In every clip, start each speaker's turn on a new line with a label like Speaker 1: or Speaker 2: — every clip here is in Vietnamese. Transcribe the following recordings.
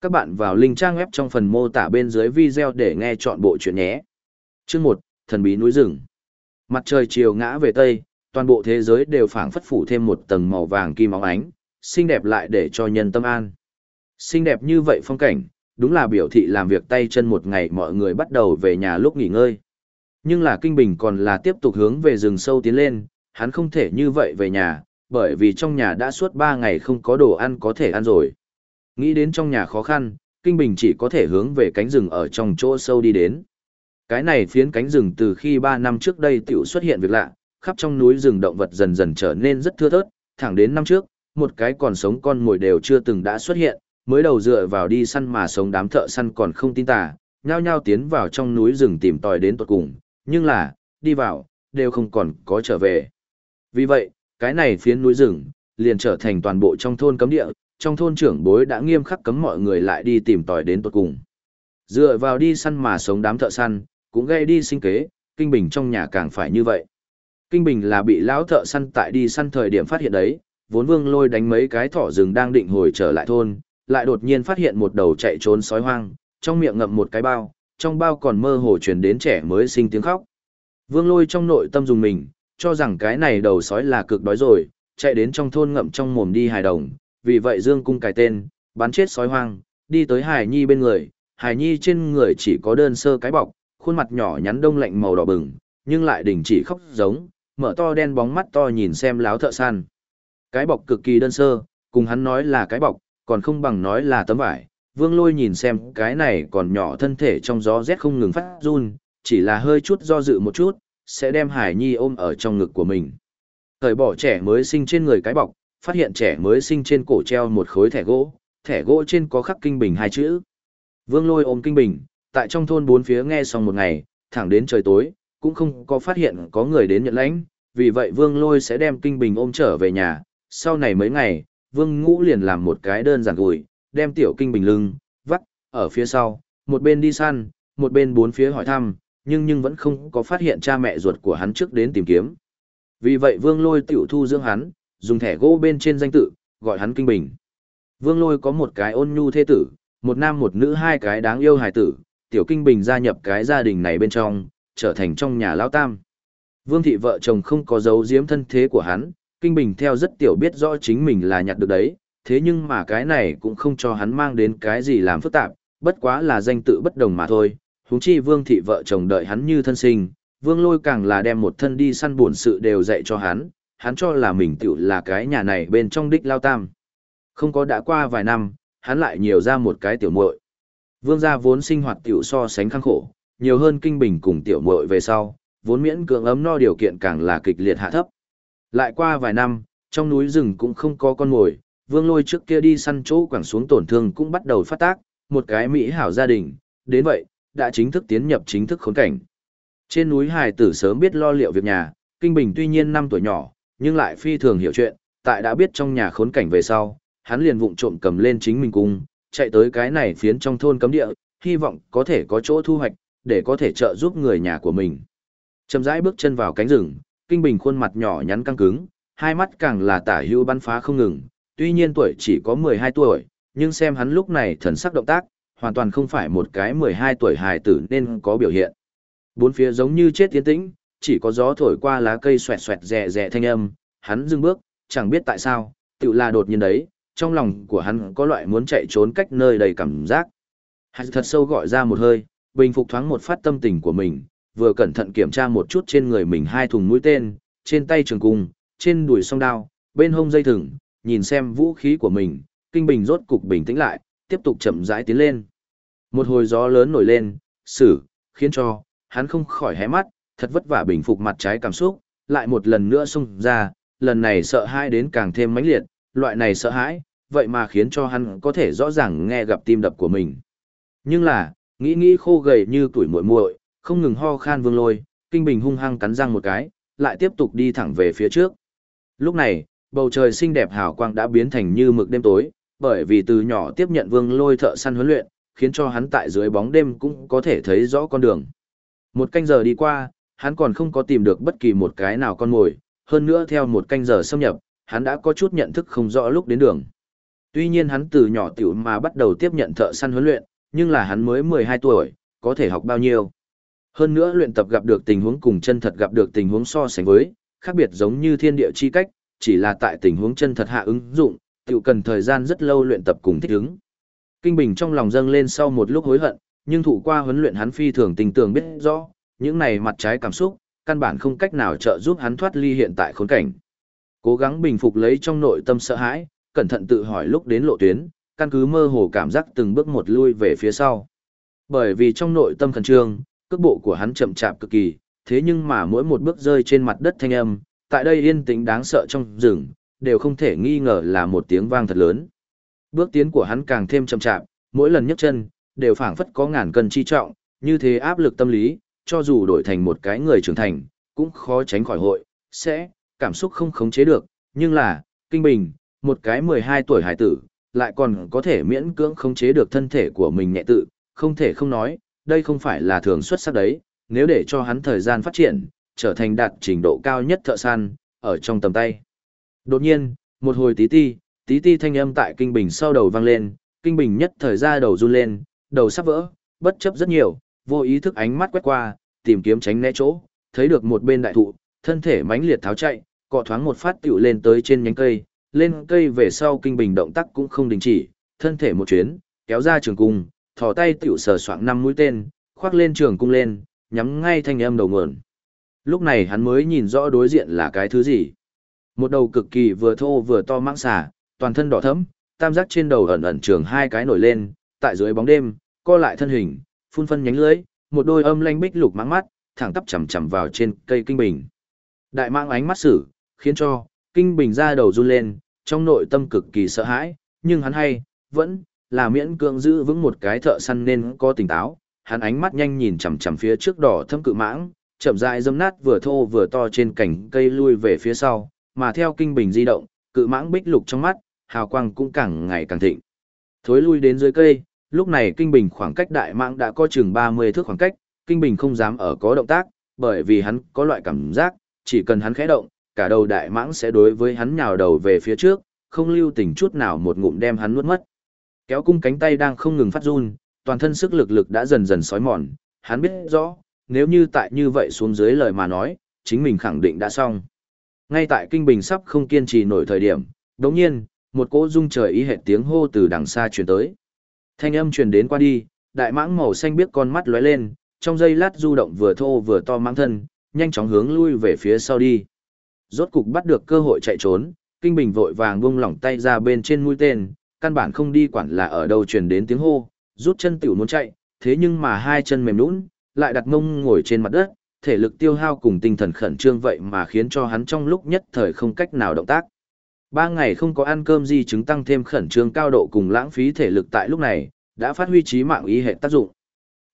Speaker 1: Các bạn vào link trang web trong phần mô tả bên dưới video để nghe chọn bộ chuyện nhé. Chương 1, Thần bí núi rừng. Mặt trời chiều ngã về tây, toàn bộ thế giới đều phảng phất phủ thêm một tầng màu vàng kim óng ánh, xinh đẹp lại để cho nhân tâm an. Xinh đẹp như vậy phong cảnh, đúng là biểu thị làm việc tay chân một ngày mọi người bắt đầu về nhà lúc nghỉ ngơi. Nhưng là Kinh Bình còn là tiếp tục hướng về rừng sâu tiến lên, hắn không thể như vậy về nhà, bởi vì trong nhà đã suốt 3 ngày không có đồ ăn có thể ăn rồi. Nghĩ đến trong nhà khó khăn, Kinh Bình chỉ có thể hướng về cánh rừng ở trong chỗ sâu đi đến. Cái này phiến cánh rừng từ khi 3 năm trước đây tiểu xuất hiện việc lạ, khắp trong núi rừng động vật dần dần trở nên rất thưa thớt, thẳng đến năm trước, một cái còn sống con mồi đều chưa từng đã xuất hiện, mới đầu dựa vào đi săn mà sống đám thợ săn còn không tin tà, nhao nhao tiến vào trong núi rừng tìm tòi đến tuột cùng, nhưng là, đi vào, đều không còn có trở về. Vì vậy, cái này phiến núi rừng, liền trở thành toàn bộ trong thôn cấm địa, trong thôn trưởng bối đã nghiêm khắc cấm mọi người lại đi tìm tòi đến tột cùng. Dựa vào đi săn mà sống đám thợ săn, cũng gây đi sinh kế, Kinh Bình trong nhà càng phải như vậy. Kinh Bình là bị lão thợ săn tại đi săn thời điểm phát hiện đấy, vốn vương lôi đánh mấy cái thỏ rừng đang định hồi trở lại thôn, lại đột nhiên phát hiện một đầu chạy trốn sói hoang, trong miệng ngậm một cái bao, trong bao còn mơ hồ truyền đến trẻ mới sinh tiếng khóc. Vương lôi trong nội tâm dùng mình, cho rằng cái này đầu sói là cực đói rồi, chạy đến trong thôn ngậm trong mồm đi hài đồng, vì vậy Dương cung cài tên, bắn chết sói hoang, đi tới Hải Nhi bên người, Hải Nhi trên người chỉ có đơn sơ cái bọc, khuôn mặt nhỏ nhắn đông lạnh màu đỏ bừng, nhưng lại đình chỉ khóc giống, mở to đen bóng mắt to nhìn xem láo thợ săn. Cái bọc cực kỳ đơn sơ, cùng hắn nói là cái bọc, còn không bằng nói là tấm vải. Vương lôi nhìn xem cái này còn nhỏ thân thể trong gió rét không ngừng phát run, chỉ là hơi chút do dự một chút, sẽ đem Hải Nhi ôm ở trong ngực của mình. Thời bỏ trẻ mới sinh trên người cái bọc, phát hiện trẻ mới sinh trên cổ treo một khối thẻ gỗ, thẻ gỗ trên có khắc kinh bình hai chữ. Vương lôi ôm kinh bình, tại trong thôn bốn phía nghe xong một ngày, thẳng đến trời tối, cũng không có phát hiện có người đến nhận lãnh, vì vậy vương lôi sẽ đem kinh bình ôm trở về nhà. Sau này mấy ngày, vương ngũ liền làm một cái đơn giản gùi, đem tiểu kinh bình lưng, vắt, ở phía sau, một bên đi săn, một bên bốn phía hỏi thăm, nhưng nhưng vẫn không có phát hiện cha mẹ ruột của hắn trước đến tìm kiếm. Vì vậy vương lôi tiểu thu dưỡng hắn, dùng thẻ gỗ bên trên danh tự, gọi hắn kinh bình. Vương lôi có một cái ôn nhu thê tử, một nam một nữ hai cái đáng yêu hài tử, tiểu kinh bình gia nhập cái gia đình này bên trong, trở thành trong nhà lão tam. Vương thị vợ chồng không có dấu giếm thân thế của hắn, kinh bình theo rất tiểu biết rõ chính mình là nhặt được đấy, thế nhưng mà cái này cũng không cho hắn mang đến cái gì làm phức tạp, bất quá là danh tự bất đồng mà thôi. Huống chi vương thị vợ chồng đợi hắn như thân sinh, vương lôi càng là đem một thân đi săn buồn sự đều dạy cho hắn, hắn cho là mình tựu là cái nhà này bên trong đích lao tam. Không có đã qua vài năm, hắn lại nhiều ra một cái tiểu muội. Vương gia vốn sinh hoạt tiểu so sánh khăng khổ, nhiều hơn kinh bình cùng tiểu muội về sau, vốn miễn cưỡng ấm no điều kiện càng là kịch liệt hạ thấp. Lại qua vài năm, trong núi rừng cũng không có con mồi, vương lôi trước kia đi săn chỗ quẳng xuống tổn thương cũng bắt đầu phát tác, một cái mỹ hảo gia đình, đến vậy, đã chính thức tiến nhập chính thức khốn cảnh. Trên núi Hải tử sớm biết lo liệu việc nhà, Kinh Bình tuy nhiên năm tuổi nhỏ, nhưng lại phi thường hiểu chuyện, tại đã biết trong nhà khốn cảnh về sau, hắn liền vụng trộm cầm lên chính mình cung, chạy tới cái này phiến trong thôn cấm địa, hy vọng có thể có chỗ thu hoạch, để có thể trợ giúp người nhà của mình. Chậm rãi bước chân vào cánh rừng, Kinh Bình khuôn mặt nhỏ nhắn căng cứng, hai mắt càng là tả hữu bắn phá không ngừng, tuy nhiên tuổi chỉ có 12 tuổi, nhưng xem hắn lúc này thần sắc động tác, hoàn toàn không phải một cái 12 tuổi hài tử nên có biểu hiện. Bốn phía giống như chết tiến tĩnh, chỉ có gió thổi qua lá cây xoẹt xoẹt rè rè thanh âm, hắn dừng bước, chẳng biết tại sao, tự là đột nhiên đấy, trong lòng của hắn có loại muốn chạy trốn cách nơi đầy cảm giác. Hắn thật sâu gọi ra một hơi, bình phục thoáng một phát tâm tình của mình, vừa cẩn thận kiểm tra một chút trên người mình hai thùng mũi tên, trên tay trường cung, trên đùi song đao, bên hông dây thừng, nhìn xem vũ khí của mình, kinh bình rốt cục bình tĩnh lại, tiếp tục chậm rãi tiến lên. Một hồi gió lớn nổi lên, xử, khiến cho, hắn không khỏi hé mắt, thật vất vả bình phục mặt trái cảm xúc, lại một lần nữa xung ra, lần này sợ hãi đến càng thêm mãnh liệt, loại này sợ hãi, vậy mà khiến cho hắn có thể rõ ràng nghe gặp tim đập của mình. Nhưng là, nghĩ nghĩ khô gầy như tuổi muội muội, không ngừng ho khan vương lôi, kinh bình hung hăng cắn răng một cái, lại tiếp tục đi thẳng về phía trước. Lúc này, bầu trời xinh đẹp hào quang đã biến thành như mực đêm tối, bởi vì từ nhỏ tiếp nhận vương lôi thợ săn huấn luyện, khiến cho hắn tại dưới bóng đêm cũng có thể thấy rõ con đường. Một canh giờ đi qua, hắn còn không có tìm được bất kỳ một cái nào con mồi, hơn nữa theo một canh giờ xâm nhập, hắn đã có chút nhận thức không rõ lúc đến đường. Tuy nhiên hắn từ nhỏ tiểu mà bắt đầu tiếp nhận thợ săn huấn luyện, nhưng là hắn mới 12 tuổi, có thể học bao nhiêu. Hơn nữa luyện tập gặp được tình huống cùng chân thật gặp được tình huống so sánh với, khác biệt giống như thiên địa chi cách, chỉ là tại tình huống chân thật hạ ứng dụng, tiểu cần thời gian rất lâu luyện tập cùng thích ứng. Kinh Bình trong lòng dâng lên sau một lúc hối hận, nhưng thủ qua huấn luyện hắn phi thường tình tưởng biết rõ, những này mặt trái cảm xúc, căn bản không cách nào trợ giúp hắn thoát ly hiện tại khốn cảnh. Cố gắng bình phục lấy trong nội tâm sợ hãi, cẩn thận tự hỏi lúc đến lộ tuyến, căn cứ mơ hồ cảm giác từng bước một lui về phía sau. Bởi vì trong nội tâm khẩn trương, cước bộ của hắn chậm chạp cực kỳ, thế nhưng mà mỗi một bước rơi trên mặt đất thanh âm, tại đây yên tĩnh đáng sợ trong rừng, đều không thể nghi ngờ là một tiếng vang thật lớn. Bước tiến của hắn càng thêm chậm chạp, mỗi lần nhấc chân, đều phảng phất có ngàn cân chi trọng, như thế áp lực tâm lý, cho dù đổi thành một cái người trưởng thành, cũng khó tránh khỏi hội, sẽ, cảm xúc không khống chế được, nhưng là, kinh bình, một cái 12 tuổi hải tử, lại còn có thể miễn cưỡng khống chế được thân thể của mình nhẹ tự, không thể không nói, đây không phải là thường xuất sắc đấy, nếu để cho hắn thời gian phát triển, trở thành đạt trình độ cao nhất thợ săn, ở trong tầm tay. Đột nhiên, một hồi tí ti, tí ti thanh âm tại kinh bình sau đầu vang lên, kinh bình nhất thời ra đầu run lên, đầu sắp vỡ, bất chấp rất nhiều, vô ý thức ánh mắt quét qua, tìm kiếm tránh né chỗ, thấy được một bên đại thụ, thân thể mãnh liệt tháo chạy, cọ thoáng một phát tiểu lên tới trên nhánh cây, lên cây về sau kinh bình động tác cũng không đình chỉ, thân thể một chuyến, kéo ra trường cung, thò tay tiểu sờ soạng năm mũi tên, khoác lên trường cung lên, nhắm ngay thanh âm đầu nguồn. Lúc này hắn mới nhìn rõ đối diện là cái thứ gì. Một đầu cực kỳ vừa thô vừa to mãng xà, toàn thân đỏ thẫm, tam giác trên đầu ẩn ẩn trường hai cái nổi lên, tại dưới bóng đêm, co lại thân hình, phun phân nhánh lưới, một đôi âm lanh bích lục mãng mắt, thẳng tắp chầm chầm vào trên cây kinh bình. Đại mãng ánh mắt xử, khiến cho kinh bình ra đầu run lên, trong nội tâm cực kỳ sợ hãi, nhưng hắn hay, vẫn là miễn cưỡng giữ vững một cái thợ săn nên có tỉnh táo, hắn ánh mắt nhanh nhìn chằm chằm phía trước đỏ thâm cự mãng, chậm rãi dâm nát vừa thô vừa to trên cành cây lui về phía sau, mà theo kinh bình di động, cự mãng bích lục trong mắt, hào quang cũng càng ngày càng thịnh. Thối lui đến dưới cây, lúc này kinh bình khoảng cách đại mãng đã có chừng 30 thước khoảng cách, kinh bình không dám ở có động tác, bởi vì hắn có loại cảm giác, chỉ cần hắn khẽ động, cả đầu đại mãng sẽ đối với hắn nhào đầu về phía trước, không lưu tình chút nào một ngụm đem hắn nuốt mất. Kéo cung cánh tay đang không ngừng phát run, toàn thân sức lực lực đã dần dần sói mòn, hắn biết rõ, nếu như tại như vậy xuống dưới lời mà nói, chính mình khẳng định đã xong. Ngay tại kinh bình sắp không kiên trì nổi thời điểm, đột nhiên, một cỗ rung trời ý hệ tiếng hô từ đằng xa truyền tới. Thanh âm truyền đến qua đi, đại mãng màu xanh biết con mắt lóe lên, trong giây lát du động vừa thô vừa to mãng thân, nhanh chóng hướng lui về phía sau đi. Rốt cục bắt được cơ hội chạy trốn, Kinh Bình vội vàng buông lỏng tay ra bên trên mũi tên, căn bản không đi quản là ở đâu truyền đến tiếng hô, rút chân tiểu muốn chạy, thế nhưng mà hai chân mềm nhũn, lại đặt mông ngồi trên mặt đất, thể lực tiêu hao cùng tinh thần khẩn trương vậy mà khiến cho hắn trong lúc nhất thời không cách nào động tác. Ba ngày không có ăn cơm gì chứng tăng thêm khẩn trương cao độ cùng lãng phí thể lực tại lúc này, đã phát huy trí mạng ý hệ tác dụng.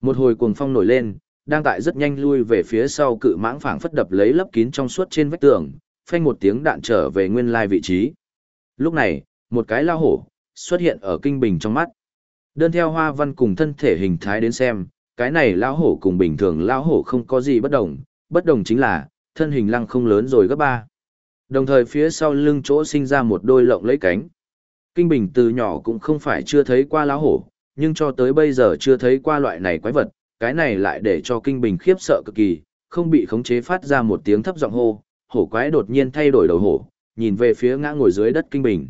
Speaker 1: Một hồi cuồng phong nổi lên, đang tại rất nhanh lui về phía sau cự mãng phảng phất đập lấy lấp kín trong suốt trên vách tường, phanh một tiếng đạn trở về nguyên lai vị trí. Lúc này, một cái lao hổ xuất hiện ở kinh bình trong mắt. Đơn theo hoa văn cùng thân thể hình thái đến xem, cái này lao hổ cùng bình thường lao hổ không có gì bất đồng, bất đồng chính là, thân hình lăng không lớn rồi gấp ba. Đồng thời phía sau lưng chỗ sinh ra một đôi lộng lấy cánh. Kinh Bình từ nhỏ cũng không phải chưa thấy qua lão hổ, nhưng cho tới bây giờ chưa thấy qua loại này quái vật, cái này lại để cho Kinh Bình khiếp sợ cực kỳ, không bị khống chế phát ra một tiếng thấp giọng hô, hổ quái đột nhiên thay đổi đầu hổ, nhìn về phía ngã ngồi dưới đất Kinh Bình.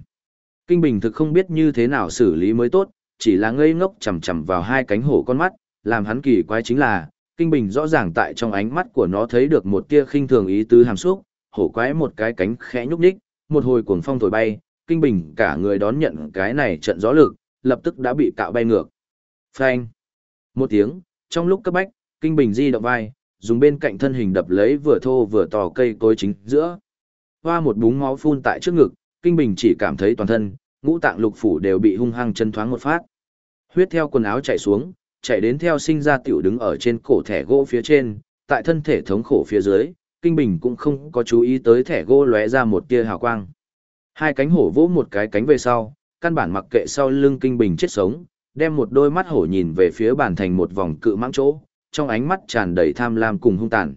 Speaker 1: Kinh Bình thực không biết như thế nào xử lý mới tốt, chỉ là ngây ngốc chầm chầm vào hai cánh hổ con mắt, làm hắn kỳ quái chính là, Kinh Bình rõ ràng tại trong ánh mắt của nó thấy được một tia khinh thường ý tứ hàm xúc, hổ quái một cái cánh khẽ nhúc nhích, một hồi cuồng phong thổi bay, Kinh Bình cả người đón nhận cái này trận gió lực, lập tức đã bị cạo bay ngược. Phanh! Một tiếng, trong lúc cấp bách, Kinh Bình di động vai, dùng bên cạnh thân hình đập lấy vừa thô vừa to cây cối chính giữa. Hoa một búng máu phun tại trước ngực, Kinh Bình chỉ cảm thấy toàn thân, ngũ tạng lục phủ đều bị hung hăng chân thoáng một phát. Huyết theo quần áo chảy xuống, chạy đến theo sinh ra tiểu đứng ở trên cổ thẻ gỗ phía trên, tại thân thể thống khổ phía dưới, Kinh Bình cũng không có chú ý tới thẻ gỗ lóe ra một tia hào quang. Hai cánh hổ vỗ một cái cánh về sau, căn bản mặc kệ sau lưng Kinh Bình chết sống, đem một đôi mắt hổ nhìn về phía bàn thành một vòng cự mãng chỗ, trong ánh mắt tràn đầy tham lam cùng hung tàn.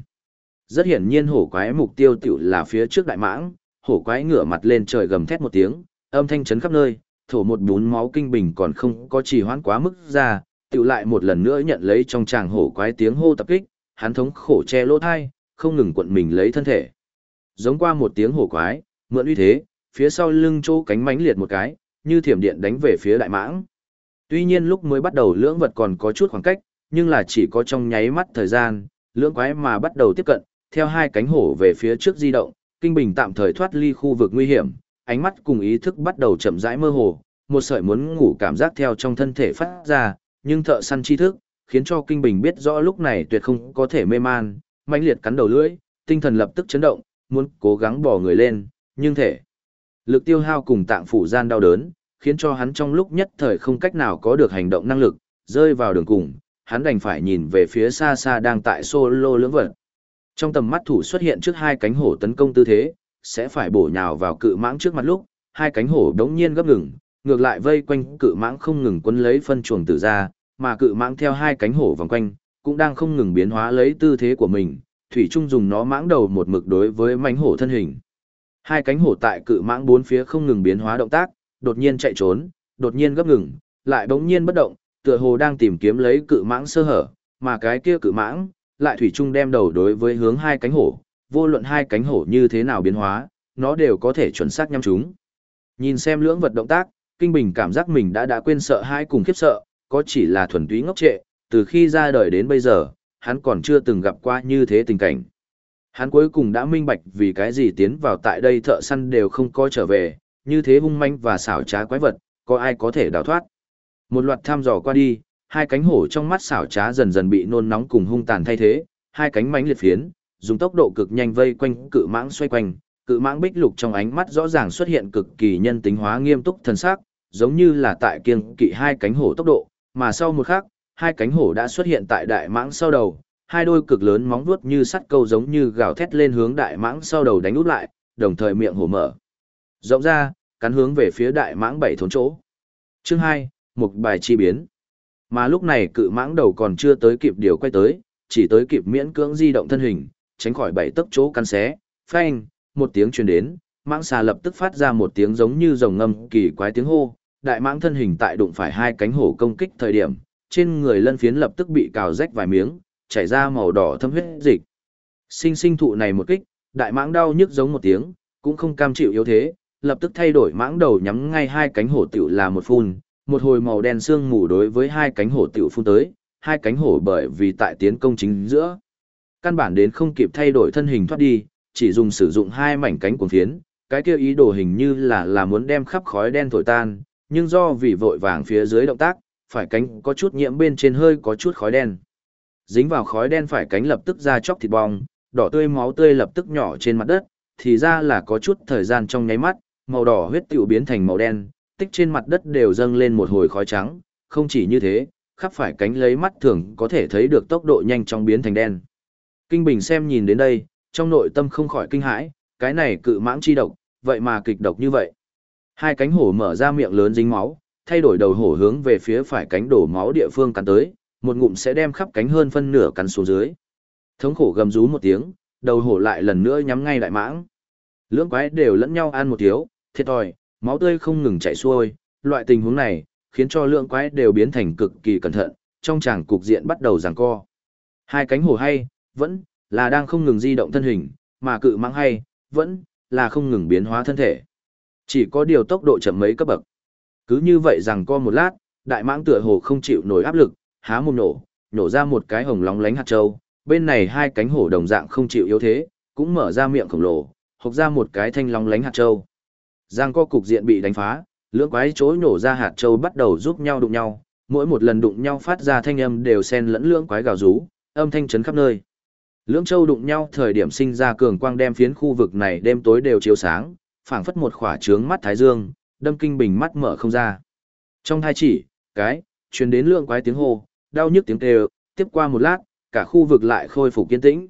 Speaker 1: Rất hiển nhiên hổ quái mục tiêu tiểu là phía trước đại mãng, hổ quái ngửa mặt lên trời gầm thét một tiếng, âm thanh chấn khắp nơi, thổ một bún máu kinh bình còn không có trì hoãn quá mức ra, tiểu lại một lần nữa nhận lấy trong tràng hổ quái tiếng hô tập kích, hắn thống khổ che lỗ thai, không ngừng cuộn mình lấy thân thể. Giống qua một tiếng hổ quái, mượn uy thế, phía sau lưng chỗ cánh mánh liệt một cái, như thiểm điện đánh về phía đại mãng. Tuy nhiên lúc mới bắt đầu lưỡng vật còn có chút khoảng cách, nhưng là chỉ có trong nháy mắt thời gian, lưỡng quái mà bắt đầu tiếp cận, theo hai cánh hổ về phía trước di động, kinh bình tạm thời thoát ly khu vực nguy hiểm, ánh mắt cùng ý thức bắt đầu chậm rãi mơ hồ, một sợi muốn ngủ cảm giác theo trong thân thể phát ra, nhưng thợ săn tri thức, khiến cho kinh bình biết rõ lúc này tuyệt không có thể mê man, mãnh liệt cắn đầu lưỡi, tinh thần lập tức chấn động, muốn cố gắng bỏ người lên, nhưng thể lực tiêu hao cùng tạng phủ gian đau đớn, khiến cho hắn trong lúc nhất thời không cách nào có được hành động năng lực, rơi vào đường cùng, hắn đành phải nhìn về phía xa xa đang tại solo lưỡng vật. Trong tầm mắt thủ xuất hiện trước hai cánh hổ tấn công tư thế, sẽ phải bổ nhào vào cự mãng trước mặt lúc, hai cánh hổ đống nhiên gấp ngừng, ngược lại vây quanh cự mãng không ngừng quấn lấy phân chuồng tử ra, mà cự mãng theo hai cánh hổ vòng quanh, cũng đang không ngừng biến hóa lấy tư thế của mình, thủy trung dùng nó mãng đầu một mực đối với mãnh hổ thân hình. Hai cánh hổ tại cự mãng bốn phía không ngừng biến hóa động tác, đột nhiên chạy trốn, đột nhiên gấp ngừng, lại bỗng nhiên bất động, tựa hồ đang tìm kiếm lấy cự mãng sơ hở, mà cái kia cự mãng lại thủy chung đem đầu đối với hướng hai cánh hổ, vô luận hai cánh hổ như thế nào biến hóa, nó đều có thể chuẩn xác nhắm chúng. Nhìn xem lưỡng vật động tác, Kinh Bình cảm giác mình đã đã quên sợ hai cùng khiếp sợ, có chỉ là thuần túy ngốc trệ, từ khi ra đời đến bây giờ, hắn còn chưa từng gặp qua như thế tình cảnh. Hắn cuối cùng đã minh bạch vì cái gì tiến vào tại đây thợ săn đều không có trở về, như thế hung manh và xảo trá quái vật, có ai có thể đào thoát. Một loạt tham dò qua đi, hai cánh hổ trong mắt xảo trá dần dần bị nôn nóng cùng hung tàn thay thế, hai cánh mánh liệt phiến, dùng tốc độ cực nhanh vây quanh cự mãng xoay quanh, cự mãng bích lục trong ánh mắt rõ ràng xuất hiện cực kỳ nhân tính hóa nghiêm túc thần sắc, giống như là tại kiêng kỵ hai cánh hổ tốc độ, mà sau một khắc, hai cánh hổ đã xuất hiện tại đại mãng sau đầu, hai đôi cực lớn móng vuốt như sắt câu giống như gào thét lên hướng đại mãng sau đầu đánh út lại, đồng thời miệng hổ mở. Rộng ra, cắn hướng về phía đại mãng bảy thốn chỗ. Chương 2, một bài chi biến. Mà lúc này cự mãng đầu còn chưa tới kịp điều quay tới, chỉ tới kịp miễn cưỡng di động thân hình, tránh khỏi bảy tấc chỗ cắn xé, phanh, một tiếng truyền đến, mãng xà lập tức phát ra một tiếng giống như rồng ngâm kỳ quái tiếng hô, đại mãng thân hình tại đụng phải hai cánh hổ công kích thời điểm, trên người lân phiến lập tức bị cào rách vài miếng, chảy ra màu đỏ thâm huyết dịch. Sinh sinh thụ này một kích, đại mãng đau nhức giống một tiếng, cũng không cam chịu yếu thế, lập tức thay đổi mãng đầu nhắm ngay hai cánh hổ tiểu là một phun, một hồi màu đen xương mù đối với hai cánh hổ tiểu phun tới, hai cánh hổ bởi vì tại tiến công chính giữa. Căn bản đến không kịp thay đổi thân hình thoát đi, chỉ dùng sử dụng hai mảnh cánh cuồng phiến, cái kia ý đồ hình như là là muốn đem khắp khói đen thổi tan, nhưng do vì vội vàng phía dưới động tác, phải cánh có chút nhiễm bên trên hơi có chút khói đen. Dính vào khói đen phải cánh lập tức ra chóc thịt bong, đỏ tươi máu tươi lập tức nhỏ trên mặt đất, thì ra là có chút thời gian trong nháy mắt, màu đỏ huyết tiểu biến thành màu đen, tích trên mặt đất đều dâng lên một hồi khói trắng, không chỉ như thế, khắp phải cánh lấy mắt thường có thể thấy được tốc độ nhanh trong biến thành đen. Kinh Bình xem nhìn đến đây, trong nội tâm không khỏi kinh hãi, cái này cự mãng chi độc, vậy mà kịch độc như vậy. Hai cánh hổ mở ra miệng lớn dính máu, thay đổi đầu hổ hướng về phía phải cánh đổ máu địa phương cắn tới, một ngụm sẽ đem khắp cánh hơn phân nửa cắn xuống dưới. Thống khổ gầm rú một tiếng, đầu hổ lại lần nữa nhắm ngay đại mãng. Lưỡng quái đều lẫn nhau ăn một thiếu, thiệt thòi, máu tươi không ngừng chảy xuôi, loại tình huống này, khiến cho lượng quái đều biến thành cực kỳ cẩn thận, trong tràng cục diện bắt đầu giằng co. Hai cánh hổ hay, vẫn là đang không ngừng di động thân hình, mà cự mãng hay, vẫn là không ngừng biến hóa thân thể. Chỉ có điều tốc độ chậm mấy cấp bậc. Cứ như vậy rằng co một lát, đại mãng tựa hồ không chịu nổi áp lực, há mồm nổ, nổ ra một cái hồng lóng lánh hạt châu, bên này hai cánh hổ đồng dạng không chịu yếu thế, cũng mở ra miệng khổng lồ, hộc ra một cái thanh lóng lánh hạt châu. Giang co cục diện bị đánh phá, lưỡng quái chối nổ ra hạt châu bắt đầu giúp nhau đụng nhau, mỗi một lần đụng nhau phát ra thanh âm đều xen lẫn lưỡng quái gào rú, âm thanh chấn khắp nơi. Lưỡng châu đụng nhau thời điểm sinh ra cường quang đem phiến khu vực này đêm tối đều chiếu sáng, phảng phất một khỏa trướng mắt thái dương, đâm kinh bình mắt mở không ra. Trong hai chỉ, cái, truyền đến lượng quái tiếng hô, đau nhức tiếng kêu, tiếp qua một lát, cả khu vực lại khôi phục kiên tĩnh.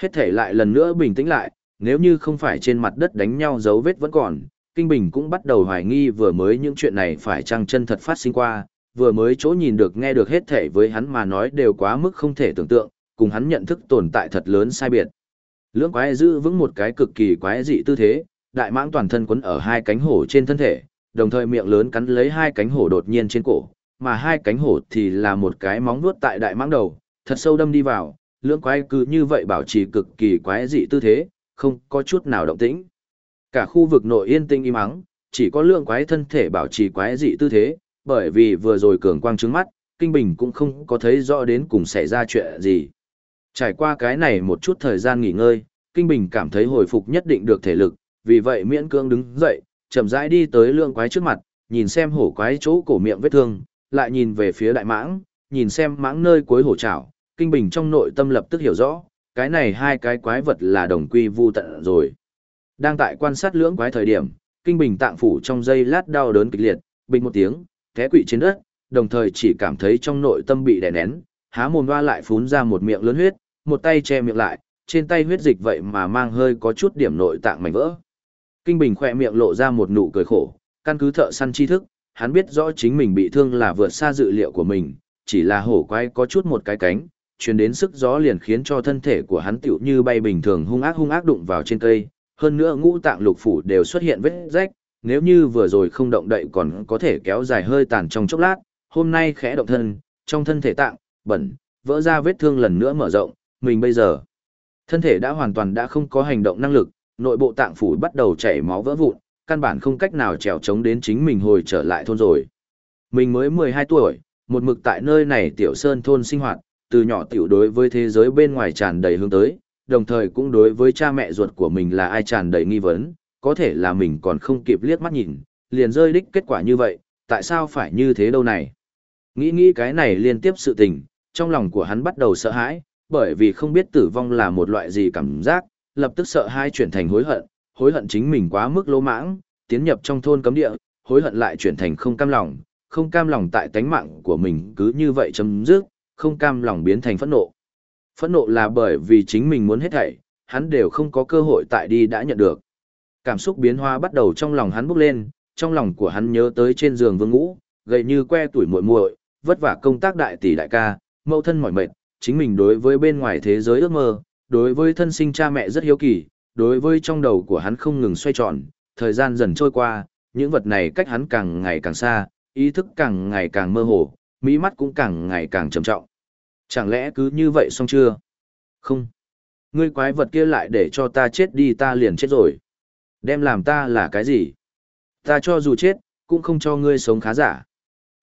Speaker 1: Hết thể lại lần nữa bình tĩnh lại, nếu như không phải trên mặt đất đánh nhau dấu vết vẫn còn, Kinh Bình cũng bắt đầu hoài nghi vừa mới những chuyện này phải chăng chân thật phát sinh qua, vừa mới chỗ nhìn được nghe được hết thể với hắn mà nói đều quá mức không thể tưởng tượng, cùng hắn nhận thức tồn tại thật lớn sai biệt. Lưỡng quái giữ vững một cái cực kỳ quái dị tư thế, đại mãng toàn thân quấn ở hai cánh hổ trên thân thể, đồng thời miệng lớn cắn lấy hai cánh hổ đột nhiên trên cổ, mà hai cánh hổ thì là một cái móng vuốt tại đại mãng đầu, thật sâu đâm đi vào, lưỡng quái cứ như vậy bảo trì cực kỳ quái dị tư thế, không có chút nào động tĩnh. Cả khu vực nội yên tĩnh im ắng, chỉ có lượng quái thân thể bảo trì quái dị tư thế, bởi vì vừa rồi cường quang trứng mắt, Kinh Bình cũng không có thấy rõ đến cùng xảy ra chuyện gì. Trải qua cái này một chút thời gian nghỉ ngơi, Kinh Bình cảm thấy hồi phục nhất định được thể lực, vì vậy miễn cưỡng đứng dậy, chậm rãi đi tới lượng quái trước mặt, nhìn xem hổ quái chỗ cổ miệng vết thương, lại nhìn về phía đại mãng, nhìn xem mãng nơi cuối hổ chảo, Kinh Bình trong nội tâm lập tức hiểu rõ, cái này hai cái quái vật là đồng quy vu tận rồi. Đang tại quan sát lưỡng quái thời điểm, Kinh Bình tạng phủ trong giây lát đau đớn kịch liệt, bình một tiếng, té quỵ trên đất, đồng thời chỉ cảm thấy trong nội tâm bị đè nén, há mồm hoa lại phún ra một miệng lớn huyết, một tay che miệng lại, trên tay huyết dịch vậy mà mang hơi có chút điểm nội tạng mảnh vỡ. Kinh Bình khỏe miệng lộ ra một nụ cười khổ, căn cứ thợ săn tri thức, hắn biết rõ chính mình bị thương là vượt xa dự liệu của mình, chỉ là hổ quái có chút một cái cánh, truyền đến sức gió liền khiến cho thân thể của hắn tựu như bay bình thường hung ác hung ác đụng vào trên cây, hơn nữa ngũ tạng lục phủ đều xuất hiện vết rách, nếu như vừa rồi không động đậy còn có thể kéo dài hơi tàn trong chốc lát, hôm nay khẽ động thân, trong thân thể tạng, bẩn, vỡ ra vết thương lần nữa mở rộng, mình bây giờ, thân thể đã hoàn toàn đã không có hành động năng lực, nội bộ tạng phủ bắt đầu chảy máu vỡ vụn, căn bản không cách nào trèo chống đến chính mình hồi trở lại thôn rồi. Mình mới 12 tuổi, một mực tại nơi này tiểu sơn thôn sinh hoạt, từ nhỏ tiểu đối với thế giới bên ngoài tràn đầy hướng tới, đồng thời cũng đối với cha mẹ ruột của mình là ai tràn đầy nghi vấn, có thể là mình còn không kịp liếc mắt nhìn, liền rơi đích kết quả như vậy, tại sao phải như thế đâu này? Nghĩ nghĩ cái này liên tiếp sự tình, trong lòng của hắn bắt đầu sợ hãi, bởi vì không biết tử vong là một loại gì cảm giác, lập tức sợ hai chuyển thành hối hận, hối hận chính mình quá mức lỗ mãng, tiến nhập trong thôn cấm địa, hối hận lại chuyển thành không cam lòng, không cam lòng tại tánh mạng của mình cứ như vậy chấm dứt, không cam lòng biến thành phẫn nộ. Phẫn nộ là bởi vì chính mình muốn hết thảy, hắn đều không có cơ hội tại đi đã nhận được. Cảm xúc biến hóa bắt đầu trong lòng hắn bốc lên, trong lòng của hắn nhớ tới trên giường vương ngũ, gầy như que tuổi muội muội, vất vả công tác đại tỷ đại ca, mẫu thân mỏi mệt, chính mình đối với bên ngoài thế giới ước mơ, đối với thân sinh cha mẹ rất hiếu kỳ, đối với trong đầu của hắn không ngừng xoay tròn, thời gian dần trôi qua, những vật này cách hắn càng ngày càng xa, ý thức càng ngày càng mơ hồ, mỹ mắt cũng càng ngày càng trầm trọng. Chẳng lẽ cứ như vậy xong chưa? Không. Ngươi quái vật kia lại để cho ta chết đi ta liền chết rồi. Đem làm ta là cái gì? Ta cho dù chết, cũng không cho ngươi sống khá giả.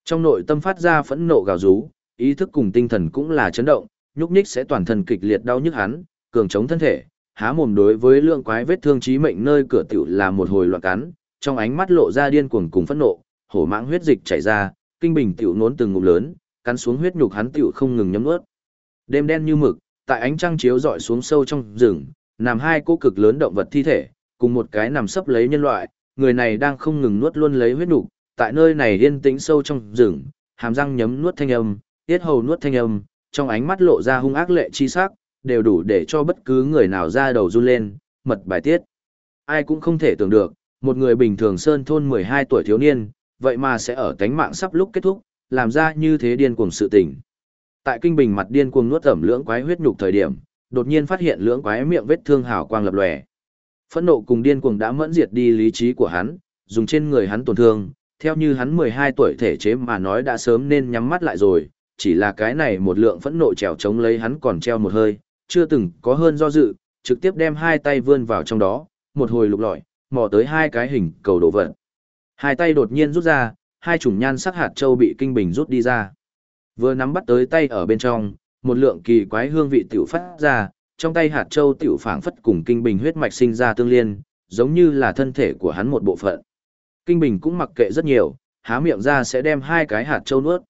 Speaker 1: Trong nội tâm phát ra phẫn nộ gào rú, ý thức cùng tinh thần cũng là chấn động, nhúc nhích sẽ toàn thân kịch liệt đau nhức hắn, cường chống thân thể, há mồm đối với lượng quái vết thương chí mệnh nơi cửa tiểu là một hồi loạn cắn, trong ánh mắt lộ ra điên cuồng cùng phẫn nộ, hổ mãng huyết dịch chảy ra, kinh bình tiểu nốn từng ngụm lớn, cắn xuống huyết nhục hắn tiểu không ngừng nhấm nuốt. Đêm đen như mực, tại ánh trăng chiếu rọi xuống sâu trong rừng, nằm hai cô cực lớn động vật thi thể, cùng một cái nằm sấp lấy nhân loại, người này đang không ngừng nuốt luôn lấy huyết nhục, tại nơi này yên tĩnh sâu trong rừng, hàm răng nhấm nuốt thanh âm, tiết hầu nuốt thanh âm, trong ánh mắt lộ ra hung ác lệ chi sắc, đều đủ để cho bất cứ người nào ra đầu run lên, mật bài tiết. Ai cũng không thể tưởng được, một người bình thường sơn thôn 12 tuổi thiếu niên, vậy mà sẽ ở tánh mạng sắp lúc kết thúc, làm ra như thế điên cuồng sự tình. Tại kinh bình mặt điên cuồng nuốt ẩm lưỡng quái huyết nhục thời điểm, đột nhiên phát hiện lưỡng quái miệng vết thương hào quang lập lòe. Phẫn nộ cùng điên cuồng đã mẫn diệt đi lý trí của hắn, dùng trên người hắn tổn thương, theo như hắn 12 tuổi thể chế mà nói đã sớm nên nhắm mắt lại rồi, chỉ là cái này một lượng phẫn nộ trèo chống lấy hắn còn treo một hơi, chưa từng có hơn do dự, trực tiếp đem hai tay vươn vào trong đó, một hồi lục lọi, mò tới hai cái hình cầu đồ vật. Hai tay đột nhiên rút ra, hai chủng nhan sắc hạt châu bị kinh bình rút đi ra. Vừa nắm bắt tới tay ở bên trong, một lượng kỳ quái hương vị tiểu phát ra, trong tay hạt châu tiểu phảng phất cùng kinh bình huyết mạch sinh ra tương liên, giống như là thân thể của hắn một bộ phận. Kinh bình cũng mặc kệ rất nhiều, há miệng ra sẽ đem hai cái hạt châu nuốt.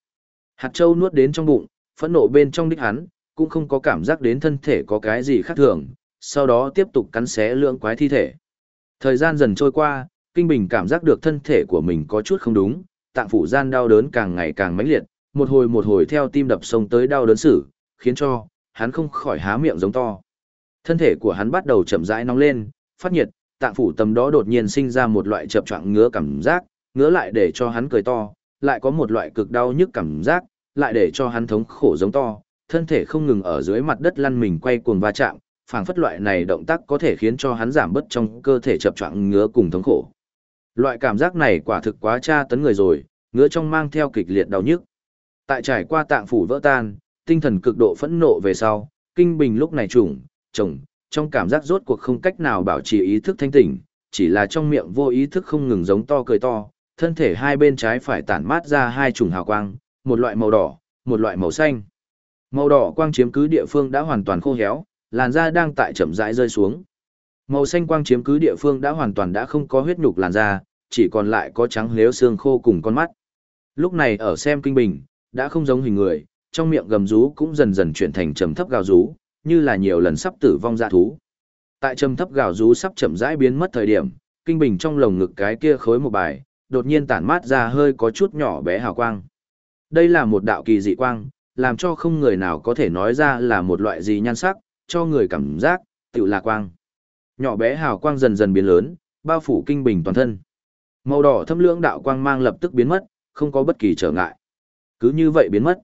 Speaker 1: Hạt châu nuốt đến trong bụng, phẫn nộ bên trong đích hắn, cũng không có cảm giác đến thân thể có cái gì khác thường, sau đó tiếp tục cắn xé lượng quái thi thể. Thời gian dần trôi qua, Kinh Bình cảm giác được thân thể của mình có chút không đúng, tạng phủ gian đau đớn càng ngày càng mãnh liệt, một hồi một hồi theo tim đập sông tới đau đớn xử, khiến cho hắn không khỏi há miệng giống to. Thân thể của hắn bắt đầu chậm rãi nóng lên, phát nhiệt, tạng phủ tầm đó đột nhiên sinh ra một loại chập choạng ngứa cảm giác, ngứa lại để cho hắn cười to, lại có một loại cực đau nhức cảm giác, lại để cho hắn thống khổ giống to, thân thể không ngừng ở dưới mặt đất lăn mình quay cuồng va chạm, phảng phất loại này động tác có thể khiến cho hắn giảm bớt trong cơ thể chập choạng ngứa cùng thống khổ. Loại cảm giác này quả thực quá tra tấn người rồi, ngứa trong mang theo kịch liệt đau nhức. Tại trải qua tạng phủ vỡ tan, tinh thần cực độ phẫn nộ về sau, kinh bình lúc này trùng, trồng, trong cảm giác rốt cuộc không cách nào bảo trì ý thức thanh tỉnh, chỉ là trong miệng vô ý thức không ngừng giống to cười to, thân thể hai bên trái phải tản mát ra hai chủng hào quang, một loại màu đỏ, một loại màu xanh. Màu đỏ quang chiếm cứ địa phương đã hoàn toàn khô héo, làn da đang tại chậm rãi rơi xuống. Màu xanh quang chiếm cứ địa phương đã hoàn toàn đã không có huyết nhục làn da, chỉ còn lại có trắng lếu xương khô cùng con mắt. Lúc này ở xem kinh bình, đã không giống hình người, trong miệng gầm rú cũng dần dần chuyển thành trầm thấp gào rú, như là nhiều lần sắp tử vong dạ thú. Tại trầm thấp gào rú sắp chậm rãi biến mất thời điểm, kinh bình trong lồng ngực cái kia khối một bài, đột nhiên tản mát ra hơi có chút nhỏ bé hào quang. Đây là một đạo kỳ dị quang, làm cho không người nào có thể nói ra là một loại gì nhan sắc, cho người cảm giác, tự là quang. Nhỏ bé hào quang dần dần biến lớn, bao phủ kinh bình toàn thân. Màu đỏ thâm lưỡng đạo quang mang lập tức biến mất, không có bất kỳ trở ngại. Cứ như vậy biến mất.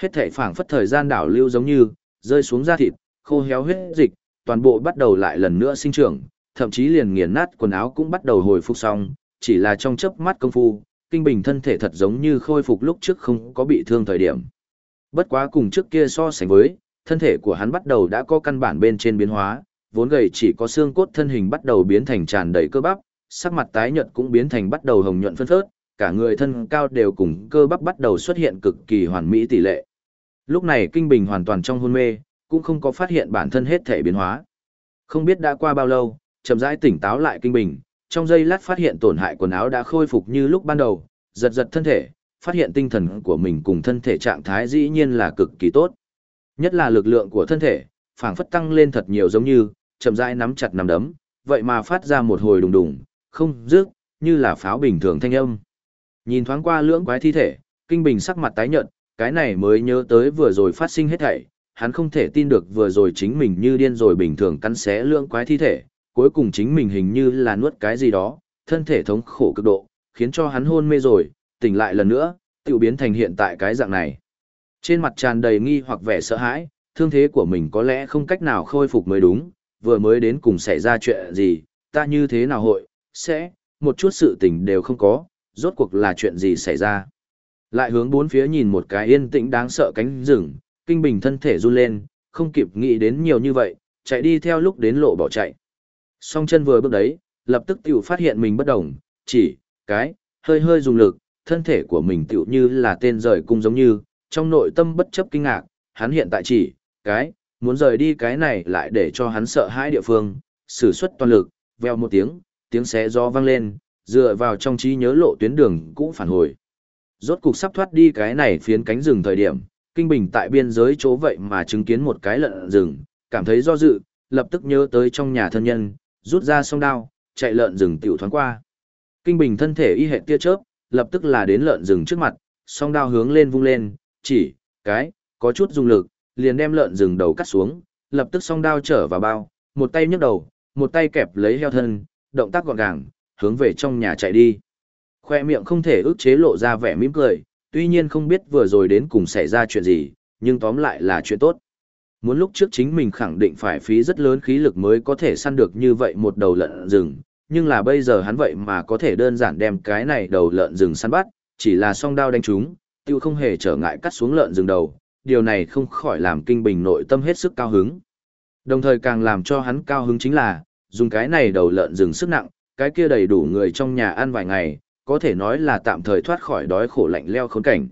Speaker 1: Hết thể phảng phất thời gian đảo lưu giống như, rơi xuống da thịt, khô héo huyết dịch, toàn bộ bắt đầu lại lần nữa sinh trưởng, thậm chí liền nghiền nát quần áo cũng bắt đầu hồi phục xong, chỉ là trong chớp mắt công phu, kinh bình thân thể thật giống như khôi phục lúc trước không có bị thương thời điểm. Bất quá cùng trước kia so sánh với, thân thể của hắn bắt đầu đã có căn bản bên trên biến hóa, vốn gầy chỉ có xương cốt thân hình bắt đầu biến thành tràn đầy cơ bắp, sắc mặt tái nhợt cũng biến thành bắt đầu hồng nhuận phân phớt, cả người thân cao đều cùng cơ bắp bắt đầu xuất hiện cực kỳ hoàn mỹ tỷ lệ. Lúc này Kinh Bình hoàn toàn trong hôn mê, cũng không có phát hiện bản thân hết thể biến hóa. Không biết đã qua bao lâu, chậm rãi tỉnh táo lại Kinh Bình, trong giây lát phát hiện tổn hại quần áo đã khôi phục như lúc ban đầu, giật giật thân thể, phát hiện tinh thần của mình cùng thân thể trạng thái dĩ nhiên là cực kỳ tốt. Nhất là lực lượng của thân thể, phảng phất tăng lên thật nhiều giống như, chậm rãi nắm chặt nắm đấm, vậy mà phát ra một hồi đùng đùng, không rước, như là pháo bình thường thanh âm. Nhìn thoáng qua lưỡng quái thi thể, Kinh Bình sắc mặt tái nhợt, cái này mới nhớ tới vừa rồi phát sinh hết thảy, hắn không thể tin được vừa rồi chính mình như điên rồi bình thường cắn xé lưỡng quái thi thể, cuối cùng chính mình hình như là nuốt cái gì đó, thân thể thống khổ cực độ, khiến cho hắn hôn mê rồi, tỉnh lại lần nữa, tiểu biến thành hiện tại cái dạng này. Trên mặt tràn đầy nghi hoặc vẻ sợ hãi, thương thế của mình có lẽ không cách nào khôi phục mới đúng, vừa mới đến cùng xảy ra chuyện gì, ta như thế nào hội, sẽ, một chút sự tình đều không có, rốt cuộc là chuyện gì xảy ra. Lại hướng bốn phía nhìn một cái yên tĩnh đáng sợ cánh rừng, kinh bình thân thể run lên, không kịp nghĩ đến nhiều như vậy, chạy đi theo lúc đến lộ bỏ chạy. Song chân vừa bước đấy, lập tức tiểu phát hiện mình bất động, chỉ, cái, hơi hơi dùng lực, thân thể của mình tựu như là tên rời cung giống như, trong nội tâm bất chấp kinh ngạc, hắn hiện tại chỉ, cái, muốn rời đi cái này lại để cho hắn sợ hãi địa phương, sử xuất toàn lực, veo một tiếng, tiếng xé gió vang lên, dựa vào trong trí nhớ lộ tuyến đường cũ phản hồi. Rốt cục sắp thoát đi cái này phiến cánh rừng thời điểm, Kinh Bình tại biên giới chỗ vậy mà chứng kiến một cái lợn rừng, cảm thấy do dự, lập tức nhớ tới trong nhà thân nhân, rút ra song đao, chạy lợn rừng tiểu thoáng qua. Kinh Bình thân thể y hệ tia chớp, lập tức là đến lợn rừng trước mặt, song đao hướng lên vung lên, chỉ, cái, có chút dùng lực, liền đem lợn rừng đầu cắt xuống, lập tức song đao trở vào bao, một tay nhấc đầu, một tay kẹp lấy heo thân, động tác gọn gàng, hướng về trong nhà chạy đi. Khoe miệng không thể ức chế lộ ra vẻ mỉm cười, tuy nhiên không biết vừa rồi đến cùng xảy ra chuyện gì, nhưng tóm lại là chuyện tốt. Muốn lúc trước chính mình khẳng định phải phí rất lớn khí lực mới có thể săn được như vậy một đầu lợn rừng, nhưng là bây giờ hắn vậy mà có thể đơn giản đem cái này đầu lợn rừng săn bắt, chỉ là song đao đánh chúng, tiêu không hề trở ngại cắt xuống lợn rừng đầu, điều này không khỏi làm kinh bình nội tâm hết sức cao hứng. Đồng thời càng làm cho hắn cao hứng chính là, dùng cái này đầu lợn rừng sức nặng, cái kia đầy đủ người trong nhà ăn vài ngày, có thể nói là tạm thời thoát khỏi đói khổ lạnh leo khốn cảnh.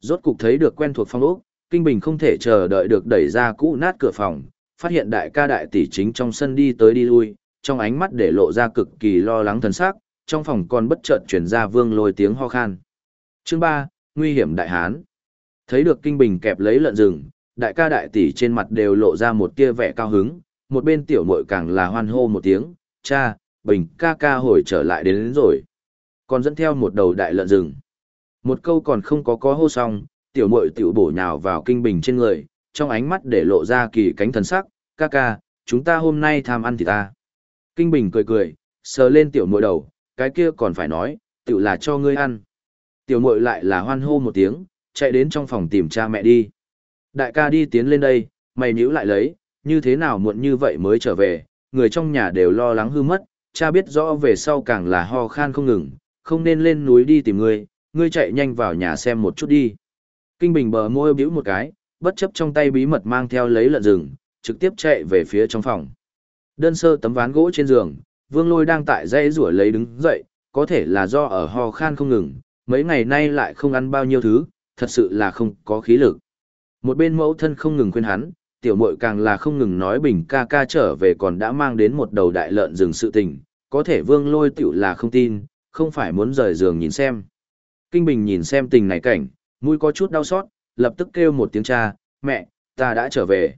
Speaker 1: Rốt cục thấy được quen thuộc phong ốc, Kinh Bình không thể chờ đợi được đẩy ra cũ nát cửa phòng, phát hiện đại ca đại tỷ chính trong sân đi tới đi lui, trong ánh mắt để lộ ra cực kỳ lo lắng thần sắc, trong phòng còn bất chợt truyền ra vương lôi tiếng ho khan. Chương 3, nguy hiểm đại hán. Thấy được Kinh Bình kẹp lấy lợn rừng, đại ca đại tỷ trên mặt đều lộ ra một tia vẻ cao hứng, một bên tiểu muội càng là hoan hô một tiếng, "Cha, Bình ca ca hồi trở lại đến, đến rồi." Còn dẫn theo một đầu đại lợn rừng. Một câu còn không có có hô xong, tiểu muội tiểu bổ nhào vào Kinh Bình trên người, trong ánh mắt để lộ ra kỳ cánh thần sắc, "Ca ca, chúng ta hôm nay tham ăn thì ta." Kinh Bình cười cười, sờ lên tiểu muội đầu, cái kia còn phải nói, tiểu là cho ngươi ăn. Tiểu muội lại là hoan hô một tiếng, chạy đến trong phòng tìm cha mẹ đi. Đại ca đi tiến lên đây, mày nhíu lại lấy, như thế nào muộn như vậy mới trở về, người trong nhà đều lo lắng hư mất, cha biết rõ về sau càng là ho khan không ngừng, không nên lên núi đi tìm ngươi, ngươi chạy nhanh vào nhà xem một chút đi. Kinh Bình bờ môi bĩu một cái, bất chấp trong tay bí mật mang theo lấy lợn rừng, trực tiếp chạy về phía trong phòng. Đơn sơ tấm ván gỗ trên giường, Vương Lôi đang tại dãy rủa lấy đứng dậy, có thể là do ở ho khan không ngừng, mấy ngày nay lại không ăn bao nhiêu thứ, thật sự là không có khí lực. Một bên mẫu thân không ngừng khuyên hắn, tiểu muội càng là không ngừng nói bình ca ca trở về còn đã mang đến một đầu đại lợn rừng sự tình, có thể vương lôi tiểu là không tin, không phải muốn rời giường nhìn xem. Kinh Bình nhìn xem tình này cảnh, mũi có chút đau xót, lập tức kêu một tiếng cha, mẹ, ta đã trở về.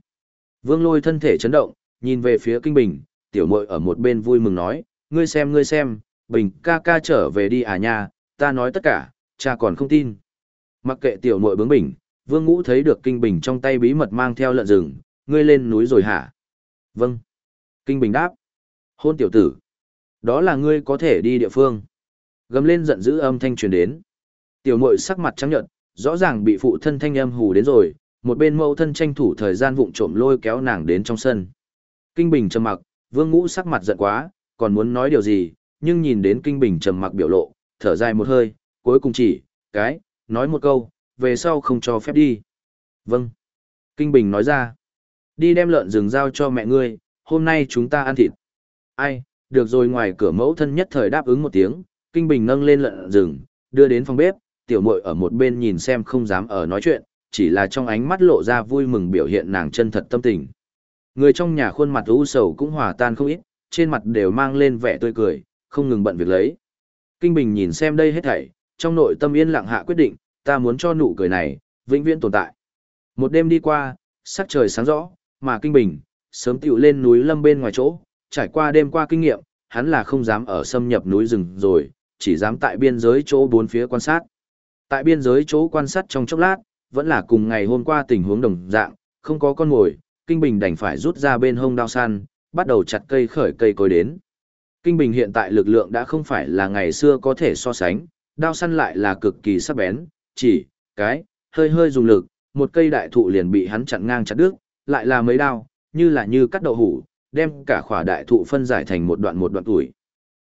Speaker 1: Vương lôi thân thể chấn động, nhìn về phía Kinh Bình, tiểu muội ở một bên vui mừng nói, ngươi xem ngươi xem, Bình ca ca trở về đi à nha, ta nói tất cả, cha còn không tin. Mặc kệ tiểu muội bướng bình Vương Ngũ thấy được Kinh Bình trong tay bí mật mang theo lợn rừng, ngươi lên núi rồi hả? Vâng. Kinh Bình đáp. Hôn tiểu tử. Đó là ngươi có thể đi địa phương. Gầm lên giận dữ âm thanh truyền đến. Tiểu muội sắc mặt trắng nhợt, rõ ràng bị phụ thân thanh âm hù đến rồi, một bên mẫu thân tranh thủ thời gian vụng trộm lôi kéo nàng đến trong sân. Kinh Bình trầm mặc, Vương Ngũ sắc mặt giận quá, còn muốn nói điều gì, nhưng nhìn đến Kinh Bình trầm mặc biểu lộ, thở dài một hơi, cuối cùng chỉ, cái, nói một câu, về sau không cho phép đi. Vâng. Kinh Bình nói ra. Đi đem lợn rừng giao cho mẹ ngươi, hôm nay chúng ta ăn thịt. Ai, được rồi ngoài cửa mẫu thân nhất thời đáp ứng một tiếng, Kinh Bình nâng lên lợn rừng, đưa đến phòng bếp, tiểu muội ở một bên nhìn xem không dám ở nói chuyện, chỉ là trong ánh mắt lộ ra vui mừng biểu hiện nàng chân thật tâm tình. Người trong nhà khuôn mặt u sầu cũng hòa tan không ít, trên mặt đều mang lên vẻ tươi cười, không ngừng bận việc lấy. Kinh Bình nhìn xem đây hết thảy, trong nội tâm yên lặng hạ quyết định, ta muốn cho nụ cười này, vĩnh viễn tồn tại. Một đêm đi qua, sắc trời sáng rõ, mà Kinh Bình, sớm tiểu lên núi lâm bên ngoài chỗ, trải qua đêm qua kinh nghiệm, hắn là không dám ở xâm nhập núi rừng rồi, chỉ dám tại biên giới chỗ bốn phía quan sát. Tại biên giới chỗ quan sát trong chốc lát, vẫn là cùng ngày hôm qua tình huống đồng dạng, không có con mồi, Kinh Bình đành phải rút ra bên hông đao săn, bắt đầu chặt cây khởi cây cối đến. Kinh Bình hiện tại lực lượng đã không phải là ngày xưa có thể so sánh, đao săn lại là cực kỳ sắc bén, chỉ, cái, hơi hơi dùng lực, một cây đại thụ liền bị hắn chặn ngang chặt đứt, lại là mấy đao, như là như cắt đậu hủ, đem cả khỏa đại thụ phân giải thành một đoạn một đoạn tuổi.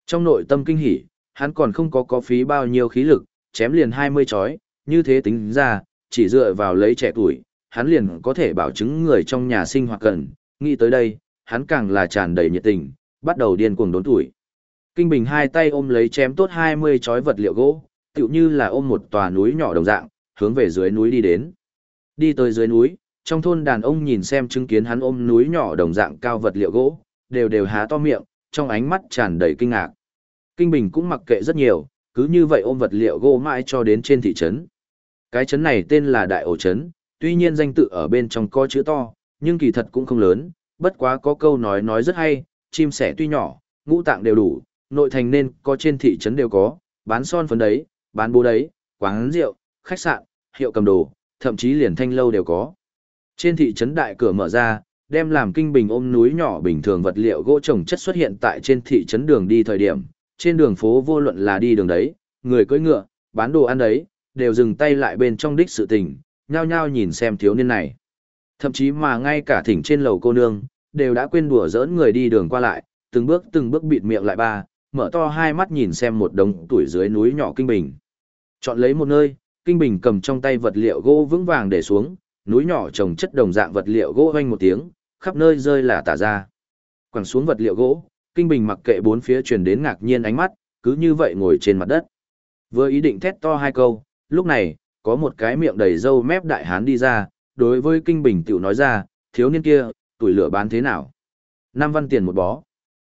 Speaker 1: Trong nội tâm kinh hỉ, hắn còn không có có phí bao nhiêu khí lực, chém liền 20 chói, như thế tính ra, chỉ dựa vào lấy trẻ tuổi, hắn liền có thể bảo chứng người trong nhà sinh hoạt cần, nghĩ tới đây, hắn càng là tràn đầy nhiệt tình, bắt đầu điên cuồng đốn tuổi. Kinh Bình hai tay ôm lấy chém tốt 20 chói vật liệu gỗ, tựu như là ôm một tòa núi nhỏ đồng dạng, hướng về dưới núi đi đến. Đi tới dưới núi, trong thôn đàn ông nhìn xem chứng kiến hắn ôm núi nhỏ đồng dạng cao vật liệu gỗ, đều đều há to miệng, trong ánh mắt tràn đầy kinh ngạc. Kinh Bình cũng mặc kệ rất nhiều, cứ như vậy ôm vật liệu gỗ mãi cho đến trên thị trấn. Cái trấn này tên là Đại Ổ Trấn, tuy nhiên danh tự ở bên trong có chữ to, nhưng kỳ thật cũng không lớn, bất quá có câu nói nói rất hay, chim sẻ tuy nhỏ, ngũ tạng đều đủ, nội thành nên có trên thị trấn đều có, bán son phấn đấy, bán bố đấy, quán rượu, khách sạn, hiệu cầm đồ, thậm chí liền thanh lâu đều có. Trên thị trấn đại cửa mở ra, đem làm kinh bình ôm núi nhỏ bình thường vật liệu gỗ trồng chất xuất hiện tại trên thị trấn đường đi thời điểm, trên đường phố vô luận là đi đường đấy, người cưỡi ngựa, bán đồ ăn đấy, đều dừng tay lại bên trong đích sự tình, nhao nhao nhìn xem thiếu niên này. Thậm chí mà ngay cả thỉnh trên lầu cô nương, đều đã quên đùa giỡn người đi đường qua lại, từng bước từng bước bịt miệng lại ba, mở to hai mắt nhìn xem một đống tuổi dưới núi nhỏ kinh bình. Chọn lấy một nơi, kinh bình cầm trong tay vật liệu gỗ vững vàng để xuống, núi nhỏ trồng chất đồng dạng vật liệu gỗ hoanh một tiếng, khắp nơi rơi là tả ra. Quẳng xuống vật liệu gỗ, kinh bình mặc kệ bốn phía truyền đến ngạc nhiên ánh mắt, cứ như vậy ngồi trên mặt đất. Vừa ý định thét to hai câu, lúc này, có một cái miệng đầy râu mép đại hán đi ra, đối với kinh bình tiểu nói ra, thiếu niên kia, tuổi lửa bán thế nào? Năm văn tiền một bó.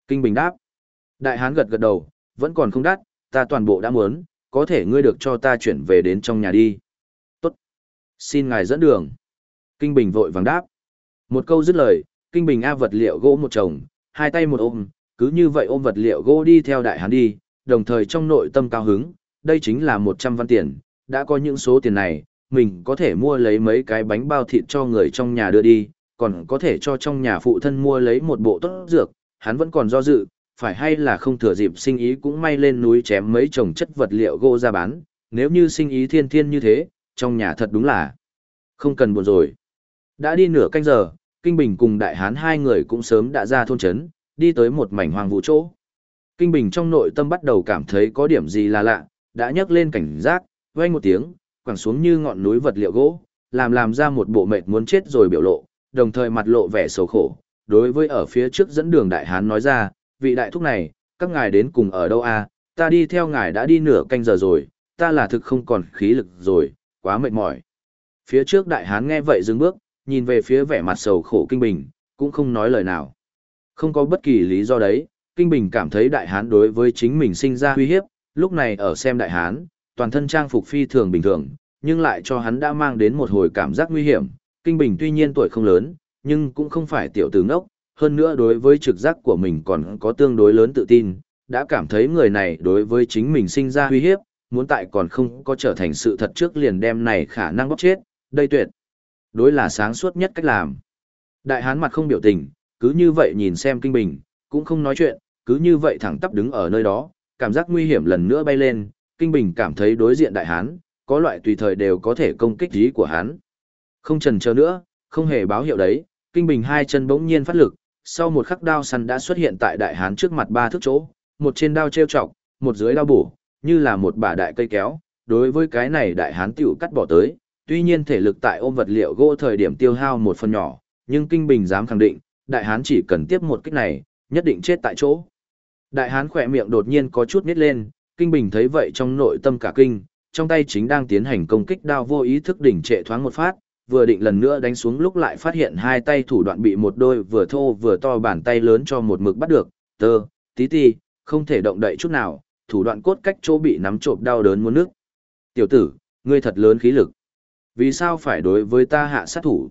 Speaker 1: Kinh bình đáp. Đại hán gật gật đầu, vẫn còn không đắt, ta toàn bộ đã muốn, có thể ngươi được cho ta chuyển về đến trong nhà đi. Tốt. Xin ngài dẫn đường. Kinh Bình vội vàng đáp. Một câu dứt lời, Kinh Bình A vật liệu gỗ một chồng, hai tay một ôm, cứ như vậy ôm vật liệu gỗ đi theo đại hán đi, đồng thời trong nội tâm cao hứng, đây chính là 100 văn tiền, đã có những số tiền này, mình có thể mua lấy mấy cái bánh bao thịt cho người trong nhà đưa đi, còn có thể cho trong nhà phụ thân mua lấy một bộ tốt dược, hắn vẫn còn do dự, phải hay là không thừa dịp sinh ý cũng may lên núi chém mấy chồng chất vật liệu gỗ ra bán, nếu như sinh ý thiên thiên như thế, trong nhà thật đúng là không cần buồn rồi. Đã đi nửa canh giờ, Kinh Bình cùng Đại Hán hai người cũng sớm đã ra thôn trấn, đi tới một mảnh hoang vu chỗ. Kinh Bình trong nội tâm bắt đầu cảm thấy có điểm gì là lạ, đã nhấc lên cảnh giác, vang một tiếng, quẳng xuống như ngọn núi vật liệu gỗ, làm làm ra một bộ mệt muốn chết rồi biểu lộ, đồng thời mặt lộ vẻ sầu khổ. Đối với ở phía trước dẫn đường đại hán nói ra, vị đại thúc này, các ngài đến cùng ở đâu a? À? ta đi theo ngài đã đi nửa canh giờ rồi, ta là thực không còn khí lực rồi, quá mệt mỏi. Phía trước đại hán nghe vậy dừng bước, nhìn về phía vẻ mặt sầu khổ Kinh Bình, cũng không nói lời nào. Không có bất kỳ lý do đấy, Kinh Bình cảm thấy đại hán đối với chính mình sinh ra uy hiếp, lúc này ở xem đại hán, toàn thân trang phục phi thường bình thường, nhưng lại cho hắn đã mang đến một hồi cảm giác nguy hiểm. Kinh Bình tuy nhiên tuổi không lớn, nhưng cũng không phải tiểu tử ngốc, hơn nữa đối với trực giác của mình còn có tương đối lớn tự tin, đã cảm thấy người này đối với chính mình sinh ra uy hiếp, muốn tại còn không có trở thành sự thật trước liền đem này khả năng bóc chết, đây tuyệt. Đối là sáng suốt nhất cách làm. Đại hán mặt không biểu tình, cứ như vậy nhìn xem Kinh Bình, cũng không nói chuyện, cứ như vậy thẳng tắp đứng ở nơi đó, cảm giác nguy hiểm lần nữa bay lên, Kinh Bình cảm thấy đối diện đại hán, có loại tùy thời đều có thể công kích ý của hắn. Không chần chờ nữa, không hề báo hiệu đấy, Kinh Bình hai chân bỗng nhiên phát lực, sau một khắc đao săn đã xuất hiện tại đại hán trước mặt ba thước chỗ, một trên đao treo trọc, một dưới đao bổ, như là một bả đại cây kéo, đối với cái này đại hán tiểu cắt bỏ tới, tuy nhiên thể lực tại ôm vật liệu gỗ thời điểm tiêu hao một phần nhỏ, nhưng Kinh Bình dám khẳng định, đại hán chỉ cần tiếp một kích này, nhất định chết tại chỗ. Đại hán khỏe miệng đột nhiên có chút nít lên, Kinh Bình thấy vậy trong nội tâm cả kinh, trong tay chính đang tiến hành công kích đao vô ý thức đỉnh trệ thoáng một phát, vừa định lần nữa đánh xuống lúc lại phát hiện hai tay thủ đoạn bị một đôi vừa thô vừa to bàn tay lớn cho một mực bắt được, tơ, tí ti, không thể động đậy chút nào, thủ đoạn cốt cách chỗ bị nắm trộm đau đớn muốn nước. Tiểu tử, ngươi thật lớn khí lực. Vì sao phải đối với ta hạ sát thủ?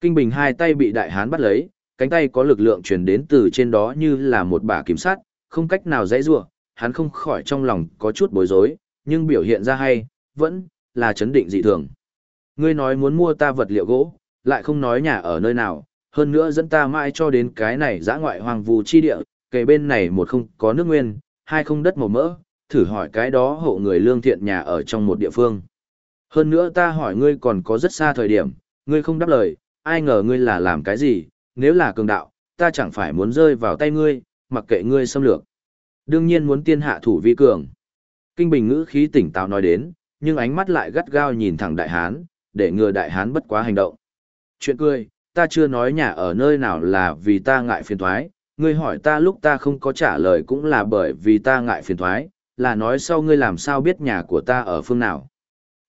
Speaker 1: Kinh Bình hai tay bị đại hán bắt lấy, cánh tay có lực lượng truyền đến từ trên đó như là một bả kiểm sát, không cách nào dãy rủa, hắn không khỏi trong lòng có chút bối rối, nhưng biểu hiện ra hay, vẫn là chấn định dị thường. Ngươi nói muốn mua ta vật liệu gỗ, lại không nói nhà ở nơi nào, hơn nữa dẫn ta mãi cho đến cái này giã ngoại hoàng vù chi địa, kề bên này một không có nước nguyên, hai không đất màu mỡ, thử hỏi cái đó hộ người lương thiện nhà ở trong một địa phương. Hơn nữa ta hỏi ngươi còn có rất xa thời điểm, ngươi không đáp lời, ai ngờ ngươi là làm cái gì, nếu là cường đạo, ta chẳng phải muốn rơi vào tay ngươi, mặc kệ ngươi xâm lược. Đương nhiên muốn tiên hạ thủ vi cường. Kinh Bình ngữ khí tỉnh táo nói đến, nhưng ánh mắt lại gắt gao nhìn thẳng đại hán, để ngừa đại hán bất quá hành động. Chuyện cười, ta chưa nói nhà ở nơi nào là vì ta ngại phiền thoái, ngươi hỏi ta lúc ta không có trả lời cũng là bởi vì ta ngại phiền thoái, là nói sau ngươi làm sao biết nhà của ta ở phương nào.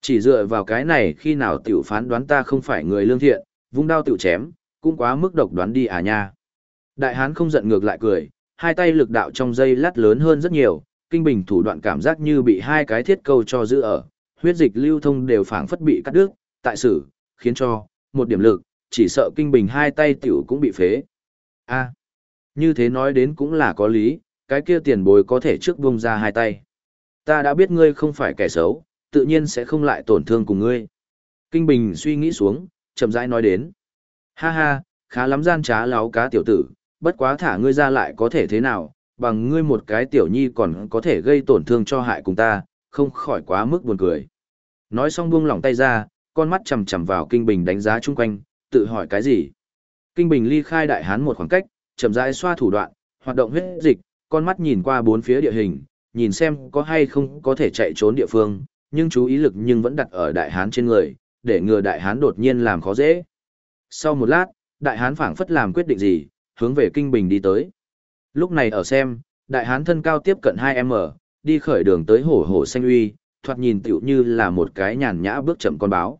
Speaker 1: Chỉ dựa vào cái này khi nào tiểu phán đoán ta không phải người lương thiện, vung đao tiểu chém, cũng quá mức độc đoán đi à nha. Đại hán không giận ngược lại cười, hai tay lực đạo trong dây lát lớn hơn rất nhiều, kinh bình thủ đoạn cảm giác như bị hai cái thiết câu cho giữ ở, huyết dịch lưu thông đều phảng phất bị cắt đứt, tại sử, khiến cho, một điểm lực, chỉ sợ kinh bình hai tay tiểu cũng bị phế. a như thế nói đến cũng là có lý, cái kia tiền bối có thể trước buông ra hai tay. Ta đã biết ngươi không phải kẻ xấu, tự nhiên sẽ không lại tổn thương cùng ngươi. Kinh Bình suy nghĩ xuống, chậm rãi nói đến. Ha ha, khá lắm gian trá láo cá tiểu tử, bất quá thả ngươi ra lại có thể thế nào, bằng ngươi một cái tiểu nhi còn có thể gây tổn thương cho hại cùng ta, không khỏi quá mức buồn cười. Nói xong buông lỏng tay ra, con mắt chầm chầm vào Kinh Bình đánh giá chung quanh, tự hỏi cái gì. Kinh Bình ly khai đại hán một khoảng cách, chậm rãi xoa thủ đoạn, hoạt động huyết dịch, con mắt nhìn qua bốn phía địa hình, nhìn xem có hay không có thể chạy trốn địa phương, nhưng chú ý lực nhưng vẫn đặt ở đại hán trên người, để ngừa đại hán đột nhiên làm khó dễ. Sau một lát, đại hán phảng phất làm quyết định gì, hướng về kinh bình đi tới. Lúc này ở xem, đại hán thân cao tiếp cận 2m, đi khởi đường tới hổ hổ xanh uy, thoạt nhìn tựu như là một cái nhàn nhã bước chậm con báo.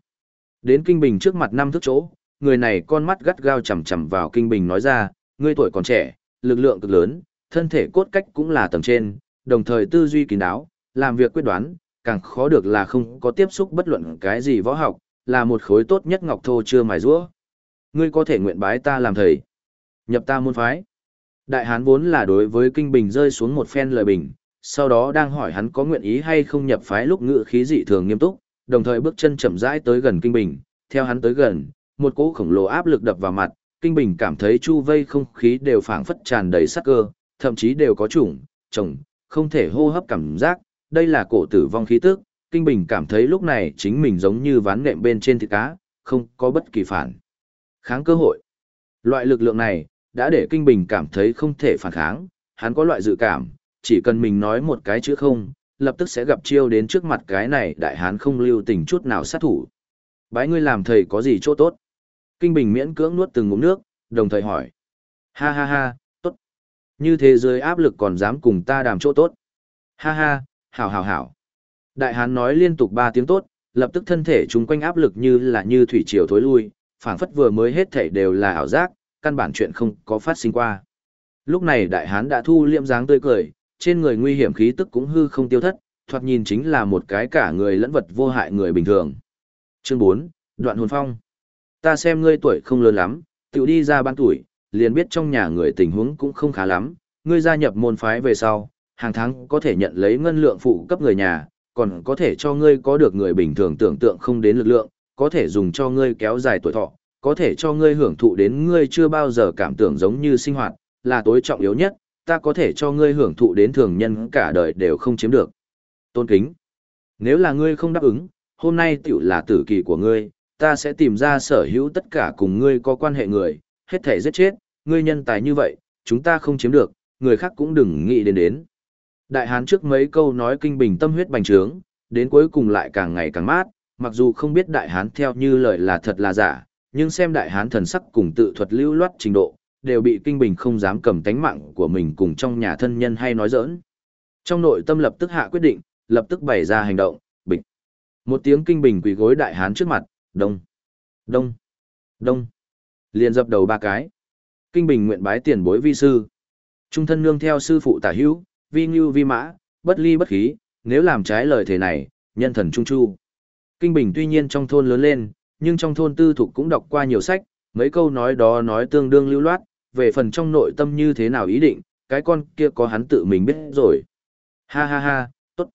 Speaker 1: Đến kinh bình trước mặt năm thước chỗ, người này con mắt gắt gao chầm chầm vào kinh bình nói ra, ngươi tuổi còn trẻ, lực lượng cực lớn, thân thể cốt cách cũng là tầng trên, đồng thời tư duy kín đáo, làm việc quyết đoán, càng khó được là không có tiếp xúc bất luận cái gì võ học, là một khối tốt nhất ngọc thô chưa mài rũa. Ngươi có thể nguyện bái ta làm thầy, nhập ta môn phái. Đại hán vốn là đối với kinh bình rơi xuống một phen lời bình, sau đó đang hỏi hắn có nguyện ý hay không nhập phái lúc ngự khí dị thường nghiêm túc, đồng thời bước chân chậm rãi tới gần kinh bình, theo hắn tới gần, một cỗ khổng lồ áp lực đập vào mặt, kinh bình cảm thấy chu vây không khí đều phảng phất tràn đầy sắc cơ, thậm chí đều có chủng, chồng, không thể hô hấp cảm giác, đây là cổ tử vong khí tức, kinh bình cảm thấy lúc này chính mình giống như ván nệm bên trên thịt cá, không có bất kỳ phản kháng cơ hội. Loại lực lượng này, đã để kinh bình cảm thấy không thể phản kháng, hắn có loại dự cảm, chỉ cần mình nói một cái chữ không, lập tức sẽ gặp chiêu đến trước mặt cái này đại hán không lưu tình chút nào sát thủ. Bái ngươi làm thầy có gì chỗ tốt? Kinh Bình miễn cưỡng nuốt từng ngụm nước, đồng thời hỏi. Ha ha ha, tốt. Như thế giới áp lực còn dám cùng ta đàm chỗ tốt. Ha ha, hảo hảo hảo. Đại hán nói liên tục ba tiếng tốt, lập tức thân thể chúng quanh áp lực như là như thủy triều thối lui, phảng phất vừa mới hết thảy đều là ảo giác, căn bản chuyện không có phát sinh qua. Lúc này đại hán đã thu liệm dáng tươi cười, trên người nguy hiểm khí tức cũng hư không tiêu thất, thoạt nhìn chính là một cái cả người lẫn vật vô hại người bình thường. Chương 4, Đoạn hồn phong. Ta xem ngươi tuổi không lớn lắm, tiểu đi ra ban tuổi, liền biết trong nhà người tình huống cũng không khá lắm, ngươi gia nhập môn phái về sau, hàng tháng có thể nhận lấy ngân lượng phụ cấp người nhà, còn có thể cho ngươi có được người bình thường tưởng tượng không đến lực lượng, có thể dùng cho ngươi kéo dài tuổi thọ, có thể cho ngươi hưởng thụ đến ngươi chưa bao giờ cảm tưởng giống như sinh hoạt, là tối trọng yếu nhất, ta có thể cho ngươi hưởng thụ đến thường nhân cả đời đều không chiếm được. Tôn kính. Nếu là ngươi không đáp ứng, hôm nay tiểu là tử kỳ của ngươi, ta sẽ tìm ra sở hữu tất cả cùng ngươi có quan hệ người, hết thể giết chết, ngươi nhân tài như vậy, chúng ta không chiếm được, người khác cũng đừng nghĩ đến đến. Đại hán trước mấy câu nói kinh bình tâm huyết bành trướng, đến cuối cùng lại càng ngày càng mát, mặc dù không biết đại hán theo như lời là thật là giả, nhưng xem đại hán thần sắc cùng tự thuật lưu loát trình độ, đều bị kinh bình không dám cầm tánh mạng của mình cùng trong nhà thân nhân hay nói giỡn. Trong nội tâm lập tức hạ quyết định, lập tức bày ra hành động, bịch. Một tiếng kinh bình quỳ gối đại hán trước mặt, đông, đông, đông. Liền dập đầu ba cái. Kinh bình nguyện bái tiền bối vi sư. Trung thân nương theo sư phụ tả hữu, vi ngưu vi mã, bất ly bất khí, nếu làm trái lời thế này, nhân thần trung chu. Kinh Bình tuy nhiên trong thôn lớn lên, nhưng trong thôn tư thục cũng đọc qua nhiều sách, mấy câu nói đó nói tương đương lưu loát, về phần trong nội tâm như thế nào ý định, cái con kia có hắn tự mình biết rồi. Ha ha ha, tốt.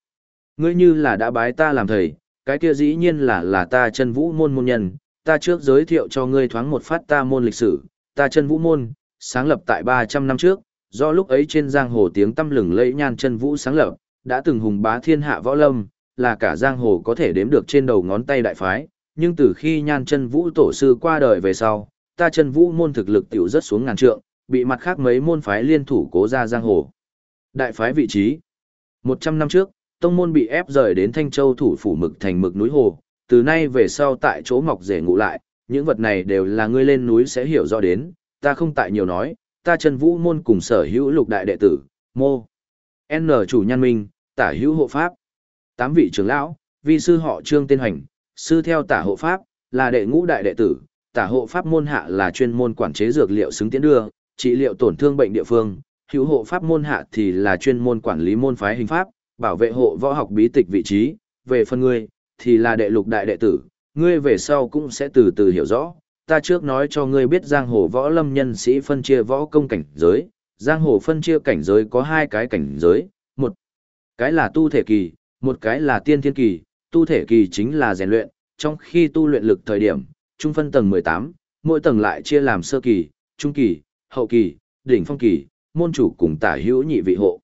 Speaker 1: Ngươi như là đã bái ta làm thầy, cái kia dĩ nhiên là là ta chân vũ môn môn nhân, ta trước giới thiệu cho ngươi thoáng một phát ta môn lịch sử, ta chân vũ môn, sáng lập tại 300 năm trước, do lúc ấy trên giang hồ tiếng tăm lừng lẫy nhan chân vũ sáng lập, đã từng hùng bá thiên hạ võ lâm, là cả giang hồ có thể đếm được trên đầu ngón tay đại phái, nhưng từ khi nhan chân vũ tổ sư qua đời về sau, ta chân vũ môn thực lực tiểu rất xuống ngàn trượng, bị mặt khác mấy môn phái liên thủ cố ra giang hồ. Đại phái vị trí 100 năm trước, tông môn bị ép rời đến Thanh Châu thủ phủ mực thành mực núi hồ, từ nay về sau tại chỗ mọc rể ngụ lại, những vật này đều là ngươi lên núi sẽ hiểu rõ đến, ta không tại nhiều nói, ta chân vũ môn cùng sở hữu lục đại đệ tử, mô. N chủ nhân minh, tả hữu hộ pháp. Tám vị trưởng lão, vi sư họ trương tên hành, sư theo tả hộ pháp, là đệ ngũ đại đệ tử, tả hộ pháp môn hạ là chuyên môn quản chế dược liệu xứng tiến đưa, trị liệu tổn thương bệnh địa phương, hữu hộ pháp môn hạ thì là chuyên môn quản lý môn phái hình pháp, bảo vệ hộ võ học bí tịch vị trí, về phần ngươi, thì là đệ lục đại đệ tử, ngươi về sau cũng sẽ từ từ hiểu rõ, ta trước nói cho ngươi biết giang hồ võ lâm nhân sĩ phân chia võ công cảnh giới, giang hồ phân chia cảnh giới có hai cái cảnh giới, một cái là tu thể kỳ, một cái là tiên thiên kỳ, tu thể kỳ chính là rèn luyện, trong khi tu luyện lực thời điểm, trung phân tầng 18, mỗi tầng lại chia làm sơ kỳ, trung kỳ, hậu kỳ, đỉnh phong kỳ, môn chủ cùng tả hữu nhị vị hộ.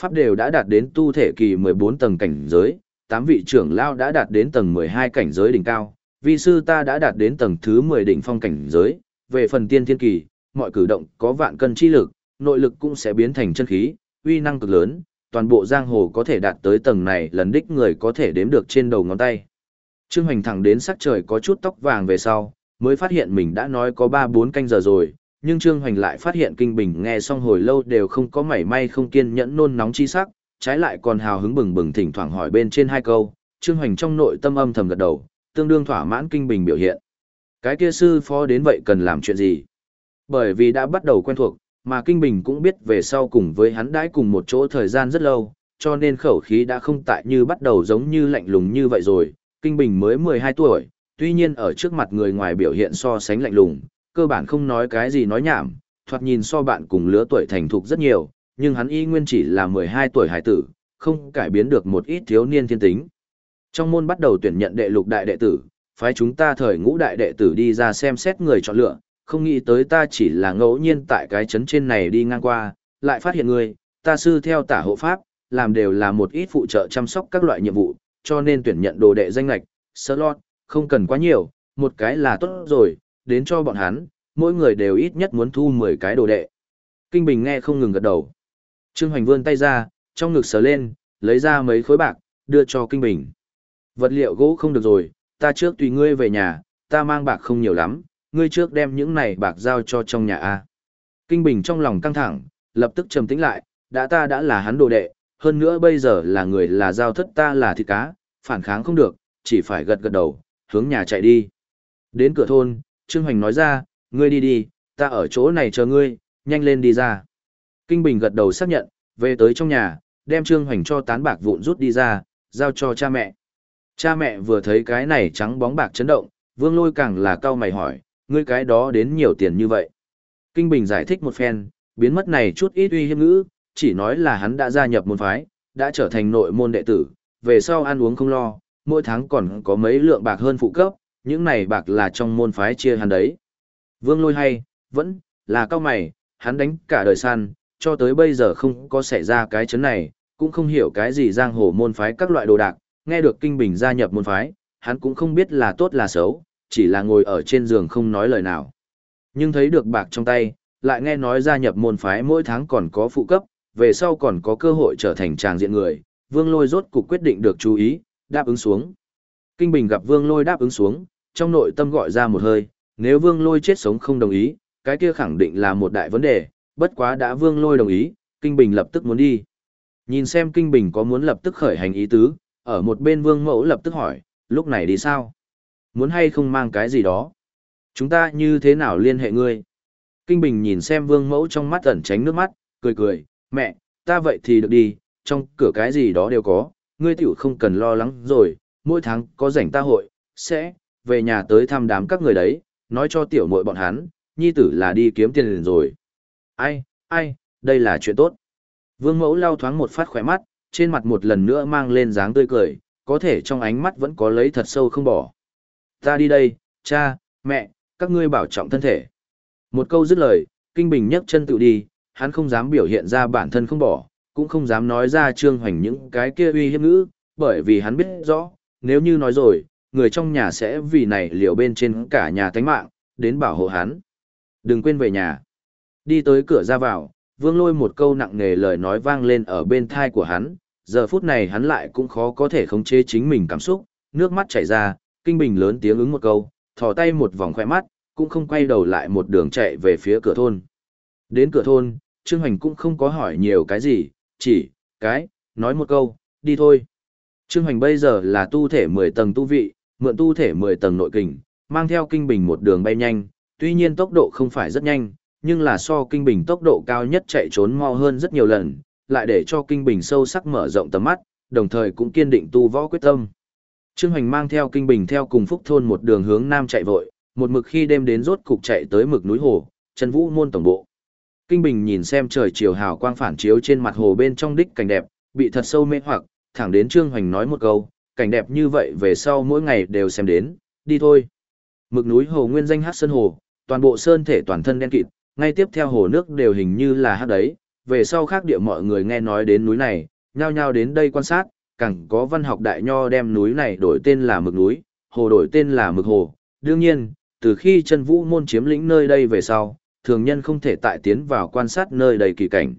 Speaker 1: Pháp đều đã đạt đến tu thể kỳ 14 tầng cảnh giới, 8 vị trưởng lao đã đạt đến tầng 12 cảnh giới đỉnh cao, vi sư ta đã đạt đến tầng thứ 10 đỉnh phong cảnh giới, về phần tiên thiên kỳ, mọi cử động có vạn cân chi lực, nội lực cũng sẽ biến thành chân khí, uy năng cực lớn, toàn bộ giang hồ có thể đạt tới tầng này lần đích người có thể đếm được trên đầu ngón tay. Trương Hoành thẳng đến sắc trời có chút tóc vàng về sau, mới phát hiện mình đã nói có 3-4 canh giờ rồi, nhưng Trương Hoành lại phát hiện Kinh Bình nghe xong hồi lâu đều không có mảy may không kiên nhẫn nôn nóng chi sắc, trái lại còn hào hứng bừng bừng thỉnh thoảng hỏi bên trên hai câu, Trương Hoành trong nội tâm âm thầm gật đầu, tương đương thỏa mãn Kinh Bình biểu hiện. Cái kia sư phó đến vậy cần làm chuyện gì? Bởi vì đã bắt đầu quen thuộc, mà Kinh Bình cũng biết về sau cùng với hắn đãi cùng một chỗ thời gian rất lâu, cho nên khẩu khí đã không tại như bắt đầu giống như lạnh lùng như vậy rồi. Kinh Bình mới 12 tuổi, tuy nhiên ở trước mặt người ngoài biểu hiện so sánh lạnh lùng, cơ bản không nói cái gì nói nhảm, thoạt nhìn so bạn cùng lứa tuổi thành thục rất nhiều, nhưng hắn y nguyên chỉ là 12 tuổi hải tử, không cải biến được một ít thiếu niên thiên tính. Trong môn bắt đầu tuyển nhận đệ lục đại đệ tử, phái chúng ta thời ngũ đại đệ tử đi ra xem xét người chọn lựa, không nghĩ tới ta chỉ là ngẫu nhiên tại cái trấn trên này đi ngang qua, lại phát hiện người, ta sư theo tả hộ pháp, làm đều là một ít phụ trợ chăm sóc các loại nhiệm vụ, cho nên tuyển nhận đồ đệ danh lạch, slot, không cần quá nhiều, một cái là tốt rồi, đến cho bọn hắn, mỗi người đều ít nhất muốn thu 10 cái đồ đệ. Kinh Bình nghe không ngừng gật đầu. Trương Hoành vươn tay ra, trong ngực sờ lên, lấy ra mấy khối bạc, đưa cho Kinh Bình. Vật liệu gỗ không được rồi, ta trước tùy ngươi về nhà, ta mang bạc không nhiều lắm, ngươi trước đem những này bạc giao cho trong nhà A. Kinh Bình trong lòng căng thẳng, lập tức trầm tĩnh lại, đã ta đã là hắn đồ đệ, hơn nữa bây giờ là người là giao thất ta là thịt cá, phản kháng không được, chỉ phải gật gật đầu, hướng nhà chạy đi. Đến cửa thôn, Trương Hoành nói ra, ngươi đi đi, ta ở chỗ này chờ ngươi, nhanh lên đi ra. Kinh Bình gật đầu xác nhận, về tới trong nhà, đem Trương Hoành cho tán bạc vụn rút đi ra, giao cho cha mẹ. Cha mẹ vừa thấy cái này trắng bóng bạc chấn động, vương lôi càng là cao mày hỏi, ngươi cái đó đến nhiều tiền như vậy. Kinh Bình giải thích một phen, biến mất này chút ít uy hiếp ngữ, chỉ nói là hắn đã gia nhập môn phái, đã trở thành nội môn đệ tử, về sau ăn uống không lo, mỗi tháng còn có mấy lượng bạc hơn phụ cấp, những này bạc là trong môn phái chia hắn đấy. Vương lôi hay, vẫn, là cao mày, hắn đánh cả đời săn, cho tới bây giờ không có xảy ra cái chấn này, cũng không hiểu cái gì giang hồ môn phái các loại đồ đạc, nghe được Kinh Bình gia nhập môn phái, hắn cũng không biết là tốt là xấu, chỉ là ngồi ở trên giường không nói lời nào. Nhưng thấy được bạc trong tay, lại nghe nói gia nhập môn phái mỗi tháng còn có phụ cấp, về sau còn có cơ hội trở thành tràng diện người, Vương Lôi rốt cục quyết định được chú ý, đáp ứng xuống. Kinh Bình gặp Vương Lôi đáp ứng xuống, trong nội tâm gọi ra một hơi, nếu Vương Lôi chết sống không đồng ý, cái kia khẳng định là một đại vấn đề, bất quá đã Vương Lôi đồng ý, Kinh Bình lập tức muốn đi. Nhìn xem Kinh Bình có muốn lập tức khởi hành ý tứ, ở một bên Vương Mẫu lập tức hỏi, lúc này đi sao? Muốn hay không mang cái gì đó? Chúng ta như thế nào liên hệ ngươi? Kinh Bình nhìn xem Vương Mẫu trong mắt ẩn tránh nước mắt, cười cười, mẹ, ta vậy thì được đi, trong cửa cái gì đó đều có, ngươi tiểu không cần lo lắng rồi, mỗi tháng có rảnh ta hội, sẽ, về nhà tới thăm đám các người đấy, nói cho tiểu muội bọn hắn, nhi tử là đi kiếm tiền liền rồi. Ai, ai, đây là chuyện tốt. Vương mẫu lao thoáng một phát khỏe mắt, trên mặt một lần nữa mang lên dáng tươi cười, có thể trong ánh mắt vẫn có lấy thật sâu không bỏ. Ta đi đây, cha, mẹ, các ngươi bảo trọng thân thể. Một câu dứt lời, Kinh Bình nhấc chân tự đi, hắn không dám biểu hiện ra bản thân không bỏ, cũng không dám nói ra trương hoành những cái kia uy hiếp ngữ, bởi vì hắn biết rõ, nếu như nói rồi, người trong nhà sẽ vì này liều bên trên cả nhà tánh mạng, đến bảo hộ hắn. Đừng quên về nhà. Đi tới cửa ra vào, vương lôi một câu nặng nề lời nói vang lên ở bên thai của hắn, giờ phút này hắn lại cũng khó có thể khống chế chính mình cảm xúc, nước mắt chảy ra, kinh bình lớn tiếng ứng một câu, thò tay một vòng khoe mắt, cũng không quay đầu lại một đường chạy về phía cửa thôn. Đến cửa thôn, Trương Hoành cũng không có hỏi nhiều cái gì, chỉ, cái, nói một câu, đi thôi. Trương Hoành bây giờ là tu thể 10 tầng tu vị, mượn tu thể 10 tầng nội kình, mang theo kinh bình một đường bay nhanh, tuy nhiên tốc độ không phải rất nhanh, nhưng là so kinh bình tốc độ cao nhất chạy trốn mau hơn rất nhiều lần, lại để cho kinh bình sâu sắc mở rộng tầm mắt, đồng thời cũng kiên định tu võ quyết tâm. Trương Hoành mang theo kinh bình theo cùng phúc thôn một đường hướng nam chạy vội, một mực khi đêm đến rốt cục chạy tới mực núi hồ, Trần Vũ môn tổng bộ. Kinh Bình nhìn xem trời chiều hào quang phản chiếu trên mặt hồ bên trong đích cảnh đẹp, bị thật sâu mê hoặc, thẳng đến Trương Hoành nói một câu, cảnh đẹp như vậy về sau mỗi ngày đều xem đến, đi thôi. Mực núi hồ nguyên danh hát sơn hồ, toàn bộ sơn thể toàn thân đen kịt, ngay tiếp theo hồ nước đều hình như là hát đấy, về sau khác địa mọi người nghe nói đến núi này, nhao nhao đến đây quan sát, càng có văn học đại nho đem núi này đổi tên là mực núi, hồ đổi tên là mực hồ. Đương nhiên, từ khi chân vũ môn chiếm lĩnh nơi đây về sau, thường nhân không thể tại tiến vào quan sát nơi đầy kỳ cảnh.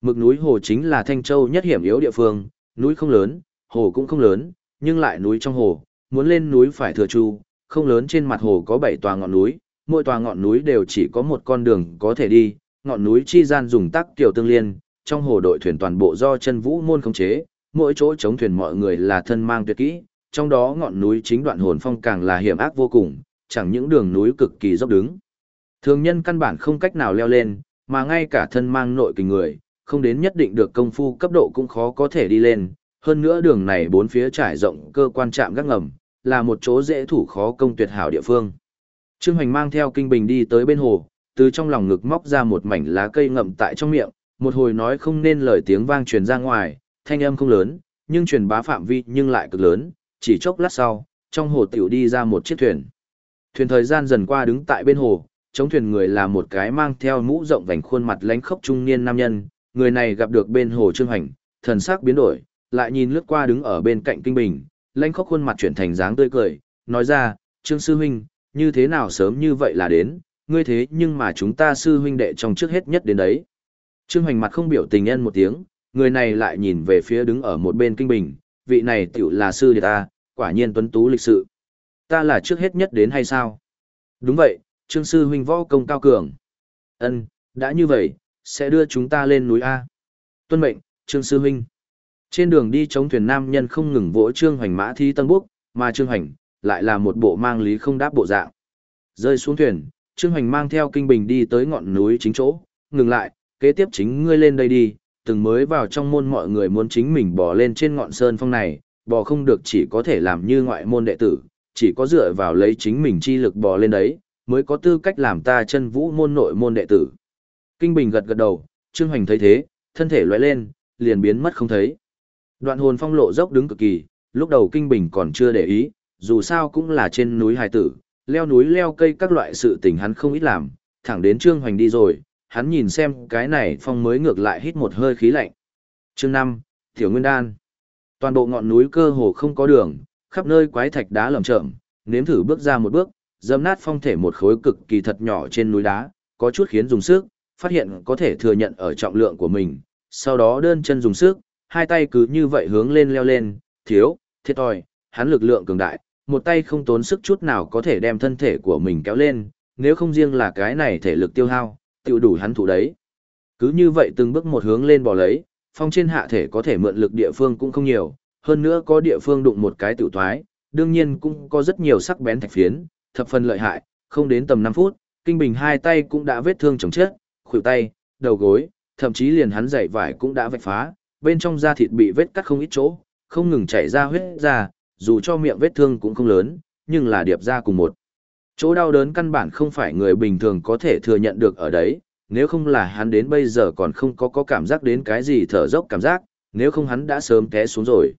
Speaker 1: Mực núi hồ chính là Thanh Châu nhất hiểm yếu địa phương, núi không lớn, hồ cũng không lớn, nhưng lại núi trong hồ, muốn lên núi phải thừa chu, không lớn trên mặt hồ có 7 tòa ngọn núi, mỗi tòa ngọn núi đều chỉ có một con đường có thể đi, ngọn núi chi gian dùng tắc kiểu tương liên, trong hồ đội thuyền toàn bộ do chân vũ môn khống chế, mỗi chỗ chống thuyền mọi người là thân mang tuyệt kỹ, trong đó ngọn núi chính đoạn hồn phong càng là hiểm ác vô cùng, chẳng những đường núi cực kỳ dốc đứng. Thường nhân căn bản không cách nào leo lên, mà ngay cả thân mang nội kình người, không đến nhất định được công phu cấp độ cũng khó có thể đi lên. Hơn nữa đường này bốn phía trải rộng cơ quan chạm gác ngầm, là một chỗ dễ thủ khó công tuyệt hảo địa phương. Trương Hoành mang theo kinh bình đi tới bên hồ, từ trong lòng ngực móc ra một mảnh lá cây ngậm tại trong miệng, một hồi nói không nên lời tiếng vang truyền ra ngoài, thanh âm không lớn, nhưng truyền bá phạm vi nhưng lại cực lớn, chỉ chốc lát sau, trong hồ tiểu đi ra một chiếc thuyền. Thuyền thời gian dần qua đứng tại bên hồ, chống thuyền người là một cái mang theo mũ rộng vành khuôn mặt lánh khốc trung niên nam nhân, người này gặp được bên hồ trương hành, thần sắc biến đổi, lại nhìn lướt qua đứng ở bên cạnh kinh bình, lánh khốc khuôn mặt chuyển thành dáng tươi cười, nói ra, trương sư huynh, như thế nào sớm như vậy là đến, ngươi thế nhưng mà chúng ta sư huynh đệ trong trước hết nhất đến đấy. Trương Hoành mặt không biểu tình nhân một tiếng, Người này lại nhìn về phía đứng ở một bên kinh bình, vị này tiểu là sư đệ ta, quả nhiên tuấn tú lịch sự. Ta là trước hết nhất đến hay sao? Đúng vậy, trương sư huynh võ công cao cường. Ân, đã như vậy, sẽ đưa chúng ta lên núi A. Tuân mệnh, trương sư huynh. Trên đường đi chống thuyền nam nhân không ngừng vỗ trương hoành mã thi tân búc, mà trương hoành, lại là một bộ mang lý không đáp bộ dạng. Rơi xuống thuyền, trương hoành mang theo kinh bình đi tới ngọn núi chính chỗ, ngừng lại, kế tiếp chính ngươi lên đây đi, từng mới vào trong môn mọi người muốn chính mình bò lên trên ngọn sơn phong này, bò không được chỉ có thể làm như ngoại môn đệ tử, chỉ có dựa vào lấy chính mình chi lực bò lên đấy, mới có tư cách làm ta chân vũ môn nội môn đệ tử. Kinh Bình gật gật đầu, Trương Hoành thấy thế, thân thể lóe lên, liền biến mất không thấy. Đoạn hồn phong lộ dốc đứng cực kỳ, lúc đầu Kinh Bình còn chưa để ý, dù sao cũng là trên núi hài tử, leo núi leo cây các loại sự tình hắn không ít làm, thẳng đến Trương Hoành đi rồi, hắn nhìn xem cái này phong mới ngược lại hít một hơi khí lạnh. Chương 5, Tiểu Nguyên Đan. Toàn bộ ngọn núi cơ hồ không có đường, khắp nơi quái thạch đá lởm chởm, nếm thử bước ra một bước, dẫm nát phong thể một khối cực kỳ thật nhỏ trên núi đá, có chút khiến dùng sức, phát hiện có thể thừa nhận ở trọng lượng của mình, sau đó đơn chân dùng sức, hai tay cứ như vậy hướng lên leo lên, thiếu, thiệt thòi, hắn lực lượng cường đại, một tay không tốn sức chút nào có thể đem thân thể của mình kéo lên, nếu không riêng là cái này thể lực tiêu hao, tiêu đủ hắn thủ đấy. Cứ như vậy từng bước một hướng lên bò lấy, phong trên hạ thể có thể mượn lực địa phương cũng không nhiều, hơn nữa có địa phương đụng một cái tiểu thoái, đương nhiên cũng có rất nhiều sắc bén thạch phiến, thập phần lợi hại, không đến tầm 5 phút, Kinh Bình hai tay cũng đã vết thương chồng chết, khuỷu tay, đầu gối, thậm chí liền hắn giày vải cũng đã vạch phá, bên trong da thịt bị vết cắt không ít chỗ, không ngừng chảy ra huyết ra, dù cho miệng vết thương cũng không lớn, nhưng là điệp ra cùng một. Chỗ đau đớn căn bản không phải người bình thường có thể thừa nhận được ở đấy, nếu không là hắn đến bây giờ còn không có có cảm giác đến cái gì thở dốc cảm giác, nếu không hắn đã sớm té xuống rồi.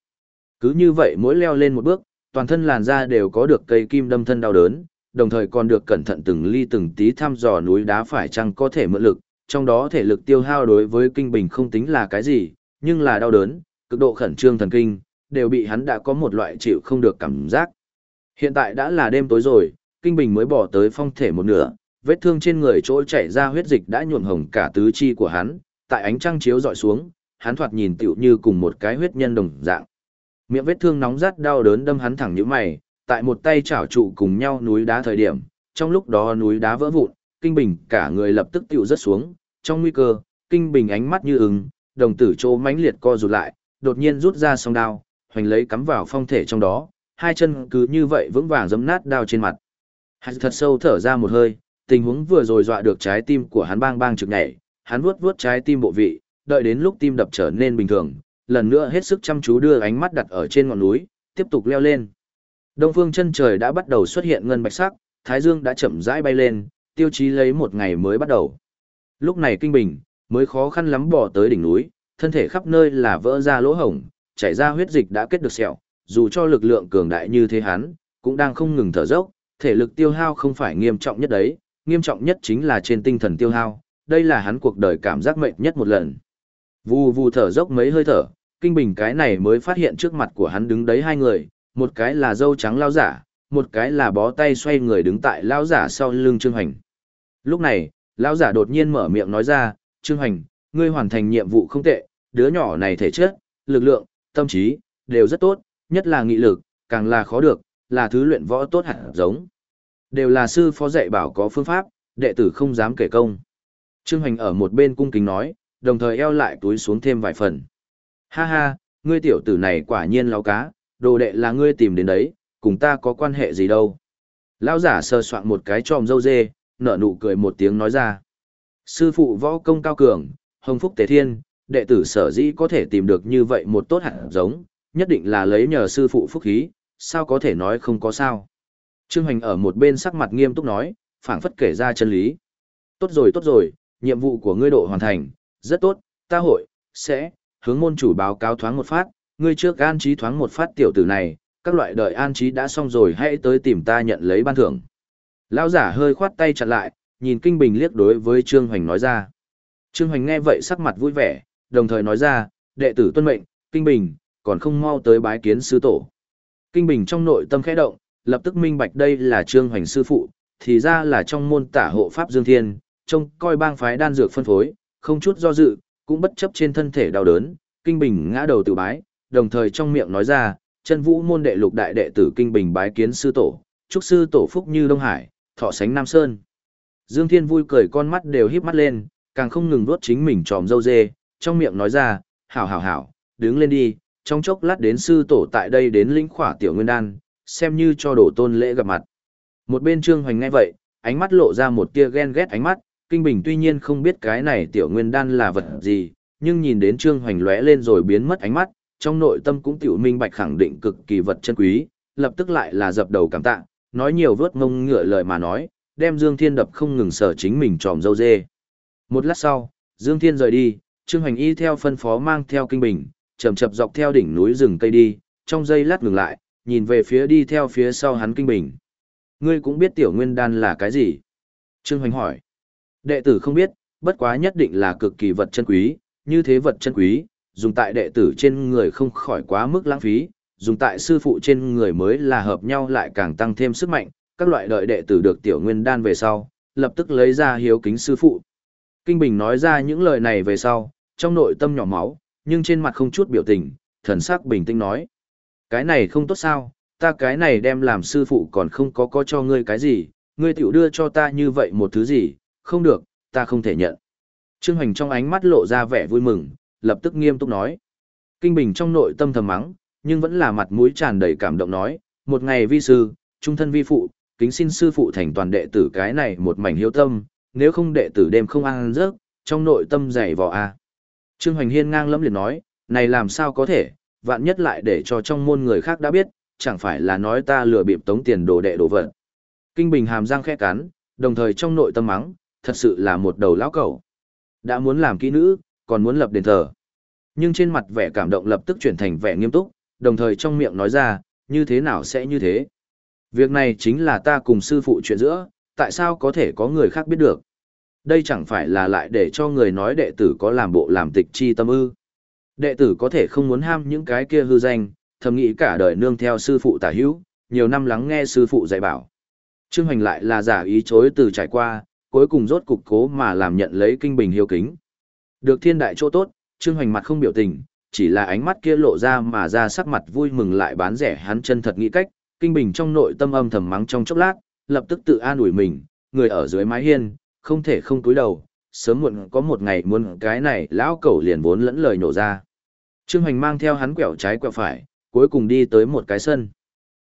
Speaker 1: Cứ như vậy mỗi leo lên một bước, toàn thân làn da đều có được cây kim đâm thân đau đớn, đồng thời còn được cẩn thận từng ly từng tí thăm dò núi đá phải chăng có thể mượn lực, trong đó thể lực tiêu hao đối với kinh bình không tính là cái gì, nhưng là đau đớn, cực độ khẩn trương thần kinh, đều bị hắn đã có một loại chịu không được cảm giác. Hiện tại đã là đêm tối rồi, kinh bình mới bỏ tới phong thể một nửa, vết thương trên người chỗ chảy ra huyết dịch đã nhuộm hồng cả tứ chi của hắn, tại ánh trăng chiếu dọi xuống, hắn thoạt nhìn tựu như cùng một cái huyết nhân đồng dạng. Miệng vết thương nóng rát đau đớn đâm hắn thẳng như mày, tại một tay chảo trụ cùng nhau núi đá thời điểm, trong lúc đó núi đá vỡ vụn, kinh bình cả người lập tức tựu rớt xuống, trong nguy cơ, kinh bình ánh mắt như ứng, đồng tử chỗ mãnh liệt co rụt lại, đột nhiên rút ra song đao, hoành lấy cắm vào phong thể trong đó, hai chân cứ như vậy vững vàng giẫm nát đao trên mặt. Hắn thật sâu thở ra một hơi, tình huống vừa rồi dọa được trái tim của hắn bang bang trực nhảy, hắn vuốt vuốt trái tim bộ vị, đợi đến lúc tim đập trở nên bình thường, lần nữa hết sức chăm chú đưa ánh mắt đặt ở trên ngọn núi, tiếp tục leo lên. Đông phương chân trời đã bắt đầu xuất hiện ngân bạch sắc, thái dương đã chậm rãi bay lên, tiêu chí lấy một ngày mới bắt đầu. Lúc này kinh bình, mới khó khăn lắm bỏ tới đỉnh núi, thân thể khắp nơi là vỡ ra lỗ hổng, chảy ra huyết dịch đã kết được sẹo, dù cho lực lượng cường đại như thế hắn, cũng đang không ngừng thở dốc, thể lực tiêu hao không phải nghiêm trọng nhất đấy, nghiêm trọng nhất chính là trên tinh thần tiêu hao, đây là hắn cuộc đời cảm giác mệt nhất một lần. Vù vù thở dốc mấy hơi thở, kinh bình cái này mới phát hiện trước mặt của hắn đứng đấy hai người, một cái là dâu trắng lao giả, một cái là bó tay xoay người đứng tại lao giả sau lưng Trương Hoành. Lúc này, lao giả đột nhiên mở miệng nói ra, Trương Hoành, ngươi hoàn thành nhiệm vụ không tệ, đứa nhỏ này thể chất, lực lượng, tâm trí, đều rất tốt, nhất là nghị lực, càng là khó được, là thứ luyện võ tốt hẳn giống. Đều là sư phó dạy bảo có phương pháp, đệ tử không dám kể công. Trương Hoành ở một bên cung kính nói, đồng thời eo lại túi xuống thêm vài phần. Ha ha, ngươi tiểu tử này quả nhiên láo cá, đồ đệ là ngươi tìm đến đấy, cùng ta có quan hệ gì đâu. Lão giả sờ soạn một cái tròm dâu dê, nở nụ cười một tiếng nói ra. Sư phụ võ công cao cường, hồng phúc tế thiên, đệ tử sở dĩ có thể tìm được như vậy một tốt hẳn giống, nhất định là lấy nhờ sư phụ phúc khí, sao có thể nói không có sao. Trương Hoành ở một bên sắc mặt nghiêm túc nói, phảng phất kể ra chân lý. Tốt rồi tốt rồi, nhiệm vụ của ngươi độ hoàn thành, rất tốt, ta hội, sẽ, hướng môn chủ báo cáo thoáng một phát, ngươi trước an trí thoáng một phát tiểu tử này, các loại đợi an trí đã xong rồi hãy tới tìm ta nhận lấy ban thưởng. Lão giả hơi khoát tay chặt lại, nhìn Kinh Bình liếc đối với Trương Hoành nói ra. Trương Hoành nghe vậy sắc mặt vui vẻ, đồng thời nói ra, đệ tử tuân mệnh, Kinh Bình, còn không mau tới bái kiến sư tổ. Kinh Bình trong nội tâm khẽ động, lập tức minh bạch đây là Trương Hoành sư phụ, thì ra là trong môn tả hộ Pháp Dương Thiên, trông coi bang phái đan dược phân phối, không chút do dự, cũng bất chấp trên thân thể đau đớn, Kinh Bình ngã đầu tự bái, đồng thời trong miệng nói ra, chân vũ môn đệ lục đại đệ tử Kinh Bình bái kiến sư tổ, chúc sư tổ phúc như Đông Hải, thọ sánh Nam Sơn. Dương Thiên vui cười con mắt đều híp mắt lên, càng không ngừng vuốt chính mình tròm dâu dê, trong miệng nói ra, hảo hảo hảo, đứng lên đi, trong chốc lát đến sư tổ tại đây đến lĩnh khỏa tiểu nguyên đan, xem như cho đổ tôn lễ gặp mặt. Một bên Trương Hoành nghe vậy, ánh mắt lộ ra một tia ghen ghét ánh mắt, Kinh Bình tuy nhiên không biết cái này tiểu nguyên đan là vật gì, nhưng nhìn đến Trương Hoành lóe lên rồi biến mất ánh mắt, trong nội tâm cũng tiểu minh bạch khẳng định cực kỳ vật chân quý, lập tức lại là dập đầu cảm tạ, nói nhiều vớt ngông ngựa lời mà nói, đem Dương Thiên đập không ngừng sở chính mình tròm dâu dê. Một lát sau, Dương Thiên rời đi, Trương Hoành y theo phân phó mang theo Kinh Bình, chậm chậm dọc theo đỉnh núi rừng cây đi, trong giây lát ngừng lại, nhìn về phía đi theo phía sau hắn Kinh Bình. Ngươi cũng biết tiểu nguyên đan là cái gì? Trương Hoành hỏi. Đệ tử không biết, bất quá nhất định là cực kỳ vật chân quý, như thế vật chân quý, dùng tại đệ tử trên người không khỏi quá mức lãng phí, dùng tại sư phụ trên người mới là hợp nhau lại càng tăng thêm sức mạnh, các loại đợi đệ tử được tiểu nguyên đan về sau, lập tức lấy ra hiếu kính sư phụ. Kinh Bình nói ra những lời này về sau, trong nội tâm nhỏ máu, nhưng trên mặt không chút biểu tình, thần sắc bình tĩnh nói. Cái này không tốt sao, ta cái này đem làm sư phụ còn không có có cho ngươi cái gì, ngươi tiểu đưa cho ta như vậy một thứ gì, không được, ta không thể nhận. Trương Hoành trong ánh mắt lộ ra vẻ vui mừng, lập tức nghiêm túc nói. Kinh Bình trong nội tâm thầm mắng, nhưng vẫn là mặt mũi tràn đầy cảm động nói, một ngày vi sư, trung thân vi phụ, kính xin sư phụ thành toàn đệ tử cái này một mảnh hiếu tâm, nếu không đệ tử đêm không ăn rớt, trong nội tâm dày vò a. Trương Hoành Hiên ngang lẫm liền nói, này làm sao có thể, vạn nhất lại để cho trong môn người khác đã biết, chẳng phải là nói ta lừa bịp tống tiền đồ đệ đồ vật. Kinh Bình hàm răng khẽ cắn, đồng thời trong nội tâm mắng, thật sự là một đầu lão cẩu. Đã muốn làm kỹ nữ, còn muốn lập đền thờ. Nhưng trên mặt vẻ cảm động lập tức chuyển thành vẻ nghiêm túc, đồng thời trong miệng nói ra, như thế nào sẽ như thế. Việc này chính là ta cùng sư phụ chuyện giữa, tại sao có thể có người khác biết được. Đây chẳng phải là lại để cho người nói đệ tử có làm bộ làm tịch chi tâm ư. Đệ tử có thể không muốn ham những cái kia hư danh, thầm nghĩ cả đời nương theo sư phụ tả hữu, nhiều năm lắng nghe sư phụ dạy bảo. Trương Hoành lại là giả ý chối từ trải qua, cuối cùng rốt cục cố mà làm nhận lấy kinh bình hiếu kính. Được thiên đại chỗ tốt, Trương Hoành mặt không biểu tình, chỉ là ánh mắt kia lộ ra mà ra sắc mặt vui mừng lại bán rẻ hắn chân thật nghĩ cách, kinh bình trong nội tâm âm thầm mắng trong chốc lát, lập tức tự an ủi mình, người ở dưới mái hiên, không thể không túi đầu, sớm muộn có một ngày muốn cái này lão cẩu liền vốn lẫn lời nổ ra. Trương Hoành mang theo hắn quẹo trái quẹo phải, cuối cùng đi tới một cái sân.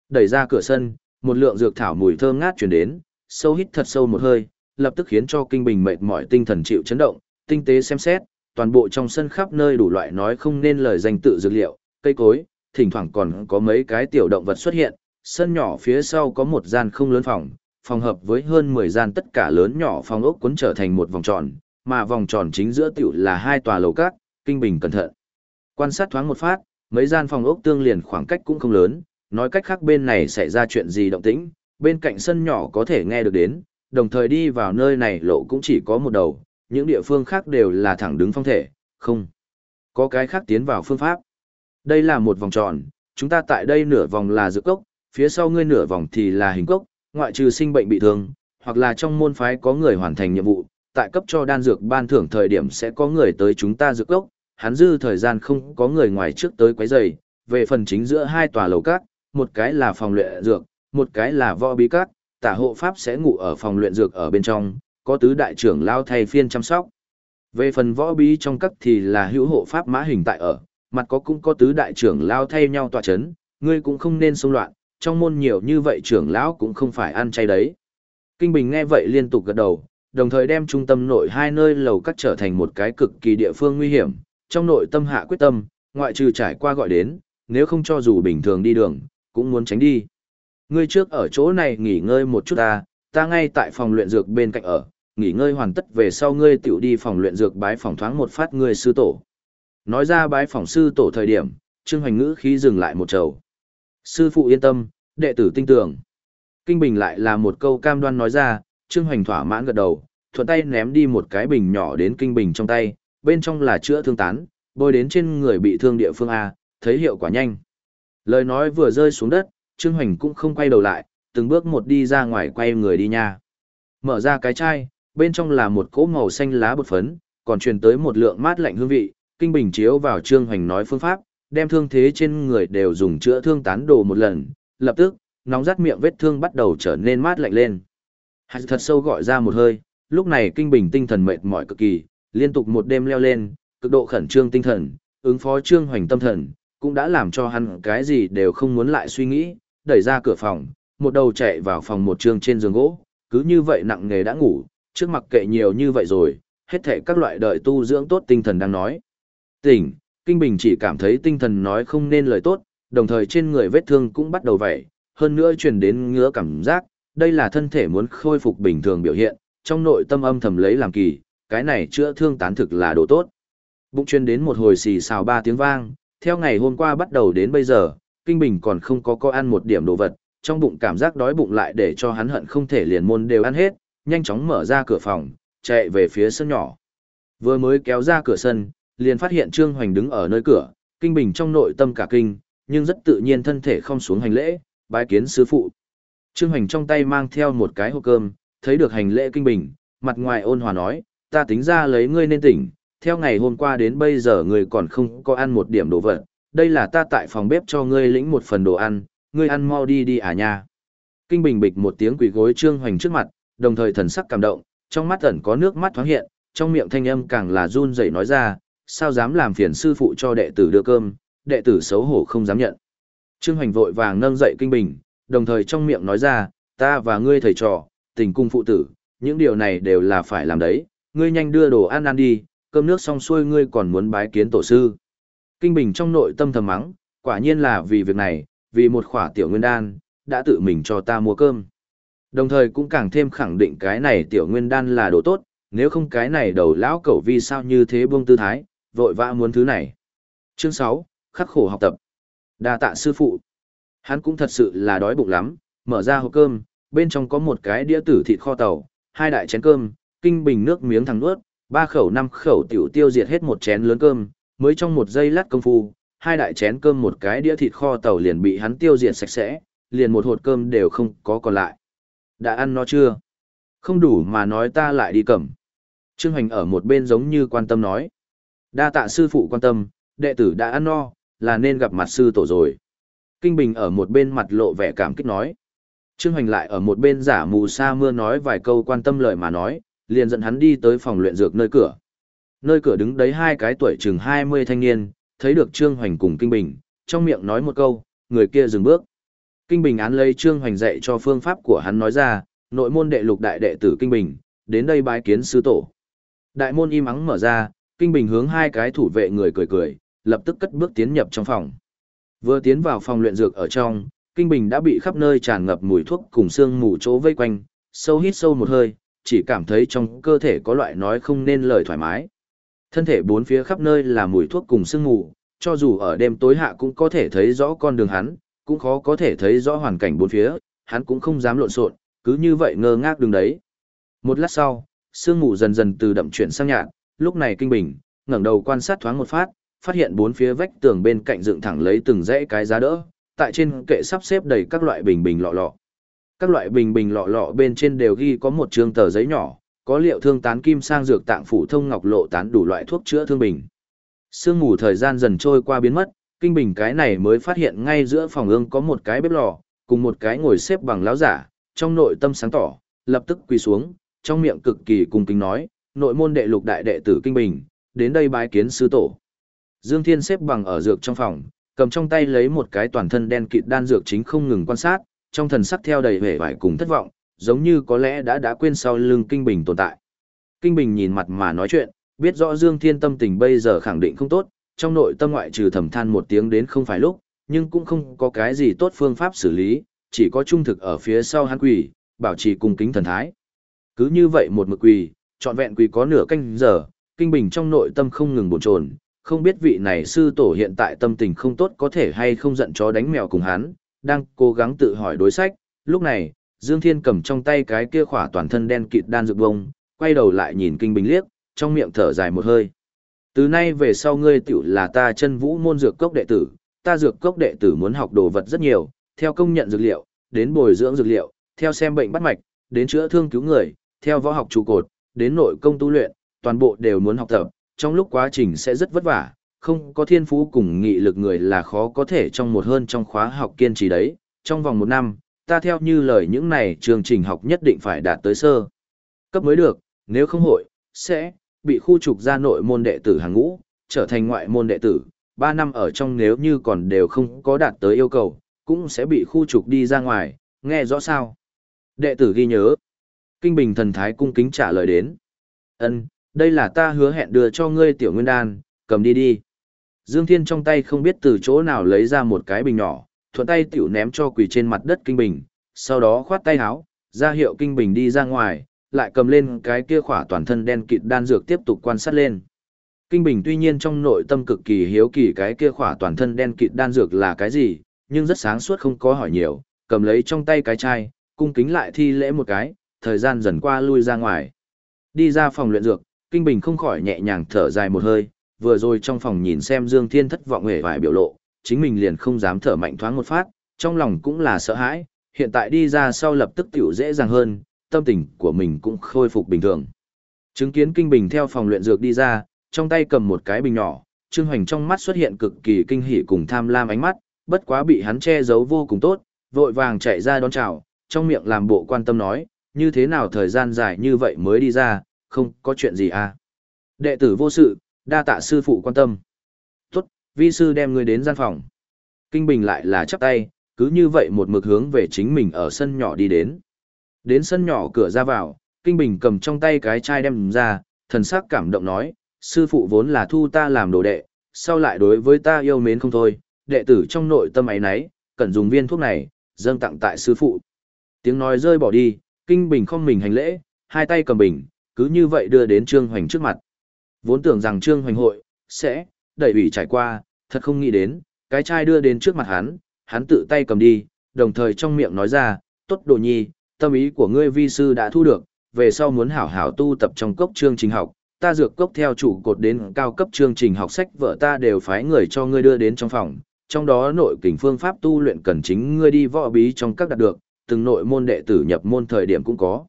Speaker 1: Đẩy ra cửa sân, một lượng dược thảo mùi thơm ngát truyền đến, sâu hít thật sâu một hơi, lập tức khiến cho kinh bình mệt mỏi tinh thần chịu chấn động, tinh tế xem xét, toàn bộ trong sân khắp nơi đủ loại nói không nên lời danh tự dược liệu, cây cối, thỉnh thoảng còn có mấy cái tiểu động vật xuất hiện, sân nhỏ phía sau có một gian không lớn phòng, phòng hợp với hơn 10 gian tất cả lớn nhỏ phòng ốc cuốn trở thành một vòng tròn, mà vòng tròn chính giữa tiểu là hai tòa lầu các, kinh bình cẩn thận. Quan sát thoáng một phát, mấy gian phòng ốc tương liền khoảng cách cũng không lớn, nói cách khác bên này xảy ra chuyện gì động tĩnh, bên cạnh sân nhỏ có thể nghe được đến, đồng thời đi vào nơi này lộ cũng chỉ có một đầu, những địa phương khác đều là thẳng đứng phong thể, không. Có cái khác tiến vào phương pháp. Đây là một vòng tròn, chúng ta tại đây nửa vòng là dự cốc, phía sau ngươi nửa vòng thì là hình cốc, ngoại trừ sinh bệnh bị thương, hoặc là trong môn phái có người hoàn thành nhiệm vụ, tại cấp cho đan dược ban thưởng thời điểm sẽ có người tới chúng ta dược cốc, hắn dư thời gian không có người ngoài trước tới quấy rầy. Về phần chính giữa hai tòa lầu các, một cái là phòng luyện dược, một cái là võ bí các, tả hộ pháp sẽ ngủ ở phòng luyện dược ở bên trong, có tứ đại trưởng lao thay phiên chăm sóc. Về phần võ bí trong các thì là hữu hộ pháp mã hình tại ở, mặt có cũng có tứ đại trưởng lao thay nhau tọa chấn, ngươi cũng không nên xông loạn, trong môn nhiều như vậy trưởng lão cũng không phải ăn chay đấy. Kinh Bình nghe vậy liên tục gật đầu, đồng thời đem trung tâm nội hai nơi lầu cắt trở thành một cái cực kỳ địa phương nguy hiểm, trong nội tâm hạ quyết tâm, ngoại trừ trải qua gọi đến, nếu không cho dù bình thường đi đường, cũng muốn tránh đi. Ngươi trước ở chỗ này nghỉ ngơi một chút ta, ta ngay tại phòng luyện dược bên cạnh ở, nghỉ ngơi hoàn tất về sau ngươi tiểu đi phòng luyện dược bái phòng thoáng một phát ngươi sư tổ. Nói ra bái phòng sư tổ thời điểm, Trương Hoành Ngữ khí dừng lại một trầu. Sư phụ yên tâm, đệ tử tin tưởng. Kinh Bình lại là một câu cam đoan nói ra, Trương Hoành thỏa mãn gật đầu, thuận tay ném đi một cái bình nhỏ đến Kinh Bình trong tay, bên trong là chữa thương tán, bôi đến trên người bị thương địa phương A, thấy hiệu quả nhanh. Lời nói vừa rơi xuống đất, Trương Hoành cũng không quay đầu lại, từng bước một đi ra ngoài quay người đi nha. Mở ra cái chai, bên trong là một cỗ màu xanh lá bột phấn, còn truyền tới một lượng mát lạnh hương vị, Kinh Bình chiếu vào Trương Hoành nói phương pháp, đem thương thế trên người đều dùng chữa thương tán đồ một lần, lập tức, nóng rát miệng vết thương bắt đầu trở nên mát lạnh lên. Hạt thật sâu gọi ra một hơi, lúc này Kinh Bình tinh thần mệt mỏi cực kỳ, liên tục một đêm leo lên, cực độ khẩn trương tinh thần, ứng phó Trương Hoành tâm thần, cũng đã làm cho hắn cái gì đều không muốn lại suy nghĩ, đẩy ra cửa phòng, một đầu chạy vào phòng một trương trên giường gỗ, cứ như vậy nặng nghề đã ngủ, trước mặt kệ nhiều như vậy rồi, hết thảy các loại đợi tu dưỡng tốt tinh thần đang nói. Tỉnh, Kinh Bình chỉ cảm thấy tinh thần nói không nên lời tốt, đồng thời trên người vết thương cũng bắt đầu vẩy, hơn nữa truyền đến ngứa cảm giác, đây là thân thể muốn khôi phục bình thường biểu hiện, trong nội tâm âm thầm lấy làm kỳ, cái này chữa thương tán thực là đồ tốt. Bụng chuyên đến một hồi xì xào ba tiếng vang, theo ngày hôm qua bắt đầu đến bây giờ, Kinh Bình còn không có có ăn một điểm đồ vật, trong bụng cảm giác đói bụng lại để cho hắn hận không thể liền môn đều ăn hết, nhanh chóng mở ra cửa phòng, chạy về phía sân nhỏ. Vừa mới kéo ra cửa sân, liền phát hiện Trương Hoành đứng ở nơi cửa, Kinh Bình trong nội tâm cả kinh, nhưng rất tự nhiên thân thể không xuống hành lễ, bái kiến sư phụ. Trương Hoành trong tay mang theo một cái hộp cơm, thấy được hành lễ Kinh Bình, mặt ngoài ôn hòa nói, ta tính ra lấy ngươi nên tỉnh, theo ngày hôm qua đến bây giờ ngươi còn không có ăn một điểm đồ vật, đây là ta tại phòng bếp cho ngươi lĩnh một phần đồ ăn, ngươi ăn mau đi đi à nha. Kinh Bình bịch một tiếng quỳ gối Trương Hoành trước mặt, đồng thời thần sắc cảm động, trong mắt ẩn có nước mắt thoáng hiện, trong miệng thanh âm càng là run rẩy nói ra, sao dám làm phiền sư phụ cho đệ tử đưa cơm, đệ tử xấu hổ không dám nhận. Trương Hoành vội vàng nâng dậy Kinh Bình, đồng thời trong miệng nói ra, ta và ngươi thầy trò, tình cung phụ tử, những điều này đều là phải làm đấy, ngươi nhanh đưa đồ ăn ăn đi, cơm nước xong xuôi ngươi còn muốn bái kiến tổ sư. Kinh Bình trong nội tâm thầm mắng, quả nhiên là vì việc này, vì một khỏa tiểu nguyên đan, đã tự mình cho ta mua cơm. Đồng thời cũng càng thêm khẳng định cái này tiểu nguyên đan là đồ tốt, nếu không cái này đầu lão cẩu vì sao như thế buông tư thái, vội vã muốn thứ này. Chương 6, khắc khổ học tập. Đa tạ sư phụ. Hắn cũng thật sự là đói bụng lắm, mở ra hộp cơm, bên trong có một cái đĩa tử thịt kho tàu, hai đại chén cơm, kinh bình nước miếng thằng nuốt, ba khẩu năm khẩu tiểu tiêu diệt hết một chén lớn cơm, mới trong một giây lát công phu, hai đại chén cơm một cái đĩa thịt kho tàu liền bị hắn tiêu diệt sạch sẽ, liền một hột cơm đều không có còn lại. Đã ăn nó chưa? Không đủ mà nói ta lại đi cầm. Trương Hoành ở một bên giống như quan tâm nói. Đa tạ sư phụ quan tâm, đệ tử đã ăn no, là nên gặp mặt sư tổ rồi. Kinh Bình ở một bên mặt lộ vẻ cảm kích nói. Trương Hoành lại ở một bên giả mù sa mưa nói vài câu quan tâm lời mà nói, liền dẫn hắn đi tới phòng luyện dược nơi cửa. Nơi cửa đứng đấy hai cái tuổi chừng 20 thanh niên, thấy được Trương Hoành cùng Kinh Bình, trong miệng nói một câu, người kia dừng bước. Kinh Bình án lấy Trương Hoành dạy cho phương pháp của hắn nói ra, nội môn đệ lục đại đệ tử Kinh Bình, đến đây bái kiến sư tổ. Đại môn im ắng mở ra, Kinh Bình hướng hai cái thủ vệ người cười cười, lập tức cất bước tiến nhập trong phòng. Vừa tiến vào phòng luyện dược ở trong, Kinh Bình đã bị khắp nơi tràn ngập mùi thuốc cùng xương mù chỗ vây quanh, sâu hít sâu một hơi, chỉ cảm thấy trong cơ thể có loại nói không nên lời thoải mái. Thân thể bốn phía khắp nơi là mùi thuốc cùng sương mù, cho dù ở đêm tối hạ cũng có thể thấy rõ con đường hắn, cũng khó có thể thấy rõ hoàn cảnh bốn phía, hắn cũng không dám lộn xộn, cứ như vậy ngơ ngác đứng đấy. Một lát sau, sương mù dần dần từ đậm chuyển sang nhạt, lúc này kinh bình, ngẩng đầu quan sát thoáng một phát, phát hiện bốn phía vách tường bên cạnh dựng thẳng lấy từng dãy cái giá đỡ, tại trên kệ sắp xếp đầy các loại bình bình lọ lọ. Các loại bình bình lọ lọ bên trên đều ghi có một trường tờ giấy nhỏ, có liệu thương tán kim sang dược tạng phủ thông ngọc lộ tán đủ loại thuốc chữa thương bình. Sương mù thời gian dần trôi qua biến mất, kinh bình cái này mới phát hiện ngay giữa phòng ương có một cái bếp lò, cùng một cái ngồi xếp bằng láo giả, trong nội tâm sáng tỏ, lập tức quỳ xuống, trong miệng cực kỳ cung kính nói, nội môn đệ lục đại đệ tử kinh bình, đến đây bái kiến sư tổ. Dương Thiên xếp bằng ở dược trong phòng, cầm trong tay lấy một cái toàn thân đen kịt đan dược chính không ngừng quan sát, trong thần sắc theo đầy vẻ vải cùng thất vọng, giống như có lẽ đã đã quên sau lưng Kinh Bình tồn tại. Kinh Bình nhìn mặt mà nói chuyện, biết rõ Dương Thiên tâm tình bây giờ khẳng định không tốt, trong nội tâm ngoại trừ thầm than một tiếng đến không phải lúc, nhưng cũng không có cái gì tốt phương pháp xử lý, chỉ có trung thực ở phía sau hắn quỳ, bảo trì cung kính thần thái. Cứ như vậy một mực quỳ, trọn vẹn quỳ có nửa canh giờ, Kinh Bình trong nội tâm không ngừng bồn chồn, không biết vị này sư tổ hiện tại tâm tình không tốt có thể hay không giận chó đánh mèo cùng hắn, đang cố gắng tự hỏi đối sách, lúc này, Dương Thiên cầm trong tay cái kia khỏa toàn thân đen kịt đan dược bông, quay đầu lại nhìn Kinh Bình liếc, trong miệng thở dài một hơi. Từ nay về sau ngươi tiểu là ta chân vũ môn dược cốc đệ tử, ta dược cốc đệ tử muốn học đồ vật rất nhiều, theo công nhận dược liệu, đến bồi dưỡng dược liệu, theo xem bệnh bắt mạch, đến chữa thương cứu người, theo võ học trụ cột, đến nội công tu luyện, toàn bộ đều muốn học tập, trong lúc quá trình sẽ rất vất vả, không có thiên phú cùng nghị lực người là khó có thể trong một hơn trong khóa học kiên trì đấy, trong vòng một năm, ta theo như lời những này chương trình học nhất định phải đạt tới sơ. Cấp mới được, nếu không hội, sẽ bị khu trục ra nội môn đệ tử hàng ngũ, trở thành ngoại môn đệ tử, 3 năm ở trong nếu như còn đều không có đạt tới yêu cầu, cũng sẽ bị khu trục đi ra ngoài, nghe rõ sao? Đệ tử ghi nhớ. Kinh Bình thần thái cung kính trả lời đến. Ân, đây là ta hứa hẹn đưa cho ngươi tiểu nguyên đan, cầm đi đi. Dương Thiên trong tay không biết từ chỗ nào lấy ra một cái bình nhỏ, thuận tay tiểu ném cho quỳ trên mặt đất Kinh Bình, sau đó khoát tay áo, ra hiệu Kinh Bình đi ra ngoài, lại cầm lên cái kia khỏa toàn thân đen kịt đan dược tiếp tục quan sát lên. Kinh Bình tuy nhiên trong nội tâm cực kỳ hiếu kỳ cái kia khỏa toàn thân đen kịt đan dược là cái gì, nhưng rất sáng suốt không có hỏi nhiều, cầm lấy trong tay cái chai, cung kính lại thi lễ một cái, thời gian dần qua lui ra ngoài. Đi ra phòng luyện dược, Kinh Bình không khỏi nhẹ nhàng thở dài một hơi, vừa rồi trong phòng nhìn xem Dương Thiên thất vọng hề vài biểu lộ, chính mình liền không dám thở mạnh thoáng một phát, trong lòng cũng là sợ hãi, hiện tại đi ra sau lập tức tiểu dễ dàng hơn, tâm tình của mình cũng khôi phục bình thường. Chứng kiến Kinh Bình theo phòng luyện dược đi ra, trong tay cầm một cái bình nhỏ, Trương Hoành trong mắt xuất hiện cực kỳ kinh hỉ cùng tham lam ánh mắt, bất quá bị hắn che giấu vô cùng tốt, vội vàng chạy ra đón chào, trong miệng làm bộ quan tâm nói, như thế nào thời gian dài như vậy mới đi ra, không có chuyện gì à. Đệ tử vô sự, đa tạ sư phụ quan tâm. Tốt, vi sư đem ngươi đến gian phòng. Kinh Bình lại là chắp tay, cứ như vậy một mực hướng về chính mình ở sân nhỏ đi đến. Đến sân nhỏ cửa ra vào, Kinh Bình cầm trong tay cái chai đem ra, thần sắc cảm động nói, sư phụ vốn là thu ta làm đồ đệ, sau lại đối với ta yêu mến không thôi, đệ tử trong nội tâm ấy nấy, cần dùng viên thuốc này, dâng tặng tại sư phụ. Tiếng nói rơi bỏ đi, Kinh Bình không mình hành lễ, hai tay cầm bình, cứ như vậy đưa đến Trương Hoành trước mặt. Vốn tưởng rằng Trương Hoành hội, sẽ, đẩy ủy trải qua, thật không nghĩ đến, cái chai đưa đến trước mặt hắn, hắn tự tay cầm đi, đồng thời trong miệng nói ra, tốt đồ nhi, tâm ý của ngươi vi sư đã thu được, về sau muốn hảo hảo tu tập trong cốc chương trình học, ta dược cốc theo chủ cột đến cao cấp chương trình học sách vợ ta đều phái người cho ngươi đưa đến trong phòng, trong đó nội kình phương pháp tu luyện cần chính ngươi đi võ bí trong các đạt được, từng nội môn đệ tử nhập môn thời điểm cũng có.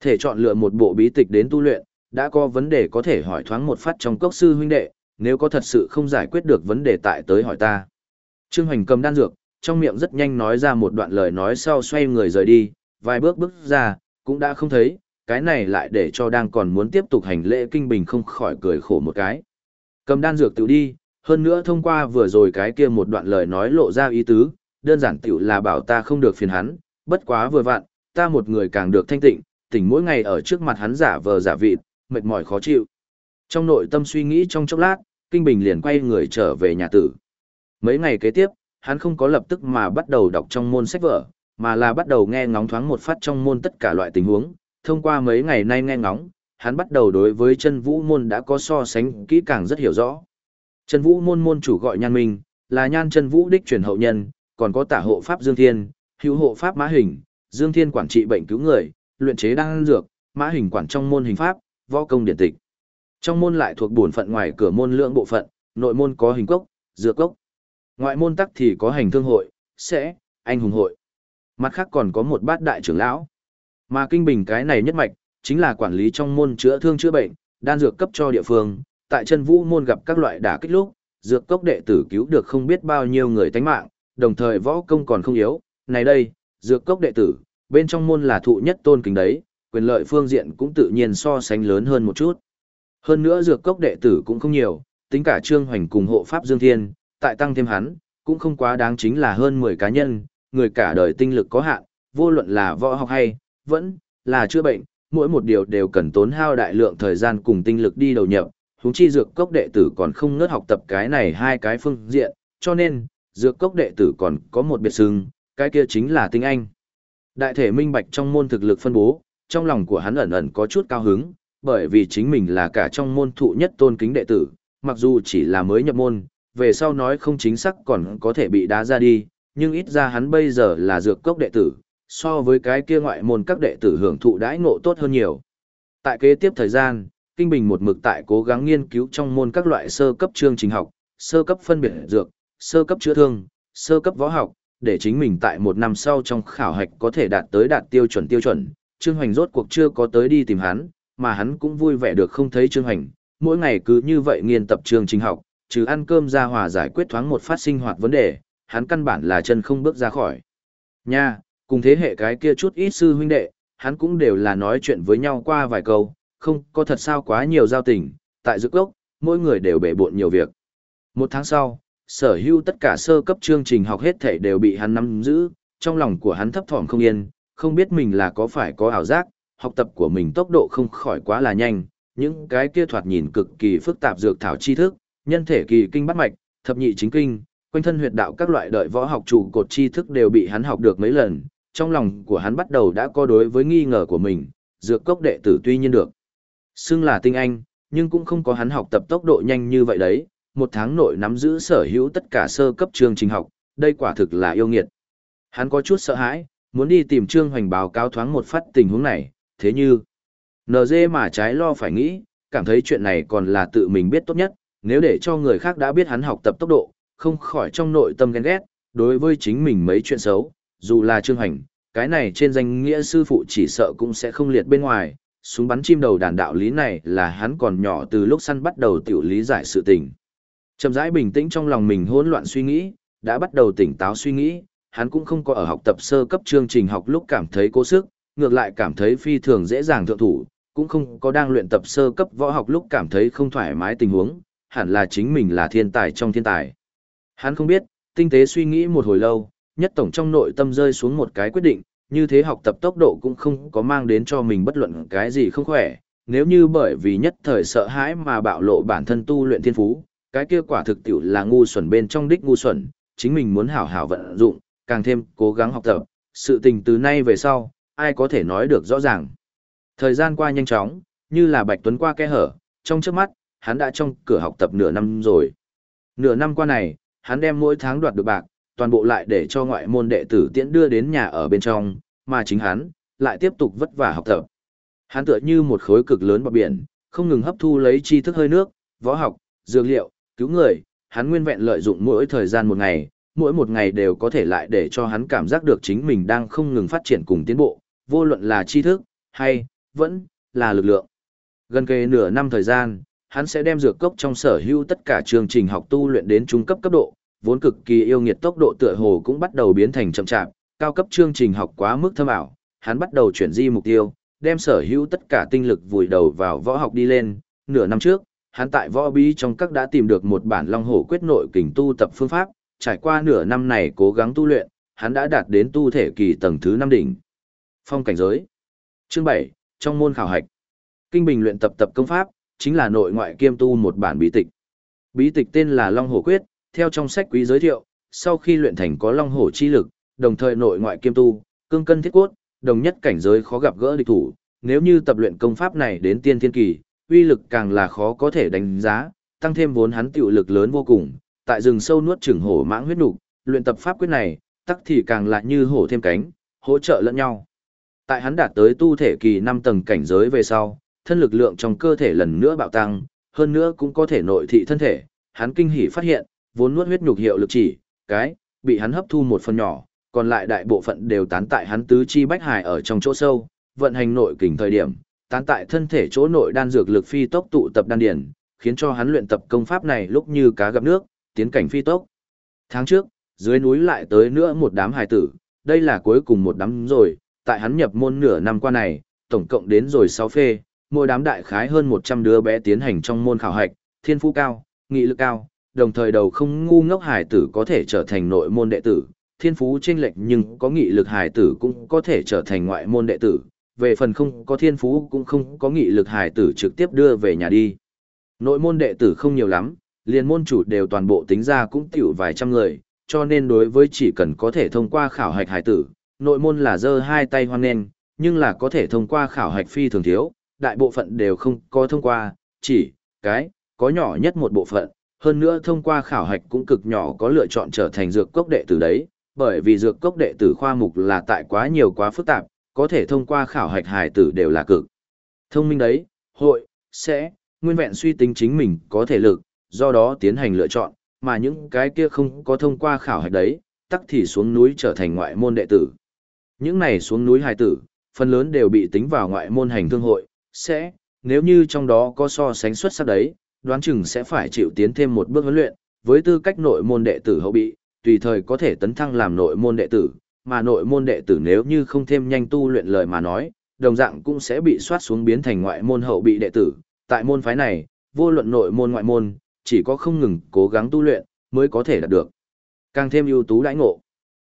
Speaker 1: Thể chọn lựa một bộ bí tịch đến tu luyện, đã có vấn đề có thể hỏi thoáng một phát trong cốc sư huynh đệ, nếu có thật sự không giải quyết được vấn đề tại tới hỏi ta. Trương Hoành cầm đan dược, trong miệng rất nhanh nói ra một đoạn lời nói sau xoay người rời đi, vài bước bước ra, cũng đã không thấy, cái này lại để cho đang còn muốn tiếp tục hành lễ kinh bình không khỏi cười khổ một cái. Cầm đan dược tự đi, hơn nữa thông qua vừa rồi cái kia một đoạn lời nói lộ ra ý tứ, đơn giản tiểu là bảo ta không được phiền hắn, bất quá vừa vặn, ta một người càng được thanh tịnh, tỉnh mỗi ngày ở trước mặt hắn giả vờ giả vịt, mệt mỏi khó chịu. Trong nội tâm suy nghĩ trong chốc lát, Kinh Bình liền quay người trở về nhà tử. Mấy ngày kế tiếp, hắn không có lập tức mà bắt đầu đọc trong môn sách vở, mà là bắt đầu nghe ngóng thoáng một phát trong môn tất cả loại tình huống. Thông qua mấy ngày nay nghe ngóng, hắn bắt đầu đối với chân vũ môn đã có so sánh kỹ càng rất hiểu rõ. Chân vũ môn môn chủ gọi nhan minh, là nhan chân vũ đích truyền hậu nhân, còn có tả hộ pháp Dương Thiên, hữu hộ pháp Mã Hình, Dương Thiên quản trị bệnh cứu người, luyện chế đan dược, Mã Hình quản trong môn hình pháp, võ công điển tịch. Trong môn lại thuộc bổn phận ngoài cửa môn lượng bộ phận, nội môn có hình cốc, dược cốc. Ngoại môn tắc thì có hành thương hội, sẽ, anh hùng hội. Mặt khác còn có một bát đại trưởng lão. Mà kinh bình cái này nhất mạch, chính là quản lý trong môn chữa thương chữa bệnh, đan dược cấp cho địa phương, tại chân vũ môn gặp các loại đả kích lúc, dược cốc đệ tử cứu được không biết bao nhiêu người tánh mạng, đồng thời võ công còn không yếu. Này đây, dược cốc đệ tử, bên trong môn là thụ nhất tôn kính đấy, quyền lợi phương diện cũng tự nhiên so sánh lớn hơn một chút. Hơn nữa dược cốc đệ tử cũng không nhiều, tính cả Trương Hoành cùng hộ pháp Dương Thiên, tại tăng thêm hắn, cũng không quá đáng chính là hơn 10 cá nhân, người cả đời tinh lực có hạn, vô luận là võ học hay, vẫn là chữa bệnh, mỗi một điều đều cần tốn hao đại lượng thời gian cùng tinh lực đi đầu nhập, huống chi dược cốc đệ tử còn không ngớt học tập cái này hai cái phương diện, cho nên, dược cốc đệ tử còn có một biệt xưng, cái kia chính là tinh anh. Đại thể minh bạch trong môn thực lực phân bố, trong lòng của hắn ẩn ẩn có chút cao hứng, bởi vì chính mình là cả trong môn thụ nhất tôn kính đệ tử, mặc dù chỉ là mới nhập môn, về sau nói không chính xác còn có thể bị đá ra đi, nhưng ít ra hắn bây giờ là dược cốc đệ tử, so với cái kia ngoại môn các đệ tử hưởng thụ đãi ngộ tốt hơn nhiều. Tại kế tiếp thời gian, Kinh Bình một mực tại cố gắng nghiên cứu trong môn các loại sơ cấp chương trình học, sơ cấp phân biệt dược, sơ cấp chữa thương, sơ cấp võ học, để chính mình tại một năm sau trong khảo hạch có thể đạt tới đạt tiêu chuẩn tiêu chuẩn. Trương Hoành rốt cuộc chưa có tới đi tìm hắn, mà hắn cũng vui vẻ được không thấy Trương Hoành, mỗi ngày cứ như vậy nghiên tập trường trình học, trừ ăn cơm ra hòa giải quyết thoáng một phát sinh hoạt vấn đề, hắn căn bản là chân không bước ra khỏi. Nha, cùng thế hệ cái kia chút ít sư huynh đệ, hắn cũng đều là nói chuyện với nhau qua vài câu, không có thật sao quá nhiều giao tình, tại dược gốc, mỗi người đều bể bộn nhiều việc. Một tháng sau, sở hữu tất cả sơ cấp chương trình học hết thể đều bị hắn nắm giữ, trong lòng của hắn thấp thỏm không yên, không biết mình là có phải có ảo giác, học tập của mình tốc độ không khỏi quá là nhanh, những cái kia thoạt nhìn cực kỳ phức tạp dược thảo tri thức, nhân thể kỳ kinh bắt mạch, thập nhị chính kinh, quanh thân huyệt đạo các loại đợi võ học trụ cột tri thức đều bị hắn học được mấy lần, trong lòng của hắn bắt đầu đã có đối với nghi ngờ của mình, dược cốc đệ tử tuy nhiên được. Xưng là tinh anh, nhưng cũng không có hắn học tập tốc độ nhanh như vậy đấy, một tháng nội nắm giữ sở hữu tất cả sơ cấp trường trình học, đây quả thực là yêu nghiệt. Hắn có chút sợ hãi, muốn đi tìm Trương Hoành báo cáo thoáng một phát tình huống này, thế như NG mà trái lo phải nghĩ, cảm thấy chuyện này còn là tự mình biết tốt nhất, nếu để cho người khác đã biết hắn học tập tốc độ, không khỏi trong nội tâm ghen ghét, đối với chính mình mấy chuyện xấu, dù là Trương Hoành, cái này trên danh nghĩa sư phụ chỉ sợ cũng sẽ không liệt bên ngoài, súng bắn chim đầu đàn đạo lý này là hắn còn nhỏ từ lúc săn bắt đầu tiểu lý giải sự tình. Chậm rãi bình tĩnh trong lòng mình hỗn loạn suy nghĩ, đã bắt đầu tỉnh táo suy nghĩ, hắn cũng không có ở học tập sơ cấp chương trình học lúc cảm thấy cố sức, ngược lại cảm thấy phi thường dễ dàng thượng thủ, cũng không có đang luyện tập sơ cấp võ học lúc cảm thấy không thoải mái tình huống, hẳn là chính mình là thiên tài trong thiên tài. Hắn không biết, tinh tế suy nghĩ một hồi lâu, nhất tổng trong nội tâm rơi xuống một cái quyết định, như thế học tập tốc độ cũng không có mang đến cho mình bất luận cái gì không khỏe, nếu như bởi vì nhất thời sợ hãi mà bạo lộ bản thân tu luyện thiên phú, cái kia quả thực tiểu là ngu xuẩn bên trong đích ngu xuẩn, chính mình muốn hảo hảo vận dụng, càng thêm cố gắng học tập, sự tình từ nay về sau, ai có thể nói được rõ ràng. Thời gian qua nhanh chóng, như là Bạch Tuấn qua kẽ hở, trong trước mắt, hắn đã trong cửa học tập nửa năm rồi. Nửa năm qua này, hắn đem mỗi tháng đoạt được bạc, toàn bộ lại để cho ngoại môn đệ tử tiễn đưa đến nhà ở bên trong, mà chính hắn, lại tiếp tục vất vả học tập. Hắn tựa như một khối cực lớn bọc biển, không ngừng hấp thu lấy tri thức hơi nước, võ học, dược liệu, cứu người, hắn nguyên vẹn lợi dụng mỗi thời gian một ngày, mỗi một ngày đều có thể lại để cho hắn cảm giác được chính mình đang không ngừng phát triển cùng tiến bộ, vô luận là tri thức, hay, vẫn, là lực lượng. Gần kề nửa năm thời gian, hắn sẽ đem dược cốc trong sở hữu tất cả chương trình học tu luyện đến trung cấp cấp độ, vốn cực kỳ yêu nghiệt tốc độ tựa hồ cũng bắt đầu biến thành chậm chạp, cao cấp chương trình học quá mức thâm ảo, hắn bắt đầu chuyển di mục tiêu, đem sở hữu tất cả tinh lực vùi đầu vào võ học đi lên, nửa năm trước, hắn tại võ bí trong các đã tìm được một bản long hổ quyết nội kình tu tập phương pháp, trải qua nửa năm này cố gắng tu luyện, hắn đã đạt đến tu thể kỳ tầng thứ 5 đỉnh. Phong cảnh giới. Chương 7, trong môn khảo hạch. Kinh bình luyện tập tập công pháp, chính là nội ngoại kiêm tu một bản bí tịch. Bí tịch tên là Long Hổ Quyết, theo trong sách quý giới thiệu, sau khi luyện thành có Long Hổ chi lực, đồng thời nội ngoại kiêm tu, cương cân thiết cốt, đồng nhất cảnh giới khó gặp gỡ địch thủ, nếu như tập luyện công pháp này đến tiên thiên kỳ, uy lực càng là khó có thể đánh giá, tăng thêm vốn hắn tiểu lực lớn vô cùng, tại rừng sâu nuốt chửng hổ mãng huyết nục, luyện tập pháp quyết này, tắc thì càng lại như hổ thêm cánh, hỗ trợ lẫn nhau. Tại hắn đạt tới tu thể kỳ 5 tầng cảnh giới về sau, thân lực lượng trong cơ thể lần nữa bạo tăng, hơn nữa cũng có thể nội thị thân thể, hắn kinh hỉ phát hiện, vốn nuốt huyết nhục hiệu lực chỉ, cái, bị hắn hấp thu một phần nhỏ, còn lại đại bộ phận đều tán tại hắn tứ chi bách hải ở trong chỗ sâu, vận hành nội kình thời điểm, tán tại thân thể chỗ nội đan dược lực phi tốc tụ tập đan điển, khiến cho hắn luyện tập công pháp này lúc như cá gặp nước, tiến cảnh phi tốc. Tháng trước, dưới núi lại tới nữa một đám hải tử, đây là cuối cùng một đám rồi, tại hắn nhập môn nửa năm qua này, tổng cộng đến rồi 6 phê, mỗi đám đại khái hơn 100 đứa bé tiến hành trong môn khảo hạch, thiên phú cao, nghị lực cao, đồng thời đầu không ngu ngốc hải tử có thể trở thành nội môn đệ tử, thiên phú chênh lệch nhưng có nghị lực hải tử cũng có thể trở thành ngoại môn đệ tử, về phần không có thiên phú cũng không có nghị lực hải tử trực tiếp đưa về nhà đi. Nội môn đệ tử không nhiều lắm, liền môn chủ đều toàn bộ tính ra cũng tiểu vài trăm người, cho nên đối với chỉ cần có thể thông qua khảo hạch hải tử, nội môn là giơ hai tay hoan nghênh, nhưng là có thể thông qua khảo hạch phi thường thiếu, đại bộ phận đều không có thông qua, chỉ cái có nhỏ nhất một bộ phận, hơn nữa thông qua khảo hạch cũng cực nhỏ có lựa chọn trở thành dược cốc đệ tử đấy, bởi vì dược cốc đệ tử khoa mục là tại quá nhiều quá phức tạp, có thể thông qua khảo hạch hải tử đều là cực. Thông minh đấy, hội, sẽ, nguyên vẹn suy tính chính mình có thể lực, do đó tiến hành lựa chọn, mà những cái kia không có thông qua khảo hạch đấy, tắc thì xuống núi trở thành ngoại môn đệ tử. Những này xuống núi hải tử, phần lớn đều bị tính vào ngoại môn hành thương hội, sẽ, nếu như trong đó có so sánh xuất sắc đấy, đoán chừng sẽ phải chịu tiến thêm một bước huấn luyện, với tư cách nội môn đệ tử hậu bị, tùy thời có thể tấn thăng làm nội môn đệ tử, mà nội môn đệ tử nếu như không thêm nhanh tu luyện lời mà nói, đồng dạng cũng sẽ bị soát xuống biến thành ngoại môn hậu bị đệ tử. Tại môn phái này, vô luận nội môn ngoại môn, chỉ có không ngừng cố gắng tu luyện, mới có thể đạt được. Càng thêm ưu tú đãi ngộ.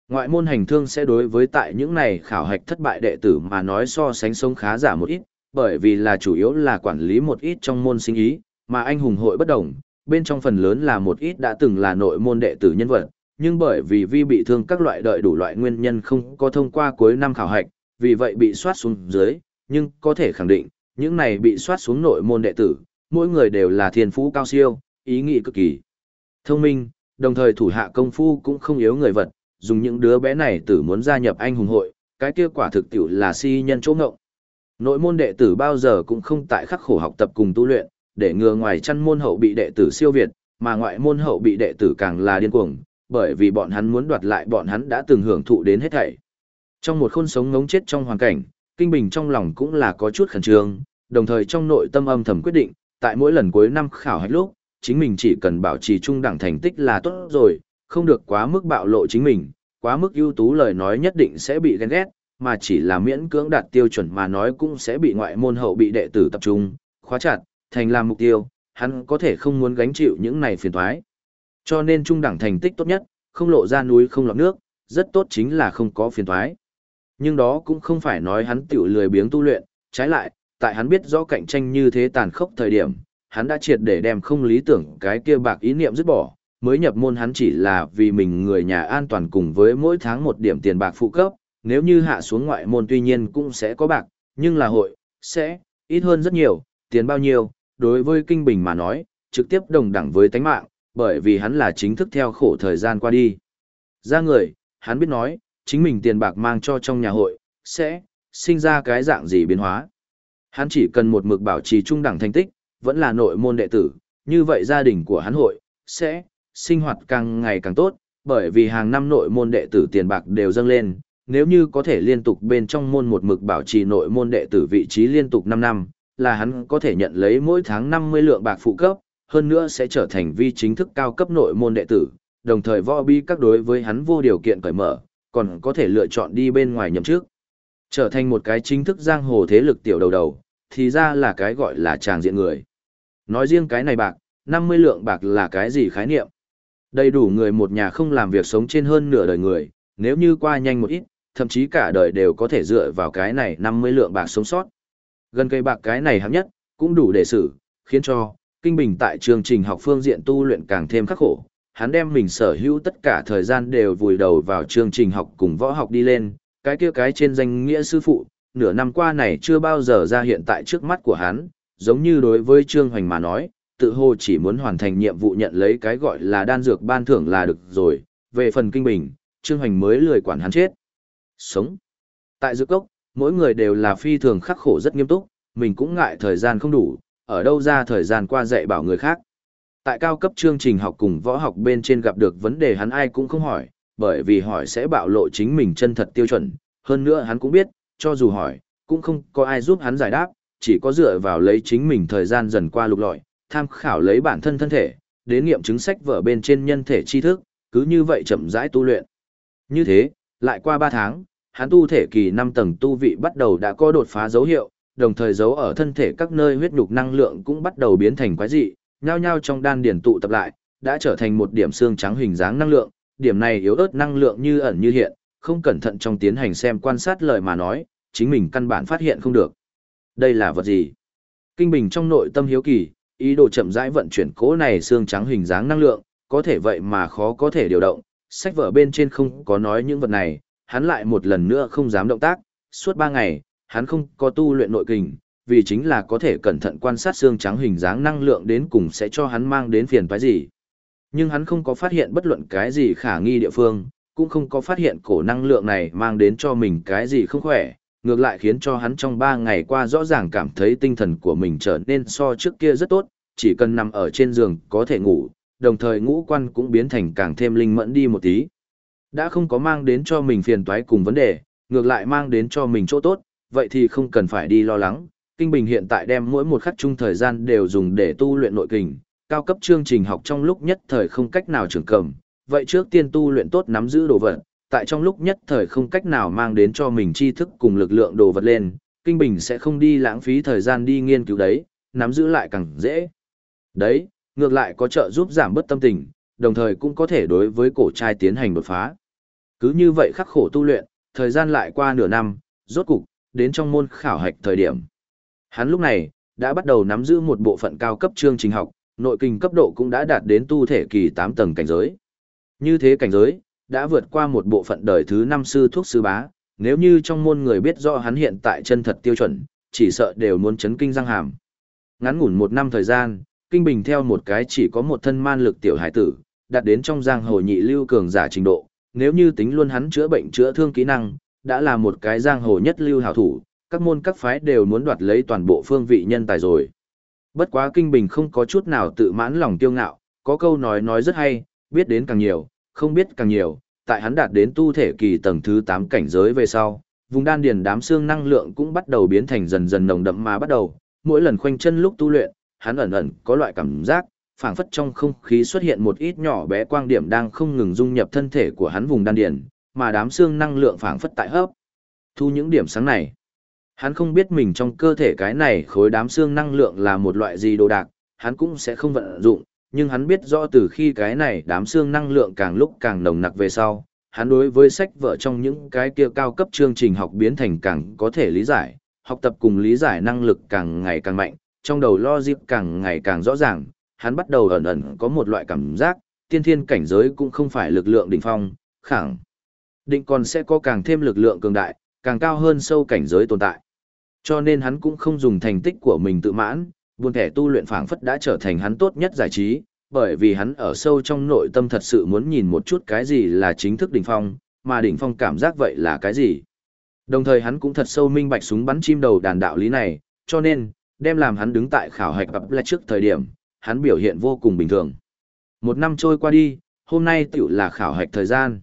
Speaker 1: Ngoại môn hành thương sẽ đối với tại những này khảo hạch thất bại đệ tử mà nói so sánh sống khá giả một ít, bởi vì là chủ yếu là quản lý một ít trong môn sinh ý, mà anh hùng hội bất đồng, bên trong phần lớn là một ít đã từng là nội môn đệ tử nhân vật, nhưng bởi vì vi bị thương các loại đợi đủ loại nguyên nhân không có thông qua cuối năm khảo hạch, vì vậy bị soát xuống dưới, nhưng có thể khẳng định, những này bị soát xuống nội môn đệ tử, mỗi người đều là thiên phú cao siêu, ý nghĩ cực kỳ thông minh, đồng thời thủ hạ công phu cũng không yếu người vật, dùng những đứa bé này tử muốn gia nhập anh hùng hội, cái kia quả thực tiểu là si nhân chỗ ngộng. Nội môn đệ tử bao giờ cũng không tại khắc khổ học tập cùng tu luyện, để ngừa ngoài chăn môn hậu bị đệ tử siêu việt, mà ngoại môn hậu bị đệ tử càng là điên cuồng, bởi vì bọn hắn muốn đoạt lại bọn hắn đã từng hưởng thụ đến hết thảy. Trong một khôn sống ngống chết trong hoàn cảnh, Kinh Bình trong lòng cũng là có chút khẩn trương, đồng thời trong nội tâm âm thầm quyết định, tại mỗi lần cuối năm khảo hạch lúc, chính mình chỉ cần bảo trì trung đẳng thành tích là tốt rồi, không được quá mức bạo lộ chính mình, quá mức ưu tú lời nói nhất định sẽ bị ghen ghét, mà chỉ là miễn cưỡng đạt tiêu chuẩn mà nói cũng sẽ bị ngoại môn hậu bị đệ tử tập trung, khóa chặt, thành làm mục tiêu, hắn có thể không muốn gánh chịu những này phiền toái. Cho nên trung đẳng thành tích tốt nhất, không lộ ra núi không lọt nước, rất tốt chính là không có phiền toái. Nhưng đó cũng không phải nói hắn tiểu lười biếng tu luyện, trái lại, tại hắn biết rõ cạnh tranh như thế tàn khốc thời điểm, hắn đã triệt để đem không lý tưởng cái kia bạc ý niệm dứt bỏ, mới nhập môn hắn chỉ là vì mình người nhà an toàn cùng với mỗi tháng một điểm tiền bạc phụ cấp, nếu như hạ xuống ngoại môn tuy nhiên cũng sẽ có bạc, nhưng là hội, sẽ, ít hơn rất nhiều, tiền bao nhiêu, đối với kinh bình mà nói, trực tiếp đồng đẳng với tánh mạng, bởi vì hắn là chính thức theo khổ thời gian qua đi. Ra người, hắn biết nói, chính mình tiền bạc mang cho trong nhà hội, sẽ sinh ra cái dạng gì biến hóa. Hắn chỉ cần một mực bảo trì trung đẳng thành tích, vẫn là nội môn đệ tử, như vậy gia đình của hắn hội, sẽ sinh hoạt càng ngày càng tốt, bởi vì hàng năm nội môn đệ tử tiền bạc đều dâng lên, nếu như có thể liên tục bên trong môn một mực bảo trì nội môn đệ tử vị trí liên tục 5 năm, là hắn có thể nhận lấy mỗi tháng 50 lượng bạc phụ cấp, hơn nữa sẽ trở thành vi chính thức cao cấp nội môn đệ tử, đồng thời võ bi các đối với hắn vô điều kiện cởi mở, còn có thể lựa chọn đi bên ngoài nhậm chức. Trở thành một cái chính thức giang hồ thế lực tiểu đầu đầu, thì ra là cái gọi là tràng diện người. Nói riêng cái này bạc, 50 lượng bạc là cái gì khái niệm? Đầy đủ người một nhà không làm việc sống trên hơn nửa đời người, nếu như qua nhanh một ít, thậm chí cả đời đều có thể dựa vào cái này 50 lượng bạc sống sót. Gần cây bạc cái này hấp nhất, cũng đủ để xử, khiến cho, Kinh Bình tại chương trình học phương diện tu luyện càng thêm khắc khổ. Hắn đem mình sở hữu tất cả thời gian đều vùi đầu vào chương trình học cùng võ học đi lên, cái kia cái trên danh nghĩa sư phụ, nửa năm qua này chưa bao giờ ra hiện tại trước mắt của hắn, giống như đối với Trương Hoành mà nói, tự hồ chỉ muốn hoàn thành nhiệm vụ nhận lấy cái gọi là đan dược ban thưởng là được rồi, về phần kinh bình, Trương Hoành mới lười quản hắn chết. Sống. Tại dược cốc, mỗi người đều là phi thường khắc khổ rất nghiêm túc, mình cũng ngại thời gian không đủ, ở đâu ra thời gian qua dạy bảo người khác. Tại cao cấp chương trình học cùng võ học bên trên gặp được vấn đề hắn ai cũng không hỏi, bởi vì hỏi sẽ bạo lộ chính mình chân thật tiêu chuẩn, hơn nữa hắn cũng biết, cho dù hỏi, cũng không có ai giúp hắn giải đáp, chỉ có dựa vào lấy chính mình thời gian dần qua lục lọi, tham khảo lấy bản thân thân thể, đến nghiệm chứng sách vở bên trên nhân thể tri thức, cứ như vậy chậm rãi tu luyện. Như thế, lại qua 3 tháng, hắn tu thể kỳ 5 tầng tu vị bắt đầu đã có đột phá dấu hiệu, đồng thời dấu ở thân thể các nơi huyết nhục năng lượng cũng bắt đầu biến thành quái dị, nhao nhao trong đan điển tụ tập lại, đã trở thành một điểm xương trắng hình dáng năng lượng, điểm này yếu ớt năng lượng như ẩn như hiện, không cẩn thận trong tiến hành xem quan sát lời mà nói, chính mình căn bản phát hiện không được. Đây là vật gì? Kinh Bình trong nội tâm hiếu kỳ, ý đồ chậm rãi vận chuyển cỗ này xương trắng hình dáng năng lượng, có thể vậy mà khó có thể điều động, sách vở bên trên không có nói những vật này, hắn lại một lần nữa không dám động tác, suốt ba ngày, hắn không có tu luyện nội kình, vì chính là có thể cẩn thận quan sát xương trắng hình dáng năng lượng đến cùng sẽ cho hắn mang đến phiền toái gì. Nhưng hắn không có phát hiện bất luận cái gì khả nghi địa phương, cũng không có phát hiện cổ năng lượng này mang đến cho mình cái gì không khỏe, ngược lại khiến cho hắn trong ba ngày qua rõ ràng cảm thấy tinh thần của mình trở nên so trước kia rất tốt, chỉ cần nằm ở trên giường có thể ngủ, đồng thời ngũ quan cũng biến thành càng thêm linh mẫn đi một tí. Đã không có mang đến cho mình phiền toái cùng vấn đề, ngược lại mang đến cho mình chỗ tốt, vậy thì không cần phải đi lo lắng, Kinh Bình hiện tại đem mỗi một khắc chung thời gian đều dùng để tu luyện nội kình, cao cấp chương trình học trong lúc nhất thời không cách nào trưởng cầm, vậy trước tiên tu luyện tốt nắm giữ đồ vật, tại trong lúc nhất thời không cách nào mang đến cho mình tri thức cùng lực lượng đồ vật lên, Kinh Bình sẽ không đi lãng phí thời gian đi nghiên cứu đấy, nắm giữ lại càng dễ. Đấy, ngược lại có trợ giúp giảm bớt tâm tình, đồng thời cũng có thể đối với cổ trai tiến hành đột phá. Cứ như vậy khắc khổ tu luyện, thời gian lại qua nửa năm, rốt cục, đến trong môn khảo hạch thời điểm. Hắn lúc này, đã bắt đầu nắm giữ một bộ phận cao cấp chương trình học, nội kinh cấp độ cũng đã đạt đến tu thể kỳ 8 tầng cảnh giới. Như thế cảnh giới, đã vượt qua một bộ phận đời thứ năm sư thuốc sư bá, nếu như trong môn người biết rõ hắn hiện tại chân thật tiêu chuẩn, chỉ sợ đều muốn chấn kinh răng hàm. Ngắn ngủn một năm thời gian, Kinh Bình theo một cái chỉ có một thân man lực tiểu hải tử, đạt đến trong giang hồ nhị lưu cường giả trình độ, nếu như tính luôn hắn chữa bệnh chữa thương kỹ năng, đã là một cái giang hồ nhất lưu hảo thủ, các môn các phái đều muốn đoạt lấy toàn bộ phương vị nhân tài rồi. Bất quá Kinh Bình không có chút nào tự mãn lòng tiêu ngạo, có câu nói nói rất hay, biết đến càng nhiều, không biết càng nhiều, tại hắn đạt đến tu thể kỳ tầng thứ 8 cảnh giới về sau, vùng đan điền đám xương năng lượng cũng bắt đầu biến thành dần dần nồng đậm mà bắt đầu, mỗi lần khoanh chân lúc tu luyện, hắn ẩn ẩn có loại cảm giác, phảng phất trong không khí xuất hiện một ít nhỏ bé quang điểm đang không ngừng dung nhập thân thể của hắn vùng đan điền, mà đám xương năng lượng phảng phất tại hấp. Thu những điểm sáng này. Hắn không biết mình trong cơ thể cái này khối đám xương năng lượng là một loại gì đồ đạc, hắn cũng sẽ không vận dụng, nhưng hắn biết rõ từ khi cái này đám xương năng lượng càng lúc càng nồng nặc về sau, hắn đối với sách vở trong những cái kia cao cấp chương trình học biến thành càng có thể lý giải, học tập cùng lý giải năng lực càng ngày càng mạnh, trong đầu logic càng ngày càng rõ ràng, hắn bắt đầu ẩn ẩn có một loại cảm giác, tiên thiên cảnh giới cũng không phải lực lượng đỉnh phong, khẳng định còn sẽ có càng thêm lực lượng cường đại, càng cao hơn sâu cảnh giới tồn tại. Cho nên hắn cũng không dùng thành tích của mình tự mãn, buồn thẻ tu luyện phảng phất đã trở thành hắn tốt nhất giải trí, bởi vì hắn ở sâu trong nội tâm thật sự muốn nhìn một chút cái gì là chính thức đỉnh phong, mà đỉnh phong cảm giác vậy là cái gì. Đồng thời hắn cũng thật sâu minh bạch súng bắn chim đầu đàn đạo lý này, cho nên, đem làm hắn đứng tại khảo hạch gặp lại trước thời điểm, hắn biểu hiện vô cùng bình thường. Một năm trôi qua đi, hôm nay tiểu là khảo hạch thời gian.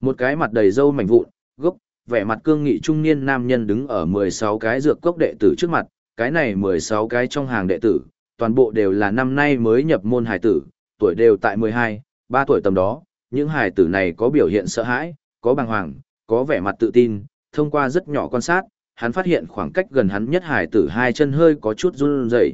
Speaker 1: Một cái mặt đầy râu mảnh vụn, gốc, vẻ mặt cương nghị trung niên nam nhân đứng ở 16 cái dược cốc đệ tử trước mặt, cái này 16 cái trong hàng đệ tử, toàn bộ đều là năm nay mới nhập môn hải tử, tuổi đều tại 12, 3 tuổi tầm đó, những hải tử này có biểu hiện sợ hãi, có bàng hoàng, có vẻ mặt tự tin, thông qua rất nhỏ quan sát, hắn phát hiện khoảng cách gần hắn nhất hải tử hai chân hơi có chút run rẩy.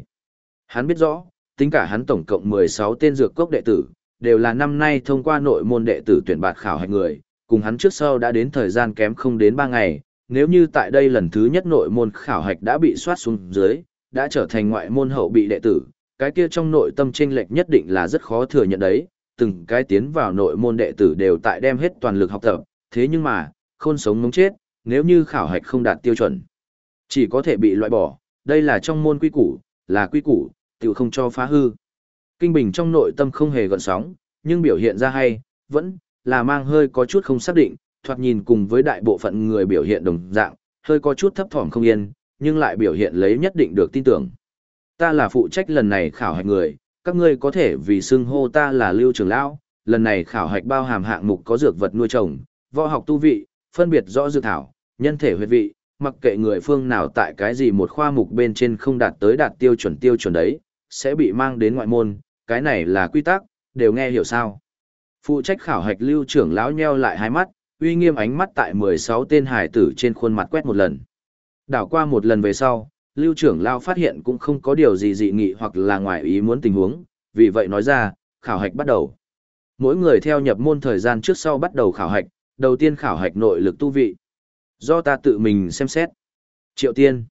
Speaker 1: Hắn biết rõ, tính cả hắn tổng cộng 16 tên dược cốc đệ tử, đều là năm nay thông qua nội môn đệ tử tuyển bạt khảo hạch người, cùng hắn trước sau đã đến thời gian kém không đến 3 ngày, nếu như tại đây lần thứ nhất nội môn khảo hạch đã bị soát xuống dưới, đã trở thành ngoại môn hậu bị đệ tử, cái kia trong nội tâm chênh lệch nhất định là rất khó thừa nhận đấy, từng cái tiến vào nội môn đệ tử đều tại đem hết toàn lực học tập, thế nhưng mà, khôn sống mống chết, nếu như khảo hạch không đạt tiêu chuẩn, chỉ có thể bị loại bỏ, đây là trong môn quy củ, là quy củ, tự không cho phá hư. Kinh Bình trong nội tâm không hề gợn sóng, nhưng biểu hiện ra hay, vẫn là mang hơi có chút không xác định, thoạt nhìn cùng với đại bộ phận người biểu hiện đồng dạng, hơi có chút thấp thỏm không yên, nhưng lại biểu hiện lấy nhất định được tin tưởng. Ta là phụ trách lần này khảo hạch người, các ngươi có thể vì xưng hô ta là Lưu Trường Lão, lần này khảo hạch bao hàm hạng mục có dược vật nuôi trồng, võ học tu vị, phân biệt rõ dược thảo, nhân thể huyết vị, mặc kệ người phương nào tại cái gì một khoa mục bên trên không đạt tới đạt tiêu chuẩn tiêu chuẩn đấy, sẽ bị mang đến ngoại môn, cái này là quy tắc, đều nghe hiểu sao. Phụ trách khảo hạch lưu trưởng lão nheo lại hai mắt, uy nghiêm ánh mắt tại 16 tên hải tử trên khuôn mặt quét một lần. Đảo qua một lần về sau, lưu trưởng lão phát hiện cũng không có điều gì dị nghị hoặc là ngoài ý muốn tình huống, vì vậy nói ra, khảo hạch bắt đầu. Mỗi người theo nhập môn thời gian trước sau bắt đầu khảo hạch, đầu tiên khảo hạch nội lực tu vị. Do ta tự mình xem xét. Triệu tiên.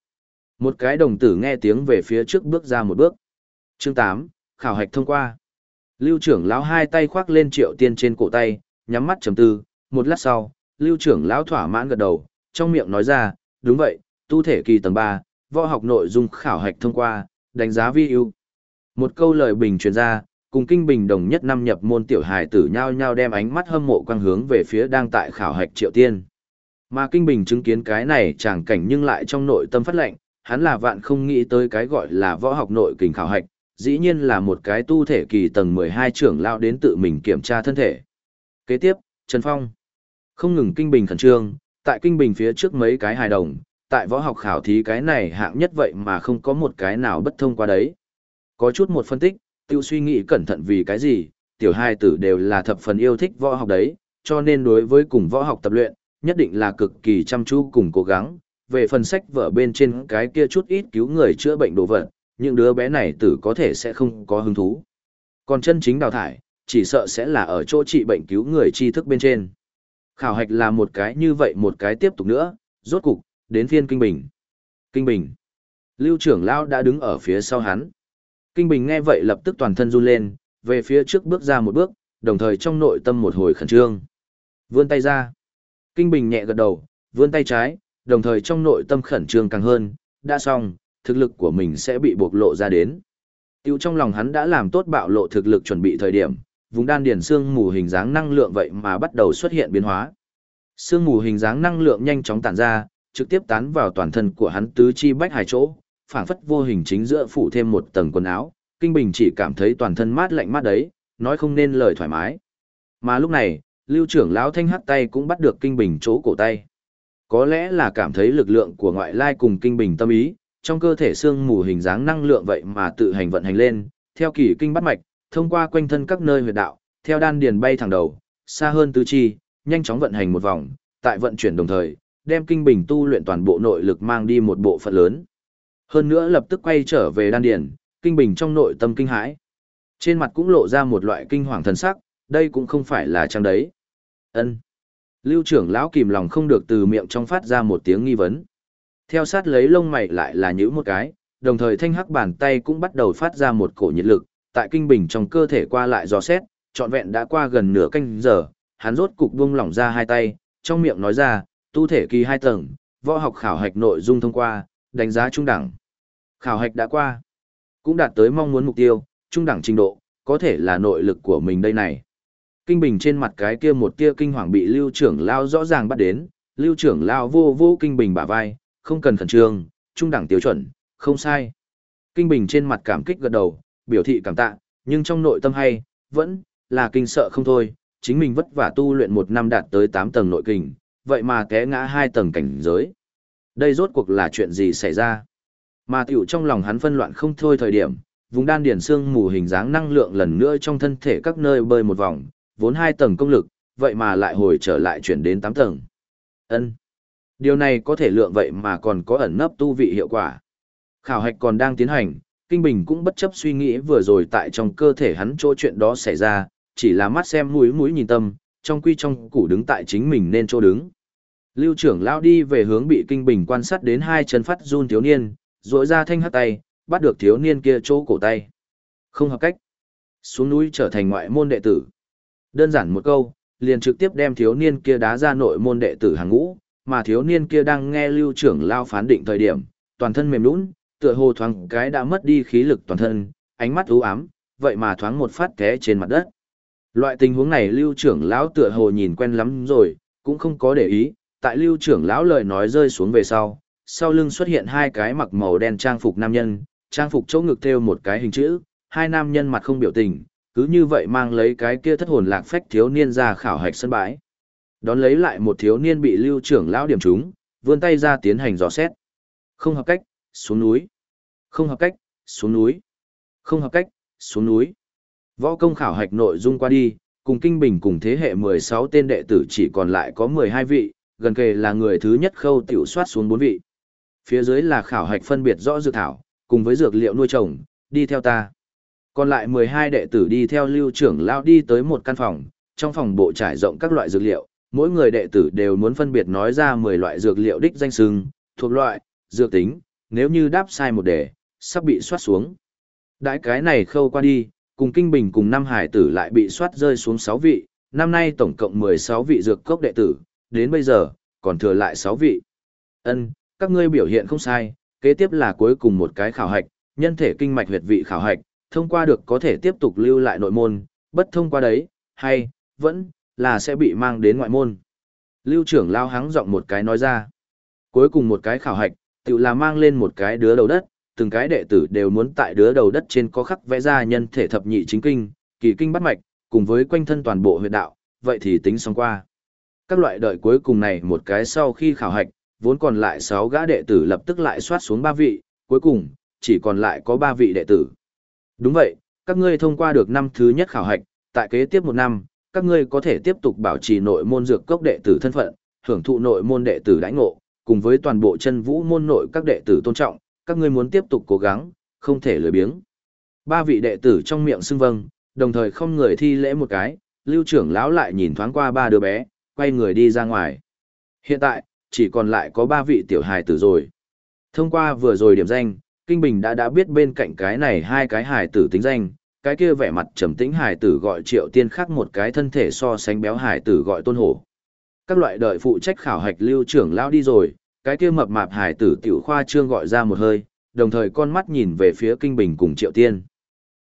Speaker 1: Một cái đồng tử nghe tiếng về phía trước bước ra một bước. Chương 8, khảo hạch thông qua. Lưu trưởng lão hai tay khoác lên triệu tiên trên cổ tay, nhắm mắt trầm tư, một lát sau, lưu trưởng lão thỏa mãn gật đầu, trong miệng nói ra, đúng vậy, tu thể kỳ tầng 3, võ học nội dung khảo hạch thông qua, đánh giá vi ưu. Một câu lời bình truyền ra, cùng kinh bình đồng nhất năm nhập môn tiểu hài tử nhau nhau đem ánh mắt hâm mộ quang hướng về phía đang tại khảo hạch triệu tiên. Mà kinh bình chứng kiến cái này chẳng cảnh nhưng lại trong nội tâm phát lệnh, hắn là vạn không nghĩ tới cái gọi là võ học nội kình khảo hạch, dĩ nhiên là một cái tu thể kỳ tầng 12 trưởng lao đến tự mình kiểm tra thân thể. Kế tiếp, Trần Phong. Không ngừng kinh bình khẩn trương, tại kinh bình phía trước mấy cái hài đồng, tại võ học khảo thí cái này hạng nhất vậy mà không có một cái nào bất thông qua đấy. Có chút một phân tích, tiêu suy nghĩ cẩn thận vì cái gì, tiểu hai tử đều là thập phần yêu thích võ học đấy, cho nên đối với cùng võ học tập luyện, nhất định là cực kỳ chăm chú cùng cố gắng. Về phần sách vở bên trên cái kia chút ít cứu người chữa bệnh đồ vật, những đứa bé này tử có thể sẽ không có hứng thú. Còn chân chính đào thải, chỉ sợ sẽ là ở chỗ trị bệnh cứu người tri thức bên trên. Khảo hạch là một cái như vậy một cái tiếp tục nữa, rốt cục, đến phiên Kinh Bình. Kinh Bình. Lưu trưởng lão đã đứng ở phía sau hắn. Kinh Bình nghe vậy lập tức toàn thân run lên, về phía trước bước ra một bước, đồng thời trong nội tâm một hồi khẩn trương. Vươn tay ra. Kinh Bình nhẹ gật đầu, vươn tay trái, đồng thời trong nội tâm khẩn trương càng hơn, đã xong, thực lực của mình sẽ bị bộc lộ ra đến. Tiêu trong lòng hắn đã làm tốt bạo lộ thực lực chuẩn bị thời điểm, vùng đan điền xương mù hình dáng năng lượng vậy mà bắt đầu xuất hiện biến hóa. Xương mù hình dáng năng lượng nhanh chóng tản ra, trực tiếp tán vào toàn thân của hắn tứ chi bách hải chỗ, phảng phất vô hình chính giữa phủ thêm một tầng quần áo, Kinh Bình chỉ cảm thấy toàn thân mát lạnh mát đấy, nói không nên lời thoải mái. Mà lúc này, Lưu trưởng lão thanh hắc tay cũng bắt được Kinh Bình chỗ cổ tay. Có lẽ là cảm thấy lực lượng của ngoại lai cùng Kinh Bình tâm ý, trong cơ thể xương mù hình dáng năng lượng vậy mà tự hành vận hành lên, theo kỳ kinh bắt mạch, thông qua quanh thân các nơi huyệt đạo, theo đan điền bay thẳng đầu, xa hơn tứ chi, nhanh chóng vận hành một vòng, tại vận chuyển đồng thời, đem kinh bình tu luyện toàn bộ nội lực mang đi một bộ phận lớn. Hơn nữa lập tức quay trở về đan điền, kinh bình trong nội tâm kinh hãi. Trên mặt cũng lộ ra một loại kinh hoàng thần sắc, đây cũng không phải là trang đấy. Ân. Lưu trưởng lão kìm lòng không được từ miệng trong phát ra một tiếng nghi vấn. Theo sát lấy lông mày lại là nhữ một cái, đồng thời thanh hắc bàn tay cũng bắt đầu phát ra một cổ nhiệt lực, tại kinh bình trong cơ thể qua lại dò xét, trọn vẹn đã qua gần nửa canh giờ, hắn rốt cục buông lỏng ra hai tay, trong miệng nói ra, tu thể kỳ hai tầng, võ học khảo hạch nội dung thông qua, đánh giá trung đẳng. Khảo hạch đã qua, cũng đạt tới mong muốn mục tiêu, trung đẳng trình độ, có thể là nội lực của mình đây này. Kinh bình trên mặt cái kia một tia kinh hoàng bị lưu trưởng lao rõ ràng bắt đến, lưu trưởng lao vô vô kinh bình bả vai, không cần khẩn trương, trung đẳng tiêu chuẩn, không sai. Kinh bình trên mặt cảm kích gật đầu, biểu thị cảm tạ, nhưng trong nội tâm hay, vẫn là kinh sợ không thôi, chính mình vất vả tu luyện một năm đạt tới 8 tầng nội kình, vậy mà té ngã hai tầng cảnh giới. Đây rốt cuộc là chuyện gì xảy ra? Mà tiểu trong lòng hắn phân loạn không thôi thời điểm, vùng đan điển xương mù hình dáng năng lượng lần nữa trong thân thể các nơi bơi một vòng, vốn hai tầng công lực, vậy mà lại hồi trở lại chuyển đến 8 tầng. Ân, Điều này có thể lượng vậy mà còn có ẩn nấp tu vị hiệu quả. Khảo hạch còn đang tiến hành, Kinh Bình cũng bất chấp suy nghĩ vừa rồi tại trong cơ thể hắn chỗ chuyện đó xảy ra, chỉ là mắt xem mũi mũi nhìn tâm, trong quy trong củ đứng tại chính mình nên chỗ đứng. Lưu trưởng lao đi về hướng bị Kinh Bình quan sát đến hai chân phát run thiếu niên, rỗi ra thanh hắt tay, bắt được thiếu niên kia chỗ cổ tay. Không hợp cách. Xuống núi trở thành ngoại môn đệ tử. Đơn giản một câu, liền trực tiếp đem thiếu niên kia đá ra nội môn đệ tử hàng ngũ, mà thiếu niên kia đang nghe lưu trưởng lao phán định thời điểm, toàn thân mềm nũng, tựa hồ thoáng cái đã mất đi khí lực toàn thân, ánh mắt u ám, vậy mà thoáng một phát té trên mặt đất. Loại tình huống này lưu trưởng lão tựa hồ nhìn quen lắm rồi, cũng không có để ý, tại lưu trưởng lão lời nói rơi xuống về sau, sau lưng xuất hiện hai cái mặc màu đen trang phục nam nhân, trang phục chỗ ngực thêu một cái hình chữ, hai nam nhân mặt không biểu tình, cứ như vậy mang lấy cái kia thất hồn lạc phách thiếu niên ra khảo hạch sân bãi. Đón lấy lại một thiếu niên bị lưu trưởng lão điểm trúng, vươn tay ra tiến hành dò xét. Không hợp cách, xuống núi. Không hợp cách, xuống núi. Không hợp cách, xuống núi. Võ công khảo hạch nội dung qua đi, cùng kinh bình cùng thế hệ 16 tên đệ tử chỉ còn lại có 12 vị, gần kề là người thứ nhất khâu tiểu soát xuống 4 vị. Phía dưới là khảo hạch phân biệt rõ dược thảo, cùng với dược liệu nuôi trồng, đi theo ta. Còn lại 12 đệ tử đi theo lưu trưởng lao đi tới một căn phòng, trong phòng bộ trải rộng các loại dược liệu, mỗi người đệ tử đều muốn phân biệt nói ra 10 loại dược liệu đích danh sưng, thuộc loại, dược tính, nếu như đáp sai một đề, sắp bị soát xuống. Đãi cái này khâu qua đi, cùng Kinh Bình cùng năm hải tử lại bị soát rơi xuống 6 vị, năm nay tổng cộng 16 vị dược cốc đệ tử, đến bây giờ, còn thừa lại 6 vị. Ân, các ngươi biểu hiện không sai, kế tiếp là cuối cùng một cái khảo hạch, nhân thể kinh mạch huyệt vị khảo hạch, thông qua được có thể tiếp tục lưu lại nội môn, bất thông qua đấy, hay, vẫn, là sẽ bị mang đến ngoại môn. Lưu trưởng lao hắng giọng một cái nói ra. Cuối cùng một cái khảo hạch, tự là mang lên một cái đứa đầu đất, từng cái đệ tử đều muốn tại đứa đầu đất trên có khắc vẽ ra nhân thể thập nhị chính kinh, kỳ kinh bắt mạch, cùng với quanh thân toàn bộ huyệt đạo, vậy thì tính xong qua. Các loại đợi cuối cùng này một cái sau khi khảo hạch, vốn còn lại 6 gã đệ tử lập tức lại soát xuống 3 vị, cuối cùng, chỉ còn lại có 3 vị đệ tử. Đúng vậy, các ngươi thông qua được năm thứ nhất khảo hạch, tại kế tiếp một năm, các ngươi có thể tiếp tục bảo trì nội môn dược cốc đệ tử thân phận, hưởng thụ nội môn đệ tử đãi ngộ, cùng với toàn bộ chân vũ môn nội các đệ tử tôn trọng, các ngươi muốn tiếp tục cố gắng, không thể lười biếng. Ba vị đệ tử trong miệng xưng vâng, đồng thời không người thi lễ một cái, lưu trưởng lão lại nhìn thoáng qua ba đứa bé, quay người đi ra ngoài. Hiện tại, chỉ còn lại có ba vị tiểu hài tử rồi. Thông qua vừa rồi điểm danh, Kinh Bình đã đã biết bên cạnh cái này hai cái hài tử tính danh, cái kia vẻ mặt trầm tĩnh hài tử gọi triệu tiên khác một cái thân thể so sánh béo hài tử gọi tôn hổ. Các loại đợi phụ trách khảo hạch lưu trưởng lão đi rồi, cái kia mập mạp hải tử tiểu khoa trương gọi ra một hơi, đồng thời con mắt nhìn về phía Kinh Bình cùng triệu tiên.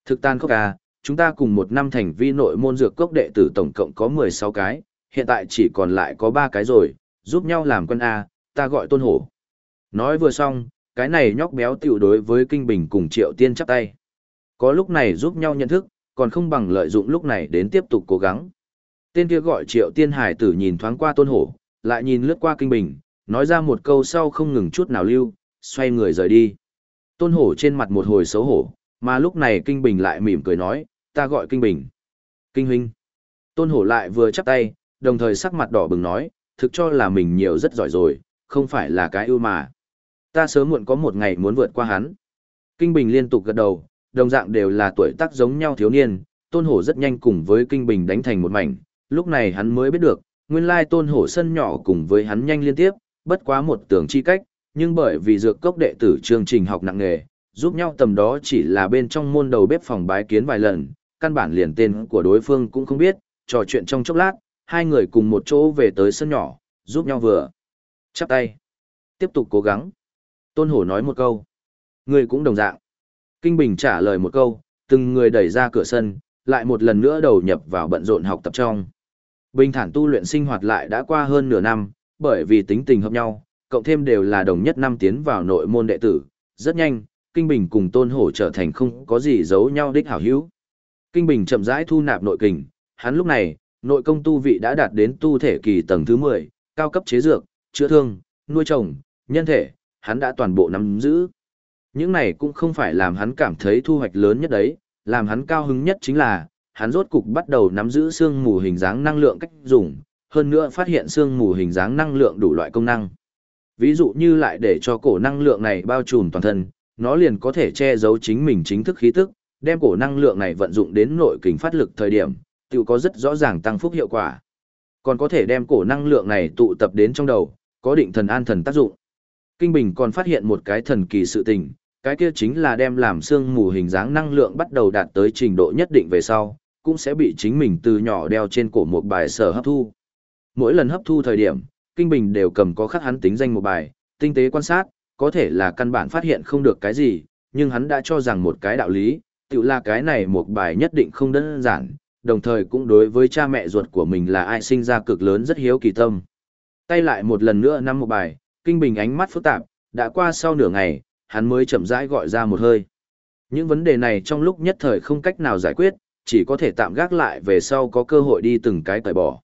Speaker 1: Thực tan khóc à, chúng ta cùng một năm thành vi nội môn dược cốc đệ tử tổng cộng có 16 cái, hiện tại chỉ còn lại có 3 cái rồi, giúp nhau làm quân A, ta gọi tôn hổ. Nói vừa xong, cái này nhóc béo tiểu đối với Kinh Bình cùng Triệu Tiên chắp tay. Có lúc này giúp nhau nhận thức, còn không bằng lợi dụng lúc này đến tiếp tục cố gắng. Tên kia gọi Triệu Tiên Hải tử nhìn thoáng qua tôn hổ, lại nhìn lướt qua Kinh Bình, nói ra một câu sau không ngừng chút nào lưu, xoay người rời đi. Tôn hổ trên mặt một hồi xấu hổ, mà lúc này Kinh Bình lại mỉm cười nói, ta gọi Kinh Bình. Kinh huynh. Tôn hổ lại vừa chắp tay, đồng thời sắc mặt đỏ bừng nói, thực cho là mình nhiều rất giỏi rồi, không phải là cái ưu mà. Ta sớm muộn có một ngày muốn vượt qua hắn. Kinh Bình liên tục gật đầu, đồng dạng đều là tuổi tác giống nhau thiếu niên, Tôn Hổ rất nhanh cùng với Kinh Bình đánh thành một mảnh, lúc này hắn mới biết được, nguyên lai Tôn Hổ sân nhỏ cùng với hắn nhanh liên tiếp, bất quá một tưởng chi cách, nhưng bởi vì dược cốc đệ tử chương trình học nặng nghề, giúp nhau tầm đó chỉ là bên trong môn đầu bếp phòng bái kiến vài lần, căn bản liền tên của đối phương cũng không biết, trò chuyện trong chốc lát, hai người cùng một chỗ về tới sân nhỏ, giúp nhau vừa. Chắp tay. Tiếp tục cố gắng. Tôn Hổ nói một câu. Người cũng đồng dạng. Kinh Bình trả lời một câu, từng người đẩy ra cửa sân, lại một lần nữa đầu nhập vào bận rộn học tập trong. Bình thản tu luyện sinh hoạt lại đã qua hơn nửa năm, bởi vì tính tình hợp nhau, cộng thêm đều là đồng nhất năm tiến vào nội môn đệ tử, rất nhanh, Kinh Bình cùng Tôn Hổ trở thành không có gì giấu nhau đích hảo hữu. Kinh Bình chậm rãi thu nạp nội kình, hắn lúc này, nội công tu vị đã đạt đến tu thể kỳ tầng thứ 10, cao cấp chế dược, chữa thương, nuôi trồng, nhân thể, hắn đã toàn bộ nắm giữ. Những này cũng không phải làm hắn cảm thấy thu hoạch lớn nhất đấy, làm hắn cao hứng nhất chính là, hắn rốt cục bắt đầu nắm giữ xương mù hình dáng năng lượng cách dùng, hơn nữa phát hiện xương mù hình dáng năng lượng đủ loại công năng. Ví dụ như lại để cho cổ năng lượng này bao trùm toàn thân, nó liền có thể che giấu chính mình chính thức khí tức, đem cổ năng lượng này vận dụng đến nội kình phát lực thời điểm, tự có rất rõ ràng tăng phúc hiệu quả. Còn có thể đem cổ năng lượng này tụ tập đến trong đầu, có định thần an thần tác dụng. Kinh Bình còn phát hiện một cái thần kỳ sự tình, cái kia chính là đem làm xương mù hình dáng năng lượng bắt đầu đạt tới trình độ nhất định về sau, cũng sẽ bị chính mình từ nhỏ đeo trên cổ một bài sở hấp thu. Mỗi lần hấp thu thời điểm, Kinh Bình đều cầm có khắc hắn tính danh một bài, tinh tế quan sát, có thể là căn bản phát hiện không được cái gì, nhưng hắn đã cho rằng một cái đạo lý, tự là cái này một bài nhất định không đơn giản, đồng thời cũng đối với cha mẹ ruột của mình là ai sinh ra cực lớn rất hiếu kỳ tâm. Tay lại một lần nữa nắm một bài, kinh bình ánh mắt phức tạp, đã qua sau nửa ngày, hắn mới chậm rãi gọi ra một hơi. Những vấn đề này trong lúc nhất thời không cách nào giải quyết, chỉ có thể tạm gác lại về sau có cơ hội đi từng cái tẩy bỏ.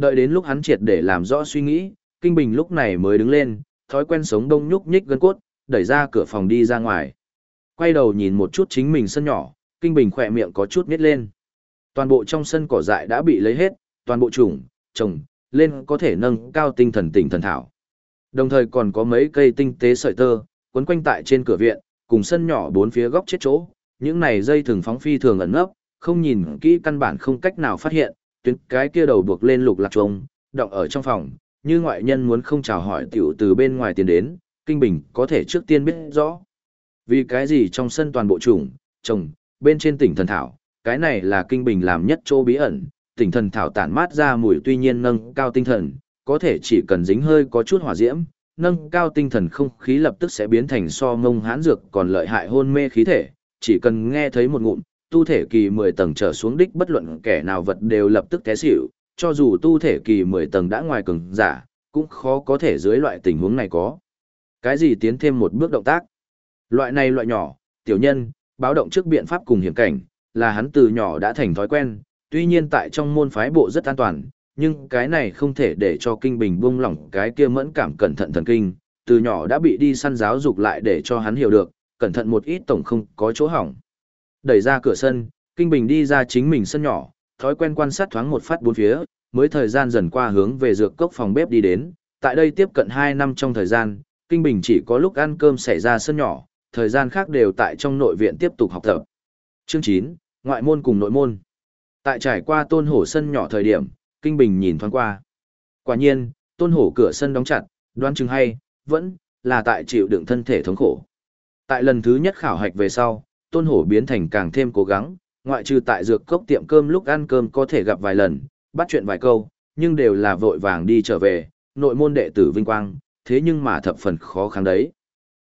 Speaker 1: Đợi đến lúc hắn triệt để làm rõ suy nghĩ, Kinh Bình lúc này mới đứng lên, thói quen sống đông nhúc nhích gân cốt, đẩy ra cửa phòng đi ra ngoài. Quay đầu nhìn một chút chính mình sân nhỏ, Kinh Bình khỏe miệng có chút nít lên. Toàn bộ trong sân cỏ dại đã bị lấy hết, toàn bộ trùng, trồng, lên có thể nâng cao tinh thần tỉnh thần thảo. Đồng thời còn có mấy cây tinh tế sợi tơ, quấn quanh tại trên cửa viện, cùng sân nhỏ bốn phía góc chết chỗ, những này dây thường phóng phi thường ẩn nấp, không nhìn kỹ căn bản không cách nào phát hiện, tuyến cái kia đầu buộc lên lục lạc trông, động ở trong phòng, như ngoại nhân muốn không chào hỏi tiểu từ bên ngoài tiền đến, kinh bình có thể trước tiên biết rõ. Vì cái gì trong sân toàn bộ trùng, trồng, bên trên tỉnh thần thảo, cái này là kinh bình làm nhất chỗ bí ẩn, tỉnh thần thảo tản mát ra mùi tuy nhiên nâng cao tinh thần, có thể chỉ cần dính hơi có chút hỏa diễm, nâng cao tinh thần không khí lập tức sẽ biến thành so ngông hãn dược còn lợi hại hôn mê khí thể, chỉ cần nghe thấy một ngụm, tu thể kỳ 10 tầng trở xuống đích bất luận kẻ nào vật đều lập tức té xỉu, cho dù tu thể kỳ 10 tầng đã ngoài cường giả, cũng khó có thể dưới loại tình huống này có. Cái gì tiến thêm một bước động tác? Loại này loại nhỏ, tiểu nhân, báo động trước biện pháp cùng hiểm cảnh, là hắn từ nhỏ đã thành thói quen, tuy nhiên tại trong môn phái bộ rất an toàn, nhưng cái này không thể để cho kinh bình buông lỏng cái kia mẫn cảm cẩn thận thần kinh, từ nhỏ đã bị đi săn giáo dục lại để cho hắn hiểu được, cẩn thận một ít tổng không có chỗ hỏng. Đẩy ra cửa sân, kinh bình đi ra chính mình sân nhỏ, thói quen quan sát thoáng một phát bốn phía, mới thời gian dần qua hướng về dược cốc phòng bếp đi đến, tại đây tiếp cận 2 năm trong thời gian, kinh bình chỉ có lúc ăn cơm xảy ra sân nhỏ, thời gian khác đều tại trong nội viện tiếp tục học tập. Chương 9, ngoại môn cùng nội môn. Tại trải qua tôn hổ sân nhỏ thời điểm, Kinh Bình nhìn thoáng qua. Quả nhiên, tôn hổ cửa sân đóng chặt, đoán chừng hay, vẫn là tại chịu đựng thân thể thống khổ. Tại lần thứ nhất khảo hạch về sau, tôn hổ biến thành càng thêm cố gắng, ngoại trừ tại dược cốc tiệm cơm lúc ăn cơm có thể gặp vài lần, bắt chuyện vài câu, nhưng đều là vội vàng đi trở về, nội môn đệ tử vinh quang, thế nhưng mà thập phần khó khăn đấy.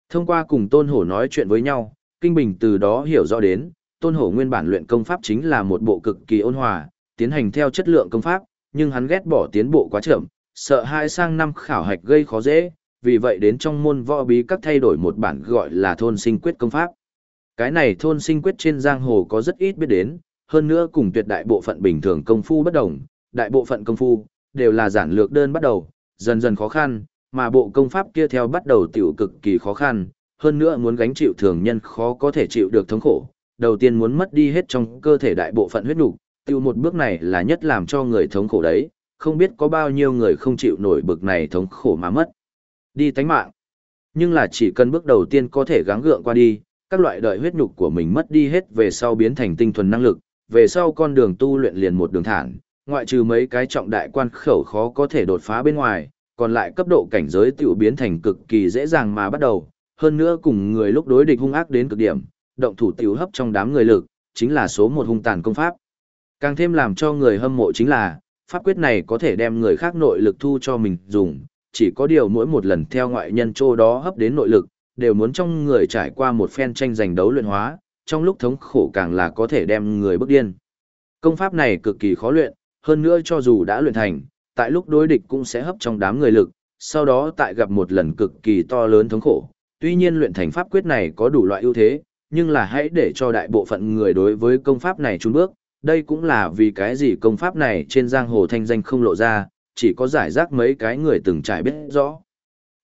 Speaker 1: Thông qua cùng tôn hổ nói chuyện với nhau, Kinh Bình từ đó hiểu rõ đến, tôn hổ nguyên bản luyện công pháp chính là một bộ cực kỳ ôn hòa, tiến hành theo chất lượng công pháp, nhưng hắn ghét bỏ tiến bộ quá chậm, sợ hai sang năm khảo hạch gây khó dễ, vì vậy đến trong môn võ bí các thay đổi một bản gọi là thôn sinh quyết công pháp. Cái này thôn sinh quyết trên giang hồ có rất ít biết đến, hơn nữa cùng tuyệt đại bộ phận bình thường công phu bất đồng, đại bộ phận công phu đều là giản lược đơn bắt đầu, dần dần khó khăn, mà bộ công pháp kia theo bắt đầu tiểu cực kỳ khó khăn, hơn nữa muốn gánh chịu thường nhân khó có thể chịu được thống khổ, đầu tiên muốn mất đi hết trong cơ thể đại bộ phận huyết nục, tiêu một bước này là nhất làm cho người thống khổ đấy, không biết có bao nhiêu người không chịu nổi bực này thống khổ mà mất. Đi tánh mạng. Nhưng là chỉ cần bước đầu tiên có thể gắng gượng qua đi, các loại đợi huyết nhục của mình mất đi hết về sau biến thành tinh thuần năng lực, về sau con đường tu luyện liền một đường thẳng, ngoại trừ mấy cái trọng đại quan khẩu khó có thể đột phá bên ngoài, còn lại cấp độ cảnh giới tiểu biến thành cực kỳ dễ dàng mà bắt đầu, hơn nữa cùng người lúc đối địch hung ác đến cực điểm, động thủ tiểu hấp trong đám người lực, chính là số một hung tàn công pháp. Càng thêm làm cho người hâm mộ chính là, pháp quyết này có thể đem người khác nội lực thu cho mình dùng, chỉ có điều mỗi một lần theo ngoại nhân chỗ đó hấp đến nội lực, đều muốn trong người trải qua một phen tranh giành đấu luyện hóa, trong lúc thống khổ càng là có thể đem người bức điên. Công pháp này cực kỳ khó luyện, hơn nữa cho dù đã luyện thành, tại lúc đối địch cũng sẽ hấp trong đám người lực, sau đó tại gặp một lần cực kỳ to lớn thống khổ. Tuy nhiên luyện thành pháp quyết này có đủ loại ưu thế, nhưng là hãy để cho đại bộ phận người đối với công pháp này trốn bước, đây cũng là vì cái gì công pháp này trên giang hồ thanh danh không lộ ra, chỉ có giải rác mấy cái người từng trải biết rõ.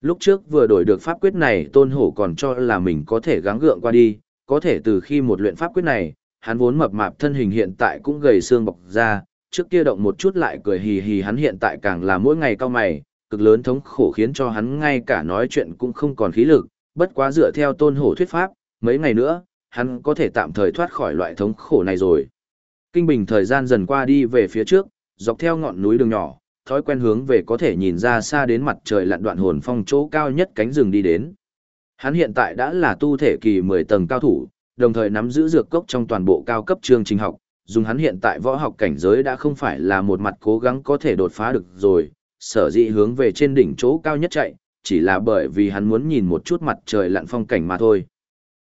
Speaker 1: Lúc trước vừa đổi được pháp quyết này tôn hổ còn cho là mình có thể gắng gượng qua đi, có thể từ khi một luyện pháp quyết này, hắn vốn mập mạp thân hình hiện tại cũng gầy xương bọc ra, trước kia động một chút lại cười hì hì hắn hiện tại càng là mỗi ngày cao mày, cực lớn thống khổ khiến cho hắn ngay cả nói chuyện cũng không còn khí lực, bất quá dựa theo tôn hổ thuyết pháp, mấy ngày nữa, hắn có thể tạm thời thoát khỏi loại thống khổ này rồi. Kinh bình thời gian dần qua đi về phía trước, dọc theo ngọn núi đường nhỏ, thói quen hướng về có thể nhìn ra xa đến mặt trời lặn đoạn hồn phong chỗ cao nhất cánh rừng đi đến. Hắn hiện tại đã là tu thể kỳ 10 tầng cao thủ, đồng thời nắm giữ dược cốc trong toàn bộ cao cấp chương trình học, dùng hắn hiện tại võ học cảnh giới đã không phải là một mặt cố gắng có thể đột phá được rồi, sở dĩ hướng về trên đỉnh chỗ cao nhất chạy, chỉ là bởi vì hắn muốn nhìn một chút mặt trời lặn phong cảnh mà thôi.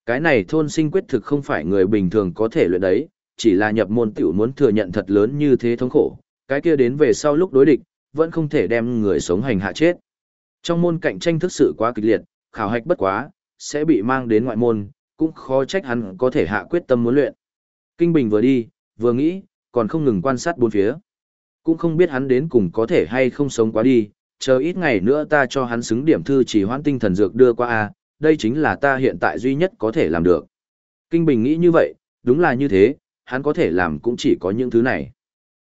Speaker 1: Cái này thôn sinh quyết thực không phải người bình thường có thể luyện đấy, chỉ là nhập môn tiểu muốn thừa nhận thật lớn như thế thống khổ, cái kia đến về sau lúc đối địch, vẫn không thể đem người sống hành hạ chết. Trong môn cạnh tranh thực sự quá kịch liệt, khảo hạch bất quá, sẽ bị mang đến ngoại môn, cũng khó trách hắn có thể hạ quyết tâm muốn luyện. Kinh Bình vừa đi, vừa nghĩ, còn không ngừng quan sát bốn phía. Cũng không biết hắn đến cùng có thể hay không sống quá đi, chờ ít ngày nữa ta cho hắn xứng điểm thư chỉ hoãn tinh thần dược đưa qua a, đây chính là ta hiện tại duy nhất có thể làm được. Kinh Bình nghĩ như vậy, đúng là như thế, hắn có thể làm cũng chỉ có những thứ này.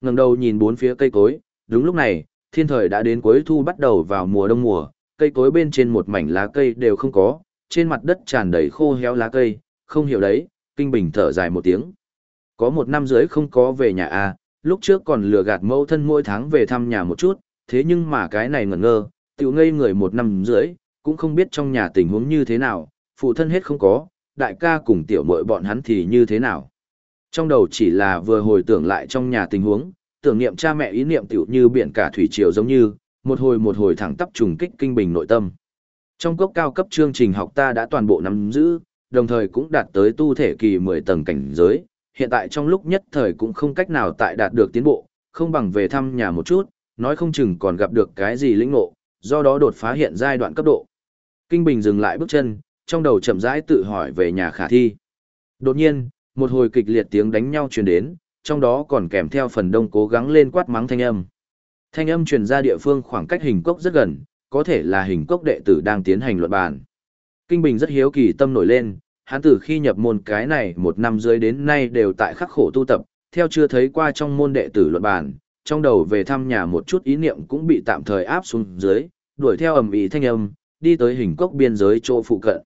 Speaker 1: Ngẩng đầu nhìn bốn phía cây cối, đúng lúc này, thiên thời đã đến cuối thu bắt đầu vào mùa đông mùa, cây cối bên trên một mảnh lá cây đều không có, trên mặt đất tràn đầy khô héo lá cây, không hiểu đấy, Kinh Bình thở dài một tiếng. Có một năm rưỡi không có về nhà a, à, lúc trước còn lừa gạt mẫu thân mỗi tháng về thăm nhà một chút, thế nhưng mà cái này ngẩn ngơ, tiểu ngây người một năm rưỡi, cũng không biết trong nhà tình huống như thế nào, phụ thân hết không có, đại ca cùng tiểu muội bọn hắn thì như thế nào. Trong đầu chỉ là vừa hồi tưởng lại trong nhà tình huống, tưởng niệm cha mẹ ý niệm tiểu như biển cả thủy triều giống như, một hồi một hồi thẳng tắp trùng kích kinh bình nội tâm. Trong cốc cao cấp chương trình học ta đã toàn bộ nắm giữ, đồng thời cũng đạt tới tu thể kỳ 10 tầng cảnh giới, hiện tại trong lúc nhất thời cũng không cách nào tại đạt được tiến bộ, không bằng về thăm nhà một chút, nói không chừng còn gặp được cái gì lĩnh ngộ, do đó đột phá hiện giai đoạn cấp độ. Kinh Bình dừng lại bước chân, trong đầu chậm rãi tự hỏi về nhà khả thi. Đột nhiên, một hồi kịch liệt tiếng đánh nhau truyền đến, trong đó còn kèm theo phần đông cố gắng lên quát mắng thanh âm. Thanh âm truyền ra địa phương khoảng cách hình cốc rất gần, có thể là hình cốc đệ tử đang tiến hành luận bàn. Kinh Bình rất hiếu kỳ tâm nổi lên, hắn từ khi nhập môn cái này một năm dưới đến nay đều tại khắc khổ tu tập, theo chưa thấy qua trong môn đệ tử luận bàn, trong đầu về thăm nhà một chút ý niệm cũng bị tạm thời áp xuống dưới, đuổi theo ầm ĩ thanh âm, đi tới hình cốc biên giới chỗ phụ cận.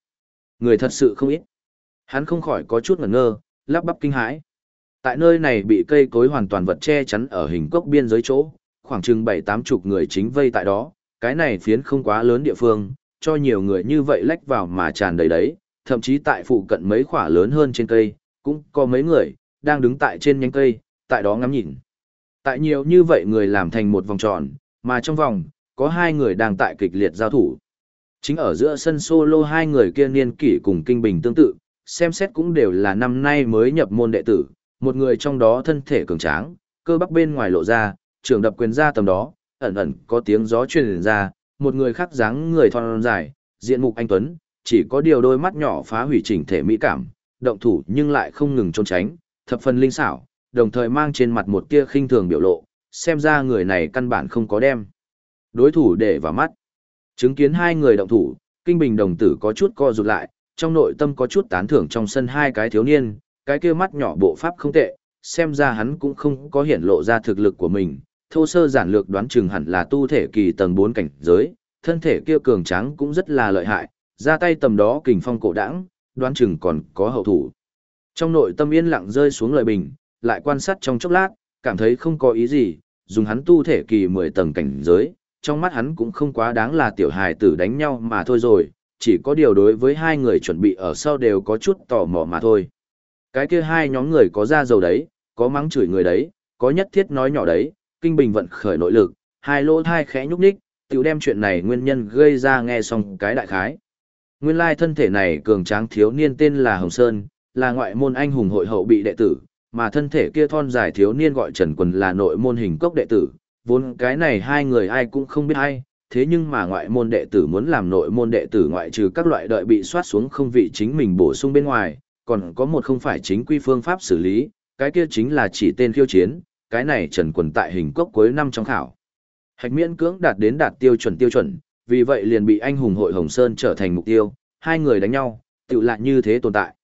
Speaker 1: Người thật sự không ít. Hắn không khỏi có chút ngẩn ngơ, lắp bắp kinh hãi. Tại nơi này bị cây cối hoàn toàn vật che chắn ở hình cốc biên giới chỗ, khoảng chừng bảy tám chục người chính vây tại đó, cái này phiến không quá lớn địa phương, cho nhiều người như vậy lách vào mà tràn đầy đấy, thậm chí tại phụ cận mấy khỏa lớn hơn trên cây, cũng có mấy người, đang đứng tại trên nhánh cây, tại đó ngắm nhìn. Tại nhiều như vậy người làm thành một vòng tròn, mà trong vòng, có hai người đang tại kịch liệt giao thủ. Chính ở giữa sân solo hai người kia niên kỷ cùng kinh bình tương tự, xem xét cũng đều là năm nay mới nhập môn đệ tử, một người trong đó thân thể cường tráng, cơ bắp bên ngoài lộ ra, trường đập quyền ra tầm đó, ẩn ẩn có tiếng gió truyền ra, một người khác dáng người thon dài, diện mục anh tuấn, chỉ có điều đôi mắt nhỏ phá hủy chỉnh thể mỹ cảm, động thủ nhưng lại không ngừng trốn tránh, thập phần linh xảo, đồng thời mang trên mặt một tia khinh thường biểu lộ, xem ra người này căn bản không có đem đối thủ để vào mắt. Chứng kiến hai người động thủ, kinh bình đồng tử có chút co rụt lại, trong nội tâm có chút tán thưởng trong sân hai cái thiếu niên, cái kia mắt nhỏ bộ pháp không tệ, xem ra hắn cũng không có hiển lộ ra thực lực của mình, thô sơ giản lược đoán chừng hẳn là tu thể kỳ tầng 4 cảnh giới, thân thể kia cường tráng cũng rất là lợi hại, ra tay tầm đó kình phong cổ đãng, đoán chừng còn có hậu thủ. Trong nội tâm yên lặng rơi xuống lời bình, lại quan sát trong chốc lát, cảm thấy không có ý gì, dùng hắn tu thể kỳ 10 tầng cảnh giới, trong mắt hắn cũng không quá đáng là tiểu hài tử đánh nhau mà thôi rồi, chỉ có điều đối với hai người chuẩn bị ở sau đều có chút tò mò mà thôi. Cái kia hai nhóm người có ra dầu đấy, có mắng chửi người đấy, có nhất thiết nói nhỏ đấy, kinh bình vận khởi nội lực, hai lỗ thai khẽ nhúc nhích, tiểu đem chuyện này nguyên nhân gây ra nghe xong cái đại khái. Nguyên lai thân thể này cường tráng thiếu niên tên là Hồng Sơn, là ngoại môn anh hùng hội hậu bị đệ tử, mà thân thể kia thon dài thiếu niên gọi Trần Quần là nội môn hình cốc đệ tử, vốn cái này hai người ai cũng không biết ai, thế nhưng mà ngoại môn đệ tử muốn làm nội môn đệ tử ngoại trừ các loại đợi bị soát xuống không vị chính mình bổ sung bên ngoài, còn có một không phải chính quy phương pháp xử lý, cái kia chính là chỉ tên khiêu chiến, cái này Trần Quần tại hình cốc cuối năm trong khảo. Hạch miễn cưỡng đạt đến đạt tiêu chuẩn tiêu chuẩn, vì vậy liền bị anh hùng hội Hồng Sơn trở thành mục tiêu, hai người đánh nhau, tự lại như thế tồn tại.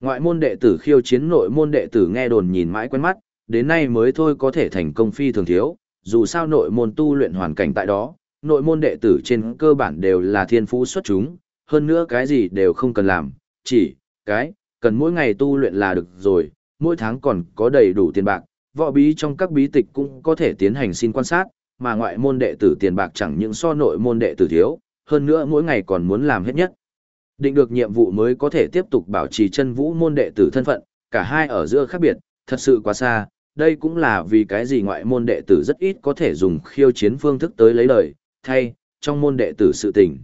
Speaker 1: Ngoại môn đệ tử khiêu chiến nội môn đệ tử nghe đồn nhìn mãi quen mắt, đến nay mới thôi có thể thành công phi thường thiếu, dù sao nội môn tu luyện hoàn cảnh tại đó, nội môn đệ tử trên cơ bản đều là thiên phú xuất chúng, hơn nữa cái gì đều không cần làm, chỉ, cái, cần mỗi ngày tu luyện là được rồi, mỗi tháng còn có đầy đủ tiền bạc, võ bí trong các bí tịch cũng có thể tiến hành xin quan sát, mà ngoại môn đệ tử tiền bạc chẳng những so nội môn đệ tử thiếu, hơn nữa mỗi ngày còn muốn làm hết nhất. Định được nhiệm vụ mới có thể tiếp tục bảo trì chân vũ môn đệ tử thân phận, cả hai ở giữa khác biệt, thật sự quá xa, đây cũng là vì cái gì ngoại môn đệ tử rất ít có thể dùng khiêu chiến phương thức tới lấy lời, thay, trong môn đệ tử sự tình.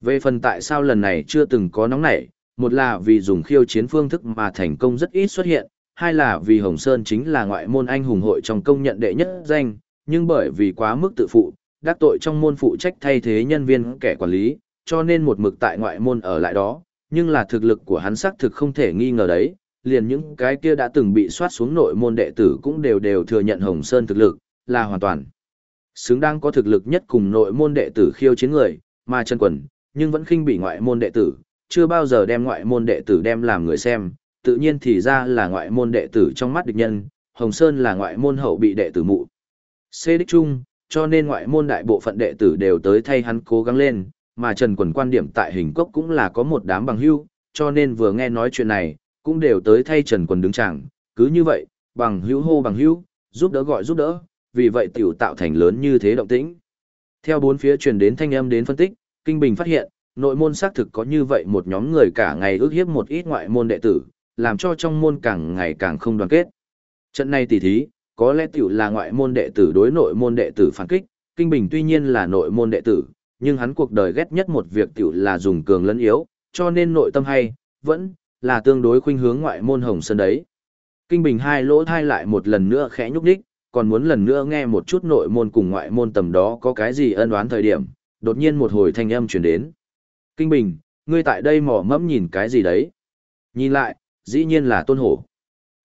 Speaker 1: Về phần tại sao lần này chưa từng có nóng nảy, một là vì dùng khiêu chiến phương thức mà thành công rất ít xuất hiện, hai là vì Hồng Sơn chính là ngoại môn anh hùng hội trong công nhận đệ nhất danh, nhưng bởi vì quá mức tự phụ, đắc tội trong môn phụ trách thay thế nhân viên kẻ quản lý, cho nên một mực tại ngoại môn ở lại đó, nhưng là thực lực của hắn xác thực không thể nghi ngờ đấy, liền những cái kia đã từng bị soát xuống nội môn đệ tử cũng đều đều thừa nhận Hồng Sơn thực lực, là hoàn toàn xứng đáng có thực lực nhất cùng nội môn đệ tử khiêu chiến người, mà Trần quần, nhưng vẫn khinh bị ngoại môn đệ tử, chưa bao giờ đem ngoại môn đệ tử đem làm người xem, tự nhiên thì ra là ngoại môn đệ tử trong mắt địch nhân, Hồng Sơn là ngoại môn hậu bị đệ tử mụ. Xê đích chung, cho nên ngoại môn đại bộ phận đệ tử đều tới thay hắn cố gắng lên, mà Trần Quần quan điểm tại hình cốc cũng là có một đám bằng hữu, cho nên vừa nghe nói chuyện này, cũng đều tới thay Trần Quần đứng chẳng, cứ như vậy, bằng hữu hô bằng hữu, giúp đỡ gọi giúp đỡ, vì vậy tiểu tạo thành lớn như thế động tĩnh. Theo bốn phía truyền đến thanh âm đến phân tích, Kinh Bình phát hiện, nội môn xác thực có như vậy một nhóm người cả ngày ước hiếp một ít ngoại môn đệ tử, làm cho trong môn càng ngày càng không đoàn kết. Trận này tỉ thí, có lẽ tiểu là ngoại môn đệ tử đối nội môn đệ tử phản kích, Kinh Bình tuy nhiên là nội môn đệ tử, nhưng hắn cuộc đời ghét nhất một việc tiểu là dùng cường lẫn yếu, cho nên nội tâm hay, vẫn là tương đối khuynh hướng ngoại môn hồng sơn đấy. Kinh Bình hai lỗ thai lại một lần nữa khẽ nhúc đích, còn muốn lần nữa nghe một chút nội môn cùng ngoại môn tầm đó có cái gì ân oán thời điểm, đột nhiên một hồi thanh âm truyền đến. Kinh Bình, ngươi tại đây mò mẫm nhìn cái gì đấy? Nhìn lại, dĩ nhiên là tôn hổ.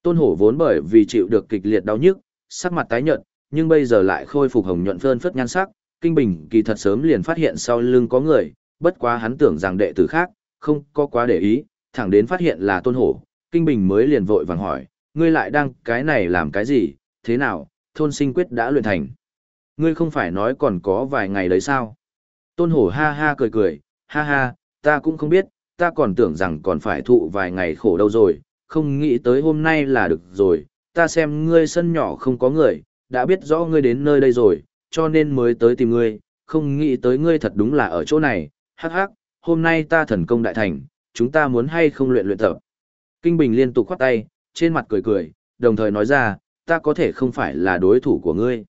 Speaker 1: Tôn hổ vốn bởi vì chịu được kịch liệt đau nhức, sắc mặt tái nhợt, nhưng bây giờ lại khôi phục hồng nhuận phơn phất nhan sắc, Kinh Bình kỳ thật sớm liền phát hiện sau lưng có người, bất quá hắn tưởng rằng đệ tử khác, không có quá để ý, thẳng đến phát hiện là tôn hổ, Kinh Bình mới liền vội vàng hỏi, ngươi lại đang cái này làm cái gì, thế nào, thôn sinh quyết đã luyện thành. Ngươi không phải nói còn có vài ngày đấy sao? Tôn hổ ha ha cười cười, ha ha, ta cũng không biết, ta còn tưởng rằng còn phải thụ vài ngày khổ đâu rồi, không nghĩ tới hôm nay là được rồi, ta xem ngươi sân nhỏ không có người, đã biết rõ ngươi đến nơi đây rồi, cho nên mới tới tìm ngươi, không nghĩ tới ngươi thật đúng là ở chỗ này, hắc hắc, hôm nay ta thần công đại thành, chúng ta muốn hay không luyện luyện tập. Kinh Bình liên tục khoát tay, trên mặt cười cười, đồng thời nói ra, ta có thể không phải là đối thủ của ngươi.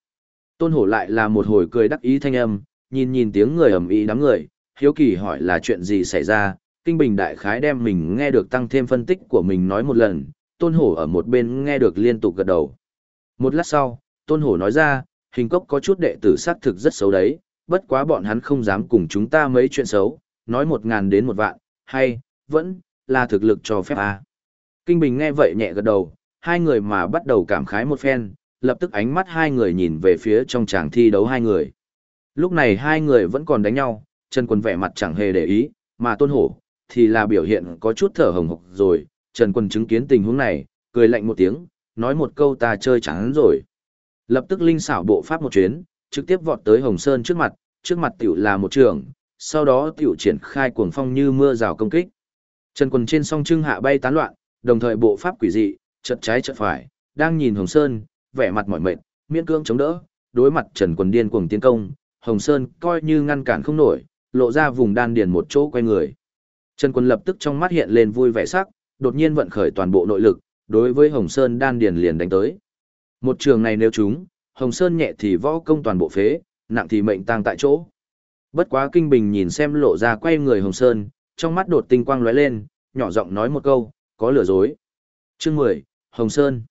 Speaker 1: Tôn hổ lại là một hồi cười đắc ý thanh âm, nhìn nhìn tiếng người ầm ĩ đám người, hiếu kỳ hỏi là chuyện gì xảy ra, Kinh Bình đại khái đem mình nghe được tăng thêm phân tích của mình nói một lần, Tôn Hổ ở một bên nghe được liên tục gật đầu. Một lát sau, Tôn Hổ nói ra, hình cốc có chút đệ tử xác thực rất xấu đấy, bất quá bọn hắn không dám cùng chúng ta mấy chuyện xấu, nói một ngàn đến một vạn, hay, vẫn, là thực lực cho phép à. Kinh Bình nghe vậy nhẹ gật đầu, hai người mà bắt đầu cảm khái một phen, lập tức ánh mắt hai người nhìn về phía trong tràng thi đấu hai người. Lúc này hai người vẫn còn đánh nhau, Trần Quân vẻ mặt chẳng hề để ý, mà Tôn Hổ, thì là biểu hiện có chút thở hồng hộc rồi, Trần Quân chứng kiến tình huống này, cười lạnh một tiếng, nói một câu ta chơi chán rồi. Lập tức linh xảo bộ pháp một chuyến, trực tiếp vọt tới Hồng Sơn trước mặt, trước mặt tiểu là một trường, sau đó tiểu triển khai cuồng phong như mưa rào công kích. Trần Quân trên song trưng hạ bay tán loạn, đồng thời bộ pháp quỷ dị, chật trái chật phải, đang nhìn Hồng Sơn, vẻ mặt mỏi mệt, miễn cưỡng chống đỡ, đối mặt Trần Quân điên cuồng tiến công, Hồng Sơn coi như ngăn cản không nổi, lộ ra vùng đan điền một chỗ quay người. Trần Quân lập tức trong mắt hiện lên vui vẻ sắc, đột nhiên vận khởi toàn bộ nội lực, đối với Hồng Sơn đan điền liền đánh tới. Một trường này nếu chúng, Hồng Sơn nhẹ thì võ công toàn bộ phế, nặng thì mệnh tang tại chỗ. Bất quá kinh bình nhìn xem lộ ra quay người Hồng Sơn, trong mắt đột tinh quang lóe lên, nhỏ giọng nói một câu, có lừa dối. Chương 10, Hồng Sơn.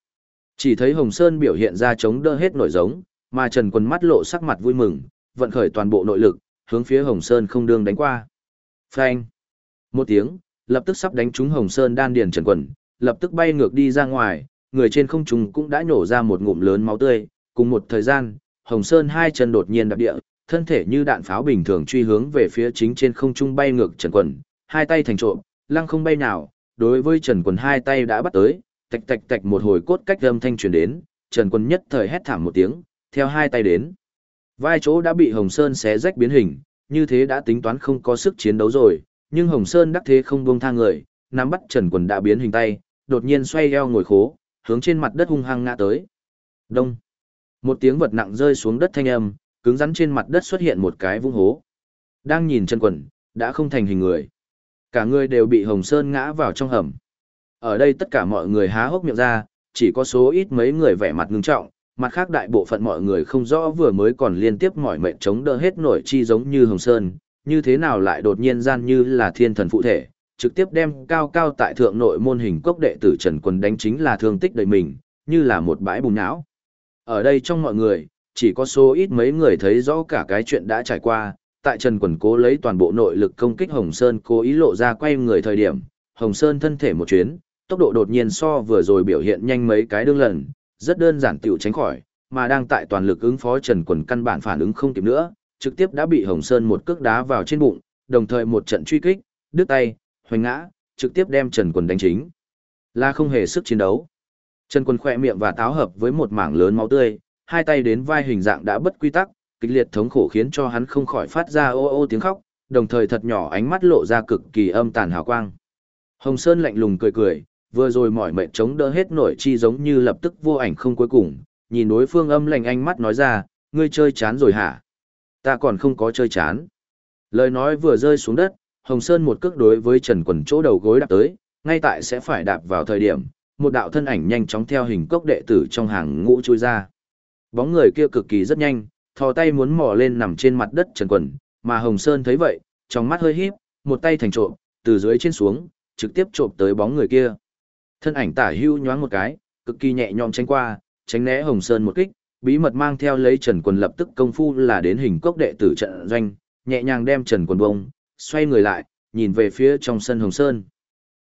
Speaker 1: Chỉ thấy Hồng Sơn biểu hiện ra chống đỡ hết nổi giống, mà Trần Quân mắt lộ sắc mặt vui mừng, vận khởi toàn bộ nội lực, hướng phía Hồng Sơn không đương đánh qua. Phanh. Một tiếng, lập tức sắp đánh trúng Hồng Sơn đan điền Trần Quân, lập tức bay ngược đi ra ngoài, người trên không trung cũng đã nhổ ra một ngụm lớn máu tươi, cùng một thời gian, Hồng Sơn hai chân đột nhiên đạp địa, thân thể như đạn pháo bình thường truy hướng về phía chính trên không trung bay ngược Trần Quần, hai tay thành trộm, lăng không bay nào, đối với Trần Quần hai tay đã bắt tới, tạch tạch tạch một hồi cốt cách âm thanh truyền đến, Trần quân nhất thời hét thảm một tiếng, theo hai tay đến. Vai chỗ đã bị Hồng Sơn xé rách biến hình, như thế đã tính toán không có sức chiến đấu rồi, nhưng Hồng Sơn đắc thế không buông tha người, nắm bắt Trần quân đã biến hình tay, đột nhiên xoay eo ngồi khố, hướng trên mặt đất hung hăng ngã tới. Đông. Một tiếng vật nặng rơi xuống đất thanh âm, cứng rắn trên mặt đất xuất hiện một cái vung hố. Đang nhìn Trần quân, đã không thành hình người. Cả người đều bị Hồng Sơn ngã vào trong hầm. Ở đây tất cả mọi người há hốc miệng ra, chỉ có số ít mấy người vẻ mặt ngưng trọng, mặt khác đại bộ phận mọi người không rõ vừa mới còn liên tiếp mỏi mệt chống đỡ hết nổi chi giống như Hồng Sơn, như thế nào lại đột nhiên gian như là thiên thần phụ thể, trực tiếp đem cao cao tại thượng nội môn hình cốc đệ tử Trần Quân đánh chính là thương tích đời mình, như là một bãi bùn não. Ở đây trong mọi người, chỉ có số ít mấy người thấy rõ cả cái chuyện đã trải qua, tại Trần Quần cố lấy toàn bộ nội lực công kích Hồng Sơn cố ý lộ ra quay người thời điểm, Hồng Sơn thân thể một chuyến, tốc độ đột nhiên so vừa rồi biểu hiện nhanh mấy cái đương lần, rất đơn giản tiểu tránh khỏi, mà đang tại toàn lực ứng phó Trần Quần căn bản phản ứng không kịp nữa, trực tiếp đã bị Hồng Sơn một cước đá vào trên bụng, đồng thời một trận truy kích, đứt tay, hoành ngã, trực tiếp đem Trần Quần đánh chính. Là không hề sức chiến đấu. Trần Quần khỏe miệng và táo hợp với một mảng lớn máu tươi, hai tay đến vai hình dạng đã bất quy tắc, kịch liệt thống khổ khiến cho hắn không khỏi phát ra ô ô tiếng khóc, đồng thời thật nhỏ ánh mắt lộ ra cực kỳ âm tàn hào quang. Hồng Sơn lạnh lùng cười cười, vừa rồi mỏi mệt chống đỡ hết nổi chi giống như lập tức vô ảnh không cuối cùng, nhìn đối phương âm lành ánh mắt nói ra, ngươi chơi chán rồi hả? Ta còn không có chơi chán. Lời nói vừa rơi xuống đất, Hồng Sơn một cước đối với Trần Quần chỗ đầu gối đạp tới, ngay tại sẽ phải đạp vào thời điểm, một đạo thân ảnh nhanh chóng theo hình cốc đệ tử trong hàng ngũ chui ra. Bóng người kia cực kỳ rất nhanh, thò tay muốn mò lên nằm trên mặt đất Trần Quần, mà Hồng Sơn thấy vậy, trong mắt hơi híp, một tay thành trộm, từ dưới trên xuống, trực tiếp trộm tới bóng người kia. Thân ảnh tả hưu nhoáng một cái, cực kỳ nhẹ nhõm tránh qua, tránh né Hồng Sơn một kích, bí mật mang theo lấy Trần Quần lập tức công phu là đến hình cốc đệ tử trận doanh, nhẹ nhàng đem Trần Quần bông, xoay người lại, nhìn về phía trong sân Hồng Sơn.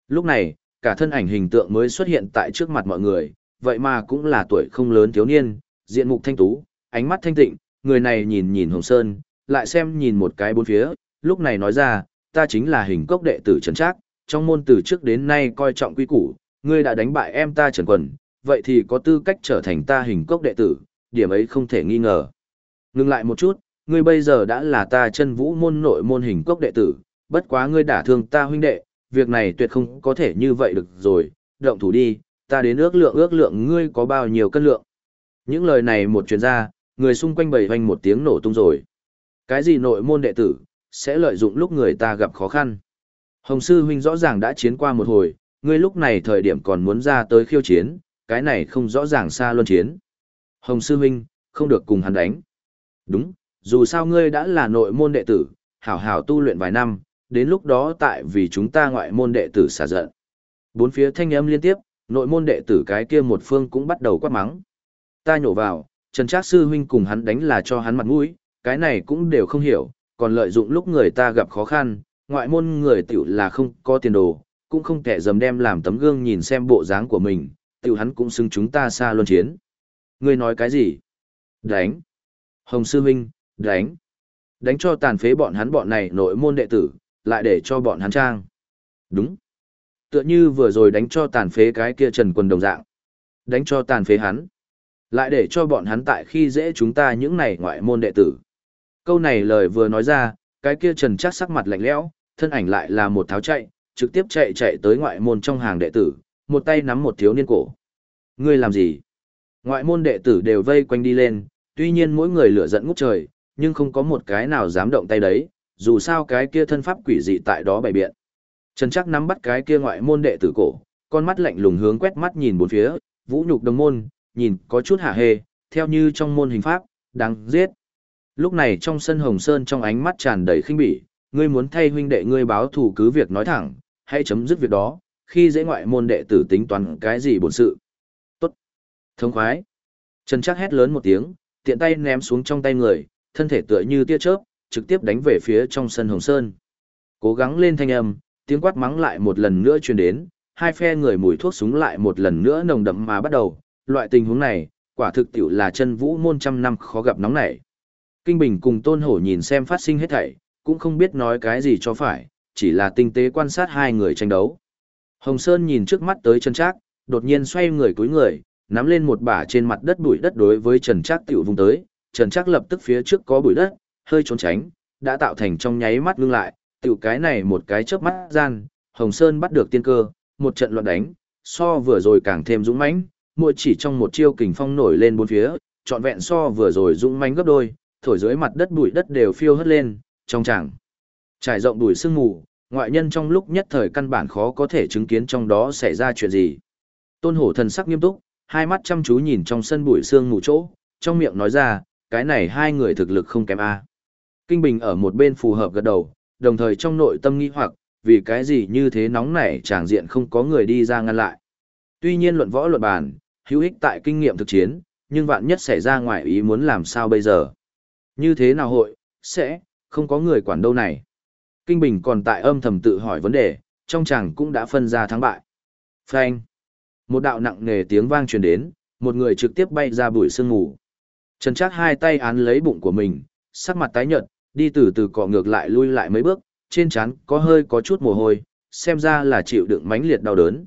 Speaker 1: Lúc này, cả thân ảnh hình tượng mới xuất hiện tại trước mặt mọi người, vậy mà cũng là tuổi không lớn thiếu niên, diện mục thanh tú, ánh mắt thanh tịnh, người này nhìn nhìn Hồng Sơn, lại xem nhìn một cái bốn phía, lúc này nói ra, ta chính là hình cốc đệ tử Trần Trác, trong môn từ trước đến nay coi trọng quy củ, ngươi đã đánh bại em ta Trần Quần, vậy thì có tư cách trở thành ta hình cốc đệ tử, điểm ấy không thể nghi ngờ. Ngừng lại một chút, ngươi bây giờ đã là ta chân vũ môn nội môn hình cốc đệ tử, bất quá ngươi đả thương ta huynh đệ, việc này tuyệt không có thể như vậy được rồi, động thủ đi, ta đến ước lượng ước lượng ngươi có bao nhiêu cân lượng. Những lời này một chuyến ra, người xung quanh bầy hoành một tiếng nổ tung rồi. Cái gì nội môn đệ tử, sẽ lợi dụng lúc người ta gặp khó khăn. Hồng sư huynh rõ ràng đã chiến qua một hồi, ngươi lúc này thời điểm còn muốn ra tới khiêu chiến, cái này không rõ ràng xa luân chiến. Hồng sư huynh, không được cùng hắn đánh. Đúng, dù sao ngươi đã là nội môn đệ tử, hảo hảo tu luyện vài năm, đến lúc đó tại vì chúng ta ngoại môn đệ tử xả giận. Bốn phía thanh âm liên tiếp, nội môn đệ tử cái kia một phương cũng bắt đầu quát mắng. Ta nhổ vào, Trần Trác sư huynh cùng hắn đánh là cho hắn mặt mũi, cái này cũng đều không hiểu, còn lợi dụng lúc người ta gặp khó khăn, ngoại môn người tiểu là không có tiền đồ, cũng không kẻ dầm đem làm tấm gương nhìn xem bộ dáng của mình, tiểu hắn cũng xứng chúng ta xa luân chiến. Ngươi nói cái gì? Đánh. Hồng sư minh, đánh. Đánh cho tàn phế bọn hắn bọn này nội môn đệ tử, lại để cho bọn hắn trang. Đúng. Tựa như vừa rồi đánh cho tàn phế cái kia trần quần đồng dạng. Đánh cho tàn phế hắn. Lại để cho bọn hắn tại khi dễ chúng ta những này ngoại môn đệ tử. Câu này lời vừa nói ra, cái kia trần chắc sắc mặt lạnh lẽo, thân ảnh lại là một tháo chạy, trực tiếp chạy chạy tới ngoại môn trong hàng đệ tử, một tay nắm một thiếu niên cổ. Ngươi làm gì? Ngoại môn đệ tử đều vây quanh đi lên, tuy nhiên mỗi người lửa giận ngút trời, nhưng không có một cái nào dám động tay đấy, dù sao cái kia thân pháp quỷ dị tại đó bày biện. Trần chắc nắm bắt cái kia ngoại môn đệ tử cổ, con mắt lạnh lùng hướng quét mắt nhìn bốn phía, vũ nhục đồng môn, nhìn có chút hả hê, theo như trong môn hình pháp, đáng giết. Lúc này trong sân Hồng Sơn trong ánh mắt tràn đầy khinh bỉ, ngươi muốn thay huynh đệ ngươi báo thù cứ việc nói thẳng, hãy chấm dứt việc đó, khi dễ ngoại môn đệ tử tính toán cái gì bổn sự. Tốt. Thông khoái. Trần chắc hét lớn một tiếng, tiện tay ném xuống trong tay người, thân thể tựa như tia chớp, trực tiếp đánh về phía trong sân Hồng Sơn. Cố gắng lên thanh âm, tiếng quát mắng lại một lần nữa truyền đến, hai phe người mùi thuốc súng lại một lần nữa nồng đậm mà bắt đầu, loại tình huống này, quả thực tiểu là chân vũ môn trăm năm khó gặp nóng nảy. Kinh Bình cùng Tôn Hổ nhìn xem phát sinh hết thảy, cũng không biết nói cái gì cho phải, chỉ là tinh tế quan sát hai người tranh đấu. Hồng Sơn nhìn trước mắt tới Trần Trác, đột nhiên xoay người cúi người, nắm lên một bả trên mặt đất bụi đất đối với Trần Trác tiểu vùng tới, Trần Trác lập tức phía trước có bụi đất, hơi trốn tránh, đã tạo thành trong nháy mắt ngưng lại, tiểu cái này một cái chớp mắt gian, Hồng Sơn bắt được tiên cơ, một trận loạn đánh, so vừa rồi càng thêm dũng mãnh, mỗi chỉ trong một chiêu kình phong nổi lên bốn phía, trọn vẹn so vừa rồi dũng mãnh gấp đôi, thổi dưới mặt đất bụi đất đều phiêu hất lên, trong chẳng. Trải rộng đùi sương mù, ngoại nhân trong lúc nhất thời căn bản khó có thể chứng kiến trong đó xảy ra chuyện gì. Tôn hổ thần sắc nghiêm túc, hai mắt chăm chú nhìn trong sân bụi sương mù chỗ, trong miệng nói ra, cái này hai người thực lực không kém a. Kinh Bình ở một bên phù hợp gật đầu, đồng thời trong nội tâm nghi hoặc, vì cái gì như thế nóng nảy tràng diện không có người đi ra ngăn lại. Tuy nhiên luận võ luận bàn, hữu ích tại kinh nghiệm thực chiến, nhưng vạn nhất xảy ra ngoài ý muốn làm sao bây giờ. Như thế nào hội, sẽ, không có người quản đâu này. Kinh Bình còn tại âm thầm tự hỏi vấn đề, trong chàng cũng đã phân ra thắng bại. Phanh. Một đạo nặng nề tiếng vang truyền đến, một người trực tiếp bay ra bụi sương ngủ. Trần Trác hai tay án lấy bụng của mình, sắc mặt tái nhợt, đi từ từ cọ ngược lại lui lại mấy bước, trên trán có hơi có chút mồ hôi, xem ra là chịu đựng mãnh liệt đau đớn.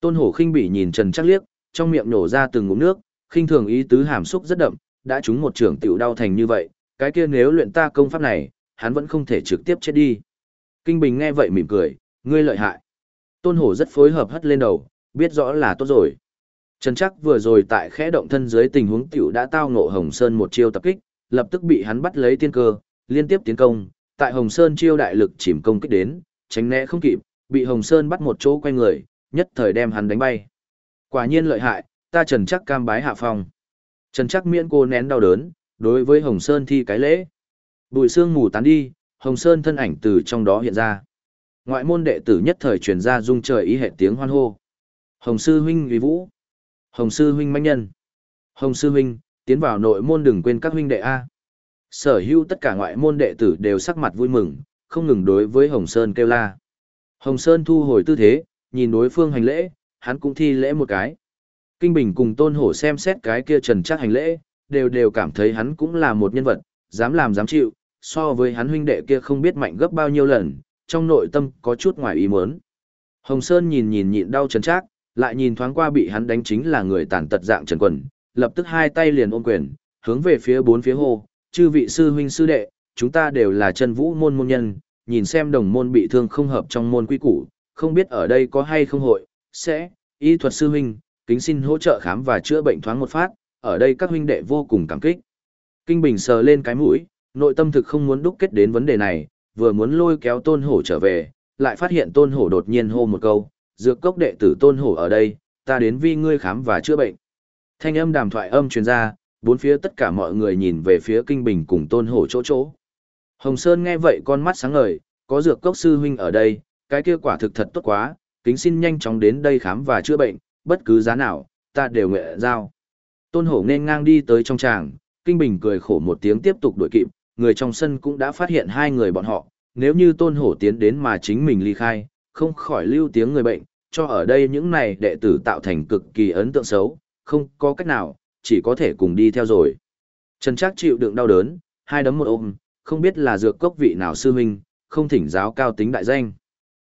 Speaker 1: Tôn Hổ khinh bỉ nhìn Trần Trác liếc, trong miệng nổ ra từng ngụm nước, khinh thường ý tứ hàm xúc rất đậm, đã trúng một trường tiểu đau thành như vậy, cái kia nếu luyện ta công pháp này, hắn vẫn không thể trực tiếp chết đi. Kinh Bình nghe vậy mỉm cười, ngươi lợi hại. Tôn Hổ rất phối hợp hất lên đầu, biết rõ là tốt rồi. Trần chắc vừa rồi tại khẽ động thân dưới tình huống tiểu đã tao ngộ Hồng Sơn một chiêu tập kích, lập tức bị hắn bắt lấy tiên cơ, liên tiếp tiến công, tại Hồng Sơn chiêu đại lực chìm công kích đến, tránh né không kịp, bị Hồng Sơn bắt một chỗ quay người, nhất thời đem hắn đánh bay. Quả nhiên lợi hại, ta Trần chắc cam bái hạ phong. Trần chắc miễn cô nén đau đớn, đối với Hồng Sơn thi cái lễ. Bụi xương mù tán đi, Hồng Sơn thân ảnh từ trong đó hiện ra. Ngoại môn đệ tử nhất thời truyền ra dung trời ý hệ tiếng hoan hô. Hồng sư huynh uy vũ. Hồng sư huynh mãnh nhân. Hồng sư huynh, tiến vào nội môn đừng quên các huynh đệ a. Sở hữu tất cả ngoại môn đệ tử đều sắc mặt vui mừng, không ngừng đối với Hồng Sơn kêu la. Hồng Sơn thu hồi tư thế, nhìn đối phương hành lễ, hắn cũng thi lễ một cái. Kinh Bình cùng Tôn Hổ xem xét cái kia trần chắc hành lễ, đều đều cảm thấy hắn cũng là một nhân vật, dám làm dám chịu, so với hắn huynh đệ kia không biết mạnh gấp bao nhiêu lần, trong nội tâm có chút ngoài ý muốn. Hồng Sơn nhìn nhìn nhịn đau chấn chác, lại nhìn thoáng qua bị hắn đánh chính là người tàn tật dạng Trần Quần, lập tức hai tay liền ôm quyền, hướng về phía bốn phía hồ, chư vị sư huynh sư đệ, chúng ta đều là chân vũ môn môn nhân, nhìn xem đồng môn bị thương không hợp trong môn quy củ, không biết ở đây có hay không hội, sẽ, y thuật sư huynh, kính xin hỗ trợ khám và chữa bệnh thoáng một phát, ở đây các huynh đệ vô cùng cảm kích. Kinh Bình sờ lên cái mũi, nội tâm thực không muốn đúc kết đến vấn đề này, vừa muốn lôi kéo tôn hổ trở về, lại phát hiện tôn hổ đột nhiên hô một câu, dược cốc đệ tử tôn hổ ở đây, ta đến vi ngươi khám và chữa bệnh. Thanh âm đàm thoại âm truyền ra, bốn phía tất cả mọi người nhìn về phía kinh bình cùng tôn hổ chỗ chỗ. Hồng Sơn nghe vậy con mắt sáng ngời, có dược cốc sư huynh ở đây, cái kia quả thực thật tốt quá, kính xin nhanh chóng đến đây khám và chữa bệnh, bất cứ giá nào, ta đều nguyện giao. Tôn hổ nên ngang đi tới trong tràng, kinh bình cười khổ một tiếng tiếp tục đuổi kịp, người trong sân cũng đã phát hiện hai người bọn họ, nếu như tôn hổ tiến đến mà chính mình ly khai, không khỏi lưu tiếng người bệnh, cho ở đây những này đệ tử tạo thành cực kỳ ấn tượng xấu, không có cách nào, chỉ có thể cùng đi theo rồi. Trần Trác chịu đựng đau đớn, hai đấm một ôm, không biết là dược cốc vị nào sư huynh, không thỉnh giáo cao tính đại danh.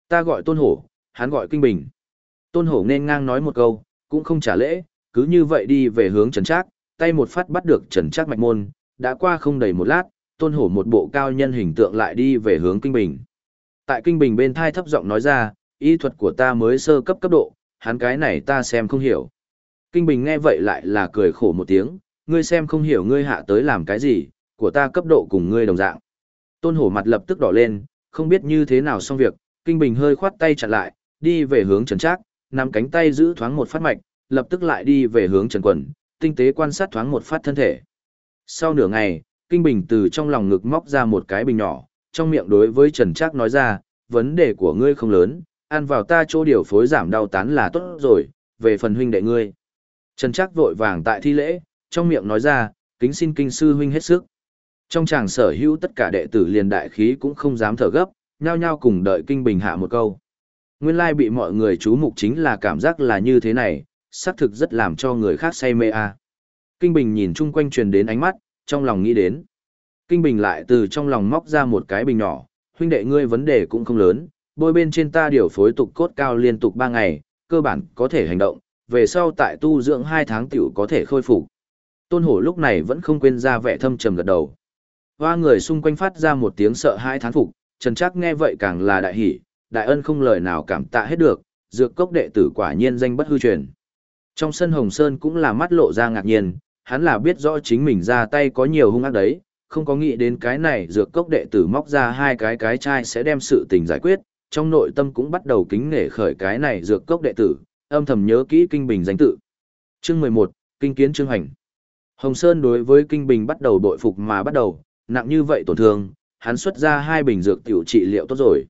Speaker 1: Ta gọi Tôn Hổ, hắn gọi Kinh Bình. Tôn Hổ nên ngang nói một câu, cũng không trả lễ, cứ như vậy đi về hướng Trần Trác, tay một phát bắt được Trần Trác mạch môn, đã qua không đầy một lát, Tôn Hổ một bộ cao nhân hình tượng lại đi về hướng Kinh Bình. Tại Kinh Bình bên thai thấp giọng nói ra, y thuật của ta mới sơ cấp cấp độ, hắn cái này ta xem không hiểu. Kinh Bình nghe vậy lại là cười khổ một tiếng, ngươi xem không hiểu ngươi hạ tới làm cái gì, của ta cấp độ cùng ngươi đồng dạng. Tôn hổ mặt lập tức đỏ lên, không biết như thế nào xong việc, Kinh Bình hơi khoát tay chặn lại, đi về hướng Trần Trác, nắm cánh tay giữ thoáng một phát mạch, lập tức lại đi về hướng Trần Quần, tinh tế quan sát thoáng một phát thân thể. Sau nửa ngày, Kinh Bình từ trong lòng ngực móc ra một cái bình nhỏ, trong miệng đối với Trần Trác nói ra, vấn đề của ngươi không lớn, ăn vào ta chỗ điều phối giảm đau tán là tốt rồi, về phần huynh đệ ngươi. Trần Trác vội vàng tại thi lễ, trong miệng nói ra, kính xin kinh sư huynh hết sức. Trong chàng sở hữu tất cả đệ tử liền đại khí cũng không dám thở gấp, nhao nhao cùng đợi kinh bình hạ một câu. Nguyên lai bị mọi người chú mục chính là cảm giác là như thế này, xác thực rất làm cho người khác say mê a. À. Kinh bình nhìn chung quanh truyền đến ánh mắt, trong lòng nghĩ đến. Kinh bình lại từ trong lòng móc ra một cái bình nhỏ, huynh đệ ngươi vấn đề cũng không lớn, bôi bên trên ta điều phối tục cốt cao liên tục 3 ngày, cơ bản có thể hành động, về sau tại tu dưỡng 2 tháng tiểu có thể khôi phục. Tôn hổ lúc này vẫn không quên ra vẻ thâm trầm gật đầu. Hoa người xung quanh phát ra một tiếng sợ hai thán phục, Trần Trác nghe vậy càng là đại hỉ, đại ân không lời nào cảm tạ hết được, dược cốc đệ tử quả nhiên danh bất hư truyền. Trong sân Hồng Sơn cũng là mắt lộ ra ngạc nhiên, hắn là biết rõ chính mình ra tay có nhiều hung ác đấy, không có nghĩ đến cái này dược cốc đệ tử móc ra hai cái cái chai sẽ đem sự tình giải quyết, trong nội tâm cũng bắt đầu kính nể khởi cái này dược cốc đệ tử, âm thầm nhớ kỹ kinh bình danh tự. Chương 11, Kinh kiến Trương Hành. Hồng Sơn đối với kinh bình bắt đầu bội phục mà bắt đầu, nặng như vậy tổn thương, hắn xuất ra hai bình dược tiểu trị liệu tốt rồi.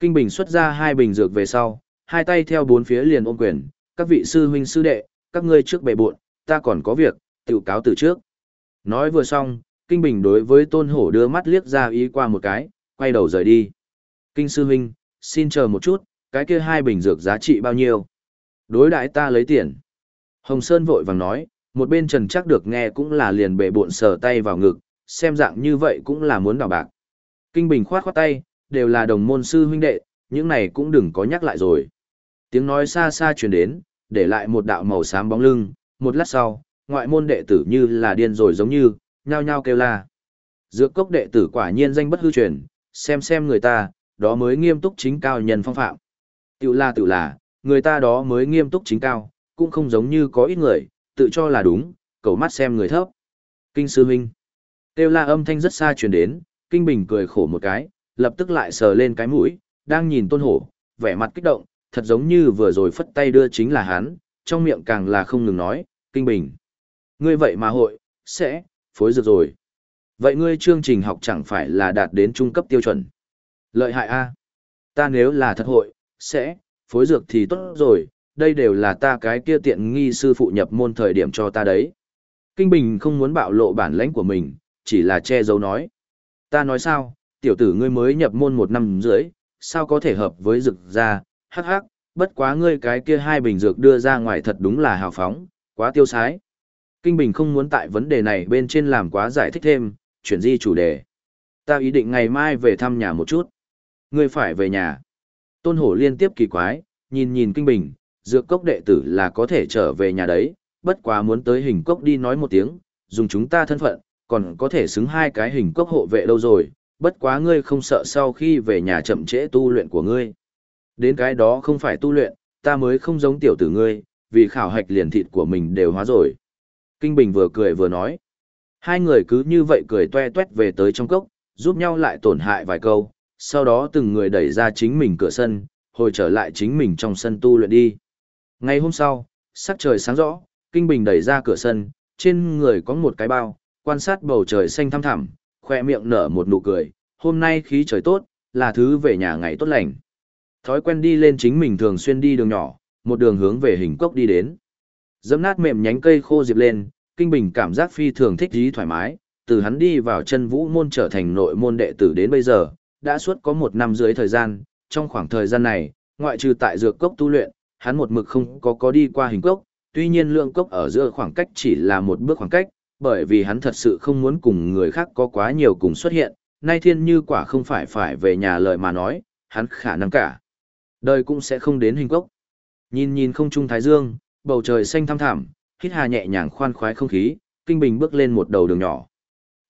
Speaker 1: Kinh bình xuất ra hai bình dược về sau, hai tay theo bốn phía liền ôm quyền, các vị sư huynh sư đệ, các ngươi trước bệ buộn, ta còn có việc, tự cáo từ trước. Nói vừa xong, Kinh Bình đối với Tôn Hổ đưa mắt liếc ra ý qua một cái, quay đầu rời đi. Kinh sư huynh, xin chờ một chút, cái kia hai bình dược giá trị bao nhiêu? Đối đại ta lấy tiền. Hồng Sơn vội vàng nói, một bên Trần chắc được nghe cũng là liền bệ buộn sờ tay vào ngực, xem dạng như vậy cũng là muốn đào bạc. Kinh Bình khoát khoát tay, đều là đồng môn sư huynh đệ, những này cũng đừng có nhắc lại rồi. Tiếng nói xa xa truyền đến, để lại một đạo màu xám bóng lưng, một lát sau, ngoại môn đệ tử như là điên rồi giống như, nhao nhao kêu la. Dược cốc đệ tử quả nhiên danh bất hư truyền, xem xem người ta, đó mới nghiêm túc chính cao nhân phong phạm. Tiểu là tự là, người ta đó mới nghiêm túc chính cao, cũng không giống như có ít người, tự cho là đúng, cầu mắt xem người thấp. Kinh sư huynh. Tiêu la âm thanh rất xa truyền đến, Kinh Bình cười khổ một cái, lập tức lại sờ lên cái mũi, đang nhìn tôn hổ, vẻ mặt kích động, thật giống như vừa rồi phất tay đưa chính là hắn, trong miệng càng là không ngừng nói, Kinh Bình. Ngươi vậy mà hội, sẽ, phối dược rồi. Vậy ngươi chương trình học chẳng phải là đạt đến trung cấp tiêu chuẩn. Lợi hại a Ta nếu là thật hội, sẽ, phối dược thì tốt rồi, đây đều là ta cái kia tiện nghi sư phụ nhập môn thời điểm cho ta đấy. Kinh Bình không muốn bạo lộ bản lãnh của mình, chỉ là che giấu nói. Ta nói sao, tiểu tử ngươi mới nhập môn một năm rưỡi, sao có thể hợp với dược ra, hắc hắc, bất quá ngươi cái kia hai bình dược đưa ra ngoài thật đúng là hào phóng, quá tiêu sái. Kinh Bình không muốn tại vấn đề này bên trên làm quá giải thích thêm, chuyển di chủ đề. Ta ý định ngày mai về thăm nhà một chút. Ngươi phải về nhà. Tôn Hổ liên tiếp kỳ quái, nhìn nhìn Kinh Bình, dược cốc đệ tử là có thể trở về nhà đấy, bất quá muốn tới hình cốc đi nói một tiếng, dùng chúng ta thân phận, còn có thể xứng hai cái hình cốc hộ vệ đâu rồi, bất quá ngươi không sợ sau khi về nhà chậm trễ tu luyện của ngươi. Đến cái đó không phải tu luyện, ta mới không giống tiểu tử ngươi, vì khảo hạch liền thịt của mình đều hóa rồi. Kinh Bình vừa cười vừa nói. Hai người cứ như vậy cười toe toét về tới trong cốc, giúp nhau lại tổn hại vài câu, sau đó từng người đẩy ra chính mình cửa sân, hồi trở lại chính mình trong sân tu luyện đi. Ngày hôm sau, sắc trời sáng rõ, Kinh Bình đẩy ra cửa sân, trên người có một cái bao, quan sát bầu trời xanh thăm thẳm, khoe miệng nở một nụ cười, hôm nay khí trời tốt, là thứ về nhà ngày tốt lành. Thói quen đi lên chính mình thường xuyên đi đường nhỏ, một đường hướng về hình cốc đi đến. Dẫm nát mềm nhánh cây khô diệp lên, Kinh Bình cảm giác phi thường thích ý thoải mái, từ hắn đi vào chân vũ môn trở thành nội môn đệ tử đến bây giờ, đã suốt có một năm dưới thời gian, trong khoảng thời gian này, ngoại trừ tại dược cốc tu luyện, hắn một mực không có có đi qua hình cốc, tuy nhiên lượng cốc ở giữa khoảng cách chỉ là một bước khoảng cách, bởi vì hắn thật sự không muốn cùng người khác có quá nhiều cùng xuất hiện, nay thiên như quả không phải phải về nhà lời mà nói, hắn khả năng cả. Đời cũng sẽ không đến hình cốc. Nhìn nhìn không trung thái dương, bầu trời xanh thăm thẳm, hít hà nhẹ nhàng khoan khoái không khí, kinh bình bước lên một đầu đường nhỏ.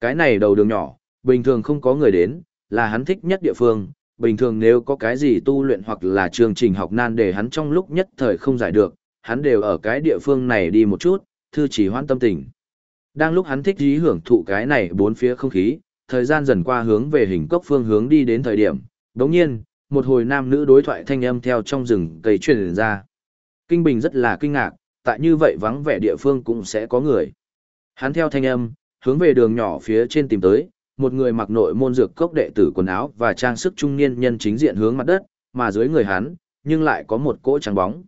Speaker 1: Cái này đầu đường nhỏ, bình thường không có người đến, là hắn thích nhất địa phương, bình thường nếu có cái gì tu luyện hoặc là chương trình học nan để hắn trong lúc nhất thời không giải được, hắn đều ở cái địa phương này đi một chút, thư chỉ hoan tâm tình. Đang lúc hắn thích dí hưởng thụ cái này bốn phía không khí, thời gian dần qua hướng về hình cốc phương hướng đi đến thời điểm, đồng nhiên, một hồi nam nữ đối thoại thanh âm theo trong rừng cây truyền ra. Kinh Bình rất là kinh ngạc, tại như vậy vắng vẻ địa phương cũng sẽ có người. Hắn theo thanh âm, hướng về đường nhỏ phía trên tìm tới, một người mặc nội môn dược cốc đệ tử quần áo và trang sức trung niên nhân chính diện hướng mặt đất, mà dưới người hắn, nhưng lại có một cỗ trắng bóng.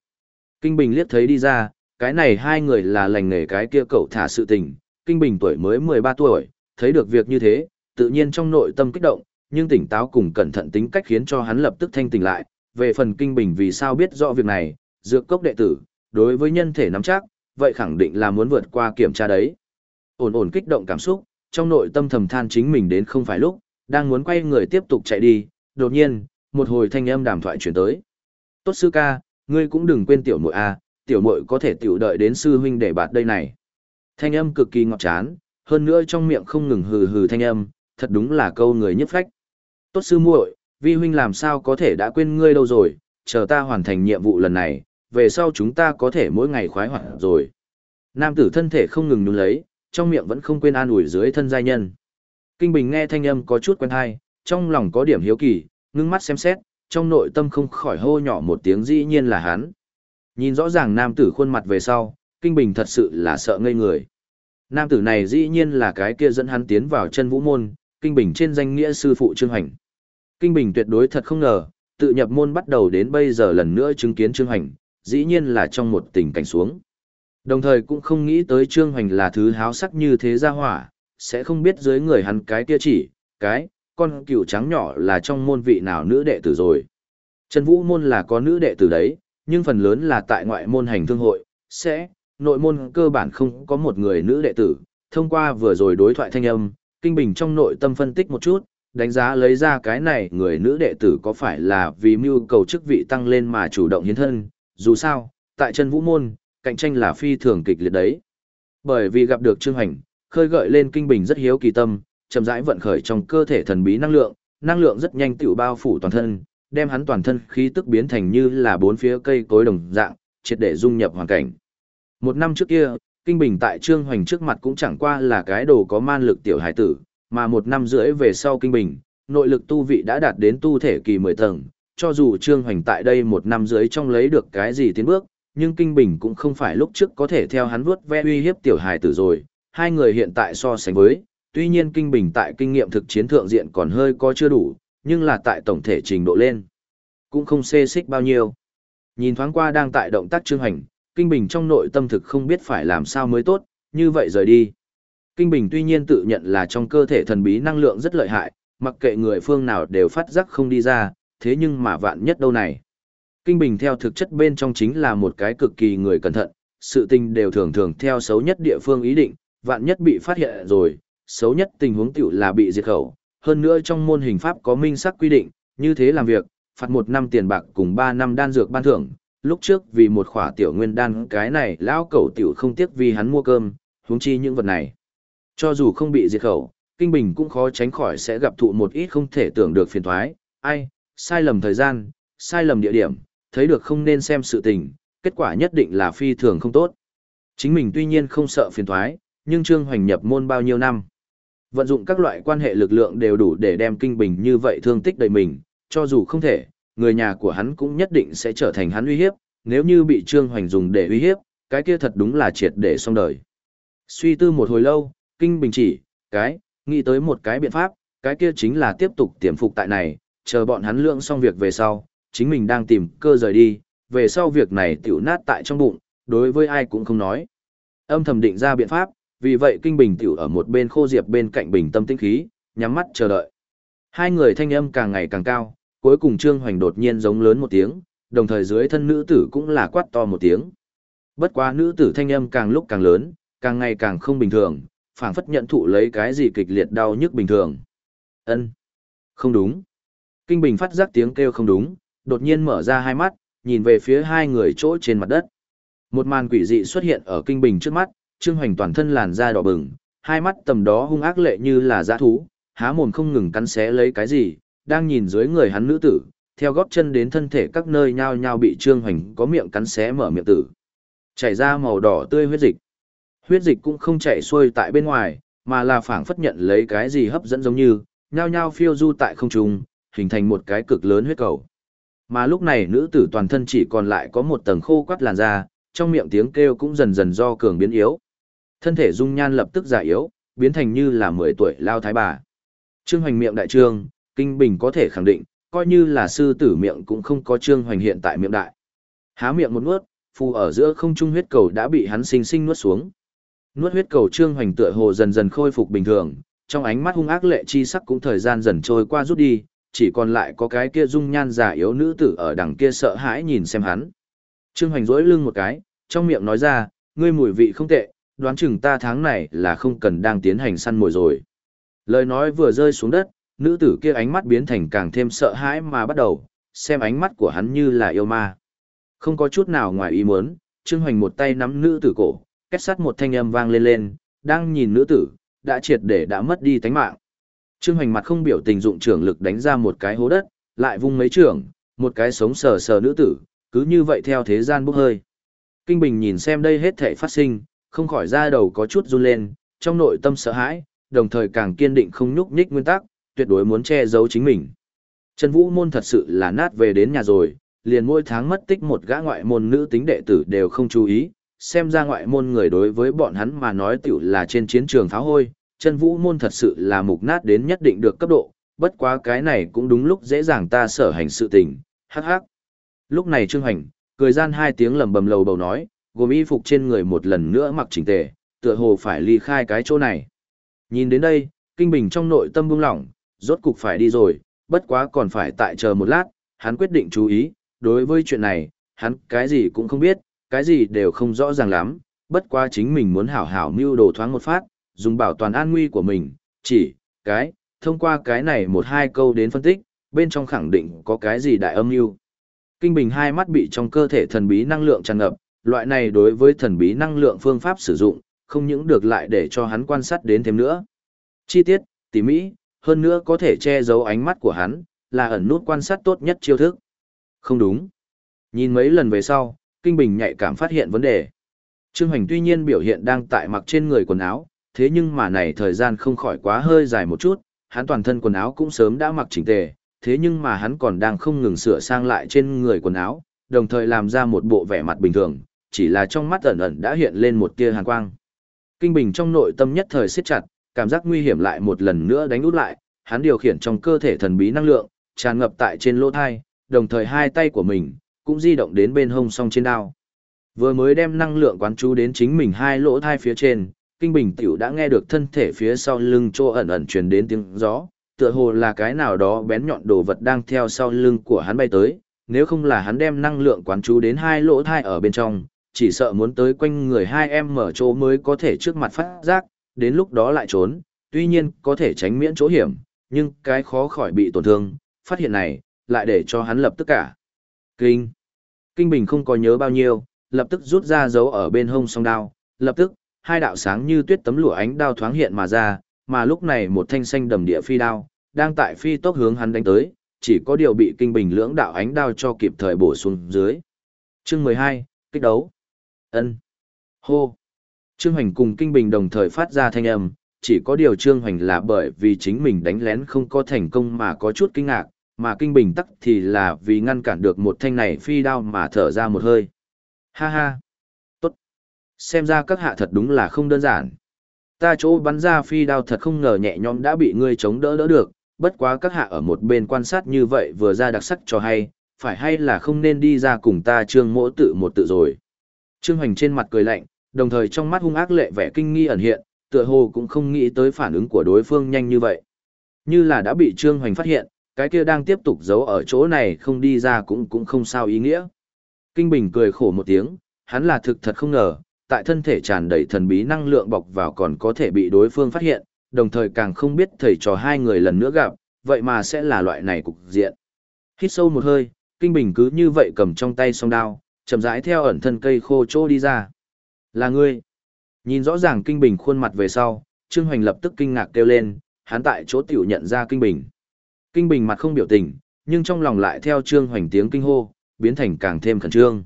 Speaker 1: Kinh Bình liếc thấy đi ra, cái này hai người là lành nghề cái kia cậu thả sự tình, Kinh Bình tuổi mới 13 tuổi, thấy được việc như thế, tự nhiên trong nội tâm kích động, nhưng tỉnh táo cùng cẩn thận tính cách khiến cho hắn lập tức thanh tỉnh lại, về phần Kinh Bình vì sao biết rõ việc này, dược cốc đệ tử, đối với nhân thể nắm chắc, vậy khẳng định là muốn vượt qua kiểm tra đấy. Ổn ổn kích động cảm xúc, trong nội tâm thầm than chính mình đến không phải lúc, đang muốn quay người tiếp tục chạy đi, đột nhiên, một hồi thanh âm đàm thoại chuyển tới. Tốt sư ca, ngươi cũng đừng quên tiểu muội a, tiểu muội có thể tiểu đợi đến sư huynh để bạt đây này. Thanh âm cực kỳ ngọt chán, hơn nữa trong miệng không ngừng hừ hừ thanh âm, thật đúng là câu người nhất phách. Tốt sư muội, vi huynh làm sao có thể đã quên ngươi đâu rồi, chờ ta hoàn thành nhiệm vụ lần này, về sau chúng ta có thể mỗi ngày khoái hoạt rồi. Nam tử thân thể không ngừng nhún lấy, trong miệng vẫn không quên an ủi dưới thân giai nhân. Kinh Bình nghe thanh âm có chút quen hay, trong lòng có điểm hiếu kỳ, ngưng mắt xem xét, trong nội tâm không khỏi hô nhỏ một tiếng dĩ nhiên là hắn. Nhìn rõ ràng nam tử khuôn mặt về sau, Kinh Bình thật sự là sợ ngây người. Nam tử này dĩ nhiên là cái kia dẫn hắn tiến vào chân vũ môn, Kinh Bình trên danh nghĩa sư phụ Trương Hành. Kinh Bình tuyệt đối thật không ngờ, tự nhập môn bắt đầu đến bây giờ lần nữa chứng kiến Trương Hành, dĩ nhiên là trong một tình cảnh xuống. Đồng thời cũng không nghĩ tới Trương Hoành là thứ háo sắc như thế ra hỏa, sẽ không biết dưới người hắn cái kia chỉ, cái, con cựu trắng nhỏ là trong môn vị nào nữ đệ tử rồi. Trần Vũ môn là có nữ đệ tử đấy, nhưng phần lớn là tại ngoại môn hành thương hội, sẽ, nội môn cơ bản không có một người nữ đệ tử. Thông qua vừa rồi đối thoại thanh âm, Kinh Bình trong nội tâm phân tích một chút, đánh giá lấy ra cái này người nữ đệ tử có phải là vì mưu cầu chức vị tăng lên mà chủ động hiến thân, dù sao, tại chân vũ môn, cạnh tranh là phi thường kịch liệt đấy. Bởi vì gặp được Trương Hành, khơi gợi lên kinh bình rất hiếu kỳ tâm, chậm rãi vận khởi trong cơ thể thần bí năng lượng, năng lượng rất nhanh tiểu bao phủ toàn thân, đem hắn toàn thân khí tức biến thành như là bốn phía cây cối đồng dạng, triệt để dung nhập hoàn cảnh. Một năm trước kia, kinh bình tại Trương Hoành trước mặt cũng chẳng qua là cái đồ có man lực tiểu hải tử, mà một năm rưỡi về sau kinh bình, nội lực tu vị đã đạt đến tu thể kỳ 10 tầng, cho dù Trương Hoành tại đây một năm dưới trong lấy được cái gì tiến bước, nhưng Kinh Bình cũng không phải lúc trước có thể theo hắn vuốt ve uy hiếp tiểu hài tử rồi, hai người hiện tại so sánh với, tuy nhiên Kinh Bình tại kinh nghiệm thực chiến thượng diện còn hơi có chưa đủ, nhưng là tại tổng thể trình độ lên, cũng không xê xích bao nhiêu. Nhìn thoáng qua đang tại động tác Trương Hoành, Kinh Bình trong nội tâm thực không biết phải làm sao mới tốt, như vậy rời đi. Kinh Bình tuy nhiên tự nhận là trong cơ thể thần bí năng lượng rất lợi hại, mặc kệ người phương nào đều phát giác không đi ra, thế nhưng mà vạn nhất đâu này. Kinh Bình theo thực chất bên trong chính là một cái cực kỳ người cẩn thận, sự tình đều thường thường theo xấu nhất địa phương ý định, vạn nhất bị phát hiện rồi, xấu nhất tình huống tiểu là bị diệt khẩu. Hơn nữa trong môn hình pháp có minh sắc quy định, như thế làm việc, phạt một năm tiền bạc cùng ba năm đan dược ban thưởng. Lúc trước vì một khỏa tiểu nguyên đan cái này lão cẩu tiểu không tiếc vì hắn mua cơm, huống chi những vật này. Cho dù không bị diệt khẩu, Kinh Bình cũng khó tránh khỏi sẽ gặp thụ một ít không thể tưởng được phiền thoái, ai, sai lầm thời gian, sai lầm địa điểm, thấy được không nên xem sự tình, kết quả nhất định là phi thường không tốt. Chính mình tuy nhiên không sợ phiền thoái, nhưng Trương Hoành nhập môn bao nhiêu năm. Vận dụng các loại quan hệ lực lượng đều đủ để đem Kinh Bình như vậy thương tích đầy mình, cho dù không thể, người nhà của hắn cũng nhất định sẽ trở thành hắn uy hiếp, nếu như bị Trương Hoành dùng để uy hiếp, cái kia thật đúng là triệt để xong đời. Suy tư một hồi lâu, Kinh Bình chỉ, cái, nghĩ tới một cái biện pháp, cái kia chính là tiếp tục tiềm phục tại này, chờ bọn hắn lượng xong việc về sau, chính mình đang tìm cơ rời đi, về sau việc này tiểu nát tại trong bụng, đối với ai cũng không nói. Âm thầm định ra biện pháp, vì vậy Kinh Bình tiểu ở một bên khô diệp bên cạnh bình tâm tĩnh khí, nhắm mắt chờ đợi. Hai người thanh âm càng ngày càng cao, cuối cùng Trương Hoành đột nhiên giống lớn một tiếng, đồng thời dưới thân nữ tử cũng là quát to một tiếng. Bất quá nữ tử thanh âm càng lúc càng lớn, càng ngày càng không bình thường, phảng phất nhận thụ lấy cái gì kịch liệt đau nhức bình thường. Ân, Không đúng. Kinh Bình phát giác tiếng kêu không đúng, đột nhiên mở ra hai mắt, nhìn về phía hai người chỗ trên mặt đất. Một màn quỷ dị xuất hiện ở Kinh Bình trước mắt, Trương Hoành toàn thân làn da đỏ bừng, hai mắt tầm đó hung ác lệ như là dã thú, há mồm không ngừng cắn xé lấy cái gì, đang nhìn dưới người hắn nữ tử, theo gót chân đến thân thể các nơi nhao nhao bị Trương Hoành có miệng cắn xé mở miệng tử. Chảy ra màu đỏ tươi huyết dịch. Huyết dịch cũng không chảy xuôi tại bên ngoài, mà là phảng phất nhận lấy cái gì hấp dẫn giống như, nhao nhao phiêu du tại không trung, hình thành một cái cực lớn huyết cầu. Mà lúc này nữ tử toàn thân chỉ còn lại có một tầng khô quắt làn da, trong miệng tiếng kêu cũng dần dần do cường biến yếu. Thân thể dung nhan lập tức già yếu, biến thành như là 10 tuổi lao thái bà. Trương Hoành miệng đại trương, Kinh Bình có thể khẳng định, coi như là sư tử miệng cũng không có Trương Hoành hiện tại miệng đại. Há miệng một nuốt, phù ở giữa không trung huyết cầu đã bị hắn sinh sinh nuốt xuống. Nuốt huyết cầu Trương Hoành tựa hồ dần dần khôi phục bình thường, trong ánh mắt hung ác lệ chi sắc cũng thời gian dần trôi qua rút đi, chỉ còn lại có cái kia dung nhan giả yếu nữ tử ở đằng kia sợ hãi nhìn xem hắn. Trương Hoành rỗi lưng một cái, trong miệng nói ra, ngươi mùi vị không tệ, đoán chừng ta tháng này là không cần đang tiến hành săn mồi rồi. Lời nói vừa rơi xuống đất, nữ tử kia ánh mắt biến thành càng thêm sợ hãi mà bắt đầu, xem ánh mắt của hắn như là yêu ma. Không có chút nào ngoài ý muốn, Trương Hoành một tay nắm nữ tử cổ, kết sắt một thanh âm vang lên lên, đang nhìn nữ tử, đã triệt để đã mất đi tánh mạng. Trương Hoành mặt không biểu tình dụng trưởng lực đánh ra một cái hố đất, lại vung mấy trưởng, một cái sống sờ sờ nữ tử, cứ như vậy theo thế gian bốc hơi. Kinh Bình nhìn xem đây hết thể phát sinh, không khỏi ra đầu có chút run lên, trong nội tâm sợ hãi, đồng thời càng kiên định không nhúc nhích nguyên tắc, tuyệt đối muốn che giấu chính mình. Trần Vũ môn thật sự là nát về đến nhà rồi, liền mỗi tháng mất tích một gã ngoại môn nữ tính đệ tử đều không chú ý, xem ra ngoại môn người đối với bọn hắn mà nói tiểu là trên chiến trường pháo hôi, chân vũ môn thật sự là mục nát đến nhất định được cấp độ, bất quá cái này cũng đúng lúc dễ dàng ta sở hành sự tình, hắc hắc. Lúc này Trương Hành, cười gian hai tiếng lầm bầm lầu bầu nói, gồm y phục trên người một lần nữa mặc chỉnh tề, tựa hồ phải ly khai cái chỗ này. Nhìn đến đây, Kinh Bình trong nội tâm buông lỏng, rốt cục phải đi rồi, bất quá còn phải tại chờ một lát, hắn quyết định chú ý, đối với chuyện này, hắn cái gì cũng không biết, cái gì đều không rõ ràng lắm, bất quá chính mình muốn hảo hảo mưu đồ thoáng một phát, dùng bảo toàn an nguy của mình, chỉ, cái, thông qua cái này một hai câu đến phân tích, bên trong khẳng định có cái gì đại âm mưu. Kinh Bình hai mắt bị trong cơ thể thần bí năng lượng tràn ngập, loại này đối với thần bí năng lượng phương pháp sử dụng, không những được lại để cho hắn quan sát đến thêm nữa. Chi tiết, tỉ mỹ, hơn nữa có thể che giấu ánh mắt của hắn, là ẩn nút quan sát tốt nhất chiêu thức. Không đúng. Nhìn mấy lần về sau, Kinh Bình nhạy cảm phát hiện vấn đề. Trương Hoành tuy nhiên biểu hiện đang tại mặc trên người quần áo, thế nhưng mà này thời gian không khỏi quá hơi dài một chút, hắn toàn thân quần áo cũng sớm đã mặc chỉnh tề, thế nhưng mà hắn còn đang không ngừng sửa sang lại trên người quần áo, đồng thời làm ra một bộ vẻ mặt bình thường, chỉ là trong mắt ẩn ẩn đã hiện lên một tia hàn quang. Kinh Bình trong nội tâm nhất thời siết chặt, cảm giác nguy hiểm lại một lần nữa đánh út lại, hắn điều khiển trong cơ thể thần bí năng lượng, tràn ngập tại trên lỗ thai, đồng thời hai tay của mình cũng di động đến bên hông song trên đao. Vừa mới đem năng lượng quán chú đến chính mình hai lỗ thai phía trên, Kinh Bình tiểu đã nghe được thân thể phía sau lưng trô ẩn ẩn truyền đến tiếng gió, tựa hồ là cái nào đó bén nhọn đồ vật đang theo sau lưng của hắn bay tới, nếu không là hắn đem năng lượng quán chú đến hai lỗ thai ở bên trong, chỉ sợ muốn tới quanh người hai em mở chỗ mới có thể trước mặt phát giác, đến lúc đó lại trốn, tuy nhiên có thể tránh miễn chỗ hiểm, nhưng cái khó khỏi bị tổn thương, phát hiện này, lại để cho hắn lập tức cả. Kinh. Kinh Bình không có nhớ bao nhiêu, lập tức rút ra dấu ở bên hông song đao, lập tức, hai đạo sáng như tuyết tấm lụa ánh đao thoáng hiện mà ra, mà lúc này một thanh xanh đầm địa phi đao, đang tại phi tốc hướng hắn đánh tới, chỉ có điều bị Kinh Bình lưỡng đạo ánh đao cho kịp thời bổ xuống dưới. Chương 12, kích đấu. Ân. Hô. Trương Hoành cùng Kinh Bình đồng thời phát ra thanh âm, chỉ có điều Trương Hoành là bởi vì chính mình đánh lén không có thành công mà có chút kinh ngạc, mà Kinh Bình tắc thì là vì ngăn cản được một thanh này phi đao mà thở ra một hơi. Ha ha. Xem ra các hạ thật đúng là không đơn giản. Ta chỗ bắn ra phi đao thật không ngờ nhẹ nhõm đã bị ngươi chống đỡ đỡ được, bất quá các hạ ở một bên quan sát như vậy vừa ra đặc sắc cho hay, phải hay là không nên đi ra cùng ta trương mỗ tự một tự rồi. Trương Hoành trên mặt cười lạnh, đồng thời trong mắt hung ác lệ vẻ kinh nghi ẩn hiện, tựa hồ cũng không nghĩ tới phản ứng của đối phương nhanh như vậy. Như là đã bị Trương Hoành phát hiện, cái kia đang tiếp tục giấu ở chỗ này không đi ra cũng cũng không sao ý nghĩa. Kinh Bình cười khổ một tiếng, hắn là thực thật không ngờ, tại thân thể tràn đầy thần bí năng lượng bọc vào còn có thể bị đối phương phát hiện, đồng thời càng không biết thầy trò hai người lần nữa gặp, vậy mà sẽ là loại này cục diện. Hít sâu một hơi, Kinh Bình cứ như vậy cầm trong tay song đao, chậm rãi theo ẩn thân cây khô chỗ đi ra. Là ngươi. Nhìn rõ ràng Kinh Bình khuôn mặt về sau, Trương Hoành lập tức kinh ngạc kêu lên, hắn tại chỗ tiểu nhận ra Kinh Bình. Kinh Bình mặt không biểu tình, nhưng trong lòng lại theo Trương Hoành tiếng kinh hô, biến thành càng thêm khẩn trương.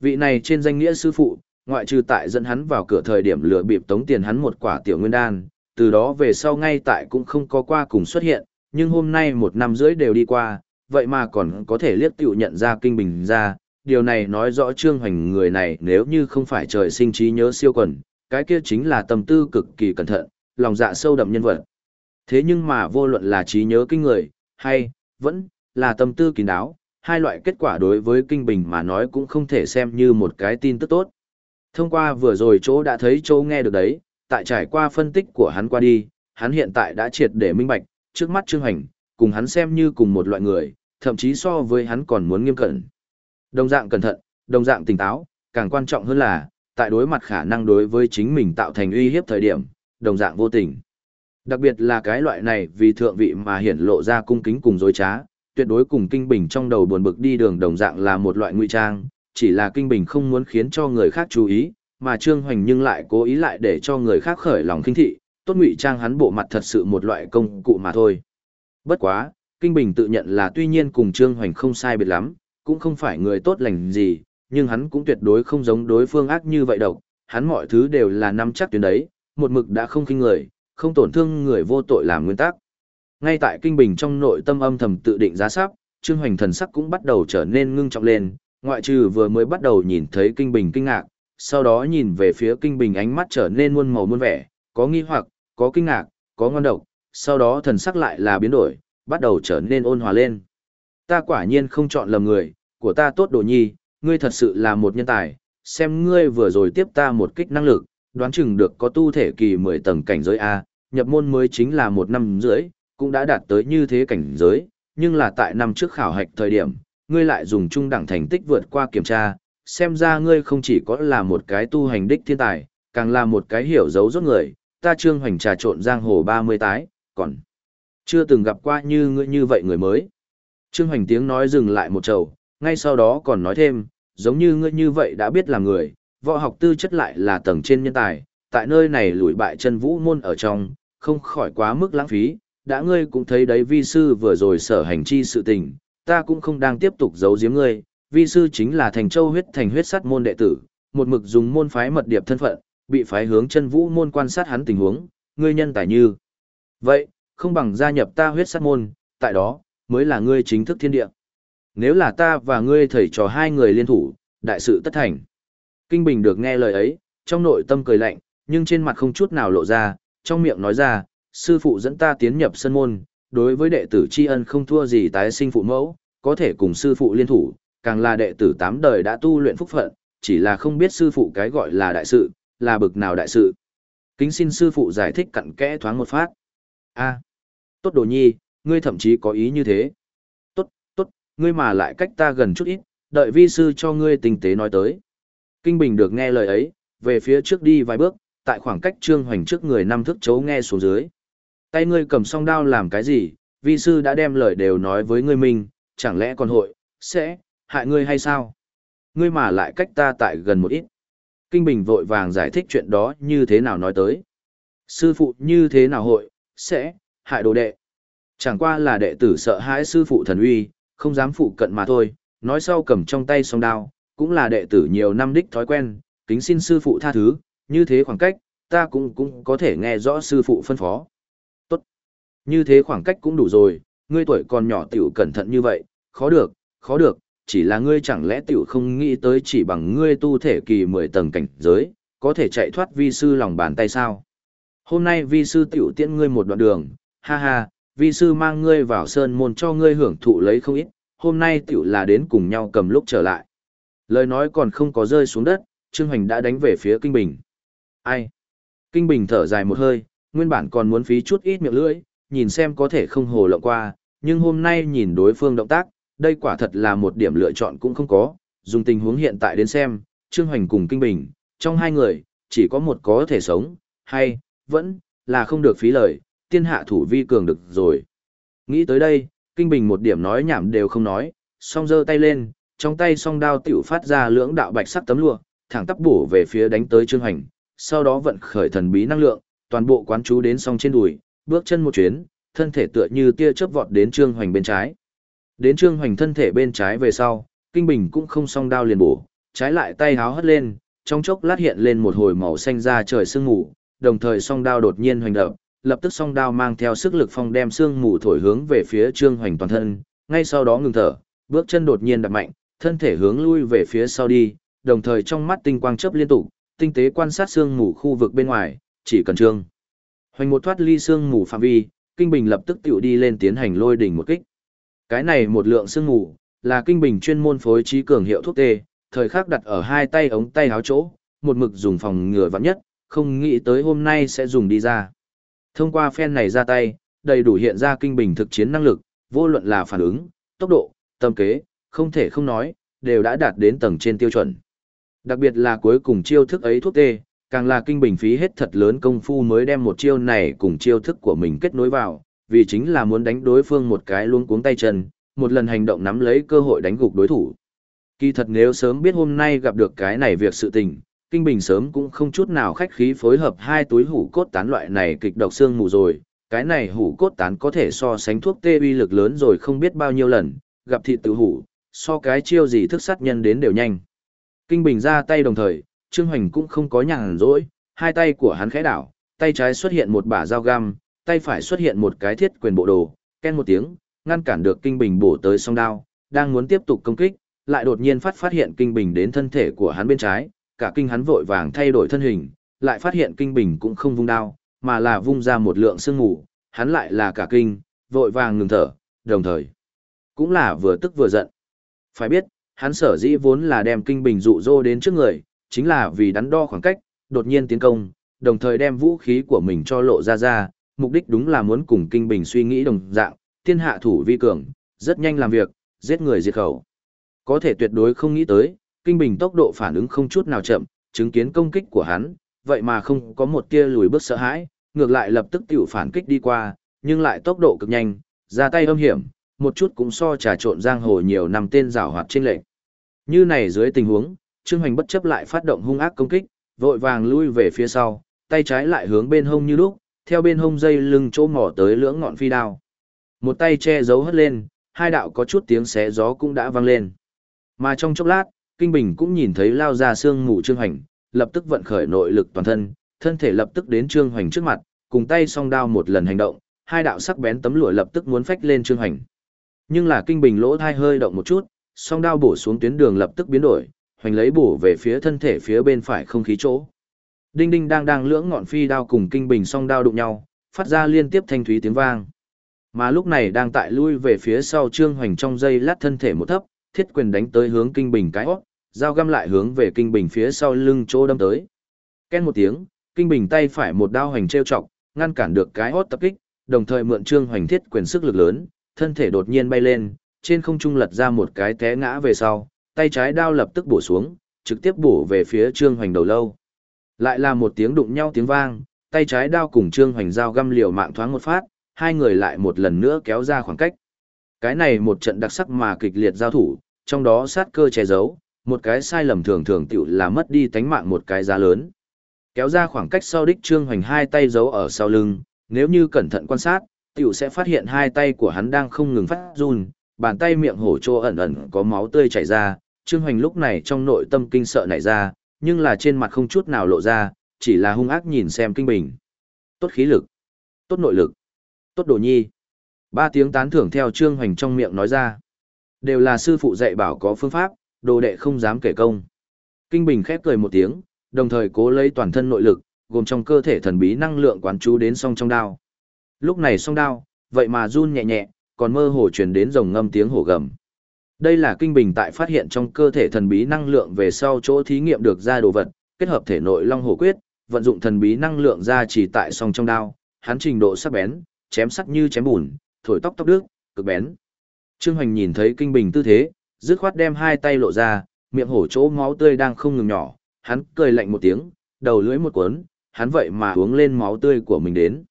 Speaker 1: Vị này trên danh nghĩa sư phụ, ngoại trừ tại dẫn hắn vào cửa thời điểm lừa bịp tống tiền hắn một quả tiểu nguyên đan, từ đó về sau ngay tại cũng không có qua cùng xuất hiện, nhưng hôm nay một năm rưỡi đều đi qua, vậy mà còn có thể liếc tiểu nhận ra kinh bình ra, điều này nói rõ trương hoành người này nếu như không phải trời sinh trí nhớ siêu quần, cái kia chính là tâm tư cực kỳ cẩn thận, lòng dạ sâu đậm nhân vật. Thế nhưng mà vô luận là trí nhớ kinh người, hay, vẫn, là tâm tư kín đáo, hai loại kết quả đối với kinh bình mà nói cũng không thể xem như một cái tin tức tốt. Thông qua vừa rồi chỗ đã thấy chỗ nghe được đấy, tại trải qua phân tích của hắn qua đi, hắn hiện tại đã triệt để minh bạch, trước mắt Trương Hành, cùng hắn xem như cùng một loại người, thậm chí so với hắn còn muốn nghiêm cẩn. Đồng dạng cẩn thận, đồng dạng tỉnh táo, càng quan trọng hơn là, tại đối mặt khả năng đối với chính mình tạo thành uy hiếp thời điểm, đồng dạng vô tình. Đặc biệt là cái loại này vì thượng vị mà hiển lộ ra cung kính cùng dối trá, tuyệt đối cùng kinh bình trong đầu buồn bực đi đường đồng dạng là một loại nguy trang, chỉ là kinh bình không muốn khiến cho người khác chú ý, mà Trương Hoành nhưng lại cố ý lại để cho người khác khởi lòng kinh thị, tốt ngụy trang hắn bộ mặt thật sự một loại công cụ mà thôi. Bất quá, Kinh Bình tự nhận là tuy nhiên cùng Trương Hoành không sai biệt lắm, cũng không phải người tốt lành gì, nhưng hắn cũng tuyệt đối không giống đối phương ác như vậy độc, hắn mọi thứ đều là nắm chắc tuyến đấy, một mực đã không khinh người, không tổn thương người vô tội làm nguyên tắc. Ngay tại Kinh Bình trong nội tâm âm thầm tự định giá sắp, Trương Hoành thần sắc cũng bắt đầu trở nên ngưng trọng lên, ngoại trừ vừa mới bắt đầu nhìn thấy Kinh Bình kinh ngạc, sau đó nhìn về phía Kinh Bình ánh mắt trở nên muôn màu muôn vẻ, có nghi hoặc, có kinh ngạc, có ngon độc, sau đó thần sắc lại là biến đổi, bắt đầu trở nên ôn hòa lên. Ta quả nhiên không chọn lầm người, của ta tốt đồ nhi, ngươi thật sự là một nhân tài, xem ngươi vừa rồi tiếp ta một kích năng lực, đoán chừng được có tu thể kỳ 10 tầng cảnh giới A, nhập môn mới chính là một năm rưỡi, cũng đã đạt tới như thế cảnh giới, nhưng là tại năm trước khảo hạch thời điểm, ngươi lại dùng trung đẳng thành tích vượt qua kiểm tra, xem ra ngươi không chỉ có là một cái tu hành đích thiên tài, càng là một cái hiểu dấu rốt người, ta trương hoành trà trộn giang hồ 30 tái, còn chưa từng gặp qua như ngươi như vậy người mới. Trương hoành tiếng nói dừng lại một trầu, ngay sau đó còn nói thêm, giống như ngươi như vậy đã biết là người, võ học tư chất lại là tầng trên nhân tài, tại nơi này lùi bại chân vũ môn ở trong, không khỏi quá mức lãng phí, đã ngươi cũng thấy đấy vi sư vừa rồi sở hành chi sự tình, ta cũng không đang tiếp tục giấu giếm ngươi, vi sư chính là thành châu huyết thành huyết sắt môn đệ tử, một mực dùng môn phái mật điệp thân phận, bị phái hướng chân vũ môn quan sát hắn tình huống, ngươi nhân tài như. Vậy, không bằng gia nhập ta huyết sắt môn, tại đó, mới là ngươi chính thức thiên địa. Nếu là ta và ngươi thầy trò hai người liên thủ, đại sự tất thành. Kinh Bình được nghe lời ấy, trong nội tâm cười lạnh, nhưng trên mặt không chút nào lộ ra, trong miệng nói ra, sư phụ dẫn ta tiến nhập sân môn, đối với đệ tử tri ân không thua gì tái sinh phụ mẫu, có thể cùng sư phụ liên thủ, càng là đệ tử tám đời đã tu luyện phúc phận, chỉ là không biết sư phụ cái gọi là đại sự, là bực nào đại sự. Kính xin sư phụ giải thích cặn kẽ thoáng một phát. A, tốt đồ nhi, ngươi thậm chí có ý như thế. Tốt, tốt, ngươi mà lại cách ta gần chút ít, đợi vi sư cho ngươi tinh tế nói tới. Kinh Bình được nghe lời ấy, về phía trước đi vài bước, tại khoảng cách Trương Hoành trước người năm thước chấu nghe xuống dưới. Tay ngươi cầm song đao làm cái gì, vi sư đã đem lời đều nói với ngươi mình, chẳng lẽ còn hội, sẽ, hại ngươi hay sao? Ngươi mà lại cách ta tại gần một ít. Kinh Bình vội vàng giải thích chuyện đó như thế nào nói tới. Sư phụ như thế nào hội, sẽ, hại đồ đệ. Chẳng qua là đệ tử sợ hãi sư phụ thần uy, không dám phụ cận mà thôi, nói sau cầm trong tay song đao, cũng là đệ tử nhiều năm đích thói quen, kính xin sư phụ tha thứ, như thế khoảng cách, ta cũng cũng có thể nghe rõ sư phụ phân phó. Như thế khoảng cách cũng đủ rồi, ngươi tuổi còn nhỏ tiểu cẩn thận như vậy, khó được, khó được, chỉ là ngươi chẳng lẽ tiểu không nghĩ tới chỉ bằng ngươi tu thể kỳ 10 tầng cảnh giới, có thể chạy thoát vi sư lòng bàn tay sao. Hôm nay vi sư tiểu tiễn ngươi một đoạn đường, ha ha, vi sư mang ngươi vào sơn môn cho ngươi hưởng thụ lấy không ít, hôm nay tiểu là đến cùng nhau cầm lúc trở lại. Lời nói còn không có rơi xuống đất, Trương Hoành đã đánh về phía Kinh Bình. Ai? Kinh Bình thở dài một hơi, nguyên bản còn muốn phí chút ít miệng lưỡi, nhìn xem có thể không hồ lộng qua, nhưng hôm nay nhìn đối phương động tác, đây quả thật là một điểm lựa chọn cũng không có, dùng tình huống hiện tại đến xem, Trương Hoành cùng Kinh Bình, trong hai người, chỉ có một có thể sống, hay, vẫn, là không được phí lời, tiên hạ thủ vi cường được rồi. Nghĩ tới đây, Kinh Bình một điểm nói nhảm đều không nói, song giơ tay lên, trong tay song đao tiểu phát ra lưỡng đạo bạch sắc tấm lụa, thẳng tắp bổ về phía đánh tới Trương Hoành, sau đó vận khởi thần bí năng lượng, toàn bộ quán chú đến song trên đùi, bước chân một chuyến, thân thể tựa như tia chớp vọt đến Trương Hoành bên trái. Đến Trương Hoành thân thể bên trái về sau, Kinh Bình cũng không song đao liền bổ, trái lại tay háo hất lên, trong chốc lát hiện lên một hồi màu xanh ra trời sương mù, đồng thời song đao đột nhiên hoành động, lập tức song đao mang theo sức lực phong đem sương mù thổi hướng về phía Trương Hoành toàn thân, ngay sau đó ngừng thở, bước chân đột nhiên đạp mạnh, thân thể hướng lui về phía sau đi, đồng thời trong mắt tinh quang chớp liên tục, tinh tế quan sát sương mù khu vực bên ngoài, chỉ cần Trương Hoành một thoát ly sương mù phạm vi, Kinh Bình lập tức tiểu đi lên tiến hành lôi đỉnh một kích. Cái này một lượng sương mù, là Kinh Bình chuyên môn phối trí cường hiệu thuốc tê, thời khắc đặt ở hai tay ống tay áo chỗ, một mực dùng phòng ngừa vắng nhất, không nghĩ tới hôm nay sẽ dùng đi ra. Thông qua phen này ra tay, đầy đủ hiện ra kinh bình thực chiến năng lực, vô luận là phản ứng, tốc độ, tâm kế, không thể không nói, đều đã đạt đến tầng trên tiêu chuẩn. Đặc biệt là cuối cùng chiêu thức ấy thuốc tê, càng là kinh bình phí hết thật lớn công phu mới đem một chiêu này cùng chiêu thức của mình kết nối vào, vì chính là muốn đánh đối phương một cái luôn cuống tay chân, một lần hành động nắm lấy cơ hội đánh gục đối thủ. Kỳ thật nếu sớm biết hôm nay gặp được cái này việc sự tình, Kinh Bình sớm cũng không chút nào khách khí phối hợp hai túi hủ cốt tán loại này kịch độc xương mù rồi, cái này hủ cốt tán có thể so sánh thuốc tê uy lực lớn rồi không biết bao nhiêu lần, gặp thị tự hủ, so cái chiêu gì thức sát nhân đến đều nhanh. Kinh Bình ra tay đồng thời, Trương Hoành cũng không có nhàn rỗi, hai tay của hắn khẽ đảo, tay trái xuất hiện một bả dao găm, tay phải xuất hiện một cái thiết quyền bộ đồ, ken một tiếng, ngăn cản được Kinh Bình bổ tới song đao, đang muốn tiếp tục công kích, lại đột nhiên phát phát hiện Kinh Bình đến thân thể của hắn bên trái, cả kinh hắn vội vàng thay đổi thân hình, lại phát hiện kinh bình cũng không vung đao, mà là vung ra một lượng sương mù, hắn lại là cả kinh, vội vàng ngừng thở, đồng thời cũng là vừa tức vừa giận. Phải biết, hắn sở dĩ vốn là đem kinh bình dụ dỗ đến trước người, chính là vì đắn đo khoảng cách, đột nhiên tiến công, đồng thời đem vũ khí của mình cho lộ ra ra, mục đích đúng là muốn cùng kinh bình suy nghĩ đồng dạng, thiên hạ thủ vi cường, rất nhanh làm việc, giết người diệt khẩu. Có thể tuyệt đối không nghĩ tới, Kinh Bình tốc độ phản ứng không chút nào chậm, chứng kiến công kích của hắn, vậy mà không có một tia lùi bước sợ hãi, ngược lại lập tức tiểu phản kích đi qua, nhưng lại tốc độ cực nhanh, ra tay âm hiểm, một chút cũng so trà trộn giang hồ nhiều năm tên rào hoạt trên lệnh. Như này dưới tình huống, Trương Hoành bất chấp lại phát động hung ác công kích, vội vàng lui về phía sau, tay trái lại hướng bên hông như lúc, theo bên hông dây lưng chỗ mỏ tới lưỡng ngọn phi đao. Một tay che giấu hất lên, hai đạo có chút tiếng xé gió cũng đã vang lên. Mà trong chốc lát, Kinh Bình cũng nhìn thấy lao ra xương mù Trương Hoành, lập tức vận khởi nội lực toàn thân, thân thể lập tức đến Trương Hoành trước mặt, cùng tay song đao một lần hành động, hai đạo sắc bén tấm lụa lập tức muốn phách lên Trương Hoành. Nhưng là Kinh Bình lỗ thai hơi động một chút, song đao bổ xuống tuyến đường lập tức biến đổi, Hoành lấy bổ về phía thân thể phía bên phải không khí chỗ. Đinh đinh đang đang lưỡng ngọn phi đao cùng Kinh Bình song đao đụng nhau, phát ra liên tiếp thanh thúy tiếng vang. Mà lúc này đang tại lui về phía sau Trương Hoành trong dây lát thân thể một thấp, thiết quyền đánh tới hướng kinh bình cái hót, dao găm lại hướng về kinh bình phía sau lưng chỗ đâm tới. Ken một tiếng, kinh bình tay phải một đao hoành treo chọc, ngăn cản được cái hót tập kích, đồng thời mượn trương hoành thiết quyền sức lực lớn, thân thể đột nhiên bay lên, trên không trung lật ra một cái té ngã về sau, tay trái đao lập tức bổ xuống, trực tiếp bổ về phía Trương Hoành đầu lâu. Lại là một tiếng đụng nhau tiếng vang, tay trái đao cùng Trương Hoành dao găm liều mạng thoáng một phát, hai người lại một lần nữa kéo ra khoảng cách. Cái này một trận đặc sắc mà kịch liệt giao thủ, trong đó sát cơ che giấu, một cái sai lầm thường thường tiểu là mất đi tánh mạng một cái giá lớn. Kéo ra khoảng cách sau đích Trương Hoành hai tay giấu ở sau lưng, nếu như cẩn thận quan sát, tiểu sẽ phát hiện hai tay của hắn đang không ngừng phát run, bàn tay miệng hổ trô ẩn ẩn có máu tươi chảy ra, Trương Hoành lúc này trong nội tâm kinh sợ nảy ra, nhưng là trên mặt không chút nào lộ ra, chỉ là hung ác nhìn xem kinh bình. Tốt khí lực, tốt nội lực, tốt đồ nhi. Ba tiếng tán thưởng theo Trương Hoành trong miệng nói ra. Đều là sư phụ dạy bảo có phương pháp, đồ đệ không dám kể công. Kinh Bình khép cười một tiếng, đồng thời cố lấy toàn thân nội lực, gồm trong cơ thể thần bí năng lượng quán chú đến song trong đao. Lúc này song đao, vậy mà run nhẹ nhẹ, còn mơ hồ truyền đến rồng ngâm tiếng hổ gầm. Đây là kinh bình tại phát hiện trong cơ thể thần bí năng lượng về sau chỗ thí nghiệm được ra đồ vật, kết hợp thể nội long hổ quyết, vận dụng thần bí năng lượng ra chỉ tại song trong đao, hắn trình độ sắc bén, chém sắc như chém bùn, thổi tóc tóc đứt cực bén. Trương Hoành nhìn thấy kinh bình tư thế, dứt khoát đem hai tay lộ ra, miệng hổ chỗ máu tươi đang không ngừng nhỏ, hắn cười lạnh một tiếng, đầu lưỡi một cuốn, hắn vậy mà uống lên máu tươi của mình đến.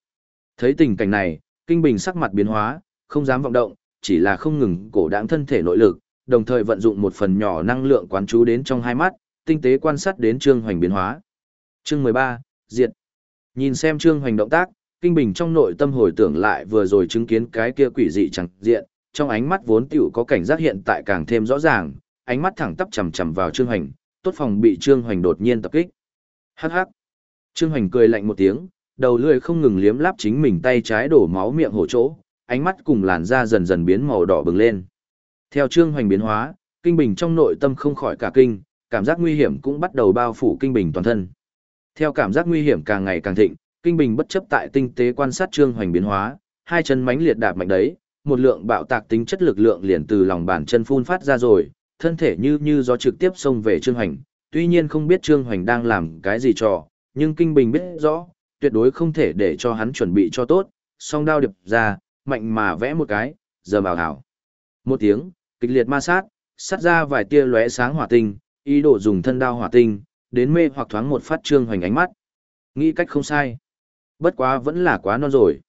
Speaker 1: Thấy tình cảnh này, kinh bình sắc mặt biến hóa, không dám vọng động, chỉ là không ngừng cổ đáng thân thể nội lực, đồng thời vận dụng một phần nhỏ năng lượng quán chú đến trong hai mắt, tinh tế quan sát đến Trương Hoành biến hóa. Chương 13, Diệt. Nhìn xem Trương Hoành động tác, Kinh Bình trong nội tâm hồi tưởng lại vừa rồi chứng kiến cái kia quỷ dị chẳng diện, trong ánh mắt vốn tiểu có cảnh giác hiện tại càng thêm rõ ràng, ánh mắt thẳng tắp chầm chầm vào Trương Hoành, tốt phòng bị Trương Hoành đột nhiên tập kích. Hắc hắc. Trương Hoành cười lạnh một tiếng, đầu lưỡi không ngừng liếm láp chính mình tay trái đổ máu miệng hổ chỗ, ánh mắt cùng làn da dần dần biến màu đỏ bừng lên. Theo Trương Hoành biến hóa, Kinh Bình trong nội tâm không khỏi cả kinh, cảm giác nguy hiểm cũng bắt đầu bao phủ Kinh Bình toàn thân. Theo cảm giác nguy hiểm càng ngày càng thịnh, Kinh Bình bất chấp tại tinh tế quan sát Trương Hoành biến hóa, hai chân mãnh liệt đạp mạnh đấy, một lượng bạo tạc tính chất lực lượng liền từ lòng bàn chân phun phát ra rồi, thân thể như như gió trực tiếp xông về Trương Hoành. Tuy nhiên không biết Trương Hoành đang làm cái gì trò, nhưng Kinh Bình biết rõ, tuyệt đối không thể để cho hắn chuẩn bị cho tốt, song đao điệp ra, mạnh mà vẽ một cái, giờ bảo hảo. Một tiếng, kịch liệt ma sát, sát ra vài tia lóe sáng hỏa tinh, ý đồ dùng thân đao hỏa tinh, đến mê hoặc thoáng một phát trương hoành ánh mắt. Nghĩ cách không sai. Bất quá vẫn là quá non rồi.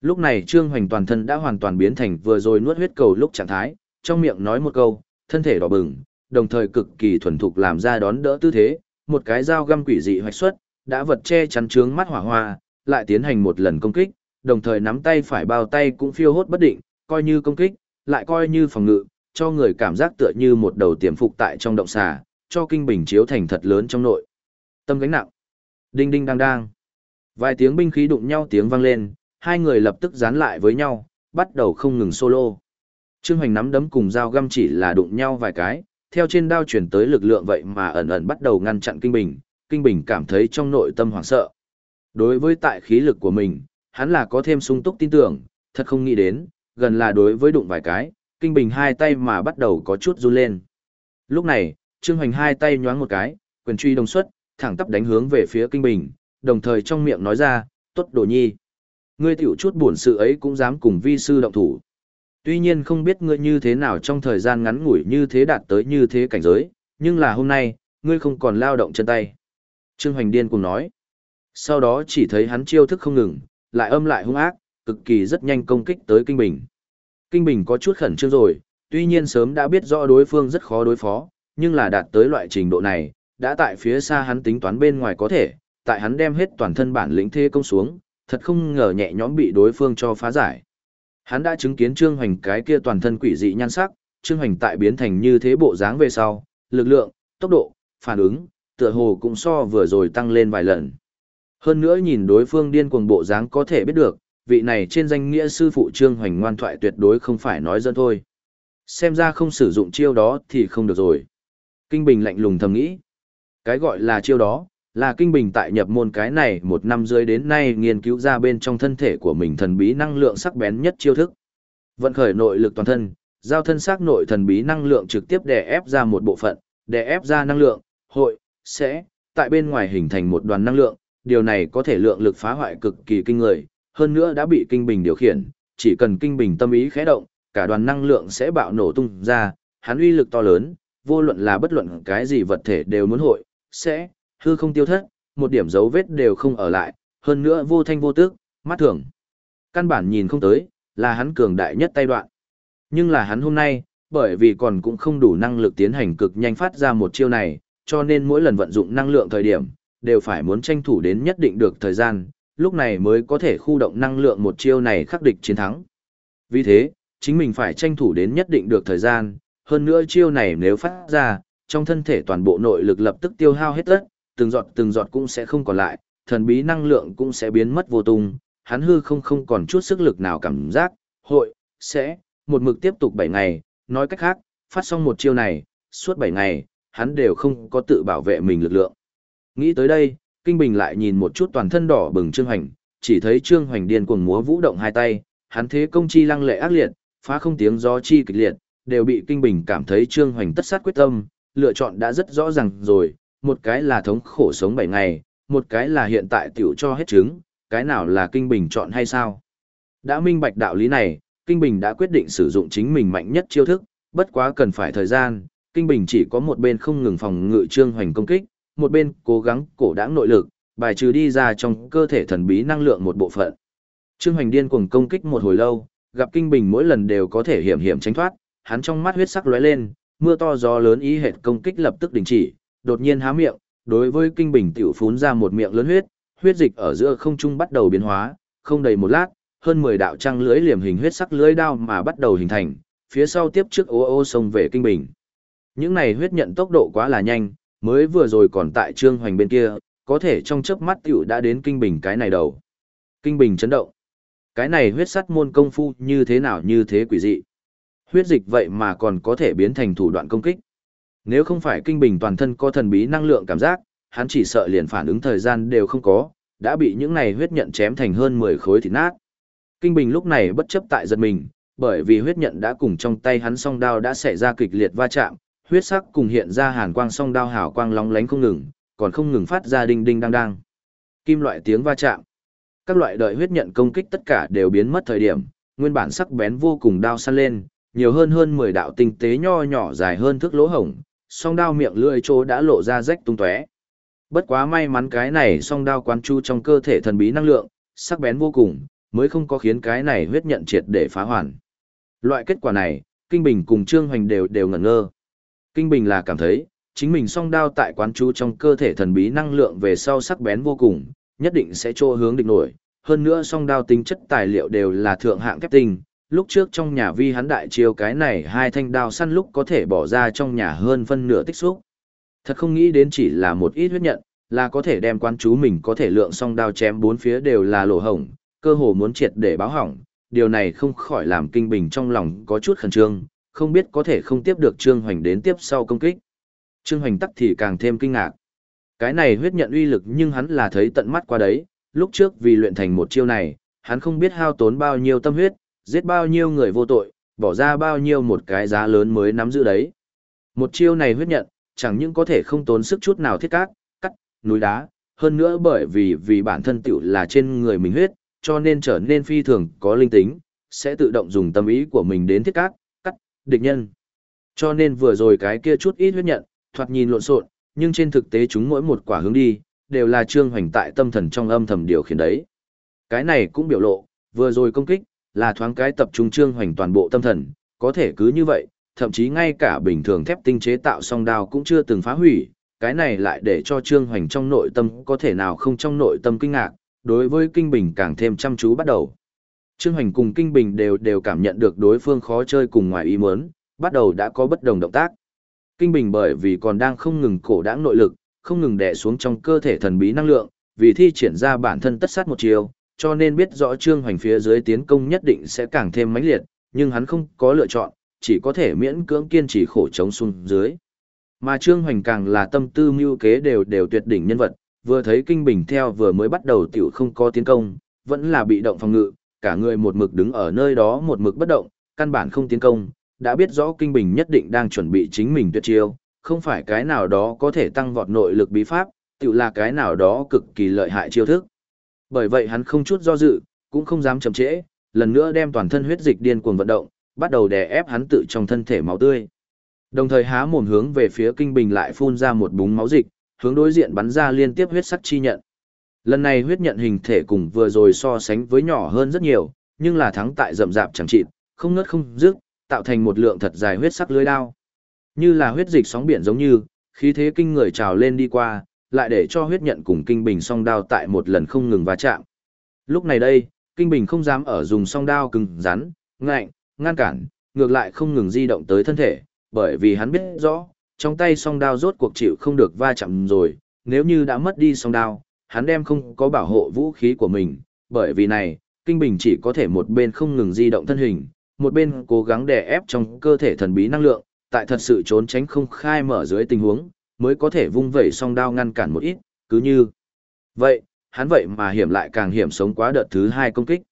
Speaker 1: Lúc này trương hoành toàn thân đã hoàn toàn biến thành vừa rồi nuốt huyết cầu lúc trạng thái, trong miệng nói một câu, thân thể đỏ bừng, đồng thời cực kỳ thuần thục làm ra đón đỡ tư thế, một cái dao găm quỷ dị hoạch xuất, đã vật che chắn trướng mắt hỏa hoa, lại tiến hành một lần công kích, đồng thời nắm tay phải bao tay cũng phiêu hốt bất định, coi như công kích, lại coi như phòng ngự, cho người cảm giác tựa như một đầu tiềm phục tại trong động xà, cho kinh bình chiếu thành thật lớn trong nội. Tâm gánh nặng. Đinh đinh đang đang. Vài tiếng binh khí đụng nhau tiếng vang lên, hai người lập tức dán lại với nhau, bắt đầu không ngừng solo. Trương Hoành nắm đấm cùng dao găm chỉ là đụng nhau vài cái, theo trên đao chuyển tới lực lượng vậy mà ẩn ẩn bắt đầu ngăn chặn kinh bình, kinh bình cảm thấy trong nội tâm hoảng sợ. Đối với tại khí lực của mình, hắn là có thêm sung túc tin tưởng, thật không nghĩ đến, gần là đối với đụng vài cái, kinh bình hai tay mà bắt đầu có chút run lên. Lúc này, Trương Hoành hai tay nhoáng một cái, quyền truy đồng xuất, thẳng tắp đánh hướng về phía kinh bình, đồng thời trong miệng nói ra, tốt đồ nhi. Ngươi tiểu chút buồn sự ấy cũng dám cùng vi sư động thủ. Tuy nhiên không biết ngươi như thế nào trong thời gian ngắn ngủi như thế đạt tới như thế cảnh giới, nhưng là hôm nay, ngươi không còn lao động chân tay. Trương Hoành điên cùng nói. Sau đó chỉ thấy hắn chiêu thức không ngừng, lại âm lại hung ác, cực kỳ rất nhanh công kích tới Kinh Bình. Kinh Bình có chút khẩn trương rồi, tuy nhiên sớm đã biết rõ đối phương rất khó đối phó, nhưng là đạt tới loại trình độ này, đã tại phía xa hắn tính toán bên ngoài có thể, tại hắn đem hết toàn thân bản lĩnh thế công xuống, thật không ngờ nhẹ nhõm bị đối phương cho phá giải. Hắn đã chứng kiến Trương Hoành cái kia toàn thân quỷ dị nhan sắc, Trương Hoành tại biến thành như thế bộ dáng về sau, lực lượng, tốc độ, phản ứng, tựa hồ cũng so vừa rồi tăng lên vài lần. Hơn nữa nhìn đối phương điên cuồng bộ dáng có thể biết được, vị này trên danh nghĩa sư phụ Trương Hoành ngoan thoại tuyệt đối không phải nói dân thôi. Xem ra không sử dụng chiêu đó thì không được rồi. Kinh Bình lạnh lùng thầm nghĩ. Cái gọi là chiêu đó, là Kinh Bình tại nhập môn cái này một năm rưỡi đến nay nghiên cứu ra bên trong thân thể của mình thần bí năng lượng sắc bén nhất chiêu thức. Vận khởi nội lực toàn thân, giao thân xác nội thần bí năng lượng trực tiếp đè ép ra một bộ phận, đè ép ra năng lượng, hội, sẽ, tại bên ngoài hình thành một đoàn năng lượng, điều này có thể lượng lực phá hoại cực kỳ kinh người, hơn nữa đã bị kinh bình điều khiển, chỉ cần kinh bình tâm ý khẽ động, cả đoàn năng lượng sẽ bạo nổ tung ra, hắn uy lực to lớn, vô luận là bất luận cái gì vật thể đều muốn hội, sẽ, hư không tiêu thất, một điểm dấu vết đều không ở lại, hơn nữa vô thanh vô tức, mắt thường. Căn bản nhìn không tới, là hắn cường đại nhất tay đoạn. Nhưng là hắn hôm nay, bởi vì còn cũng không đủ năng lực tiến hành cực nhanh phát ra một chiêu này, cho nên mỗi lần vận dụng năng lượng thời điểm, đều phải muốn tranh thủ đến nhất định được thời gian, lúc này mới có thể khu động năng lượng một chiêu này khắc địch chiến thắng. Vì thế, chính mình phải tranh thủ đến nhất định được thời gian, hơn nữa chiêu này nếu phát ra, trong thân thể toàn bộ nội lực lập tức tiêu hao hết tất, từng giọt từng giọt cũng sẽ không còn lại, thần bí năng lượng cũng sẽ biến mất vô tung, hắn hư không không còn chút sức lực nào cảm giác, hội, sẽ, một mực tiếp tục 7 ngày, nói cách khác, phát xong một chiêu này, suốt 7 ngày, hắn đều không có tự bảo vệ mình lực lượng. Nghĩ tới đây, Kinh Bình lại nhìn một chút toàn thân đỏ bừng Trương Hoành, chỉ thấy Trương Hoành điên cuồng múa vũ động hai tay, hắn thế công chi lăng lệ ác liệt, phá không tiếng gió chi kịch liệt, đều bị Kinh Bình cảm thấy Trương Hoành tất sát quyết tâm, lựa chọn đã rất rõ ràng rồi, một cái là thống khổ sống 7 ngày, một cái là hiện tại tiểu cho hết trứng, cái nào là Kinh Bình chọn hay sao? Đã minh bạch đạo lý này, Kinh Bình đã quyết định sử dụng chính mình mạnh nhất chiêu thức, bất quá cần phải thời gian, Kinh Bình chỉ có một bên không ngừng phòng ngự Trương Hoành công kích, một bên cố gắng cổ đáng nội lực, bài trừ đi ra trong cơ thể thần bí năng lượng một bộ phận. Trương Hoành điên cuồng công kích một hồi lâu, gặp Kinh Bình mỗi lần đều có thể hiểm hiểm tránh thoát, hắn trong mắt huyết sắc lóe lên, mưa to gió lớn ý hệt công kích lập tức đình chỉ, đột nhiên há miệng, đối với Kinh Bình tiểu phún ra một miệng lớn huyết, huyết dịch ở giữa không trung bắt đầu biến hóa, không đầy một lát, hơn 10 đạo trăng lưới liềm hình huyết sắc lưới đao mà bắt đầu hình thành, phía sau tiếp trước ô ô sông về Kinh Bình. Những này huyết nhận tốc độ quá là nhanh, mới vừa rồi còn tại Trương Hoành bên kia, có thể trong chớp mắt tiểu đã đến Kinh Bình cái này đầu. Kinh Bình chấn động. Cái này huyết sắt môn công phu như thế nào như thế quỷ dị. Huyết dịch vậy mà còn có thể biến thành thủ đoạn công kích. Nếu không phải Kinh Bình toàn thân có thần bí năng lượng cảm giác, hắn chỉ sợ liền phản ứng thời gian đều không có, đã bị những này huyết nhận chém thành hơn 10 khối thịt nát. Kinh Bình lúc này bất chấp tại giật mình, bởi vì huyết nhận đã cùng trong tay hắn song đao đã xảy ra kịch liệt va chạm, huyết sắc cùng hiện ra hàn quang song đao hào quang lóng lánh không ngừng, còn không ngừng phát ra đinh đinh đang đang. Kim loại tiếng va chạm. Các loại đợi huyết nhận công kích tất cả đều biến mất thời điểm, nguyên bản sắc bén vô cùng đao săn lên, nhiều hơn hơn 10 đạo tinh tế nho nhỏ dài hơn thước lỗ hổng, song đao miệng lưỡi chỗ đã lộ ra rách tung tóe. Bất quá may mắn cái này song đao quán chu trong cơ thể thần bí năng lượng, sắc bén vô cùng, mới không có khiến cái này huyết nhận triệt để phá hoàn. Loại kết quả này, Kinh Bình cùng Trương Hoành đều đều ngẩn ngơ. Kinh Bình là cảm thấy, chính mình song đao tại quán chú trong cơ thể thần bí năng lượng về sau sắc bén vô cùng, nhất định sẽ trô hướng địch nổi. Hơn nữa song đao tính chất tài liệu đều là thượng hạng kép tinh. Lúc trước trong nhà vi hắn đại chiêu cái này hai thanh đao săn lúc có thể bỏ ra trong nhà hơn phân nửa tích xúc. Thật không nghĩ đến chỉ là một ít huyết nhận, là có thể đem quán chú mình có thể lượng song đao chém bốn phía đều là lỗ hổng, cơ hồ muốn triệt để báo hỏng. Điều này không khỏi làm kinh bình trong lòng có chút khẩn trương, không biết có thể không tiếp được Trương Hoành đến tiếp sau công kích. Trương Hoành tắc thì càng thêm kinh ngạc. Cái này huyết nhận uy lực nhưng hắn là thấy tận mắt qua đấy, lúc trước vì luyện thành một chiêu này, hắn không biết hao tốn bao nhiêu tâm huyết, giết bao nhiêu người vô tội, bỏ ra bao nhiêu một cái giá lớn mới nắm giữ đấy. Một chiêu này huyết nhận, chẳng những có thể không tốn sức chút nào thiết cát, cắt, núi đá, hơn nữa bởi vì vì bản thân tiểu là trên người mình huyết, cho nên trở nên phi thường có linh tính, sẽ tự động dùng tâm ý của mình đến thiết cát, địch nhân. Cho nên vừa rồi cái kia chút ít huyết nhận, thoạt nhìn lộn xộn, nhưng trên thực tế chúng mỗi một quả hướng đi, đều là trương hoành tại tâm thần trong âm thầm điều khiển đấy. Cái này cũng biểu lộ, vừa rồi công kích, là thoáng cái tập trung trương hoành toàn bộ tâm thần, có thể cứ như vậy, thậm chí ngay cả bình thường thép tinh chế tạo song đao cũng chưa từng phá hủy, cái này lại để cho trương hoành trong nội tâm có thể nào không trong nội tâm kinh ngạc, đối với kinh bình càng thêm chăm chú bắt đầu. Trương Hoành cùng Kinh Bình đều đều cảm nhận được đối phương khó chơi cùng ngoài ý muốn, bắt đầu đã có bất đồng động tác. Kinh Bình bởi vì còn đang không ngừng cổ đãng nội lực, không ngừng đè xuống trong cơ thể thần bí năng lượng, vì thi triển ra bản thân tất sát một chiều, cho nên biết rõ Trương Hoành phía dưới tiến công nhất định sẽ càng thêm mãnh liệt, nhưng hắn không có lựa chọn, chỉ có thể miễn cưỡng kiên trì khổ chống xuống dưới. Mà Trương Hoành càng là tâm tư mưu kế đều đều tuyệt đỉnh nhân vật, vừa thấy Kinh Bình theo vừa mới bắt đầu tiểu không có tiến công, vẫn là bị động phòng ngự, cả người một mực đứng ở nơi đó một mực bất động, căn bản không tiến công, đã biết rõ Kinh Bình nhất định đang chuẩn bị chính mình tuyệt chiêu, không phải cái nào đó có thể tăng vọt nội lực bí pháp, tự là cái nào đó cực kỳ lợi hại chiêu thức. Bởi vậy hắn không chút do dự, cũng không dám chậm trễ, lần nữa đem toàn thân huyết dịch điên cuồng vận động, bắt đầu đè ép hắn tự trong thân thể máu tươi. Đồng thời há mồm hướng về phía kinh bình lại phun ra một búng máu dịch, hướng đối diện bắn ra liên tiếp huyết sắc chi nhận. Lần này huyết nhận hình thể cùng vừa rồi so sánh với nhỏ hơn rất nhiều, nhưng là thắng tại rậm rạp chẳng chịt, không ngớt không dứt, tạo thành một lượng thật dài huyết sắc lưới đao. Như là huyết dịch sóng biển giống như, khí thế kinh người trào lên đi qua, lại để cho huyết nhận cùng kinh bình song đao tại một lần không ngừng va chạm. Lúc này đây, kinh bình không dám ở dùng song đao cứng rắn, ngạnh, ngăn cản, ngược lại không ngừng di động tới thân thể, bởi vì hắn biết rõ, trong tay song đao rốt cuộc chịu không được va chạm rồi, nếu như đã mất đi song đao, hắn đem không có bảo hộ vũ khí của mình, bởi vì này, Kinh Bình chỉ có thể một bên không ngừng di động thân hình, một bên cố gắng đè ép trong cơ thể thần bí năng lượng, tại thật sự trốn tránh không khai mở dưới tình huống, mới có thể vung vẩy song đao ngăn cản một ít, cứ như. Vậy, hắn vậy mà hiểm lại càng hiểm sống quá đợt thứ hai công kích.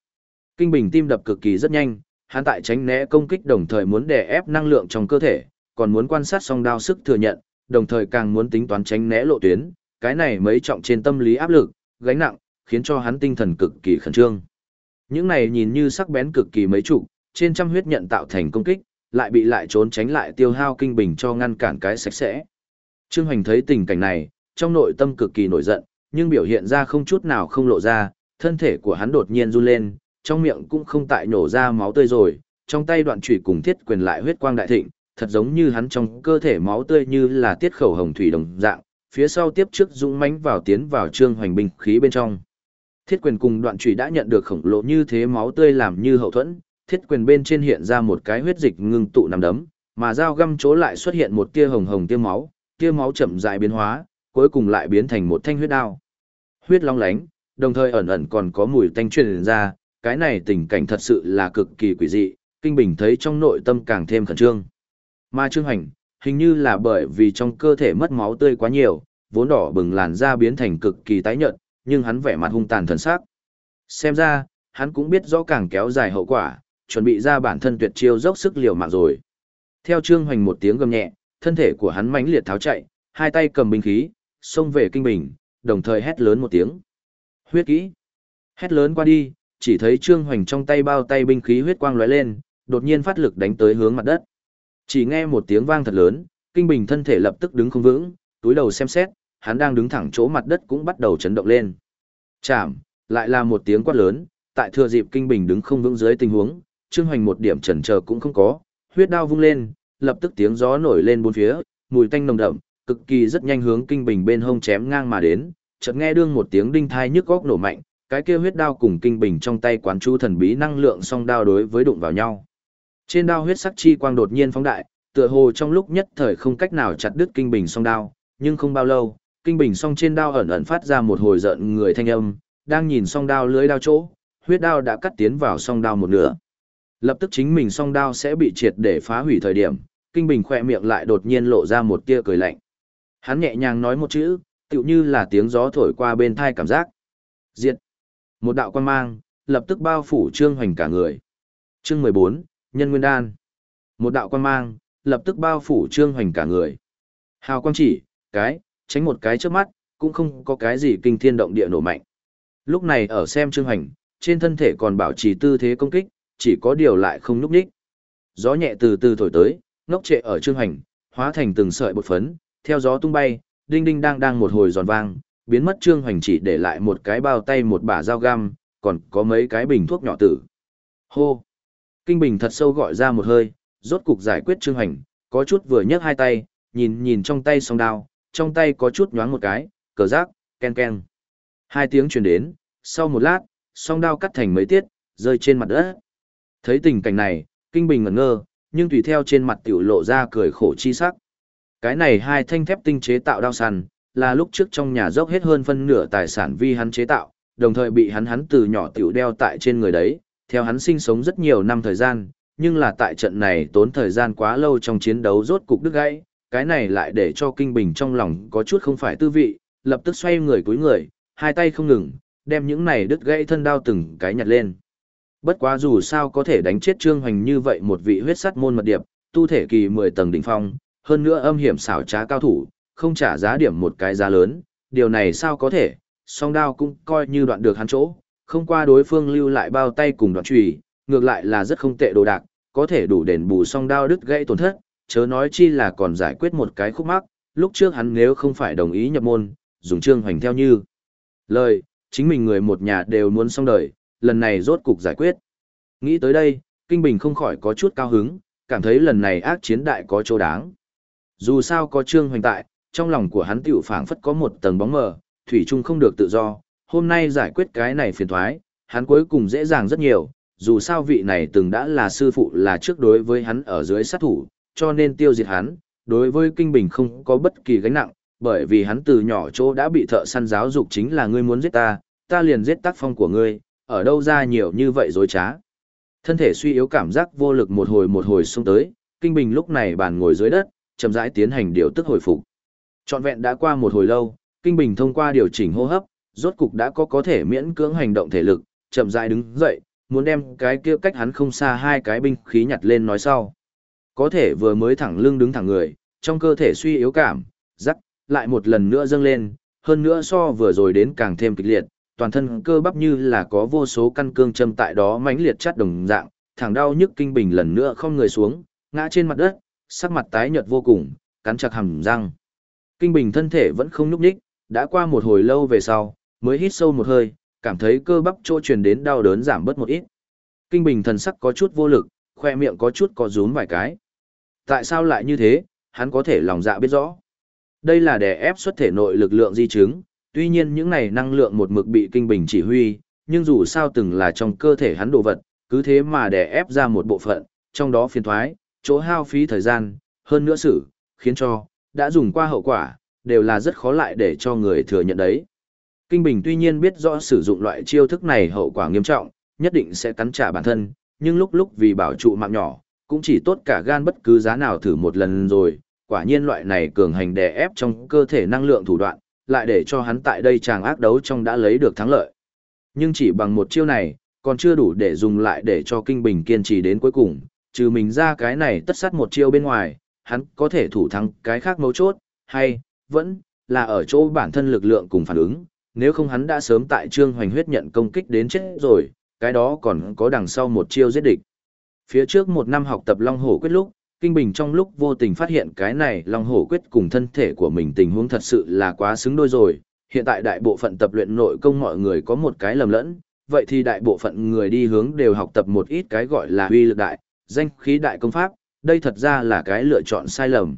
Speaker 1: Kinh Bình tim đập cực kỳ rất nhanh, hắn tại tránh né công kích đồng thời muốn đè ép năng lượng trong cơ thể, còn muốn quan sát song đao sức thừa nhận, đồng thời càng muốn tính toán tránh né lộ tuyến, cái này mấy trọng trên tâm lý áp lực, gánh nặng, khiến cho hắn tinh thần cực kỳ khẩn trương. Những này nhìn như sắc bén cực kỳ mấy trụ, trên trăm huyết nhận tạo thành công kích, lại bị lại trốn tránh lại tiêu hao kinh bình cho ngăn cản cái sạch sẽ. Trương Hoành thấy tình cảnh này, trong nội tâm cực kỳ nổi giận, nhưng biểu hiện ra không chút nào không lộ ra, thân thể của hắn đột nhiên run lên, trong miệng cũng không tại nổ ra máu tươi rồi, trong tay đoạn chủy cùng thiết quyền lại huyết quang đại thịnh, thật giống như hắn trong cơ thể máu tươi như là tiết khẩu hồng thủy đồng dạng, phía sau tiếp trước dũng mãnh vào tiến vào trương hoành binh khí bên trong. Thiết quyền cùng đoạn chủy đã nhận được khổng lồ như thế máu tươi làm như hậu thuẫn, thiết quyền bên trên hiện ra một cái huyết dịch ngưng tụ nằm đấm, mà dao găm chỗ lại xuất hiện một tia hồng hồng tia máu, tia máu chậm rãi biến hóa, cuối cùng lại biến thành một thanh huyết đao. Huyết long lánh, đồng thời ẩn ẩn còn có mùi tanh truyền ra, cái này tình cảnh thật sự là cực kỳ quỷ dị, Kinh Bình thấy trong nội tâm càng thêm khẩn trương. Mà Trương Hành, hình như là bởi vì trong cơ thể mất máu tươi quá nhiều, vốn đỏ bừng làn da biến thành cực kỳ tái nhợt, nhưng hắn vẻ mặt hung tàn thần sắc. Xem ra, hắn cũng biết rõ càng kéo dài hậu quả, chuẩn bị ra bản thân tuyệt chiêu dốc sức liều mạng rồi. Theo Trương Hoành một tiếng gầm nhẹ, thân thể của hắn mãnh liệt tháo chạy, hai tay cầm binh khí, xông về kinh bình, đồng thời hét lớn một tiếng. Huyết kỹ. Hét lớn qua đi, chỉ thấy Trương Hoành trong tay bao tay binh khí huyết quang lóe lên, đột nhiên phát lực đánh tới hướng mặt đất. Chỉ nghe một tiếng vang thật lớn, Kinh Bình thân thể lập tức đứng không vững, túi đầu xem xét, hắn đang đứng thẳng chỗ mặt đất cũng bắt đầu chấn động lên. Chạm, lại là một tiếng quát lớn, tại thừa dịp Kinh Bình đứng không vững dưới tình huống, Trương Hoành một điểm chần chờ cũng không có, huyết đao vung lên, lập tức tiếng gió nổi lên bốn phía, mùi tanh nồng đậm, cực kỳ rất nhanh hướng Kinh Bình bên hông chém ngang mà đến, chợt nghe đương một tiếng đinh thai nhức góc nổ mạnh, cái kia huyết đao cùng Kinh Bình trong tay quán chú thần bí năng lượng song đao đối với đụng vào nhau. Trên đao huyết sắc chi quang đột nhiên phóng đại, tựa hồ trong lúc nhất thời không cách nào chặt đứt kinh bình song đao, nhưng không bao lâu, kinh bình song trên đao ẩn ẩn phát ra một hồi giận người thanh âm, đang nhìn song đao lưới đao chỗ, huyết đao đã cắt tiến vào song đao một nửa. Lập tức chính mình song đao sẽ bị triệt để phá hủy thời điểm, kinh bình khỏe miệng lại đột nhiên lộ ra một tia cười lạnh. Hắn nhẹ nhàng nói một chữ, tựu như là tiếng gió thổi qua bên thai cảm giác. Diệt. Một đạo quan mang, lập tức bao phủ trương hoành cả người. Chương mười bốn nhân nguyên đan. Một đạo quan mang, lập tức bao phủ trương hoành cả người. Hào quang chỉ, cái, tránh một cái trước mắt, cũng không có cái gì kinh thiên động địa nổ mạnh. Lúc này ở xem trương hoành, trên thân thể còn bảo trì tư thế công kích, chỉ có điều lại không núp đích. Gió nhẹ từ từ thổi tới, ngốc trệ ở trương hoành, hóa thành từng sợi bột phấn, theo gió tung bay, đinh đinh đang đang một hồi giòn vang, biến mất trương hoành chỉ để lại một cái bao tay một bả dao găm, còn có mấy cái bình thuốc nhỏ tử. Hô! Kinh Bình thật sâu gọi ra một hơi, rốt cục giải quyết Trương Hành, có chút vừa nhấc hai tay, nhìn nhìn trong tay song đao, trong tay có chút nhoáng một cái, cờ rác, ken ken. Hai tiếng truyền đến, sau một lát, song đao cắt thành mấy tiết, rơi trên mặt đất. Thấy tình cảnh này, Kinh Bình ngẩn ngơ, nhưng tùy theo trên mặt tiểu lộ ra cười khổ chi sắc. Cái này hai thanh thép tinh chế tạo đao săn, là lúc trước trong nhà dốc hết hơn phân nửa tài sản vi hắn chế tạo, đồng thời bị hắn hắn từ nhỏ tiểu đeo tại trên người đấy, theo hắn sinh sống rất nhiều năm thời gian, nhưng là tại trận này tốn thời gian quá lâu trong chiến đấu rốt cục đứt gãy, cái này lại để cho Kinh Bình trong lòng có chút không phải tư vị, lập tức xoay người cúi người, hai tay không ngừng, đem những này đứt gãy thân đao từng cái nhặt lên. Bất quá dù sao có thể đánh chết Trương Hoành như vậy một vị huyết sắt môn mật điệp, tu thể kỳ 10 tầng đỉnh phong, hơn nữa âm hiểm xảo trá cao thủ, không trả giá điểm một cái giá lớn, điều này sao có thể, song đao cũng coi như đoạn được hắn chỗ, không qua đối phương lưu lại bao tay cùng đoạn trùy, ngược lại là rất không tệ đồ đạc, có thể đủ đền bù song đao đứt gãy tổn thất, chớ nói chi là còn giải quyết một cái khúc mắc, lúc trước hắn nếu không phải đồng ý nhập môn, dùng trương hoành theo như. Lời, chính mình người một nhà đều muốn xong đời, lần này rốt cục giải quyết. Nghĩ tới đây, Kinh Bình không khỏi có chút cao hứng, cảm thấy lần này ác chiến đại có chỗ đáng. Dù sao có trương hoành tại, trong lòng của hắn tiểu phảng phất có một tầng bóng mờ, thủy chung không được tự do, hôm nay giải quyết cái này phiền thoái, hắn cuối cùng dễ dàng rất nhiều, dù sao vị này từng đã là sư phụ là trước đối với hắn ở dưới sát thủ, cho nên tiêu diệt hắn, đối với Kinh Bình không có bất kỳ gánh nặng, bởi vì hắn từ nhỏ chỗ đã bị thợ săn giáo dục chính là ngươi muốn giết ta, ta liền giết tác phong của ngươi, ở đâu ra nhiều như vậy dối trá. Thân thể suy yếu cảm giác vô lực một hồi một hồi xông tới, Kinh Bình lúc này bàn ngồi dưới đất, chậm rãi tiến hành điều tức hồi phục. Trọn vẹn đã qua một hồi lâu, Kinh Bình thông qua điều chỉnh hô hấp, rốt cục đã có có thể miễn cưỡng hành động thể lực, chậm rãi đứng dậy, muốn đem cái kia cách hắn không xa hai cái binh khí nhặt lên nói sau. Có thể vừa mới thẳng lưng đứng thẳng người, trong cơ thể suy yếu cảm, rắc, lại một lần nữa dâng lên, hơn nữa so vừa rồi đến càng thêm kịch liệt, toàn thân cơ bắp như là có vô số căn cương châm tại đó mãnh liệt chắt đồng dạng, thẳng đau nhức kinh bình lần nữa không người xuống, ngã trên mặt đất, sắc mặt tái nhợt vô cùng, cắn chặt hàm răng. Kinh bình thân thể vẫn không nhúc nhích, đã qua một hồi lâu về sau, mới hít sâu một hơi, cảm thấy cơ bắp chỗ truyền đến đau đớn giảm bớt một ít. Kinh bình thần sắc có chút vô lực, khoe miệng có chút có rúm vài cái. Tại sao lại như thế, hắn có thể lòng dạ biết rõ. Đây là để ép xuất thể nội lực lượng di chứng, tuy nhiên những này năng lượng một mực bị kinh bình chỉ huy, nhưng dù sao từng là trong cơ thể hắn đồ vật, cứ thế mà để ép ra một bộ phận, trong đó phiền thoái, chỗ hao phí thời gian, hơn nữa sự, khiến cho, đã dùng qua hậu quả, đều là rất khó lại để cho người thừa nhận đấy. Kinh Bình tuy nhiên biết rõ sử dụng loại chiêu thức này hậu quả nghiêm trọng, nhất định sẽ cắn trả bản thân, nhưng lúc lúc vì bảo trụ mạng nhỏ, cũng chỉ tốt cả gan bất cứ giá nào thử một lần rồi, quả nhiên loại này cường hành đè ép trong cơ thể năng lượng thủ đoạn, lại để cho hắn tại đây chàng ác đấu trong đã lấy được thắng lợi. Nhưng chỉ bằng một chiêu này, còn chưa đủ để dùng lại để cho Kinh Bình kiên trì đến cuối cùng, trừ mình ra cái này tất sát một chiêu bên ngoài, hắn có thể thủ thắng cái khác mấu chốt, hay, vẫn, là ở chỗ bản thân lực lượng cùng phản ứng, nếu không hắn đã sớm tại trương hoành huyết nhận công kích đến chết rồi, cái đó còn có đằng sau một chiêu giết địch. Phía trước một năm học tập Long Hổ quyết lúc, Kinh Bình trong lúc vô tình phát hiện cái này Long Hổ quyết cùng thân thể của mình tình huống thật sự là quá xứng đôi rồi. Hiện tại đại bộ phận tập luyện nội công mọi người có một cái lầm lẫn, vậy thì đại bộ phận người đi hướng đều học tập một ít cái gọi là uy lực đại, danh khí đại công pháp, đây thật ra là cái lựa chọn sai lầm.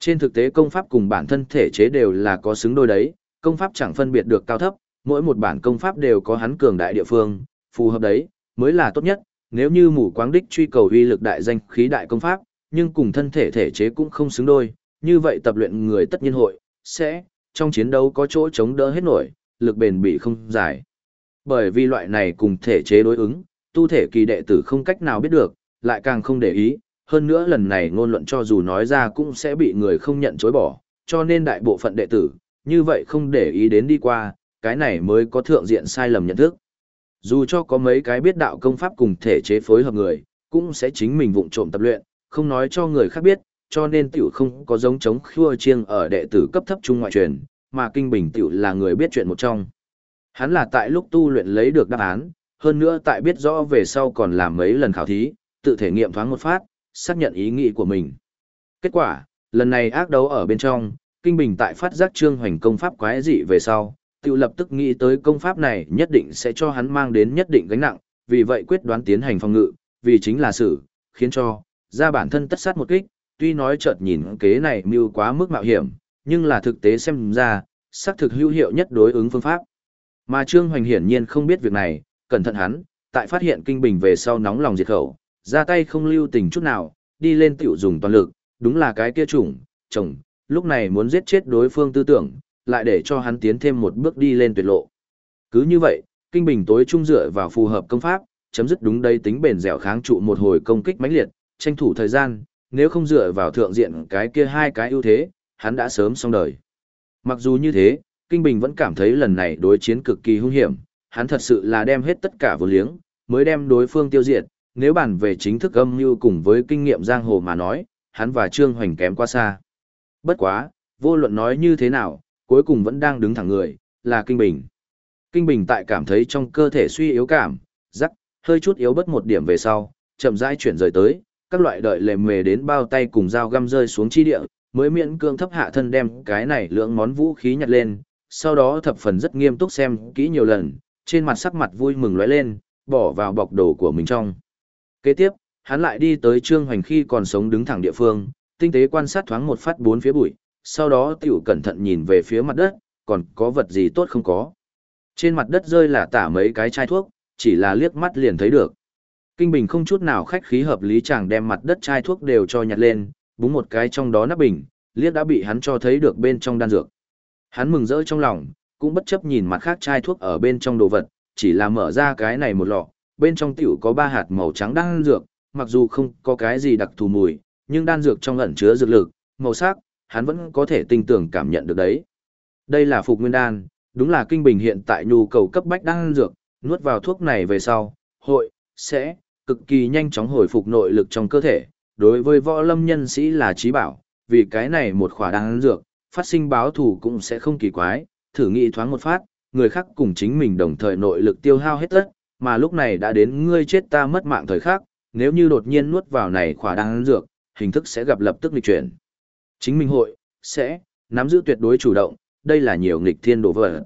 Speaker 1: Trên thực tế công pháp cùng bản thân thể chế đều là có xứng đôi đấy, công pháp chẳng phân biệt được cao thấp, mỗi một bản công pháp đều có hắn cường đại địa phương, phù hợp đấy, mới là tốt nhất, nếu như mù quáng đích truy cầu uy lực đại danh khí đại công pháp, nhưng cùng thân thể thể chế cũng không xứng đôi, như vậy tập luyện người tất nhiên hội, sẽ, trong chiến đấu có chỗ chống đỡ hết nổi, lực bền bị không giải. Bởi vì loại này cùng thể chế đối ứng, tu thể kỳ đệ tử không cách nào biết được, lại càng không để ý, hơn nữa lần này ngôn luận cho dù nói ra cũng sẽ bị người không nhận chối bỏ, cho nên đại bộ phận đệ tử, như vậy không để ý đến đi qua, cái này mới có thượng diện sai lầm nhận thức. Dù cho có mấy cái biết đạo công pháp cùng thể chế phối hợp người, cũng sẽ chính mình vụng trộm tập luyện, không nói cho người khác biết, cho nên tiểu không có giống chống khua chiêng ở đệ tử cấp thấp trung ngoại truyền, mà Kinh Bình tiểu là người biết chuyện một trong. Hắn là tại lúc tu luyện lấy được đáp án, hơn nữa tại biết rõ về sau còn làm mấy lần khảo thí, tự thể nghiệm thoáng một phát, xác nhận ý nghĩ của mình. Kết quả, lần này ác đấu ở bên trong, Kinh Bình tại phát giác trương hoành công pháp quái dị về sau, tự lập tức nghĩ tới công pháp này nhất định sẽ cho hắn mang đến nhất định gánh nặng, vì vậy quyết đoán tiến hành phòng ngự, vì chính là sự, khiến cho, ra bản thân tất sát một kích, tuy nói chợt nhìn kế này mưu quá mức mạo hiểm, nhưng là thực tế xem ra, xác thực hữu hiệu nhất đối ứng phương pháp. Mà Trương Hoành hiển nhiên không biết việc này, cẩn thận hắn, tại phát hiện kinh bình về sau nóng lòng diệt khẩu, ra tay không lưu tình chút nào, đi lên tiểu dùng toàn lực, đúng là cái kia chủng, chồng, lúc này muốn giết chết đối phương tư tưởng, lại để cho hắn tiến thêm một bước đi lên tuyệt lộ. Cứ như vậy, kinh bình tối trung dựa vào phù hợp công pháp, chấm dứt đúng đây tính bền dẻo kháng trụ một hồi công kích mãnh liệt, tranh thủ thời gian, nếu không dựa vào thượng diện cái kia hai cái ưu thế, hắn đã sớm xong đời. Mặc dù như thế, Kinh Bình vẫn cảm thấy lần này đối chiến cực kỳ hung hiểm, hắn thật sự là đem hết tất cả vô liếng, mới đem đối phương tiêu diệt, nếu bàn về chính thức âm như cùng với kinh nghiệm giang hồ mà nói, hắn và Trương Hoành kém quá xa. Bất quá, vô luận nói như thế nào, cuối cùng vẫn đang đứng thẳng người, là Kinh Bình. Kinh Bình tại cảm thấy trong cơ thể suy yếu cảm, rắc, hơi chút yếu bất một điểm về sau, chậm rãi chuyển rời tới, các loại đợi lề mề đến bao tay cùng dao găm rơi xuống chi địa, mới miễn cương thấp hạ thân đem cái này lưỡng món vũ khí nhặt lên, sau đó thập phần rất nghiêm túc xem kỹ nhiều lần, trên mặt sắc mặt vui mừng lóe lên, bỏ vào bọc đồ của mình trong. Kế tiếp, hắn lại đi tới Trương Hoành khi còn sống đứng thẳng địa phương, tinh tế quan sát thoáng một phát bốn phía bụi, sau đó tiểu cẩn thận nhìn về phía mặt đất, còn có vật gì tốt không có. Trên mặt đất rơi là tả mấy cái chai thuốc, chỉ là liếc mắt liền thấy được. Kinh Bình không chút nào khách khí hợp lý chàng đem mặt đất chai thuốc đều cho nhặt lên, búng một cái trong đó nắp bình, liếc đã bị hắn cho thấy được bên trong đan dược. Hắn mừng rỡ trong lòng, cũng bất chấp nhìn mặt khác chai thuốc ở bên trong đồ vật, chỉ là mở ra cái này một lọ, bên trong tiểu có ba hạt màu trắng đan dược, mặc dù không có cái gì đặc thù mùi, nhưng đan dược trong ẩn chứa dược lực, màu sắc, hắn vẫn có thể tinh tưởng cảm nhận được đấy. Đây là phục nguyên đan, đúng là kinh bình hiện tại nhu cầu cấp bách đan dược, nuốt vào thuốc này về sau, hội, sẽ, cực kỳ nhanh chóng hồi phục nội lực trong cơ thể, đối với võ lâm nhân sĩ là trí bảo, vì cái này một khỏa đan dược, phát sinh báo thù cũng sẽ không kỳ quái, thử nghĩ thoáng một phát, người khác cùng chính mình đồng thời nội lực tiêu hao hết tất, mà lúc này đã đến ngươi chết ta mất mạng thời khắc, nếu như đột nhiên nuốt vào này khỏa đan dược, hình thức sẽ gặp lập tức lịch chuyển. Chính mình hội, sẽ, nắm giữ tuyệt đối chủ động, đây là nhiều nghịch thiên đồ vật.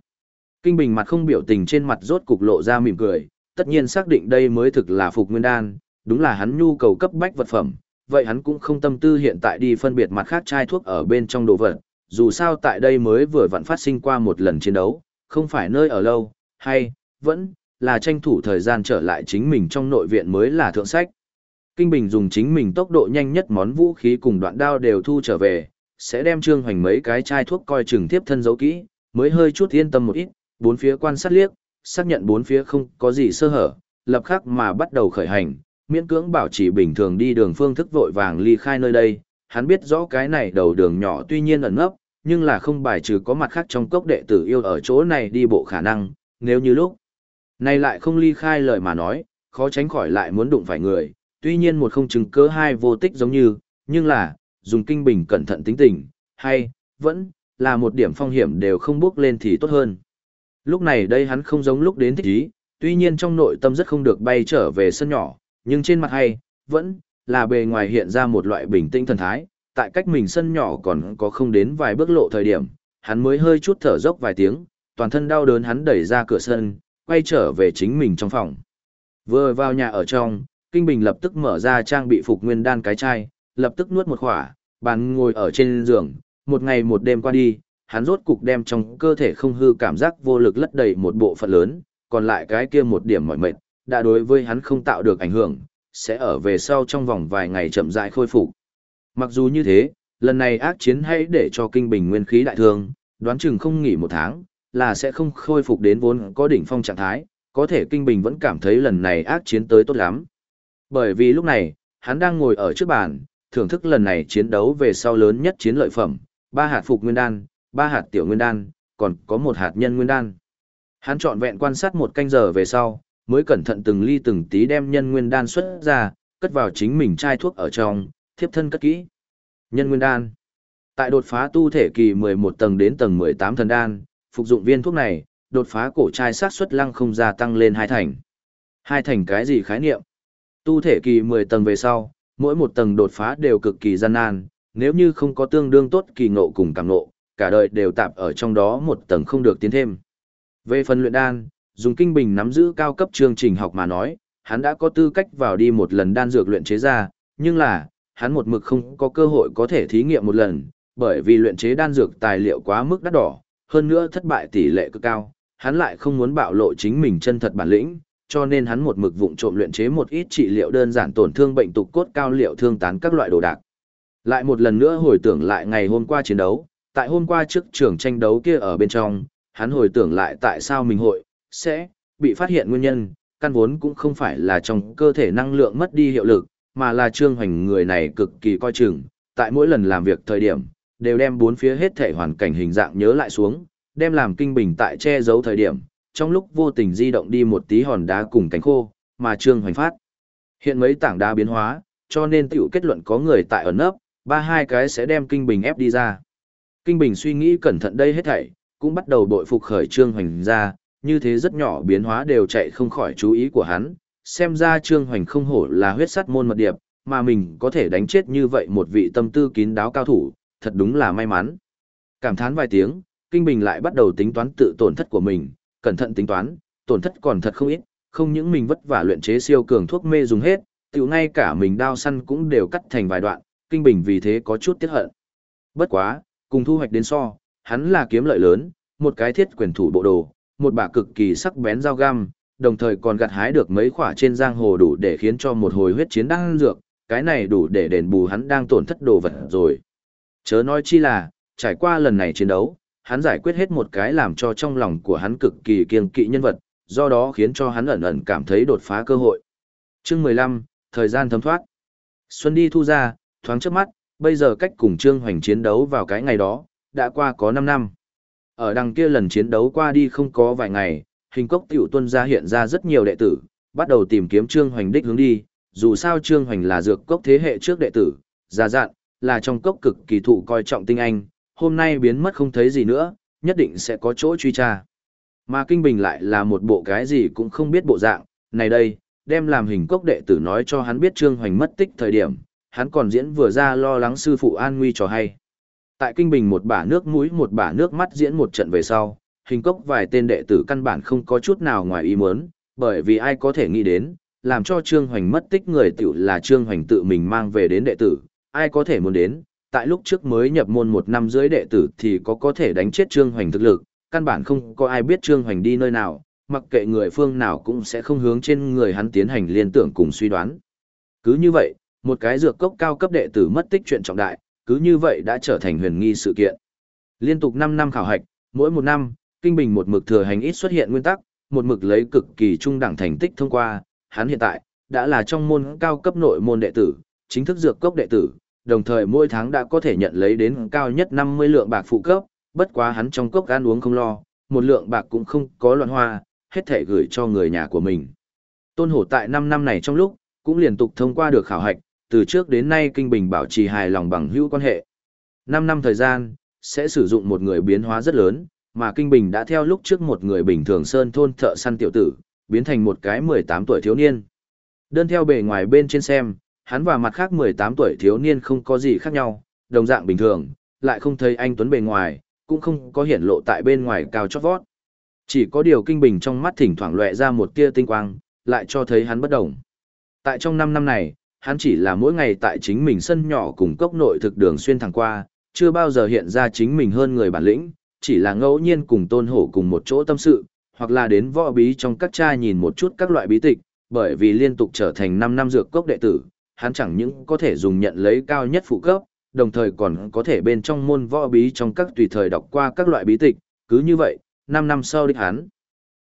Speaker 1: Kinh Bình mặt không biểu tình trên mặt rốt cục lộ ra mỉm cười, tất nhiên xác định đây mới thực là phục nguyên đan, đúng là hắn nhu cầu cấp bách vật phẩm, vậy hắn cũng không tâm tư hiện tại đi phân biệt mặt khác chai thuốc ở bên trong đồ vật, dù sao tại đây mới vừa vặn phát sinh qua một lần chiến đấu, không phải nơi ở lâu, hay, vẫn, là tranh thủ thời gian trở lại chính mình trong nội viện mới là thượng sách. Kinh Bình dùng chính mình tốc độ nhanh nhất món vũ khí cùng đoạn đao đều thu trở về, sẽ đem trương hoành mấy cái chai thuốc coi chừng tiếp thân giấu kỹ, mới hơi chút yên tâm một ít, bốn phía quan sát liếc, xác nhận bốn phía không có gì sơ hở, lập khắc mà bắt đầu khởi hành, miễn cưỡng bảo trì bình thường đi đường phương thức vội vàng ly khai nơi đây, hắn biết rõ cái này đầu đường nhỏ tuy nhiên ẩn nấp, nhưng là không bài trừ có mặt khác trong cốc đệ tử yêu ở chỗ này đi bộ khả năng, nếu như lúc này lại không ly khai lời mà nói, khó tránh khỏi lại muốn đụng phải người, tuy nhiên một không chứng cớ hai vô tích giống như, nhưng là, dùng kinh bình cẩn thận tính tình, hay, vẫn, là một điểm phong hiểm đều không bước lên thì tốt hơn. Lúc này đây hắn không giống lúc đến thích ý, tuy nhiên trong nội tâm rất không được bay trở về sân nhỏ, nhưng trên mặt hay, vẫn, là bề ngoài hiện ra một loại bình tĩnh thần thái, tại cách mình sân nhỏ còn có không đến vài bước lộ thời điểm, hắn mới hơi chút thở dốc vài tiếng, toàn thân đau đớn hắn đẩy ra cửa sân, quay trở về chính mình trong phòng. Vừa vào nhà ở trong, Kinh Bình lập tức mở ra trang bị phục nguyên đan cái chai, lập tức nuốt một khỏa, bàn ngồi ở trên giường, một ngày một đêm qua đi, hắn rốt cục đem trong cơ thể không hư cảm giác vô lực lất đầy một bộ phận lớn, còn lại cái kia một điểm mỏi mệt, đã đối với hắn không tạo được ảnh hưởng, sẽ ở về sau trong vòng vài ngày chậm rãi khôi phục. Mặc dù như thế, lần này ác chiến hãy để cho kinh bình nguyên khí đại thương, đoán chừng không nghỉ một tháng, là sẽ không khôi phục đến vốn có đỉnh phong trạng thái, có thể kinh bình vẫn cảm thấy lần này ác chiến tới tốt lắm. Bởi vì lúc này, hắn đang ngồi ở trước bàn, thưởng thức lần này chiến đấu về sau lớn nhất chiến lợi phẩm, ba hạt phục nguyên đan, ba hạt tiểu nguyên đan, còn có một hạt nhân nguyên đan. Hắn chọn vẹn quan sát một canh giờ về sau, mới cẩn thận từng ly từng tí đem nhân nguyên đan xuất ra, cất vào chính mình chai thuốc ở trong, thiếp thân cất kỹ. Nhân nguyên đan. Tại đột phá tu thể kỳ 11 tầng đến tầng 18 thần đan, phục dụng viên thuốc này, đột phá cổ trai sát suất lăng không gia tăng lên hai thành. Hai thành cái gì khái niệm? Tu thể kỳ 10 tầng về sau, mỗi một tầng đột phá đều cực kỳ gian nan, nếu như không có tương đương tốt kỳ ngộ cùng cảm ngộ, cả đời đều tạp ở trong đó một tầng không được tiến thêm. Về phần luyện đan, dùng kinh bình nắm giữ cao cấp chương trình học mà nói, hắn đã có tư cách vào đi một lần đan dược luyện chế ra, nhưng là, hắn một mực không có cơ hội có thể thí nghiệm một lần, bởi vì luyện chế đan dược tài liệu quá mức đắt đỏ, hơn nữa thất bại tỷ lệ cực cao, hắn lại không muốn bạo lộ chính mình chân thật bản lĩnh, cho nên hắn một mực vụng trộm luyện chế một ít trị liệu đơn giản tổn thương bệnh tục cốt cao liệu thương tán các loại đồ đạc. Lại một lần nữa hồi tưởng lại ngày hôm qua chiến đấu, tại hôm qua trước trường tranh đấu kia ở bên trong, hắn hồi tưởng lại tại sao mình hội, sẽ, bị phát hiện nguyên nhân, căn vốn cũng không phải là trong cơ thể năng lượng mất đi hiệu lực, mà là trương hoành người này cực kỳ coi chừng, tại mỗi lần làm việc thời điểm, đều đem bốn phía hết thể hoàn cảnh hình dạng nhớ lại xuống, đem làm kinh bình tại che giấu thời điểm, trong lúc vô tình di động đi một tí hòn đá cùng cánh khô, mà trương hoành phát. Hiện mấy tảng đá biến hóa, cho nên tiểu kết luận có người tại ẩn nấp, ba hai cái sẽ đem kinh bình ép đi ra. Kinh bình suy nghĩ cẩn thận đây hết thảy, cũng bắt đầu bội phục khởi trương hoành ra, như thế rất nhỏ biến hóa đều chạy không khỏi chú ý của hắn, xem ra trương hoành không hổ là huyết sắt môn mật điệp, mà mình có thể đánh chết như vậy một vị tâm tư kín đáo cao thủ, thật đúng là may mắn. Cảm thán vài tiếng, Kinh Bình lại bắt đầu tính toán tự tổn thất của mình, cẩn thận tính toán, tổn thất còn thật không ít, không những mình vất vả luyện chế siêu cường thuốc mê dùng hết, tiểu ngay cả mình đao săn cũng đều cắt thành vài đoạn, Kinh Bình vì thế có chút tiếc hận. Bất quá, cùng thu hoạch đến so, hắn là kiếm lợi lớn, một cái thiết quyền thủ bộ đồ, một bả cực kỳ sắc bén dao găm, đồng thời còn gặt hái được mấy khỏa trên giang hồ đủ để khiến cho một hồi huyết chiến đang dược, cái này đủ để đền bù hắn đang tổn thất đồ vật rồi. Chớ nói chi là, trải qua lần này chiến đấu, hắn giải quyết hết một cái làm cho trong lòng của hắn cực kỳ kiêng kỵ nhân vật, do đó khiến cho hắn ẩn ẩn cảm thấy đột phá cơ hội. Chương 15, thời gian thấm thoát. Xuân đi thu ra, thoáng trước mắt, bây giờ cách cùng Trương Hoành chiến đấu vào cái ngày đó, đã qua có 5 năm. Ở đằng kia lần chiến đấu qua đi không có vài ngày, hình cốc tiểu tuân ra hiện ra rất nhiều đệ tử, bắt đầu tìm kiếm Trương Hoành đích hướng đi, dù sao Trương Hoành là dược cốc thế hệ trước đệ tử, già dạn, là trong cốc cực kỳ thụ coi trọng tinh anh, hôm nay biến mất không thấy gì nữa, nhất định sẽ có chỗ truy tra. Mà Kinh Bình lại là một bộ cái gì cũng không biết bộ dạng, này đây, đem làm hình cốc đệ tử nói cho hắn biết Trương Hoành mất tích thời điểm, hắn còn diễn vừa ra lo lắng sư phụ an nguy cho hay. Tại Kinh Bình một bả nước mũi một bả nước mắt diễn một trận về sau, hình cốc vài tên đệ tử căn bản không có chút nào ngoài ý muốn, bởi vì ai có thể nghĩ đến, làm cho Trương Hoành mất tích người tiểu là Trương Hoành tự mình mang về đến đệ tử, ai có thể muốn đến, tại lúc trước mới nhập môn một năm dưới đệ tử thì có có thể đánh chết Trương Hoành thực lực, căn bản không có ai biết Trương Hoành đi nơi nào, mặc kệ người phương nào cũng sẽ không hướng trên người hắn tiến hành liên tưởng cùng suy đoán. Cứ như vậy, một cái dược cốc cao cấp đệ tử mất tích chuyện trọng đại, cứ như vậy đã trở thành huyền nghi sự kiện. Liên tục 5 năm khảo hạch, mỗi một năm, Kinh Bình một mực thừa hành ít xuất hiện nguyên tắc, một mực lấy cực kỳ trung đẳng thành tích thông qua, hắn hiện tại đã là trong môn cao cấp nội môn đệ tử, chính thức dược cốc đệ tử, đồng thời mỗi tháng đã có thể nhận lấy đến cao nhất 50 lượng bạc phụ cấp, bất quá hắn trong cốc ăn uống không lo, một lượng bạc cũng không có loạn hoa, hết thể gửi cho người nhà của mình. Tôn Hổ tại 5 năm này trong lúc, cũng liên tục thông qua được khảo hạch, từ trước đến nay Kinh Bình bảo trì hài lòng bằng hữu quan hệ. 5 năm thời gian, sẽ sử dụng một người biến hóa rất lớn, mà Kinh Bình đã theo lúc trước một người bình thường sơn thôn thợ săn tiểu tử, biến thành một cái 18 tuổi thiếu niên. Đơn theo bề ngoài bên trên xem, hắn và mặt khác 18 tuổi thiếu niên không có gì khác nhau, đồng dạng bình thường, lại không thấy anh Tuấn bề ngoài, cũng không có hiển lộ tại bên ngoài cao chót vót. Chỉ có điều kinh bình trong mắt thỉnh thoảng lóe ra một tia tinh quang, lại cho thấy hắn bất động. Tại trong 5 năm này, hắn chỉ là mỗi ngày tại chính mình sân nhỏ cùng cốc nội thực đường xuyên thẳng qua, chưa bao giờ hiện ra chính mình hơn người bản lĩnh, chỉ là ngẫu nhiên cùng tôn hổ cùng một chỗ tâm sự, hoặc là đến võ bí trong các trai nhìn một chút các loại bí tịch, bởi vì liên tục trở thành 5 năm dược cốc đệ tử, hắn chẳng những có thể dùng nhận lấy cao nhất phụ cấp, đồng thời còn có thể bên trong môn võ bí trong các tùy thời đọc qua các loại bí tịch, cứ như vậy, 5 năm sau đích hắn.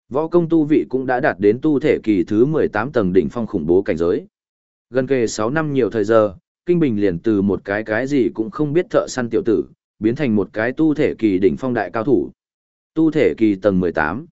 Speaker 1: Võ công tu vị cũng đã đạt đến tu thể kỳ thứ 18 tầng đỉnh phong khủng bố cảnh giới. Gần kề 6 năm nhiều thời giờ, Kinh Bình liền từ một cái cái gì cũng không biết thợ săn tiểu tử, biến thành một cái tu thể kỳ đỉnh phong đại cao thủ. Tu thể kỳ tầng 18.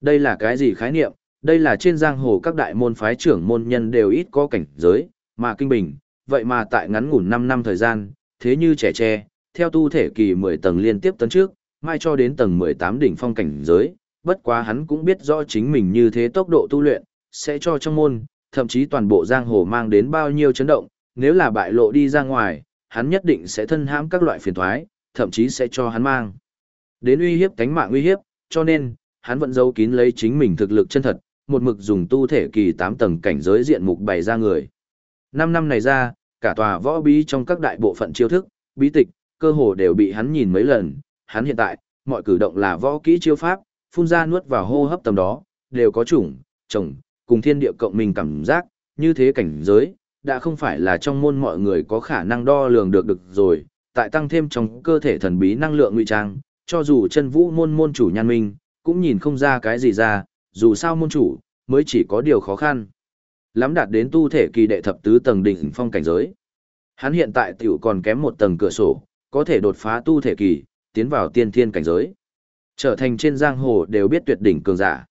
Speaker 1: Đây là cái gì khái niệm? Đây là trên giang hồ các đại môn phái trưởng môn nhân đều ít có cảnh giới, mà Kinh Bình, vậy mà tại ngắn ngủn 5 năm thời gian, thế như trẻ tre, theo tu thể kỳ 10 tầng liên tiếp tấn trước, mai cho đến tầng 18 đỉnh phong cảnh giới, bất quá hắn cũng biết rõ chính mình như thế tốc độ tu luyện, sẽ cho trong môn, thậm chí toàn bộ giang hồ mang đến bao nhiêu chấn động, nếu là bại lộ đi ra ngoài, hắn nhất định sẽ thân hãm các loại phiền thoái, thậm chí sẽ cho hắn mang đến uy hiếp cánh mạng uy hiếp, cho nên, hắn vẫn giấu kín lấy chính mình thực lực chân thật, một mực dùng tu thể kỳ 8 tầng cảnh giới diện mục bày ra người. Năm năm này ra, cả tòa võ bí trong các đại bộ phận chiêu thức, bí tịch, cơ hồ đều bị hắn nhìn mấy lần, hắn hiện tại, mọi cử động là võ kỹ chiêu pháp, phun ra nuốt vào hô hấp tầm đó, đều có chủng, chồng, cùng thiên địa cộng mình cảm giác, như thế cảnh giới, đã không phải là trong môn mọi người có khả năng đo lường được được rồi, tại tăng thêm trong cơ thể thần bí năng lượng ngụy trang, cho dù chân vũ môn môn chủ nhan minh, cũng nhìn không ra cái gì ra, dù sao môn chủ, mới chỉ có điều khó khăn. Lắm đạt đến tu thể kỳ đệ thập tứ tầng đỉnh phong cảnh giới. Hắn hiện tại tiểu còn kém một tầng cửa sổ, có thể đột phá tu thể kỳ, tiến vào tiên thiên cảnh giới. Trở thành trên giang hồ đều biết tuyệt đỉnh cường giả.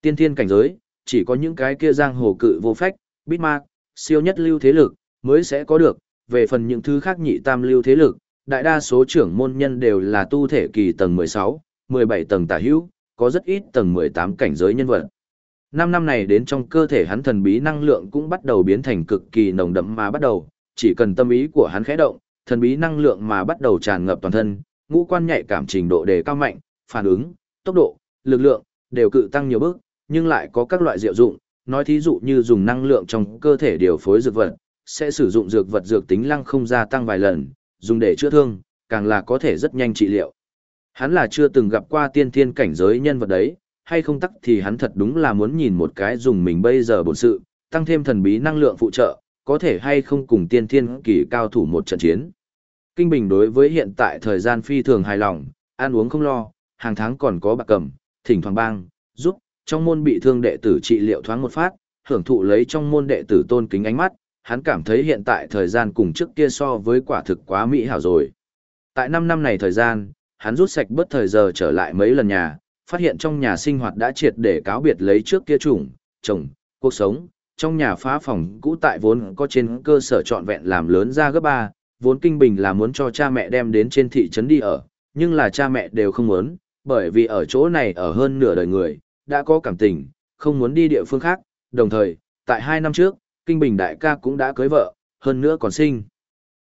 Speaker 1: Tiên thiên cảnh giới, chỉ có những cái kia giang hồ cự vô phách, bít mạc, siêu nhất lưu thế lực, mới sẽ có được. Về phần những thứ khác nhị tam lưu thế lực, đại đa số trưởng môn nhân đều là tu thể kỳ tầng 16, 17 tầng tả hữu, có rất ít tầng 18 cảnh giới nhân vật. Năm năm này đến trong cơ thể hắn thần bí năng lượng cũng bắt đầu biến thành cực kỳ nồng đậm mà bắt đầu, chỉ cần tâm ý của hắn khẽ động, thần bí năng lượng mà bắt đầu tràn ngập toàn thân, ngũ quan nhạy cảm trình độ đề cao mạnh, phản ứng, tốc độ, lực lượng đều cự tăng nhiều bước, nhưng lại có các loại diệu dụng, nói thí dụ như dùng năng lượng trong cơ thể điều phối dược vật, sẽ sử dụng dược vật dược tính lăng không gia tăng vài lần, dùng để chữa thương, càng là có thể rất nhanh trị liệu. Hắn là chưa từng gặp qua tiên thiên cảnh giới nhân vật đấy, hay không tắc thì hắn thật đúng là muốn nhìn một cái dùng mình bây giờ bổn sự, tăng thêm thần bí năng lượng phụ trợ, có thể hay không cùng tiên thiên kỳ cao thủ một trận chiến. Kinh Bình đối với hiện tại thời gian phi thường hài lòng, ăn uống không lo, hàng tháng còn có bạc cầm, thỉnh thoảng bang, giúp, trong môn bị thương đệ tử trị liệu thoáng một phát, hưởng thụ lấy trong môn đệ tử tôn kính ánh mắt, hắn cảm thấy hiện tại thời gian cùng trước kia so với quả thực quá mỹ hảo rồi. Tại 5 năm này thời gian, hắn rút sạch bớt thời giờ trở lại mấy lần nhà, phát hiện trong nhà sinh hoạt đã triệt để cáo biệt lấy trước kia chủng, chồng, cuộc sống, trong nhà phá phòng cũ tại vốn có trên cơ sở trọn vẹn làm lớn ra gấp ba, vốn kinh bình là muốn cho cha mẹ đem đến trên thị trấn đi ở, nhưng là cha mẹ đều không muốn, bởi vì ở chỗ này ở hơn nửa đời người, đã có cảm tình, không muốn đi địa phương khác, đồng thời, tại hai năm trước, kinh bình đại ca cũng đã cưới vợ, hơn nữa còn sinh.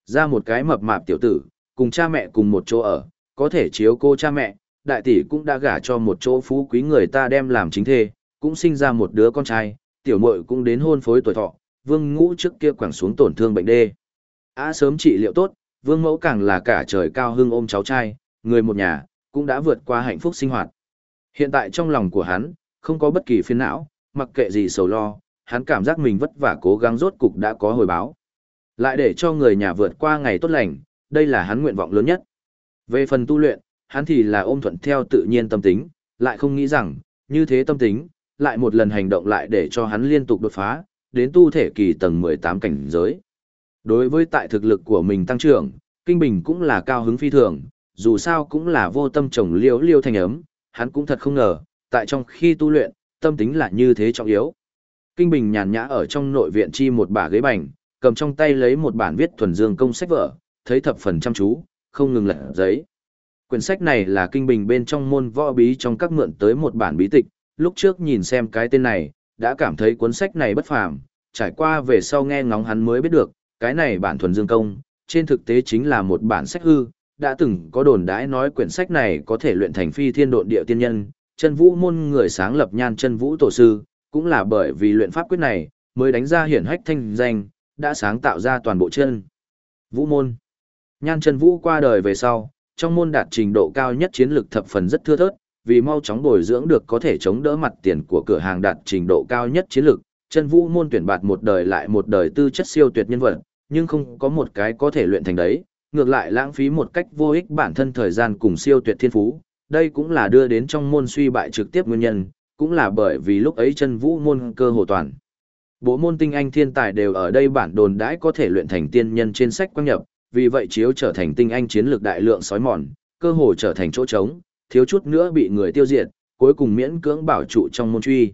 Speaker 1: Ra một cái mập mạp tiểu tử, cùng cha mẹ cùng một chỗ ở, có thể chiếu cô cha mẹ, đại tỷ cũng đã gả cho một chỗ phú quý người ta đem làm chính thê, cũng sinh ra một đứa con trai, tiểu muội cũng đến hôn phối tuổi thọ, vương ngũ trước kia quẳng xuống tổn thương bệnh đê. Á sớm trị liệu tốt, vương mẫu càng là cả trời cao hưng ôm cháu trai, người một nhà, cũng đã vượt qua hạnh phúc sinh hoạt. Hiện tại trong lòng của hắn, không có bất kỳ phiền não, mặc kệ gì sầu lo, hắn cảm giác mình vất vả cố gắng rốt cục đã có hồi báo. Lại để cho người nhà vượt qua ngày tốt lành, đây là hắn nguyện vọng lớn nhất. Về phần tu luyện, hắn thì là ôm thuận theo tự nhiên tâm tính, lại không nghĩ rằng, như thế tâm tính, lại một lần hành động lại để cho hắn liên tục đột phá, đến tu thể kỳ tầng 18 cảnh giới. Đối với tại thực lực của mình tăng trưởng, Kinh Bình cũng là cao hứng phi thường, dù sao cũng là vô tâm trồng liễu liêu thành ấm, hắn cũng thật không ngờ, tại trong khi tu luyện, tâm tính là như thế trọng yếu. Kinh Bình nhàn nhã ở trong nội viện chi một bả ghế bành, cầm trong tay lấy một bản viết thuần dương công sách vở, thấy thập phần chăm chú, không ngừng lật giấy. Quyển sách này là Kinh Bình bên trong môn võ bí trong các mượn tới một bản bí tịch, lúc trước nhìn xem cái tên này, đã cảm thấy cuốn sách này bất phàm, trải qua về sau nghe ngóng hắn mới biết được, cái này bản thuần dương công, trên thực tế chính là một bản sách hư, đã từng có đồn đãi nói quyển sách này có thể luyện thành phi thiên độn địa tiên nhân, chân vũ môn người sáng lập nhan chân vũ tổ sư, cũng là bởi vì luyện pháp quyết này, mới đánh ra hiển hách thanh danh, đã sáng tạo ra toàn bộ chân. Vũ môn. Nhan chân vũ qua đời về sau, trong môn đạt trình độ cao nhất chiến lược thập phần rất thưa thớt, vì mau chóng bồi dưỡng được có thể chống đỡ mặt tiền của cửa hàng đạt trình độ cao nhất chiến lược, chân vũ môn tuyển bạt một đời lại một đời tư chất siêu tuyệt nhân vật, nhưng không có một cái có thể luyện thành đấy, ngược lại lãng phí một cách vô ích bản thân thời gian cùng siêu tuyệt thiên phú, đây cũng là đưa đến trong môn suy bại trực tiếp nguyên nhân, cũng là bởi vì lúc ấy chân vũ môn cơ hồ toàn. Bộ môn tinh anh thiên tài đều ở đây bản đồn đãi có thể luyện thành tiên nhân trên sách quang nhập, vì vậy chiếu trở thành tinh anh chiến lược đại lượng sói mòn, cơ hồ trở thành chỗ trống, thiếu chút nữa bị người tiêu diệt, cuối cùng miễn cưỡng bảo trụ trong môn truy.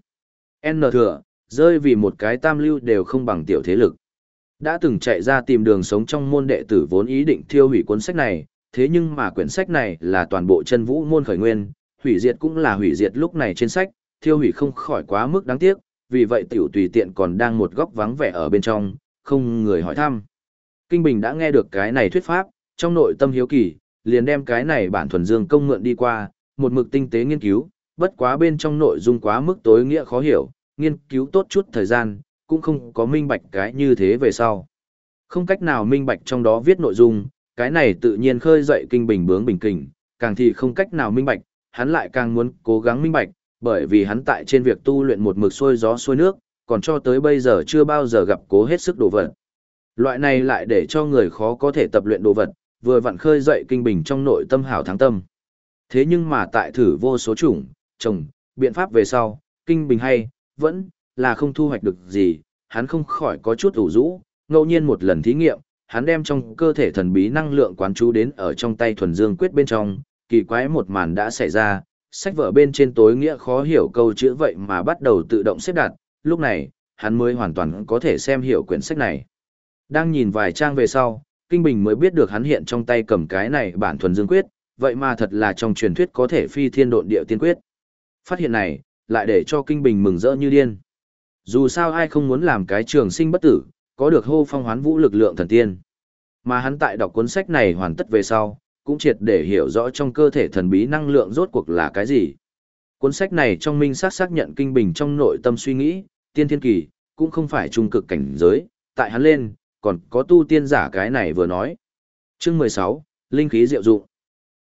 Speaker 1: N thừa, rơi vì một cái tam lưu đều không bằng tiểu thế lực. Đã từng chạy ra tìm đường sống trong môn đệ tử vốn ý định thiêu hủy cuốn sách này, thế nhưng mà quyển sách này là toàn bộ chân vũ môn khởi nguyên, hủy diệt cũng là hủy diệt lúc này trên sách, thiêu hủy không khỏi quá mức đáng tiếc, vì vậy tiểu tùy tiện còn đang một góc vắng vẻ ở bên trong, không người hỏi thăm. Kinh Bình đã nghe được cái này thuyết pháp, trong nội tâm hiếu kỳ, liền đem cái này bản thuần dương công mượn đi qua, một mực tinh tế nghiên cứu, bất quá bên trong nội dung quá mức tối nghĩa khó hiểu, nghiên cứu tốt chút thời gian, cũng không có minh bạch cái như thế về sau. Không cách nào minh bạch trong đó viết nội dung, cái này tự nhiên khơi dậy kinh bình bướng bình kình, càng thì không cách nào minh bạch, hắn lại càng muốn cố gắng minh bạch, bởi vì hắn tại trên việc tu luyện một mực xuôi gió xuôi nước, còn cho tới bây giờ chưa bao giờ gặp cố hết sức đổ vật. Loại này lại để cho người khó có thể tập luyện đồ vật, vừa vặn khơi dậy kinh bình trong nội tâm hảo thắng tâm. Thế nhưng mà tại thử vô số chủng, trồng, biện pháp về sau, kinh bình hay, vẫn là không thu hoạch được gì, hắn không khỏi có chút ủ rũ, ngẫu nhiên một lần thí nghiệm, hắn đem trong cơ thể thần bí năng lượng quán chú đến ở trong tay thuần dương quyết bên trong, kỳ quái một màn đã xảy ra, sách vở bên trên tối nghĩa khó hiểu câu chữ vậy mà bắt đầu tự động xếp đặt, lúc này, hắn mới hoàn toàn có thể xem hiểu quyển sách này. Đang nhìn vài trang về sau, Kinh Bình mới biết được hắn hiện trong tay cầm cái này bản thuần dương quyết, vậy mà thật là trong truyền thuyết có thể phi thiên độn địa tiên quyết. Phát hiện này, lại để cho Kinh Bình mừng rỡ như điên. Dù sao ai không muốn làm cái trường sinh bất tử, có được hô phong hoán vũ lực lượng thần tiên. Mà hắn tại đọc cuốn sách này hoàn tất về sau, cũng triệt để hiểu rõ trong cơ thể thần bí năng lượng rốt cuộc là cái gì. Cuốn sách này trong minh xác xác nhận kinh bình trong nội tâm suy nghĩ, tiên thiên kỳ, cũng không phải trung cực cảnh giới, tại hắn lên, còn có tu tiên giả cái này vừa nói. Chương 16, Linh khí diệu dụng.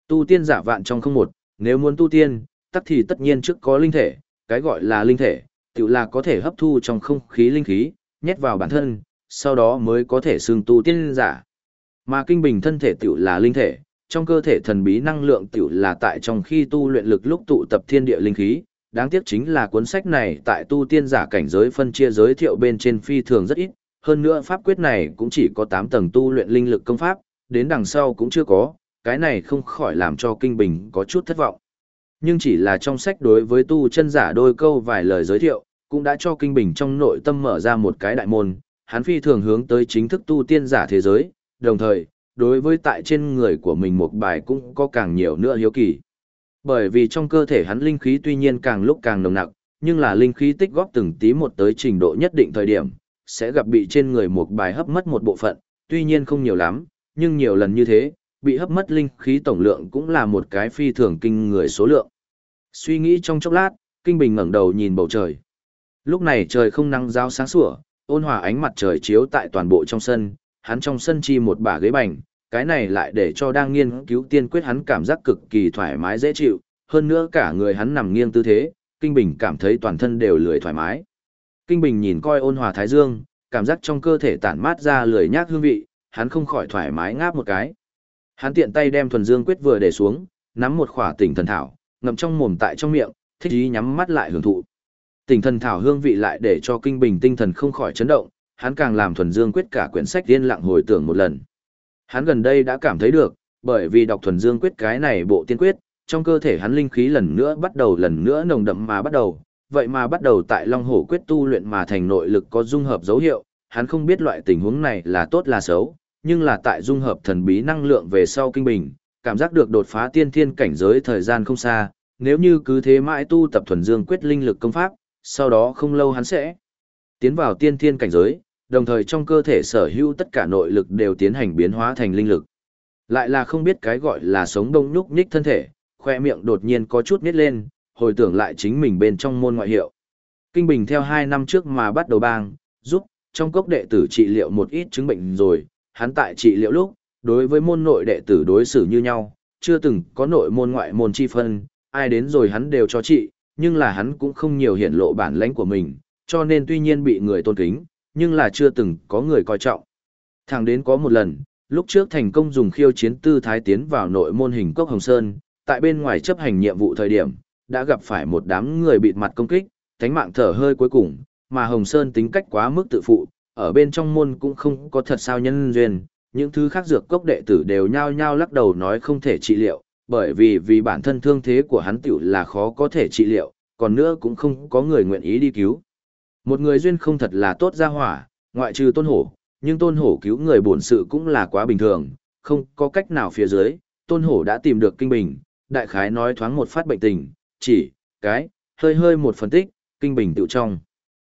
Speaker 1: Tu tiên giả vạn trong không một, nếu muốn tu tiên, tắc thì tất nhiên trước có linh thể, cái gọi là linh thể, tự là có thể hấp thu trong không khí linh khí, nhét vào bản thân, sau đó mới có thể xương tu tiên giả. Mà kinh bình thân thể tự là linh thể, trong cơ thể thần bí năng lượng tiểu là tại trong khi tu luyện lực lúc tụ tập thiên địa linh khí, đáng tiếc chính là cuốn sách này tại tu tiên giả cảnh giới phân chia giới thiệu bên trên phi thường rất ít, hơn nữa pháp quyết này cũng chỉ có 8 tầng tu luyện linh lực công pháp, đến đằng sau cũng chưa có, cái này không khỏi làm cho kinh bình có chút thất vọng. Nhưng chỉ là trong sách đối với tu chân giả đôi câu vài lời giới thiệu, cũng đã cho kinh bình trong nội tâm mở ra một cái đại môn, hắn phi thường hướng tới chính thức tu tiên giả thế giới, đồng thời, đối với tại trên người của mình một bài cũng có càng nhiều nữa hiếu kỳ. Bởi vì trong cơ thể hắn linh khí tuy nhiên càng lúc càng nồng nặc, nhưng là linh khí tích góp từng tí một tới trình độ nhất định thời điểm, sẽ gặp bị trên người một bài hấp mất một bộ phận, tuy nhiên không nhiều lắm, nhưng nhiều lần như thế, bị hấp mất linh khí tổng lượng cũng là một cái phi thường kinh người số lượng. Suy nghĩ trong chốc lát, Kinh Bình ngẩng đầu nhìn bầu trời. Lúc này trời không nắng giáo sáng sủa, ôn hòa ánh mặt trời chiếu tại toàn bộ trong sân, hắn trong sân chi một bả ghế bành, cái này lại để cho đang nghiên cứu tiên quyết hắn cảm giác cực kỳ thoải mái dễ chịu, hơn nữa cả người hắn nằm nghiêng tư thế, Kinh Bình cảm thấy toàn thân đều lười thoải mái. Kinh Bình nhìn coi ôn hòa thái dương, cảm giác trong cơ thể tản mát ra lười nhác hương vị, hắn không khỏi thoải mái ngáp một cái. Hắn tiện tay đem thuần dương quyết vừa để xuống, nắm một khỏa tỉnh thần thảo, ngậm trong mồm tại trong miệng, thích ý nhắm mắt lại hưởng thụ. Tỉnh thần thảo hương vị lại để cho kinh bình tinh thần không khỏi chấn động, hắn càng làm thuần dương quyết cả quyển sách điên lặng hồi tưởng một lần. Hắn gần đây đã cảm thấy được, bởi vì đọc thuần dương quyết cái này bộ tiên quyết, trong cơ thể hắn linh khí lần nữa bắt đầu lần nữa nồng đậm mà bắt đầu, vậy mà bắt đầu tại Long Hổ quyết tu luyện mà thành nội lực có dung hợp dấu hiệu, hắn không biết loại tình huống này là tốt là xấu, nhưng là tại dung hợp thần bí năng lượng về sau kinh bình, cảm giác được đột phá tiên thiên cảnh giới thời gian không xa, nếu như cứ thế mãi tu tập thuần dương quyết linh lực công pháp, sau đó không lâu hắn sẽ tiến vào tiên thiên cảnh giới, đồng thời trong cơ thể sở hữu tất cả nội lực đều tiến hành biến hóa thành linh lực. Lại là không biết cái gọi là sống đông nhúc nhích thân thể, khoe miệng đột nhiên có chút nít lên, hồi tưởng lại chính mình bên trong môn ngoại hiệu. Kinh Bình theo 2 năm trước mà bắt đầu bang, giúp, trong cốc đệ tử trị liệu một ít chứng bệnh rồi, hắn tại trị liệu lúc, đối với môn nội đệ tử đối xử như nhau, chưa từng có nội môn ngoại môn chi phân, ai đến rồi hắn đều cho trị, nhưng là hắn cũng không nhiều hiển lộ bản lãnh của mình, cho nên tuy nhiên bị người tôn kính, nhưng là chưa từng có người coi trọng. Thẳng đến có một lần, lúc trước thành công dùng khiêu chiến tư thái tiến vào nội môn hình cốc Hồng Sơn, tại bên ngoài chấp hành nhiệm vụ thời điểm, đã gặp phải một đám người bịt mặt công kích, thánh mạng thở hơi cuối cùng, mà Hồng Sơn tính cách quá mức tự phụ, ở bên trong môn cũng không có thật sao nhân duyên, những thứ khác dược cốc đệ tử đều nhao nhao lắc đầu nói không thể trị liệu, bởi vì vì bản thân thương thế của hắn tiểu là khó có thể trị liệu, còn nữa cũng không có người nguyện ý đi cứu. Một người duyên không thật là tốt ra hỏa, ngoại trừ tôn hổ, nhưng tôn hổ cứu người bổn sự cũng là quá bình thường, không có cách nào phía dưới, tôn hổ đã tìm được kinh bình, đại khái nói thoáng một phát bệnh tình, chỉ, cái, hơi hơi một phân tích, kinh bình tiểu trong.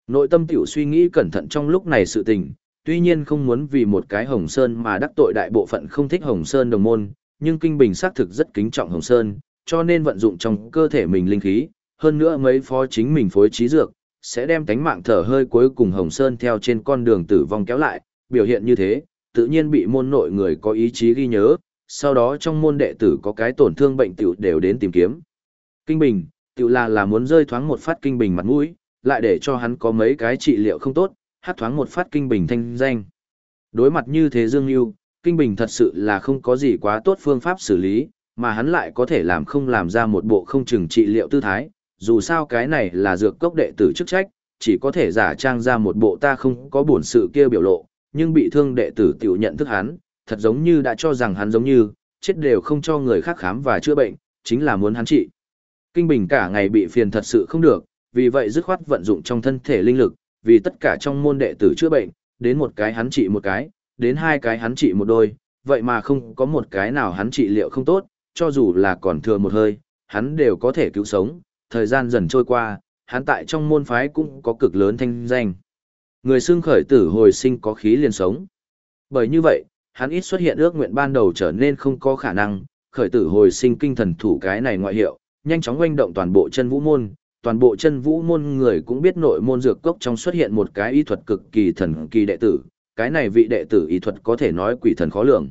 Speaker 1: Nội tâm tiểu suy nghĩ cẩn thận trong lúc này sự tình, tuy nhiên không muốn vì một cái Hồng Sơn mà đắc tội đại bộ phận không thích Hồng Sơn đồng môn, nhưng Kinh Bình xác thực rất kính trọng Hồng Sơn, cho nên vận dụng trong cơ thể mình linh khí, hơn nữa mấy phó chính mình phối trí dược, sẽ đem tánh mạng thở hơi cuối cùng Hồng Sơn theo trên con đường tử vong kéo lại, biểu hiện như thế, tự nhiên bị môn nội người có ý chí ghi nhớ, sau đó trong môn đệ tử có cái tổn thương bệnh tiểu đều đến tìm kiếm. Kinh Bình, tự là là muốn rơi thoáng một phát Kinh Bình mặt mũi, lại để cho hắn có mấy cái trị liệu không tốt, hát thoáng một phát Kinh Bình thanh danh. Đối mặt như thế Dương Yêu, Kinh Bình thật sự là không có gì quá tốt phương pháp xử lý, mà hắn lại có thể làm không làm ra một bộ không chừng trị liệu tư thái, dù sao cái này là dược cốc đệ tử chức trách, chỉ có thể giả trang ra một bộ ta không có buồn sự kia biểu lộ, nhưng bị thương đệ tử tiểu nhận thức hắn, thật giống như đã cho rằng hắn giống như, chết đều không cho người khác khám và chữa bệnh, chính là muốn hắn trị. Kinh Bình cả ngày bị phiền thật sự không được, vì vậy dứt khoát vận dụng trong thân thể linh lực, vì tất cả trong môn đệ tử chữa bệnh, đến một cái hắn trị một cái, đến hai cái hắn trị một đôi, vậy mà không có một cái nào hắn trị liệu không tốt, cho dù là còn thừa một hơi, hắn đều có thể cứu sống, thời gian dần trôi qua, hắn tại trong môn phái cũng có cực lớn thanh danh. Người xương khởi tử hồi sinh có khí liền sống. Bởi như vậy, hắn ít xuất hiện ước nguyện ban đầu trở nên không có khả năng, khởi tử hồi sinh kinh thần thủ cái này ngoại hiệu, nhanh chóng oanh động toàn bộ chân vũ môn, toàn bộ chân vũ môn người cũng biết nội môn dược cốc trong xuất hiện một cái y thuật cực kỳ thần kỳ đệ tử, cái này vị đệ tử y thuật có thể nói quỷ thần khó lường.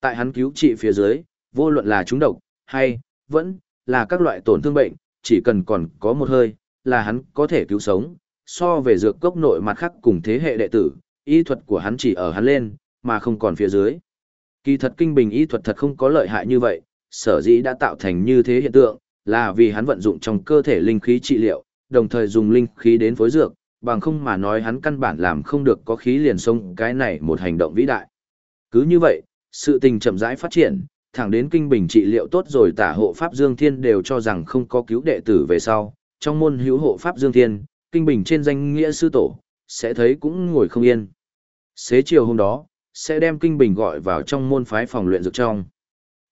Speaker 1: Tại hắn cứu trị phía dưới, vô luận là chúng độc, hay, vẫn, là các loại tổn thương bệnh, chỉ cần còn có một hơi, là hắn có thể cứu sống. So về dược cốc nội mặt khác cùng thế hệ đệ tử, y thuật của hắn chỉ ở hắn lên, mà không còn phía dưới. Kỳ thật kinh bình y thuật thật không có lợi hại như vậy, sở dĩ đã tạo thành như thế hiện tượng, là vì hắn vận dụng trong cơ thể linh khí trị liệu, đồng thời dùng linh khí đến phối dược, bằng không mà nói hắn căn bản làm không được có khí liền sông cái này một hành động vĩ đại. Cứ như vậy, sự tình chậm rãi phát triển, thẳng đến kinh bình trị liệu tốt rồi tả hộ Pháp Dương Thiên đều cho rằng không có cứu đệ tử về sau, trong môn hữu hộ Pháp Dương Thiên, kinh bình trên danh nghĩa sư tổ, sẽ thấy cũng ngồi không yên. Xế chiều hôm đó, sẽ đem kinh bình gọi vào trong môn phái phòng luyện dược trong.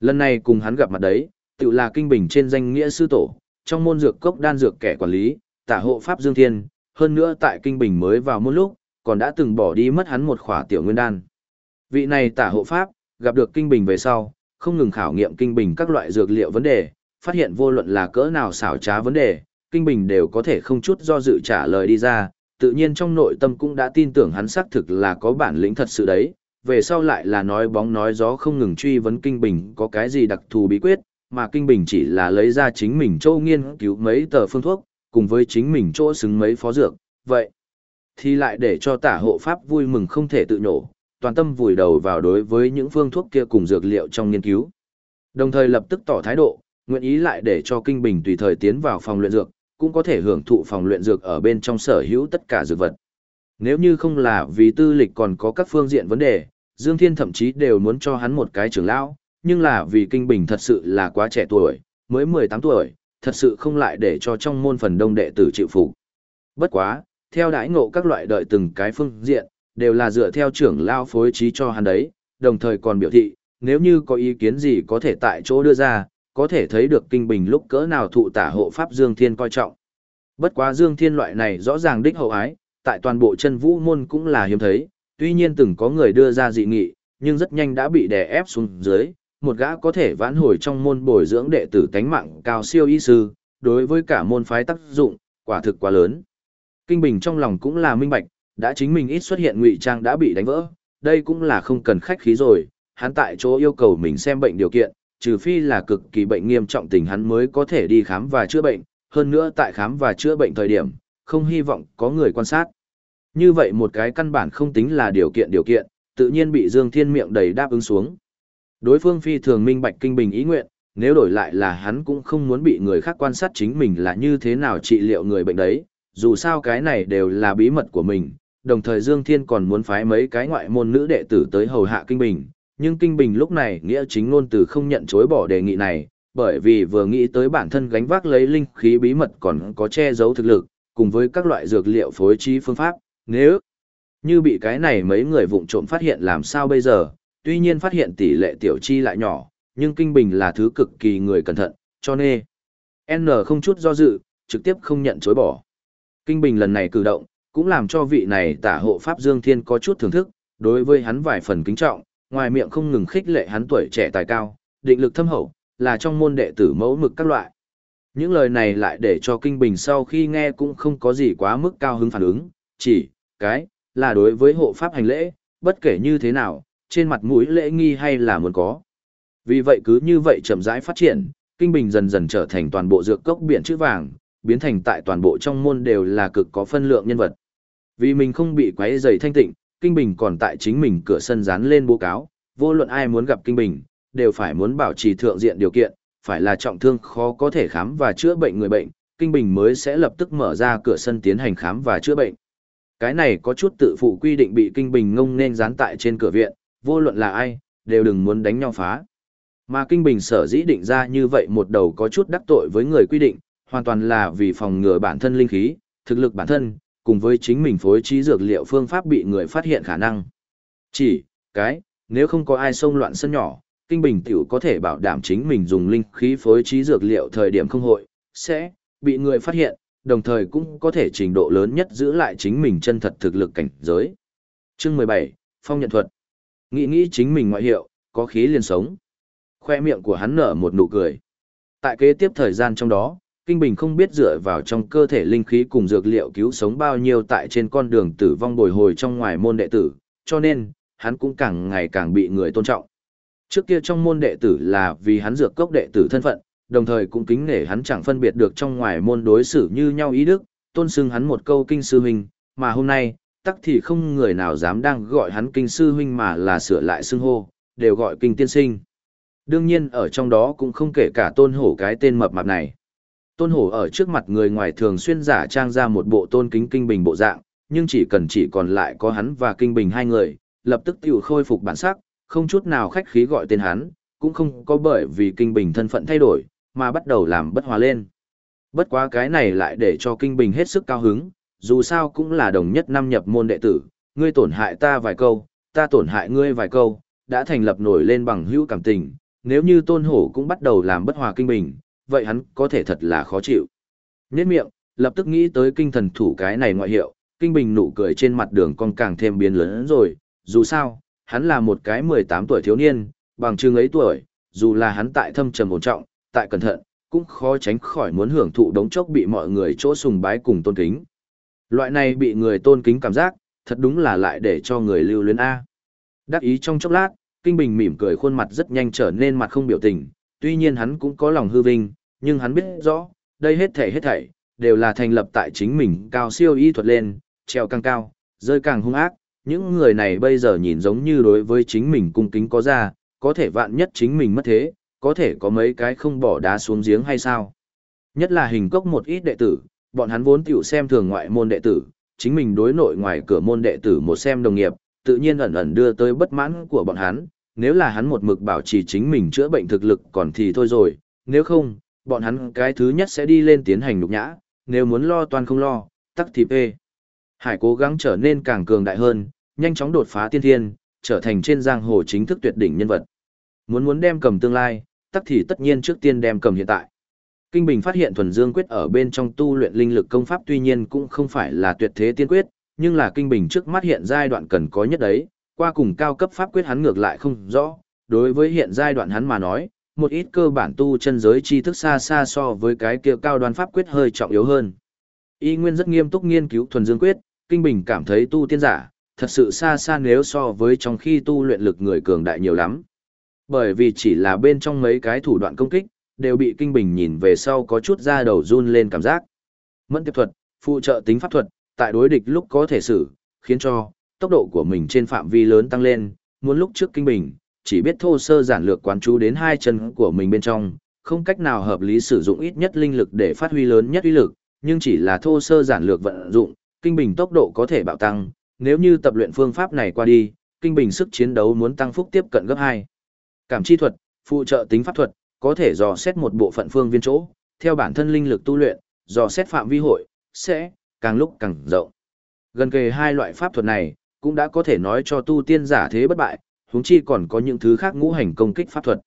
Speaker 1: Lần này cùng hắn gặp mặt đấy, tự là kinh bình trên danh nghĩa sư tổ, trong môn dược cốc đan dược kẻ quản lý, tả hộ Pháp Dương Thiên, hơn nữa tại kinh bình mới vào môn lúc, còn đã từng bỏ đi mất hắn một khỏa tiểu nguyên đan. Vị này tả hộ Pháp, gặp được kinh bình về sau, không ngừng khảo nghiệm kinh bình các loại dược liệu vấn đề, phát hiện vô luận là cỡ nào xảo trá vấn đề, kinh bình đều có thể không chút do dự trả lời đi ra, tự nhiên trong nội tâm cũng đã tin tưởng hắn xác thực là có bản lĩnh thật sự đấy, về sau lại là nói bóng nói gió không ngừng truy vấn kinh bình có cái gì đặc thù bí quyết, mà kinh bình chỉ là lấy ra chính mình châu nghiên cứu mấy tờ phương thuốc, cùng với chính mình chỗ xứng mấy phó dược, vậy thì lại để cho tả hộ pháp vui mừng không thể tự nhổ, toàn tâm vùi đầu vào đối với những phương thuốc kia cùng dược liệu trong nghiên cứu. Đồng thời lập tức tỏ thái độ, nguyện ý lại để cho Kinh Bình tùy thời tiến vào phòng luyện dược, cũng có thể hưởng thụ phòng luyện dược ở bên trong sở hữu tất cả dược vật. Nếu như không là vì tư lịch còn có các phương diện vấn đề, Dương Thiên thậm chí đều muốn cho hắn một cái trưởng lão, nhưng là vì Kinh Bình thật sự là quá trẻ tuổi, mới 18 tuổi, thật sự không lại để cho trong môn phần đông đệ tử chịu phục. Bất quá, theo đãi ngộ các loại đợi từng cái phương diện, đều là dựa theo trưởng lao phối trí cho hắn đấy, đồng thời còn biểu thị, nếu như có ý kiến gì có thể tại chỗ đưa ra, có thể thấy được kinh bình lúc cỡ nào thụ tả hộ pháp Dương Thiên coi trọng. Bất quá Dương Thiên loại này rõ ràng đích hậu ái, tại toàn bộ chân vũ môn cũng là hiếm thấy, tuy nhiên từng có người đưa ra dị nghị, nhưng rất nhanh đã bị đè ép xuống dưới, một gã có thể vãn hồi trong môn bồi dưỡng đệ tử tánh mạng cao siêu y sư, đối với cả môn phái tác dụng, quả thực quá lớn. Kinh Bình trong lòng cũng là minh bạch, đã chính mình ít xuất hiện ngụy trang đã bị đánh vỡ, đây cũng là không cần khách khí rồi, hắn tại chỗ yêu cầu mình xem bệnh điều kiện, trừ phi là cực kỳ bệnh nghiêm trọng tình hắn mới có thể đi khám và chữa bệnh, hơn nữa tại khám và chữa bệnh thời điểm, không hy vọng có người quan sát. Như vậy một cái căn bản không tính là điều kiện điều kiện, tự nhiên bị Dương Thiên miệng đầy đáp ứng xuống. Đối phương phi thường minh bạch kinh bình ý nguyện, nếu đổi lại là hắn cũng không muốn bị người khác quan sát chính mình là như thế nào trị liệu người bệnh đấy, dù sao cái này đều là bí mật của mình, đồng thời Dương Thiên còn muốn phái mấy cái ngoại môn nữ đệ tử tới hầu hạ Kinh Bình, nhưng Kinh Bình lúc này nghĩa chính ngôn từ không nhận chối bỏ đề nghị này, bởi vì vừa nghĩ tới bản thân gánh vác lấy linh khí bí mật còn có che giấu thực lực, cùng với các loại dược liệu phối trí phương pháp, nếu như bị cái này mấy người vụng trộm phát hiện làm sao bây giờ, tuy nhiên phát hiện tỷ lệ tiểu chi lại nhỏ, nhưng Kinh Bình là thứ cực kỳ người cẩn thận, cho nên N không chút do dự, trực tiếp không nhận chối bỏ. Kinh Bình lần này cử động, cũng làm cho vị này tả hộ Pháp Dương Thiên có chút thưởng thức, đối với hắn vài phần kính trọng, ngoài miệng không ngừng khích lệ hắn tuổi trẻ tài cao, định lực thâm hậu, là trong môn đệ tử mẫu mực các loại. Những lời này lại để cho Kinh Bình sau khi nghe cũng không có gì quá mức cao hứng phản ứng, chỉ, cái, là đối với hộ Pháp hành lễ, bất kể như thế nào, trên mặt mũi lễ nghi hay là muốn có. Vì vậy cứ như vậy chậm rãi phát triển, Kinh Bình dần dần trở thành toàn bộ dược cốc biển chữ vàng, biến thành tại toàn bộ trong môn đều là cực có phân lượng nhân vật. Vì mình không bị quấy rầy thanh tịnh, Kinh Bình còn tại chính mình cửa sân dán lên bố cáo, vô luận ai muốn gặp Kinh Bình, đều phải muốn bảo trì thượng diện điều kiện, phải là trọng thương khó có thể khám và chữa bệnh người bệnh, Kinh Bình mới sẽ lập tức mở ra cửa sân tiến hành khám và chữa bệnh. Cái này có chút tự phụ quy định bị Kinh Bình ngông nên dán tại trên cửa viện, vô luận là ai, đều đừng muốn đánh nhau phá. Mà Kinh Bình sở dĩ định ra như vậy một đầu có chút đắc tội với người quy định, hoàn toàn là vì phòng ngừa bản thân linh khí, thực lực bản thân, cùng với chính mình phối trí dược liệu phương pháp bị người phát hiện khả năng. Chỉ, cái, nếu không có ai xông loạn sân nhỏ, Kinh Bình tiểu có thể bảo đảm chính mình dùng linh khí phối trí dược liệu thời điểm không hội, sẽ bị người phát hiện, đồng thời cũng có thể trình độ lớn nhất giữ lại chính mình chân thật thực lực cảnh giới. Chương 17, Phong nhận thuật. Nghĩ nghĩ chính mình ngoại hiệu, có khí liền sống. Khoe miệng của hắn nở một nụ cười. Tại kế tiếp thời gian trong đó, Kinh Bình không biết dựa vào trong cơ thể linh khí cùng dược liệu cứu sống bao nhiêu tại trên con đường tử vong bồi hồi trong ngoài môn đệ tử, cho nên, hắn cũng càng ngày càng bị người tôn trọng. Trước kia trong môn đệ tử là vì hắn dược cốc đệ tử thân phận, đồng thời cũng kính nể hắn chẳng phân biệt được trong ngoài môn đối xử như nhau ý đức, tôn xưng hắn một câu kinh sư huynh, mà hôm nay, tắc thì không người nào dám đang gọi hắn kinh sư huynh mà là sửa lại xưng hô, đều gọi kinh tiên sinh. Đương nhiên ở trong đó cũng không kể cả tôn hổ cái tên mập mạp này. Tôn hổ ở trước mặt người ngoài thường xuyên giả trang ra một bộ tôn kính kinh bình bộ dạng, nhưng chỉ cần chỉ còn lại có hắn và kinh bình hai người, lập tức tiểu khôi phục bản sắc, không chút nào khách khí gọi tên hắn, cũng không có bởi vì kinh bình thân phận thay đổi, mà bắt đầu làm bất hòa lên. Bất quá cái này lại để cho kinh bình hết sức cao hứng, dù sao cũng là đồng nhất năm nhập môn đệ tử, ngươi tổn hại ta vài câu, ta tổn hại ngươi vài câu, đã thành lập nổi lên bằng hữu cảm tình, nếu như tôn hổ cũng bắt đầu làm bất hòa kinh bình, vậy hắn có thể thật là khó chịu. Nhết miệng, lập tức nghĩ tới kinh thần thủ cái này ngoại hiệu, kinh bình nụ cười trên mặt đường còn càng thêm biến lớn rồi, dù sao, hắn là một cái 18 tuổi thiếu niên, bằng chừng ấy tuổi, dù là hắn tại thâm trầm ổn trọng, tại cẩn thận, cũng khó tránh khỏi muốn hưởng thụ đống chốc bị mọi người chỗ sùng bái cùng tôn kính. Loại này bị người tôn kính cảm giác, thật đúng là lại để cho người lưu luyến A. Đắc ý trong chốc lát, Kinh Bình mỉm cười khuôn mặt rất nhanh trở nên mặt không biểu tình, tuy nhiên hắn cũng có lòng hư vinh, nhưng hắn biết rõ, đây hết thảy hết thảy, đều là thành lập tại chính mình cao siêu y thuật lên, treo càng cao, rơi càng hung ác, những người này bây giờ nhìn giống như đối với chính mình cung kính có ra, có thể vạn nhất chính mình mất thế, có thể có mấy cái không bỏ đá xuống giếng hay sao. Nhất là hình cốc một ít đệ tử, bọn hắn vốn tiểu xem thường ngoại môn đệ tử, chính mình đối nội ngoài cửa môn đệ tử một xem đồng nghiệp, tự nhiên ẩn ẩn đưa tới bất mãn của bọn hắn, nếu là hắn một mực bảo trì chính mình chữa bệnh thực lực còn thì thôi rồi, nếu không, bọn hắn cái thứ nhất sẽ đi lên tiến hành nhục nhã, nếu muốn lo toàn không lo, tắc thì ê. Hải cố gắng trở nên càng cường đại hơn, nhanh chóng đột phá tiên thiên, trở thành trên giang hồ chính thức tuyệt đỉnh nhân vật. Muốn muốn đem cầm tương lai, tắc thì tất nhiên trước tiên đem cầm hiện tại. Kinh Bình phát hiện thuần dương quyết ở bên trong tu luyện linh lực công pháp tuy nhiên cũng không phải là tuyệt thế tiên quyết, nhưng là Kinh Bình trước mắt hiện giai đoạn cần có nhất đấy, qua cùng cao cấp pháp quyết hắn ngược lại không rõ, đối với hiện giai đoạn hắn mà nói, một ít cơ bản tu chân giới tri thức xa xa so với cái kia cao đoan pháp quyết hơi trọng yếu hơn. Y Nguyên rất nghiêm túc nghiên cứu thuần dương quyết, Kinh Bình cảm thấy tu tiên giả, thật sự xa xa nếu so với trong khi tu luyện lực người cường đại nhiều lắm. Bởi vì chỉ là bên trong mấy cái thủ đoạn công kích, đều bị Kinh Bình nhìn về sau có chút da đầu run lên cảm giác. Mẫn tiếp thuật, phụ trợ tính pháp thuật, tại đối địch lúc có thể xử, khiến cho tốc độ của mình trên phạm vi lớn tăng lên, muốn lúc trước Kinh Bình, chỉ biết thô sơ giản lược quán chú đến hai chân của mình bên trong, không cách nào hợp lý sử dụng ít nhất linh lực để phát huy lớn nhất uy lực, nhưng chỉ là thô sơ giản lược vận dụng, Kinh Bình tốc độ có thể bạo tăng, nếu như tập luyện phương pháp này qua đi, Kinh Bình sức chiến đấu muốn tăng phúc tiếp cận gấp 2. Cảm chi thuật, phụ trợ tính pháp thuật, có thể dò xét một bộ phận phương viên chỗ, theo bản thân linh lực tu luyện, dò xét phạm vi hội, sẽ càng lúc càng rộng. Gần kề hai loại pháp thuật này, cũng đã có thể nói cho tu tiên giả thế bất bại, huống chi còn có những thứ khác ngũ hành công kích pháp thuật.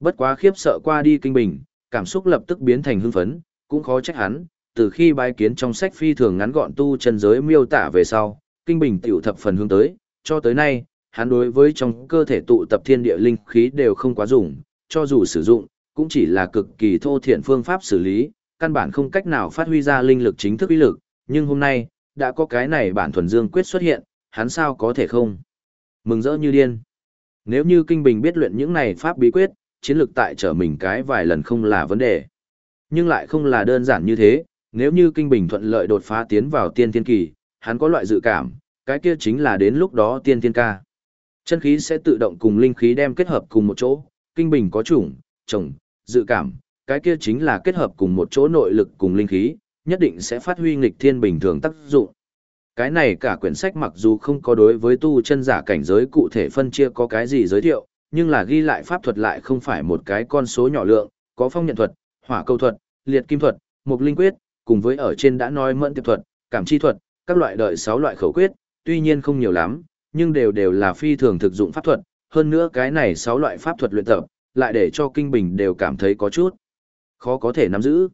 Speaker 1: Bất quá khiếp sợ qua đi kinh bình, cảm xúc lập tức biến thành hưng phấn, cũng khó trách hắn, từ khi bái kiến trong sách phi thường ngắn gọn tu chân giới miêu tả về sau, kinh bình tiểu thập phần hướng tới, cho tới nay, hắn đối với trong cơ thể tụ tập thiên địa linh khí đều không quá dùng, cho dù sử dụng, cũng chỉ là cực kỳ thô thiện phương pháp xử lý, căn bản không cách nào phát huy ra linh lực chính thức uy lực, nhưng hôm nay, đã có cái này bản thuần dương quyết xuất hiện, hắn sao có thể không? Mừng rỡ như điên. Nếu như Kinh Bình biết luyện những này pháp bí quyết, chiến lược tại trở mình cái vài lần không là vấn đề. Nhưng lại không là đơn giản như thế, nếu như Kinh Bình thuận lợi đột phá tiến vào tiên thiên kỳ, hắn có loại dự cảm, cái kia chính là đến lúc đó tiên thiên ca. Chân khí sẽ tự động cùng linh khí đem kết hợp cùng một chỗ, Kinh Bình có chủng, trồng, dự cảm, cái kia chính là kết hợp cùng một chỗ nội lực cùng linh khí, nhất định sẽ phát huy nghịch thiên bình thường tác dụng. Cái này cả quyển sách mặc dù không có đối với tu chân giả cảnh giới cụ thể phân chia có cái gì giới thiệu, nhưng là ghi lại pháp thuật lại không phải một cái con số nhỏ lượng, có phong nhận thuật, hỏa câu thuật, liệt kim thuật, mục linh quyết, cùng với ở trên đã nói mẫn tiệp thuật, cảm chi thuật, các loại đợi 6 loại khẩu quyết, tuy nhiên không nhiều lắm, nhưng đều đều là phi thường thực dụng pháp thuật, hơn nữa cái này sáu loại pháp thuật luyện tập, lại để cho kinh bình đều cảm thấy có chút khó có thể nắm giữ.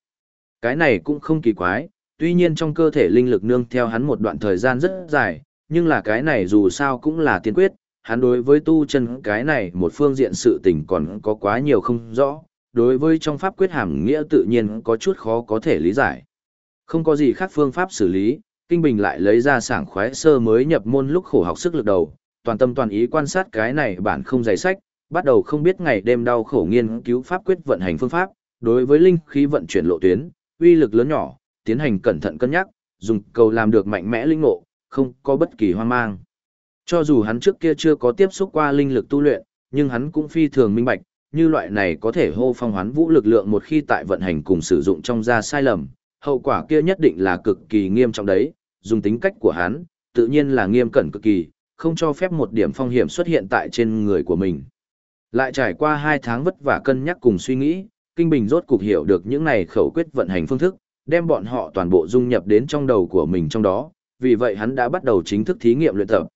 Speaker 1: Cái này cũng không kỳ quái, Tuy nhiên trong cơ thể linh lực nương theo hắn một đoạn thời gian rất dài, nhưng là cái này dù sao cũng là tiên quyết, hắn đối với tu chân cái này một phương diện sự tình còn có quá nhiều không rõ, đối với trong pháp quyết hàm nghĩa tự nhiên có chút khó có thể lý giải. Không có gì khác phương pháp xử lý, Kinh Bình lại lấy ra sảng khoái sơ mới nhập môn lúc khổ học sức lực đầu, toàn tâm toàn ý quan sát cái này bản không dày sách, bắt đầu không biết ngày đêm đau khổ nghiên cứu pháp quyết vận hành phương pháp, đối với linh khí vận chuyển lộ tuyến, uy lực lớn nhỏ, tiến hành cẩn thận cân nhắc, dùng cầu làm được mạnh mẽ linh ngộ, không có bất kỳ hoang mang. Cho dù hắn trước kia chưa có tiếp xúc qua linh lực tu luyện, nhưng hắn cũng phi thường minh bạch, như loại này có thể hô phong hoán vũ lực lượng một khi tại vận hành cùng sử dụng trong ra sai lầm, hậu quả kia nhất định là cực kỳ nghiêm trọng đấy, dùng tính cách của hắn, tự nhiên là nghiêm cẩn cực kỳ, không cho phép một điểm phong hiểm xuất hiện tại trên người của mình. Lại trải qua hai tháng vất vả cân nhắc cùng suy nghĩ, Kinh Bình rốt cục hiểu được những này khẩu quyết vận hành phương thức, đem bọn họ toàn bộ dung nhập đến trong đầu của mình trong đó, vì vậy hắn đã bắt đầu chính thức thí nghiệm luyện tập.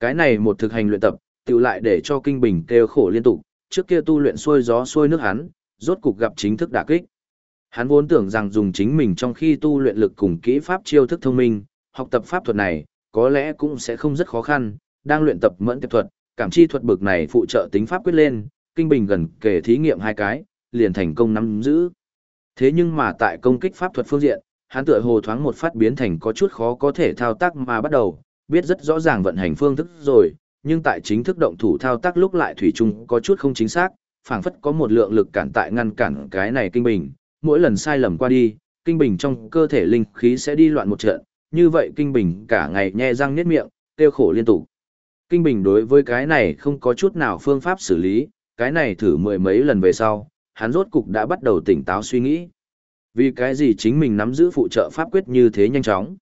Speaker 1: Cái này một thực hành luyện tập, tự lại để cho Kinh Bình kêu khổ liên tục, trước kia tu luyện xuôi gió xuôi nước hắn, rốt cục gặp chính thức đả kích. Hắn vốn tưởng rằng dùng chính mình trong khi tu luyện lực cùng kỹ pháp chiêu thức thông minh, học tập pháp thuật này, có lẽ cũng sẽ không rất khó khăn, đang luyện tập mẫn tiếp thuật, cảm chi thuật bực này phụ trợ tính pháp quyết lên, kinh bình gần kể thí nghiệm hai cái, liền thành công nắm giữ. Thế nhưng mà tại công kích pháp thuật phương diện, hắn tựa hồ thoáng một phát biến thành có chút khó có thể thao tác mà bắt đầu, biết rất rõ ràng vận hành phương thức rồi, nhưng tại chính thức động thủ thao tác lúc lại thủy chung có chút không chính xác, phảng phất có một lượng lực cản tại ngăn cản cái này kinh bình, mỗi lần sai lầm qua đi, kinh bình trong cơ thể linh khí sẽ đi loạn một trận, như vậy kinh bình cả ngày nhe răng niết miệng, tiêu khổ liên tục. Kinh bình đối với cái này không có chút nào phương pháp xử lý, cái này thử mười mấy lần về sau, hắn rốt cục đã bắt đầu tỉnh táo suy nghĩ. Vì cái gì chính mình nắm giữ phụ trợ pháp quyết như thế nhanh chóng.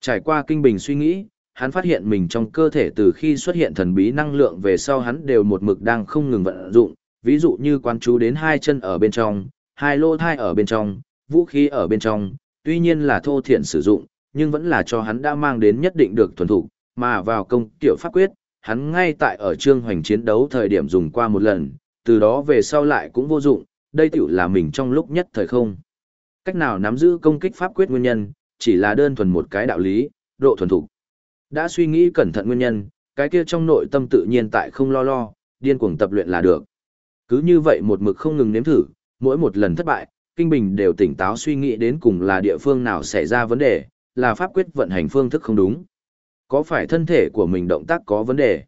Speaker 1: Trải qua kinh bình suy nghĩ, hắn phát hiện mình trong cơ thể từ khi xuất hiện thần bí năng lượng về sau hắn đều một mực đang không ngừng vận dụng, ví dụ như quan chú đến hai chân ở bên trong, hai lô thai ở bên trong, vũ khí ở bên trong, tuy nhiên là thô thiện sử dụng, nhưng vẫn là cho hắn đã mang đến nhất định được thuần thủ, mà vào công tiểu pháp quyết, hắn ngay tại ở trương hoành chiến đấu thời điểm dùng qua một lần, từ đó về sau lại cũng vô dụng, đây tiểu là mình trong lúc nhất thời không. Cách nào nắm giữ công kích pháp quyết nguyên nhân, chỉ là đơn thuần một cái đạo lý, độ thuần thủ. Đã suy nghĩ cẩn thận nguyên nhân, cái kia trong nội tâm tự nhiên tại không lo lo, điên cuồng tập luyện là được. Cứ như vậy một mực không ngừng nếm thử, mỗi một lần thất bại, Kinh Bình đều tỉnh táo suy nghĩ đến cùng là địa phương nào xảy ra vấn đề, là pháp quyết vận hành phương thức không đúng. Có phải thân thể của mình động tác có vấn đề?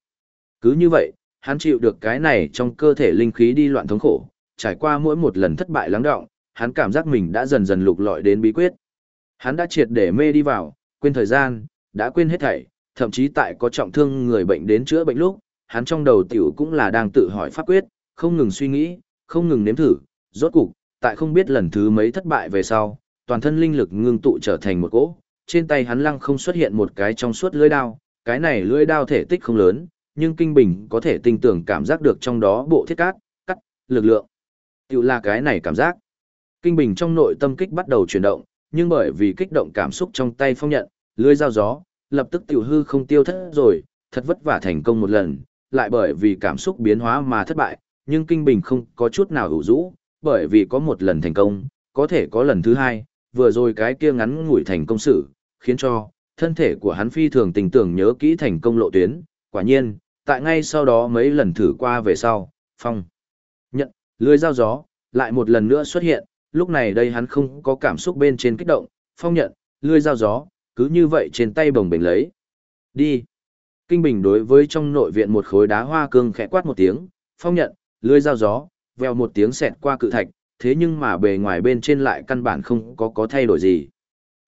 Speaker 1: Cứ như vậy, hắn chịu được cái này trong cơ thể linh khí đi loạn thống khổ, trải qua mỗi một lần thất bại lắng đọng, hắn cảm giác mình đã dần dần lục lọi đến bí quyết. Hắn đã triệt để mê đi vào, quên thời gian, đã quên hết thảy, thậm chí tại có trọng thương người bệnh đến chữa bệnh lúc, hắn trong đầu tiểu cũng là đang tự hỏi pháp quyết, không ngừng suy nghĩ, không ngừng nếm thử, rốt cục, tại không biết lần thứ mấy thất bại về sau, toàn thân linh lực ngưng tụ trở thành một cỗ, trên tay hắn lăng không xuất hiện một cái trong suốt lưỡi đao, cái này lưỡi đao thể tích không lớn, nhưng kinh bình có thể tinh tưởng cảm giác được trong đó bộ thiết cát, cắt, lực lượng. Tiểu là cái này cảm giác. Kinh bình trong nội tâm kích bắt đầu chuyển động, nhưng bởi vì kích động cảm xúc trong tay phong nhận, lưỡi dao gió, lập tức tiểu hư không tiêu thất rồi, thật vất vả thành công một lần, lại bởi vì cảm xúc biến hóa mà thất bại, nhưng kinh bình không có chút nào hữu rũ, bởi vì có một lần thành công, có thể có lần thứ hai, vừa rồi cái kia ngắn ngủi thành công sự, khiến cho thân thể của hắn phi thường tình tưởng nhớ kỹ thành công lộ tuyến, quả nhiên, tại ngay sau đó mấy lần thử qua về sau, phong nhận, lưới dao gió, lại một lần nữa xuất hiện, lúc này đây hắn không có cảm xúc bên trên kích động, phong nhận, lưới dao gió, cứ như vậy trên tay bồng bềnh lấy. Đi. Kinh Bình đối với trong nội viện một khối đá hoa cương khẽ quát một tiếng, phong nhận, lưới dao gió, veo một tiếng xẹt qua cự thạch, thế nhưng mà bề ngoài bên trên lại căn bản không có có thay đổi gì.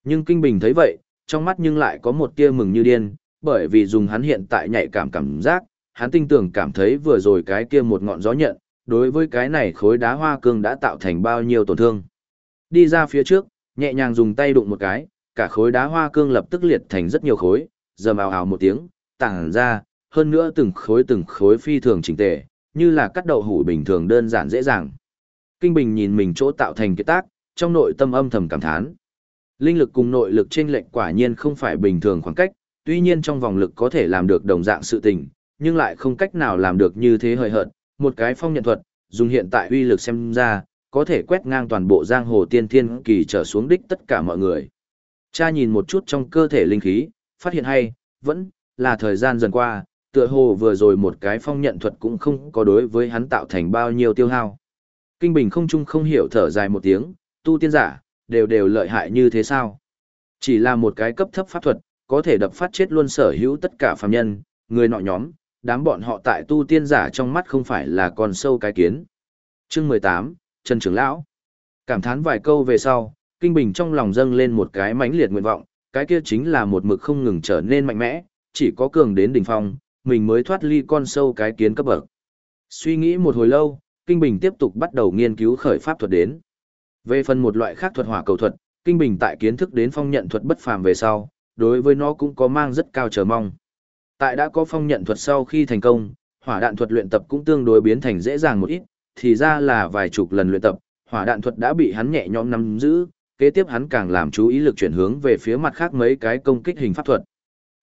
Speaker 1: Nhưng Kinh Bình thấy vậy, trong mắt nhưng lại có một tia mừng như điên, bởi vì dùng hắn hiện tại nhạy cảm cảm giác, hắn tinh tưởng cảm thấy vừa rồi cái kia một ngọn gió nhận, đối với cái này khối đá hoa cương đã tạo thành bao nhiêu tổn thương. Đi ra phía trước, nhẹ nhàng dùng tay đụng một cái, cả khối đá hoa cương lập tức liệt thành rất nhiều khối, dầm ào ào một tiếng, tàng ra, hơn nữa từng khối từng khối phi thường chỉnh tề, như là cắt đậu hủ bình thường đơn giản dễ dàng. Kinh Bình nhìn mình chỗ tạo thành cái tác, trong nội tâm âm thầm cảm thán. Linh lực cùng nội lực chênh lệch quả nhiên không phải bình thường khoảng cách, tuy nhiên trong vòng lực có thể làm được đồng dạng sự tình, nhưng lại không cách nào làm được như thế hời hợt. Một cái phong nhận thuật, dùng hiện tại uy lực xem ra, có thể quét ngang toàn bộ giang hồ tiên thiên kỳ trở xuống đích tất cả mọi người. Cha nhìn một chút trong cơ thể linh khí, phát hiện hay, vẫn là thời gian dần qua, tựa hồ vừa rồi một cái phong nhận thuật cũng không có đối với hắn tạo thành bao nhiêu tiêu hao. Kinh Bình không chung không hiểu thở dài một tiếng, tu tiên giả, đều đều lợi hại như thế sao? Chỉ là một cái cấp thấp pháp thuật, có thể đập phát chết luôn sở hữu tất cả phàm nhân, người nọ nhóm, đám bọn họ tại tu tiên giả trong mắt không phải là con sâu cái kiến. Chương 18, Trần Trưởng Lão. Cảm thán vài câu về sau, Kinh Bình trong lòng dâng lên một cái mãnh liệt nguyện vọng, cái kia chính là một mực không ngừng trở nên mạnh mẽ, chỉ có cường đến đỉnh phong, mình mới thoát ly con sâu cái kiến cấp bậc. Suy nghĩ một hồi lâu, Kinh Bình tiếp tục bắt đầu nghiên cứu khởi pháp thuật đến. Về phần một loại khác thuật hỏa cầu thuật, Kinh Bình tại kiến thức đến phong nhận thuật bất phàm về sau, đối với nó cũng có mang rất cao chờ mong. Tại đã có phong nhận thuật sau khi thành công, hỏa đạn thuật luyện tập cũng tương đối biến thành dễ dàng một ít, thì ra là vài chục lần luyện tập, hỏa đạn thuật đã bị hắn nhẹ nhõm nắm giữ, kế tiếp hắn càng làm chú ý lực chuyển hướng về phía mặt khác mấy cái công kích hình pháp thuật.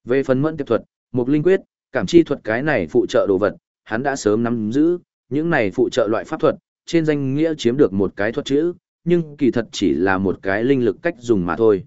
Speaker 1: Về phần mẫn tiếp thuật, mục linh quyết, cảm chi thuật cái này phụ trợ đồ vật, hắn đã sớm nắm giữ, những này phụ trợ loại pháp thuật, trên danh nghĩa chiếm được một cái thuật chữ, nhưng kỳ thật chỉ là một cái linh lực cách dùng mà thôi.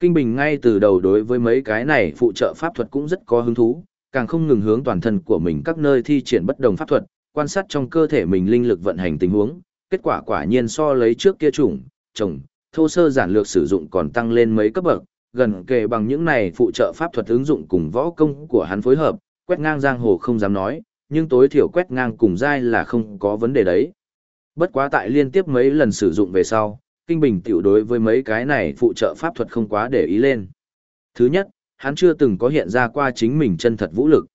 Speaker 1: Kinh Bình ngay từ đầu đối với mấy cái này phụ trợ pháp thuật cũng rất có hứng thú, càng không ngừng hướng toàn thân của mình các nơi thi triển bất đồng pháp thuật, quan sát trong cơ thể mình linh lực vận hành tình huống, kết quả quả nhiên so lấy trước kia chủng, trồng, thô sơ giản lược sử dụng còn tăng lên mấy cấp bậc, gần kề bằng những này phụ trợ pháp thuật ứng dụng cùng võ công của hắn phối hợp, quét ngang giang hồ không dám nói, nhưng tối thiểu quét ngang cùng dai là không có vấn đề đấy. Bất quá tại liên tiếp mấy lần sử dụng về sau, Kinh Bình tiểu đối với mấy cái này phụ trợ pháp thuật không quá để ý lên. Thứ nhất, hắn chưa từng có hiện ra qua chính mình chân thật vũ lực.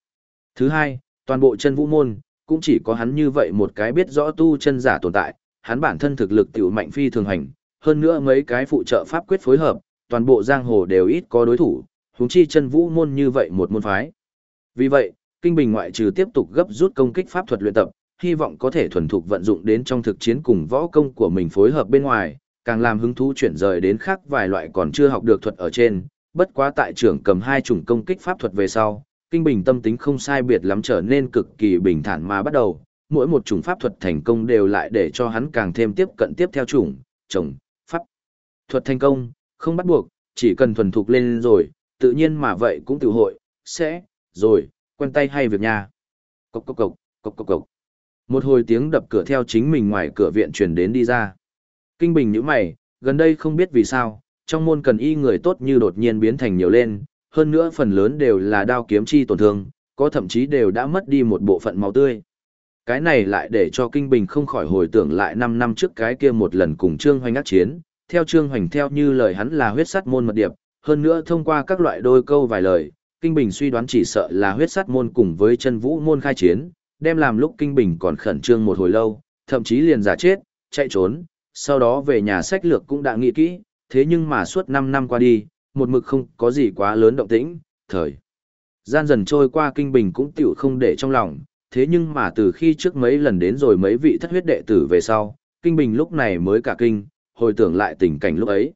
Speaker 1: Thứ hai, toàn bộ chân vũ môn, cũng chỉ có hắn như vậy một cái biết rõ tu chân giả tồn tại, hắn bản thân thực lực tiểu mạnh phi thường hành, hơn nữa mấy cái phụ trợ pháp quyết phối hợp, toàn bộ giang hồ đều ít có đối thủ, huống chi chân vũ môn như vậy một môn phái. Vì vậy, Kinh Bình ngoại trừ tiếp tục gấp rút công kích pháp thuật luyện tập, hy vọng có thể thuần thục vận dụng đến trong thực chiến cùng võ công của mình phối hợp bên ngoài, càng làm hứng thú chuyển rời đến khác vài loại còn chưa học được thuật ở trên, bất quá tại trưởng cầm hai chủng công kích pháp thuật về sau, kinh bình tâm tính không sai biệt lắm trở nên cực kỳ bình thản mà bắt đầu, mỗi một chủng pháp thuật thành công đều lại để cho hắn càng thêm tiếp cận tiếp theo chủng, chủng, pháp. Thuật thành công, không bắt buộc, chỉ cần thuần thục lên rồi, tự nhiên mà vậy cũng tự hội, sẽ, rồi, quen tay hay việc nhà. Cốc cốc cốc, cốc cốc cốc. Một hồi tiếng đập cửa theo chính mình ngoài cửa viện truyền đến đi ra. Kinh Bình nhíu mày, gần đây không biết vì sao, trong môn cần y người tốt như đột nhiên biến thành nhiều lên, hơn nữa phần lớn đều là đao kiếm chi tổn thương, có thậm chí đều đã mất đi một bộ phận máu tươi. Cái này lại để cho Kinh Bình không khỏi hồi tưởng lại 5 năm trước cái kia một lần cùng Trương Hoành ác chiến, theo Trương Hoành theo như lời hắn là huyết sắt môn mật điệp, hơn nữa thông qua các loại đôi câu vài lời, Kinh Bình suy đoán chỉ sợ là huyết sắt môn cùng với chân vũ môn khai chiến, đem làm lúc Kinh Bình còn khẩn trương một hồi lâu, thậm chí liền giả chết, chạy trốn, sau đó về nhà sách lược cũng đã nghĩ kỹ, thế nhưng mà suốt 5 năm qua đi, một mực không có gì quá lớn động tĩnh, thời. Gian dần trôi qua kinh bình cũng tiểu không để trong lòng, thế nhưng mà từ khi trước mấy lần đến rồi mấy vị thất huyết đệ tử về sau, kinh bình lúc này mới cả kinh, hồi tưởng lại tình cảnh lúc ấy.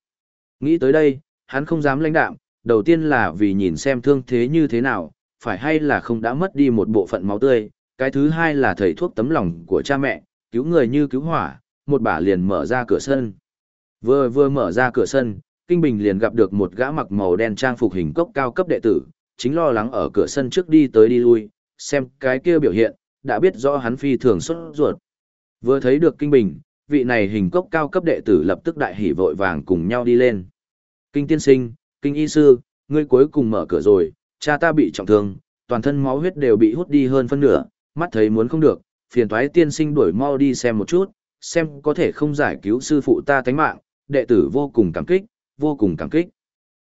Speaker 1: Nghĩ tới đây, hắn không dám lãnh đạm, đầu tiên là vì nhìn xem thương thế như thế nào, phải hay là không đã mất đi một bộ phận máu tươi, cái thứ hai là thầy thuốc tấm lòng của cha mẹ, cứu người như cứu hỏa, một bả liền mở ra cửa sân. Vừa vừa mở ra cửa sân, Kinh Bình liền gặp được một gã mặc màu đen trang phục hình cốc cao cấp đệ tử, chính lo lắng ở cửa sân trước đi tới đi lui, xem cái kia biểu hiện, đã biết rõ hắn phi thường xuất ruột. Vừa thấy được Kinh Bình, vị này hình cốc cao cấp đệ tử lập tức đại hỉ vội vàng cùng nhau đi lên. Kinh tiên sinh, kinh y sư, ngươi cuối cùng mở cửa rồi, cha ta bị trọng thương, toàn thân máu huyết đều bị hút đi hơn phân nửa, mắt thấy muốn không được, phiền toái tiên sinh đuổi mau đi xem một chút, xem có thể không giải cứu sư phụ ta tánh mạng, đệ tử vô cùng cảm kích, vô cùng cảm kích.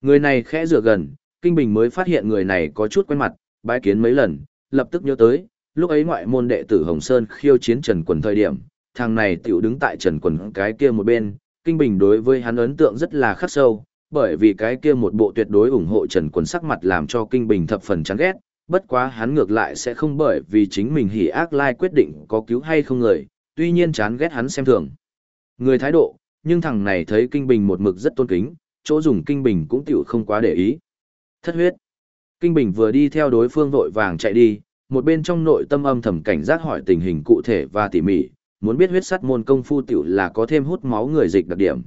Speaker 1: Người này khẽ dựa gần, Kinh Bình mới phát hiện người này có chút quen mặt, bái kiến mấy lần, lập tức nhớ tới, lúc ấy ngoại môn đệ tử Hồng Sơn khiêu chiến Trần Quần thời điểm, thằng này tiểu đứng tại Trần Quần cái kia một bên, Kinh Bình đối với hắn ấn tượng rất là khắc sâu, bởi vì cái kia một bộ tuyệt đối ủng hộ Trần Quần sắc mặt làm cho Kinh Bình thập phần chán ghét, bất quá hắn ngược lại sẽ không bởi vì chính mình hỉ ác lai quyết định có cứu hay không người, tuy nhiên chán ghét hắn xem thường. Người thái độ, nhưng thằng này thấy Kinh Bình một mực rất tôn kính, chỗ dùng Kinh Bình cũng tiểu không quá để ý. Thất huyết. Kinh Bình vừa đi theo đối phương vội vàng chạy đi, một bên trong nội tâm âm thầm cảnh giác hỏi tình hình cụ thể và tỉ mỉ, muốn biết huyết sắt môn công phu tiểu là có thêm hút máu người dịch đặc điểm.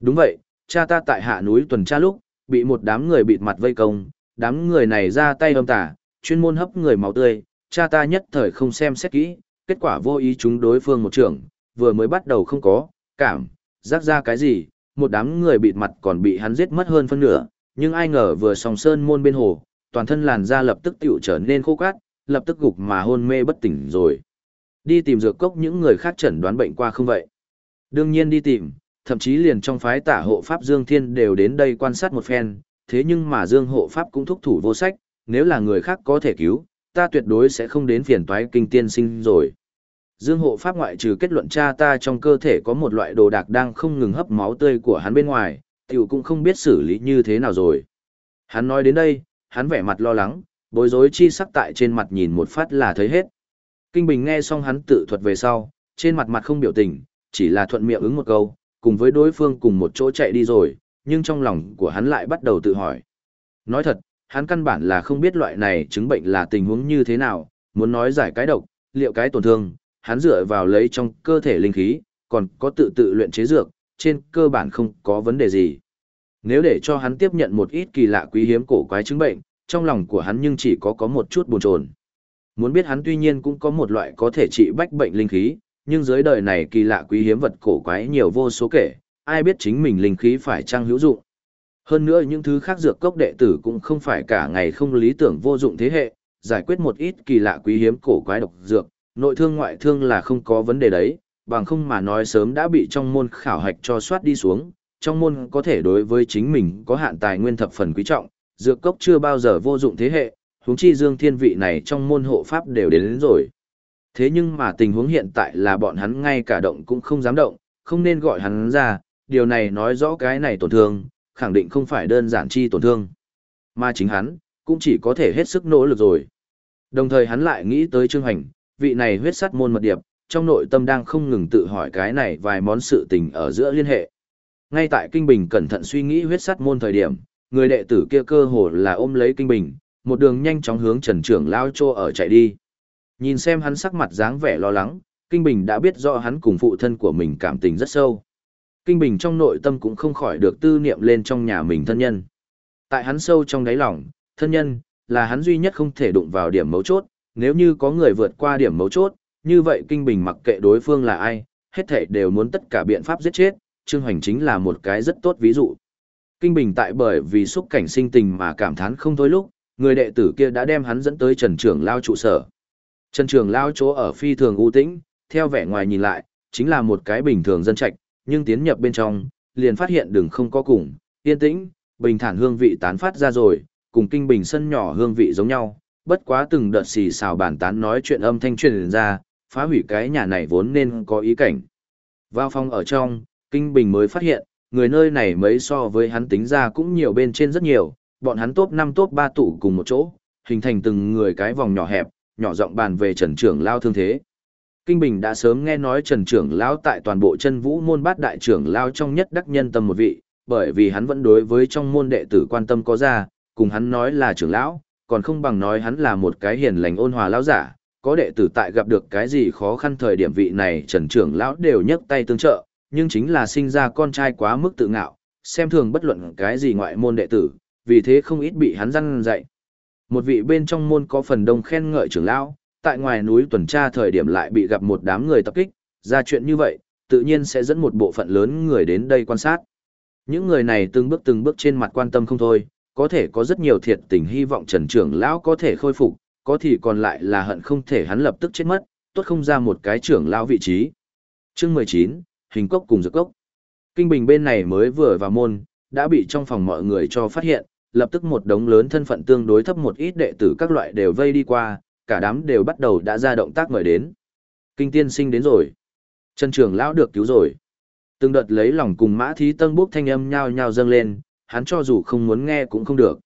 Speaker 1: Đúng vậy, cha ta tại hạ núi tuần tra lúc, bị một đám người bịt mặt vây công, đám người này ra tay âm tả, chuyên môn hấp người máu tươi, cha ta nhất thời không xem xét kỹ, kết quả vô ý chúng đối phương một trưởng, vừa mới bắt đầu không có, cảm, rắc ra cái gì, một đám người bịt mặt còn bị hắn giết mất hơn phân nửa, nhưng ai ngờ vừa sòng sơn môn bên hồ, toàn thân làn da lập tức tiểu trở nên khô cát, lập tức gục mà hôn mê bất tỉnh rồi. Đi tìm dược cốc những người khác chẩn đoán bệnh qua không vậy? Đương nhiên đi tìm, thậm chí liền trong phái tả hộ pháp Dương Thiên đều đến đây quan sát một phen, thế nhưng mà Dương hộ pháp cũng thúc thủ vô sách, nếu là người khác có thể cứu, ta tuyệt đối sẽ không đến phiền toái kinh tiên sinh rồi. Dương hộ pháp ngoại trừ kết luận cha ta trong cơ thể có một loại đồ đạc đang không ngừng hấp máu tươi của hắn bên ngoài, tiểu cũng không biết xử lý như thế nào rồi. Hắn nói đến đây, hắn vẻ mặt lo lắng, bối rối chi sắc tại trên mặt nhìn một phát là thấy hết. Kinh Bình nghe xong hắn tự thuật về sau, trên mặt mặt không biểu tình, chỉ là thuận miệng ứng một câu, cùng với đối phương cùng một chỗ chạy đi rồi, nhưng trong lòng của hắn lại bắt đầu tự hỏi. Nói thật, hắn căn bản là không biết loại này chứng bệnh là tình huống như thế nào, muốn nói giải cái độc, liệu cái tổn thương, hắn dựa vào lấy trong cơ thể linh khí, còn có tự tự luyện chế dược, trên cơ bản không có vấn đề gì. Nếu để cho hắn tiếp nhận một ít kỳ lạ quý hiếm cổ quái chứng bệnh, trong lòng của hắn nhưng chỉ có có một chút buồn chồn. Muốn biết hắn tuy nhiên cũng có một loại có thể trị bách bệnh linh khí, nhưng dưới đời này kỳ lạ quý hiếm vật cổ quái nhiều vô số kể, ai biết chính mình linh khí phải chăng hữu dụng. Hơn nữa những thứ khác dược cốc đệ tử cũng không phải cả ngày không lý tưởng vô dụng thế hệ, giải quyết một ít kỳ lạ quý hiếm cổ quái độc dược, nội thương ngoại thương là không có vấn đề đấy, bằng không mà nói sớm đã bị trong môn khảo hạch cho soát đi xuống, trong môn có thể đối với chính mình có hạn tài nguyên thập phần quý trọng, dược cốc chưa bao giờ vô dụng thế hệ, huống chi dương thiên vị này trong môn hộ pháp đều đến, đến rồi. Thế nhưng mà tình huống hiện tại là bọn hắn ngay cả động cũng không dám động, không nên gọi hắn ra, điều này nói rõ cái này tổn thương, khẳng định không phải đơn giản chi tổn thương. Mà chính hắn, cũng chỉ có thể hết sức nỗ lực rồi. Đồng thời hắn lại nghĩ tới Trương Hành, vị này huyết sắt môn mật điệp, trong nội tâm đang không ngừng tự hỏi cái này vài món sự tình ở giữa liên hệ. Ngay tại Kinh Bình cẩn thận suy nghĩ huyết sắt môn thời điểm, người đệ tử kia cơ hồ là ôm lấy Kinh Bình, một đường nhanh chóng hướng Trần Trưởng lao chô ở chạy đi. Nhìn xem hắn sắc mặt dáng vẻ lo lắng, Kinh Bình đã biết rõ hắn cùng phụ thân của mình cảm tình rất sâu. Kinh Bình trong nội tâm cũng không khỏi được tư niệm lên trong nhà mình thân nhân. Tại hắn sâu trong đáy lòng, thân nhân, là hắn duy nhất không thể đụng vào điểm mấu chốt, nếu như có người vượt qua điểm mấu chốt, như vậy Kinh Bình mặc kệ đối phương là ai, hết thể đều muốn tất cả biện pháp giết chết, Trương Hoành chính là một cái rất tốt ví dụ. Kinh Bình tại bởi vì xúc cảnh sinh tình mà cảm thán không thôi lúc, người đệ tử kia đã đem hắn dẫn tới Trần Trường Lao trụ sở. Trần Trường Lao chỗ ở phi thường u tĩnh, theo vẻ ngoài nhìn lại, chính là một cái bình thường dân trạch, nhưng tiến nhập bên trong, liền phát hiện đường không có cùng, yên tĩnh, bình thản hương vị tán phát ra rồi, cùng kinh bình sân nhỏ hương vị giống nhau, bất quá từng đợt xì xào bàn tán nói chuyện âm thanh truyền ra, phá hủy cái nhà này vốn nên có ý cảnh. Vào phòng ở trong, kinh bình mới phát hiện, người nơi này mấy so với hắn tính ra cũng nhiều bên trên rất nhiều, bọn hắn top 5 top 3 tụ cùng một chỗ, hình thành từng người cái vòng nhỏ hẹp, nhỏ rộng bàn về Trần Trưởng Lao thương thế. Kinh Bình đã sớm nghe nói Trần Trưởng Lao tại toàn bộ chân vũ môn bát đại trưởng Lao trong nhất đắc nhân tâm một vị, bởi vì hắn vẫn đối với trong môn đệ tử quan tâm có ra, cùng hắn nói là trưởng lão, còn không bằng nói hắn là một cái hiền lành ôn hòa lão giả, có đệ tử tại gặp được cái gì khó khăn thời điểm vị này Trần Trưởng Lão đều nhấc tay tương trợ, nhưng chính là sinh ra con trai quá mức tự ngạo, xem thường bất luận cái gì ngoại môn đệ tử, vì thế không ít bị hắn răn dạy. Một vị bên trong môn có phần đông khen ngợi trưởng lão, tại ngoài núi tuần tra thời điểm lại bị gặp một đám người tập kích, ra chuyện như vậy, tự nhiên sẽ dẫn một bộ phận lớn người đến đây quan sát. Những người này từng bước từng bước trên mặt quan tâm không thôi, có thể có rất nhiều thiệt tình hy vọng Trần trưởng lão có thể khôi phục, có thì còn lại là hận không thể hắn lập tức chết mất, tốt không ra một cái trưởng lão vị trí. Chương 19, hình cốc cùng dược cốc. Kinh Bình bên này mới vừa vào môn, đã bị trong phòng mọi người cho phát hiện, lập tức một đống lớn thân phận tương đối thấp một ít đệ tử các loại đều vây đi qua, cả đám đều bắt đầu đã ra động tác mời đến. Kinh tiên sinh đến rồi. Trần trưởng lão được cứu rồi. Từng đợt lấy lòng cùng mã thí tân bốc thanh âm nhao nhao dâng lên, hắn cho dù không muốn nghe cũng không được.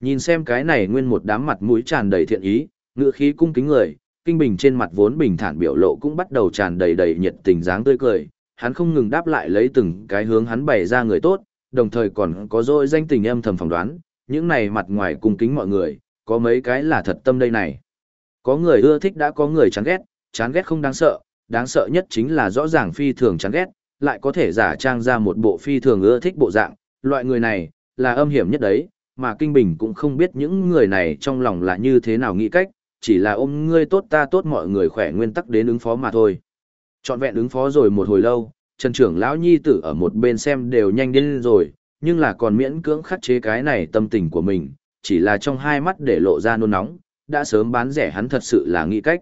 Speaker 1: Nhìn xem cái này nguyên một đám mặt mũi tràn đầy thiện ý, ngựa khí cung kính người, kinh bình trên mặt vốn bình thản biểu lộ cũng bắt đầu tràn đầy đầy nhiệt tình dáng tươi cười, hắn không ngừng đáp lại lấy từng cái hướng hắn bày ra người tốt, đồng thời còn có dôi danh tình âm thầm phỏng đoán, những này mặt ngoài cung kính mọi người, có mấy cái là thật tâm đây này. Có người ưa thích đã có người chán ghét, chán ghét không đáng sợ, đáng sợ nhất chính là rõ ràng phi thường chán ghét, lại có thể giả trang ra một bộ phi thường ưa thích bộ dạng, loại người này, là âm hiểm nhất đấy, mà Kinh Bình cũng không biết những người này trong lòng là như thế nào nghĩ cách, chỉ là ôm ngươi tốt ta tốt mọi người khỏe nguyên tắc đến ứng phó mà thôi. Chọn vẹn ứng phó rồi một hồi lâu, Trần trưởng lão nhi tử ở một bên xem đều nhanh đến rồi, nhưng là còn miễn cưỡng khắc chế cái này tâm tình của mình, chỉ là trong hai mắt để lộ ra nôn nóng, đã sớm bán rẻ hắn thật sự là nghĩ cách.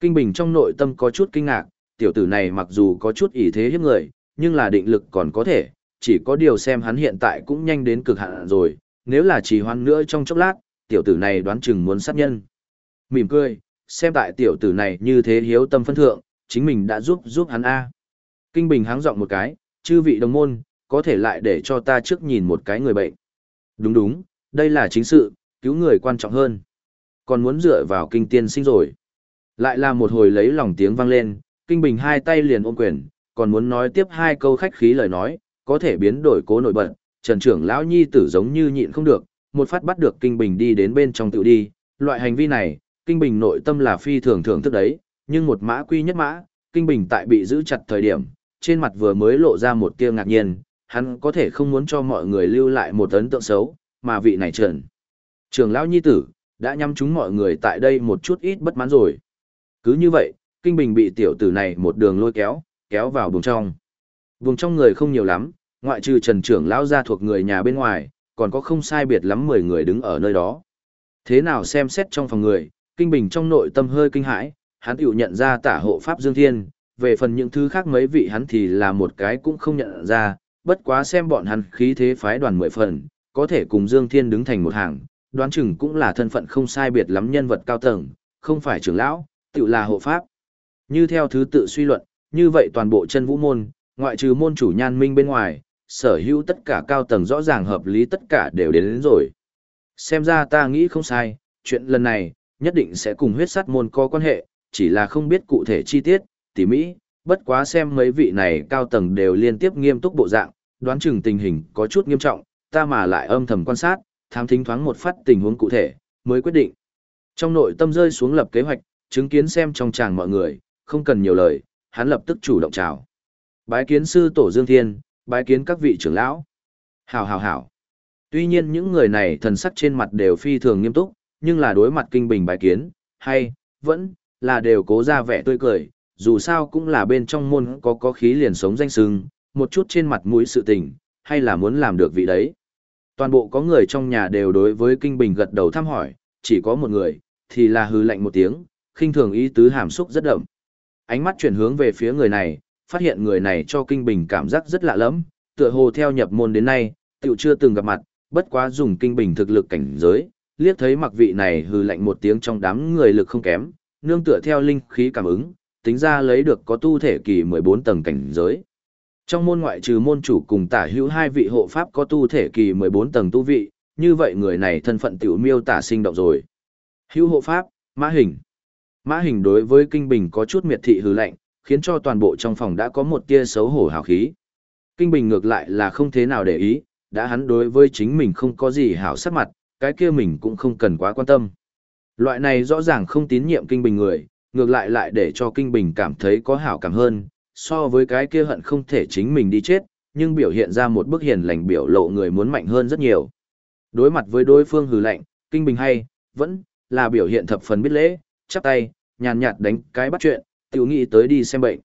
Speaker 1: Kinh Bình trong nội tâm có chút kinh ngạc, tiểu tử này mặc dù có chút ý thế hiếp người, nhưng là định lực còn có thể, chỉ có điều xem hắn hiện tại cũng nhanh đến cực hạn rồi, nếu là trì hoãn nữa trong chốc lát, tiểu tử này đoán chừng muốn sát nhân. Mỉm cười, xem tại tiểu tử này như thế hiếu tâm phân thượng, chính mình đã giúp giúp hắn A. Kinh Bình háng giọng một cái, chư vị đồng môn, có thể lại để cho ta trước nhìn một cái người bệnh. Đúng đúng, đây là chính sự, cứu người quan trọng hơn. Còn muốn dựa vào kinh tiên sinh rồi. Lại là một hồi lấy lòng tiếng vang lên, Kinh Bình hai tay liền ôm quyền, còn muốn nói tiếp hai câu khách khí lời nói, có thể biến đổi cố nổi bật, Trần trưởng lão nhi tử giống như nhịn không được, một phát bắt được Kinh Bình đi đến bên trong tự đi, loại hành vi này, Kinh Bình nội tâm là phi thường thưởng thức đấy, nhưng một mã quy nhất mã, Kinh Bình tại bị giữ chặt thời điểm, trên mặt vừa mới lộ ra một tia ngạc nhiên, hắn có thể không muốn cho mọi người lưu lại một ấn tượng xấu, mà vị này trần. Trường lão nhi tử, đã nhắm chúng mọi người tại đây một chút ít bất mãn rồi. Cứ như vậy, Kinh Bình bị tiểu tử này một đường lôi kéo, kéo vào buồng trong. Buồng trong người không nhiều lắm, ngoại trừ trần trưởng lão ra thuộc người nhà bên ngoài, còn có không sai biệt lắm 10 người đứng ở nơi đó. Thế nào xem xét trong phòng người, Kinh Bình trong nội tâm hơi kinh hãi, hắn tiểu nhận ra tả hộ Pháp Dương Thiên, về phần những thứ khác mấy vị hắn thì là một cái cũng không nhận ra, bất quá xem bọn hắn khí thế phái đoàn mười phần, có thể cùng Dương Thiên đứng thành một hàng, đoán chừng cũng là thân phận không sai biệt lắm nhân vật cao tầng, không phải trưởng lão, tự là hộ pháp. Như theo thứ tự suy luận, như vậy toàn bộ chân vũ môn, ngoại trừ môn chủ nhan minh bên ngoài, sở hữu tất cả cao tầng rõ ràng hợp lý tất cả đều đến, đến rồi. Xem ra ta nghĩ không sai, chuyện lần này, nhất định sẽ cùng huyết sát môn có quan hệ, chỉ là không biết cụ thể chi tiết, tỉ mỹ, bất quá xem mấy vị này cao tầng đều liên tiếp nghiêm túc bộ dạng, đoán chừng tình hình có chút nghiêm trọng, ta mà lại âm thầm quan sát, tham thính thoáng một phát tình huống cụ thể, mới quyết định. Trong nội tâm rơi xuống lập kế hoạch, chứng kiến xem trong tràng mọi người, không cần nhiều lời, hắn lập tức chủ động chào. Bái kiến sư tổ Dương Thiên, bái kiến các vị trưởng lão. Hảo hảo hảo. Tuy nhiên những người này thần sắc trên mặt đều phi thường nghiêm túc, nhưng là đối mặt kinh bình bái kiến, hay, vẫn, là đều cố ra vẻ tươi cười, dù sao cũng là bên trong môn có có khí liền sống danh sưng, một chút trên mặt mũi sự tình, hay là muốn làm được vị đấy. Toàn bộ có người trong nhà đều đối với Kinh Bình gật đầu thăm hỏi, chỉ có một người, thì là hư lạnh một tiếng, khinh thường ý tứ hàm xúc rất đậm. Ánh mắt chuyển hướng về phía người này, phát hiện người này cho Kinh Bình cảm giác rất lạ lẫm, tựa hồ theo nhập môn đến nay, tựu chưa từng gặp mặt, bất quá dùng Kinh Bình thực lực cảnh giới, liếc thấy mặc vị này hư lạnh một tiếng trong đám người lực không kém, nương tựa theo linh khí cảm ứng, tính ra lấy được có tu thể kỳ 14 tầng cảnh giới. Trong môn ngoại trừ môn chủ cùng tả hữu hai vị hộ pháp có tu thể kỳ 14 tầng tu vị, như vậy người này thân phận tiểu miêu tả sinh động rồi. Hữu hộ pháp, mã hình. Mã hình đối với kinh bình có chút miệt thị hư lạnh, khiến cho toàn bộ trong phòng đã có một tia xấu hổ hào khí. Kinh bình ngược lại là không thế nào để ý, đã hắn đối với chính mình không có gì hảo sắc mặt, cái kia mình cũng không cần quá quan tâm. Loại này rõ ràng không tín nhiệm kinh bình người, ngược lại lại để cho kinh bình cảm thấy có hảo cảm hơn, so với cái kia hận không thể chính mình đi chết, nhưng biểu hiện ra một bức hiền lành biểu lộ người muốn mạnh hơn rất nhiều. Đối mặt với đối phương hừ lạnh, kinh bình hay, vẫn là biểu hiện thập phần biết lễ, chắp tay, nhàn nhạt đánh cái bắt chuyện, tiểu nghĩ tới đi xem bệnh.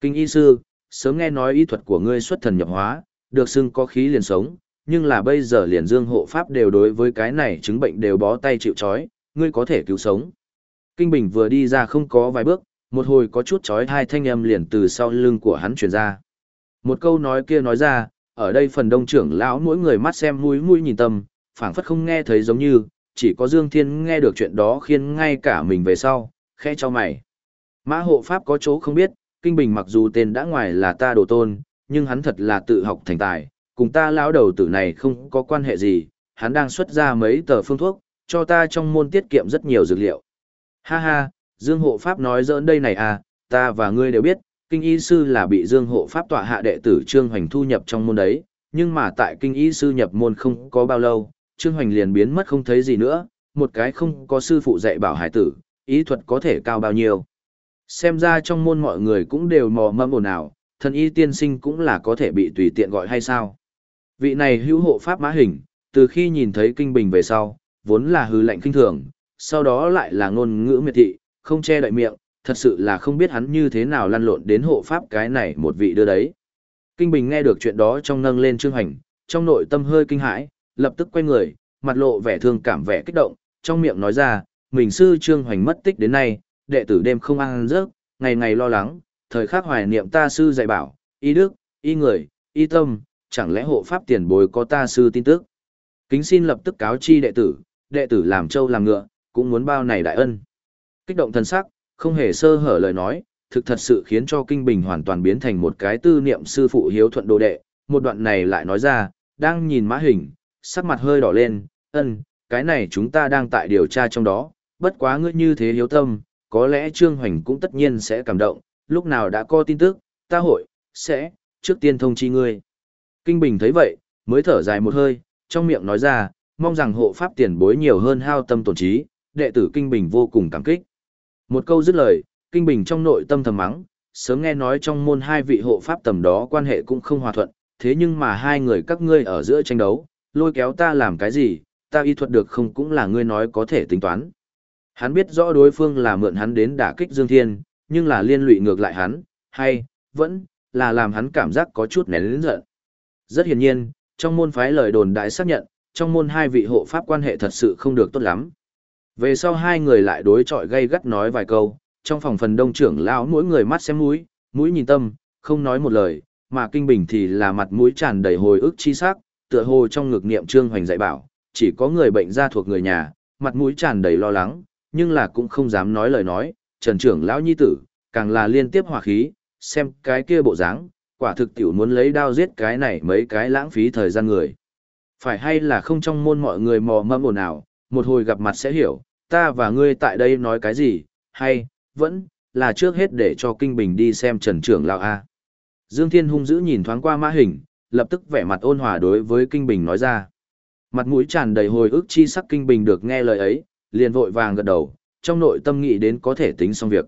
Speaker 1: Kinh y sư, sớm nghe nói y thuật của ngươi xuất thần nhập hóa, được xưng có khí liền sống, nhưng là bây giờ liền dương hộ pháp đều đối với cái này chứng bệnh đều bó tay chịu chói, ngươi có thể cứu sống. Kinh Bình vừa đi ra không có vài bước, một hồi có chút chói hai thanh âm liền từ sau lưng của hắn truyền ra. Một câu nói kia nói ra, ở đây phần đông trưởng lão mỗi người mắt xem mũi mũi nhìn tâm, phảng phất không nghe thấy giống như, chỉ có Dương Thiên nghe được chuyện đó khiến ngay cả mình về sau, khẽ cho mày. Mã hộ pháp có chỗ không biết, Kinh Bình mặc dù tên đã ngoài là ta đồ tôn, nhưng hắn thật là tự học thành tài, cùng ta lão đầu tử này không có quan hệ gì, hắn đang xuất ra mấy tờ phương thuốc, cho ta trong môn tiết kiệm rất nhiều dược liệu. Ha ha, Dương Hộ Pháp nói dỡn đây này à, ta và ngươi đều biết, kinh y sư là bị Dương Hộ Pháp tọa hạ đệ tử Trương Hoành thu nhập trong môn đấy, nhưng mà tại kinh y sư nhập môn không có bao lâu, Trương Hoành liền biến mất không thấy gì nữa, một cái không có sư phụ dạy bảo hải tử, ý thuật có thể cao bao nhiêu. Xem ra trong môn mọi người cũng đều mò mẫm ồn ào, thần y tiên sinh cũng là có thể bị tùy tiện gọi hay sao. Vị này hữu hộ pháp mã hình, từ khi nhìn thấy kinh bình về sau, vốn là hư lệnh kinh thường, sau đó lại là ngôn ngữ miệt thị, không che đậy miệng, thật sự là không biết hắn như thế nào lăn lộn đến hộ pháp cái này một vị đưa đấy. Kinh Bình nghe được chuyện đó trong nâng lên Trương Hành, trong nội tâm hơi kinh hãi, lập tức quay người, mặt lộ vẻ thương cảm vẻ kích động, trong miệng nói ra, mình sư Trương Hoành mất tích đến nay, đệ tử đêm không ăn giấc, ngày ngày lo lắng, thời khắc hoài niệm ta sư dạy bảo, y đức, y người, y tâm, chẳng lẽ hộ pháp tiền bối có ta sư tin tức. Kính xin lập tức cáo chi đệ tử, đệ tử làm trâu làm ngựa, cũng muốn bao này đại ân. Kích động thân sắc, không hề sơ hở lời nói, thực thật sự khiến cho Kinh Bình hoàn toàn biến thành một cái tư niệm sư phụ hiếu thuận đồ đệ. Một đoạn này lại nói ra, đang nhìn mã hình, sắc mặt hơi đỏ lên, ân, cái này chúng ta đang tại điều tra trong đó, bất quá ngươi như thế hiếu tâm, có lẽ Trương Hoành cũng tất nhiên sẽ cảm động, lúc nào đã có tin tức, ta hội, sẽ, trước tiên thông chi ngươi. Kinh Bình thấy vậy, mới thở dài một hơi, trong miệng nói ra, mong rằng hộ pháp tiền bối nhiều hơn hao tâm tổn trí, đệ tử Kinh Bình vô cùng cảm kích. Một câu dứt lời, Kinh Bình trong nội tâm thầm mắng, sớm nghe nói trong môn hai vị hộ pháp tầm đó quan hệ cũng không hòa thuận, thế nhưng mà hai người các ngươi ở giữa tranh đấu, lôi kéo ta làm cái gì, ta y thuật được không cũng là ngươi nói có thể tính toán. Hắn biết rõ đối phương là mượn hắn đến đả kích Dương Thiên, nhưng là liên lụy ngược lại hắn, hay, vẫn, là làm hắn cảm giác có chút nén lĩnh giận. Rất hiển nhiên, trong môn phái lời đồn đại xác nhận, trong môn hai vị hộ pháp quan hệ thật sự không được tốt lắm. Về sau hai người lại đối chọi gây gắt nói vài câu, trong phòng phần đông trưởng lão mỗi người mắt xem mũi, mũi nhìn tâm, không nói một lời, mà kinh bình thì là mặt mũi tràn đầy hồi ức chi sắc, tựa hồ trong ngực niệm trương hoành dạy bảo, chỉ có người bệnh gia thuộc người nhà, mặt mũi tràn đầy lo lắng, nhưng là cũng không dám nói lời nói, trần trưởng lão nhi tử, càng là liên tiếp hòa khí, xem cái kia bộ dáng, quả thực tiểu muốn lấy đao giết cái này mấy cái lãng phí thời gian người. Phải hay là không trong môn mọi người mò mâm ồn nào, một hồi gặp mặt sẽ hiểu, ta và ngươi tại đây nói cái gì, hay, vẫn, là trước hết để cho Kinh Bình đi xem Trần Trưởng Lão A. Dương Thiên hung dữ nhìn thoáng qua mã hình, lập tức vẻ mặt ôn hòa đối với Kinh Bình nói ra. Mặt mũi tràn đầy hồi ức chi sắc Kinh Bình được nghe lời ấy, liền vội vàng gật đầu, trong nội tâm nghĩ đến có thể tính xong việc.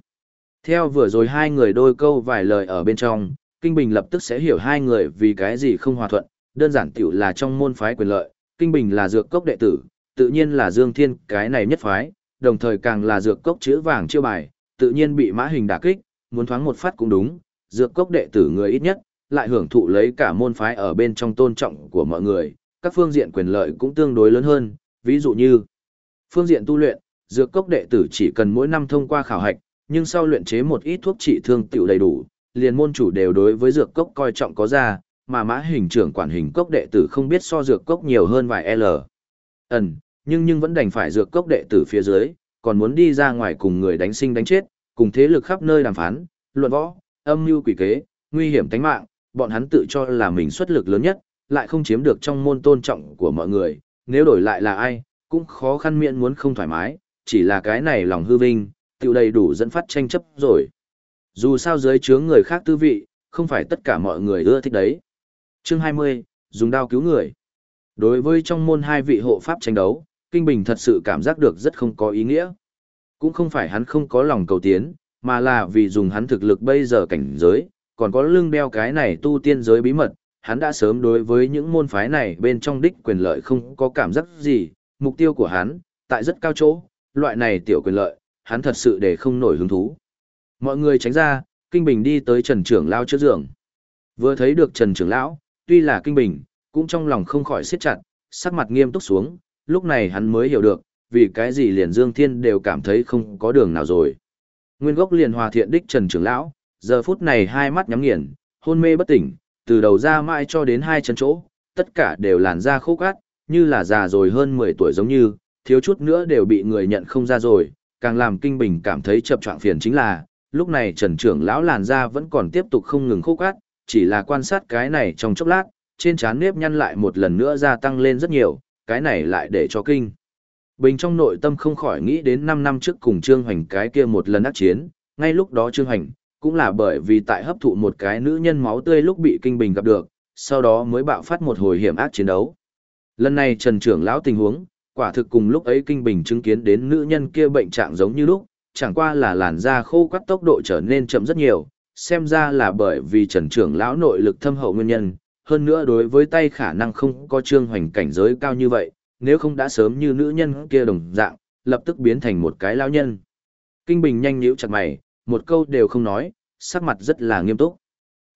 Speaker 1: Theo vừa rồi hai người đôi câu vài lời ở bên trong, Kinh Bình lập tức sẽ hiểu hai người vì cái gì không hòa thuận, đơn giản tiểu là trong môn phái quyền lợi, Kinh Bình là dược cốc đệ tử, tự nhiên là Dương Thiên cái này nhất phái, đồng thời càng là dược cốc chữ vàng chiêu bài, tự nhiên bị mã hình đả kích, muốn thoáng một phát cũng đúng, dược cốc đệ tử người ít nhất, lại hưởng thụ lấy cả môn phái ở bên trong tôn trọng của mọi người, các phương diện quyền lợi cũng tương đối lớn hơn, ví dụ như phương diện tu luyện, dược cốc đệ tử chỉ cần mỗi năm thông qua khảo hạch, nhưng sau luyện chế một ít thuốc trị thương tiểu đầy đủ, liền môn chủ đều đối với dược cốc coi trọng có ra, mà mã hình trưởng quản hình cốc đệ tử không biết so dược cốc nhiều hơn vài L. Ẩn, nhưng nhưng vẫn đành phải dược cốc đệ tử phía dưới, còn muốn đi ra ngoài cùng người đánh sinh đánh chết, cùng thế lực khắp nơi đàm phán, luận võ, âm mưu quỷ kế, nguy hiểm tính mạng, bọn hắn tự cho là mình xuất lực lớn nhất, lại không chiếm được trong môn tôn trọng của mọi người, nếu đổi lại là ai, cũng khó khăn miệng muốn không thoải mái, chỉ là cái này lòng hư vinh, tiêu đầy đủ dẫn phát tranh chấp rồi. Dù sao dưới chướng người khác tư vị, không phải tất cả mọi người ưa thích đấy. Chương 20, dùng đao cứu người. Đối với trong môn hai vị hộ pháp tranh đấu, Kinh Bình thật sự cảm giác được rất không có ý nghĩa. Cũng không phải hắn không có lòng cầu tiến, mà là vì dùng hắn thực lực bây giờ cảnh giới, còn có lưng đeo cái này tu tiên giới bí mật, hắn đã sớm đối với những môn phái này bên trong đích quyền lợi không có cảm giác gì, mục tiêu của hắn, tại rất cao chỗ, loại này tiểu quyền lợi, hắn thật sự để không nổi hứng thú. Mọi người tránh ra, Kinh Bình đi tới Trần Trưởng lao trước giường. Vừa thấy được Trần Trưởng Lão, tuy là Kinh Bình, cũng trong lòng không khỏi siết chặt, sắc mặt nghiêm túc xuống, lúc này hắn mới hiểu được, vì cái gì liền Dương Thiên đều cảm thấy không có đường nào rồi. Nguyên gốc liền hòa thiện đích Trần Trưởng Lão, giờ phút này hai mắt nhắm nghiền, hôn mê bất tỉnh, từ đầu ra mãi cho đến hai chân chỗ, tất cả đều làn da khô cát, như là già rồi hơn 10 tuổi giống như, thiếu chút nữa đều bị người nhận không ra rồi, càng làm kinh bình cảm thấy chập choạng phiền chính là, lúc này Trần Trưởng Lão làn da vẫn còn tiếp tục không ngừng khô cát, chỉ là quan sát cái này trong chốc lát, trên trán nếp nhăn lại một lần nữa gia tăng lên rất nhiều, cái này lại để cho kinh. Bình trong nội tâm không khỏi nghĩ đến 5 năm trước cùng Trương Hoành cái kia một lần ác chiến, ngay lúc đó Trương Hoành, cũng là bởi vì tại hấp thụ một cái nữ nhân máu tươi lúc bị kinh bình gặp được, sau đó mới bạo phát một hồi hiểm ác chiến đấu. Lần này Trần Trưởng lão tình huống, quả thực cùng lúc ấy kinh bình chứng kiến đến nữ nhân kia bệnh trạng giống như lúc, chẳng qua là làn da khô quắt tốc độ trở nên chậm rất nhiều, xem ra là bởi vì Trần Trưởng lão nội lực thâm hậu nguyên nhân, hơn nữa đối với tay khả năng không có trương hoành cảnh giới cao như vậy, nếu không đã sớm như nữ nhân kia đồng dạng, lập tức biến thành một cái lao nhân. Kinh Bình nhanh nhíu chặt mày, một câu đều không nói, sắc mặt rất là nghiêm túc.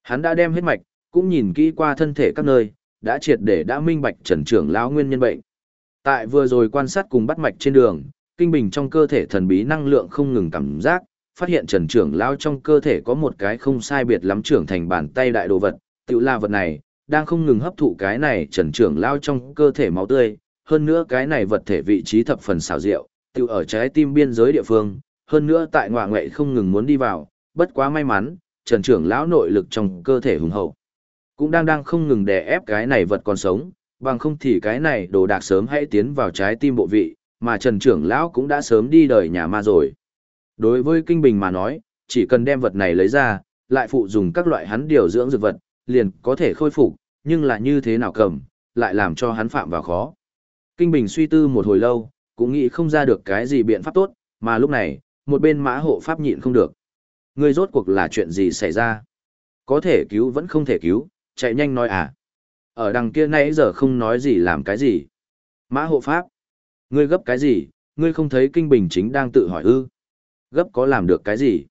Speaker 1: Hắn đã đem hết mạch, cũng nhìn kỹ qua thân thể các nơi, đã triệt để đã minh bạch trần trưởng lão nguyên nhân bệnh. Tại vừa rồi quan sát cùng bắt mạch trên đường, Kinh Bình trong cơ thể thần bí năng lượng không ngừng cảm giác, phát hiện trần trưởng lão trong cơ thể có một cái không sai biệt lắm trưởng thành bàn tay đại đồ vật, tự la vật này, đang không ngừng hấp thụ cái này trần trưởng lao trong cơ thể máu tươi, hơn nữa cái này vật thể vị trí thập phần xảo diệu, tự ở trái tim biên giới địa phương, hơn nữa tại ngoại ngoại không ngừng muốn đi vào, bất quá may mắn, trần trưởng lão nội lực trong cơ thể hùng hậu. Cũng đang đang không ngừng đè ép cái này vật còn sống, bằng không thì cái này đồ đạc sớm hãy tiến vào trái tim bộ vị, mà trần trưởng lão cũng đã sớm đi đời nhà ma rồi. Đối với kinh bình mà nói, chỉ cần đem vật này lấy ra, lại phụ dùng các loại hắn điều dưỡng dược vật, liền có thể khôi phục, nhưng là như thế nào cầm, lại làm cho hắn phạm vào khó. Kinh Bình suy tư một hồi lâu, cũng nghĩ không ra được cái gì biện pháp tốt, mà lúc này, một bên mã hộ pháp nhịn không được. Người rốt cuộc là chuyện gì xảy ra? Có thể cứu vẫn không thể cứu, chạy nhanh nói à. Ở đằng kia nãy giờ không nói gì làm cái gì. Mã hộ pháp. Ngươi gấp cái gì, ngươi không thấy Kinh Bình chính đang tự hỏi ư. Gấp có làm được cái gì?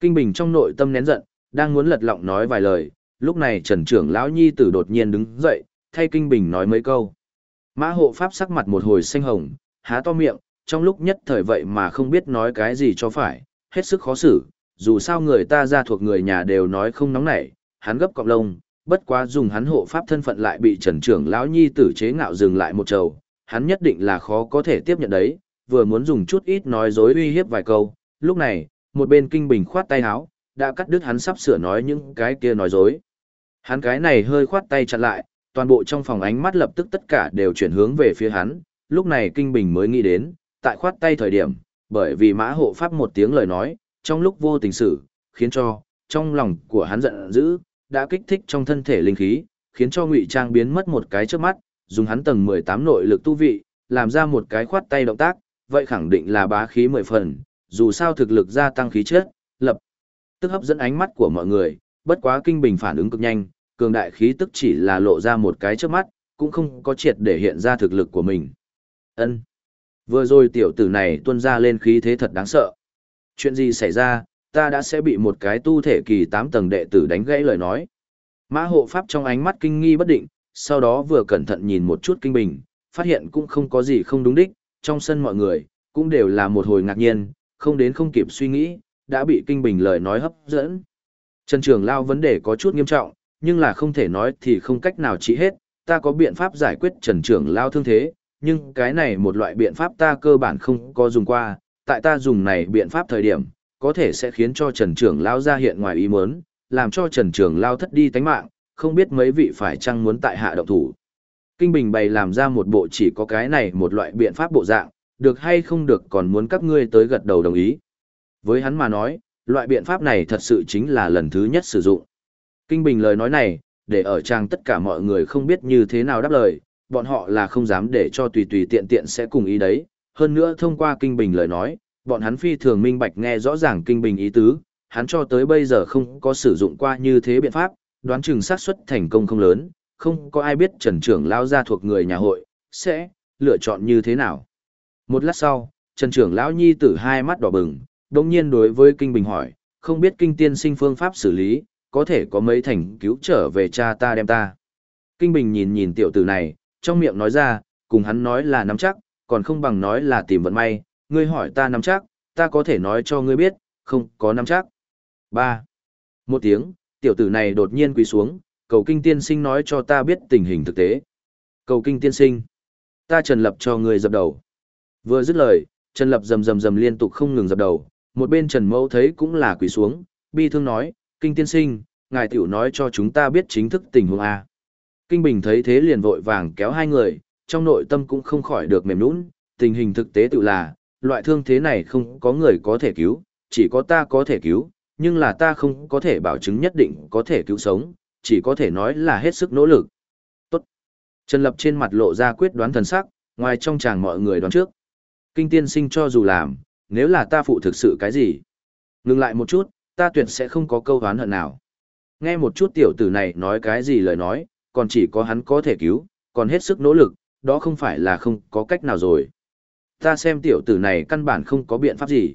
Speaker 1: Kinh Bình trong nội tâm nén giận, đang muốn lật lọng nói vài lời, lúc này Trần trưởng lão nhi tử đột nhiên đứng dậy, thay Kinh Bình nói mấy câu. Mã hộ pháp sắc mặt một hồi xanh hồng, há to miệng, trong lúc nhất thời vậy mà không biết nói cái gì cho phải, hết sức khó xử, dù sao người ta ra thuộc người nhà đều nói không nóng nảy, hắn gấp cọng lông, bất quá dùng hắn hộ pháp thân phận lại bị trần trưởng lão nhi tử chế ngạo dừng lại một trầu, hắn nhất định là khó có thể tiếp nhận đấy, vừa muốn dùng chút ít nói dối uy hiếp vài câu, lúc này, một bên kinh bình khoát tay háo đã cắt đứt hắn sắp sửa nói những cái kia nói dối. Hắn cái này hơi khoát tay chặn lại, toàn bộ trong phòng ánh mắt lập tức tất cả đều chuyển hướng về phía hắn, lúc này Kinh Bình mới nghĩ đến, tại khoát tay thời điểm, bởi vì mã hộ pháp một tiếng lời nói, trong lúc vô tình sự, khiến cho, trong lòng của hắn giận dữ, đã kích thích trong thân thể linh khí, khiến cho ngụy trang biến mất một cái trước mắt, dùng hắn tầng 18 nội lực tu vị, làm ra một cái khoát tay động tác, vậy khẳng định là bá khí mười phần, dù sao thực lực gia tăng khí chất, lập tức hấp dẫn ánh mắt của mọi người, bất quá kinh bình phản ứng cực nhanh, cường đại khí tức chỉ là lộ ra một cái trước mắt, cũng không có triệt để hiện ra thực lực của mình. Ân. Vừa rồi tiểu tử này tuôn ra lên khí thế thật đáng sợ. Chuyện gì xảy ra, ta đã sẽ bị một cái tu thể kỳ 8 tầng đệ tử đánh gãy lời nói. Mã hộ pháp trong ánh mắt kinh nghi bất định, sau đó vừa cẩn thận nhìn một chút kinh bình, phát hiện cũng không có gì không đúng đích, trong sân mọi người, cũng đều là một hồi ngạc nhiên, không đến không kịp suy nghĩ, đã bị kinh bình lời nói hấp dẫn. Trần Trường Lao vấn đề có chút nghiêm trọng, nhưng là không thể nói thì không cách nào trị hết, ta có biện pháp giải quyết Trần trưởng Lao thương thế, nhưng cái này một loại biện pháp ta cơ bản không có dùng qua, tại ta dùng này biện pháp thời điểm, có thể sẽ khiến cho Trần trưởng Lao ra hiện ngoài ý muốn, làm cho Trần trưởng Lao thất đi tánh mạng, không biết mấy vị phải chăng muốn tại hạ động thủ. Kinh Bình bày làm ra một bộ chỉ có cái này một loại biện pháp bộ dạng, được hay không được còn muốn các ngươi tới gật đầu đồng ý. Với hắn mà nói, loại biện pháp này thật sự chính là lần thứ nhất sử dụng. Kinh Bình lời nói này, để ở trang tất cả mọi người không biết như thế nào đáp lời, bọn họ là không dám để cho tùy tùy tiện tiện sẽ cùng ý đấy. Hơn nữa thông qua Kinh Bình lời nói, bọn hắn phi thường minh bạch nghe rõ ràng Kinh Bình ý tứ, hắn cho tới bây giờ không có sử dụng qua như thế biện pháp, đoán chừng xác suất thành công không lớn, không có ai biết Trần Trưởng lao ra thuộc người nhà hội, sẽ lựa chọn như thế nào. Một lát sau, Trần Trưởng lão nhi tử hai mắt đỏ bừng, đồng nhiên đối với Kinh Bình hỏi, không biết Kinh tiên sinh phương pháp xử lý, có thể có mấy thành cứu trở về cha ta đem ta. Kinh Bình nhìn nhìn tiểu tử này, trong miệng nói ra, cùng hắn nói là nắm chắc, còn không bằng nói là tìm vận may, ngươi hỏi ta nắm chắc, ta có thể nói cho ngươi biết, không có nắm chắc. 3. Một tiếng, tiểu tử này đột nhiên quỳ xuống, cầu kinh tiên sinh nói cho ta biết tình hình thực tế. Cầu kinh tiên sinh, ta trần lập cho ngươi dập đầu. Vừa dứt lời, trần lập rầm rầm rầm liên tục không ngừng dập đầu, một bên trần mẫu thấy cũng là quỳ xuống, bi thương nói, kinh tiên sinh, ngài tiểu nói cho chúng ta biết chính thức tình huống A. Kinh Bình thấy thế liền vội vàng kéo hai người, trong nội tâm cũng không khỏi được mềm nũng, tình hình thực tế tự là, loại thương thế này không có người có thể cứu, chỉ có ta có thể cứu, nhưng là ta không có thể bảo chứng nhất định có thể cứu sống, chỉ có thể nói là hết sức nỗ lực. Tốt. Trần Lập trên mặt lộ ra quyết đoán thần sắc, ngoài trong chàng mọi người đoán trước. Kinh tiên sinh cho dù làm, nếu là ta phụ thực sự cái gì. Ngừng lại một chút, ta tuyệt sẽ không có câu hán hận nào. Nghe một chút tiểu tử này nói cái gì lời nói, còn chỉ có hắn có thể cứu, còn hết sức nỗ lực, đó không phải là không có cách nào rồi. Ta xem tiểu tử này căn bản không có biện pháp gì.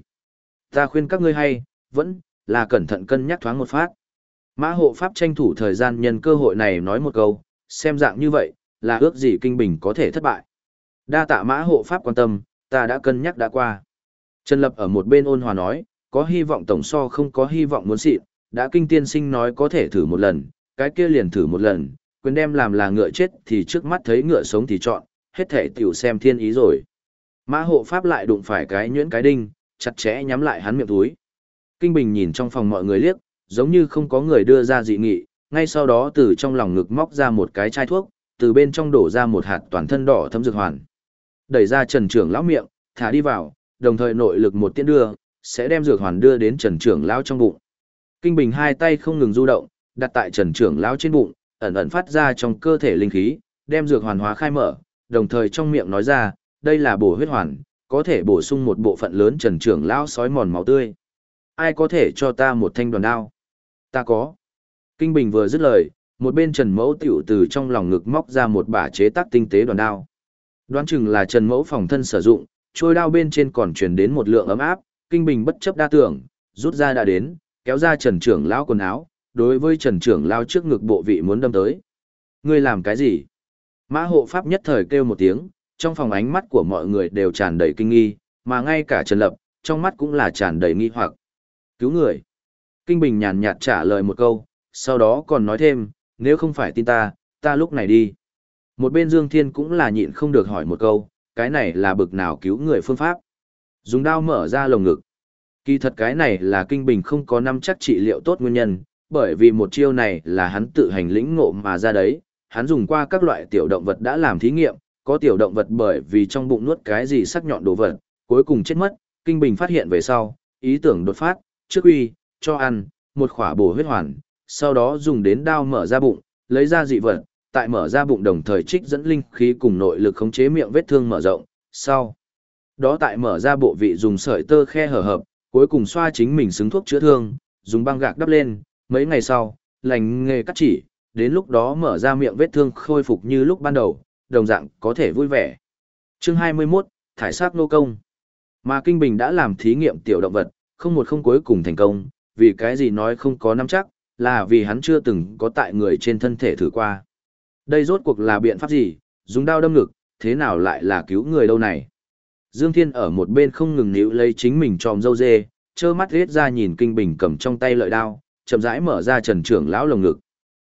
Speaker 1: Ta khuyên các ngươi hay, vẫn là cẩn thận cân nhắc thoáng một phát. Mã hộ pháp tranh thủ thời gian nhân cơ hội này nói một câu, xem dạng như vậy, là ước gì kinh bình có thể thất bại. Đa tạ mã hộ pháp quan tâm, ta đã cân nhắc đã qua. Trần Lập ở một bên ôn hòa nói, có hy vọng tổng so không có hy vọng muốn xịn, đã kinh tiên sinh nói có thể thử một lần, cái kia liền thử một lần, quyền đem làm là ngựa chết thì trước mắt thấy ngựa sống thì chọn, hết thể tiểu xem thiên ý rồi. Mã hộ pháp lại đụng phải cái nhuyễn cái đinh, chặt chẽ nhắm lại hắn miệng túi. Kinh Bình nhìn trong phòng mọi người liếc, giống như không có người đưa ra dị nghị, ngay sau đó từ trong lòng ngực móc ra một cái chai thuốc, từ bên trong đổ ra một hạt toàn thân đỏ thấm dược hoàn. Đẩy ra Trần Trưởng lão miệng, thả đi vào, đồng thời nội lực một tiễn đưa, sẽ đem dược hoàn đưa đến Trần Trưởng lão trong bụng. Kinh Bình hai tay không ngừng du động, đặt tại Trần Trưởng lão trên bụng, ẩn ẩn phát ra trong cơ thể linh khí, đem dược hoàn hóa khai mở, đồng thời trong miệng nói ra, đây là bổ huyết hoàn, có thể bổ sung một bộ phận lớn Trần Trưởng lão sói mòn máu tươi. Ai có thể cho ta một thanh đoàn đao? Ta có. Kinh Bình vừa dứt lời, một bên Trần Mẫu tiểu từ trong lòng ngực móc ra một bả chế tác tinh tế đoàn đao. Đoán chừng là Trần Mẫu phòng thân sử dụng, trôi đao bên trên còn truyền đến một lượng ấm áp, Kinh Bình bất chấp đa tưởng, rút ra đã đến, kéo ra Trần trưởng lão quần áo, đối với Trần trưởng lão trước ngực bộ vị muốn đâm tới. Ngươi làm cái gì? Mã hộ pháp nhất thời kêu một tiếng, trong phòng ánh mắt của mọi người đều tràn đầy kinh nghi, mà ngay cả Trần Lập, trong mắt cũng là tràn đầy nghi hoặc. Cứu người. Kinh Bình nhàn nhạt trả lời một câu, sau đó còn nói thêm, nếu không phải tin ta, ta lúc này đi. Một bên Dương Thiên cũng là nhịn không được hỏi một câu, cái này là bực nào cứu người phương pháp. Dùng đao mở ra lồng ngực. Kỳ thật cái này là Kinh Bình không có năm chắc trị liệu tốt nguyên nhân, bởi vì một chiêu này là hắn tự hành lĩnh ngộ mà ra đấy, hắn dùng qua các loại tiểu động vật đã làm thí nghiệm, có tiểu động vật bởi vì trong bụng nuốt cái gì sắc nhọn đồ vật, cuối cùng chết mất, Kinh Bình phát hiện về sau, ý tưởng đột phát, trước uy, cho ăn, một khỏa bổ huyết hoàn, sau đó dùng đến đao mở ra bụng, lấy ra dị vật, tại mở ra bụng đồng thời trích dẫn linh khí cùng nội lực khống chế miệng vết thương mở rộng, sau đó tại mở ra bộ vị dùng sợi tơ khe hở hợp, cuối cùng xoa chính mình xứng thuốc chữa thương, dùng băng gạc đắp lên, mấy ngày sau, lành nghề cắt chỉ, đến lúc đó mở ra miệng vết thương khôi phục như lúc ban đầu, đồng dạng có thể vui vẻ. Chương 21, Thải sát nô công. Mà Kinh Bình đã làm thí nghiệm tiểu động vật, không một không cuối cùng thành công, vì cái gì nói không có nắm chắc, là vì hắn chưa từng có tại người trên thân thể thử qua. Đây rốt cuộc là biện pháp gì, dùng đao đâm ngực, thế nào lại là cứu người đâu này. Dương Thiên ở một bên không ngừng níu lấy chính mình tròm dâu dê, trơ mắt riết ra nhìn Kinh Bình cầm trong tay lợi đao, chậm rãi mở ra Trần Trưởng lão lồng ngực.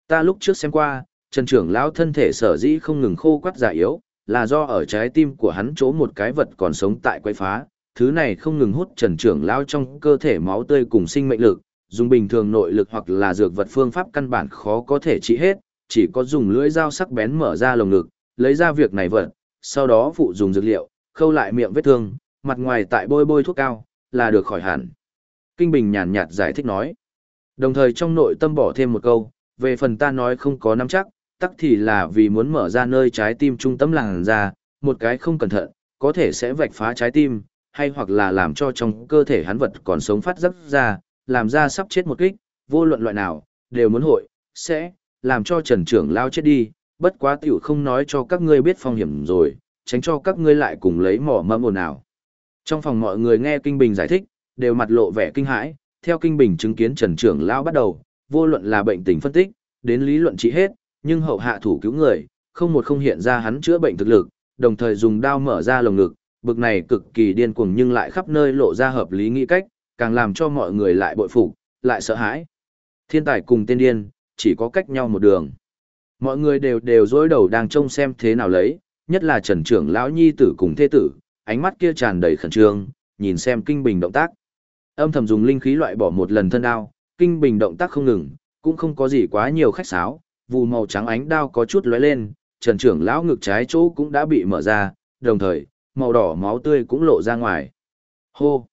Speaker 1: Ta lúc trước xem qua, Trần Trưởng lão thân thể sở dĩ không ngừng khô quắt già yếu, là do ở trái tim của hắn chỗ một cái vật còn sống tại quay phá, thứ này không ngừng hút Trần Trưởng lão trong cơ thể máu tươi cùng sinh mệnh lực, dùng bình thường nội lực hoặc là dược vật phương pháp căn bản khó có thể trị hết, chỉ có dùng lưỡi dao sắc bén mở ra lồng ngực, lấy ra việc này vật, sau đó phụ dùng dược liệu, khâu lại miệng vết thương, mặt ngoài tại bôi bôi thuốc cao, là được khỏi hẳn. Kinh Bình nhàn nhạt giải thích nói. Đồng thời trong nội tâm bỏ thêm một câu, về phần ta nói không có nắm chắc, tắc thì là vì muốn mở ra nơi trái tim trung tâm làng ra, một cái không cẩn thận, có thể sẽ vạch phá trái tim, hay hoặc là làm cho trong cơ thể hắn vật còn sống phát dấp ra, làm ra sắp chết một kích, vô luận loại nào, đều muốn hội, sẽ, làm cho trần trưởng lao chết đi, bất quá tiểu không nói cho các ngươi biết phong hiểm rồi, tránh cho các ngươi lại cùng lấy mỏ mâm ồn nào. Trong phòng mọi người nghe Kinh Bình giải thích, đều mặt lộ vẻ kinh hãi, theo Kinh Bình chứng kiến trần trưởng lao bắt đầu, vô luận là bệnh tình phân tích, đến lý luận trị hết, nhưng hậu hạ thủ cứu người, không một không hiện ra hắn chữa bệnh thực lực, đồng thời dùng đao mở ra lồng ngực, bực này cực kỳ điên cuồng nhưng lại khắp nơi lộ ra hợp lý nghĩ cách, càng làm cho mọi người lại bội phục, lại sợ hãi. Thiên tài cùng tên điên, chỉ có cách nhau một đường. Mọi người đều đều dối đầu đang trông xem thế nào lấy, nhất là Trần Trưởng lão nhi tử cùng thế tử, ánh mắt kia tràn đầy khẩn trương, nhìn xem kinh bình động tác. Âm thầm dùng linh khí loại bỏ một lần thân đao, kinh bình động tác không ngừng, cũng không có gì quá nhiều khách sáo, vụ màu trắng ánh đao có chút lóe lên, Trần Trưởng lão ngực trái chỗ cũng đã bị mở ra, đồng thời, màu đỏ máu tươi cũng lộ ra ngoài. Hô!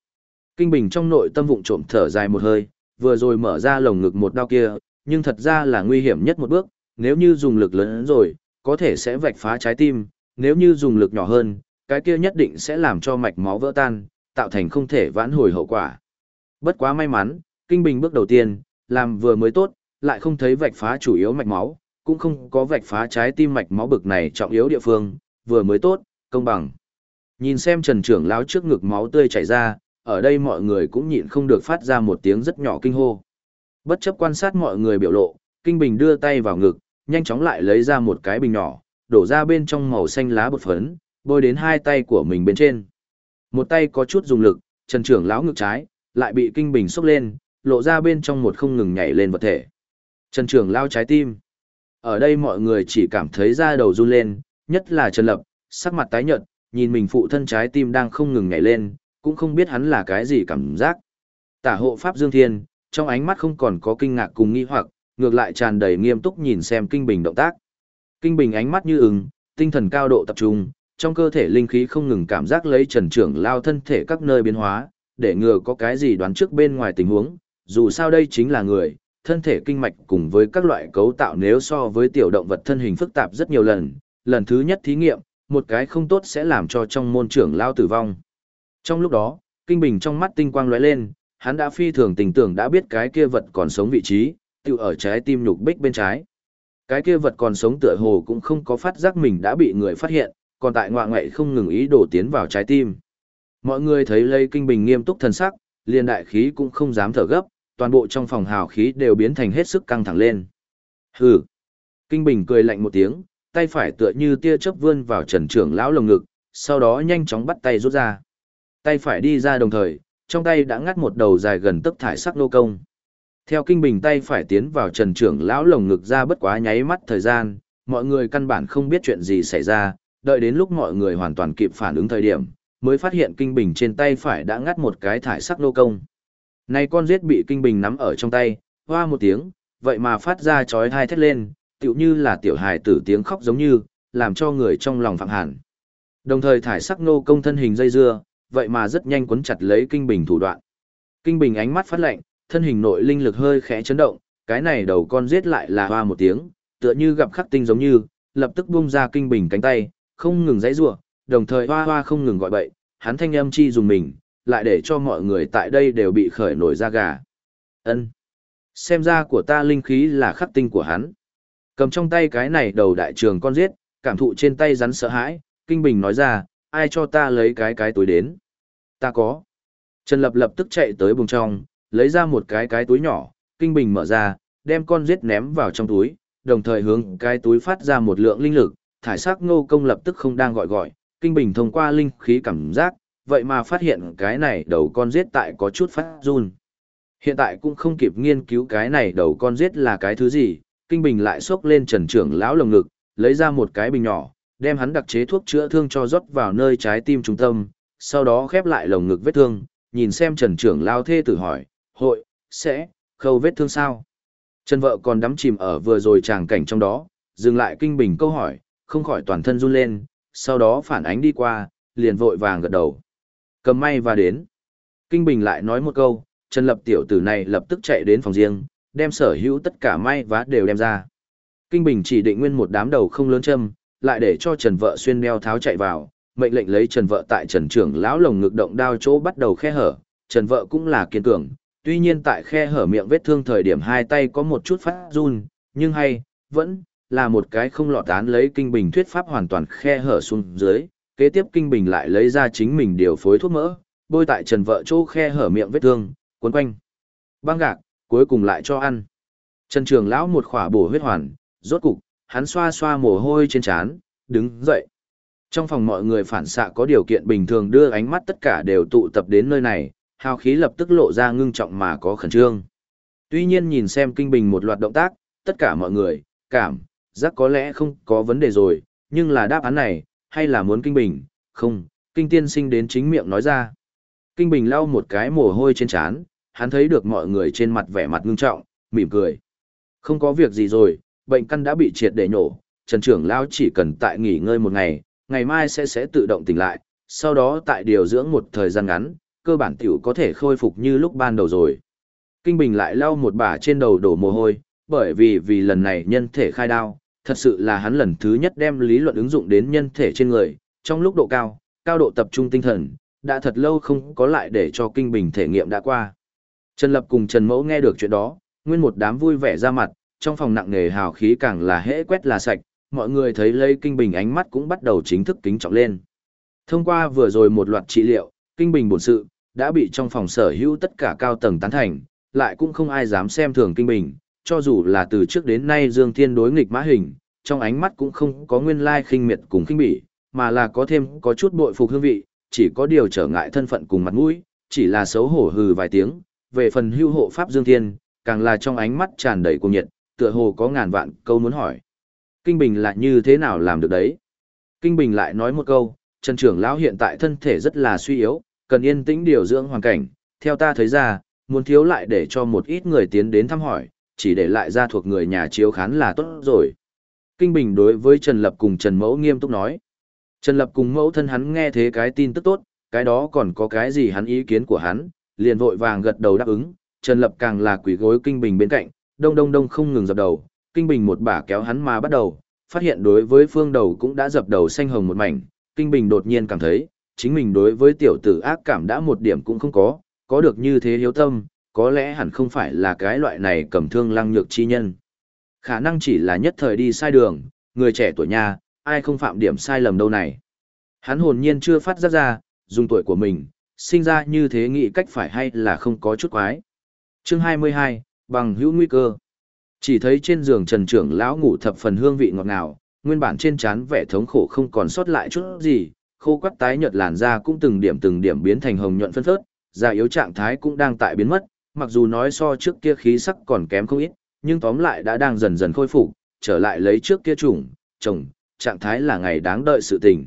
Speaker 1: Kinh Bình trong nội tâm vụng trộm thở dài một hơi, vừa rồi mở ra lồng ngực một đao kia, nhưng thật ra là nguy hiểm nhất một bước, nếu như dùng lực lớn rồi, có thể sẽ vạch phá trái tim, nếu như dùng lực nhỏ hơn, cái kia nhất định sẽ làm cho mạch máu vỡ tan, tạo thành không thể vãn hồi hậu quả. Bất quá may mắn, Kinh Bình bước đầu tiên, làm vừa mới tốt, lại không thấy vạch phá chủ yếu mạch máu, cũng không có vạch phá trái tim mạch máu bực này trọng yếu địa phương, vừa mới tốt, công bằng. Nhìn xem Trần trưởng lão trước ngực máu tươi chảy ra, ở đây mọi người cũng nhịn không được phát ra một tiếng rất nhỏ kinh hô. Bất chấp quan sát mọi người biểu lộ, Kinh Bình đưa tay vào ngực, nhanh chóng lại lấy ra một cái bình nhỏ, đổ ra bên trong màu xanh lá bột phấn, bôi đến hai tay của mình bên trên. Một tay có chút dùng lực, Trần trưởng lão ngực trái, lại bị Kinh Bình xúc lên, lộ ra bên trong một không ngừng nhảy lên vật thể. Trần trưởng lao trái tim. Ở đây mọi người chỉ cảm thấy da đầu run lên, nhất là Trần Lập, sắc mặt tái nhợt, nhìn mình phụ thân trái tim đang không ngừng nhảy lên, cũng không biết hắn là cái gì cảm giác. Tả hộ Pháp Dương Thiên, trong ánh mắt không còn có kinh ngạc cùng nghi hoặc, ngược lại tràn đầy nghiêm túc nhìn xem Kinh Bình động tác. Kinh Bình ánh mắt như ứng, tinh thần cao độ tập trung, trong cơ thể linh khí không ngừng cảm giác lấy trần trưởng lao thân thể các nơi biến hóa, để ngừa có cái gì đoán trước bên ngoài tình huống, dù sao đây chính là người, thân thể kinh mạch cùng với các loại cấu tạo nếu so với tiểu động vật thân hình phức tạp rất nhiều lần, lần thứ nhất thí nghiệm, một cái không tốt sẽ làm cho trong môn trưởng lao tử vong. Trong lúc đó, kinh bình trong mắt tinh quang lóe lên, hắn đã phi thường tình tưởng đã biết cái kia vật còn sống vị trí, tự ở trái tim nhục bích bên trái. Cái kia vật còn sống tựa hồ cũng không có phát giác mình đã bị người phát hiện, còn tại ngoại ngoại không ngừng ý đổ tiến vào trái tim. Mọi người thấy Lây Kinh Bình nghiêm túc thần sắc, liền đại khí cũng không dám thở gấp, toàn bộ trong phòng hào khí đều biến thành hết sức căng thẳng lên. Hừ. Kinh Bình cười lạnh một tiếng, tay phải tựa như tia chớp vươn vào Trần Trưởng lão lồng ngực, sau đó nhanh chóng bắt tay rút ra. Tay phải đi ra đồng thời, trong tay đã ngắt một đầu dài gần tấc thải sắc nô công. Theo Kinh Bình tay phải tiến vào Trần Trưởng lão lồng ngực ra bất quá nháy mắt thời gian, mọi người căn bản không biết chuyện gì xảy ra, đợi đến lúc mọi người hoàn toàn kịp phản ứng thời điểm, mới phát hiện Kinh Bình trên tay phải đã ngắt một cái thải sắc nô công. Này con giết bị kinh bình nắm ở trong tay, hoa một tiếng, vậy mà phát ra chói thai thét lên, tựu như là tiểu hài tử tiếng khóc giống như, làm cho người trong lòng phạm hẳn. Đồng thời thải sắc nô công thân hình dây dưa, vậy mà rất nhanh quấn chặt lấy kinh bình thủ đoạn. Kinh bình ánh mắt phát lạnh, thân hình nội linh lực hơi khẽ chấn động, cái này đầu con giết lại là hoa một tiếng, tựa như gặp khắc tinh giống như, lập tức bung ra kinh bình cánh tay, không ngừng giãy giụa, đồng thời hoa hoa không ngừng gọi bậy, hắn thanh âm chi dùng mình, lại để cho mọi người tại đây đều bị khởi nổi da gà. Ân, Xem ra của ta linh khí là khắc tinh của hắn. Cầm trong tay cái này đầu đại trường con giết, cảm thụ trên tay rắn sợ hãi, Kinh Bình nói ra, ai cho ta lấy cái cái túi đến. Ta có. Trần Lập lập tức chạy tới bùng trong, lấy ra một cái cái túi nhỏ, Kinh Bình mở ra, đem con giết ném vào trong túi, đồng thời hướng cái túi phát ra một lượng linh lực, thải sắc ngô công lập tức không đang gọi gọi, Kinh Bình thông qua linh khí cảm giác, vậy mà phát hiện cái này đầu con giết tại có chút phát run. Hiện tại cũng không kịp nghiên cứu cái này đầu con giết là cái thứ gì, Kinh Bình lại xốc lên trần trưởng lão lồng ngực, lấy ra một cái bình nhỏ, đem hắn đặc chế thuốc chữa thương cho rót vào nơi trái tim trung tâm, sau đó khép lại lồng ngực vết thương, nhìn xem trần trưởng lao thê tử hỏi, hội, sẽ, khâu vết thương sao? chân vợ còn đắm chìm ở vừa rồi tràng cảnh trong đó, dừng lại Kinh Bình câu hỏi, không khỏi toàn thân run lên, sau đó phản ánh đi qua, liền vội vàng gật đầu. Cầm may và đến. Kinh Bình lại nói một câu, Trần Lập tiểu tử này lập tức chạy đến phòng riêng, đem sở hữu tất cả may vá đều đem ra. Kinh Bình chỉ định nguyên một đám đầu không lớn châm, lại để cho Trần Vợ xuyên đeo tháo chạy vào, mệnh lệnh lấy Trần Vợ tại Trần trưởng lão lồng ngực động đao chỗ bắt đầu khe hở, Trần Vợ cũng là kiên cường, tuy nhiên tại khe hở miệng vết thương thời điểm hai tay có một chút phát run, nhưng hay, vẫn là một cái không lọt tán lấy Kinh Bình thuyết pháp hoàn toàn khe hở xuống dưới, kế tiếp kinh bình lại lấy ra chính mình điều phối thuốc mỡ, bôi tại trần vợ chỗ khe hở miệng vết thương, cuốn quanh. Băng gạc, cuối cùng lại cho ăn. Trần trường lão một khỏa bổ huyết hoàn, rốt cục, hắn xoa xoa mồ hôi trên trán, đứng dậy. Trong phòng mọi người phản xạ có điều kiện bình thường đưa ánh mắt tất cả đều tụ tập đến nơi này, hào khí lập tức lộ ra ngưng trọng mà có khẩn trương. Tuy nhiên nhìn xem kinh bình một loạt động tác, tất cả mọi người, cảm, giác có lẽ không có vấn đề rồi, nhưng là đáp án này, hay là muốn kinh bình, không, kinh tiên sinh đến chính miệng nói ra. Kinh bình lau một cái mồ hôi trên trán, hắn thấy được mọi người trên mặt vẻ mặt ngưng trọng, mỉm cười. Không có việc gì rồi, bệnh căn đã bị triệt để nhổ, Trần trưởng lão chỉ cần tại nghỉ ngơi một ngày, ngày mai sẽ sẽ tự động tỉnh lại, sau đó tại điều dưỡng một thời gian ngắn, cơ bản tiểu có thể khôi phục như lúc ban đầu rồi. Kinh Bình lại lau một bả trên đầu đổ mồ hôi, bởi vì vì lần này nhân thể khai đao, thật sự là hắn lần thứ nhất đem lý luận ứng dụng đến nhân thể trên người, trong lúc độ cao, cao độ tập trung tinh thần, đã thật lâu không có lại để cho kinh bình thể nghiệm đã qua. Trần Lập cùng Trần Mẫu nghe được chuyện đó, nguyên một đám vui vẻ ra mặt, trong phòng nặng nề hào khí càng là hễ quét là sạch, mọi người thấy lấy Kinh Bình ánh mắt cũng bắt đầu chính thức kính trọng lên. Thông qua vừa rồi một loạt trị liệu, Kinh Bình bổn sự, đã bị trong phòng sở hữu tất cả cao tầng tán thành, lại cũng không ai dám xem thường Kinh Bình, cho dù là từ trước đến nay Dương Thiên đối nghịch mã hình, trong ánh mắt cũng không có nguyên lai khinh miệt cùng khinh bỉ, mà là có thêm có chút bội phục hương vị, chỉ có điều trở ngại thân phận cùng mặt mũi, chỉ là xấu hổ hừ vài tiếng, về phần hưu hộ pháp Dương Thiên, càng là trong ánh mắt tràn đầy cuồng nhiệt, tựa hồ có ngàn vạn câu muốn hỏi. Kinh Bình lại như thế nào làm được đấy? Kinh Bình lại nói một câu, Trần trưởng lão hiện tại thân thể rất là suy yếu, cần yên tĩnh điều dưỡng hoàn cảnh, theo ta thấy ra, muốn thiếu lại để cho một ít người tiến đến thăm hỏi, chỉ để lại ra thuộc người nhà chiếu khán là tốt rồi. Kinh Bình đối với Trần Lập cùng Trần Mẫu nghiêm túc nói. Trần Lập cùng mẫu thân hắn nghe thế cái tin tức tốt, cái đó còn có cái gì hắn ý kiến của hắn, liền vội vàng gật đầu đáp ứng, Trần Lập càng là quỷ gối Kinh Bình bên cạnh, đông đông đông không ngừng dập đầu, Kinh Bình một bả kéo hắn mà bắt đầu, phát hiện đối với phương đầu cũng đã dập đầu xanh hồng một mảnh, Kinh Bình đột nhiên cảm thấy, chính mình đối với tiểu tử ác cảm đã một điểm cũng không có, có được như thế hiếu tâm, có lẽ hẳn không phải là cái loại này cầm thương lăng nhược chi nhân. Khả năng chỉ là nhất thời đi sai đường, người trẻ tuổi nhà, ai không phạm điểm sai lầm đâu này. Hắn hồn nhiên chưa phát giác ra, dùng tuổi của mình, sinh ra như thế nghĩ cách phải hay là không có chút quái. Chương 22, bằng hữu nguy cơ. Chỉ thấy trên giường Trần Trưởng lão ngủ thập phần hương vị ngọt ngào, nguyên bản trên trán vẻ thống khổ không còn sót lại chút gì, khô quắt tái nhợt làn da cũng từng điểm từng điểm biến thành hồng nhuận phân phớt, da yếu trạng thái cũng đang tại biến mất, mặc dù nói so trước kia khí sắc còn kém không ít, nhưng tóm lại đã đang dần dần khôi phục, trở lại lấy trước kia chủng, chồng, trạng thái là ngày đáng đợi sự tình.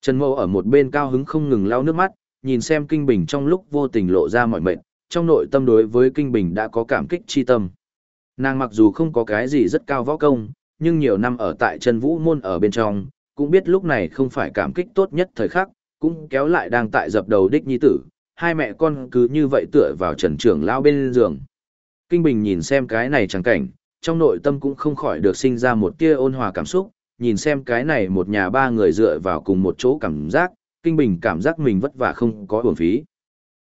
Speaker 1: Trần Mâu ở một bên cao hứng không ngừng lau nước mắt, nhìn xem Kinh Bình trong lúc vô tình lộ ra mọi mệnh, trong nội tâm đối với Kinh Bình đã có cảm kích chi tâm. Nàng mặc dù không có cái gì rất cao võ công, nhưng nhiều năm ở tại Trần Vũ Môn ở bên trong, cũng biết lúc này không phải cảm kích tốt nhất thời khắc, cũng kéo lại đang tại dập đầu đích nhi tử, hai mẹ con cứ như vậy tựa vào Trần Trưởng lao bên giường. Kinh Bình nhìn xem cái này chẳng cảnh, trong nội tâm cũng không khỏi được sinh ra một tia ôn hòa cảm xúc, nhìn xem cái này một nhà ba người dựa vào cùng một chỗ cảm giác, Kinh Bình cảm giác mình vất vả không có uổng phí.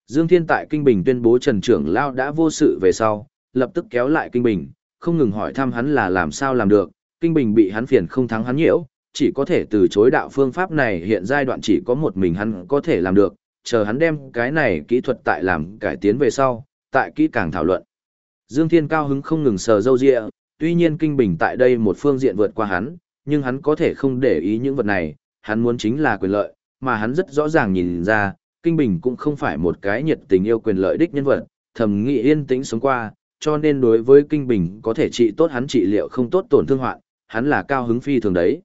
Speaker 1: Dương Thiên tại Kinh Bình tuyên bố Trần Trưởng Lao đã vô sự về sau, lập tức kéo lại Kinh Bình, không ngừng hỏi thăm hắn là làm sao làm được, Kinh Bình bị hắn phiền không thắng hắn nhiễu, chỉ có thể từ chối đạo phương pháp này hiện giai đoạn chỉ có một mình hắn có thể làm được, chờ hắn đem cái này kỹ thuật tại làm cải tiến về sau, tại kỹ càng thảo luận. Dương Thiên cao hứng không ngừng sờ dâu ria, tuy nhiên Kinh Bình tại đây một phương diện vượt qua hắn, nhưng hắn có thể không để ý những vật này, hắn muốn chính là quyền lợi, mà hắn rất rõ ràng nhìn ra, Kinh Bình cũng không phải một cái nhiệt tình yêu quyền lợi đích nhân vật, thầm nghị yên tĩnh sống qua, cho nên đối với Kinh Bình có thể trị tốt hắn trị liệu không tốt tổn thương hoạn, hắn là cao hứng phi thường đấy.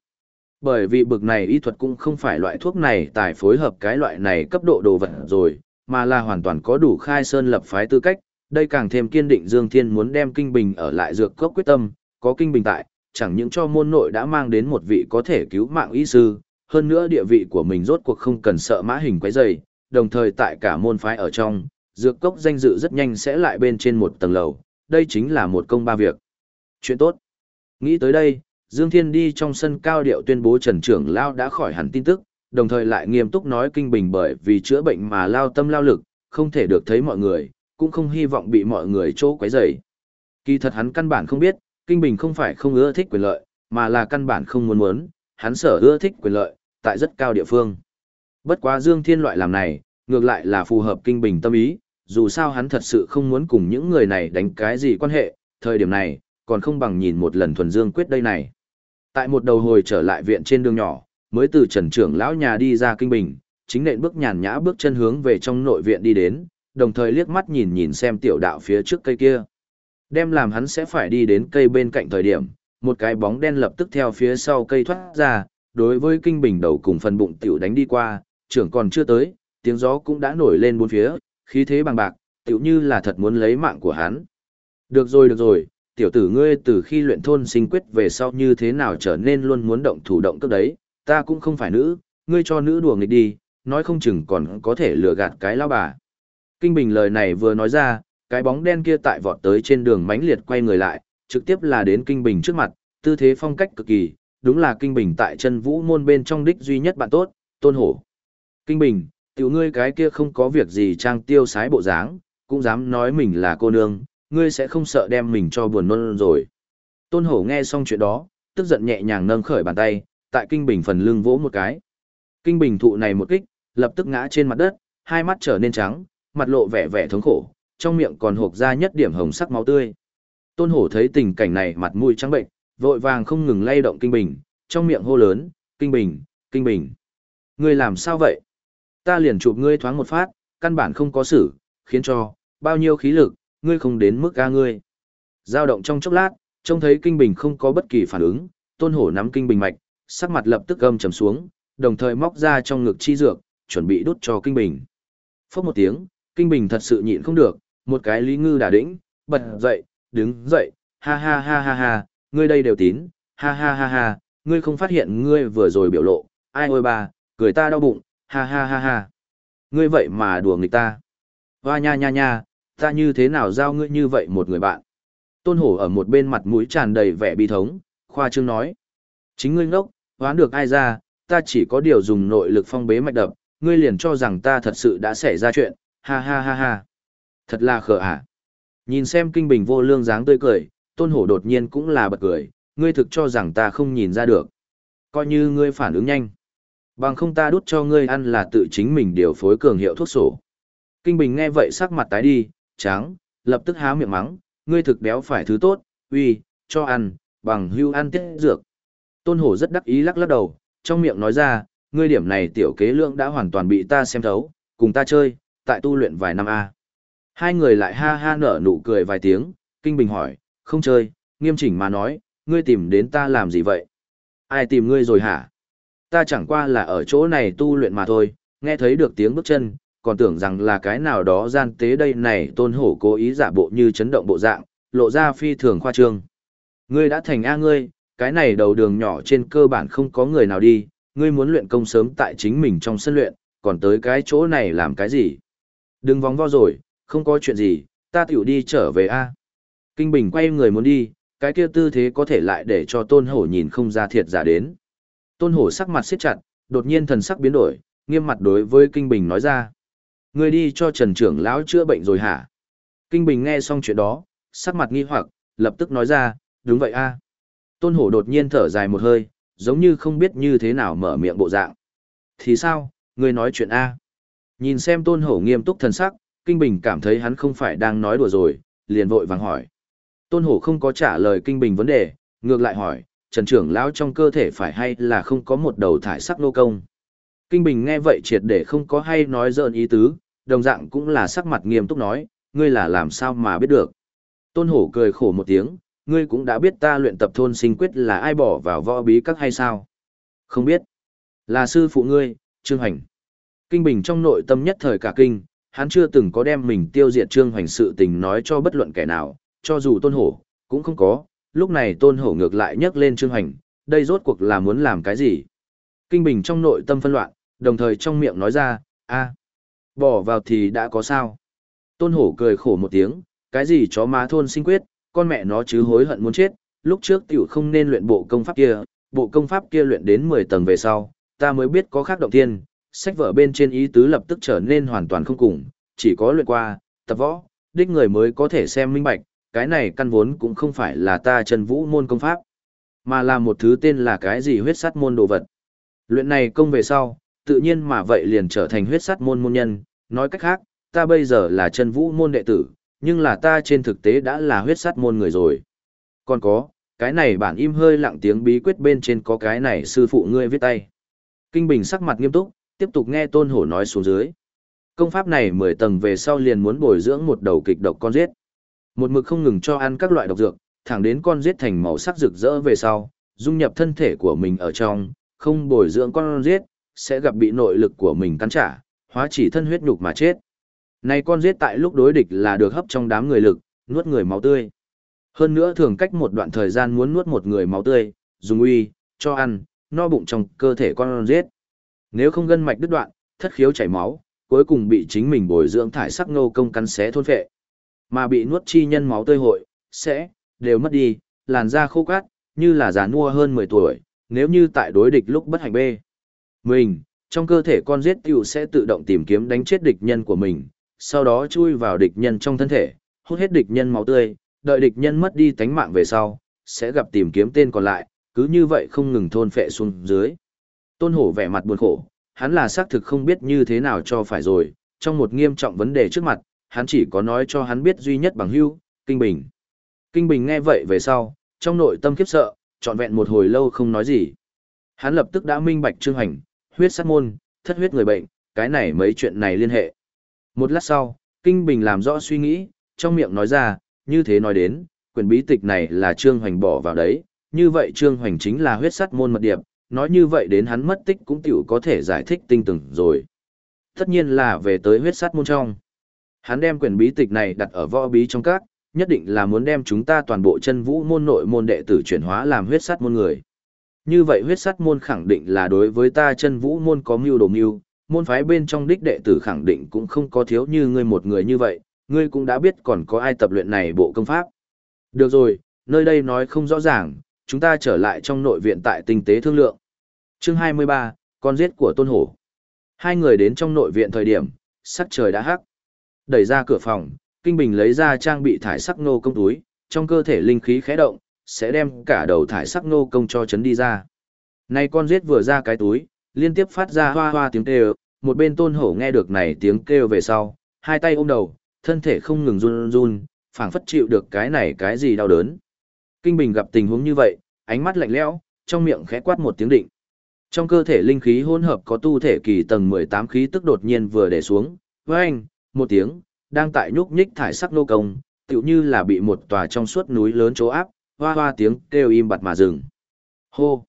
Speaker 1: Bởi vì bực này y thuật cũng không phải loại thuốc này tài phối hợp cái loại này cấp độ đồ vật rồi, mà là hoàn toàn có đủ khai sơn lập phái tư cách, đây càng thêm kiên định Dương Thiên muốn đem Kinh Bình ở lại dược cốc quyết tâm, có Kinh Bình tại, chẳng những cho môn nội đã mang đến một vị có thể cứu mạng y sư, hơn nữa địa vị của mình rốt cuộc không cần sợ mã hình quấy rầy, đồng thời tại cả môn phái ở trong, dược cốc danh dự rất nhanh sẽ lại bên trên một tầng lầu, đây chính là một công ba việc. Chuyện tốt. Nghĩ tới đây, Dương Thiên đi trong sân cao điệu tuyên bố Trần Trưởng Lao đã khỏi hẳn tin tức, đồng thời lại nghiêm túc nói kinh bình bởi vì chữa bệnh mà lao tâm lao lực, không thể được thấy mọi người, cũng không hy vọng bị mọi người chỗ quấy rầy. Kỳ thật hắn căn bản không biết, kinh bình không phải không ưa thích quyền lợi, mà là căn bản không muốn muốn, hắn sở ưa thích quyền lợi, tại rất cao địa phương. Bất quá Dương Thiên loại làm này, ngược lại là phù hợp kinh bình tâm ý, dù sao hắn thật sự không muốn cùng những người này đánh cái gì quan hệ, thời điểm này, còn không bằng nhìn một lần thuần Dương quyết đây này. Tại một đầu hồi trở lại viện trên đường nhỏ, mới từ trần trưởng lão nhà đi ra kinh bình, chính nện bước nhàn nhã bước chân hướng về trong nội viện đi đến, đồng thời liếc mắt nhìn nhìn xem tiểu đạo phía trước cây kia. Đem làm hắn sẽ phải đi đến cây bên cạnh thời điểm, một cái bóng đen lập tức theo phía sau cây thoát ra, đối với kinh bình đầu cùng phần bụng tiểu đánh đi qua, trưởng còn chưa tới, tiếng gió cũng đã nổi lên bốn phía, khí thế bằng bạc, tiểu như là thật muốn lấy mạng của hắn. Được rồi được rồi, tiểu tử ngươi từ khi luyện thôn sinh quyết về sau như thế nào trở nên luôn muốn động thủ động cấp đấy, ta cũng không phải nữ, ngươi cho nữ đùa nghịch đi, nói không chừng còn có thể lừa gạt cái lao bà. Kinh Bình lời này vừa nói ra, cái bóng đen kia tại vọt tới trên đường mãnh liệt quay người lại, trực tiếp là đến Kinh Bình trước mặt, tư thế phong cách cực kỳ, đúng là Kinh Bình tại chân vũ môn bên trong đích duy nhất bạn tốt, tôn hổ. Kinh Bình, tiểu ngươi cái kia không có việc gì trang tiêu sái bộ dáng, cũng dám nói mình là cô nương, ngươi sẽ không sợ đem mình cho buồn nôn rồi. Tôn hổ nghe xong chuyện đó, tức giận nhẹ nhàng nâng khởi bàn tay, tại kinh bình phần lưng vỗ một cái. Kinh bình thụ này một kích, lập tức ngã trên mặt đất, hai mắt trở nên trắng, mặt lộ vẻ vẻ thống khổ, trong miệng còn hộp ra nhất điểm hồng sắc máu tươi. Tôn hổ thấy tình cảnh này mặt mũi trắng bệnh, vội vàng không ngừng lay động kinh bình, trong miệng hô lớn, kinh bình, kinh bình. Ngươi làm sao vậy? Ta liền chụp ngươi thoáng một phát, căn bản không có xử, khiến cho, bao nhiêu khí lực, ngươi không đến mức ca ngươi. Giao động trong chốc lát, trông thấy kinh bình không có bất kỳ phản ứng, tôn hổ nắm kinh bình mạch, sắc mặt lập tức gầm trầm xuống, đồng thời móc ra trong ngực chi dược, chuẩn bị đút cho kinh bình. Phốc một tiếng, kinh bình thật sự nhịn không được, một cái lý ngư đã đĩnh, bật dậy, đứng dậy, ha ha ha ha ha, ngươi đây đều tín, ha ha ha ha, ngươi không phát hiện ngươi vừa rồi biểu lộ, ai ôi ba, cười ta đau bụng, ha ha ha ha. Ngươi vậy mà đùa nghịch ta. Hoa nha nha nha, ta như thế nào giao ngươi như vậy một người bạn. Tôn hổ ở một bên mặt mũi tràn đầy vẻ bi thống, khoa trương nói. Chính ngươi ngốc, hoán được ai ra, ta chỉ có điều dùng nội lực phong bế mạch đập, ngươi liền cho rằng ta thật sự đã xảy ra chuyện, ha ha ha ha. Thật là khờ ả. Nhìn xem kinh bình vô lương dáng tươi cười, tôn hổ đột nhiên cũng là bật cười, ngươi thực cho rằng ta không nhìn ra được. Coi như ngươi phản ứng nhanh. Bằng không ta đút cho ngươi ăn là tự chính mình điều phối cường hiệu thuốc sổ. Kinh bình nghe vậy sắc mặt tái đi, Tráng lập tức há miệng mắng, ngươi thực béo phải thứ tốt, uy, cho ăn, bằng hưu ăn tiết dược. Tôn hổ rất đắc ý lắc lắc đầu, trong miệng nói ra, ngươi điểm này tiểu kế lượng đã hoàn toàn bị ta xem thấu, cùng ta chơi, tại tu luyện vài năm a. Hai người lại ha ha nở nụ cười vài tiếng, Kinh Bình hỏi, không chơi, nghiêm chỉnh mà nói, ngươi tìm đến ta làm gì vậy? Ai tìm ngươi rồi hả? Ta chẳng qua là ở chỗ này tu luyện mà thôi, nghe thấy được tiếng bước chân, còn tưởng rằng là cái nào đó gian tế đây này tôn hổ cố ý giả bộ như chấn động bộ dạng, lộ ra phi thường khoa trương. Ngươi đã thành A ngươi, cái này đầu đường nhỏ trên cơ bản không có người nào đi, ngươi muốn luyện công sớm tại chính mình trong sân luyện, còn tới cái chỗ này làm cái gì? Đừng vòng vo rồi, không có chuyện gì, ta tiểu đi trở về A. Kinh Bình quay người muốn đi, cái kia tư thế có thể lại để cho tôn hổ nhìn không ra thiệt giả đến. Tôn hổ sắc mặt siết chặt, đột nhiên thần sắc biến đổi, nghiêm mặt đối với Kinh Bình nói ra. Người đi cho Trần trưởng lão chữa bệnh rồi hả? Kinh Bình nghe xong chuyện đó, sắc mặt nghi hoặc, lập tức nói ra, đúng vậy a. Tôn hổ đột nhiên thở dài một hơi, giống như không biết như thế nào mở miệng bộ dạng. Thì sao, người nói chuyện a? Nhìn xem tôn hổ nghiêm túc thần sắc, Kinh Bình cảm thấy hắn không phải đang nói đùa rồi, liền vội vàng hỏi. Tôn hổ không có trả lời Kinh Bình vấn đề, ngược lại hỏi, Trần trưởng lão trong cơ thể phải hay là không có một đầu thải sắc nô công. Kinh Bình nghe vậy triệt để không có hay nói dợn ý tứ, đồng dạng cũng là sắc mặt nghiêm túc nói, ngươi là làm sao mà biết được. Tôn hổ cười khổ một tiếng, ngươi cũng đã biết ta luyện tập thôn sinh quyết là ai bỏ vào võ bí các hay sao? Không biết. Là sư phụ ngươi, Trương hoành, Kinh Bình trong nội tâm nhất thời cả kinh, hắn chưa từng có đem mình tiêu diệt Trương Hoành sự tình nói cho bất luận kẻ nào, cho dù tôn hổ, cũng không có, lúc này tôn hổ ngược lại nhắc lên Trương Hoành, đây rốt cuộc là muốn làm cái gì? Kinh Bình trong nội tâm phân loạn, đồng thời trong miệng nói ra, a bỏ vào thì đã có sao? Tôn hổ cười khổ một tiếng, cái gì chó má thôn sinh quyết, con mẹ nó chứ hối hận muốn chết, lúc trước tiểu không nên luyện bộ công pháp kia, bộ công pháp kia luyện đến 10 tầng về sau, ta mới biết có khác động tiên, sách vở bên trên ý tứ lập tức trở nên hoàn toàn không cùng, chỉ có luyện qua, tập võ, đích người mới có thể xem minh bạch, cái này căn vốn cũng không phải là ta chân vũ môn công pháp, mà là một thứ tên là cái gì huyết sát môn đồ vật. Luyện này công về sau, tự nhiên mà vậy liền trở thành huyết sát môn môn nhân, nói cách khác, ta bây giờ là chân vũ môn đệ tử, nhưng là ta trên thực tế đã là huyết sát môn người rồi. Còn có, cái này bản im hơi lặng tiếng bí quyết bên trên có cái này sư phụ ngươi viết tay. Kinh Bình sắc mặt nghiêm túc, tiếp tục nghe Tôn Hổ nói xuống dưới. Công pháp này 10 tầng về sau liền muốn bồi dưỡng một đầu kịch độc con giết. Một mực không ngừng cho ăn các loại độc dược, thẳng đến con giết thành màu sắc rực rỡ về sau, dung nhập thân thể của mình ở trong, không bồi dưỡng con giết, sẽ gặp bị nội lực của mình cắn trả, hóa chỉ thân huyết nhục mà chết. Này con giết tại lúc đối địch là được hấp trong đám người lực, nuốt người máu tươi. Hơn nữa thường cách một đoạn thời gian muốn nuốt một người máu tươi, dùng uy, cho ăn, no bụng trong cơ thể con giết. Nếu không gân mạch đứt đoạn, thất khiếu chảy máu, cuối cùng bị chính mình bồi dưỡng thải sắc ngô công cắn xé thôn phệ. Mà bị nuốt chi nhân máu tươi hội, sẽ, đều mất đi, làn da khô cát, như là già nua hơn 10 tuổi, nếu như tại đối địch lúc bất hành bê. Mình, trong cơ thể con giết tiểu sẽ tự động tìm kiếm đánh chết địch nhân của mình, sau đó chui vào địch nhân trong thân thể, hút hết địch nhân máu tươi, đợi địch nhân mất đi tánh mạng về sau, sẽ gặp tìm kiếm tên còn lại, cứ như vậy không ngừng thôn phệ xuống dưới. Tôn hổ vẻ mặt buồn khổ, hắn là xác thực không biết như thế nào cho phải rồi, trong một nghiêm trọng vấn đề trước mặt, hắn chỉ có nói cho hắn biết duy nhất bằng hưu, Kinh Bình. Kinh Bình nghe vậy về sau, trong nội tâm khiếp sợ, trọn vẹn một hồi lâu không nói gì. Hắn lập tức đã minh bạch trương hành, huyết sát môn, thất huyết người bệnh, cái này mấy chuyện này liên hệ. Một lát sau, Kinh Bình làm rõ suy nghĩ, trong miệng nói ra, như thế nói đến, quyền bí tịch này là Trương Hoành bỏ vào đấy, như vậy Trương Hoành chính là huyết sát môn mật điệp, nói như vậy đến hắn mất tích cũng tiểu có thể giải thích tinh tường rồi. Tất nhiên là về tới huyết sát môn trong. Hắn đem quyền bí tịch này đặt ở võ bí trong các, nhất định là muốn đem chúng ta toàn bộ chân vũ môn nội môn đệ tử chuyển hóa làm huyết sát môn người. Như vậy huyết sắt môn khẳng định là đối với ta chân vũ môn có mưu đồ mưu, môn phái bên trong đích đệ tử khẳng định cũng không có thiếu như ngươi một người như vậy, ngươi cũng đã biết còn có ai tập luyện này bộ công pháp. Được rồi, nơi đây nói không rõ ràng, chúng ta trở lại trong nội viện tại tinh tế thương lượng. Chương 23, con giết của Tôn Hổ. Hai người đến trong nội viện thời điểm, sắc trời đã hắc. Đẩy ra cửa phòng, Kinh Bình lấy ra trang bị thải sắc nô công túi, trong cơ thể linh khí khẽ động, sẽ đem cả đầu thải sắc nô công cho chấn đi ra. Nay con giết vừa ra cái túi, liên tiếp phát ra hoa hoa tiếng kêu, một bên tôn hổ nghe được này tiếng kêu về sau, hai tay ôm đầu, thân thể không ngừng run run, phảng phất chịu được cái này cái gì đau đớn. Kinh Bình gặp tình huống như vậy, ánh mắt lạnh lẽo, trong miệng khẽ quát một tiếng định. Trong cơ thể linh khí hỗn hợp có tu thể kỳ tầng 18 khí tức đột nhiên vừa để xuống, với anh, một tiếng, đang tại nhúc nhích thải sắc nô công, tựu như là bị một tòa trong suốt núi lớn chỗ áp, hoa hoa tiếng kêu im bặt mà dừng. Hô!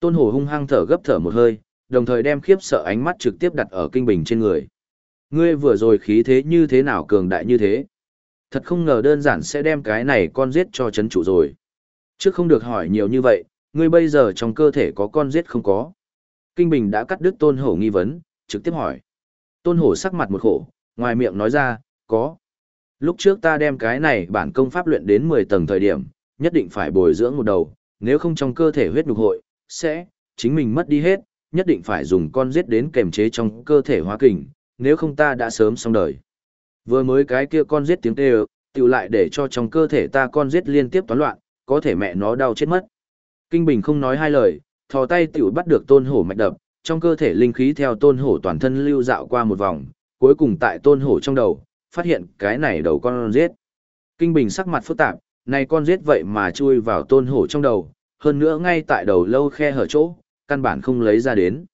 Speaker 1: Tôn hổ hung hăng thở gấp thở một hơi, đồng thời đem khiếp sợ ánh mắt trực tiếp đặt ở kinh bình trên người. Ngươi vừa rồi khí thế như thế nào cường đại như thế? Thật không ngờ đơn giản sẽ đem cái này con giết cho chấn chủ rồi. Trước không được hỏi nhiều như vậy, ngươi bây giờ trong cơ thể có con giết không có? Kinh Bình đã cắt đứt tôn hổ nghi vấn, trực tiếp hỏi. Tôn hổ sắc mặt một khổ, ngoài miệng nói ra, có. Lúc trước ta đem cái này bản công pháp luyện đến 10 tầng thời điểm, nhất định phải bồi dưỡng một đầu, nếu không trong cơ thể huyết nhục hội, sẽ, chính mình mất đi hết, nhất định phải dùng con giết đến kềm chế trong cơ thể hóa kình, nếu không ta đã sớm xong đời. Vừa mới cái kia con giết tiếng kêu, tiểu lại để cho trong cơ thể ta con giết liên tiếp toán loạn, có thể mẹ nó đau chết mất. Kinh Bình không nói hai lời, thò tay tiểu bắt được tôn hổ mạch đập, trong cơ thể linh khí theo tôn hổ toàn thân lưu dạo qua một vòng, cuối cùng tại tôn hổ trong đầu, phát hiện cái này đầu con giết. Kinh Bình sắc mặt phức tạp, này con giết vậy mà chui vào tôn hổ trong đầu, hơn nữa ngay tại đầu lâu khe hở chỗ, căn bản không lấy ra đến.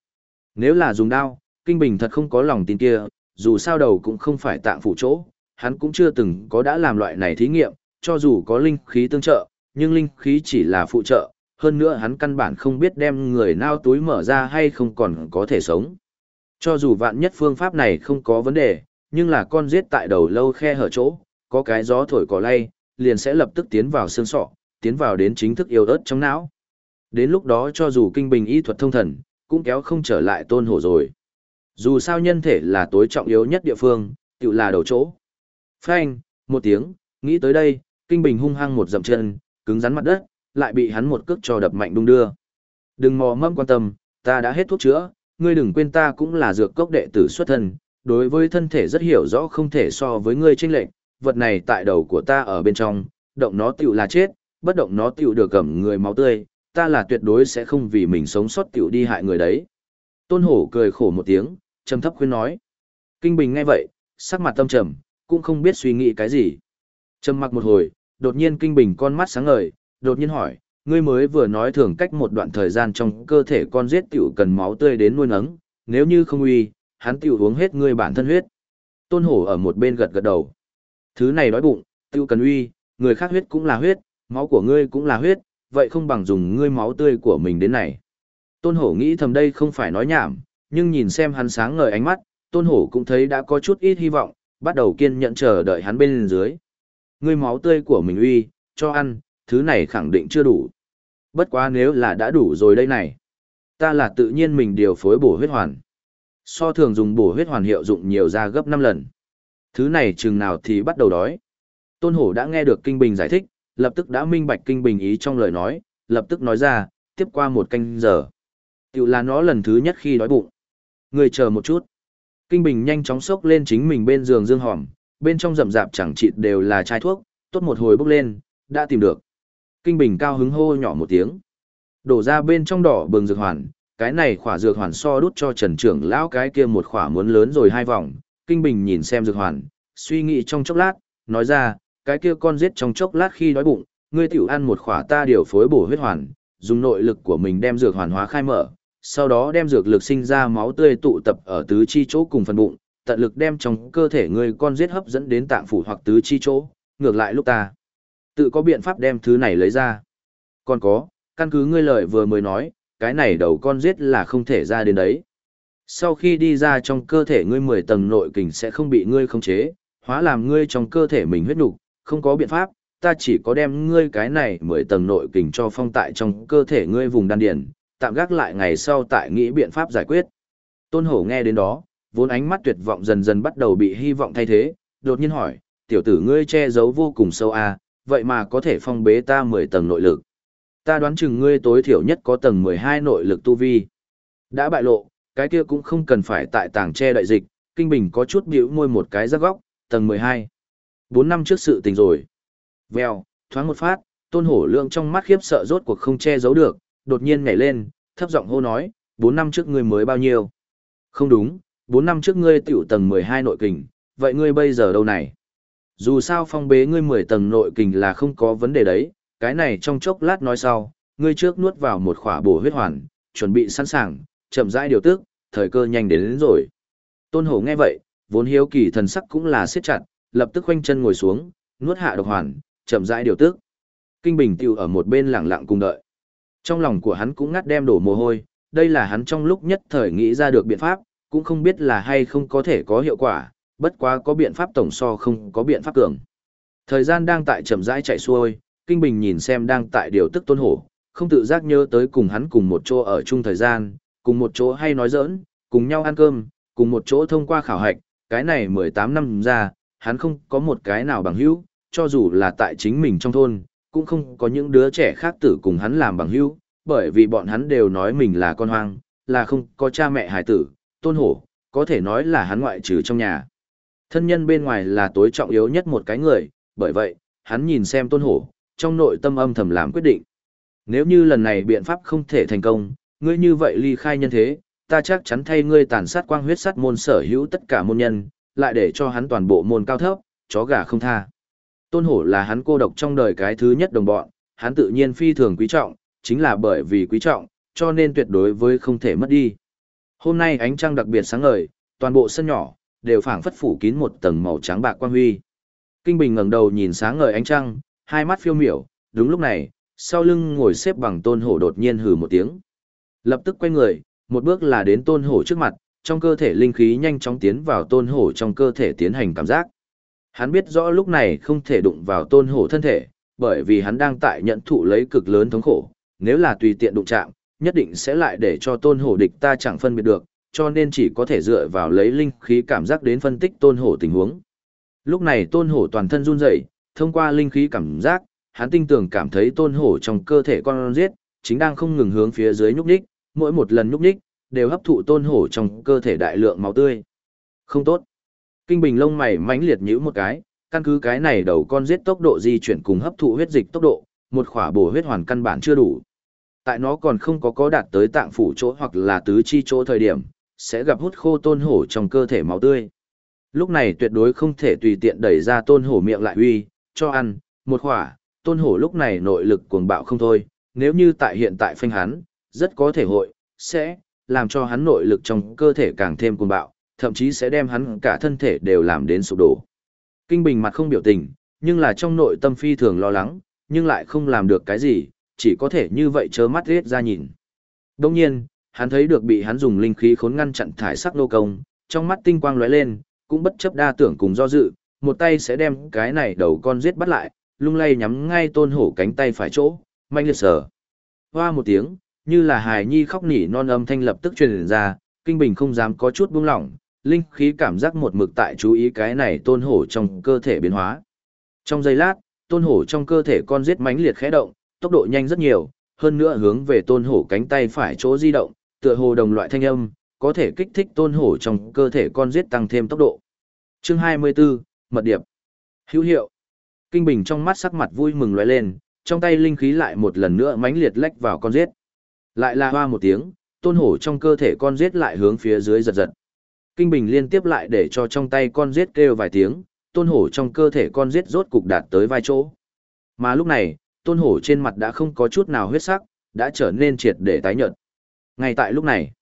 Speaker 1: Nếu là dùng đao, Kinh Bình thật không có lòng tin kia, dù sao đầu cũng không phải tạng phủ chỗ, hắn cũng chưa từng có đã làm loại này thí nghiệm, cho dù có linh khí tương trợ, nhưng linh khí chỉ là phụ trợ, hơn nữa hắn căn bản không biết đem người nao túi mở ra hay không còn có thể sống. Cho dù vạn nhất phương pháp này không có vấn đề, nhưng là con giết tại đầu lâu khe hở chỗ, có cái gió thổi cỏ lay, liền sẽ lập tức tiến vào xương sọ, tiến vào đến chính thức yêu ớt trong não. Đến lúc đó cho dù kinh bình y thuật thông thần, cũng kéo không trở lại tôn hổ rồi. Dù sao nhân thể là tối trọng yếu nhất địa phương, tự là đầu chỗ. Phanh, một tiếng, nghĩ tới đây, kinh bình hung hăng một dậm chân, cứng rắn mặt đất, lại bị hắn một cước cho đập mạnh đung đưa. Đừng mò mâm quan tâm, ta đã hết thuốc chữa, ngươi đừng quên ta cũng là dược cốc đệ tử xuất thân, đối với thân thể rất hiểu rõ không thể so với ngươi chênh lệnh, vật này tại đầu của ta ở bên trong, động nó tiểu là chết, bất động nó tiểu được cầm người máu tươi, ta là tuyệt đối sẽ không vì mình sống sót tiểu đi hại người đấy. Tôn hổ cười khổ một tiếng, trầm thấp khuyên nói. Kinh Bình nghe vậy, sắc mặt tâm trầm, cũng không biết suy nghĩ cái gì. Trầm mặc một hồi, đột nhiên Kinh Bình con mắt sáng ngời, đột nhiên hỏi, ngươi mới vừa nói thường cách một đoạn thời gian trong cơ thể con giết tiểu cần máu tươi đến nuôi nấng, nếu như không uy, hắn tiểu uống hết ngươi bản thân huyết. Tôn hổ ở một bên gật gật đầu. Thứ này đói bụng, tiêu cần uy, người khác huyết cũng là huyết, máu của ngươi cũng là huyết, vậy không bằng dùng ngươi máu tươi của mình đến này. Tôn hổ nghĩ thầm đây không phải nói nhảm, nhưng nhìn xem hắn sáng ngời ánh mắt, tôn hổ cũng thấy đã có chút ít hy vọng, bắt đầu kiên nhẫn chờ đợi hắn bên dưới. Ngươi máu tươi của mình uy, cho ăn, thứ này khẳng định chưa đủ. Bất quá nếu là đã đủ rồi đây này. Ta là tự nhiên mình điều phối bổ huyết hoàn. So thường dùng bổ huyết hoàn hiệu dụng nhiều ra gấp 5 lần. Thứ này chừng nào thì bắt đầu đói. Tôn Hổ đã nghe được Kinh Bình giải thích, lập tức đã minh bạch Kinh Bình ý trong lời nói, lập tức nói ra, tiếp qua một canh giờ. Tiểu là nó lần thứ nhất khi đói bụng. Người chờ một chút. Kinh Bình nhanh chóng xốc lên chính mình bên giường dương hòm, bên trong rậm rạp chẳng chịt đều là chai thuốc, tốt một hồi bốc lên, đã tìm được. Kinh Bình cao hứng hô nhỏ một tiếng. Đổ ra bên trong đỏ bừng dược hoàn, cái này khỏa dược hoàn so đút cho Trần trưởng lão cái kia một khỏa muốn lớn rồi hai vòng. Kinh Bình nhìn xem dược hoàn, suy nghĩ trong chốc lát, nói ra, cái kia con giết trong chốc lát khi đói bụng, ngươi tiểu ăn một khỏa ta điều phối bổ huyết hoàn, dùng nội lực của mình đem dược hoàn hóa khai mở, sau đó đem dược lực sinh ra máu tươi tụ tập ở tứ chi chỗ cùng phần bụng, tận lực đem trong cơ thể ngươi con giết hấp dẫn đến tạng phủ hoặc tứ chi chỗ, ngược lại lúc ta tự có biện pháp đem thứ này lấy ra. Còn có, căn cứ ngươi lời vừa mới nói, cái này đầu con giết là không thể ra đến đấy. Sau khi đi ra trong cơ thể ngươi 10 tầng nội kình sẽ không bị ngươi khống chế, hóa làm ngươi trong cơ thể mình huyết nục, không có biện pháp, ta chỉ có đem ngươi cái này 10 tầng nội kình cho phong tại trong cơ thể ngươi vùng đan điền, tạm gác lại ngày sau tại nghĩ biện pháp giải quyết. Tôn Hổ nghe đến đó, vốn ánh mắt tuyệt vọng dần dần bắt đầu bị hy vọng thay thế, đột nhiên hỏi, tiểu tử ngươi che giấu vô cùng sâu à, vậy mà có thể phong bế ta 10 tầng nội lực. Ta đoán chừng ngươi tối thiểu nhất có tầng 12 nội lực tu vi. Đã bại lộ, cái kia cũng không cần phải tại tàng che đại dịch, Kinh Bình có chút biểu môi một cái rắc góc, tầng 12. 4 năm trước sự tình rồi. Vèo, thoáng một phát, tôn hổ lượng trong mắt khiếp sợ rốt cuộc không che giấu được, đột nhiên nhảy lên, thấp giọng hô nói, 4 năm trước ngươi mới bao nhiêu? Không đúng, 4 năm trước ngươi tiểu tầng 12 nội kình, vậy ngươi bây giờ đâu này? Dù sao phong bế ngươi 10 tầng nội kình là không có vấn đề đấy, cái này trong chốc lát nói sau, ngươi trước nuốt vào một khỏa bổ huyết hoàn, chuẩn bị sẵn sàng, chậm rãi điều tức, thời cơ nhanh đến, đến rồi. Tôn hổ nghe vậy, vốn hiếu kỳ thần sắc cũng là siết chặt, lập tức khoanh chân ngồi xuống, nuốt hạ độc hoàn, chậm rãi điều tức. Kinh Bình tiêu ở một bên lặng lặng cùng đợi. Trong lòng của hắn cũng ngắt đem đổ mồ hôi, đây là hắn trong lúc nhất thời nghĩ ra được biện pháp, cũng không biết là hay không có thể có hiệu quả, bất quá có biện pháp tổng so không có biện pháp cường. Thời gian đang tại chậm rãi chạy xuôi, Kinh Bình nhìn xem đang tại điều tức tôn hổ, không tự giác nhớ tới cùng hắn cùng một chỗ ở chung thời gian, cùng một chỗ hay nói giỡn, cùng nhau ăn cơm, cùng một chỗ thông qua khảo hạch, cái này 18 năm ra, hắn không có một cái nào bằng hữu, cho dù là tại chính mình trong thôn, cũng không có những đứa trẻ khác tử cùng hắn làm bằng hữu, bởi vì bọn hắn đều nói mình là con hoang, là không có cha mẹ hài tử, tôn hổ, có thể nói là hắn ngoại trừ trong nhà. Thân nhân bên ngoài là tối trọng yếu nhất một cái người, bởi vậy, hắn nhìn xem tôn hổ, trong nội tâm âm thầm làm quyết định. Nếu như lần này biện pháp không thể thành công, ngươi như vậy ly khai nhân thế, ta chắc chắn thay ngươi tàn sát quang huyết sát môn sở hữu tất cả môn nhân, lại để cho hắn toàn bộ môn cao thấp, chó gà không tha. Tôn hổ là hắn cô độc trong đời cái thứ nhất đồng bọn, hắn tự nhiên phi thường quý trọng, chính là bởi vì quý trọng, cho nên tuyệt đối với không thể mất đi. Hôm nay ánh trăng đặc biệt sáng ngời, toàn bộ sân nhỏ, đều phảng phất phủ kín một tầng màu trắng bạc quang huy. Kinh Bình ngẩng đầu nhìn sáng ngời ánh trăng, hai mắt phiêu miểu, đúng lúc này, sau lưng ngồi xếp bằng tôn hổ đột nhiên hừ một tiếng. Lập tức quay người, một bước là đến tôn hổ trước mặt, trong cơ thể linh khí nhanh chóng tiến vào tôn hổ trong cơ thể tiến hành cảm giác. Hắn biết rõ lúc này không thể đụng vào tôn hổ thân thể, bởi vì hắn đang tại nhận thụ lấy cực lớn thống khổ, nếu là tùy tiện đụng chạm, nhất định sẽ lại để cho tôn hổ địch ta chẳng phân biệt được, cho nên chỉ có thể dựa vào lấy linh khí cảm giác đến phân tích tôn hổ tình huống. Lúc này tôn hổ toàn thân run rẩy, thông qua linh khí cảm giác, hắn tinh tường cảm thấy tôn hổ trong cơ thể con giết, chính đang không ngừng hướng phía dưới nhúc nhích, mỗi một lần nhúc nhích, đều hấp thụ tôn hổ trong cơ thể đại lượng máu tươi. Không tốt. Kinh Bình lông mày mãnh liệt nhíu một cái, căn cứ cái này đầu con giết tốc độ di chuyển cùng hấp thụ huyết dịch tốc độ, một khỏa bổ huyết hoàn căn bản chưa đủ. Tại nó còn không có có đạt tới tạng phủ chỗ hoặc là tứ chi chỗ thời điểm, sẽ gặp hút khô tôn hổ trong cơ thể máu tươi. Lúc này tuyệt đối không thể tùy tiện đẩy ra tôn hổ miệng lại huy cho ăn, một khỏa, tôn hổ lúc này nội lực cuồng bạo không thôi, nếu như tại hiện tại phanh hắn, rất có thể hội, sẽ, làm cho hắn nội lực trong cơ thể càng thêm cuồng bạo, thậm chí sẽ đem hắn cả thân thể đều làm đến sụp đổ. Kinh Bình mặt không biểu tình, nhưng là trong nội tâm phi thường lo lắng, nhưng lại không làm được cái gì, chỉ có thể như vậy chớ mắt riết ra nhìn. Đồng nhiên, hắn thấy được bị hắn dùng linh khí khốn ngăn chặn thải sắc nô công, trong mắt tinh quang lóe lên, cũng bất chấp đa tưởng cùng do dự, một tay sẽ đem cái này đầu con giết bắt lại, lung lay nhắm ngay tôn hổ cánh tay phải chỗ, manh liệt sở. Hoa một tiếng, như là hài nhi khóc nỉ non âm thanh lập tức truyền ra, kinh bình không dám có chút buông lỏng, linh khí cảm giác một mực tại chú ý cái này tôn hổ trong cơ thể biến hóa. Trong giây lát, tôn hổ trong cơ thể con giết mãnh liệt khẽ động, tốc độ nhanh rất nhiều, hơn nữa hướng về tôn hổ cánh tay phải chỗ di động, tựa hồ đồng loại thanh âm, có thể kích thích tôn hổ trong cơ thể con giết tăng thêm tốc độ. Chương 24, Mật điệp. Hữu hiệu. Kinh Bình trong mắt sắc mặt vui mừng lóe lên, trong tay linh khí lại một lần nữa mãnh liệt lách vào con giết. Lại là hoa một tiếng, tôn hổ trong cơ thể con giết lại hướng phía dưới giật giật. Kinh bình liên tiếp lại để cho trong tay con giết kêu vài tiếng, tôn hổ trong cơ thể con giết rốt cục đạt tới vai chỗ. Mà lúc này, tôn hổ trên mặt đã không có chút nào huyết sắc, đã trở nên triệt để tái nhợt. Ngay tại lúc này,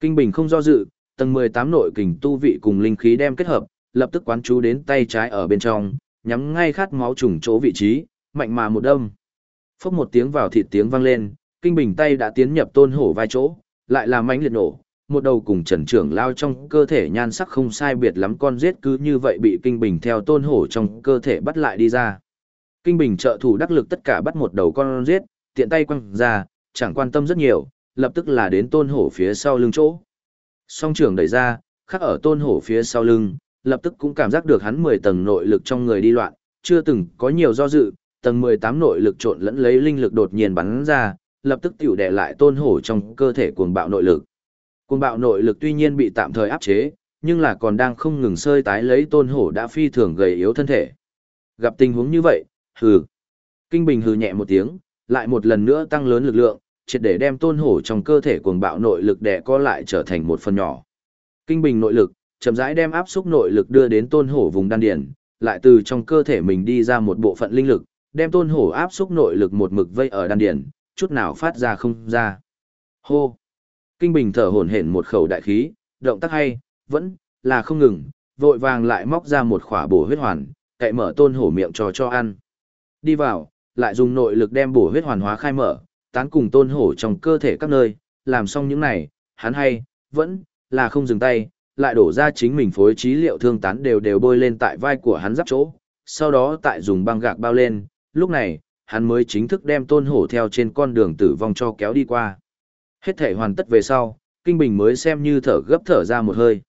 Speaker 1: kinh bình không do dự, tầng 18 nội kình tu vị cùng linh khí đem kết hợp, lập tức quán chú đến tay trái ở bên trong, nhắm ngay khát máu trùng chỗ vị trí, mạnh mà một đâm. Phốc một tiếng vào thịt tiếng vang lên, kinh bình tay đã tiến nhập tôn hổ vai chỗ, lại là mãnh liệt nổ, một đầu cùng trần trưởng lao trong cơ thể nhan sắc không sai biệt lắm con giết cứ như vậy bị kinh bình theo tôn hổ trong cơ thể bắt lại đi ra. Kinh bình trợ thủ đắc lực tất cả bắt một đầu con giết, tiện tay quăng ra, chẳng quan tâm rất nhiều, lập tức là đến tôn hổ phía sau lưng chỗ. Song trưởng đẩy ra, khắc ở tôn hổ phía sau lưng, lập tức cũng cảm giác được hắn 10 tầng nội lực trong người đi loạn, chưa từng có nhiều do dự, tầng 18 nội lực trộn lẫn lấy linh lực đột nhiên bắn ra, lập tức tiểu đè lại tôn hổ trong cơ thể cuồng bạo nội lực. Cuồng bạo nội lực tuy nhiên bị tạm thời áp chế, nhưng là còn đang không ngừng sơi tái lấy tôn hổ đã phi thường gầy yếu thân thể. Gặp tình huống như vậy, hừ. Kinh Bình hừ nhẹ một tiếng, lại một lần nữa tăng lớn lực lượng, triệt để đem tôn hổ trong cơ thể cuồng bạo nội lực đè co lại trở thành một phần nhỏ. Kinh Bình nội lực, chậm rãi đem áp xúc nội lực đưa đến tôn hổ vùng đan điển, lại từ trong cơ thể mình đi ra một bộ phận linh lực, đem tôn hổ áp xúc nội lực một mực vây ở đan điển, chút nào phát ra không ra. Hô! Kinh Bình thở hổn hển một khẩu đại khí, động tác hay, vẫn là không ngừng, vội vàng lại móc ra một khỏa bổ huyết hoàn, cậy mở tôn hổ miệng cho cho ăn. Đi vào, lại dùng nội lực đem bổ huyết hoàn hóa khai mở, tán cùng tôn hổ trong cơ thể các nơi, làm xong những này, hắn hay, vẫn là không dừng tay, lại đổ ra chính mình phối trí liệu thương tán đều đều bôi lên tại vai của hắn giáp chỗ, sau đó tại dùng băng gạc bao lên, lúc này, hắn mới chính thức đem tôn hổ theo trên con đường tử vong cho kéo đi qua. Hết thể hoàn tất về sau, Kinh Bình mới xem như thở gấp thở ra một hơi.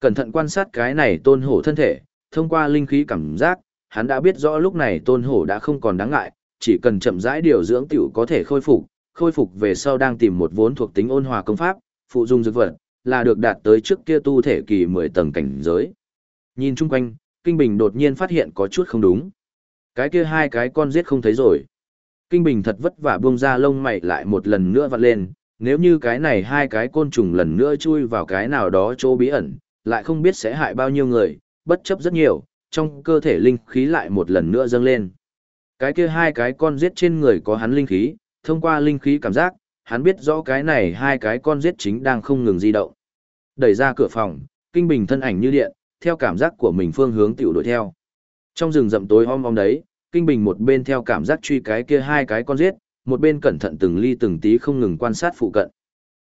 Speaker 1: Cẩn thận quan sát cái này tôn hổ thân thể, thông qua linh khí cảm giác, hắn đã biết rõ lúc này tôn hổ đã không còn đáng ngại, chỉ cần chậm rãi điều dưỡng tiểu có thể khôi phục, khôi phục về sau đang tìm một vốn thuộc tính ôn hòa công pháp, phụ dung dược vật, là được đạt tới trước kia tu thể kỳ 10 tầng cảnh giới. Nhìn chung quanh, Kinh Bình đột nhiên phát hiện có chút không đúng. Cái kia hai cái con giết không thấy rồi. Kinh Bình thật vất vả buông ra lông mày lại một lần nữa vặn lên, nếu như cái này hai cái côn trùng lần nữa chui vào cái nào đó chỗ bí ẩn, lại không biết sẽ hại bao nhiêu người, bất chấp rất nhiều, trong cơ thể linh khí lại một lần nữa dâng lên. Cái kia hai cái con giết trên người có hắn linh khí, thông qua linh khí cảm giác, hắn biết rõ cái này hai cái con giết chính đang không ngừng di động. Đẩy ra cửa phòng, kinh bình thân ảnh như điện, theo cảm giác của mình phương hướng tiểu đuổi theo. Trong rừng rậm tối om om đấy, kinh bình một bên theo cảm giác truy cái kia hai cái con giết, một bên cẩn thận từng ly từng tí không ngừng quan sát phụ cận.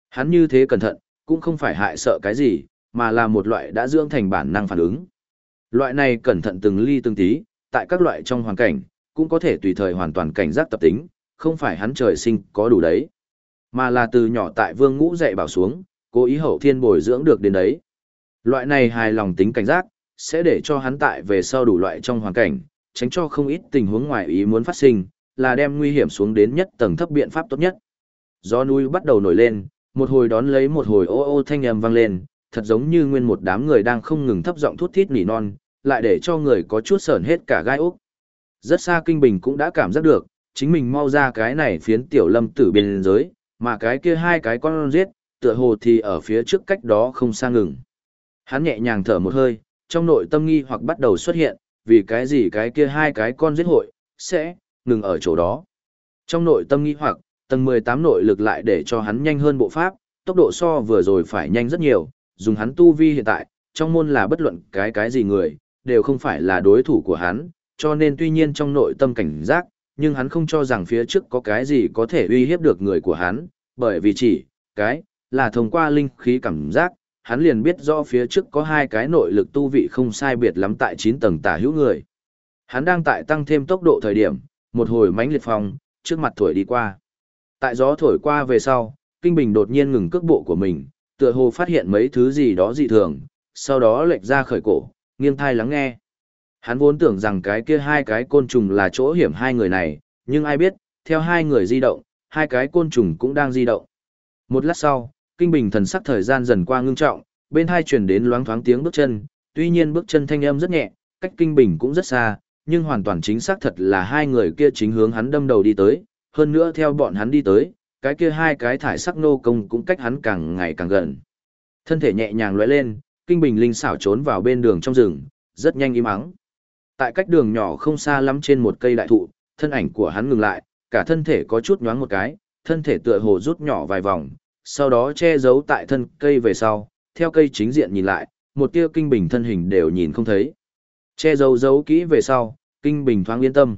Speaker 1: Hắn như thế cẩn thận, cũng không phải hại sợ cái gì, mà là một loại đã dưỡng thành bản năng phản ứng. Loại này cẩn thận từng ly từng tí, tại các loại trong hoàn cảnh, cũng có thể tùy thời hoàn toàn cảnh giác tập tính, không phải hắn trời sinh có đủ đấy, mà là từ nhỏ tại vương ngũ dạy bảo xuống, cố ý hậu thiên bồi dưỡng được đến đấy. Loại này hài lòng tính cảnh giác, sẽ để cho hắn tại về sau đủ loại trong hoàn cảnh, tránh cho không ít tình huống ngoài ý muốn phát sinh, là đem nguy hiểm xuống đến nhất tầng thấp biện pháp tốt nhất. Gió núi bắt đầu nổi lên, một hồi đón lấy một hồi ô ô thanh âm vang lên, thật giống như nguyên một đám người đang không ngừng thấp giọng thút thít nỉ non, lại để cho người có chút sởn hết cả gai ốc. Rất xa kinh bình cũng đã cảm giác được, chính mình mau ra cái này phiến tiểu lâm tử biên giới, mà cái kia hai cái con giết, tựa hồ thì ở phía trước cách đó không xa ngừng. Hắn nhẹ nhàng thở một hơi, trong nội tâm nghi hoặc bắt đầu xuất hiện, vì cái gì cái kia hai cái con giết hội, sẽ, ngừng ở chỗ đó. Trong nội tâm nghi hoặc, tầng 18 nội lực lại để cho hắn nhanh hơn bộ pháp, tốc độ so vừa rồi phải nhanh rất nhiều, dùng hắn tu vi hiện tại, trong môn là bất luận cái cái gì người, đều không phải là đối thủ của hắn, cho nên tuy nhiên trong nội tâm cảnh giác, nhưng hắn không cho rằng phía trước có cái gì có thể uy hiếp được người của hắn, bởi vì chỉ, cái, là thông qua linh khí cảm giác, hắn liền biết rõ phía trước có hai cái nội lực tu vị không sai biệt lắm tại 9 tầng tả hữu người. Hắn đang tại tăng thêm tốc độ thời điểm, một hồi mãnh liệt phong, trước mặt thổi đi qua. Tại gió thổi qua về sau, Kinh Bình đột nhiên ngừng cước bộ của mình, tựa hồ phát hiện mấy thứ gì đó dị thường, sau đó lệch ra khởi cổ, nghiêng thai lắng nghe. Hắn vốn tưởng rằng cái kia hai cái côn trùng là chỗ hiểm hai người này, nhưng ai biết, theo hai người di động, hai cái côn trùng cũng đang di động. Một lát sau, Kinh Bình thần sắc thời gian dần qua ngưng trọng, bên hai truyền đến loáng thoáng tiếng bước chân, tuy nhiên bước chân thanh âm rất nhẹ, cách Kinh Bình cũng rất xa, nhưng hoàn toàn chính xác thật là hai người kia chính hướng hắn đâm đầu đi tới, hơn nữa theo bọn hắn đi tới, cái kia hai cái thải sắc nô công cũng cách hắn càng ngày càng gần. Thân thể nhẹ nhàng lóe lên, kinh bình linh xảo trốn vào bên đường trong rừng, rất nhanh im ắng. Tại cách đường nhỏ không xa lắm trên một cây đại thụ, thân ảnh của hắn ngừng lại, cả thân thể có chút nhoáng một cái, thân thể tựa hồ rút nhỏ vài vòng, sau đó che giấu tại thân cây về sau, theo cây chính diện nhìn lại, một tia kinh bình thân hình đều nhìn không thấy. Che giấu giấu kỹ về sau, kinh bình thoáng yên tâm.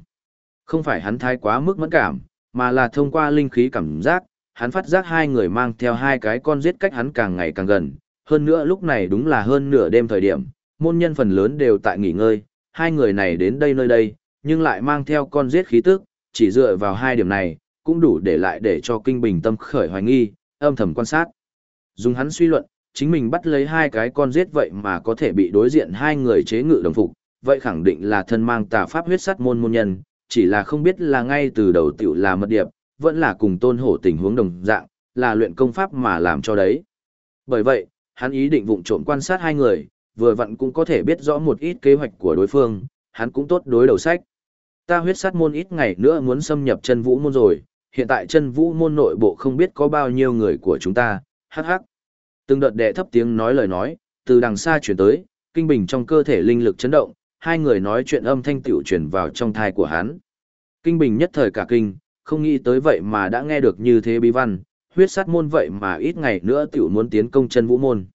Speaker 1: Không phải hắn thái quá mức mẫn cảm, mà là thông qua linh khí cảm giác, hắn phát giác hai người mang theo hai cái con giết cách hắn càng ngày càng gần. Hơn nữa lúc này đúng là hơn nửa đêm thời điểm, môn nhân phần lớn đều tại nghỉ ngơi, hai người này đến đây nơi đây, nhưng lại mang theo con giết khí tức, chỉ dựa vào hai điểm này, cũng đủ để lại để cho kinh bình tâm khởi hoài nghi, âm thầm quan sát. Dùng hắn suy luận, chính mình bắt lấy hai cái con giết vậy mà có thể bị đối diện hai người chế ngự đồng phục, vậy khẳng định là thân mang tà pháp huyết sắt môn môn nhân, chỉ là không biết là ngay từ đầu tiểu là mật điệp, vẫn là cùng tôn hổ tình huống đồng dạng, là luyện công pháp mà làm cho đấy. Bởi vậy, hắn ý định vụng trộm quan sát hai người, vừa vặn cũng có thể biết rõ một ít kế hoạch của đối phương, hắn cũng tốt đối đầu sách. Ta huyết sát môn ít ngày nữa muốn xâm nhập chân vũ môn rồi, hiện tại chân vũ môn nội bộ không biết có bao nhiêu người của chúng ta, hắc hắc. Từng đợt đệ thấp tiếng nói lời nói, từ đằng xa chuyển tới, kinh bình trong cơ thể linh lực chấn động, hai người nói chuyện âm thanh tiểu truyền vào trong thai của hắn. Kinh bình nhất thời cả kinh, không nghĩ tới vậy mà đã nghe được như thế bí văn, huyết sát môn vậy mà ít ngày nữa tiểu muốn tiến công chân vũ môn.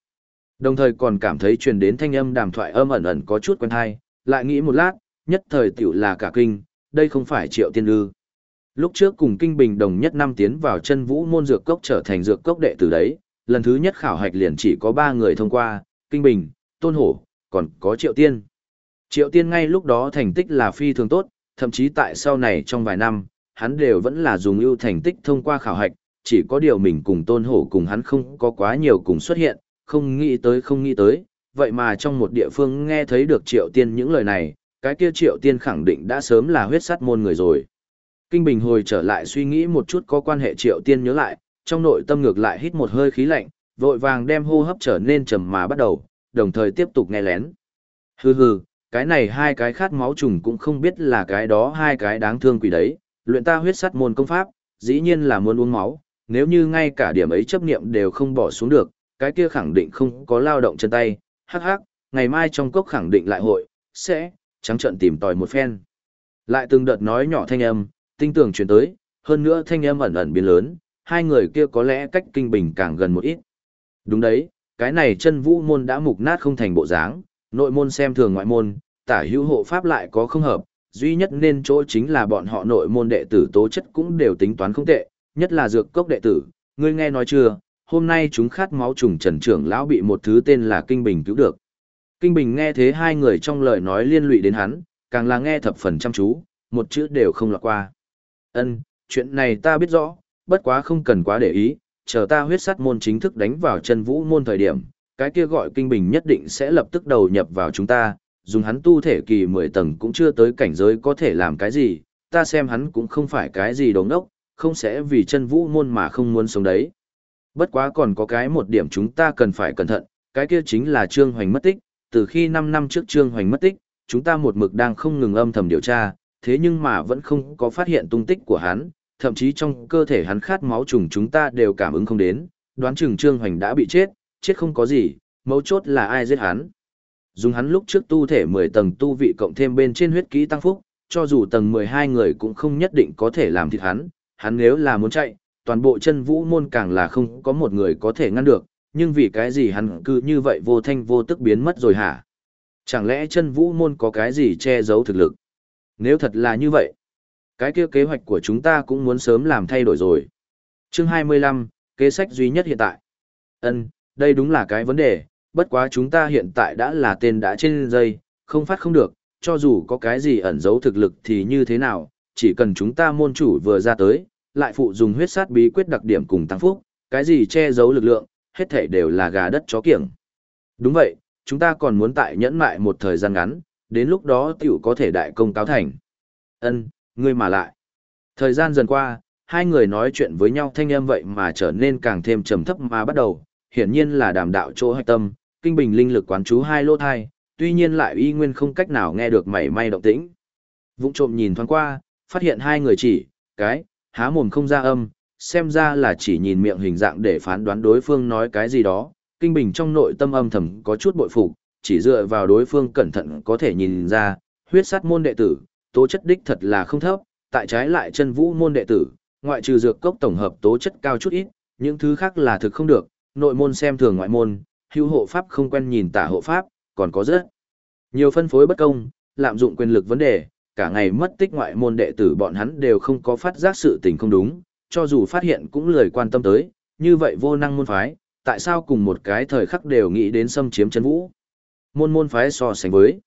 Speaker 1: Đồng thời còn cảm thấy truyền đến thanh âm đàm thoại âm ẩn ẩn có chút quen thai, lại nghĩ một lát, nhất thời tiểu là cả kinh, đây không phải triệu tiên ư. Lúc trước cùng kinh bình đồng nhất năm tiến vào chân vũ môn dược cốc trở thành dược cốc đệ tử đấy, lần thứ nhất khảo hạch liền chỉ có ba người thông qua, kinh bình, tôn hổ, còn có triệu tiên. Triệu tiên ngay lúc đó thành tích là phi thường tốt, thậm chí tại sau này trong vài năm, hắn đều vẫn là dùng ưu thành tích thông qua khảo hạch, chỉ có điều mình cùng tôn hổ cùng hắn không có quá nhiều cùng xuất hiện, không nghĩ tới không nghĩ tới, vậy mà trong một địa phương nghe thấy được triệu tiên những lời này, cái kia triệu tiên khẳng định đã sớm là huyết sát môn người rồi. Kinh Bình hồi trở lại suy nghĩ một chút có quan hệ triệu tiên nhớ lại, trong nội tâm ngược lại hít một hơi khí lạnh, vội vàng đem hô hấp trở nên trầm mà bắt đầu, đồng thời tiếp tục nghe lén. Hừ hừ, cái này hai cái khát máu trùng cũng không biết là cái đó hai cái đáng thương quỷ đấy, luyện ta huyết sắt môn công pháp, dĩ nhiên là muốn uống máu, nếu như ngay cả điểm ấy chấp niệm đều không bỏ xuống được, cái kia khẳng định không có lao động chân tay, hắc hắc, ngày mai trong cốc khẳng định lại hội, sẽ, trắng trận tìm tòi một phen. Lại từng đợt nói nhỏ thanh âm, tinh tường truyền tới, hơn nữa thanh âm ẩn ẩn biến lớn, hai người kia có lẽ cách kinh bình càng gần một ít. Đúng đấy, cái này chân vũ môn đã mục nát không thành bộ dáng, nội môn xem thường ngoại môn, tả hữu hộ pháp lại có không hợp, duy nhất nên chỗ chính là bọn họ nội môn đệ tử tố chất cũng đều tính toán không tệ, nhất là dược cốc đệ tử, ngươi nghe nói chưa, hôm nay chúng khát máu trùng trần trưởng lão bị một thứ tên là Kinh Bình cứu được. Kinh Bình nghe thế hai người trong lời nói liên lụy đến hắn, càng là nghe thập phần chăm chú, một chữ đều không lọt qua. Ân, chuyện này ta biết rõ, bất quá không cần quá để ý, chờ ta huyết sát môn chính thức đánh vào chân vũ môn thời điểm, cái kia gọi kinh bình nhất định sẽ lập tức đầu nhập vào chúng ta, dùng hắn tu thể kỳ 10 tầng cũng chưa tới cảnh giới có thể làm cái gì, ta xem hắn cũng không phải cái gì đồ ngốc, không sẽ vì chân vũ môn mà không muốn sống đấy. Bất quá còn có cái một điểm chúng ta cần phải cẩn thận, cái kia chính là Trương Hoành mất tích, từ khi 5 năm trước Trương Hoành mất tích, chúng ta một mực đang không ngừng âm thầm điều tra, thế nhưng mà vẫn không có phát hiện tung tích của hắn, thậm chí trong cơ thể hắn khát máu trùng chúng ta đều cảm ứng không đến, đoán chừng Trương Hoành đã bị chết, chết không có gì, mấu chốt là ai giết hắn. Dùng hắn lúc trước tu thể 10 tầng tu vị cộng thêm bên trên huyết kỹ tăng phúc, cho dù tầng 12 người cũng không nhất định có thể làm thịt hắn, hắn nếu là muốn chạy, toàn bộ chân vũ môn càng là không có một người có thể ngăn được, nhưng vì cái gì hắn cứ như vậy vô thanh vô tức biến mất rồi hả? Chẳng lẽ chân vũ môn có cái gì che giấu thực lực? Nếu thật là như vậy, cái kia kế hoạch của chúng ta cũng muốn sớm làm thay đổi rồi. Chương 25, kế sách duy nhất hiện tại. Ân, đây đúng là cái vấn đề, bất quá chúng ta hiện tại đã là tên đã trên dây, không phát không được, cho dù có cái gì ẩn giấu thực lực thì như thế nào, chỉ cần chúng ta môn chủ vừa ra tới, lại phụ dùng huyết sát bí quyết đặc điểm cùng tăng phúc, cái gì che giấu lực lượng, hết thảy đều là gà đất chó kiểng. Đúng vậy, chúng ta còn muốn tại nhẫn mại một thời gian ngắn, đến lúc đó tiểu có thể đại công cáo thành. Ân, ngươi mà lại. Thời gian dần qua, hai người nói chuyện với nhau thanh âm vậy mà trở nên càng thêm trầm thấp mà bắt đầu, hiển nhiên là đàm đạo chỗ hạch tâm, kinh bình linh lực quán chú hai lô thai, tuy nhiên lại y nguyên không cách nào nghe được mảy may động tĩnh. vũng trộm nhìn thoáng qua, phát hiện hai người chỉ, cái, há mồm không ra âm, xem ra là chỉ nhìn miệng hình dạng để phán đoán đối phương nói cái gì đó. Kinh Bình trong nội tâm âm thầm có chút bội phục, chỉ dựa vào đối phương cẩn thận có thể nhìn ra, huyết sát môn đệ tử, tố chất đích thật là không thấp, tại trái lại chân vũ môn đệ tử, ngoại trừ dược cốc tổng hợp tố chất cao chút ít, những thứ khác là thực không được, nội môn xem thường ngoại môn, hữu hộ pháp không quen nhìn tả hộ pháp, còn có rất nhiều phân phối bất công, lạm dụng quyền lực vấn đề, cả ngày mất tích ngoại môn đệ tử bọn hắn đều không có phát giác sự tình không đúng, cho dù phát hiện cũng lười quan tâm tới, như vậy vô năng môn phái, tại sao cùng một cái thời khắc đều nghĩ đến xâm chiếm chân vũ. Môn môn phái so sánh với,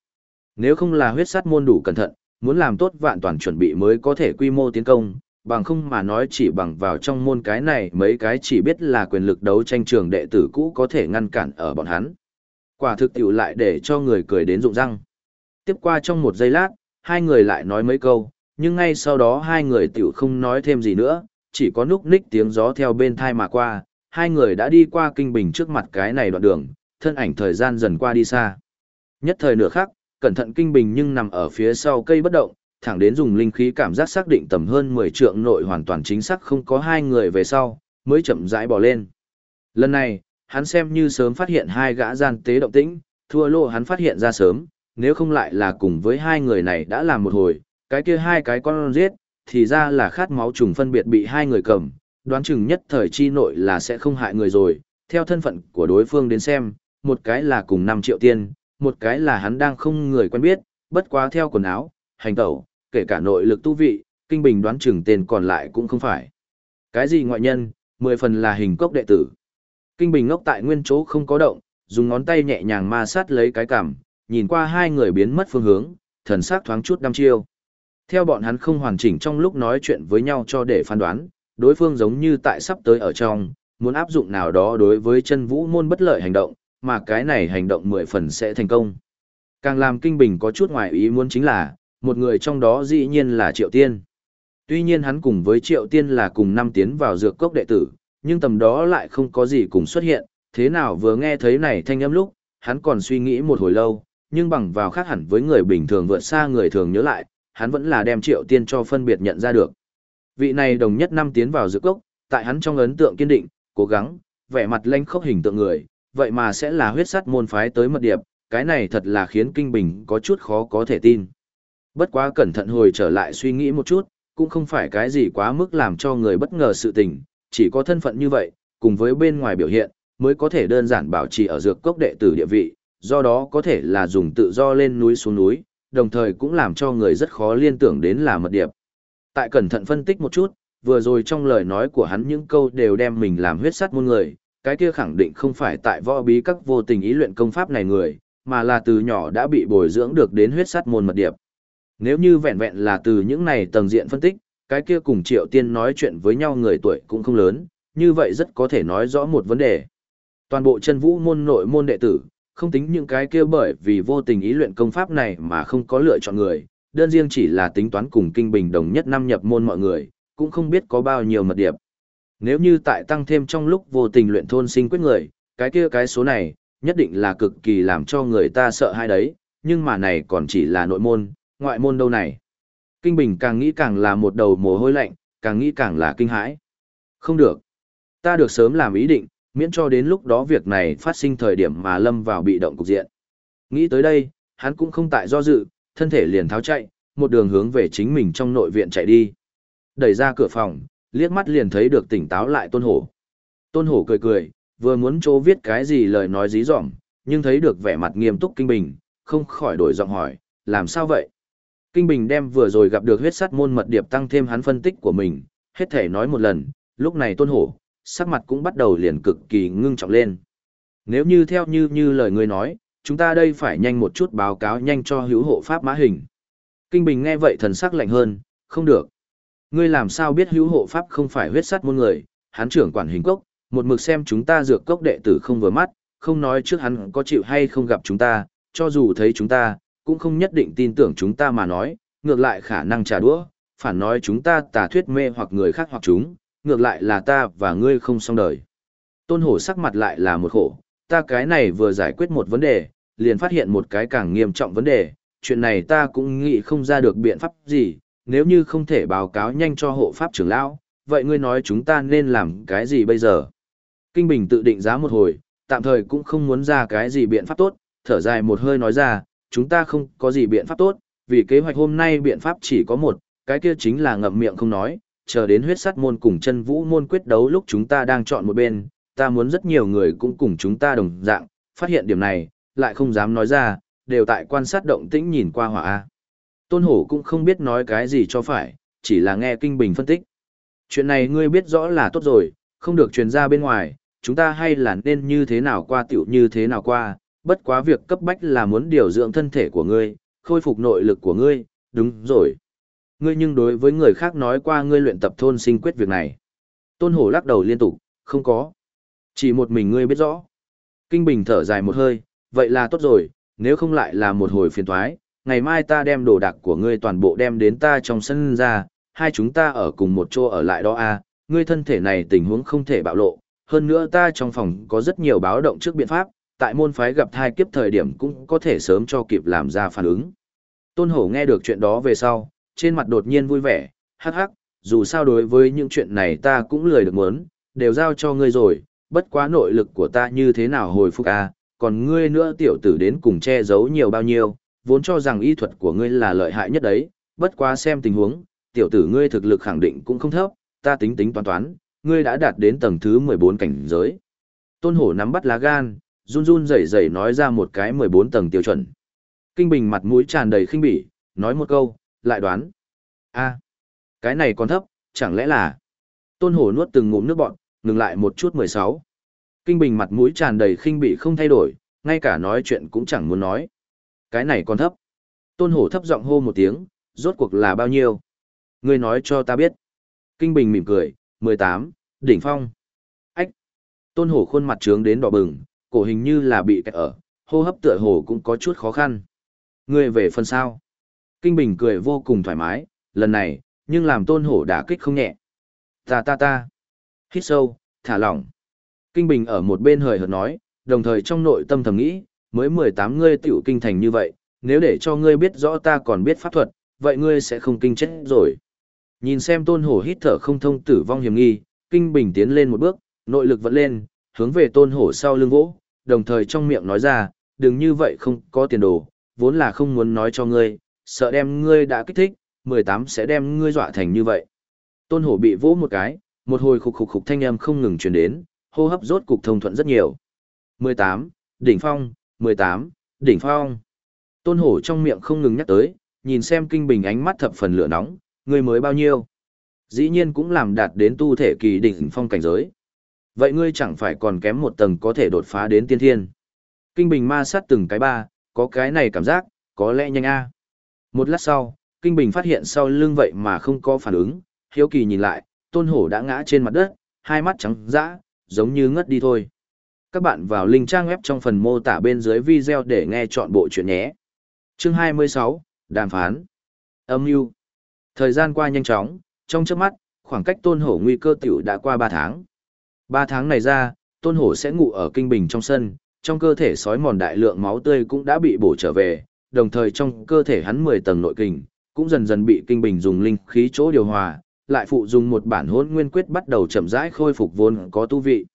Speaker 1: nếu không là huyết sát môn đủ cẩn thận, muốn làm tốt vạn toàn chuẩn bị mới có thể quy mô tiến công, bằng không mà nói chỉ bằng vào trong môn cái này mấy cái chỉ biết là quyền lực đấu tranh trường đệ tử cũ có thể ngăn cản ở bọn hắn. Quả thực tiểu lại để cho người cười đến rụng răng. Tiếp qua trong một giây lát, hai người lại nói mấy câu, nhưng ngay sau đó hai người tiểu không nói thêm gì nữa, chỉ có núc ních tiếng gió theo bên thai mà qua, hai người đã đi qua kinh bình trước mặt cái này đoạn đường, thân ảnh thời gian dần qua đi xa. Nhất thời nửa khắc, cẩn thận kinh bình nhưng nằm ở phía sau cây bất động, thẳng đến dùng linh khí cảm giác xác định tầm hơn 10 trượng nội hoàn toàn chính xác không có hai người về sau, mới chậm rãi bỏ lên. Lần này, hắn xem như sớm phát hiện hai gã gian tế động tĩnh, thua lô hắn phát hiện ra sớm, nếu không lại là cùng với hai người này đã làm một hồi, cái kia hai cái con giết, thì ra là khát máu trùng phân biệt bị hai người cầm, đoán chừng nhất thời chi nội là sẽ không hại người rồi, theo thân phận của đối phương đến xem, một cái là cùng 5 triệu tiền, một cái là hắn đang không người quen biết, bất quá theo quần áo, hành tẩu, kể cả nội lực tu vị, kinh bình đoán chừng tên còn lại cũng không phải. Cái gì ngoại nhân, mười phần là hình cốc đệ tử. Kinh bình ngốc tại nguyên chỗ không có động, dùng ngón tay nhẹ nhàng ma sát lấy cái cằm, nhìn qua hai người biến mất phương hướng, thần sắc thoáng chút đăm chiêu. Theo bọn hắn không hoàn chỉnh trong lúc nói chuyện với nhau cho để phán đoán, đối phương giống như tại sắp tới ở trong, muốn áp dụng nào đó đối với chân vũ môn bất lợi hành động, mà cái này hành động mười phần sẽ thành công. Càng làm kinh bình có chút ngoài ý muốn chính là, một người trong đó dĩ nhiên là Triệu Tiên. Tuy nhiên hắn cùng với Triệu Tiên là cùng năm tiến vào dược cốc đệ tử, nhưng tầm đó lại không có gì cùng xuất hiện, thế nào vừa nghe thấy này thanh âm lúc, hắn còn suy nghĩ một hồi lâu, nhưng bằng vào khác hẳn với người bình thường vượt xa người thường nhớ lại, hắn vẫn là đem Triệu Tiên cho phân biệt nhận ra được. Vị này đồng nhất năm tiến vào dược cốc, tại hắn trong ấn tượng kiên định, cố gắng, vẻ mặt lanh khốc hình tượng người, vậy mà sẽ là huyết sắt môn phái tới mật điệp, cái này thật là khiến Kinh Bình có chút khó có thể tin. Bất quá cẩn thận hồi trở lại suy nghĩ một chút, cũng không phải cái gì quá mức làm cho người bất ngờ sự tình, chỉ có thân phận như vậy, cùng với bên ngoài biểu hiện, mới có thể đơn giản bảo trì ở dược cốc đệ tử địa vị, do đó có thể là dùng tự do lên núi xuống núi, đồng thời cũng làm cho người rất khó liên tưởng đến là mật điệp. Tại cẩn thận phân tích một chút, vừa rồi trong lời nói của hắn những câu đều đem mình làm huyết sắt môn người, cái kia khẳng định không phải tại võ bí các vô tình ý luyện công pháp này người, mà là từ nhỏ đã bị bồi dưỡng được đến huyết sắt môn mật điệp. Nếu như vẹn vẹn là từ những này tầng diện phân tích, cái kia cùng triệu tiên nói chuyện với nhau người tuổi cũng không lớn, như vậy rất có thể nói rõ một vấn đề. Toàn bộ chân vũ môn nội môn đệ tử, không tính những cái kia bởi vì vô tình ý luyện công pháp này mà không có lựa chọn người, đơn riêng chỉ là tính toán cùng kinh bình đồng nhất năm nhập môn mọi người, cũng không biết có bao nhiêu mật điệp. Nếu như tại tăng thêm trong lúc vô tình luyện thôn sinh quyết người, cái kia cái số này, nhất định là cực kỳ làm cho người ta sợ hai đấy, nhưng mà này còn chỉ là nội môn, ngoại môn đâu này. Kinh Bình càng nghĩ càng là một đầu mồ hôi lạnh, càng nghĩ càng là kinh hãi. Không được. Ta được sớm làm ý định, miễn cho đến lúc đó việc này phát sinh thời điểm mà lâm vào bị động cục diện. Nghĩ tới đây, hắn cũng không tại do dự, thân thể liền tháo chạy, một đường hướng về chính mình trong nội viện chạy đi. Đẩy ra cửa phòng, liếc mắt liền thấy được tỉnh táo lại tôn hổ. Tôn hổ cười cười, vừa muốn chỗ viết cái gì lời nói dí dỏm, nhưng thấy được vẻ mặt nghiêm túc kinh bình, không khỏi đổi giọng hỏi, làm sao vậy? Kinh Bình đem vừa rồi gặp được huyết sắt môn mật điệp tăng thêm hắn phân tích của mình, hết thể nói một lần, lúc này tôn hổ, sắc mặt cũng bắt đầu liền cực kỳ ngưng trọng lên. Nếu như theo như như lời ngươi nói, chúng ta đây phải nhanh một chút báo cáo nhanh cho hữu hộ pháp mã hình. Kinh Bình nghe vậy thần sắc lạnh hơn, không được. Ngươi làm sao biết hữu hộ pháp không phải huyết sắt môn người, hắn trưởng quản hình cốc, một mực xem chúng ta dược cốc đệ tử không vừa mắt, không nói trước hắn có chịu hay không gặp chúng ta, cho dù thấy chúng ta, cũng không nhất định tin tưởng chúng ta mà nói, ngược lại khả năng trả đũa, phản nói chúng ta tà thuyết mê hoặc người khác hoặc chúng, ngược lại là ta và ngươi không xong đời. Tôn hổ sắc mặt lại là một khổ, ta cái này vừa giải quyết một vấn đề, liền phát hiện một cái càng nghiêm trọng vấn đề, chuyện này ta cũng nghĩ không ra được biện pháp gì, nếu như không thể báo cáo nhanh cho hộ pháp trưởng lão, vậy ngươi nói chúng ta nên làm cái gì bây giờ? Kinh Bình tự định giá một hồi, tạm thời cũng không muốn ra cái gì biện pháp tốt, thở dài một hơi nói ra, chúng ta không có gì biện pháp tốt, vì kế hoạch hôm nay biện pháp chỉ có một, cái kia chính là ngậm miệng không nói, chờ đến huyết sắt môn cùng chân vũ môn quyết đấu lúc chúng ta đang chọn một bên, ta muốn rất nhiều người cũng cùng chúng ta đồng dạng, phát hiện điểm này, lại không dám nói ra, đều tại quan sát động tĩnh nhìn qua hỏa A. Tôn Hổ cũng không biết nói cái gì cho phải, chỉ là nghe Kinh Bình phân tích. Chuyện này ngươi biết rõ là tốt rồi, không được truyền ra bên ngoài, chúng ta hay là nên như thế nào qua tiểu như thế nào qua, bất quá việc cấp bách là muốn điều dưỡng thân thể của ngươi, khôi phục nội lực của ngươi, đúng rồi. Ngươi nhưng đối với người khác nói qua ngươi luyện tập thôn sinh quyết việc này. Tôn Hổ lắc đầu liên tục, không có. Chỉ một mình ngươi biết rõ. Kinh Bình thở dài một hơi, vậy là tốt rồi, nếu không lại là một hồi phiền thoái, ngày mai ta đem đồ đạc của ngươi toàn bộ đem đến ta trong sân ra, hai chúng ta ở cùng một chỗ ở lại đó a à, ngươi thân thể này tình huống không thể bạo lộ, hơn nữa ta trong phòng có rất nhiều báo động trước biện pháp, tại môn phái gặp thai kiếp thời điểm cũng có thể sớm cho kịp làm ra phản ứng. Tôn Hổ nghe được chuyện đó về sau, trên mặt đột nhiên vui vẻ, hắc hắc, dù sao đối với những chuyện này ta cũng lười được muốn, đều giao cho ngươi rồi, bất quá nội lực của ta như thế nào hồi phục a còn ngươi nữa tiểu tử đến cùng che giấu nhiều bao nhiêu, vốn cho rằng y thuật của ngươi là lợi hại nhất đấy, bất quá xem tình huống, tiểu tử ngươi thực lực khẳng định cũng không thấp, ta tính tính toán toán, ngươi đã đạt đến tầng thứ 14 cảnh giới. Tôn hổ nắm bắt lá gan, run run rẩy rẩy nói ra một cái 14 tầng tiêu chuẩn. Kinh Bình mặt mũi tràn đầy khinh bỉ, nói một câu, lại đoán. a cái này còn thấp, chẳng lẽ là... Tôn hổ nuốt từng ngụm nước bọn, ngừng lại một chút 16. Kinh Bình mặt mũi tràn đầy khinh bỉ không thay đổi, ngay cả nói chuyện cũng chẳng muốn nói. Cái này còn thấp. Tôn hổ thấp giọng hô một tiếng, rốt cuộc là bao nhiêu? Ngươi nói cho ta biết. Kinh Bình mỉm cười, 18, đỉnh phong. Ách. Tôn hổ khuôn mặt trướng đến đỏ bừng, cổ hình như là bị kẹt ở, hô hấp tựa hồ cũng có chút khó khăn. Ngươi về phần sao? Kinh Bình cười vô cùng thoải mái, lần này, nhưng làm tôn hổ đả kích không nhẹ. Ta ta ta. Hít sâu, thả lỏng. Kinh Bình ở một bên hời hợt nói, đồng thời trong nội tâm thầm nghĩ, mới 18 ngươi tiểu kinh thành như vậy, nếu để cho ngươi biết rõ ta còn biết pháp thuật, vậy ngươi sẽ không kinh chết rồi. Nhìn xem tôn hổ hít thở không thông tử vong hiểm nghi, Kinh Bình tiến lên một bước, nội lực vẫn lên, hướng về tôn hổ sau lưng vỗ, đồng thời trong miệng nói ra, đừng như vậy không có tiền đồ, vốn là không muốn nói cho ngươi, sợ đem ngươi đã kích thích, 18 sẽ đem ngươi dọa thành như vậy. Tôn hổ bị vỗ một cái, một hồi khục khục khục thanh âm không ngừng truyền đến, hô hấp rốt cục thông thuận rất nhiều. 18, đỉnh phong, 18, đỉnh phong. Tôn hổ trong miệng không ngừng nhắc tới, nhìn xem kinh bình ánh mắt thập phần lửa nóng, ngươi mới bao nhiêu. Dĩ nhiên cũng làm đạt đến tu thể kỳ đỉnh phong cảnh giới. Vậy ngươi chẳng phải còn kém một tầng có thể đột phá đến tiên thiên. Kinh bình ma sát từng cái ba, có cái này cảm giác, có lẽ nhanh a. Một lát sau, Kinh Bình phát hiện sau lưng vậy mà không có phản ứng, hiếu kỳ nhìn lại, tôn hổ đã ngã trên mặt đất, hai mắt trắng dã, giống như ngất đi thôi. Các bạn vào link trang web trong phần mô tả bên dưới video để nghe chọn bộ chuyện nhé. Chương 26, Đàm phán. Âm mưu Thời gian qua nhanh chóng, trong trước mắt, khoảng cách tôn hổ nguy cơ tiểu đã qua 3 tháng. 3 tháng này ra, tôn hổ sẽ ngủ ở kinh bình trong sân, trong cơ thể sói mòn đại lượng máu tươi cũng đã bị bổ trở về, đồng thời trong cơ thể hắn 10 tầng nội kình, cũng dần dần bị kinh bình dùng linh khí chỗ điều hòa, lại phụ dùng một bản hôn nguyên quyết bắt đầu chậm rãi khôi phục vốn có tu vị.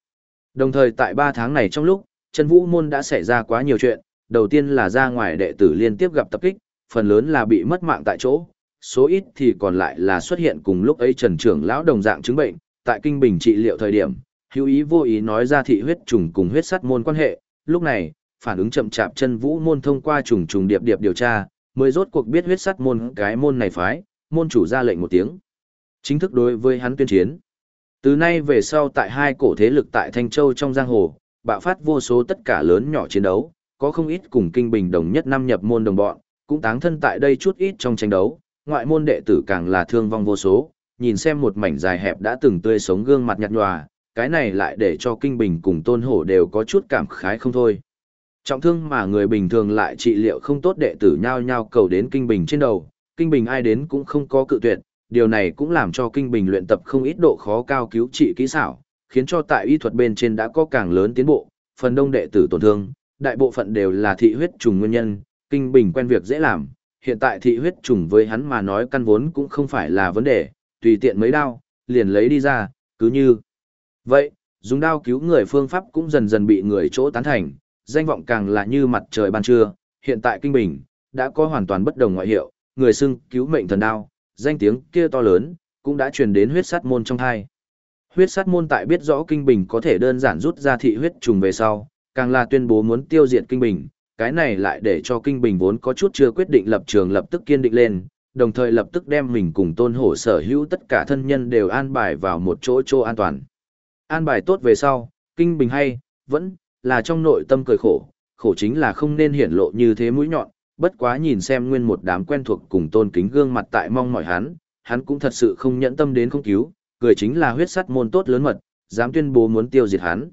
Speaker 1: Đồng thời tại 3 tháng này trong lúc, Trần vũ môn đã xảy ra quá nhiều chuyện, đầu tiên là ra ngoài đệ tử liên tiếp gặp tập kích, phần lớn là bị mất mạng tại chỗ, số ít thì còn lại là xuất hiện cùng lúc ấy trần trưởng lão đồng dạng chứng bệnh, tại kinh bình trị liệu thời điểm, hữu ý vô ý nói ra thị huyết trùng cùng huyết sắt môn quan hệ, lúc này, phản ứng chậm chạp Trần vũ môn thông qua trùng trùng điệp điệp điều tra, mới rốt cuộc biết huyết sắt môn cái môn này phái, môn chủ ra lệnh một tiếng. Chính thức đối với hắn tuyên chiến. Từ nay về sau tại hai cổ thế lực tại Thanh Châu trong giang hồ, bạo phát vô số tất cả lớn nhỏ chiến đấu, có không ít cùng kinh bình đồng nhất năm nhập môn đồng bọn, cũng táng thân tại đây chút ít trong tranh đấu, ngoại môn đệ tử càng là thương vong vô số, nhìn xem một mảnh dài hẹp đã từng tươi sống gương mặt nhạt nhòa, cái này lại để cho kinh bình cùng tôn hổ đều có chút cảm khái không thôi. Trọng thương mà người bình thường lại trị liệu không tốt đệ tử nhao nhao cầu đến kinh bình trên đầu, kinh bình ai đến cũng không có cự tuyệt, điều này cũng làm cho kinh bình luyện tập không ít độ khó cao cứu trị kỹ xảo, khiến cho tại y thuật bên trên đã có càng lớn tiến bộ, phần đông đệ tử tổn thương, đại bộ phận đều là thị huyết trùng nguyên nhân, Kinh Bình quen việc dễ làm, hiện tại thị huyết trùng với hắn mà nói căn vốn cũng không phải là vấn đề, tùy tiện mấy đao, liền lấy đi ra, cứ như. Vậy, dùng đao cứu người phương pháp cũng dần dần bị người chỗ tán thành, danh vọng càng là như mặt trời ban trưa, hiện tại Kinh Bình, đã có hoàn toàn bất đồng ngoại hiệu, người xưng cứu mệnh thần đao, danh tiếng kia to lớn, cũng đã truyền đến huyết sát môn trong thai. Huyết sát môn tại biết rõ Kinh Bình có thể đơn giản rút ra thị huyết trùng về sau, càng là tuyên bố muốn tiêu diệt Kinh Bình, cái này lại để cho Kinh Bình vốn có chút chưa quyết định lập trường lập tức kiên định lên, đồng thời lập tức đem mình cùng tôn hổ sở hữu tất cả thân nhân đều an bài vào một chỗ chỗ an toàn. An bài tốt về sau, Kinh Bình hay, vẫn là trong nội tâm cười khổ, khổ chính là không nên hiển lộ như thế mũi nhọn, bất quá nhìn xem nguyên một đám quen thuộc cùng tôn kính gương mặt tại mong mỏi hắn, hắn cũng thật sự không nhẫn tâm đến không cứu, cười chính là huyết sắt môn tốt lớn mật, dám tuyên bố muốn tiêu diệt hắn.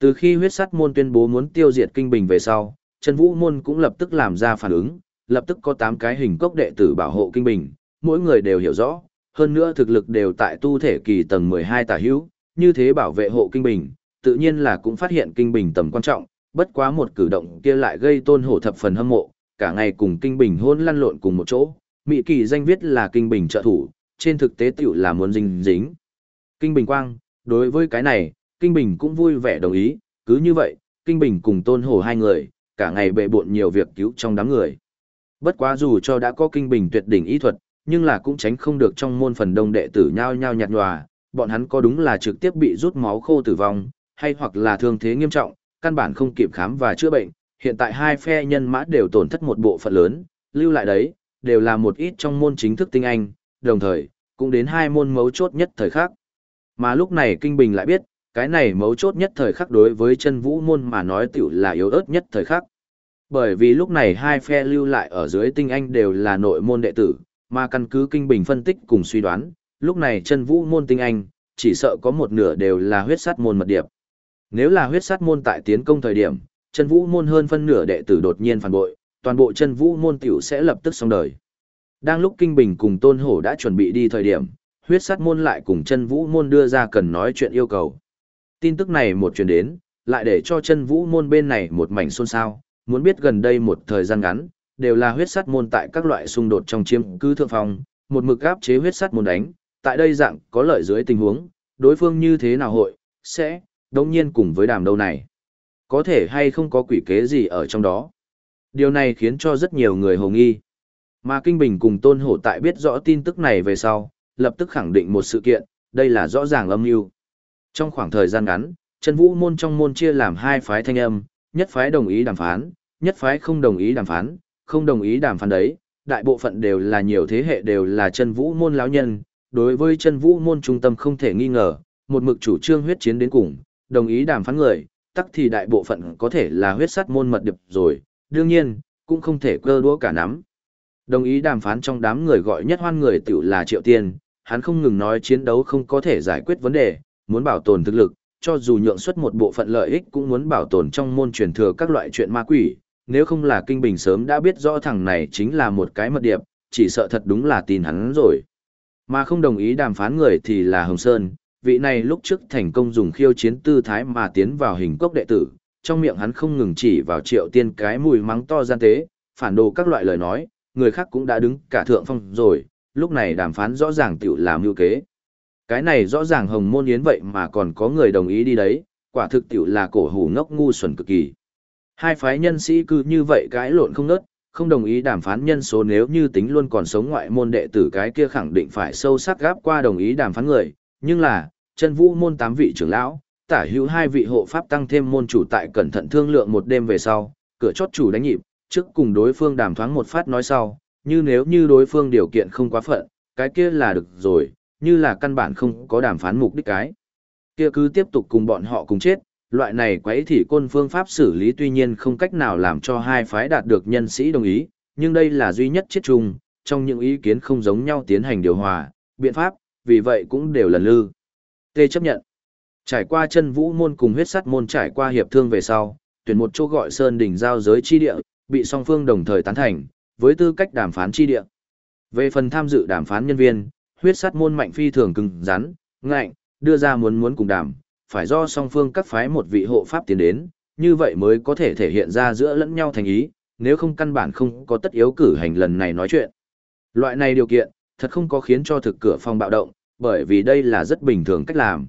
Speaker 1: Từ khi huyết sắt môn tuyên bố muốn tiêu diệt kinh bình về sau, Trần Vũ môn cũng lập tức làm ra phản ứng, lập tức có 8 cái hình cốc đệ tử bảo hộ kinh bình, mỗi người đều hiểu rõ, hơn nữa thực lực đều tại tu thể kỳ tầng 12 tả hữu, như thế bảo vệ hộ kinh bình, tự nhiên là cũng phát hiện kinh bình tầm quan trọng, bất quá một cử động kia lại gây tôn hổ thập phần hâm mộ, cả ngày cùng kinh bình hôn lăn lộn cùng một chỗ, Mỹ kỳ danh viết là kinh bình trợ thủ, trên thực tế tiểu là muốn dính dính. Kinh bình quang, đối với cái này, kinh bình cũng vui vẻ đồng ý, cứ như vậy, kinh bình cùng tôn hổ hai người, cả ngày bệ bộn nhiều việc cứu trong đám người. Bất quá dù cho đã có kinh bình tuyệt đỉnh ý thuật, nhưng là cũng tránh không được trong môn phần đông đệ tử nhao nhao nhạt nhòa, bọn hắn có đúng là trực tiếp bị rút máu khô tử vong, hay hoặc là thương thế nghiêm trọng, căn bản không kịp khám và chữa bệnh, hiện tại hai phe nhân mã đều tổn thất một bộ phận lớn, lưu lại đấy, đều là một ít trong môn chính thức tinh anh, đồng thời, cũng đến hai môn mấu chốt nhất thời khắc. Mà lúc này Kinh Bình lại biết, cái này mấu chốt nhất thời khắc đối với chân vũ môn mà nói tiểu là yếu ớt nhất thời khắc. Bởi vì lúc này hai phe lưu lại ở dưới tinh anh đều là nội môn đệ tử, mà căn cứ Kinh Bình phân tích cùng suy đoán, lúc này chân vũ môn tinh anh, chỉ sợ có một nửa đều là huyết sát môn mật điệp. Nếu là huyết sát môn tại tiến công thời điểm, chân vũ môn hơn phân nửa đệ tử đột nhiên phản bội, toàn bộ chân vũ môn tiểu sẽ lập tức xong đời. Đang lúc Kinh Bình cùng Tôn Hổ đã chuẩn bị đi thời điểm, huyết sát môn lại cùng chân vũ môn đưa ra cần nói chuyện yêu cầu. Tin tức này một truyền đến, lại để cho chân vũ môn bên này một mảnh xôn xao, muốn biết gần đây một thời gian ngắn, đều là huyết sát môn tại các loại xung đột trong chiếm cứ thượng phòng, một mực áp chế huyết sát môn đánh, tại đây dạng có lợi dưới tình huống, đối phương như thế nào hội, sẽ, đồng nhiên cùng với đàm đâu này. Có thể hay không có quỷ kế gì ở trong đó. Điều này khiến cho rất nhiều người hồ nghi. Mà Kinh Bình cùng Tôn Hổ tại biết rõ tin tức này về sau, lập tức khẳng định một sự kiện, đây là rõ ràng âm mưu. Trong khoảng thời gian ngắn, chân vũ môn trong môn chia làm hai phái thanh âm, nhất phái đồng ý đàm phán, nhất phái không đồng ý đàm phán, không đồng ý đàm phán đấy, đại bộ phận đều là nhiều thế hệ đều là chân vũ môn lão nhân, đối với chân vũ môn trung tâm không thể nghi ngờ, một mực chủ trương huyết chiến đến cùng, đồng ý đàm phán người, tắc thì đại bộ phận có thể là huyết sắt môn mật điệp rồi, đương nhiên, cũng không thể cơ đũa cả nắm. Đồng ý đàm phán trong đám người gọi nhất hoan người tiểu là Triệu Tiên, hắn không ngừng nói chiến đấu không có thể giải quyết vấn đề, muốn bảo tồn thực lực, cho dù nhượng xuất một bộ phận lợi ích cũng muốn bảo tồn trong môn truyền thừa các loại chuyện ma quỷ, nếu không là Kinh Bình sớm đã biết rõ thằng này chính là một cái mật điệp, chỉ sợ thật đúng là tin hắn rồi. Mà không đồng ý đàm phán người thì là Hồng Sơn, vị này lúc trước thành công dùng khiêu chiến tư thái mà tiến vào hình cốc đệ tử, trong miệng hắn không ngừng chỉ vào triệu tiên cái mùi mắng to gian tế, phản đồ các loại lời nói, người khác cũng đã đứng cả thượng phong rồi, lúc này đàm phán rõ ràng tiểu làm mưu kế. Cái này rõ ràng hồng môn yến vậy mà còn có người đồng ý đi đấy, quả thực tiểu là cổ hủ ngốc ngu xuẩn cực kỳ. Hai phái nhân sĩ cứ như vậy cái lộn không nớt, không đồng ý đàm phán nhân số nếu như tính luôn còn sống ngoại môn đệ tử cái kia khẳng định phải sâu sắc gáp qua đồng ý đàm phán người, nhưng là, chân vũ môn tám vị trưởng lão, tả hữu hai vị hộ pháp tăng thêm môn chủ tại cẩn thận thương lượng một đêm về sau, cửa chót chủ đánh nhịp, trước cùng đối phương đàm thoáng một phát nói sau, như nếu như đối phương điều kiện không quá phận, cái kia là được rồi, như là căn bản không có đàm phán mục đích cái. Kia cứ tiếp tục cùng bọn họ cùng chết, loại này quấy thì côn phương pháp xử lý tuy nhiên không cách nào làm cho hai phái đạt được nhân sĩ đồng ý, nhưng đây là duy nhất chết chung, trong những ý kiến không giống nhau tiến hành điều hòa, biện pháp, vì vậy cũng đều lần lư. Tê chấp nhận. Trải qua chân vũ môn cùng huyết sắt môn trải qua hiệp thương về sau, tuyển một chỗ gọi Sơn đỉnh giao giới chi địa, bị song phương đồng thời tán thành, với tư cách đàm phán chi địa. Về phần tham dự đàm phán nhân viên, huyết sắt môn mạnh phi thường cứng rắn, ngạnh, đưa ra muốn muốn cùng đàm, phải do song phương các phái một vị hộ pháp tiến đến, như vậy mới có thể thể hiện ra giữa lẫn nhau thành ý, nếu không căn bản không có tất yếu cử hành lần này nói chuyện. Loại này điều kiện, thật không có khiến cho thực cửa phòng bạo động, bởi vì đây là rất bình thường cách làm.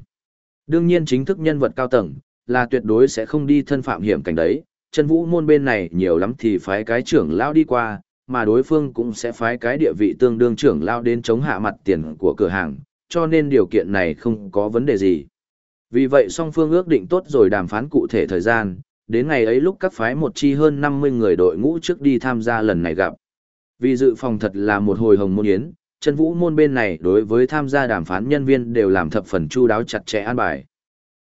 Speaker 1: Đương nhiên chính thức nhân vật cao tầng, là tuyệt đối sẽ không đi thân phạm hiểm cảnh đấy, chân vũ môn bên này nhiều lắm thì phái cái trưởng lao đi qua, mà đối phương cũng sẽ phái cái địa vị tương đương trưởng lao đến chống hạ mặt tiền của cửa hàng, cho nên điều kiện này không có vấn đề gì. Vì vậy song phương ước định tốt rồi đàm phán cụ thể thời gian, đến ngày ấy lúc các phái một chi hơn 50 người đội ngũ trước đi tham gia lần này gặp. Vì dự phòng thật là một hồi hồng môn yến, chân vũ môn bên này đối với tham gia đàm phán nhân viên đều làm thập phần chu đáo chặt chẽ an bài.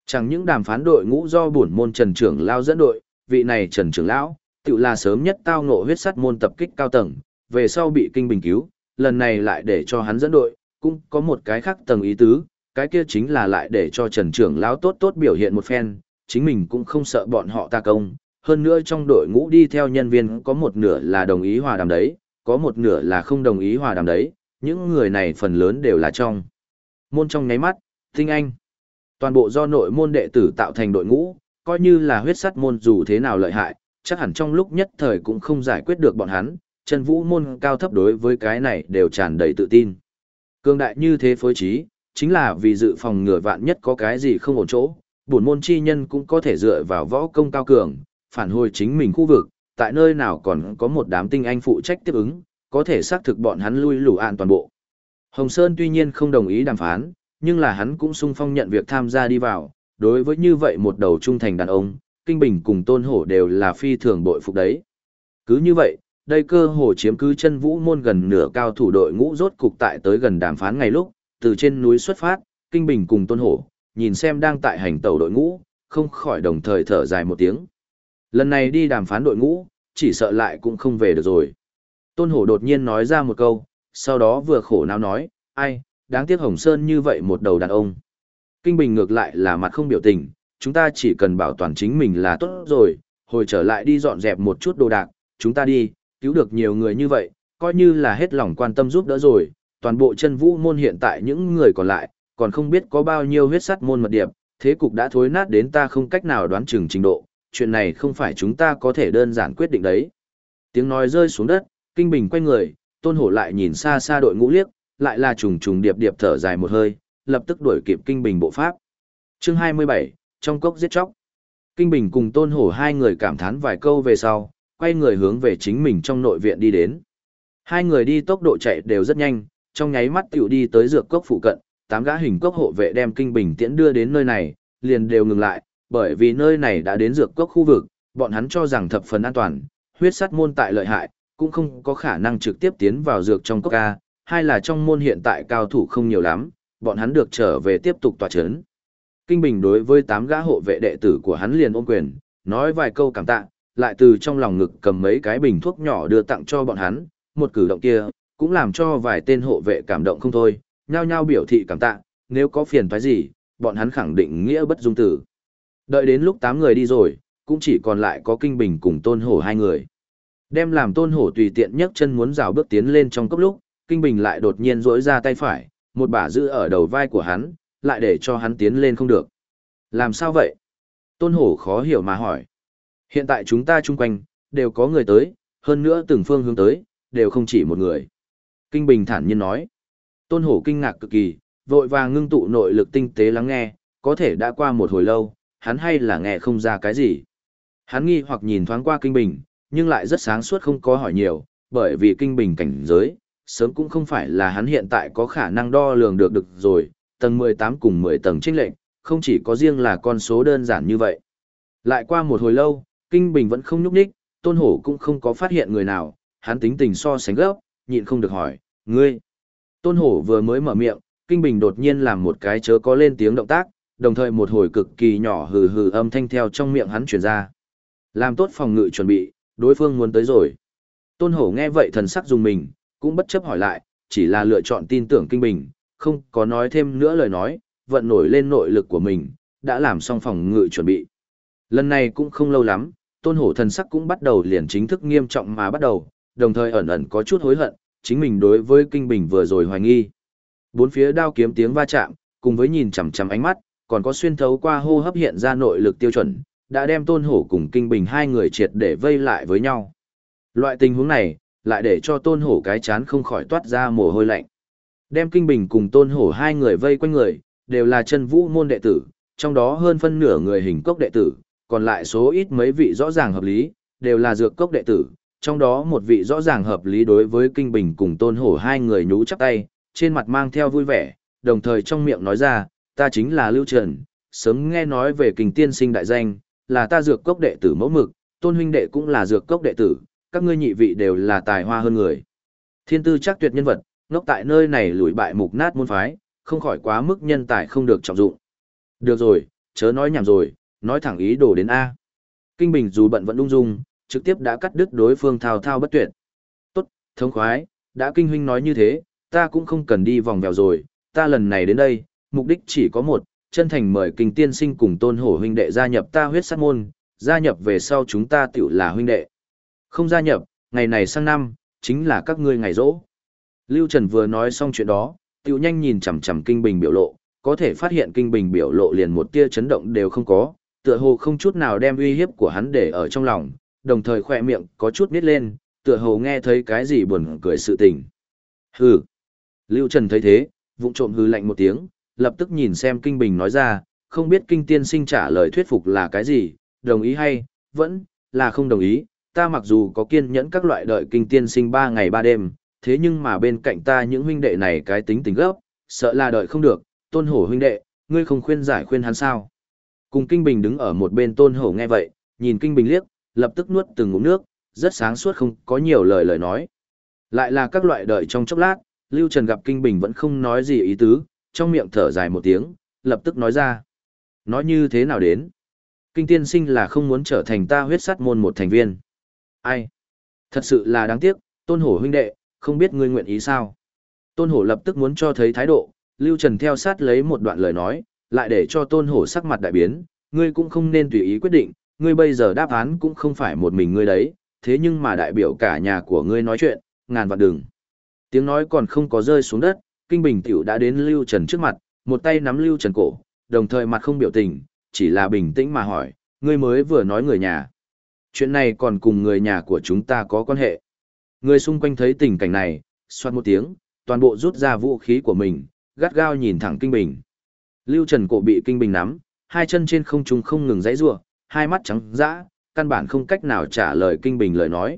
Speaker 1: Chẳng những đàm phán đội ngũ do bổn môn Trần Trưởng Lao dẫn đội, vị này Trần Trưởng Lão, tự là sớm nhất tao ngộ huyết sắt môn tập kích cao tầng, về sau bị kinh bình cứu, lần này lại để cho hắn dẫn đội, cũng có một cái khác tầng ý tứ, cái kia chính là lại để cho Trần Trưởng Lão tốt tốt biểu hiện một phen, chính mình cũng không sợ bọn họ ta công. Hơn nữa trong đội ngũ đi theo nhân viên có một nửa là đồng ý hòa đàm đấy, có một nửa là không đồng ý hòa đàm đấy, những người này phần lớn đều là trong. Môn trong nháy mắt, tinh anh. Toàn bộ do nội môn đệ tử tạo thành đội ngũ, coi như là huyết sắt môn dù thế nào lợi hại, chắc hẳn trong lúc nhất thời cũng không giải quyết được bọn hắn, chân vũ môn cao thấp đối với cái này đều tràn đầy tự tin. Cương đại như thế phối trí, chính là vì dự phòng ngừa vạn nhất có cái gì không ổn chỗ, bổn môn chi nhân cũng có thể dựa vào võ công cao cường, phản hồi chính mình khu vực, tại nơi nào còn có một đám tinh anh phụ trách tiếp ứng, có thể xác thực bọn hắn lui lù an toàn bộ. Hồng Sơn tuy nhiên không đồng ý đàm phán, nhưng là hắn cũng sung phong nhận việc tham gia đi vào, đối với như vậy một đầu trung thành đàn ông, Kinh Bình cùng Tôn Hổ đều là phi thường bội phục đấy. Cứ như vậy, đây cơ hồ chiếm cứ chân vũ môn gần nửa cao thủ đội ngũ rốt cục tại tới gần đàm phán ngày lúc, từ trên núi xuất phát, Kinh Bình cùng Tôn Hổ, nhìn xem đang tại hành tàu đội ngũ, không khỏi đồng thời thở dài một tiếng. Lần này đi đàm phán đội ngũ, chỉ sợ lại cũng không về được rồi. Tôn Hổ đột nhiên nói ra một câu, sau đó vừa khổ não nói, ai, đáng tiếc Hồng Sơn như vậy một đầu đàn ông. Kinh Bình ngược lại là mặt không biểu tình, chúng ta chỉ cần bảo toàn chính mình là tốt rồi, hồi trở lại đi dọn dẹp một chút đồ đạc, chúng ta đi, cứu được nhiều người như vậy, coi như là hết lòng quan tâm giúp đỡ rồi, toàn bộ chân vũ môn hiện tại những người còn lại, còn không biết có bao nhiêu huyết sắt môn mật điệp, thế cục đã thối nát đến ta không cách nào đoán chừng trình độ, chuyện này không phải chúng ta có thể đơn giản quyết định đấy. Tiếng nói rơi xuống đất, Kinh Bình quay người, Tôn Hổ lại nhìn xa xa đội ngũ liếc, lại là trùng trùng điệp điệp thở dài một hơi, lập tức đuổi kịp Kinh Bình bộ pháp. Chương 27, trong cốc giết chóc. Kinh Bình cùng Tôn Hổ hai người cảm thán vài câu về sau, quay người hướng về chính mình trong nội viện đi đến. Hai người đi tốc độ chạy đều rất nhanh, trong nháy mắt tiểu đi tới dược cốc phụ cận, tám gã hình cốc hộ vệ đem Kinh Bình tiễn đưa đến nơi này, liền đều ngừng lại, bởi vì nơi này đã đến dược cốc khu vực, bọn hắn cho rằng thập phần an toàn, huyết sắt môn tại lợi hại, cũng không có khả năng trực tiếp tiến vào dược trong cốc ca, hay là trong môn hiện tại cao thủ không nhiều lắm, bọn hắn được trở về tiếp tục tòa chấn. Kinh Bình đối với tám gã hộ vệ đệ tử của hắn liền ôm quyền, nói vài câu cảm tạ, lại từ trong lòng ngực cầm mấy cái bình thuốc nhỏ đưa tặng cho bọn hắn, một cử động kia, cũng làm cho vài tên hộ vệ cảm động không thôi, nhao nhao biểu thị cảm tạ, nếu có phiền toái gì, bọn hắn khẳng định nghĩa bất dung tử. Đợi đến lúc tám người đi rồi, cũng chỉ còn lại có Kinh Bình cùng Tôn Hổ hai người. Đem làm Tôn Hổ tùy tiện nhấc chân muốn rào bước tiến lên trong cấp lúc, Kinh Bình lại đột nhiên rỗi ra tay phải, một bả giữ ở đầu vai của hắn, lại để cho hắn tiến lên không được. Làm sao vậy? Tôn Hổ khó hiểu mà hỏi. Hiện tại chúng ta chung quanh, đều có người tới, hơn nữa từng phương hướng tới, đều không chỉ một người. Kinh Bình thản nhiên nói. Tôn Hổ kinh ngạc cực kỳ, vội vàng ngưng tụ nội lực tinh tế lắng nghe, có thể đã qua một hồi lâu, hắn hay là nghe không ra cái gì. Hắn nghi hoặc nhìn thoáng qua Kinh Bình, nhưng lại rất sáng suốt không có hỏi nhiều, bởi vì Kinh Bình cảnh giới, sớm cũng không phải là hắn hiện tại có khả năng đo lường được được rồi, tầng 18 cùng 10 tầng trinh lệnh, không chỉ có riêng là con số đơn giản như vậy. Lại qua một hồi lâu, Kinh Bình vẫn không nhúc nhích, Tôn Hổ cũng không có phát hiện người nào, hắn tính tình so sánh gấp, nhịn không được hỏi, ngươi. Tôn Hổ vừa mới mở miệng, Kinh Bình đột nhiên làm một cái chớ có lên tiếng động tác, đồng thời một hồi cực kỳ nhỏ hừ hừ âm thanh theo trong miệng hắn truyền ra. Làm tốt phòng ngự chuẩn bị, đối phương muốn tới rồi. Tôn Hổ nghe vậy thần sắc dùng mình, cũng bất chấp hỏi lại, chỉ là lựa chọn tin tưởng Kinh Bình, không có nói thêm nữa lời nói, vận nổi lên nội lực của mình, đã làm xong phòng ngự chuẩn bị. Lần này cũng không lâu lắm, tôn hổ thần sắc cũng bắt đầu liền chính thức nghiêm trọng mà bắt đầu, đồng thời ẩn ẩn có chút hối hận, chính mình đối với kinh bình vừa rồi hoài nghi. Bốn phía đao kiếm tiếng va chạm, cùng với nhìn chằm chằm ánh mắt, còn có xuyên thấu qua hô hấp hiện ra nội lực tiêu chuẩn, đã đem tôn hổ cùng kinh bình hai người triệt để vây lại với nhau. Loại tình huống này, lại để cho tôn hổ cái chán không khỏi toát ra mồ hôi lạnh. Đem kinh bình cùng tôn hổ hai người vây quanh người, đều là chân vũ môn đệ tử, trong đó hơn phân nửa người hình cốc đệ tử, còn lại số ít mấy vị rõ ràng hợp lý, đều là dược cốc đệ tử, trong đó một vị rõ ràng hợp lý đối với kinh bình cùng tôn hổ hai người nhú chắp tay, trên mặt mang theo vui vẻ, đồng thời trong miệng nói ra, ta chính là Lưu Trần, sớm nghe nói về kình tiên sinh đại danh, là ta dược cốc đệ tử mẫu mực, tôn huynh đệ cũng là dược cốc đệ tử, các ngươi nhị vị đều là tài hoa hơn người. Thiên tư chắc tuyệt nhân vật, ngốc tại nơi này lùi bại mục nát môn phái, không khỏi quá mức nhân tài không được trọng dụng. Được rồi, chớ nói nhảm rồi, nói thẳng ý đồ đến A. Kinh Bình dù bận vẫn ung dung, trực tiếp đã cắt đứt đối phương thao thao bất tuyệt. Tốt, thống khoái, đã kinh huynh nói như thế, ta cũng không cần đi vòng vèo rồi, ta lần này đến đây, mục đích chỉ có một, chân thành mời kinh tiên sinh cùng tôn hổ huynh đệ gia nhập ta huyết sát môn, gia nhập về sau chúng ta tiểu là huynh đệ. Không gia nhập, ngày này sang năm, chính là các ngươi ngày rỗ. Lưu Trần vừa nói xong chuyện đó, tiểu nhanh nhìn chằm chằm kinh bình biểu lộ, có thể phát hiện kinh bình biểu lộ liền một tia chấn động đều không có, tựa hồ không chút nào đem uy hiếp của hắn để ở trong lòng, đồng thời khỏe miệng có chút nít lên, tựa hồ nghe thấy cái gì buồn cười sự tình. Hừ. Lưu Trần thấy thế, vụng trộm hừ lạnh một tiếng, lập tức nhìn xem kinh bình nói ra, không biết kinh tiên sinh trả lời thuyết phục là cái gì, đồng ý hay, vẫn, là không đồng ý, ta mặc dù có kiên nhẫn các loại đợi kinh tiên sinh ba ngày ba đêm, thế nhưng mà bên cạnh ta những huynh đệ này cái tính tình gấp, sợ là đợi không được, tôn hổ huynh đệ, ngươi không khuyên giải khuyên hắn sao. Cùng kinh bình đứng ở một bên tôn hổ nghe vậy, nhìn kinh bình liếc, lập tức nuốt từng ngụm nước, rất sáng suốt không có nhiều lời lời nói. Lại là các loại đợi trong chốc lát, Lưu Trần gặp Kinh Bình vẫn không nói gì ý tứ, trong miệng thở dài một tiếng, lập tức nói ra. Nói như thế nào đến? Kinh tiên sinh là không muốn trở thành ta huyết sát môn một thành viên. Ai? Thật sự là đáng tiếc, tôn hổ huynh đệ, không biết ngươi nguyện ý sao? Tôn hổ lập tức muốn cho thấy thái độ, Lưu Trần theo sát lấy một đoạn lời nói, lại để cho tôn hổ sắc mặt đại biến, ngươi cũng không nên tùy ý quyết định, ngươi bây giờ đáp án cũng không phải một mình ngươi đấy, thế nhưng mà đại biểu cả nhà của ngươi nói chuyện, ngàn vạn đừng. Tiếng nói còn không có rơi xuống đất, Kinh Bình Tiểu đã đến Lưu Trần trước mặt, một tay nắm Lưu Trần cổ, đồng thời mặt không biểu tình, chỉ là bình tĩnh mà hỏi, ngươi mới vừa nói người nhà. Chuyện này còn cùng người nhà của chúng ta có quan hệ. Người xung quanh thấy tình cảnh này, xoát một tiếng, toàn bộ rút ra vũ khí của mình, gắt gao nhìn thẳng Kinh Bình. Lưu Trần cổ bị Kinh Bình nắm, hai chân trên không trung không ngừng dãy rủa, hai mắt trắng dã, căn bản không cách nào trả lời Kinh Bình lời nói.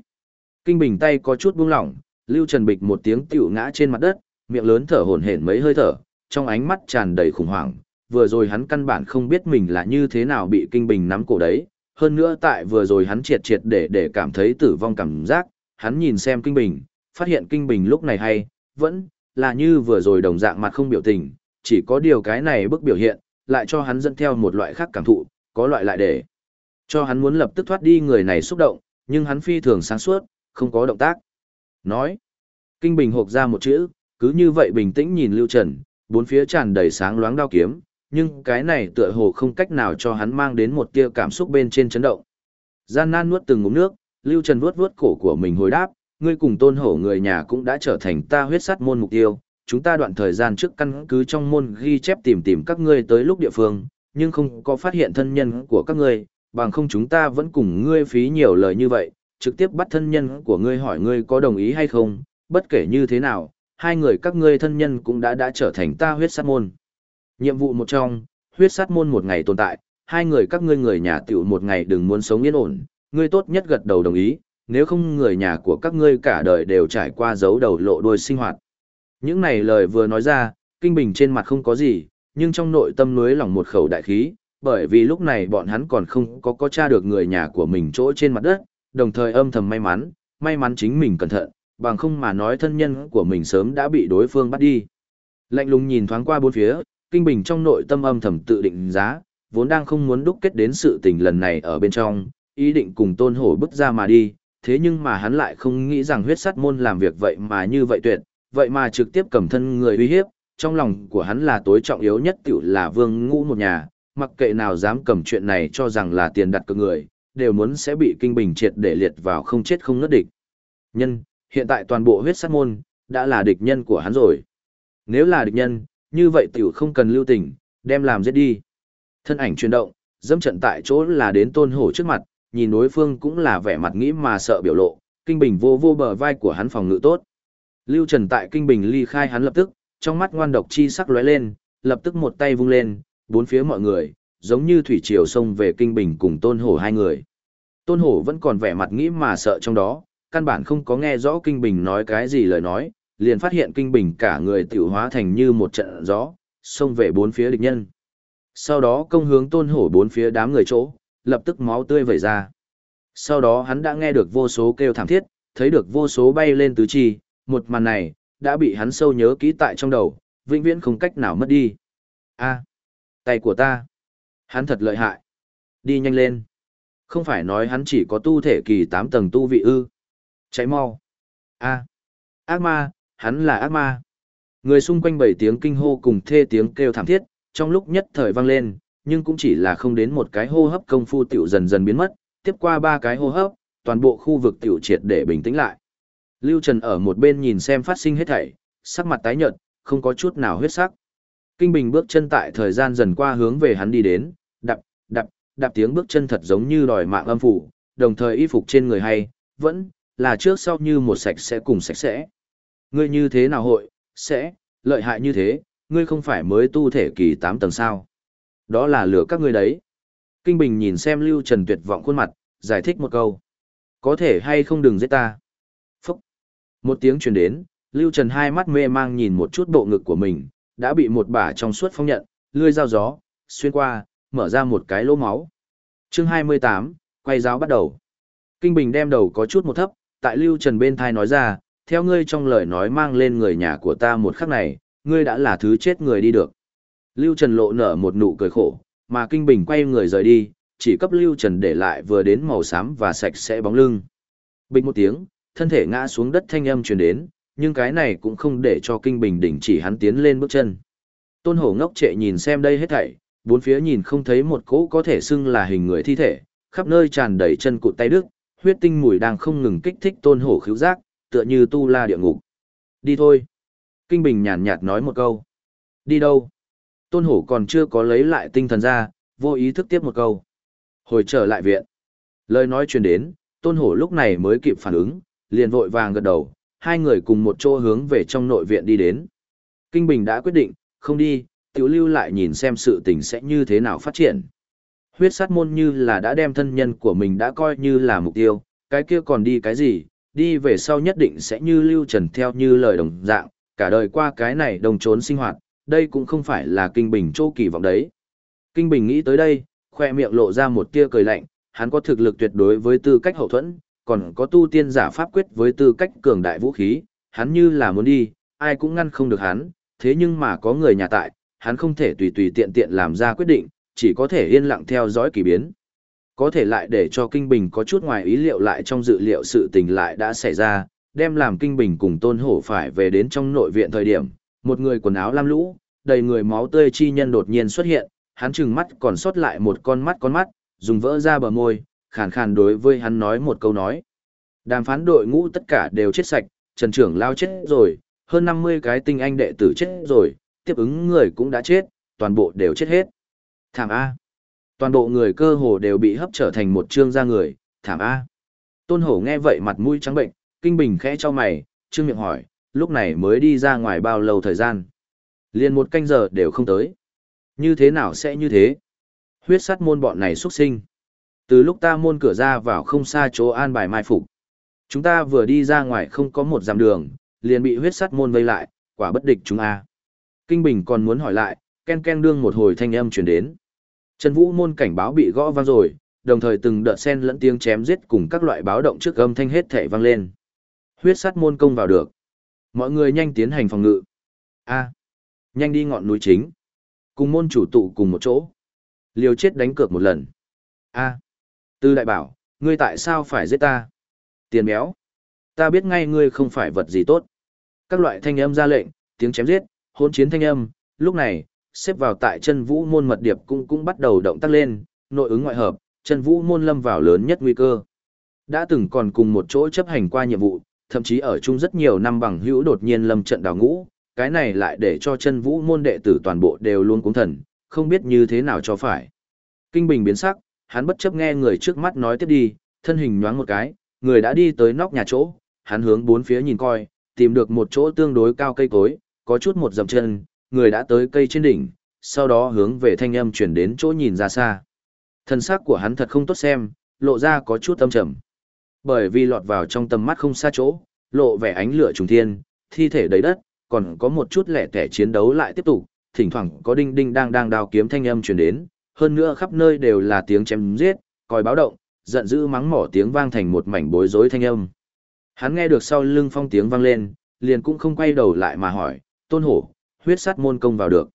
Speaker 1: Kinh Bình tay có chút buông lỏng, Lưu Trần bịch một tiếng tiểu ngã trên mặt đất, miệng lớn thở hổn hển mấy hơi thở, trong ánh mắt tràn đầy khủng hoảng, vừa rồi hắn căn bản không biết mình là như thế nào bị Kinh Bình nắm cổ đấy, hơn nữa tại vừa rồi hắn triệt triệt để để cảm thấy tử vong cảm giác, hắn nhìn xem Kinh Bình, phát hiện Kinh Bình lúc này hay, vẫn là như vừa rồi đồng dạng mặt không biểu tình, chỉ có điều cái này bức biểu hiện, lại cho hắn dẫn theo một loại khác cảm thụ, có loại lại để cho hắn muốn lập tức thoát đi người này xúc động, nhưng hắn phi thường sáng suốt, không có động tác. Nói, Kinh Bình hộp ra một chữ, cứ như vậy bình tĩnh nhìn Lưu Trần, bốn phía tràn đầy sáng loáng đao kiếm, nhưng cái này tựa hồ không cách nào cho hắn mang đến một tia cảm xúc bên trên chấn động. Gian nan nuốt từng ngụm nước, Lưu Trần vuốt vuốt cổ của mình hồi đáp, ngươi cùng tôn hổ người nhà cũng đã trở thành ta huyết sát môn mục tiêu, chúng ta đoạn thời gian trước căn cứ trong môn ghi chép tìm tìm các ngươi tới lúc địa phương, nhưng không có phát hiện thân nhân của các ngươi, bằng không chúng ta vẫn cùng ngươi phí nhiều lời như vậy, trực tiếp bắt thân nhân của ngươi hỏi ngươi có đồng ý hay không, bất kể như thế nào, hai người các ngươi thân nhân cũng đã đã trở thành ta huyết sát môn. Nhiệm vụ một trong, huyết sát môn một ngày tồn tại, hai người các ngươi người nhà tiểu một ngày đừng muốn sống yên ổn, ngươi tốt nhất gật đầu đồng ý, nếu không người nhà của các ngươi cả đời đều trải qua dấu đầu lộ đuôi sinh hoạt. Những này lời vừa nói ra, kinh bình trên mặt không có gì, nhưng trong nội tâm nuối lòng một khẩu đại khí, bởi vì lúc này bọn hắn còn không có có tra được người nhà của mình chỗ trên mặt đất, đồng thời âm thầm may mắn, may mắn chính mình cẩn thận, bằng không mà nói thân nhân của mình sớm đã bị đối phương bắt đi. Lạnh lùng nhìn thoáng qua bốn phía, Kinh Bình trong nội tâm âm thầm tự định giá, vốn đang không muốn đúc kết đến sự tình lần này ở bên trong, ý định cùng tôn hổ bước ra mà đi, thế nhưng mà hắn lại không nghĩ rằng huyết sát môn làm việc vậy mà như vậy tuyệt, vậy mà trực tiếp cầm thân người uy hiếp, trong lòng của hắn là tối trọng yếu nhất tiểu là vương ngũ một nhà, mặc kệ nào dám cầm chuyện này cho rằng là tiền đặt cược người, đều muốn sẽ bị kinh bình triệt để liệt vào không chết không ngất địch. Nhân, hiện tại toàn bộ huyết sát môn, đã là địch nhân của hắn rồi. Nếu là địch nhân, như vậy tiểu không cần lưu tình, đem làm giết đi. Thân ảnh chuyển động, dẫm trận tại chỗ là đến tôn hổ trước mặt, nhìn đối phương cũng là vẻ mặt nghĩ mà sợ biểu lộ, Kinh Bình vô vô bờ vai của hắn phòng ngự tốt. Lưu Trần tại Kinh Bình ly khai hắn lập tức, trong mắt ngoan độc chi sắc lóe lên, lập tức một tay vung lên, bốn phía mọi người, giống như thủy triều sông về Kinh Bình cùng Tôn Hổ hai người. Tôn Hổ vẫn còn vẻ mặt nghĩ mà sợ trong đó, căn bản không có nghe rõ Kinh Bình nói cái gì lời nói, liền phát hiện Kinh Bình cả người tiểu hóa thành như một trận gió, xông về bốn phía địch nhân. Sau đó công hướng Tôn Hổ bốn phía đám người chỗ, lập tức máu tươi vẩy ra. Sau đó hắn đã nghe được vô số kêu thảm thiết, thấy được vô số bay lên tứ chi, một màn này, đã bị hắn sâu nhớ kỹ tại trong đầu, vĩnh viễn không cách nào mất đi. A, tay của ta. Hắn thật lợi hại. Đi nhanh lên. Không phải nói hắn chỉ có tu thể kỳ 8 tầng tu vị ư. Cháy mau. A, ác ma, hắn là ác ma. Người xung quanh bảy tiếng kinh hô cùng thê tiếng kêu thảm thiết, trong lúc nhất thời vang lên, nhưng cũng chỉ là không đến một cái hô hấp công phu tiểu dần dần biến mất, tiếp qua ba cái hô hấp, toàn bộ khu vực tiểu triệt để bình tĩnh lại. Lưu Trần ở một bên nhìn xem phát sinh hết thảy, sắc mặt tái nhợt, không có chút nào huyết sắc. Kinh Bình bước chân tại thời gian dần qua hướng về hắn đi đến, đạp, đạp, đạp tiếng bước chân thật giống như đòi mạng âm phủ, đồng thời y phục trên người hay, vẫn là trước sau như một sạch sẽ cùng sạch sẽ. Ngươi như thế nào hội, sẽ, lợi hại như thế, ngươi không phải mới tu thể kỳ 8 tầng sao. Đó là lửa các ngươi đấy. Kinh Bình nhìn xem Lưu Trần tuyệt vọng khuôn mặt, giải thích một câu. Có thể hay không đừng giết ta. Phúc. Một tiếng truyền đến, Lưu Trần hai mắt mê mang nhìn một chút bộ ngực của mình, đã bị một bả trong suốt phong nhận, lươi dao gió, xuyên qua, mở ra một cái lỗ máu. chương 28, quay giáo bắt đầu. Kinh Bình đem đầu có chút một thấp, tại Lưu Trần bên thai nói ra, theo ngươi trong lời nói mang lên người nhà của ta một khắc này, ngươi đã là thứ chết người đi được. Lưu Trần lộ nở một nụ cười khổ, mà Kinh Bình quay người rời đi, chỉ cấp Lưu Trần để lại vừa đến màu xám và sạch sẽ bóng lưng. Bình một tiếng, thân thể ngã xuống đất thanh âm truyền đến, nhưng cái này cũng không để cho Kinh Bình đình chỉ hắn tiến lên bước chân. Tôn Hổ ngốc trệ nhìn xem đây hết thảy, bốn phía nhìn không thấy một cỗ có thể xưng là hình người thi thể, khắp nơi tràn đầy chân cụt tay đức, huyết tinh mùi đang không ngừng kích thích Tôn Hổ khiếu giác, tựa như tu la địa ngục. Đi thôi. Kinh Bình nhàn nhạt nói một câu. Đi đâu? Tôn Hổ còn chưa có lấy lại tinh thần ra, vô ý thức tiếp một câu. Hồi trở lại viện. Lời nói truyền đến, Tôn Hổ lúc này mới kịp phản ứng, liền vội vàng gật đầu, hai người cùng một chỗ hướng về trong nội viện đi đến. Kinh Bình đã quyết định, không đi, tiểu lưu lại nhìn xem sự tình sẽ như thế nào phát triển. Huyết sát môn như là đã đem thân nhân của mình đã coi như là mục tiêu, cái kia còn đi cái gì, đi về sau nhất định sẽ như lưu trần theo như lời đồng dạng, cả đời qua cái này đồng trốn sinh hoạt, đây cũng không phải là Kinh Bình chỗ kỳ vọng đấy. Kinh Bình nghĩ tới đây, khoe miệng lộ ra một tia cười lạnh, hắn có thực lực tuyệt đối với tư cách hậu thuẫn, còn có tu tiên giả pháp quyết với tư cách cường đại vũ khí, hắn như là muốn đi, ai cũng ngăn không được hắn, thế nhưng mà có người nhà tại, hắn không thể tùy tùy tiện tiện làm ra quyết định, chỉ có thể yên lặng theo dõi kỳ biến. Có thể lại để cho Kinh Bình có chút ngoài ý liệu lại trong dự liệu sự tình lại đã xảy ra, đem làm Kinh Bình cùng Tôn Hổ phải về đến trong nội viện thời điểm, một người quần áo lam lũ, đầy người máu tươi chi nhân đột nhiên xuất hiện, hắn trừng mắt còn sót lại một con mắt con mắt, dùng vỡ ra bờ môi, khàn khàn đối với hắn nói một câu nói. Đàm phán đội ngũ tất cả đều chết sạch, Trần Trưởng lao chết rồi, hơn 50 cái tinh anh đệ tử chết rồi, tiếp ứng người cũng đã chết, toàn bộ đều chết hết. Thảm A. Toàn bộ người cơ hồ đều bị hấp trở thành một trương da người, thảm A. Tôn hổ nghe vậy mặt mũi trắng bệnh, kinh bình khẽ cho mày, trương miệng hỏi, lúc này mới đi ra ngoài bao lâu thời gian. Liền một canh giờ đều không tới. Như thế nào sẽ như thế? Huyết sắt môn bọn này xuất sinh. Từ lúc ta môn cửa ra vào không xa chỗ an bài mai phục. Chúng ta vừa đi ra ngoài không có một dặm đường, liền bị huyết sắt môn vây lại, quả bất địch chúng a. Kinh Bình còn muốn hỏi lại, ken ken đương một hồi thanh âm truyền đến. Trần Vũ môn cảnh báo bị gõ vang rồi, đồng thời từng đợt sen lẫn tiếng chém giết cùng các loại báo động trước âm thanh hết thể vang lên. Huyết sát môn công vào được. Mọi người nhanh tiến hành phòng ngự. A, nhanh đi ngọn núi chính. Cùng môn chủ tụ cùng một chỗ. Liều chết đánh cược một lần. A, Tư đại bảo, ngươi tại sao phải giết ta? Tiền béo. Ta biết ngay ngươi không phải vật gì tốt. Các loại thanh âm ra lệnh, tiếng chém giết, hỗn chiến thanh âm, lúc này, xếp vào tại chân vũ môn mật điệp cũng cũng bắt đầu động tác lên, nội ứng ngoại hợp, chân vũ môn lâm vào lớn nhất nguy cơ. Đã từng còn cùng một chỗ chấp hành qua nhiệm vụ, thậm chí ở chung rất nhiều năm bằng hữu đột nhiên lâm trận đào ngũ, cái này lại để cho chân vũ môn đệ tử toàn bộ đều luôn cúng thần, không biết như thế nào cho phải. Kinh bình biến sắc, hắn bất chấp nghe người trước mắt nói tiếp đi, thân hình nhoáng một cái, người đã đi tới nóc nhà chỗ, hắn hướng bốn phía nhìn coi, tìm được một chỗ tương đối cao cây cối, có chút một dầm chân, người đã tới cây trên đỉnh, sau đó hướng về thanh âm chuyển đến chỗ nhìn ra xa. Thân xác của hắn thật không tốt xem, lộ ra có chút âm trầm. Bởi vì lọt vào trong tầm mắt không xa chỗ, lộ vẻ ánh lửa trùng thiên, thi thể đầy đất, còn có một chút lẻ tẻ chiến đấu lại tiếp tục, thỉnh thoảng có đinh đinh đang đang đào kiếm thanh âm truyền đến, hơn nữa khắp nơi đều là tiếng chém giết, còi báo động, giận dữ mắng mỏ tiếng vang thành một mảnh bối rối thanh âm. Hắn nghe được sau lưng phong tiếng vang lên, liền cũng không quay đầu lại mà hỏi, tôn hổ, huyết sát môn công vào được.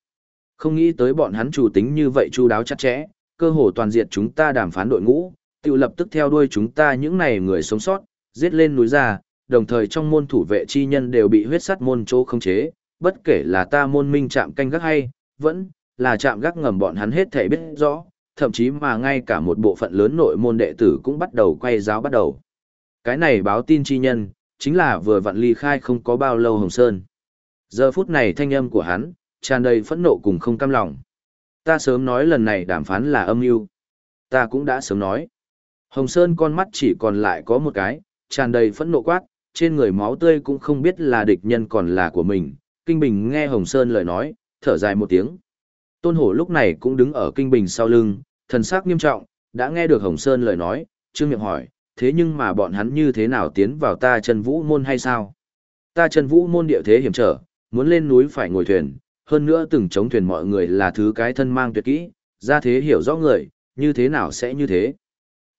Speaker 1: Không nghĩ tới bọn hắn chủ tính như vậy chu đáo chặt chẽ, cơ hồ toàn diệt chúng ta đàm phán đội ngũ, tự lập tức theo đuôi chúng ta những này người sống sót, giết lên núi ra, đồng thời trong môn thủ vệ chi nhân đều bị huyết sát môn chỗ không chế, bất kể là ta môn minh chạm canh gác hay, vẫn là chạm gác ngầm bọn hắn hết thể biết rõ, thậm chí mà ngay cả một bộ phận lớn nội môn đệ tử cũng bắt đầu quay giáo bắt đầu. Cái này báo tin chi nhân, chính là vừa vặn ly khai không có bao lâu Hồng Sơn. Giờ phút này thanh âm của hắn, tràn đầy phẫn nộ cùng không cam lòng. Ta sớm nói lần này đàm phán là âm mưu. Ta cũng đã sớm nói. Hồng Sơn con mắt chỉ còn lại có một cái, tràn đầy phẫn nộ quát, trên người máu tươi cũng không biết là địch nhân còn là của mình. Kinh Bình nghe Hồng Sơn lời nói, thở dài một tiếng. Tôn Hổ lúc này cũng đứng ở Kinh Bình sau lưng, thần sắc nghiêm trọng, đã nghe được Hồng Sơn lời nói, trương miệng hỏi, thế nhưng mà bọn hắn như thế nào tiến vào ta chân vũ môn hay sao? Ta chân vũ môn địa thế hiểm trở, muốn lên núi phải ngồi thuyền, hơn nữa từng chống thuyền mọi người là thứ cái thân mang tuyệt kỹ, ra thế hiểu rõ người, như thế nào sẽ như thế?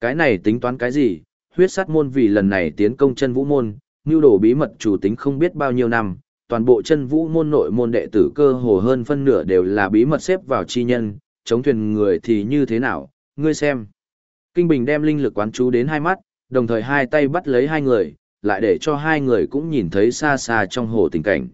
Speaker 1: Cái này tính toán cái gì? Huyết sát môn vì lần này tiến công chân vũ môn, như đồ bí mật chủ tính không biết bao nhiêu năm, toàn bộ chân vũ môn nội môn đệ tử cơ hồ hơn phân nửa đều là bí mật xếp vào chi nhân, chống thuyền người thì như thế nào, ngươi xem. Kinh Bình đem linh lực quán chú đến hai mắt, đồng thời hai tay bắt lấy hai người, lại để cho hai người cũng nhìn thấy xa xa trong hồ tình cảnh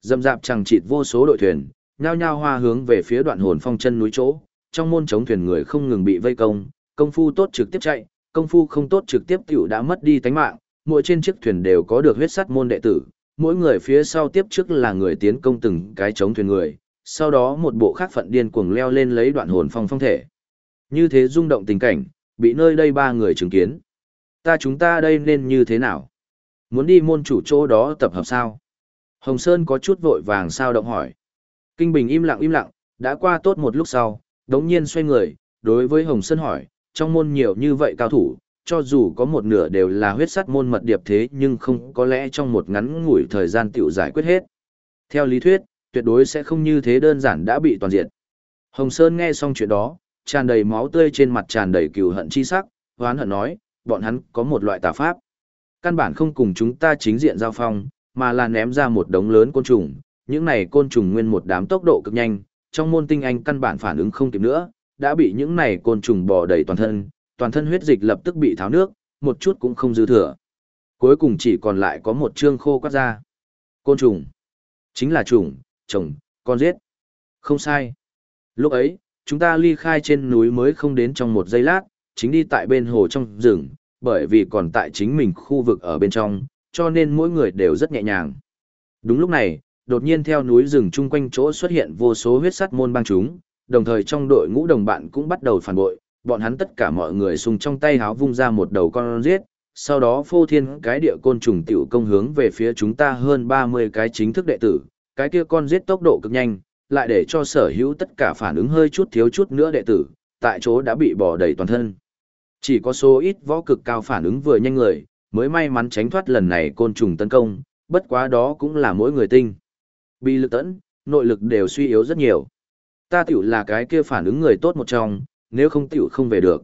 Speaker 1: dầm dạp chẳng chịt vô số đội thuyền, nhao nhao hoa hướng về phía đoạn hồn phong chân núi chỗ, trong môn chống thuyền người không ngừng bị vây công, công phu tốt trực tiếp chạy, công phu không tốt trực tiếp tiểu đã mất đi tánh mạng, mỗi trên chiếc thuyền đều có được huyết sắt môn đệ tử, mỗi người phía sau tiếp trước là người tiến công từng cái chống thuyền người, sau đó một bộ khác phận điên cuồng leo lên lấy đoạn hồn phong phong thể. Như thế rung động tình cảnh, bị nơi đây ba người chứng kiến. Ta chúng ta đây nên như thế nào? Muốn đi môn chủ chỗ đó tập hợp sao? Hồng Sơn có chút vội vàng sao động hỏi. Kinh Bình im lặng im lặng, đã qua tốt một lúc sau, đống nhiên xoay người, đối với Hồng Sơn hỏi, trong môn nhiều như vậy cao thủ, cho dù có một nửa đều là huyết sắt môn mật điệp thế nhưng không có lẽ trong một ngắn ngủi thời gian tiểu giải quyết hết. Theo lý thuyết, tuyệt đối sẽ không như thế đơn giản đã bị toàn diện. Hồng Sơn nghe xong chuyện đó, tràn đầy máu tươi trên mặt tràn đầy cừu hận chi sắc, hoán hận nói, bọn hắn có một loại tà pháp. Căn bản không cùng chúng ta chính diện giao phong, mà là ném ra một đống lớn côn trùng, những này côn trùng nguyên một đám tốc độ cực nhanh, trong môn tinh anh căn bản phản ứng không kịp nữa, đã bị những này côn trùng bò đầy toàn thân, toàn thân huyết dịch lập tức bị tháo nước, một chút cũng không dư thừa. Cuối cùng chỉ còn lại có một trương khô quát ra. Côn trùng. Chính là trùng, trùng, con giết. Không sai. Lúc ấy, chúng ta ly khai trên núi mới không đến trong một giây lát, chính đi tại bên hồ trong rừng, bởi vì còn tại chính mình khu vực ở bên trong, cho nên mỗi người đều rất nhẹ nhàng. Đúng lúc này, đột nhiên theo núi rừng chung quanh chỗ xuất hiện vô số huyết sắt môn băng chúng, đồng thời trong đội ngũ đồng bạn cũng bắt đầu phản bội, bọn hắn tất cả mọi người xung trong tay háo vung ra một đầu con giết, sau đó phô thiên cái địa côn trùng tiểu công hướng về phía chúng ta hơn 30 cái chính thức đệ tử, cái kia con giết tốc độ cực nhanh, lại để cho sở hữu tất cả phản ứng hơi chút thiếu chút nữa đệ tử, tại chỗ đã bị bỏ đầy toàn thân. Chỉ có số ít võ cực cao phản ứng vừa nhanh người, mới may mắn tránh thoát lần này côn trùng tấn công, bất quá đó cũng là mỗi người tinh. Bị lực tẫn, nội lực đều suy yếu rất nhiều. Ta tiểu là cái kia phản ứng người tốt một trong, nếu không tiểu không về được.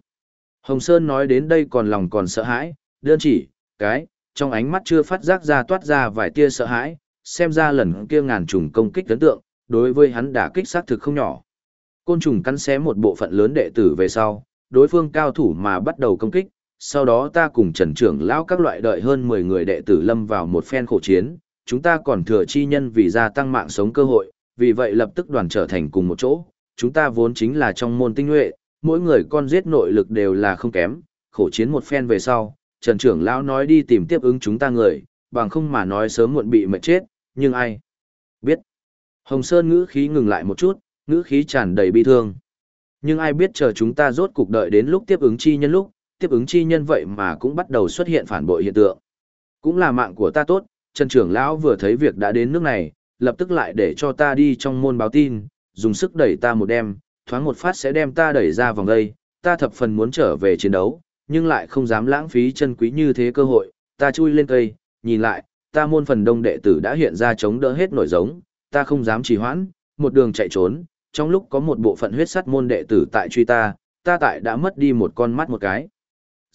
Speaker 1: Hồng Sơn nói đến đây còn lòng còn sợ hãi, đơn chỉ, cái, trong ánh mắt chưa phát giác ra toát ra vài tia sợ hãi, xem ra lần kia ngàn trùng công kích ấn tượng, đối với hắn đã kích sát thực không nhỏ. Côn trùng cắn xé một bộ phận lớn đệ tử về sau, đối phương cao thủ mà bắt đầu công kích, sau đó ta cùng trần trưởng lão các loại đợi hơn 10 người đệ tử lâm vào một phen khổ chiến, chúng ta còn thừa chi nhân vì gia tăng mạng sống cơ hội, vì vậy lập tức đoàn trở thành cùng một chỗ, chúng ta vốn chính là trong môn tinh nhuệ, mỗi người con giết nội lực đều là không kém, khổ chiến một phen về sau, trần trưởng lão nói đi tìm tiếp ứng chúng ta người, bằng không mà nói sớm muộn bị mệt chết, nhưng ai biết. Hồng Sơn ngữ khí ngừng lại một chút, ngữ khí tràn đầy bi thương. Nhưng ai biết chờ chúng ta rốt cục đợi đến lúc tiếp ứng chi nhân lúc, tiếp ứng chi nhân vậy mà cũng bắt đầu xuất hiện phản bội hiện tượng. Cũng là mạng của ta tốt, Trần trưởng lão vừa thấy việc đã đến nước này, lập tức lại để cho ta đi trong môn báo tin, dùng sức đẩy ta một đêm, thoáng một phát sẽ đem ta đẩy ra vòng đây, ta thập phần muốn trở về chiến đấu, nhưng lại không dám lãng phí chân quý như thế cơ hội, ta chui lên cây, nhìn lại, ta môn phần đông đệ tử đã hiện ra chống đỡ hết nổi giống, ta không dám trì hoãn, một đường chạy trốn, trong lúc có một bộ phận huyết sắt môn đệ tử tại truy ta, ta tại đã mất đi một con mắt một cái.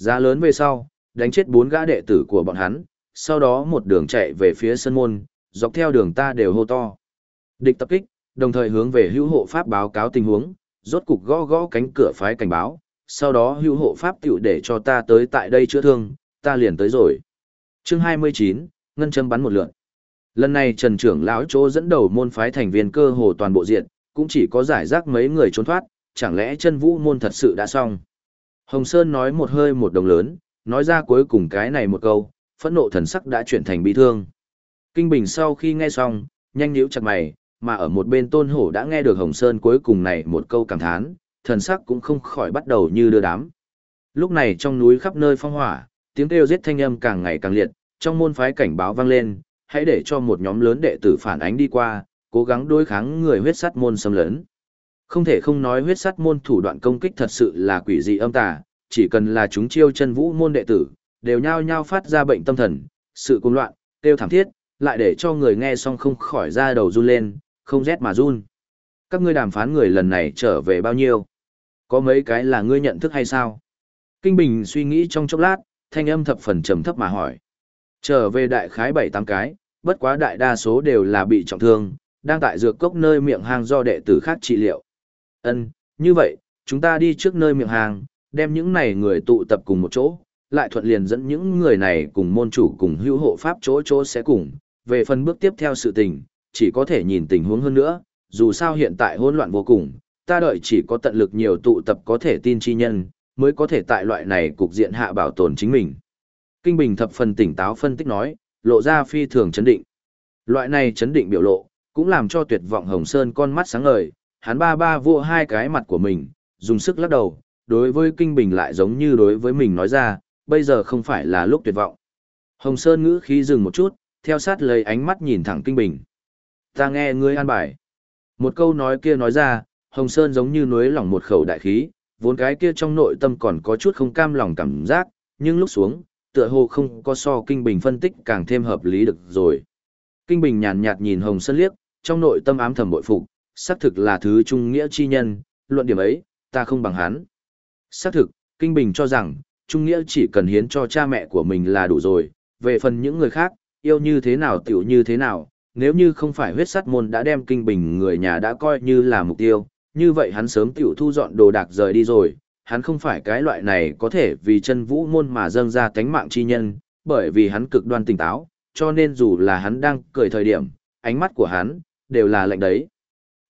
Speaker 1: Giá lớn về sau, đánh chết bốn gã đệ tử của bọn hắn, sau đó một đường chạy về phía sân môn, dọc theo đường ta đều hô to. Địch tập kích, đồng thời hướng về hữu hộ pháp báo cáo tình huống, rốt cục gõ gõ cánh cửa phái cảnh báo, sau đó hữu hộ pháp tiểu để cho ta tới tại đây chữa thương, ta liền tới rồi. Chương 29, ngân châm bắn một lượng Lần này Trần trưởng lão chỗ dẫn đầu môn phái thành viên cơ hồ toàn bộ diện, cũng chỉ có giải rác mấy người trốn thoát, chẳng lẽ chân vũ môn thật sự đã xong. Hồng Sơn nói một hơi một đồng lớn, nói ra cuối cùng cái này một câu, phẫn nộ thần sắc đã chuyển thành bi thương. Kinh Bình sau khi nghe xong, nhanh nhíu chặt mày, mà ở một bên tôn hổ đã nghe được Hồng Sơn cuối cùng này một câu cảm thán, thần sắc cũng không khỏi bắt đầu như đưa đám. Lúc này trong núi khắp nơi phong hỏa, tiếng kêu giết thanh âm càng ngày càng liệt, trong môn phái cảnh báo vang lên, hãy để cho một nhóm lớn đệ tử phản ánh đi qua, cố gắng đối kháng người huyết sắt môn xâm lấn. Không thể không nói huyết sắt môn thủ đoạn công kích thật sự là quỷ dị âm tà, chỉ cần là chúng chiêu chân vũ môn đệ tử, đều nhao nhao phát ra bệnh tâm thần, sự cuồng loạn, tiêu thảm thiết, lại để cho người nghe xong không khỏi ra đầu run lên, không rét mà run. Các ngươi đàm phán người lần này trở về bao nhiêu? Có mấy cái là ngươi nhận thức hay sao? Kinh Bình suy nghĩ trong chốc lát, thanh âm thập phần trầm thấp mà hỏi. Trở về đại khái bảy tám cái, bất quá đại đa số đều là bị trọng thương, đang tại dược cốc nơi miệng hang do đệ tử khác trị liệu. Ân, như vậy, chúng ta đi trước nơi miệng hàng, đem những này người tụ tập cùng một chỗ, lại thuận liền dẫn những người này cùng môn chủ cùng hữu hộ pháp chỗ chỗ sẽ cùng. Về phần bước tiếp theo sự tình, chỉ có thể nhìn tình huống hơn nữa, dù sao hiện tại hỗn loạn vô cùng, ta đợi chỉ có tận lực nhiều tụ tập có thể tin chi nhân, mới có thể tại loại này cục diện hạ bảo tồn chính mình. Kinh Bình thập phần tỉnh táo phân tích nói, lộ ra phi thường chấn định. Loại này chấn định biểu lộ, cũng làm cho tuyệt vọng Hồng Sơn con mắt sáng ngời, hắn ba ba vô hai cái mặt của mình, dùng sức lắc đầu, đối với Kinh Bình lại giống như đối với mình nói ra, bây giờ không phải là lúc tuyệt vọng. Hồng Sơn ngữ khí dừng một chút, theo sát lấy ánh mắt nhìn thẳng Kinh Bình. Ta nghe ngươi an bài. Một câu nói kia nói ra, Hồng Sơn giống như nuối lỏng một khẩu đại khí, vốn cái kia trong nội tâm còn có chút không cam lòng cảm giác, nhưng lúc xuống, tựa hồ không có so Kinh Bình phân tích càng thêm hợp lý được rồi. Kinh Bình nhàn nhạt nhìn Hồng Sơn liếc, trong nội tâm ám thầm bội phục, xác thực là thứ trung nghĩa chi nhân, luận điểm ấy, ta không bằng hắn. Xác thực, Kinh Bình cho rằng, trung nghĩa chỉ cần hiến cho cha mẹ của mình là đủ rồi, về phần những người khác, yêu như thế nào tiểu như thế nào, nếu như không phải huyết sắt môn đã đem Kinh Bình người nhà đã coi như là mục tiêu, như vậy hắn sớm tiểu thu dọn đồ đạc rời đi rồi, hắn không phải cái loại này có thể vì chân vũ môn mà dâng ra tánh mạng chi nhân, bởi vì hắn cực đoan tỉnh táo, cho nên dù là hắn đang cười thời điểm, ánh mắt của hắn, đều là lạnh đấy.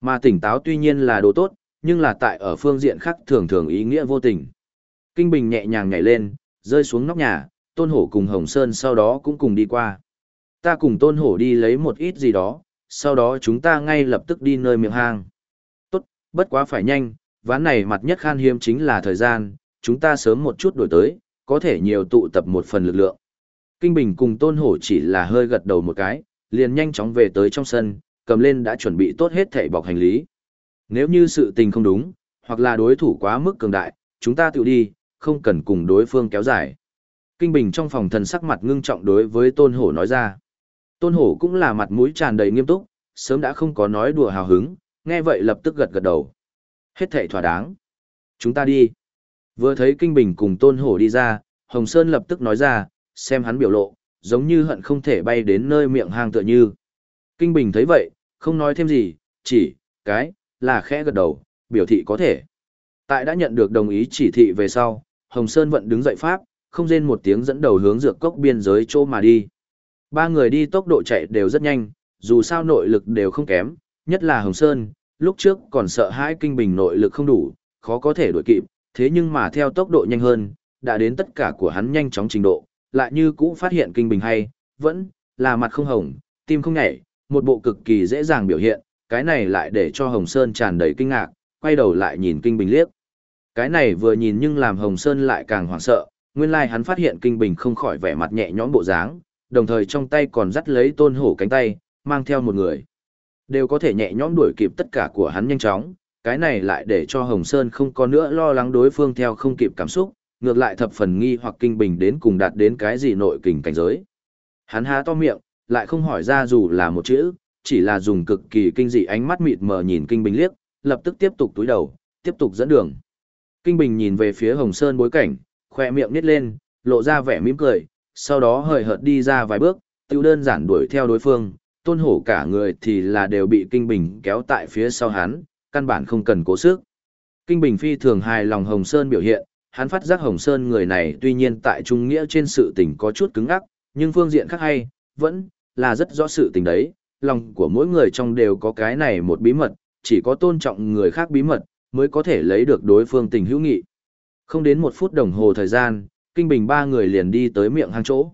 Speaker 1: Mà tỉnh táo tuy nhiên là đồ tốt, nhưng là tại ở phương diện khác thường thường ý nghĩa vô tình. Kinh Bình nhẹ nhàng nhảy lên, rơi xuống nóc nhà, Tôn Hổ cùng Hồng Sơn sau đó cũng cùng đi qua. Ta cùng Tôn Hổ đi lấy một ít gì đó, sau đó chúng ta ngay lập tức đi nơi miệng hang. Tốt, bất quá phải nhanh, ván này mặt nhất khan hiếm chính là thời gian, chúng ta sớm một chút đổi tới, có thể nhiều tụ tập một phần lực lượng. Kinh Bình cùng Tôn Hổ chỉ là hơi gật đầu một cái, liền nhanh chóng về tới trong sân, cầm lên đã chuẩn bị tốt hết thảy bọc hành lý. Nếu như sự tình không đúng, hoặc là đối thủ quá mức cường đại, chúng ta tự đi, không cần cùng đối phương kéo dài. Kinh Bình trong phòng thần sắc mặt ngưng trọng đối với Tôn Hổ nói ra. Tôn Hổ cũng là mặt mũi tràn đầy nghiêm túc, sớm đã không có nói đùa hào hứng, nghe vậy lập tức gật gật đầu. Hết thảy thỏa đáng. Chúng ta đi. Vừa thấy Kinh Bình cùng Tôn Hổ đi ra, Hồng Sơn lập tức nói ra, xem hắn biểu lộ, giống như hận không thể bay đến nơi miệng hang tựa như. Kinh Bình thấy vậy, không nói thêm gì, chỉ, cái, là khẽ gật đầu, biểu thị có thể. Tại đã nhận được đồng ý chỉ thị về sau, Hồng Sơn vẫn đứng dậy pháp, không rên một tiếng dẫn đầu hướng dược cốc biên giới chỗ mà đi. Ba người đi tốc độ chạy đều rất nhanh, dù sao nội lực đều không kém, nhất là Hồng Sơn, lúc trước còn sợ hãi kinh bình nội lực không đủ, khó có thể đuổi kịp, thế nhưng mà theo tốc độ nhanh hơn, đã đến tất cả của hắn nhanh chóng trình độ, lại như cũ phát hiện kinh bình hay, vẫn là mặt không hồng, tim không nhảy, một bộ cực kỳ dễ dàng biểu hiện, cái này lại để cho Hồng Sơn tràn đầy kinh ngạc, quay đầu lại nhìn kinh bình liếc. Cái này vừa nhìn nhưng làm Hồng Sơn lại càng hoảng sợ, nguyên lai hắn phát hiện Kinh Bình không khỏi vẻ mặt nhẹ nhõm bộ dáng, đồng thời trong tay còn dắt lấy tôn hổ cánh tay, mang theo một người. Đều có thể nhẹ nhõm đuổi kịp tất cả của hắn nhanh chóng, cái này lại để cho Hồng Sơn không có nữa lo lắng đối phương theo không kịp cảm xúc, ngược lại thập phần nghi hoặc Kinh Bình đến cùng đạt đến cái gì nội kình cảnh giới. Hắn há to miệng, lại không hỏi ra dù là một chữ, chỉ là dùng cực kỳ kinh dị ánh mắt mịt mờ nhìn Kinh Bình liếc, lập tức tiếp tục túi đầu, tiếp tục dẫn đường. Kinh Bình nhìn về phía Hồng Sơn bối cảnh, khoe miệng nít lên, lộ ra vẻ mỉm cười, sau đó hời hợt đi ra vài bước, tiêu đơn giản đuổi theo đối phương, tôn hổ cả người thì là đều bị Kinh Bình kéo tại phía sau hắn, căn bản không cần cố sức. Kinh Bình phi thường hài lòng Hồng Sơn biểu hiện, hắn phát giác Hồng Sơn người này tuy nhiên tại trung nghĩa trên sự tình có chút cứng ắc, nhưng phương diện khác hay, vẫn là rất rõ sự tình đấy, lòng của mỗi người trong đều có cái này một bí mật, chỉ có tôn trọng người khác bí mật, mới có thể lấy được đối phương tình hữu nghị. Không đến một phút đồng hồ thời gian, Kinh Bình ba người liền đi tới miệng hang chỗ.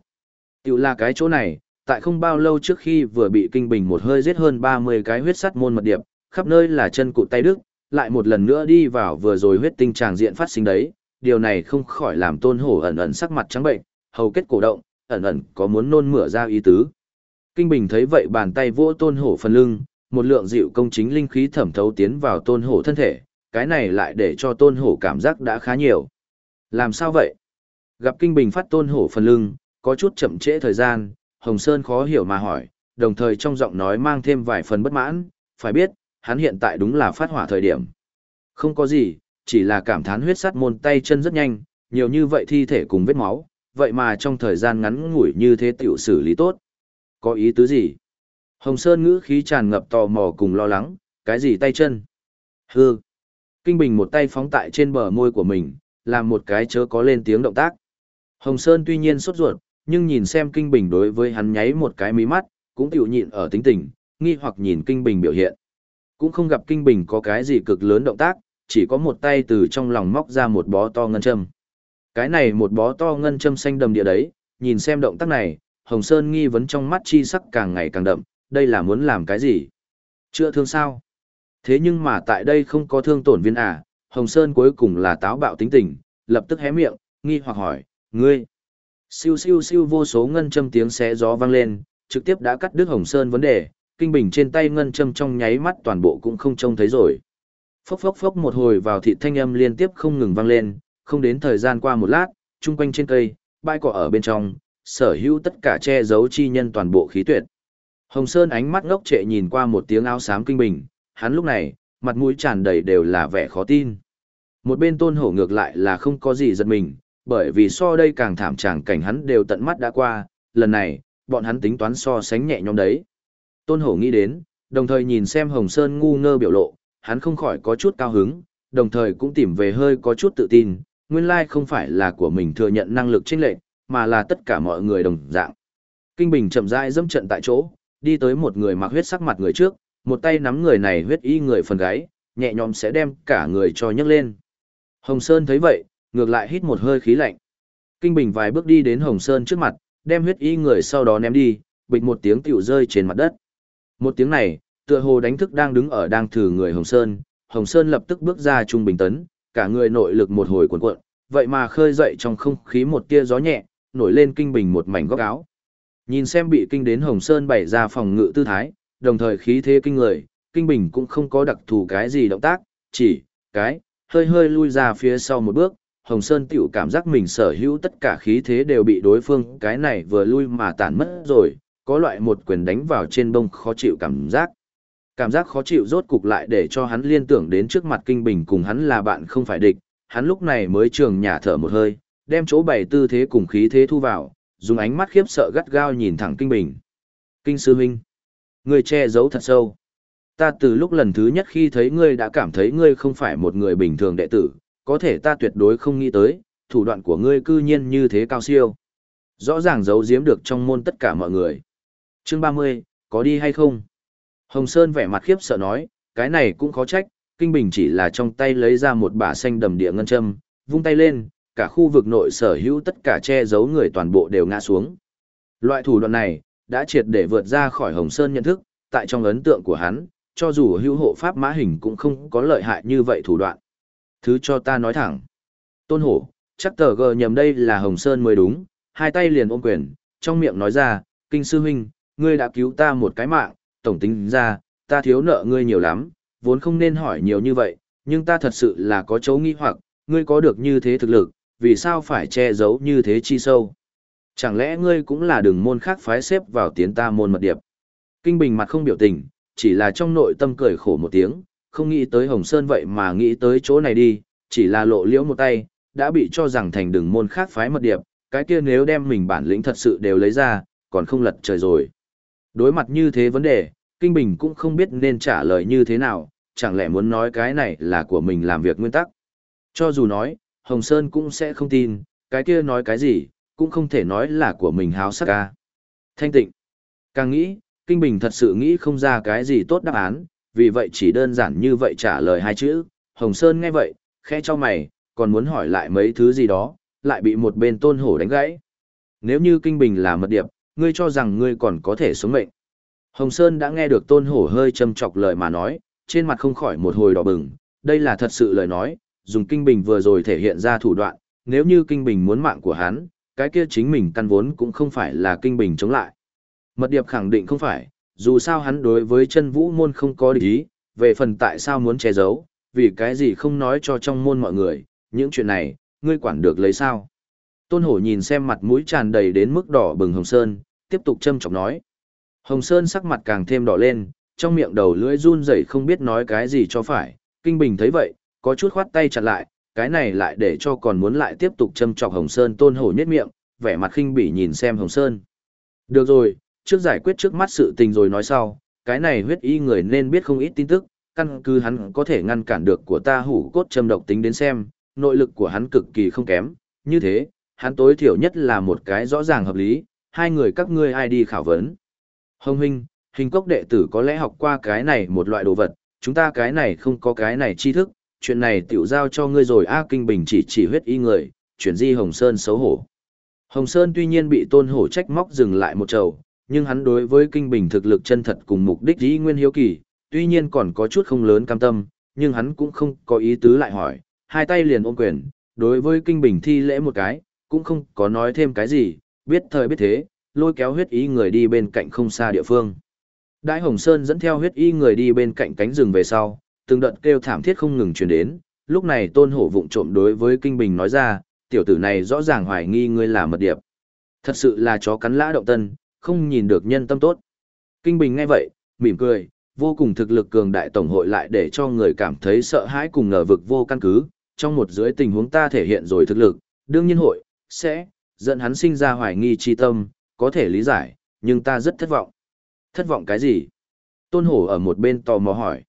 Speaker 1: Tiểu là cái chỗ này, tại không bao lâu trước khi vừa bị Kinh Bình một hơi giết hơn 30 cái huyết sắt môn mật điệp, khắp nơi là chân cụt tay đức, lại một lần nữa đi vào vừa rồi huyết tinh tràng diện phát sinh đấy, điều này không khỏi làm tôn hổ ẩn ẩn sắc mặt trắng bệnh, hầu kết cổ động, ẩn ẩn có muốn nôn mửa ra ý tứ. Kinh Bình thấy vậy bàn tay vỗ tôn hổ phần lưng, một lượng dịu công chính linh khí thẩm thấu tiến vào tôn hổ thân thể, cái này lại để cho tôn hổ cảm giác đã khá nhiều. Làm sao vậy? Gặp Kinh Bình phát tôn hổ phần lưng, có chút chậm trễ thời gian, Hồng Sơn khó hiểu mà hỏi, đồng thời trong giọng nói mang thêm vài phần bất mãn, phải biết, hắn hiện tại đúng là phát hỏa thời điểm. Không có gì, chỉ là cảm thán huyết sắt môn tay chân rất nhanh, nhiều như vậy thi thể cùng vết máu, vậy mà trong thời gian ngắn ngủi như thế tiểu xử lý tốt. Có ý tứ gì? Hồng Sơn ngữ khí tràn ngập tò mò cùng lo lắng, cái gì tay chân? Hư. Kinh Bình một tay phóng tại trên bờ môi của mình, làm một cái chớ có lên tiếng động tác. Hồng Sơn tuy nhiên sốt ruột, nhưng nhìn xem Kinh Bình đối với hắn nháy một cái mí mắt, cũng tiểu nhịn ở tính tình, nghi hoặc nhìn Kinh Bình biểu hiện. Cũng không gặp Kinh Bình có cái gì cực lớn động tác, chỉ có một tay từ trong lòng móc ra một bó to ngân châm. Cái này một bó to ngân châm xanh đầm địa đấy, nhìn xem động tác này, Hồng Sơn nghi vấn trong mắt chi sắc càng ngày càng đậm, đây là muốn làm cái gì? Chưa thương sao? Thế nhưng mà tại đây không có thương tổn viên à, Hồng Sơn cuối cùng là táo bạo tính tình, lập tức hé miệng, nghi hoặc hỏi, ngươi. Siêu siêu siêu vô số ngân châm tiếng xé gió vang lên, trực tiếp đã cắt đứt Hồng Sơn vấn đề, kinh bình trên tay ngân châm trong nháy mắt toàn bộ cũng không trông thấy rồi. Phốc phốc phốc một hồi vào thị thanh âm liên tiếp không ngừng vang lên, không đến thời gian qua một lát, chung quanh trên cây, bãi cỏ ở bên trong, sở hữu tất cả che giấu chi nhân toàn bộ khí tuyệt. Hồng Sơn ánh mắt ngốc trệ nhìn qua một tiếng áo xám kinh bình, hắn lúc này, mặt mũi tràn đầy đều là vẻ khó tin. Một bên tôn hổ ngược lại là không có gì giật mình, bởi vì so đây càng thảm tràng cảnh hắn đều tận mắt đã qua, lần này, bọn hắn tính toán so sánh nhẹ nhõm đấy. Tôn hổ nghĩ đến, đồng thời nhìn xem Hồng Sơn ngu ngơ biểu lộ, hắn không khỏi có chút cao hứng, đồng thời cũng tìm về hơi có chút tự tin, nguyên lai không phải là của mình thừa nhận năng lực chênh lệch, mà là tất cả mọi người đồng dạng. Kinh Bình chậm rãi dẫm trận tại chỗ, đi tới một người mặc huyết sắc mặt người trước, một tay nắm người này huyết y người phần gáy, nhẹ nhõm sẽ đem cả người cho nhấc lên. Hồng Sơn thấy vậy, ngược lại hít một hơi khí lạnh. Kinh Bình vài bước đi đến Hồng Sơn trước mặt, đem huyết y người sau đó ném đi, bịch một tiếng tiểu rơi trên mặt đất. Một tiếng này, tựa hồ đánh thức đang đứng ở đang thử người Hồng Sơn, Hồng Sơn lập tức bước ra trung bình tấn, cả người nội lực một hồi cuộn cuộn, vậy mà khơi dậy trong không khí một tia gió nhẹ, nổi lên kinh bình một mảnh góc áo. Nhìn xem bị kinh đến Hồng Sơn bày ra phòng ngự tư thái, đồng thời khí thế kinh người, kinh bình cũng không có đặc thù cái gì động tác, chỉ, cái, hơi hơi lui ra phía sau một bước, Hồng Sơn tiểu cảm giác mình sở hữu tất cả khí thế đều bị đối phương cái này vừa lui mà tản mất rồi, có loại một quyền đánh vào trên bông khó chịu cảm giác. Cảm giác khó chịu rốt cục lại để cho hắn liên tưởng đến trước mặt kinh bình cùng hắn là bạn không phải địch, hắn lúc này mới trường nhà thở một hơi, đem chỗ bày tư thế cùng khí thế thu vào, dùng ánh mắt khiếp sợ gắt gao nhìn thẳng kinh bình. Kinh sư huynh, ngươi che giấu thật sâu. Ta từ lúc lần thứ nhất khi thấy ngươi đã cảm thấy ngươi không phải một người bình thường đệ tử, có thể ta tuyệt đối không nghĩ tới, thủ đoạn của ngươi cư nhiên như thế cao siêu. Rõ ràng giấu giếm được trong môn tất cả mọi người. Chương 30, có đi hay không? Hồng Sơn vẻ mặt khiếp sợ nói, cái này cũng khó trách, Kinh Bình chỉ là trong tay lấy ra một bả xanh đầm địa ngân châm, vung tay lên, cả khu vực nội sở hữu tất cả che giấu người toàn bộ đều ngã xuống. Loại thủ đoạn này, đã triệt để vượt ra khỏi Hồng Sơn nhận thức, tại trong ấn tượng của hắn, cho dù hữu hộ pháp mã hình cũng không có lợi hại như vậy thủ đoạn. Thứ cho ta nói thẳng. Tôn hổ, chắc tờ gờ nhầm đây là Hồng Sơn mới đúng, hai tay liền ôm quyền, trong miệng nói ra, kinh sư huynh, ngươi đã cứu ta một cái mạng, tổng tính ra, ta thiếu nợ ngươi nhiều lắm, vốn không nên hỏi nhiều như vậy, nhưng ta thật sự là có chấu nghi hoặc, ngươi có được như thế thực lực, vì sao phải che giấu như thế chi sâu? Chẳng lẽ ngươi cũng là đường môn khác phái xếp vào tiến ta môn mật điệp? Kinh Bình mặt không biểu tình, chỉ là trong nội tâm cười khổ một tiếng, không nghĩ tới Hồng Sơn vậy mà nghĩ tới chỗ này đi, chỉ là lộ liễu một tay, đã bị cho rằng thành đường môn khác phái mật điệp, cái kia nếu đem mình bản lĩnh thật sự đều lấy ra, còn không lật trời rồi. Đối mặt như thế vấn đề, Kinh Bình cũng không biết nên trả lời như thế nào, chẳng lẽ muốn nói cái này là của mình làm việc nguyên tắc. Cho dù nói, Hồng Sơn cũng sẽ không tin, cái kia nói cái gì, cũng không thể nói là của mình háo sắc ca. Thanh tịnh. Càng nghĩ, Kinh Bình thật sự nghĩ không ra cái gì tốt đáp án, vì vậy chỉ đơn giản như vậy trả lời hai chữ. Hồng Sơn nghe vậy, khẽ cho mày, còn muốn hỏi lại mấy thứ gì đó, lại bị một bên tôn hổ đánh gãy. Nếu như Kinh Bình là mật điệp, ngươi cho rằng ngươi còn có thể sống mệnh. Hồng Sơn đã nghe được tôn hổ hơi châm chọc lời mà nói, trên mặt không khỏi một hồi đỏ bừng, đây là thật sự lời nói, dùng Kinh Bình vừa rồi thể hiện ra thủ đoạn, nếu như Kinh Bình muốn mạng của hắn, cái kia chính mình căn vốn cũng không phải là Kinh Bình chống lại. Mật điệp khẳng định không phải, dù sao hắn đối với chân vũ môn không có địch ý, về phần tại sao muốn che giấu, vì cái gì không nói cho trong môn mọi người, những chuyện này, ngươi quản được lấy sao. Tôn hổ nhìn xem mặt mũi tràn đầy đến mức đỏ bừng Hồng Sơn, tiếp tục châm chọc nói. Hồng Sơn sắc mặt càng thêm đỏ lên, trong miệng đầu lưỡi run rẩy không biết nói cái gì cho phải, Kinh Bình thấy vậy, có chút khoát tay chặt lại, cái này lại để cho còn muốn lại tiếp tục châm chọc Hồng Sơn tôn hổ nhất miệng, vẻ mặt khinh bỉ nhìn xem Hồng Sơn. Được rồi, trước giải quyết trước mắt sự tình rồi nói sau, cái này huyết y người nên biết không ít tin tức, căn cứ hắn có thể ngăn cản được của ta hủ cốt châm độc tính đến xem, nội lực của hắn cực kỳ không kém, như thế, hắn tối thiểu nhất là một cái rõ ràng hợp lý, hai người các ngươi ai đi khảo vấn. Hồng huynh, hình cốc đệ tử có lẽ học qua cái này một loại đồ vật, chúng ta cái này không có cái này tri thức, chuyện này tiểu giao cho ngươi rồi A Kinh Bình chỉ chỉ huyết y người, chuyển di Hồng Sơn xấu hổ. Hồng Sơn tuy nhiên bị tôn hổ trách móc dừng lại một trầu, nhưng hắn đối với Kinh Bình thực lực chân thật cùng mục đích dĩ nguyên hiếu kỳ, tuy nhiên còn có chút không lớn cam tâm, nhưng hắn cũng không có ý tứ lại hỏi, hai tay liền ôm quyền, đối với Kinh Bình thi lễ một cái, cũng không có nói thêm cái gì, biết thời biết thế, lôi kéo huyết y người đi bên cạnh không xa địa phương. Đại Hồng Sơn dẫn theo huyết y người đi bên cạnh cánh rừng về sau, từng đợt kêu thảm thiết không ngừng truyền đến, lúc này Tôn Hổ vụng trộm đối với Kinh Bình nói ra, tiểu tử này rõ ràng hoài nghi ngươi là mật điệp. Thật sự là chó cắn lã động tân, không nhìn được nhân tâm tốt. Kinh Bình nghe vậy, mỉm cười, vô cùng thực lực cường đại tổng hội lại để cho người cảm thấy sợ hãi cùng ngờ vực vô căn cứ, trong một dưới tình huống ta thể hiện rồi thực lực, đương nhiên hội, sẽ, dẫn hắn sinh ra hoài nghi chi tâm, có thể lý giải, nhưng ta rất thất vọng. Thất vọng cái gì? Tôn Hổ ở một bên tò mò hỏi.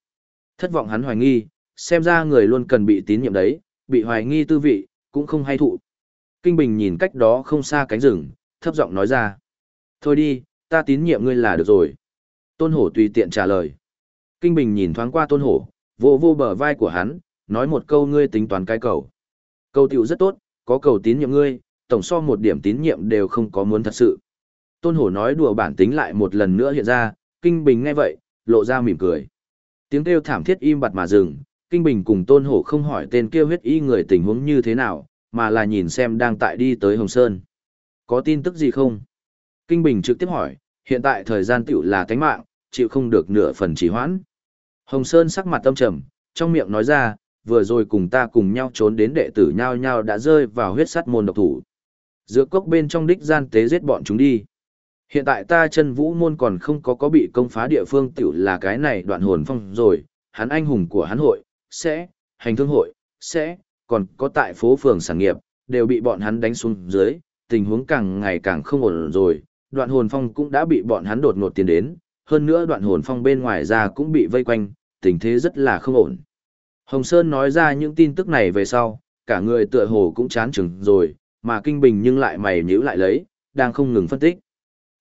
Speaker 1: Thất vọng hắn hoài nghi, xem ra người luôn cần bị tín nhiệm đấy, bị hoài nghi tư vị, cũng không hay thụ. Kinh Bình nhìn cách đó không xa cánh rừng, thấp giọng nói ra. Thôi đi, ta tín nhiệm ngươi là được rồi. Tôn Hổ tùy tiện trả lời. Kinh Bình nhìn thoáng qua Tôn Hổ, vô vô bờ vai của hắn, nói một câu ngươi tính toán cái cầu. Câu tiểu rất tốt, có cầu tín nhiệm ngươi, tổng so một điểm tín nhiệm đều không có muốn thật sự. Tôn Hổ nói đùa bản tính lại một lần nữa hiện ra, Kinh Bình nghe vậy, lộ ra mỉm cười. Tiếng kêu thảm thiết im bặt mà dừng, Kinh Bình cùng Tôn Hổ không hỏi tên kêu huyết y người tình huống như thế nào, mà là nhìn xem đang tại đi tới Hồng Sơn. Có tin tức gì không? Kinh Bình trực tiếp hỏi, hiện tại thời gian tiểu là tánh mạng, chịu không được nửa phần chỉ hoãn. Hồng Sơn sắc mặt tâm trầm, trong miệng nói ra, vừa rồi cùng ta cùng nhau trốn đến đệ tử nhau nhau đã rơi vào huyết sắt môn độc thủ. Giữa cốc bên trong đích gian tế giết bọn chúng đi. Hiện tại ta chân vũ môn còn không có có bị công phá địa phương tiểu là cái này đoạn hồn phong rồi, hắn anh hùng của hắn hội, sẽ, hành thương hội, sẽ, còn có tại phố phường sản nghiệp, đều bị bọn hắn đánh xuống dưới, tình huống càng ngày càng không ổn rồi, đoạn hồn phong cũng đã bị bọn hắn đột ngột tiến đến, hơn nữa đoạn hồn phong bên ngoài ra cũng bị vây quanh, tình thế rất là không ổn. Hồng Sơn nói ra những tin tức này về sau, cả người tựa hồ cũng chán chừng rồi, mà Kinh Bình nhưng lại mày nhữ lại lấy, đang không ngừng phân tích.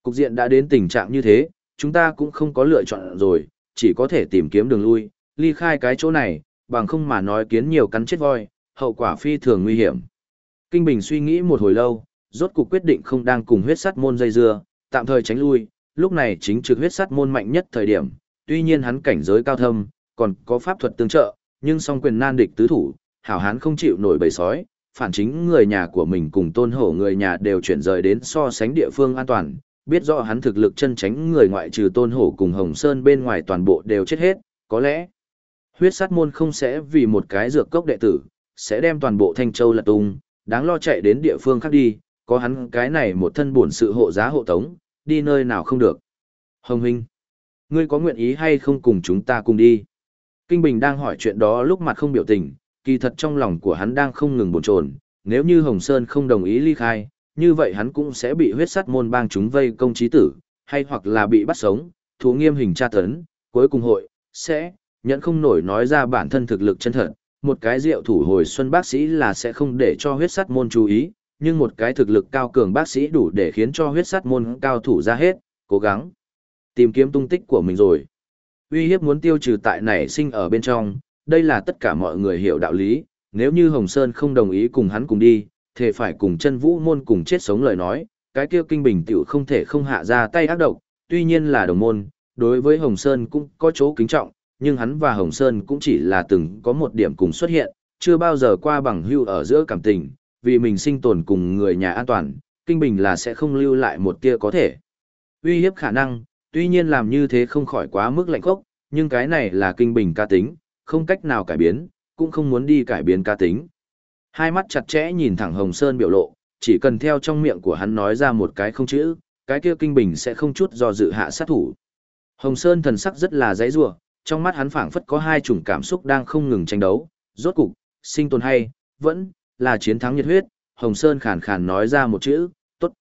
Speaker 1: Cục diện đã đến tình trạng như thế, chúng ta cũng không có lựa chọn rồi, chỉ có thể tìm kiếm đường lui, ly khai cái chỗ này, bằng không mà nói kiến nhiều cắn chết voi, hậu quả phi thường nguy hiểm. Kinh Bình suy nghĩ một hồi lâu, rốt cuộc quyết định không đang cùng huyết sắt môn dây dưa, tạm thời tránh lui, lúc này chính trực huyết sắt môn mạnh nhất thời điểm, tuy nhiên hắn cảnh giới cao thâm, còn có pháp thuật tương trợ, nhưng song quyền nan địch tứ thủ, hảo hán không chịu nổi bầy sói, phản chính người nhà của mình cùng tôn hổ người nhà đều chuyển rời đến so sánh địa phương an toàn, biết rõ hắn thực lực chân tránh người ngoại trừ tôn hổ cùng Hồng Sơn bên ngoài toàn bộ đều chết hết, có lẽ huyết sát môn không sẽ vì một cái dược cốc đệ tử, sẽ đem toàn bộ Thanh Châu lật tung, đáng lo chạy đến địa phương khác đi, có hắn cái này một thân bổn sự hộ giá hộ tống, đi nơi nào không được. Hồng Huynh, ngươi có nguyện ý hay không cùng chúng ta cùng đi? Kinh Bình đang hỏi chuyện đó lúc mặt không biểu tình, kỳ thật trong lòng của hắn đang không ngừng bồn chồn nếu như Hồng Sơn không đồng ý ly khai, như vậy hắn cũng sẽ bị huyết sắt môn bang chúng vây công trí tử, hay hoặc là bị bắt sống, thú nghiêm hình tra tấn, cuối cùng hội, sẽ, nhận không nổi nói ra bản thân thực lực chân thật, một cái rượu thủ hồi xuân bác sĩ là sẽ không để cho huyết sắt môn chú ý, nhưng một cái thực lực cao cường bác sĩ đủ để khiến cho huyết sắt môn cao thủ ra hết, cố gắng tìm kiếm tung tích của mình rồi. Uy hiếp muốn tiêu trừ tại nảy sinh ở bên trong, đây là tất cả mọi người hiểu đạo lý, nếu như Hồng Sơn không đồng ý cùng hắn cùng đi, thể phải cùng chân vũ môn cùng chết sống lời nói, cái kia kinh bình tiểu không thể không hạ ra tay ác độc, tuy nhiên là đồng môn, đối với Hồng Sơn cũng có chỗ kính trọng, nhưng hắn và Hồng Sơn cũng chỉ là từng có một điểm cùng xuất hiện, chưa bao giờ qua bằng hưu ở giữa cảm tình, vì mình sinh tồn cùng người nhà an toàn, kinh bình là sẽ không lưu lại một tia có thể. Uy hiếp khả năng, tuy nhiên làm như thế không khỏi quá mức lạnh khốc, nhưng cái này là kinh bình ca tính, không cách nào cải biến, cũng không muốn đi cải biến ca tính. Hai mắt chặt chẽ nhìn thẳng Hồng Sơn biểu lộ, chỉ cần theo trong miệng của hắn nói ra một cái không chữ, cái kia kinh bình sẽ không chút do dự hạ sát thủ. Hồng Sơn thần sắc rất là dãy rủa, trong mắt hắn phảng phất có hai chủng cảm xúc đang không ngừng tranh đấu, rốt cục, sinh tồn hay, vẫn là chiến thắng nhiệt huyết, Hồng Sơn khàn khàn nói ra một chữ, tốt.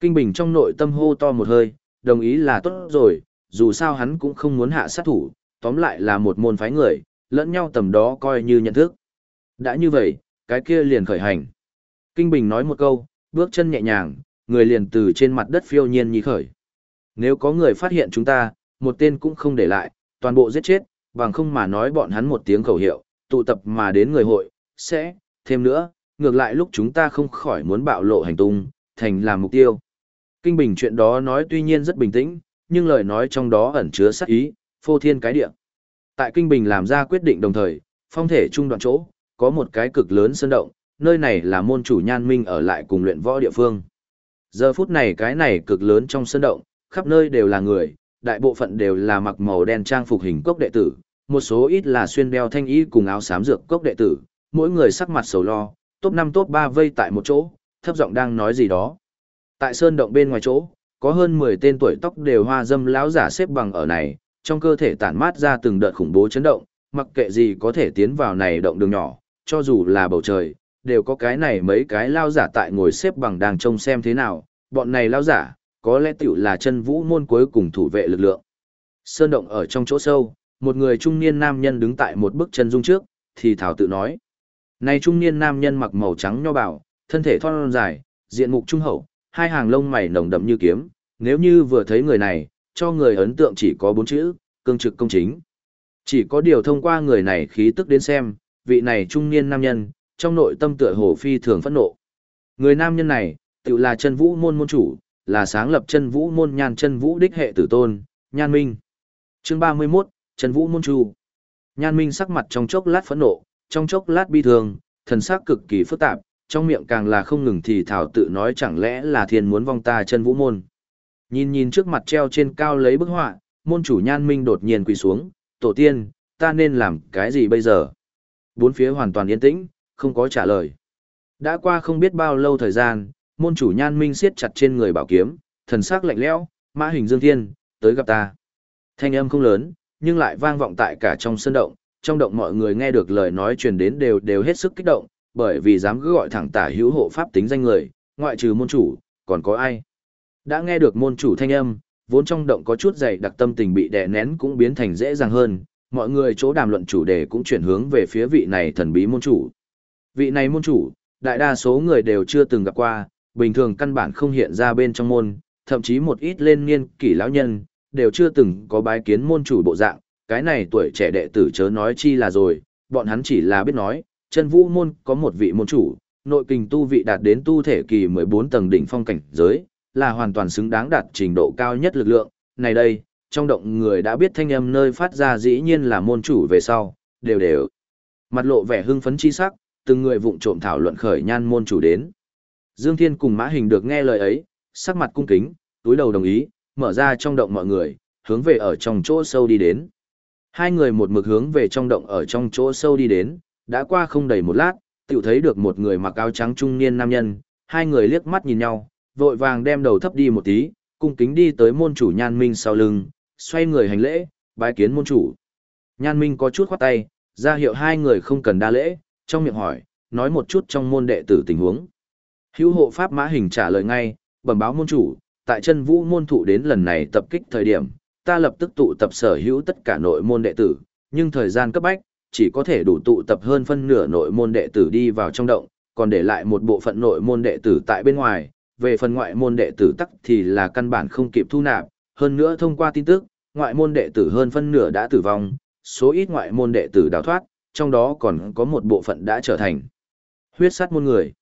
Speaker 1: Kinh bình trong nội tâm hô to một hơi, đồng ý là tốt rồi, dù sao hắn cũng không muốn hạ sát thủ, tóm lại là một môn phái người, lẫn nhau tầm đó coi như nhận thức. Đã như vậy, cái kia liền khởi hành. Kinh Bình nói một câu, bước chân nhẹ nhàng, người liền từ trên mặt đất phiêu nhiên như khởi. Nếu có người phát hiện chúng ta, một tên cũng không để lại, toàn bộ giết chết, bằng không mà nói bọn hắn một tiếng khẩu hiệu, tụ tập mà đến người hội, sẽ, thêm nữa, ngược lại lúc chúng ta không khỏi muốn bạo lộ hành tung, thành làm mục tiêu. Kinh Bình chuyện đó nói tuy nhiên rất bình tĩnh, nhưng lời nói trong đó ẩn chứa sát ý, phô thiên cái địa. Tại Kinh Bình làm ra quyết định đồng thời, phong thể trung đoạn chỗ, có một cái cực lớn sơn động, nơi này là môn chủ nhan minh ở lại cùng luyện võ địa phương. Giờ phút này cái này cực lớn trong sơn động, khắp nơi đều là người, đại bộ phận đều là mặc màu đen trang phục hình cốc đệ tử, một số ít là xuyên đeo thanh y cùng áo xám dược cốc đệ tử, mỗi người sắc mặt sầu lo, top 5 top 3 vây tại một chỗ, thấp giọng đang nói gì đó. Tại sơn động bên ngoài chỗ, có hơn 10 tên tuổi tóc đều hoa dâm lão giả xếp bằng ở này, trong cơ thể tản mát ra từng đợt khủng bố chấn động, mặc kệ gì có thể tiến vào này động đường nhỏ, cho dù là bầu trời, đều có cái này mấy cái lao giả tại ngồi xếp bằng đang trông xem thế nào, bọn này lao giả, có lẽ tiểu là chân vũ môn cuối cùng thủ vệ lực lượng. Sơn động ở trong chỗ sâu, một người trung niên nam nhân đứng tại một bức chân dung trước, thì thảo tự nói. Này trung niên nam nhân mặc màu trắng nho bảo, thân thể thon dài, diện mục trung hậu, hai hàng lông mày nồng đậm như kiếm, nếu như vừa thấy người này, cho người ấn tượng chỉ có bốn chữ, cương trực công chính. Chỉ có điều thông qua người này khí tức đến xem, vị này trung niên nam nhân, trong nội tâm tựa hồ phi thường phẫn nộ. Người nam nhân này, tự là chân vũ môn môn chủ, là sáng lập chân vũ môn nhan chân vũ đích hệ tử tôn, nhan minh. Chương 31, chân vũ môn chủ. Nhan minh sắc mặt trong chốc lát phẫn nộ, trong chốc lát bi thường, thần sắc cực kỳ phức tạp, trong miệng càng là không ngừng thì thảo tự nói chẳng lẽ là thiên muốn vong ta chân vũ môn. Nhìn nhìn trước mặt treo trên cao lấy bức họa, môn chủ nhan minh đột nhiên quỳ xuống, tổ tiên, ta nên làm cái gì bây giờ? Bốn phía hoàn toàn yên tĩnh, không có trả lời. Đã qua không biết bao lâu thời gian, môn chủ nhan minh siết chặt trên người bảo kiếm, thần sắc lạnh lẽo, mã hình dương thiên, tới gặp ta. Thanh âm không lớn, nhưng lại vang vọng tại cả trong sân động, trong động mọi người nghe được lời nói truyền đến đều đều hết sức kích động, bởi vì dám cứ gọi thẳng tả hữu hộ pháp tính danh người, ngoại trừ môn chủ, còn có ai. Đã nghe được môn chủ thanh âm, vốn trong động có chút dày đặc tâm tình bị đè nén cũng biến thành dễ dàng hơn, mọi người chỗ đàm luận chủ đề cũng chuyển hướng về phía vị này thần bí môn chủ. Vị này môn chủ, đại đa số người đều chưa từng gặp qua, bình thường căn bản không hiện ra bên trong môn, thậm chí một ít lên niên kỷ lão nhân, đều chưa từng có bái kiến môn chủ bộ dạng, cái này tuổi trẻ đệ tử chớ nói chi là rồi, bọn hắn chỉ là biết nói, chân vũ môn có một vị môn chủ, nội kình tu vị đạt đến tu thể kỳ 14 tầng đỉnh phong cảnh giới, là hoàn toàn xứng đáng đạt trình độ cao nhất lực lượng, này đây, trong động người đã biết thanh âm nơi phát ra dĩ nhiên là môn chủ về sau, đều đều. Mặt lộ vẻ hưng phấn chi sắc, từng người vụng trộm thảo luận khởi nhan môn chủ đến. Dương Thiên cùng Mã Hình được nghe lời ấy, sắc mặt cung kính, túi đầu đồng ý, mở ra trong động mọi người, hướng về ở trong chỗ sâu đi đến. Hai người một mực hướng về trong động ở trong chỗ sâu đi đến, đã qua không đầy một lát, tiểu thấy được một người mặc áo trắng trung niên nam nhân, hai người liếc mắt nhìn nhau, vội vàng đem đầu thấp đi một tí, cung kính đi tới môn chủ Nhan Minh sau lưng, xoay người hành lễ, bái kiến môn chủ. Nhan Minh có chút khoát tay, ra hiệu hai người không cần đa lễ, trong miệng hỏi, nói một chút trong môn đệ tử tình huống. Hữu hộ pháp mã hình trả lời ngay, bẩm báo môn chủ, tại chân vũ môn thụ đến lần này tập kích thời điểm, ta lập tức tụ tập sở hữu tất cả nội môn đệ tử, nhưng thời gian cấp bách, chỉ có thể đủ tụ tập hơn phân nửa nội môn đệ tử đi vào trong động, còn để lại một bộ phận nội môn đệ tử tại bên ngoài, về phần ngoại môn đệ tử tắc thì là căn bản không kịp thu nạp, hơn nữa thông qua tin tức, ngoại môn đệ tử hơn phân nửa đã tử vong, số ít ngoại môn đệ tử đào thoát, trong đó còn có một bộ phận đã trở thành huyết sát môn người.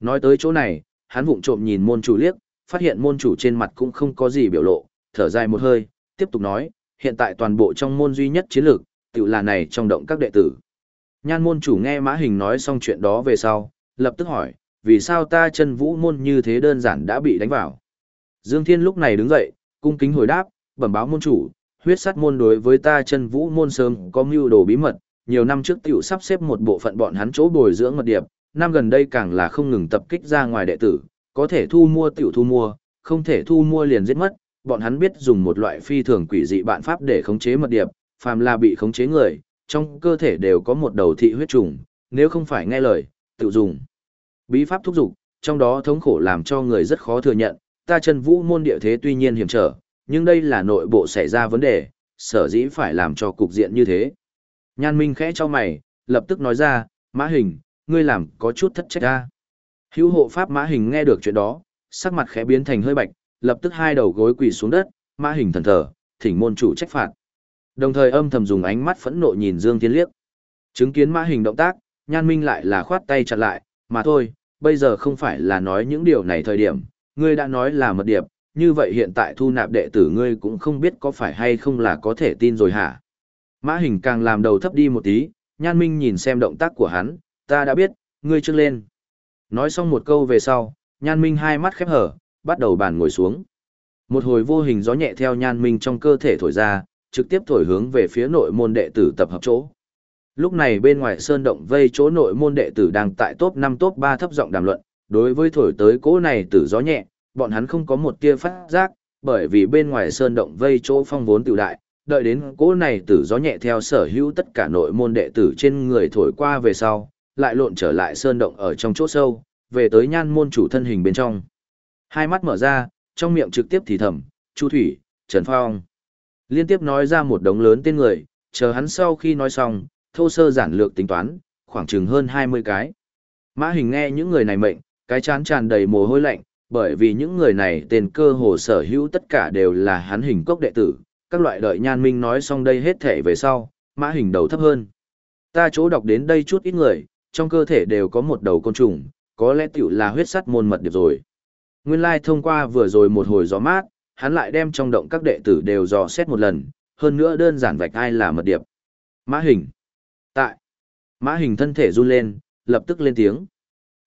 Speaker 1: Nói tới chỗ này, hắn vụng trộm nhìn môn chủ liếc, phát hiện môn chủ trên mặt cũng không có gì biểu lộ, thở dài một hơi, tiếp tục nói, hiện tại toàn bộ trong môn duy nhất chiến lược, tự là này trong động các đệ tử. Nhan môn chủ nghe mã hình nói xong chuyện đó về sau, lập tức hỏi, vì sao ta chân vũ môn như thế đơn giản đã bị đánh vào. Dương Thiên lúc này đứng dậy, cung kính hồi đáp, bẩm báo môn chủ, huyết sát môn đối với ta chân vũ môn sớm có mưu đồ bí mật, nhiều năm trước tiểu sắp xếp một bộ phận bọn hắn chỗ bồi dưỡng mật điệp, năm gần đây càng là không ngừng tập kích ra ngoài đệ tử, có thể thu mua tiểu thu mua, không thể thu mua liền giết mất, bọn hắn biết dùng một loại phi thường quỷ dị bạn pháp để khống chế mật điệp, phàm là bị khống chế người, trong cơ thể đều có một đầu thị huyết trùng, nếu không phải nghe lời, tự dùng. Bí pháp thúc dục, trong đó thống khổ làm cho người rất khó thừa nhận, ta chân vũ môn địa thế tuy nhiên hiểm trở, nhưng đây là nội bộ xảy ra vấn đề, sở dĩ phải làm cho cục diện như thế. Nhan Minh khẽ cho mày, lập tức nói ra, mã hình, ngươi làm có chút thất trách ra. Hữu hộ pháp mã hình nghe được chuyện đó, sắc mặt khẽ biến thành hơi bạch, lập tức hai đầu gối quỳ xuống đất, mã hình thần thờ, thỉnh môn chủ trách phạt. Đồng thời âm thầm dùng ánh mắt phẫn nộ nhìn Dương Thiên liếc. Chứng kiến mã hình động tác, Nhan Minh lại là khoát tay chặt lại, mà thôi, bây giờ không phải là nói những điều này thời điểm, ngươi đã nói là mật điệp, như vậy hiện tại thu nạp đệ tử ngươi cũng không biết có phải hay không là có thể tin rồi hả? Mã hình càng làm đầu thấp đi một tí, Nhan Minh nhìn xem động tác của hắn, ta đã biết, ngươi trước lên. Nói xong một câu về sau, Nhan Minh hai mắt khép hở, bắt đầu bàn ngồi xuống. Một hồi vô hình gió nhẹ theo Nhan Minh trong cơ thể thổi ra, trực tiếp thổi hướng về phía nội môn đệ tử tập hợp chỗ. Lúc này bên ngoài sơn động vây chỗ nội môn đệ tử đang tại top 5 top 3 thấp giọng đàm luận, đối với thổi tới cỗ này tử gió nhẹ, bọn hắn không có một tia phát giác, bởi vì bên ngoài sơn động vây chỗ phong vốn tự đại, đợi đến cỗ này tử gió nhẹ theo sở hữu tất cả nội môn đệ tử trên người thổi qua về sau, lại lộn trở lại sơn động ở trong chỗ sâu, về tới nhan môn chủ thân hình bên trong. Hai mắt mở ra, trong miệng trực tiếp thì thầm, Chu Thủy, Trần Phong. Liên tiếp nói ra một đống lớn tên người, chờ hắn sau khi nói xong, thô sơ giản lược tính toán, khoảng chừng hơn 20 cái. Mã hình nghe những người này mệnh, cái chán tràn đầy mồ hôi lạnh, bởi vì những người này tên cơ hồ sở hữu tất cả đều là hắn hình cốc đệ tử, các loại đợi nhan minh nói xong đây hết thể về sau, mã hình đầu thấp hơn. Ta chỗ đọc đến đây chút ít người, trong cơ thể đều có một đầu côn trùng, có lẽ tiểu là huyết sắt môn mật điệp rồi. Nguyên lai thông qua vừa rồi một hồi gió mát, hắn lại đem trong động các đệ tử đều dò xét một lần, hơn nữa đơn giản vạch ai là mật điệp. Mã hình. Tại. Mã hình thân thể run lên, lập tức lên tiếng.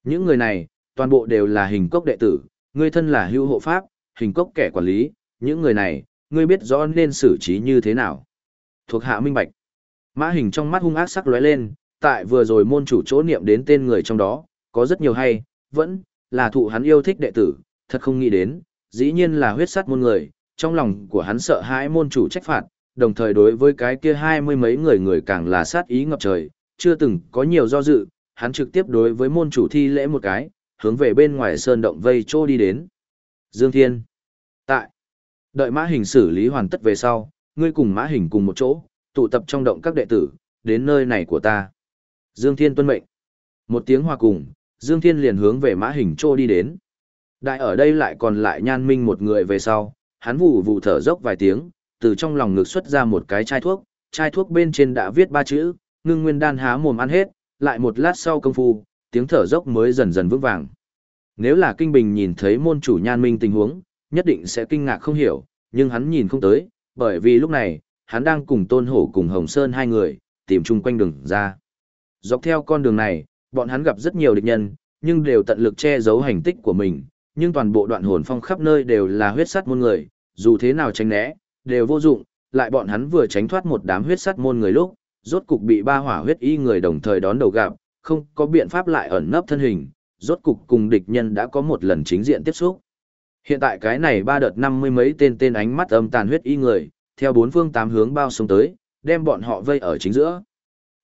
Speaker 1: Những người này, toàn bộ đều là hình cốc đệ tử, ngươi thân là hưu hộ pháp, hình cốc kẻ quản lý, những người này, ngươi biết rõ nên xử trí như thế nào. Thuộc hạ minh bạch. Mã hình trong mắt hung ác sắc lóe lên, tại vừa rồi môn chủ chỗ niệm đến tên người trong đó, có rất nhiều hay, vẫn là thụ hắn yêu thích đệ tử, thật không nghĩ đến, dĩ nhiên là huyết sát môn người, trong lòng của hắn sợ hãi môn chủ trách phạt, đồng thời đối với cái kia hai mươi mấy người người càng là sát ý ngập trời, chưa từng có nhiều do dự, hắn trực tiếp đối với môn chủ thi lễ một cái, hướng về bên ngoài sơn động vây trô đi đến. Dương Thiên. Tại. Đợi mã hình xử lý hoàn tất về sau, ngươi cùng mã hình cùng một chỗ, tụ tập trong động các đệ tử, đến nơi này của ta. Dương Thiên tuân mệnh. Một tiếng hòa cùng, Dương Thiên liền hướng về mã hình trô đi đến. Đại ở đây lại còn lại nhan minh một người về sau, hắn vụ vụ thở dốc vài tiếng, từ trong lòng ngực xuất ra một cái chai thuốc, chai thuốc bên trên đã viết ba chữ, ngưng nguyên đan há mồm ăn hết, lại một lát sau công phu, tiếng thở dốc mới dần dần vững vàng. Nếu là Kinh Bình nhìn thấy môn chủ nhan minh tình huống, nhất định sẽ kinh ngạc không hiểu, nhưng hắn nhìn không tới, bởi vì lúc này, hắn đang cùng Tôn Hổ cùng Hồng Sơn hai người, tìm chung quanh đường ra. Dọc theo con đường này, bọn hắn gặp rất nhiều địch nhân, nhưng đều tận lực che giấu hành tích của mình, nhưng toàn bộ đoạn hồn phong khắp nơi đều là huyết sắt môn người, dù thế nào tránh né, đều vô dụng, lại bọn hắn vừa tránh thoát một đám huyết sắt môn người lúc, rốt cục bị ba hỏa huyết y người đồng thời đón đầu gặp, không có biện pháp lại ẩn nấp thân hình, rốt cục cùng địch nhân đã có một lần chính diện tiếp xúc. Hiện tại cái này ba đợt năm mươi mấy tên tên ánh mắt âm tàn huyết y người, theo bốn phương tám hướng bao xuống tới, đem bọn họ vây ở chính giữa.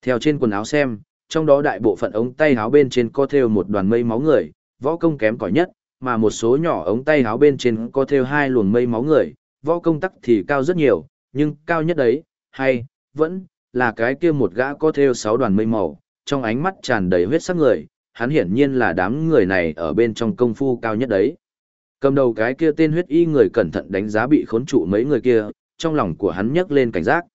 Speaker 1: Theo trên quần áo xem, trong đó đại bộ phận ống tay áo bên trên có thêu một đoàn mây máu người, võ công kém cỏi nhất, mà một số nhỏ ống tay áo bên trên có thêu hai luồng mây máu người, võ công tắc thì cao rất nhiều, nhưng cao nhất đấy, hay, vẫn, là cái kia một gã có thêu sáu đoàn mây màu, trong ánh mắt tràn đầy huyết sắc người, hắn hiển nhiên là đám người này ở bên trong công phu cao nhất đấy. Cầm đầu cái kia tên huyết y người cẩn thận đánh giá bị khốn trụ mấy người kia, trong lòng của hắn nhấc lên cảnh giác.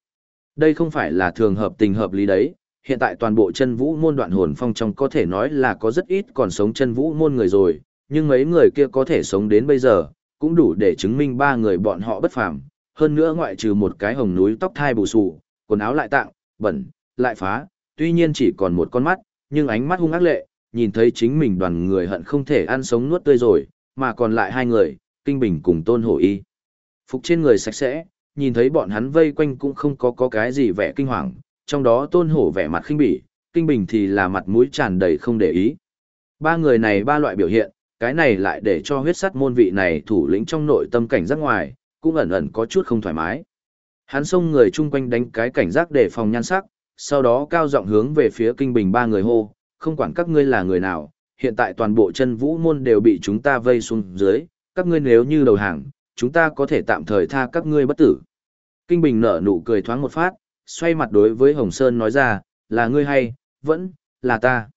Speaker 1: Đây không phải là thường hợp tình hợp lý đấy, hiện tại toàn bộ chân vũ môn đoạn hồn phong trong có thể nói là có rất ít còn sống chân vũ môn người rồi, nhưng mấy người kia có thể sống đến bây giờ, cũng đủ để chứng minh ba người bọn họ bất phàm. Hơn nữa ngoại trừ một cái hồng núi tóc thai bù sụ quần áo lại tạng, bẩn, lại phá, tuy nhiên chỉ còn một con mắt, nhưng ánh mắt hung ác lệ, nhìn thấy chính mình đoàn người hận không thể ăn sống nuốt tươi rồi, mà còn lại hai người, Kinh Bình cùng Tôn Hổ Y. Phục trên người sạch sẽ, nhìn thấy bọn hắn vây quanh cũng không có có cái gì vẻ kinh hoàng, trong đó Tôn Hổ vẻ mặt khinh bỉ, Kinh Bình thì là mặt mũi tràn đầy không để ý. Ba người này ba loại biểu hiện, cái này lại để cho huyết sắt môn vị này thủ lĩnh trong nội tâm cảnh giác ngoài, cũng ẩn ẩn có chút không thoải mái. Hắn xông người chung quanh đánh cái cảnh giác để phòng nhan sắc, sau đó cao giọng hướng về phía kinh bình ba người hô, không quản các ngươi là người nào, hiện tại toàn bộ chân vũ môn đều bị chúng ta vây xuống dưới, các ngươi nếu như đầu hàng, chúng ta có thể tạm thời tha các ngươi bất tử. Kinh bình nở nụ cười thoáng một phát, xoay mặt đối với Hồng Sơn nói ra, là ngươi hay, vẫn, là ta.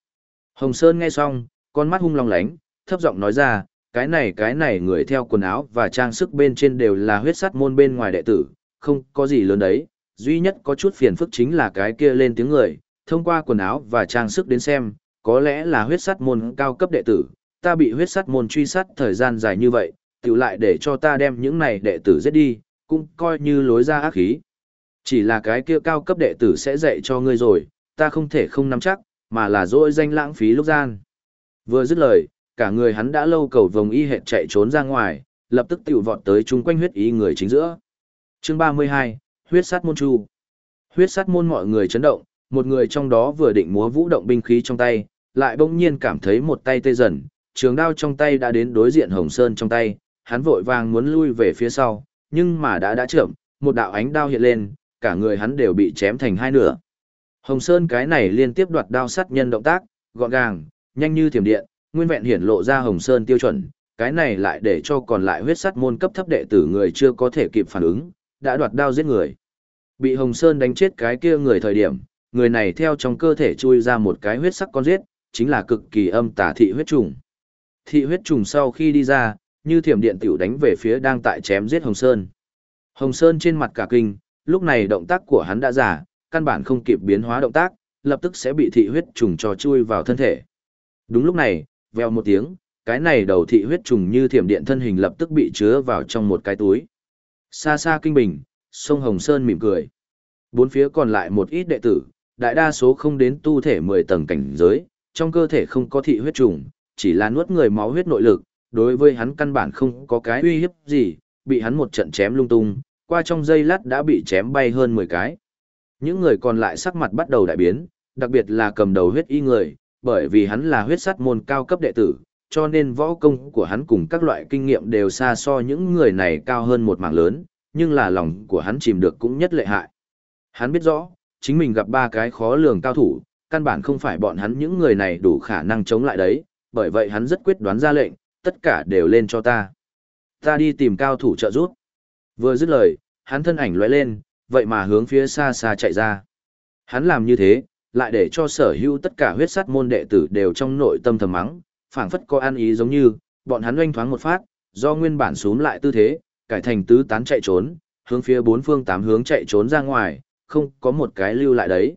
Speaker 1: Hồng Sơn nghe xong, con mắt hung long lánh, thấp giọng nói ra, cái này cái này người theo quần áo và trang sức bên trên đều là huyết sắt môn bên ngoài đệ tử, không có gì lớn đấy, duy nhất có chút phiền phức chính là cái kia lên tiếng người, thông qua quần áo và trang sức đến xem, có lẽ là huyết sắt môn cao cấp đệ tử, ta bị huyết sắt môn truy sát thời gian dài như vậy, tiểu lại để cho ta đem những này đệ tử giết đi, cũng coi như lối ra ác khí. Chỉ là cái kia cao cấp đệ tử sẽ dạy cho ngươi rồi, ta không thể không nắm chắc, mà là dỗi danh lãng phí lúc gian. Vừa dứt lời, cả người hắn đã lâu cầu vồng y hệt chạy trốn ra ngoài, lập tức tiểu vọt tới chung quanh huyết ý người chính giữa. Chương 32, huyết sát môn chu. Huyết sát môn mọi người chấn động, một người trong đó vừa định múa vũ động binh khí trong tay, lại bỗng nhiên cảm thấy một tay tê dần, trường đao trong tay đã đến đối diện Hồng Sơn trong tay, hắn vội vàng muốn lui về phía sau, nhưng mà đã đã chậm, một đạo ánh đao hiện lên, cả người hắn đều bị chém thành hai nửa. Hồng Sơn cái này liên tiếp đoạt đao sát nhân động tác, gọn gàng, nhanh như thiểm điện, nguyên vẹn hiển lộ ra Hồng Sơn tiêu chuẩn, cái này lại để cho còn lại huyết sát môn cấp thấp đệ tử người chưa có thể kịp phản ứng, đã đoạt đao giết người. Bị Hồng Sơn đánh chết cái kia người thời điểm, người này theo trong cơ thể chui ra một cái huyết sắc con giết, chính là cực kỳ âm tà thị huyết trùng. Thị huyết trùng sau khi đi ra, như thiểm điện tiểu đánh về phía đang tại chém giết Hồng Sơn. Hồng Sơn trên mặt cả kinh, lúc này động tác của hắn đã giả, căn bản không kịp biến hóa động tác, lập tức sẽ bị thị huyết trùng cho chui vào thân thể. Đúng lúc này, veo một tiếng, cái này đầu thị huyết trùng như thiểm điện thân hình lập tức bị chứa vào trong một cái túi. Xa xa kinh bình, sông Hồng Sơn mỉm cười. Bốn phía còn lại một ít đệ tử, đại đa số không đến tu thể 10 tầng cảnh giới, trong cơ thể không có thị huyết trùng, chỉ là nuốt người máu huyết nội lực, đối với hắn căn bản không có cái uy hiếp gì, bị hắn một trận chém lung tung, qua trong giây lát đã bị chém bay hơn 10 cái. Những người còn lại sắc mặt bắt đầu đại biến, đặc biệt là cầm đầu huyết y người, bởi vì hắn là huyết sắt môn cao cấp đệ tử, cho nên võ công của hắn cùng các loại kinh nghiệm đều xa so những người này cao hơn một mảng lớn, nhưng là lòng của hắn chìm được cũng nhất lệ hại. Hắn biết rõ, chính mình gặp ba cái khó lường cao thủ, căn bản không phải bọn hắn những người này đủ khả năng chống lại đấy, bởi vậy hắn rất quyết đoán ra lệnh, tất cả đều lên cho ta. Ta đi tìm cao thủ trợ giúp. Vừa dứt lời, hắn thân ảnh lóe lên, vậy mà hướng phía xa xa chạy ra. Hắn làm như thế, lại để cho sở hữu tất cả huyết sắt môn đệ tử đều trong nội tâm thầm mắng, phảng phất có an ý giống như, bọn hắn oanh thoáng một phát, do nguyên bản xuống lại tư thế, cải thành tứ tán chạy trốn, hướng phía bốn phương tám hướng chạy trốn ra ngoài, không có một cái lưu lại đấy.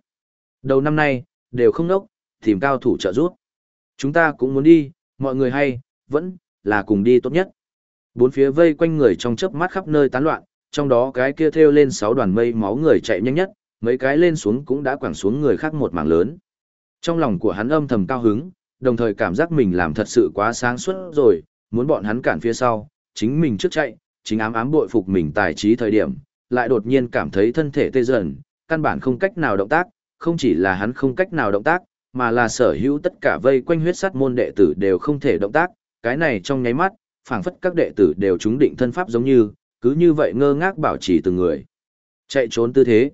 Speaker 1: Đầu năm nay, đều không nốc, tìm cao thủ trợ giúp. Chúng ta cũng muốn đi, mọi người hay, vẫn là cùng đi tốt nhất. Bốn phía vây quanh người trong chớp mắt khắp nơi tán loạn, trong đó cái kia theo lên sáu đoàn mây máu người chạy nhanh nhất, mấy cái lên xuống cũng đã quẳng xuống người khác một mảng lớn. Trong lòng của hắn âm thầm cao hứng, đồng thời cảm giác mình làm thật sự quá sáng suốt rồi, muốn bọn hắn cản phía sau, chính mình trước chạy, chính ám ám bội phục mình tài trí thời điểm, lại đột nhiên cảm thấy thân thể tê dần, căn bản không cách nào động tác, không chỉ là hắn không cách nào động tác, mà là sở hữu tất cả vây quanh huyết sắt môn đệ tử đều không thể động tác, cái này trong nháy mắt, phảng phất các đệ tử đều trúng định thân pháp giống như, cứ như vậy ngơ ngác bảo trì từng người. Chạy trốn tư thế.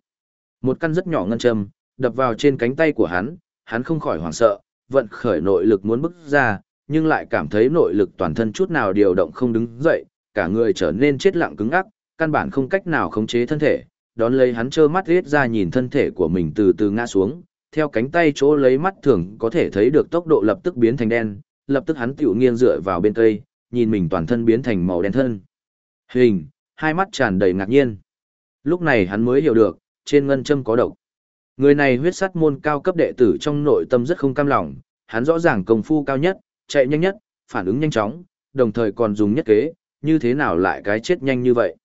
Speaker 1: Một căn rất nhỏ ngân châm, đập vào trên cánh tay của hắn, hắn không khỏi hoảng sợ, vận khởi nội lực muốn bức ra, nhưng lại cảm thấy nội lực toàn thân chút nào điều động không đứng dậy, cả người trở nên chết lặng cứng ngắc, căn bản không cách nào khống chế thân thể, đón lấy hắn trơ mắt riết ra nhìn thân thể của mình từ từ ngã xuống, theo cánh tay chỗ lấy mắt thường có thể thấy được tốc độ lập tức biến thành đen, lập tức hắn tiểu nghiêng dựa vào bên cây, nhìn mình toàn thân biến thành màu đen thân. Hình, hai mắt tràn đầy ngạc nhiên. Lúc này hắn mới hiểu được, trên ngân châm có độc. Người này huyết sắt môn cao cấp đệ tử trong nội tâm rất không cam lòng, hắn rõ ràng công phu cao nhất, chạy nhanh nhất, phản ứng nhanh chóng, đồng thời còn dùng nhất kế, như thế nào lại cái chết nhanh như vậy.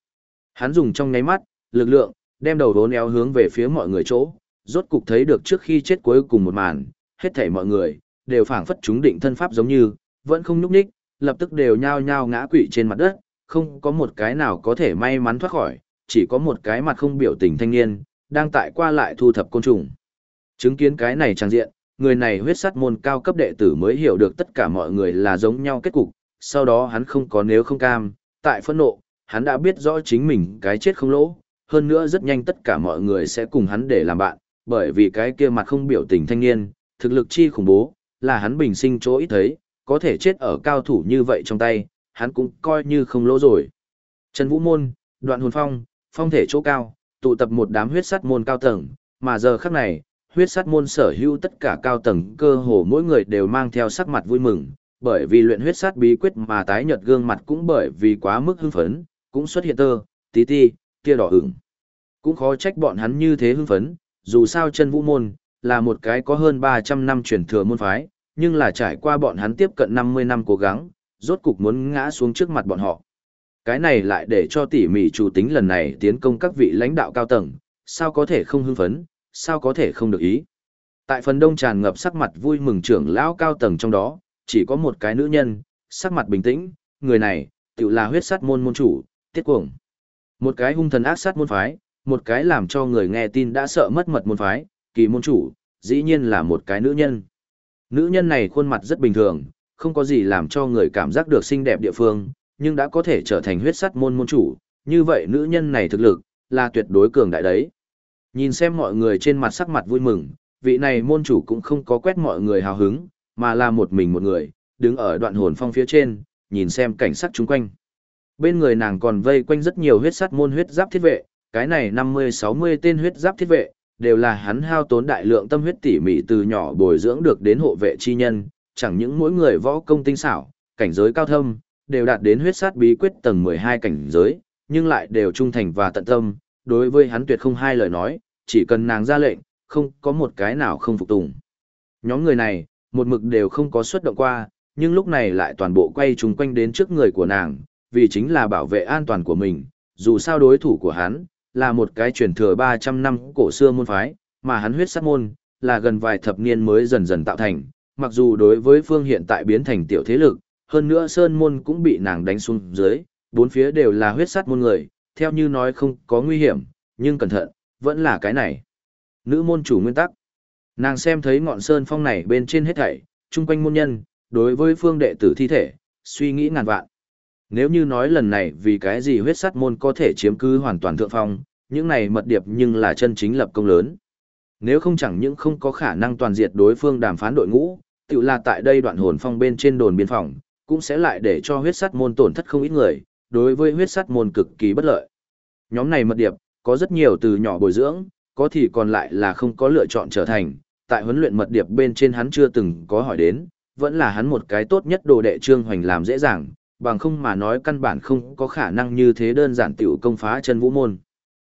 Speaker 1: Hắn dùng trong nháy mắt, lực lượng, đem đầu vốn éo hướng về phía mọi người chỗ, rốt cục thấy được trước khi chết cuối cùng một màn, hết thảy mọi người, đều phảng phất chúng định thân pháp giống như, vẫn không nhúc nhích, lập tức đều nhao nhao ngã quỵ trên mặt đất, không có một cái nào có thể may mắn thoát khỏi, chỉ có một cái mặt không biểu tình thanh niên, đang tại qua lại thu thập côn trùng. Chứng kiến cái này trang diện, người này huyết sắt môn cao cấp đệ tử mới hiểu được tất cả mọi người là giống nhau kết cục, sau đó hắn không có nếu không cam, tại phẫn nộ, hắn đã biết rõ chính mình cái chết không lỗ, hơn nữa rất nhanh tất cả mọi người sẽ cùng hắn để làm bạn, bởi vì cái kia mặt không biểu tình thanh niên, thực lực chi khủng bố, là hắn bình sinh chỗ ít thấy, có thể chết ở cao thủ như vậy trong tay, hắn cũng coi như không lỗ rồi. Trần Vũ Môn, đoạn hồn phong, phong thể chỗ cao, tụ tập một đám huyết sắt môn cao tầng, mà giờ khắc này, huyết sắt môn sở hữu tất cả cao tầng cơ hồ mỗi người đều mang theo sắc mặt vui mừng, bởi vì luyện huyết sát bí quyết mà tái nhợt gương mặt cũng bởi vì quá mức hưng phấn, cũng xuất hiện tơ, tí ti, kia đỏ ửng. Cũng khó trách bọn hắn như thế hưng phấn, dù sao chân vũ môn, là một cái có hơn 300 năm truyền thừa môn phái, nhưng là trải qua bọn hắn tiếp cận 50 năm cố gắng, rốt cục muốn ngã xuống trước mặt bọn họ. Cái này lại để cho tỉ mỉ chủ tính lần này tiến công các vị lãnh đạo cao tầng, sao có thể không hưng phấn, sao có thể không được ý. Tại phần đông tràn ngập sắc mặt vui mừng trưởng lão cao tầng trong đó, chỉ có một cái nữ nhân, sắc mặt bình tĩnh, người này, tự là huyết sát môn môn chủ, tiết cuồng. Một cái hung thần ác sát môn phái, một cái làm cho người nghe tin đã sợ mất mật môn phái, kỳ môn chủ, dĩ nhiên là một cái nữ nhân. Nữ nhân này khuôn mặt rất bình thường, không có gì làm cho người cảm giác được xinh đẹp địa phương, nhưng đã có thể trở thành huyết sắt môn môn chủ, như vậy nữ nhân này thực lực, là tuyệt đối cường đại đấy. Nhìn xem mọi người trên mặt sắc mặt vui mừng, vị này môn chủ cũng không có quét mọi người hào hứng, mà là một mình một người, đứng ở đoạn hồn phong phía trên, nhìn xem cảnh sắc chung quanh. Bên người nàng còn vây quanh rất nhiều huyết sắt môn huyết giáp thiết vệ, cái này 50-60 tên huyết giáp thiết vệ, đều là hắn hao tốn đại lượng tâm huyết tỉ mỉ từ nhỏ bồi dưỡng được đến hộ vệ chi nhân, chẳng những mỗi người võ công tinh xảo, cảnh giới cao thâm, đều đạt đến huyết sát bí quyết tầng 12 cảnh giới, nhưng lại đều trung thành và tận tâm, đối với hắn tuyệt không hai lời nói, chỉ cần nàng ra lệnh, không có một cái nào không phục tùng. Nhóm người này, một mực đều không có xuất động qua, nhưng lúc này lại toàn bộ quay chung quanh đến trước người của nàng, vì chính là bảo vệ an toàn của mình, dù sao đối thủ của hắn, là một cái truyền thừa 300 năm cổ xưa môn phái, mà hắn huyết sát môn, là gần vài thập niên mới dần dần tạo thành, mặc dù đối với phương hiện tại biến thành tiểu thế lực, hơn nữa sơn môn cũng bị nàng đánh xuống dưới, bốn phía đều là huyết sát môn người, theo như nói không có nguy hiểm, nhưng cẩn thận, vẫn là cái này. Nữ môn chủ nguyên tắc. Nàng xem thấy ngọn sơn phong này bên trên hết thảy, chung quanh môn nhân, đối với phương đệ tử thi thể, suy nghĩ ngàn vạn. Nếu như nói lần này vì cái gì huyết sắt môn có thể chiếm cứ hoàn toàn thượng phong, những này mật điệp nhưng là chân chính lập công lớn. Nếu không chẳng những không có khả năng toàn diệt đối phương đàm phán đội ngũ, tự là tại đây đoạn hồn phong bên trên đồn biên phòng, cũng sẽ lại để cho huyết sắt môn tổn thất không ít người, đối với huyết sắt môn cực kỳ bất lợi. Nhóm này mật điệp, có rất nhiều từ nhỏ bồi dưỡng, có thì còn lại là không có lựa chọn trở thành, tại huấn luyện mật điệp bên trên hắn chưa từng có hỏi đến, vẫn là hắn một cái tốt nhất đồ đệ trương hoành làm dễ dàng, bằng không mà nói căn bản không có khả năng như thế đơn giản tiểu công phá chân vũ môn.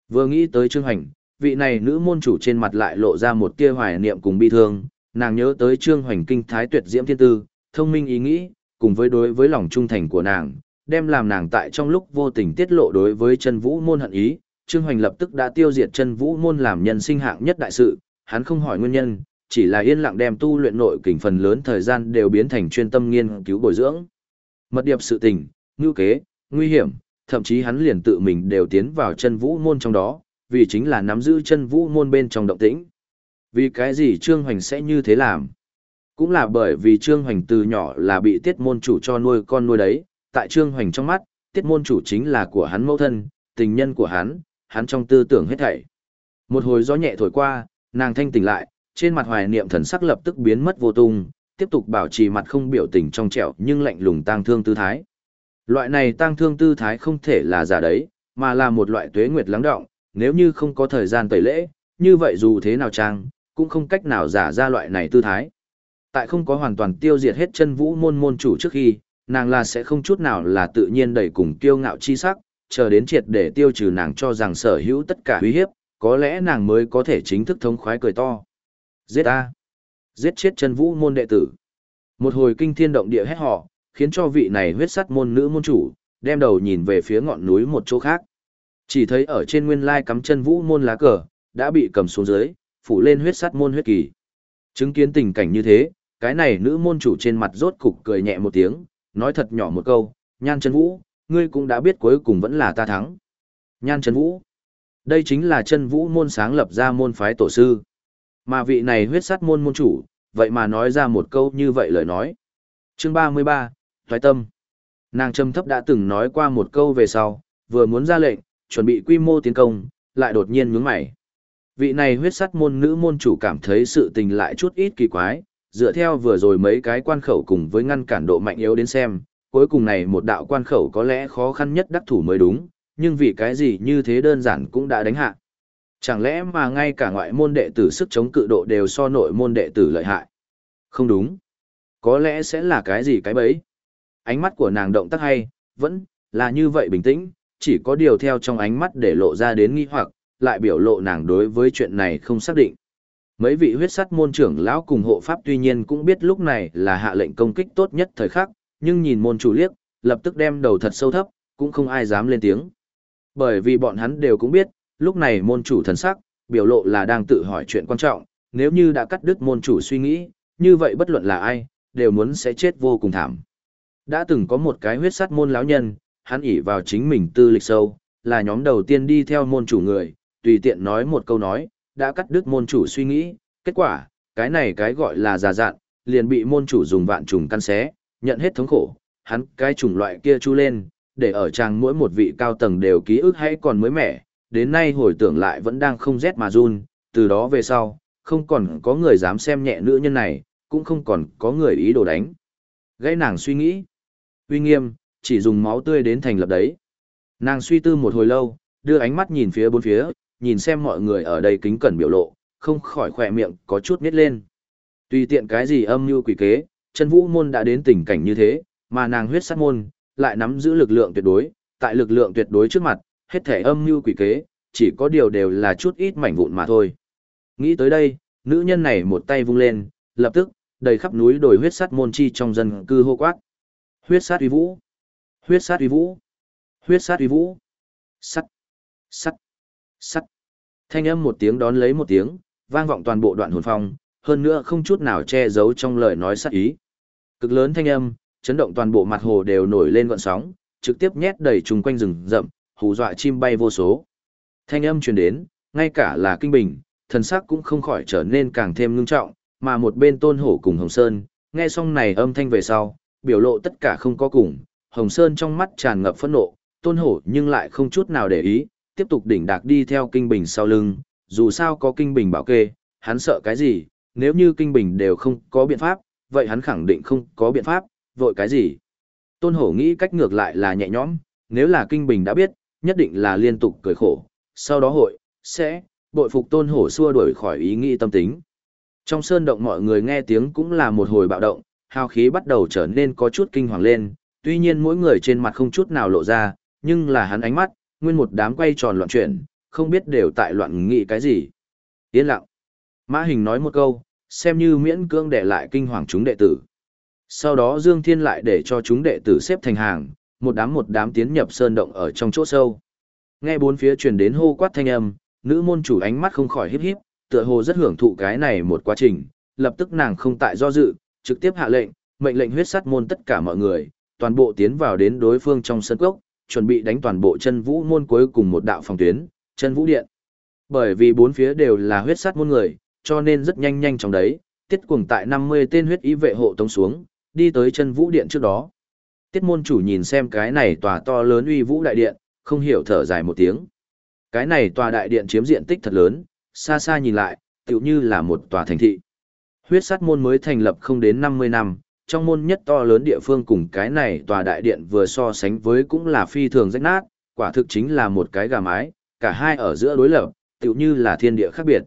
Speaker 1: Vừa nghĩ tới trương hoành, vị này nữ môn chủ trên mặt lại lộ ra một tia hoài niệm cùng bi thương, nàng nhớ tới trương hoành kinh thái tuyệt diễm thiên tư, thông minh ý nghĩ, cùng với đối với lòng trung thành của nàng, đem làm nàng tại trong lúc vô tình tiết lộ đối với chân vũ môn hận ý, Trương Hoành lập tức đã tiêu diệt chân vũ môn làm nhân sinh hạng nhất đại sự, hắn không hỏi nguyên nhân, chỉ là yên lặng đem tu luyện nội kình phần lớn thời gian đều biến thành chuyên tâm nghiên cứu bồi dưỡng. Mật điệp sự tình, ngưu kế, nguy hiểm, thậm chí hắn liền tự mình đều tiến vào chân vũ môn trong đó, vì chính là nắm giữ chân vũ môn bên trong động tĩnh. Vì cái gì Trương Hoành sẽ như thế làm? Cũng là bởi vì Trương Hoành từ nhỏ là bị tiết môn chủ cho nuôi con nuôi đấy, tại Trương Hoành trong mắt, tiết môn chủ chính là của hắn mẫu thân, tình nhân của hắn, hắn trong tư tưởng hết thảy. Một hồi gió nhẹ thổi qua, nàng thanh tỉnh lại, trên mặt hoài niệm thần sắc lập tức biến mất vô tung, tiếp tục bảo trì mặt không biểu tình trong trẻo nhưng lạnh lùng tang thương tư thái. Loại này tang thương tư thái không thể là giả đấy, mà là một loại tuế nguyệt lắng động, nếu như không có thời gian tẩy lễ, như vậy dù thế nào trang, cũng không cách nào giả ra loại này tư thái. Tại không có hoàn toàn tiêu diệt hết chân vũ môn môn chủ trước khi, nàng là sẽ không chút nào là tự nhiên đầy cùng kiêu ngạo chi sắc, chờ đến triệt để tiêu trừ nàng cho rằng sở hữu tất cả uy hiếp, có lẽ nàng mới có thể chính thức thống khoái cười to. Giết a! Giết chết chân vũ môn đệ tử. Một hồi kinh thiên động địa hét họ, khiến cho vị này huyết sắt môn nữ môn chủ, đem đầu nhìn về phía ngọn núi một chỗ khác. Chỉ thấy ở trên nguyên lai cắm chân vũ môn lá cờ, đã bị cầm xuống dưới, phủ lên huyết sắt môn huyết kỳ. Chứng kiến tình cảnh như thế, cái này nữ môn chủ trên mặt rốt cục cười nhẹ một tiếng, nói thật nhỏ một câu, nhan chân vũ, ngươi cũng đã biết cuối cùng vẫn là ta thắng. Nhan chân vũ. Đây chính là chân vũ môn sáng lập ra môn phái tổ sư. Mà vị này huyết sắt môn môn chủ, vậy mà nói ra một câu như vậy lời nói. Chương 33, Thoái Tâm. Nàng trầm thấp đã từng nói qua một câu về sau, vừa muốn ra lệnh, chuẩn bị quy mô tiến công, lại đột nhiên nhướng mày. Vị này huyết sắt môn nữ môn chủ cảm thấy sự tình lại chút ít kỳ quái, dựa theo vừa rồi mấy cái quan khẩu cùng với ngăn cản độ mạnh yếu đến xem, cuối cùng này một đạo quan khẩu có lẽ khó khăn nhất đắc thủ mới đúng, nhưng vì cái gì như thế đơn giản cũng đã đánh hạ. Chẳng lẽ mà ngay cả ngoại môn đệ tử sức chống cự độ đều so nội môn đệ tử lợi hại? Không đúng. Có lẽ sẽ là cái gì cái bấy? Ánh mắt của nàng động tác hay, vẫn là như vậy bình tĩnh, chỉ có điều theo trong ánh mắt để lộ ra đến nghi hoặc, lại biểu lộ nàng đối với chuyện này không xác định. Mấy vị huyết sắt môn trưởng lão cùng hộ pháp tuy nhiên cũng biết lúc này là hạ lệnh công kích tốt nhất thời khắc, nhưng nhìn môn chủ liếc, lập tức đem đầu thật sâu thấp, cũng không ai dám lên tiếng. Bởi vì bọn hắn đều cũng biết, lúc này môn chủ thần sắc, biểu lộ là đang tự hỏi chuyện quan trọng, nếu như đã cắt đứt môn chủ suy nghĩ, như vậy bất luận là ai, đều muốn sẽ chết vô cùng thảm. Đã từng có một cái huyết sắt môn lão nhân, hắn ỷ vào chính mình tư lịch sâu, là nhóm đầu tiên đi theo môn chủ người, tùy tiện nói một câu nói, đã cắt đứt môn chủ suy nghĩ, kết quả, cái này cái gọi là già dạn, liền bị môn chủ dùng vạn trùng căn xé, nhận hết thống khổ, hắn cái chủng loại kia chu lên, để ở trang mỗi một vị cao tầng đều ký ức hay còn mới mẻ, đến nay hồi tưởng lại vẫn đang không rét mà run, từ đó về sau, không còn có người dám xem nhẹ nữ nhân này, cũng không còn có người ý đồ đánh. Gãy nàng suy nghĩ, uy nghiêm, chỉ dùng máu tươi đến thành lập đấy. Nàng suy tư một hồi lâu, đưa ánh mắt nhìn phía bốn phía, nhìn xem mọi người ở đây kính cẩn biểu lộ, không khỏi khỏe miệng có chút nít lên. Tùy tiện cái gì âm mưu quỷ kế, chân vũ môn đã đến tình cảnh như thế, mà nàng huyết sát môn, lại nắm giữ lực lượng tuyệt đối, tại lực lượng tuyệt đối trước mặt, hết thể âm mưu quỷ kế, chỉ có điều đều là chút ít mảnh vụn mà thôi. Nghĩ tới đây, nữ nhân này một tay vung lên, lập tức, đầy khắp núi đồi huyết sát môn chi trong dân cư hô quát. Huyết sát uy vũ! Huyết sát uy vũ! Huyết sát uy vũ! Sắt! Sắt! Sắt! Thanh âm một tiếng đón lấy một tiếng, vang vọng toàn bộ đoạn hồn phong, hơn nữa không chút nào che giấu trong lời nói sát ý. Cực lớn thanh âm, chấn động toàn bộ mặt hồ đều nổi lên gọn sóng, trực tiếp nhét đầy chung quanh rừng rậm, hù dọa chim bay vô số. Thanh âm truyền đến, ngay cả là kinh bình, thần sắc cũng không khỏi trở nên càng thêm ngưng trọng, mà một bên tôn hổ cùng Hồng Sơn, nghe xong này âm thanh về sau, biểu lộ tất cả không có cùng, Hồng Sơn trong mắt tràn ngập phẫn nộ, tôn hổ nhưng lại không chút nào để ý, tiếp tục đỉnh đạc đi theo kinh bình sau lưng, dù sao có kinh bình bảo kê, hắn sợ cái gì, nếu như kinh bình đều không có biện pháp, vậy hắn khẳng định không có biện pháp, vội cái gì. Tôn hổ nghĩ cách ngược lại là nhẹ nhõm, nếu là kinh bình đã biết, nhất định là liên tục cười khổ, sau đó hội, sẽ, bội phục tôn hổ xua đuổi khỏi ý nghĩ tâm tính. Trong sơn động mọi người nghe tiếng cũng là một hồi bạo động, hào khí bắt đầu trở nên có chút kinh hoàng lên, tuy nhiên mỗi người trên mặt không chút nào lộ ra, nhưng là hắn ánh mắt, nguyên một đám quay tròn loạn chuyển, không biết đều tại loạn nghĩ cái gì. Yên lặng. Mã hình nói một câu, xem như miễn cưỡng để lại kinh hoàng chúng đệ tử. Sau đó Dương Thiên lại để cho chúng đệ tử xếp thành hàng, một đám một đám tiến nhập sơn động ở trong chỗ sâu. Nghe bốn phía truyền đến hô quát thanh âm, nữ môn chủ ánh mắt không khỏi híp híp, tựa hồ rất hưởng thụ cái này một quá trình, lập tức nàng không tại do dự, trực tiếp hạ lệnh, mệnh lệnh huyết sắt môn tất cả mọi người, toàn bộ tiến vào đến đối phương trong sân cốc, chuẩn bị đánh toàn bộ chân vũ môn cuối cùng một đạo phòng tuyến, chân vũ điện. Bởi vì bốn phía đều là huyết sắt môn người, cho nên rất nhanh nhanh trong đấy, tiết cuồng tại 50 tên huyết ý vệ hộ tống xuống, đi tới chân vũ điện trước đó. Tiết môn chủ nhìn xem cái này tòa to lớn uy vũ đại điện, không hiểu thở dài một tiếng. Cái này tòa đại điện chiếm diện tích thật lớn, xa xa nhìn lại, tựu như là một tòa thành thị. Huyết sát môn mới thành lập không đến 50 năm, trong môn nhất to lớn địa phương cùng cái này tòa đại điện vừa so sánh với cũng là phi thường rách nát, quả thực chính là một cái gà mái, cả hai ở giữa đối lập, tựu như là thiên địa khác biệt.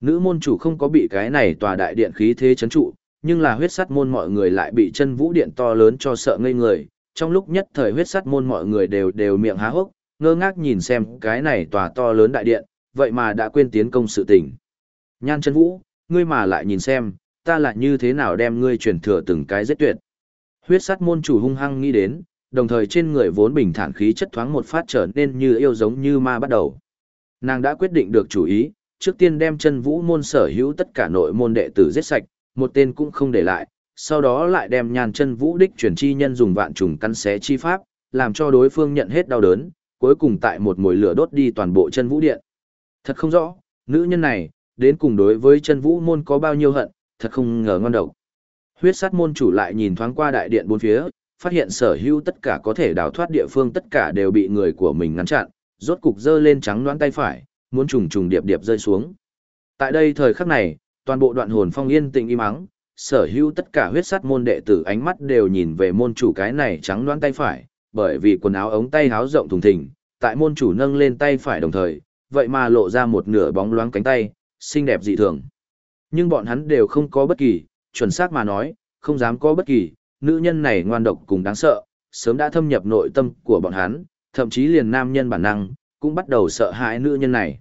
Speaker 1: Nữ môn chủ không có bị cái này tòa đại điện khí thế chấn trụ, nhưng là huyết sắt môn mọi người lại bị chân vũ điện to lớn cho sợ ngây người. Trong lúc nhất thời huyết sắt môn mọi người đều đều miệng há hốc, ngơ ngác nhìn xem cái này tòa to lớn đại điện, vậy mà đã quên tiến công sự tình. Nhan chân vũ, ngươi mà lại nhìn xem, ta lại như thế nào đem ngươi truyền thừa từng cái giết tuyệt. Huyết sắt môn chủ hung hăng nghĩ đến, đồng thời trên người vốn bình thản khí chất thoáng một phát trở nên như yêu giống như ma bắt đầu. Nàng đã quyết định được chủ ý, trước tiên đem chân vũ môn sở hữu tất cả nội môn đệ tử giết sạch, một tên cũng không để lại, sau đó lại đem nhàn chân vũ đích chuyển chi nhân dùng vạn trùng căn xé chi pháp, làm cho đối phương nhận hết đau đớn, cuối cùng tại một mồi lửa đốt đi toàn bộ chân vũ điện. Thật không rõ, nữ nhân này, đến cùng đối với chân vũ môn có bao nhiêu hận, thật không ngờ ngon độc. Huyết sát môn chủ lại nhìn thoáng qua đại điện bốn phía, phát hiện sở hữu tất cả có thể đào thoát địa phương tất cả đều bị người của mình ngăn chặn, rốt cục dơ lên trắng đoán tay phải, muốn trùng trùng điệp điệp rơi xuống. Tại đây thời khắc này, toàn bộ đoạn hồn phong yên tĩnh im ắng, sở hữu tất cả huyết sắt môn đệ tử ánh mắt đều nhìn về môn chủ cái này trắng đoán tay phải, bởi vì quần áo ống tay áo rộng thùng thình, tại môn chủ nâng lên tay phải đồng thời, vậy mà lộ ra một nửa bóng loáng cánh tay, xinh đẹp dị thường. Nhưng bọn hắn đều không có bất kỳ, chuẩn xác mà nói, không dám có bất kỳ, nữ nhân này ngoan độc cùng đáng sợ, sớm đã thâm nhập nội tâm của bọn hắn, thậm chí liền nam nhân bản năng, cũng bắt đầu sợ hãi nữ nhân này.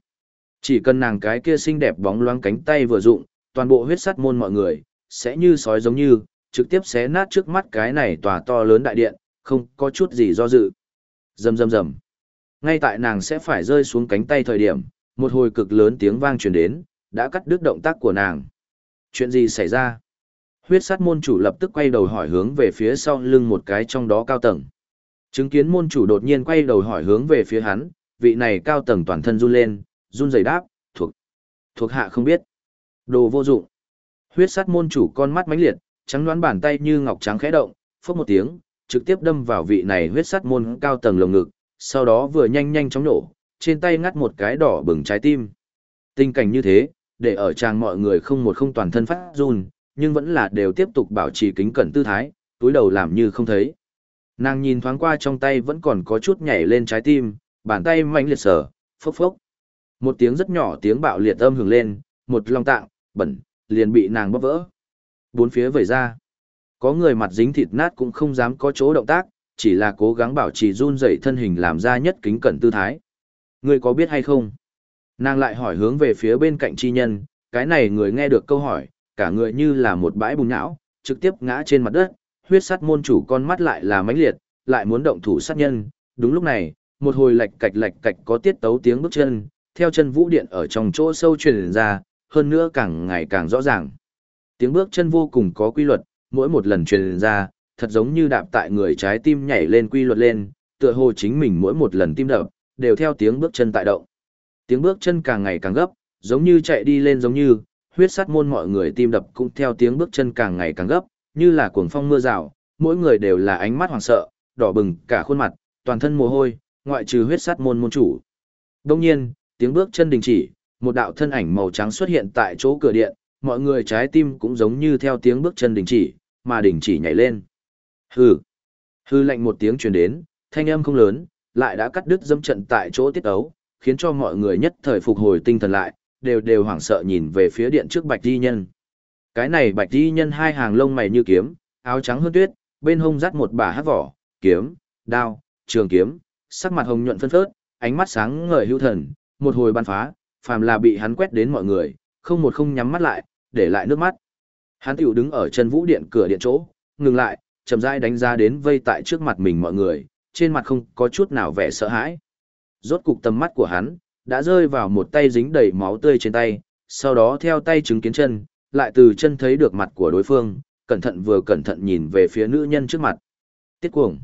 Speaker 1: Chỉ cần nàng cái kia xinh đẹp bóng loáng cánh tay vừa dụng, toàn bộ huyết sắt môn mọi người, sẽ như sói giống như, trực tiếp xé nát trước mắt cái này tòa to lớn đại điện, không có chút gì do dự. Rầm rầm rầm. Ngay tại nàng sẽ phải rơi xuống cánh tay thời điểm, một hồi cực lớn tiếng vang truyền đến, đã cắt đứt động tác của nàng. Chuyện gì xảy ra? Huyết sát môn chủ lập tức quay đầu hỏi hướng về phía sau lưng một cái trong đó cao tầng. Chứng kiến môn chủ đột nhiên quay đầu hỏi hướng về phía hắn, vị này cao tầng toàn thân run lên, run rẩy đáp, thuộc, thuộc hạ không biết. Đồ vô dụng. Huyết sát môn chủ con mắt mãnh liệt, trắng đoán bàn tay như ngọc trắng khẽ động, phốc một tiếng, trực tiếp đâm vào vị này huyết sát môn cao tầng lồng ngực, sau đó vừa nhanh nhanh chóng nổ, trên tay ngắt một cái đỏ bừng trái tim. Tình cảnh như thế, để ở trang mọi người không một không toàn thân phát run, nhưng vẫn là đều tiếp tục bảo trì kính cẩn tư thái, túi đầu làm như không thấy. Nàng nhìn thoáng qua trong tay vẫn còn có chút nhảy lên trái tim, bàn tay mạnh liệt sở, phốc phốc. Một tiếng rất nhỏ tiếng bạo liệt âm hưởng lên, một lòng tạng, bẩn, liền bị nàng bóp vỡ. Bốn phía vẩy ra. Có người mặt dính thịt nát cũng không dám có chỗ động tác, chỉ là cố gắng bảo trì run rẩy thân hình làm ra nhất kính cẩn tư thái. Người có biết hay không? Nàng lại hỏi hướng về phía bên cạnh chi nhân, cái này người nghe được câu hỏi, cả người như là một bãi bùn nhão, trực tiếp ngã trên mặt đất, huyết sắt môn chủ con mắt lại là mãnh liệt, lại muốn động thủ sát nhân. Đúng lúc này, một hồi lạch cạch lạch cạch có tiết tấu tiếng bước chân, theo chân vũ điện ở trong chỗ sâu truyền ra, hơn nữa càng ngày càng rõ ràng. Tiếng bước chân vô cùng có quy luật, mỗi một lần truyền ra, thật giống như đạp tại người trái tim nhảy lên quy luật lên, tựa hồ chính mình mỗi một lần tim đập, đều theo tiếng bước chân tại động. Tiếng bước chân càng ngày càng gấp, giống như chạy đi lên giống như, huyết sắt môn mọi người tim đập cũng theo tiếng bước chân càng ngày càng gấp, như là cuồng phong mưa rào, mỗi người đều là ánh mắt hoảng sợ, đỏ bừng cả khuôn mặt, toàn thân mồ hôi, ngoại trừ huyết sắt môn môn chủ. Đông nhiên, tiếng bước chân đình chỉ, một đạo thân ảnh màu trắng xuất hiện tại chỗ cửa điện, mọi người trái tim cũng giống như theo tiếng bước chân đình chỉ, mà đình chỉ nhảy lên. Hừ. Hư lạnh một tiếng truyền đến, thanh âm không lớn, lại đã cắt đứt dâm trận tại chỗ tiết ấu, khiến cho mọi người nhất thời phục hồi tinh thần lại, đều đều hoảng sợ nhìn về phía điện trước bạch di nhân. Cái này bạch di nhân hai hàng lông mày như kiếm, áo trắng hơn tuyết, bên hông dắt một bả hát vỏ, kiếm, đao, trường kiếm, sắc mặt hồng nhuận phân phớt, ánh mắt sáng ngời hữu thần, một hồi ban phá, phàm là bị hắn quét đến mọi người, không một không nhắm mắt lại, để lại nước mắt. Hắn tiểu đứng ở chân vũ điện cửa điện chỗ, ngừng lại, chậm rãi đánh ra đến vây tại trước mặt mình mọi người, trên mặt không có chút nào vẻ sợ hãi. Rốt cục tầm mắt của hắn, đã rơi vào một tay dính đầy máu tươi trên tay, sau đó theo tay chứng kiến chân, lại từ chân thấy được mặt của đối phương, cẩn thận vừa cẩn thận nhìn về phía nữ nhân trước mặt. Tiết cuồng.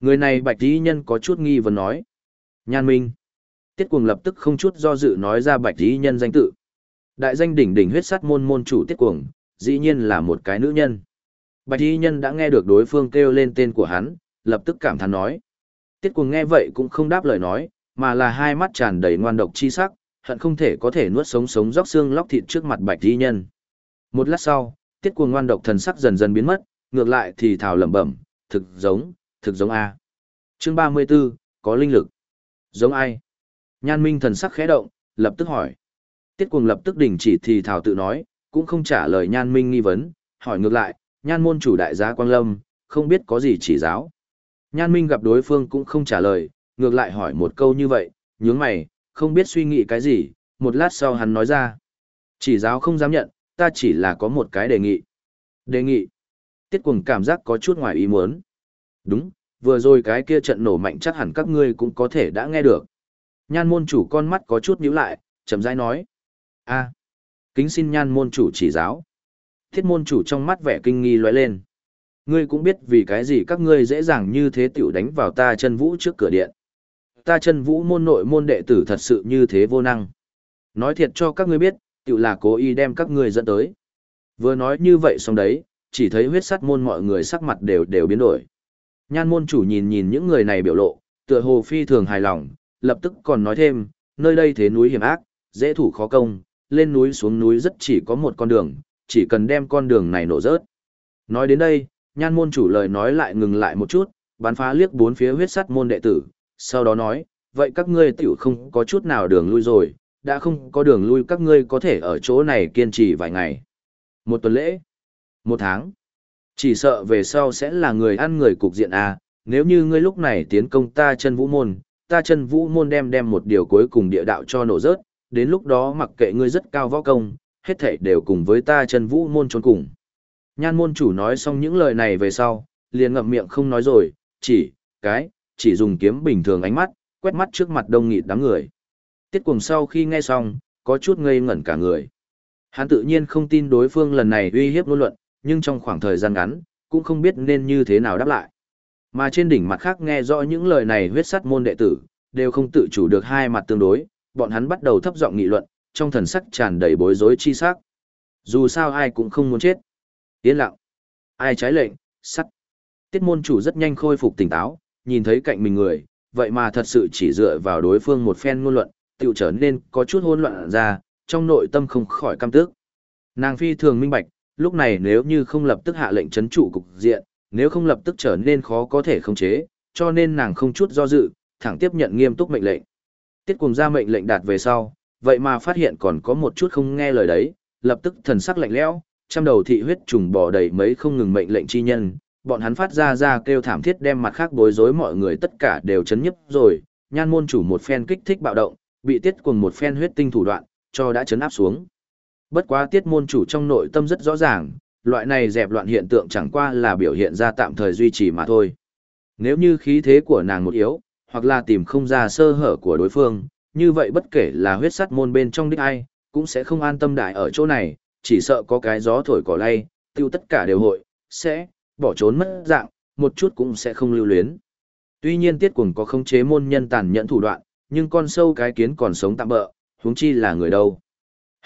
Speaker 1: Người này bạch y nhân có chút nghi vấn nói. Nhan Minh. Tiết cuồng lập tức không chút do dự nói ra bạch y nhân danh tự. Đại danh đỉnh đỉnh huyết sát môn môn chủ tiết cuồng, dĩ nhiên là một cái nữ nhân. Bạch y nhân đã nghe được đối phương kêu lên tên của hắn, lập tức cảm thán nói. Tiết cuồng nghe vậy cũng không đáp lời nói, mà là hai mắt tràn đầy ngoan độc chi sắc, hận không thể có thể nuốt sống sống róc xương lóc thịt trước mặt bạch y nhân. Một lát sau, tiết cuồng ngoan độc thần sắc dần dần biến mất, ngược lại thì thào lẩm bẩm, thực giống, thực giống A. Chương 34, có linh lực. Giống ai? Nhan Minh thần sắc khẽ động, lập tức hỏi. Tiết cuồng lập tức đình chỉ thì thảo tự nói, cũng không trả lời Nhan Minh nghi vấn, hỏi ngược lại, Nhan môn chủ đại gia Quang Lâm, không biết có gì chỉ giáo. Nhan Minh gặp đối phương cũng không trả lời, ngược lại hỏi một câu như vậy, nhướng mày, không biết suy nghĩ cái gì, một lát sau hắn nói ra. Chỉ giáo không dám nhận, ta chỉ là có một cái đề nghị. Đề nghị. Tiết cuồng cảm giác có chút ngoài ý muốn. Đúng, vừa rồi cái kia trận nổ mạnh chắc hẳn các ngươi cũng có thể đã nghe được. Nhan môn chủ con mắt có chút nhíu lại, chậm rãi nói. a kính xin nhan môn chủ chỉ giáo. Thiết môn chủ trong mắt vẻ kinh nghi lóe lên. Ngươi cũng biết vì cái gì các ngươi dễ dàng như thế tiểu đánh vào ta chân vũ trước cửa điện. Ta chân vũ môn nội môn đệ tử thật sự như thế vô năng. Nói thiệt cho các ngươi biết, tiểu là cố ý đem các ngươi dẫn tới. Vừa nói như vậy xong đấy, chỉ thấy huyết sắt môn mọi người sắc mặt đều đều biến đổi. Nhan môn chủ nhìn nhìn những người này biểu lộ, tựa hồ phi thường hài lòng, lập tức còn nói thêm, nơi đây thế núi hiểm ác, dễ thủ khó công, lên núi xuống núi rất chỉ có một con đường, chỉ cần đem con đường này nổ rớt. Nói đến đây, nhan môn chủ lời nói lại ngừng lại một chút, bắn phá liếc bốn phía huyết sắt môn đệ tử, sau đó nói, vậy các ngươi tiểu không có chút nào đường lui rồi, đã không có đường lui các ngươi có thể ở chỗ này kiên trì vài ngày. Một tuần lễ, một tháng, chỉ sợ về sau sẽ là người ăn người cục diện à? nếu như ngươi lúc này tiến công ta chân vũ môn, ta chân vũ môn đem đem một điều cuối cùng địa đạo cho nổ rớt, đến lúc đó mặc kệ ngươi rất cao võ công, hết thảy đều cùng với ta chân vũ môn trốn cùng. Nhan môn chủ nói xong những lời này về sau, liền ngậm miệng không nói rồi, chỉ, cái, chỉ dùng kiếm bình thường ánh mắt, quét mắt trước mặt đông nghịt đám người. Tiết cùng sau khi nghe xong, có chút ngây ngẩn cả người. Hắn tự nhiên không tin đối phương lần này uy hiếp luôn luận, nhưng trong khoảng thời gian ngắn, cũng không biết nên như thế nào đáp lại. Mà trên đỉnh mặt khác nghe rõ những lời này huyết sắt môn đệ tử, đều không tự chủ được hai mặt tương đối, bọn hắn bắt đầu thấp giọng nghị luận, trong thần sắc tràn đầy bối rối chi sắc. Dù sao ai cũng không muốn chết. Yên lặng. Ai trái lệnh, sắt. Tiết môn chủ rất nhanh khôi phục tỉnh táo, nhìn thấy cạnh mình người, vậy mà thật sự chỉ dựa vào đối phương một phen ngôn luận, tiểu trở nên có chút hỗn loạn ra, trong nội tâm không khỏi cam tức. Nàng phi thường minh bạch, lúc này nếu như không lập tức hạ lệnh chấn trụ cục diện, nếu không lập tức trở nên khó có thể khống chế, cho nên nàng không chút do dự, thẳng tiếp nhận nghiêm túc mệnh lệnh. Tiết cùng ra mệnh lệnh đạt về sau, vậy mà phát hiện còn có một chút không nghe lời đấy, lập tức thần sắc lạnh lẽo, trăm đầu thị huyết trùng bò đầy mấy không ngừng mệnh lệnh chi nhân, bọn hắn phát ra ra kêu thảm thiết đem mặt khác bối rối mọi người tất cả đều chấn nhấp rồi, nhan môn chủ một phen kích thích bạo động, bị tiết cùng một phen huyết tinh thủ đoạn, cho đã chấn áp xuống. Bất quá tiết môn chủ trong nội tâm rất rõ ràng, loại này dẹp loạn hiện tượng chẳng qua là biểu hiện ra tạm thời duy trì mà thôi. Nếu như khí thế của nàng một yếu, hoặc là tìm không ra sơ hở của đối phương, như vậy bất kể là huyết sắt môn bên trong đích ai, cũng sẽ không an tâm đại ở chỗ này, chỉ sợ có cái gió thổi cỏ lay, tiêu tất cả đều hội, sẽ, bỏ trốn mất dạng, một chút cũng sẽ không lưu luyến. Tuy nhiên tiết cuồng có khống chế môn nhân tàn nhẫn thủ đoạn, nhưng con sâu cái kiến còn sống tạm bỡ, huống chi là người đâu.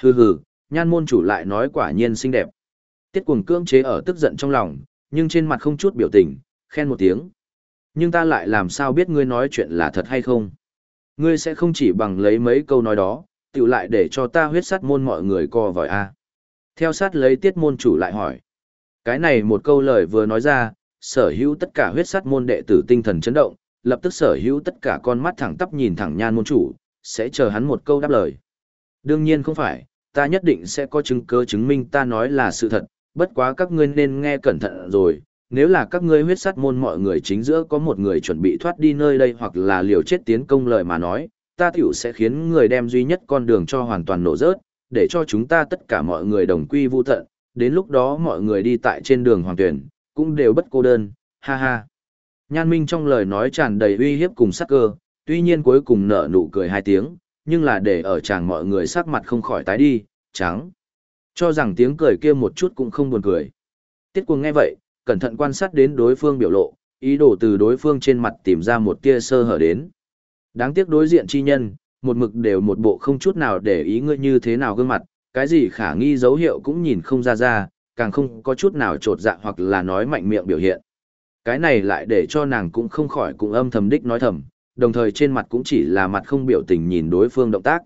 Speaker 1: Hừ hừ, nhan môn chủ lại nói quả nhiên xinh đẹp. Tiết cuồng cưỡng chế ở tức giận trong lòng, nhưng trên mặt không chút biểu tình, khen một tiếng. Nhưng ta lại làm sao biết ngươi nói chuyện là thật hay không? Ngươi sẽ không chỉ bằng lấy mấy câu nói đó, tự lại để cho ta huyết sát môn mọi người co vòi a. Theo sát lấy tiết môn chủ lại hỏi. Cái này một câu lời vừa nói ra, sở hữu tất cả huyết sát môn đệ tử tinh thần chấn động, lập tức sở hữu tất cả con mắt thẳng tắp nhìn thẳng nhan môn chủ, sẽ chờ hắn một câu đáp lời. Đương nhiên không phải, ta nhất định sẽ có chứng cứ chứng minh ta nói là sự thật, bất quá các ngươi nên nghe cẩn thận rồi, nếu là các ngươi huyết sát môn mọi người chính giữa có một người chuẩn bị thoát đi nơi đây hoặc là liều chết tiến công lời mà nói, ta tiểu sẽ khiến người đem duy nhất con đường cho hoàn toàn nổ rớt, để cho chúng ta tất cả mọi người đồng quy vu tận, đến lúc đó mọi người đi tại trên đường hoàng tuyển, cũng đều bất cô đơn, ha ha. Nhan Minh trong lời nói tràn đầy uy hiếp cùng sắc cơ, tuy nhiên cuối cùng nở nụ cười hai tiếng, nhưng là để ở chàng mọi người sắc mặt không khỏi tái đi, trắng. Cho rằng tiếng cười kia một chút cũng không buồn cười. Tiết cuồng nghe vậy, cẩn thận quan sát đến đối phương biểu lộ, ý đồ từ đối phương trên mặt tìm ra một tia sơ hở đến. Đáng tiếc đối diện chi nhân, một mực đều một bộ không chút nào để ý ngươi như thế nào gương mặt, cái gì khả nghi dấu hiệu cũng nhìn không ra ra, càng không có chút nào trột dạ hoặc là nói mạnh miệng biểu hiện. Cái này lại để cho nàng cũng không khỏi cũng âm thầm đích nói thầm, đồng thời trên mặt cũng chỉ là mặt không biểu tình nhìn đối phương động tác.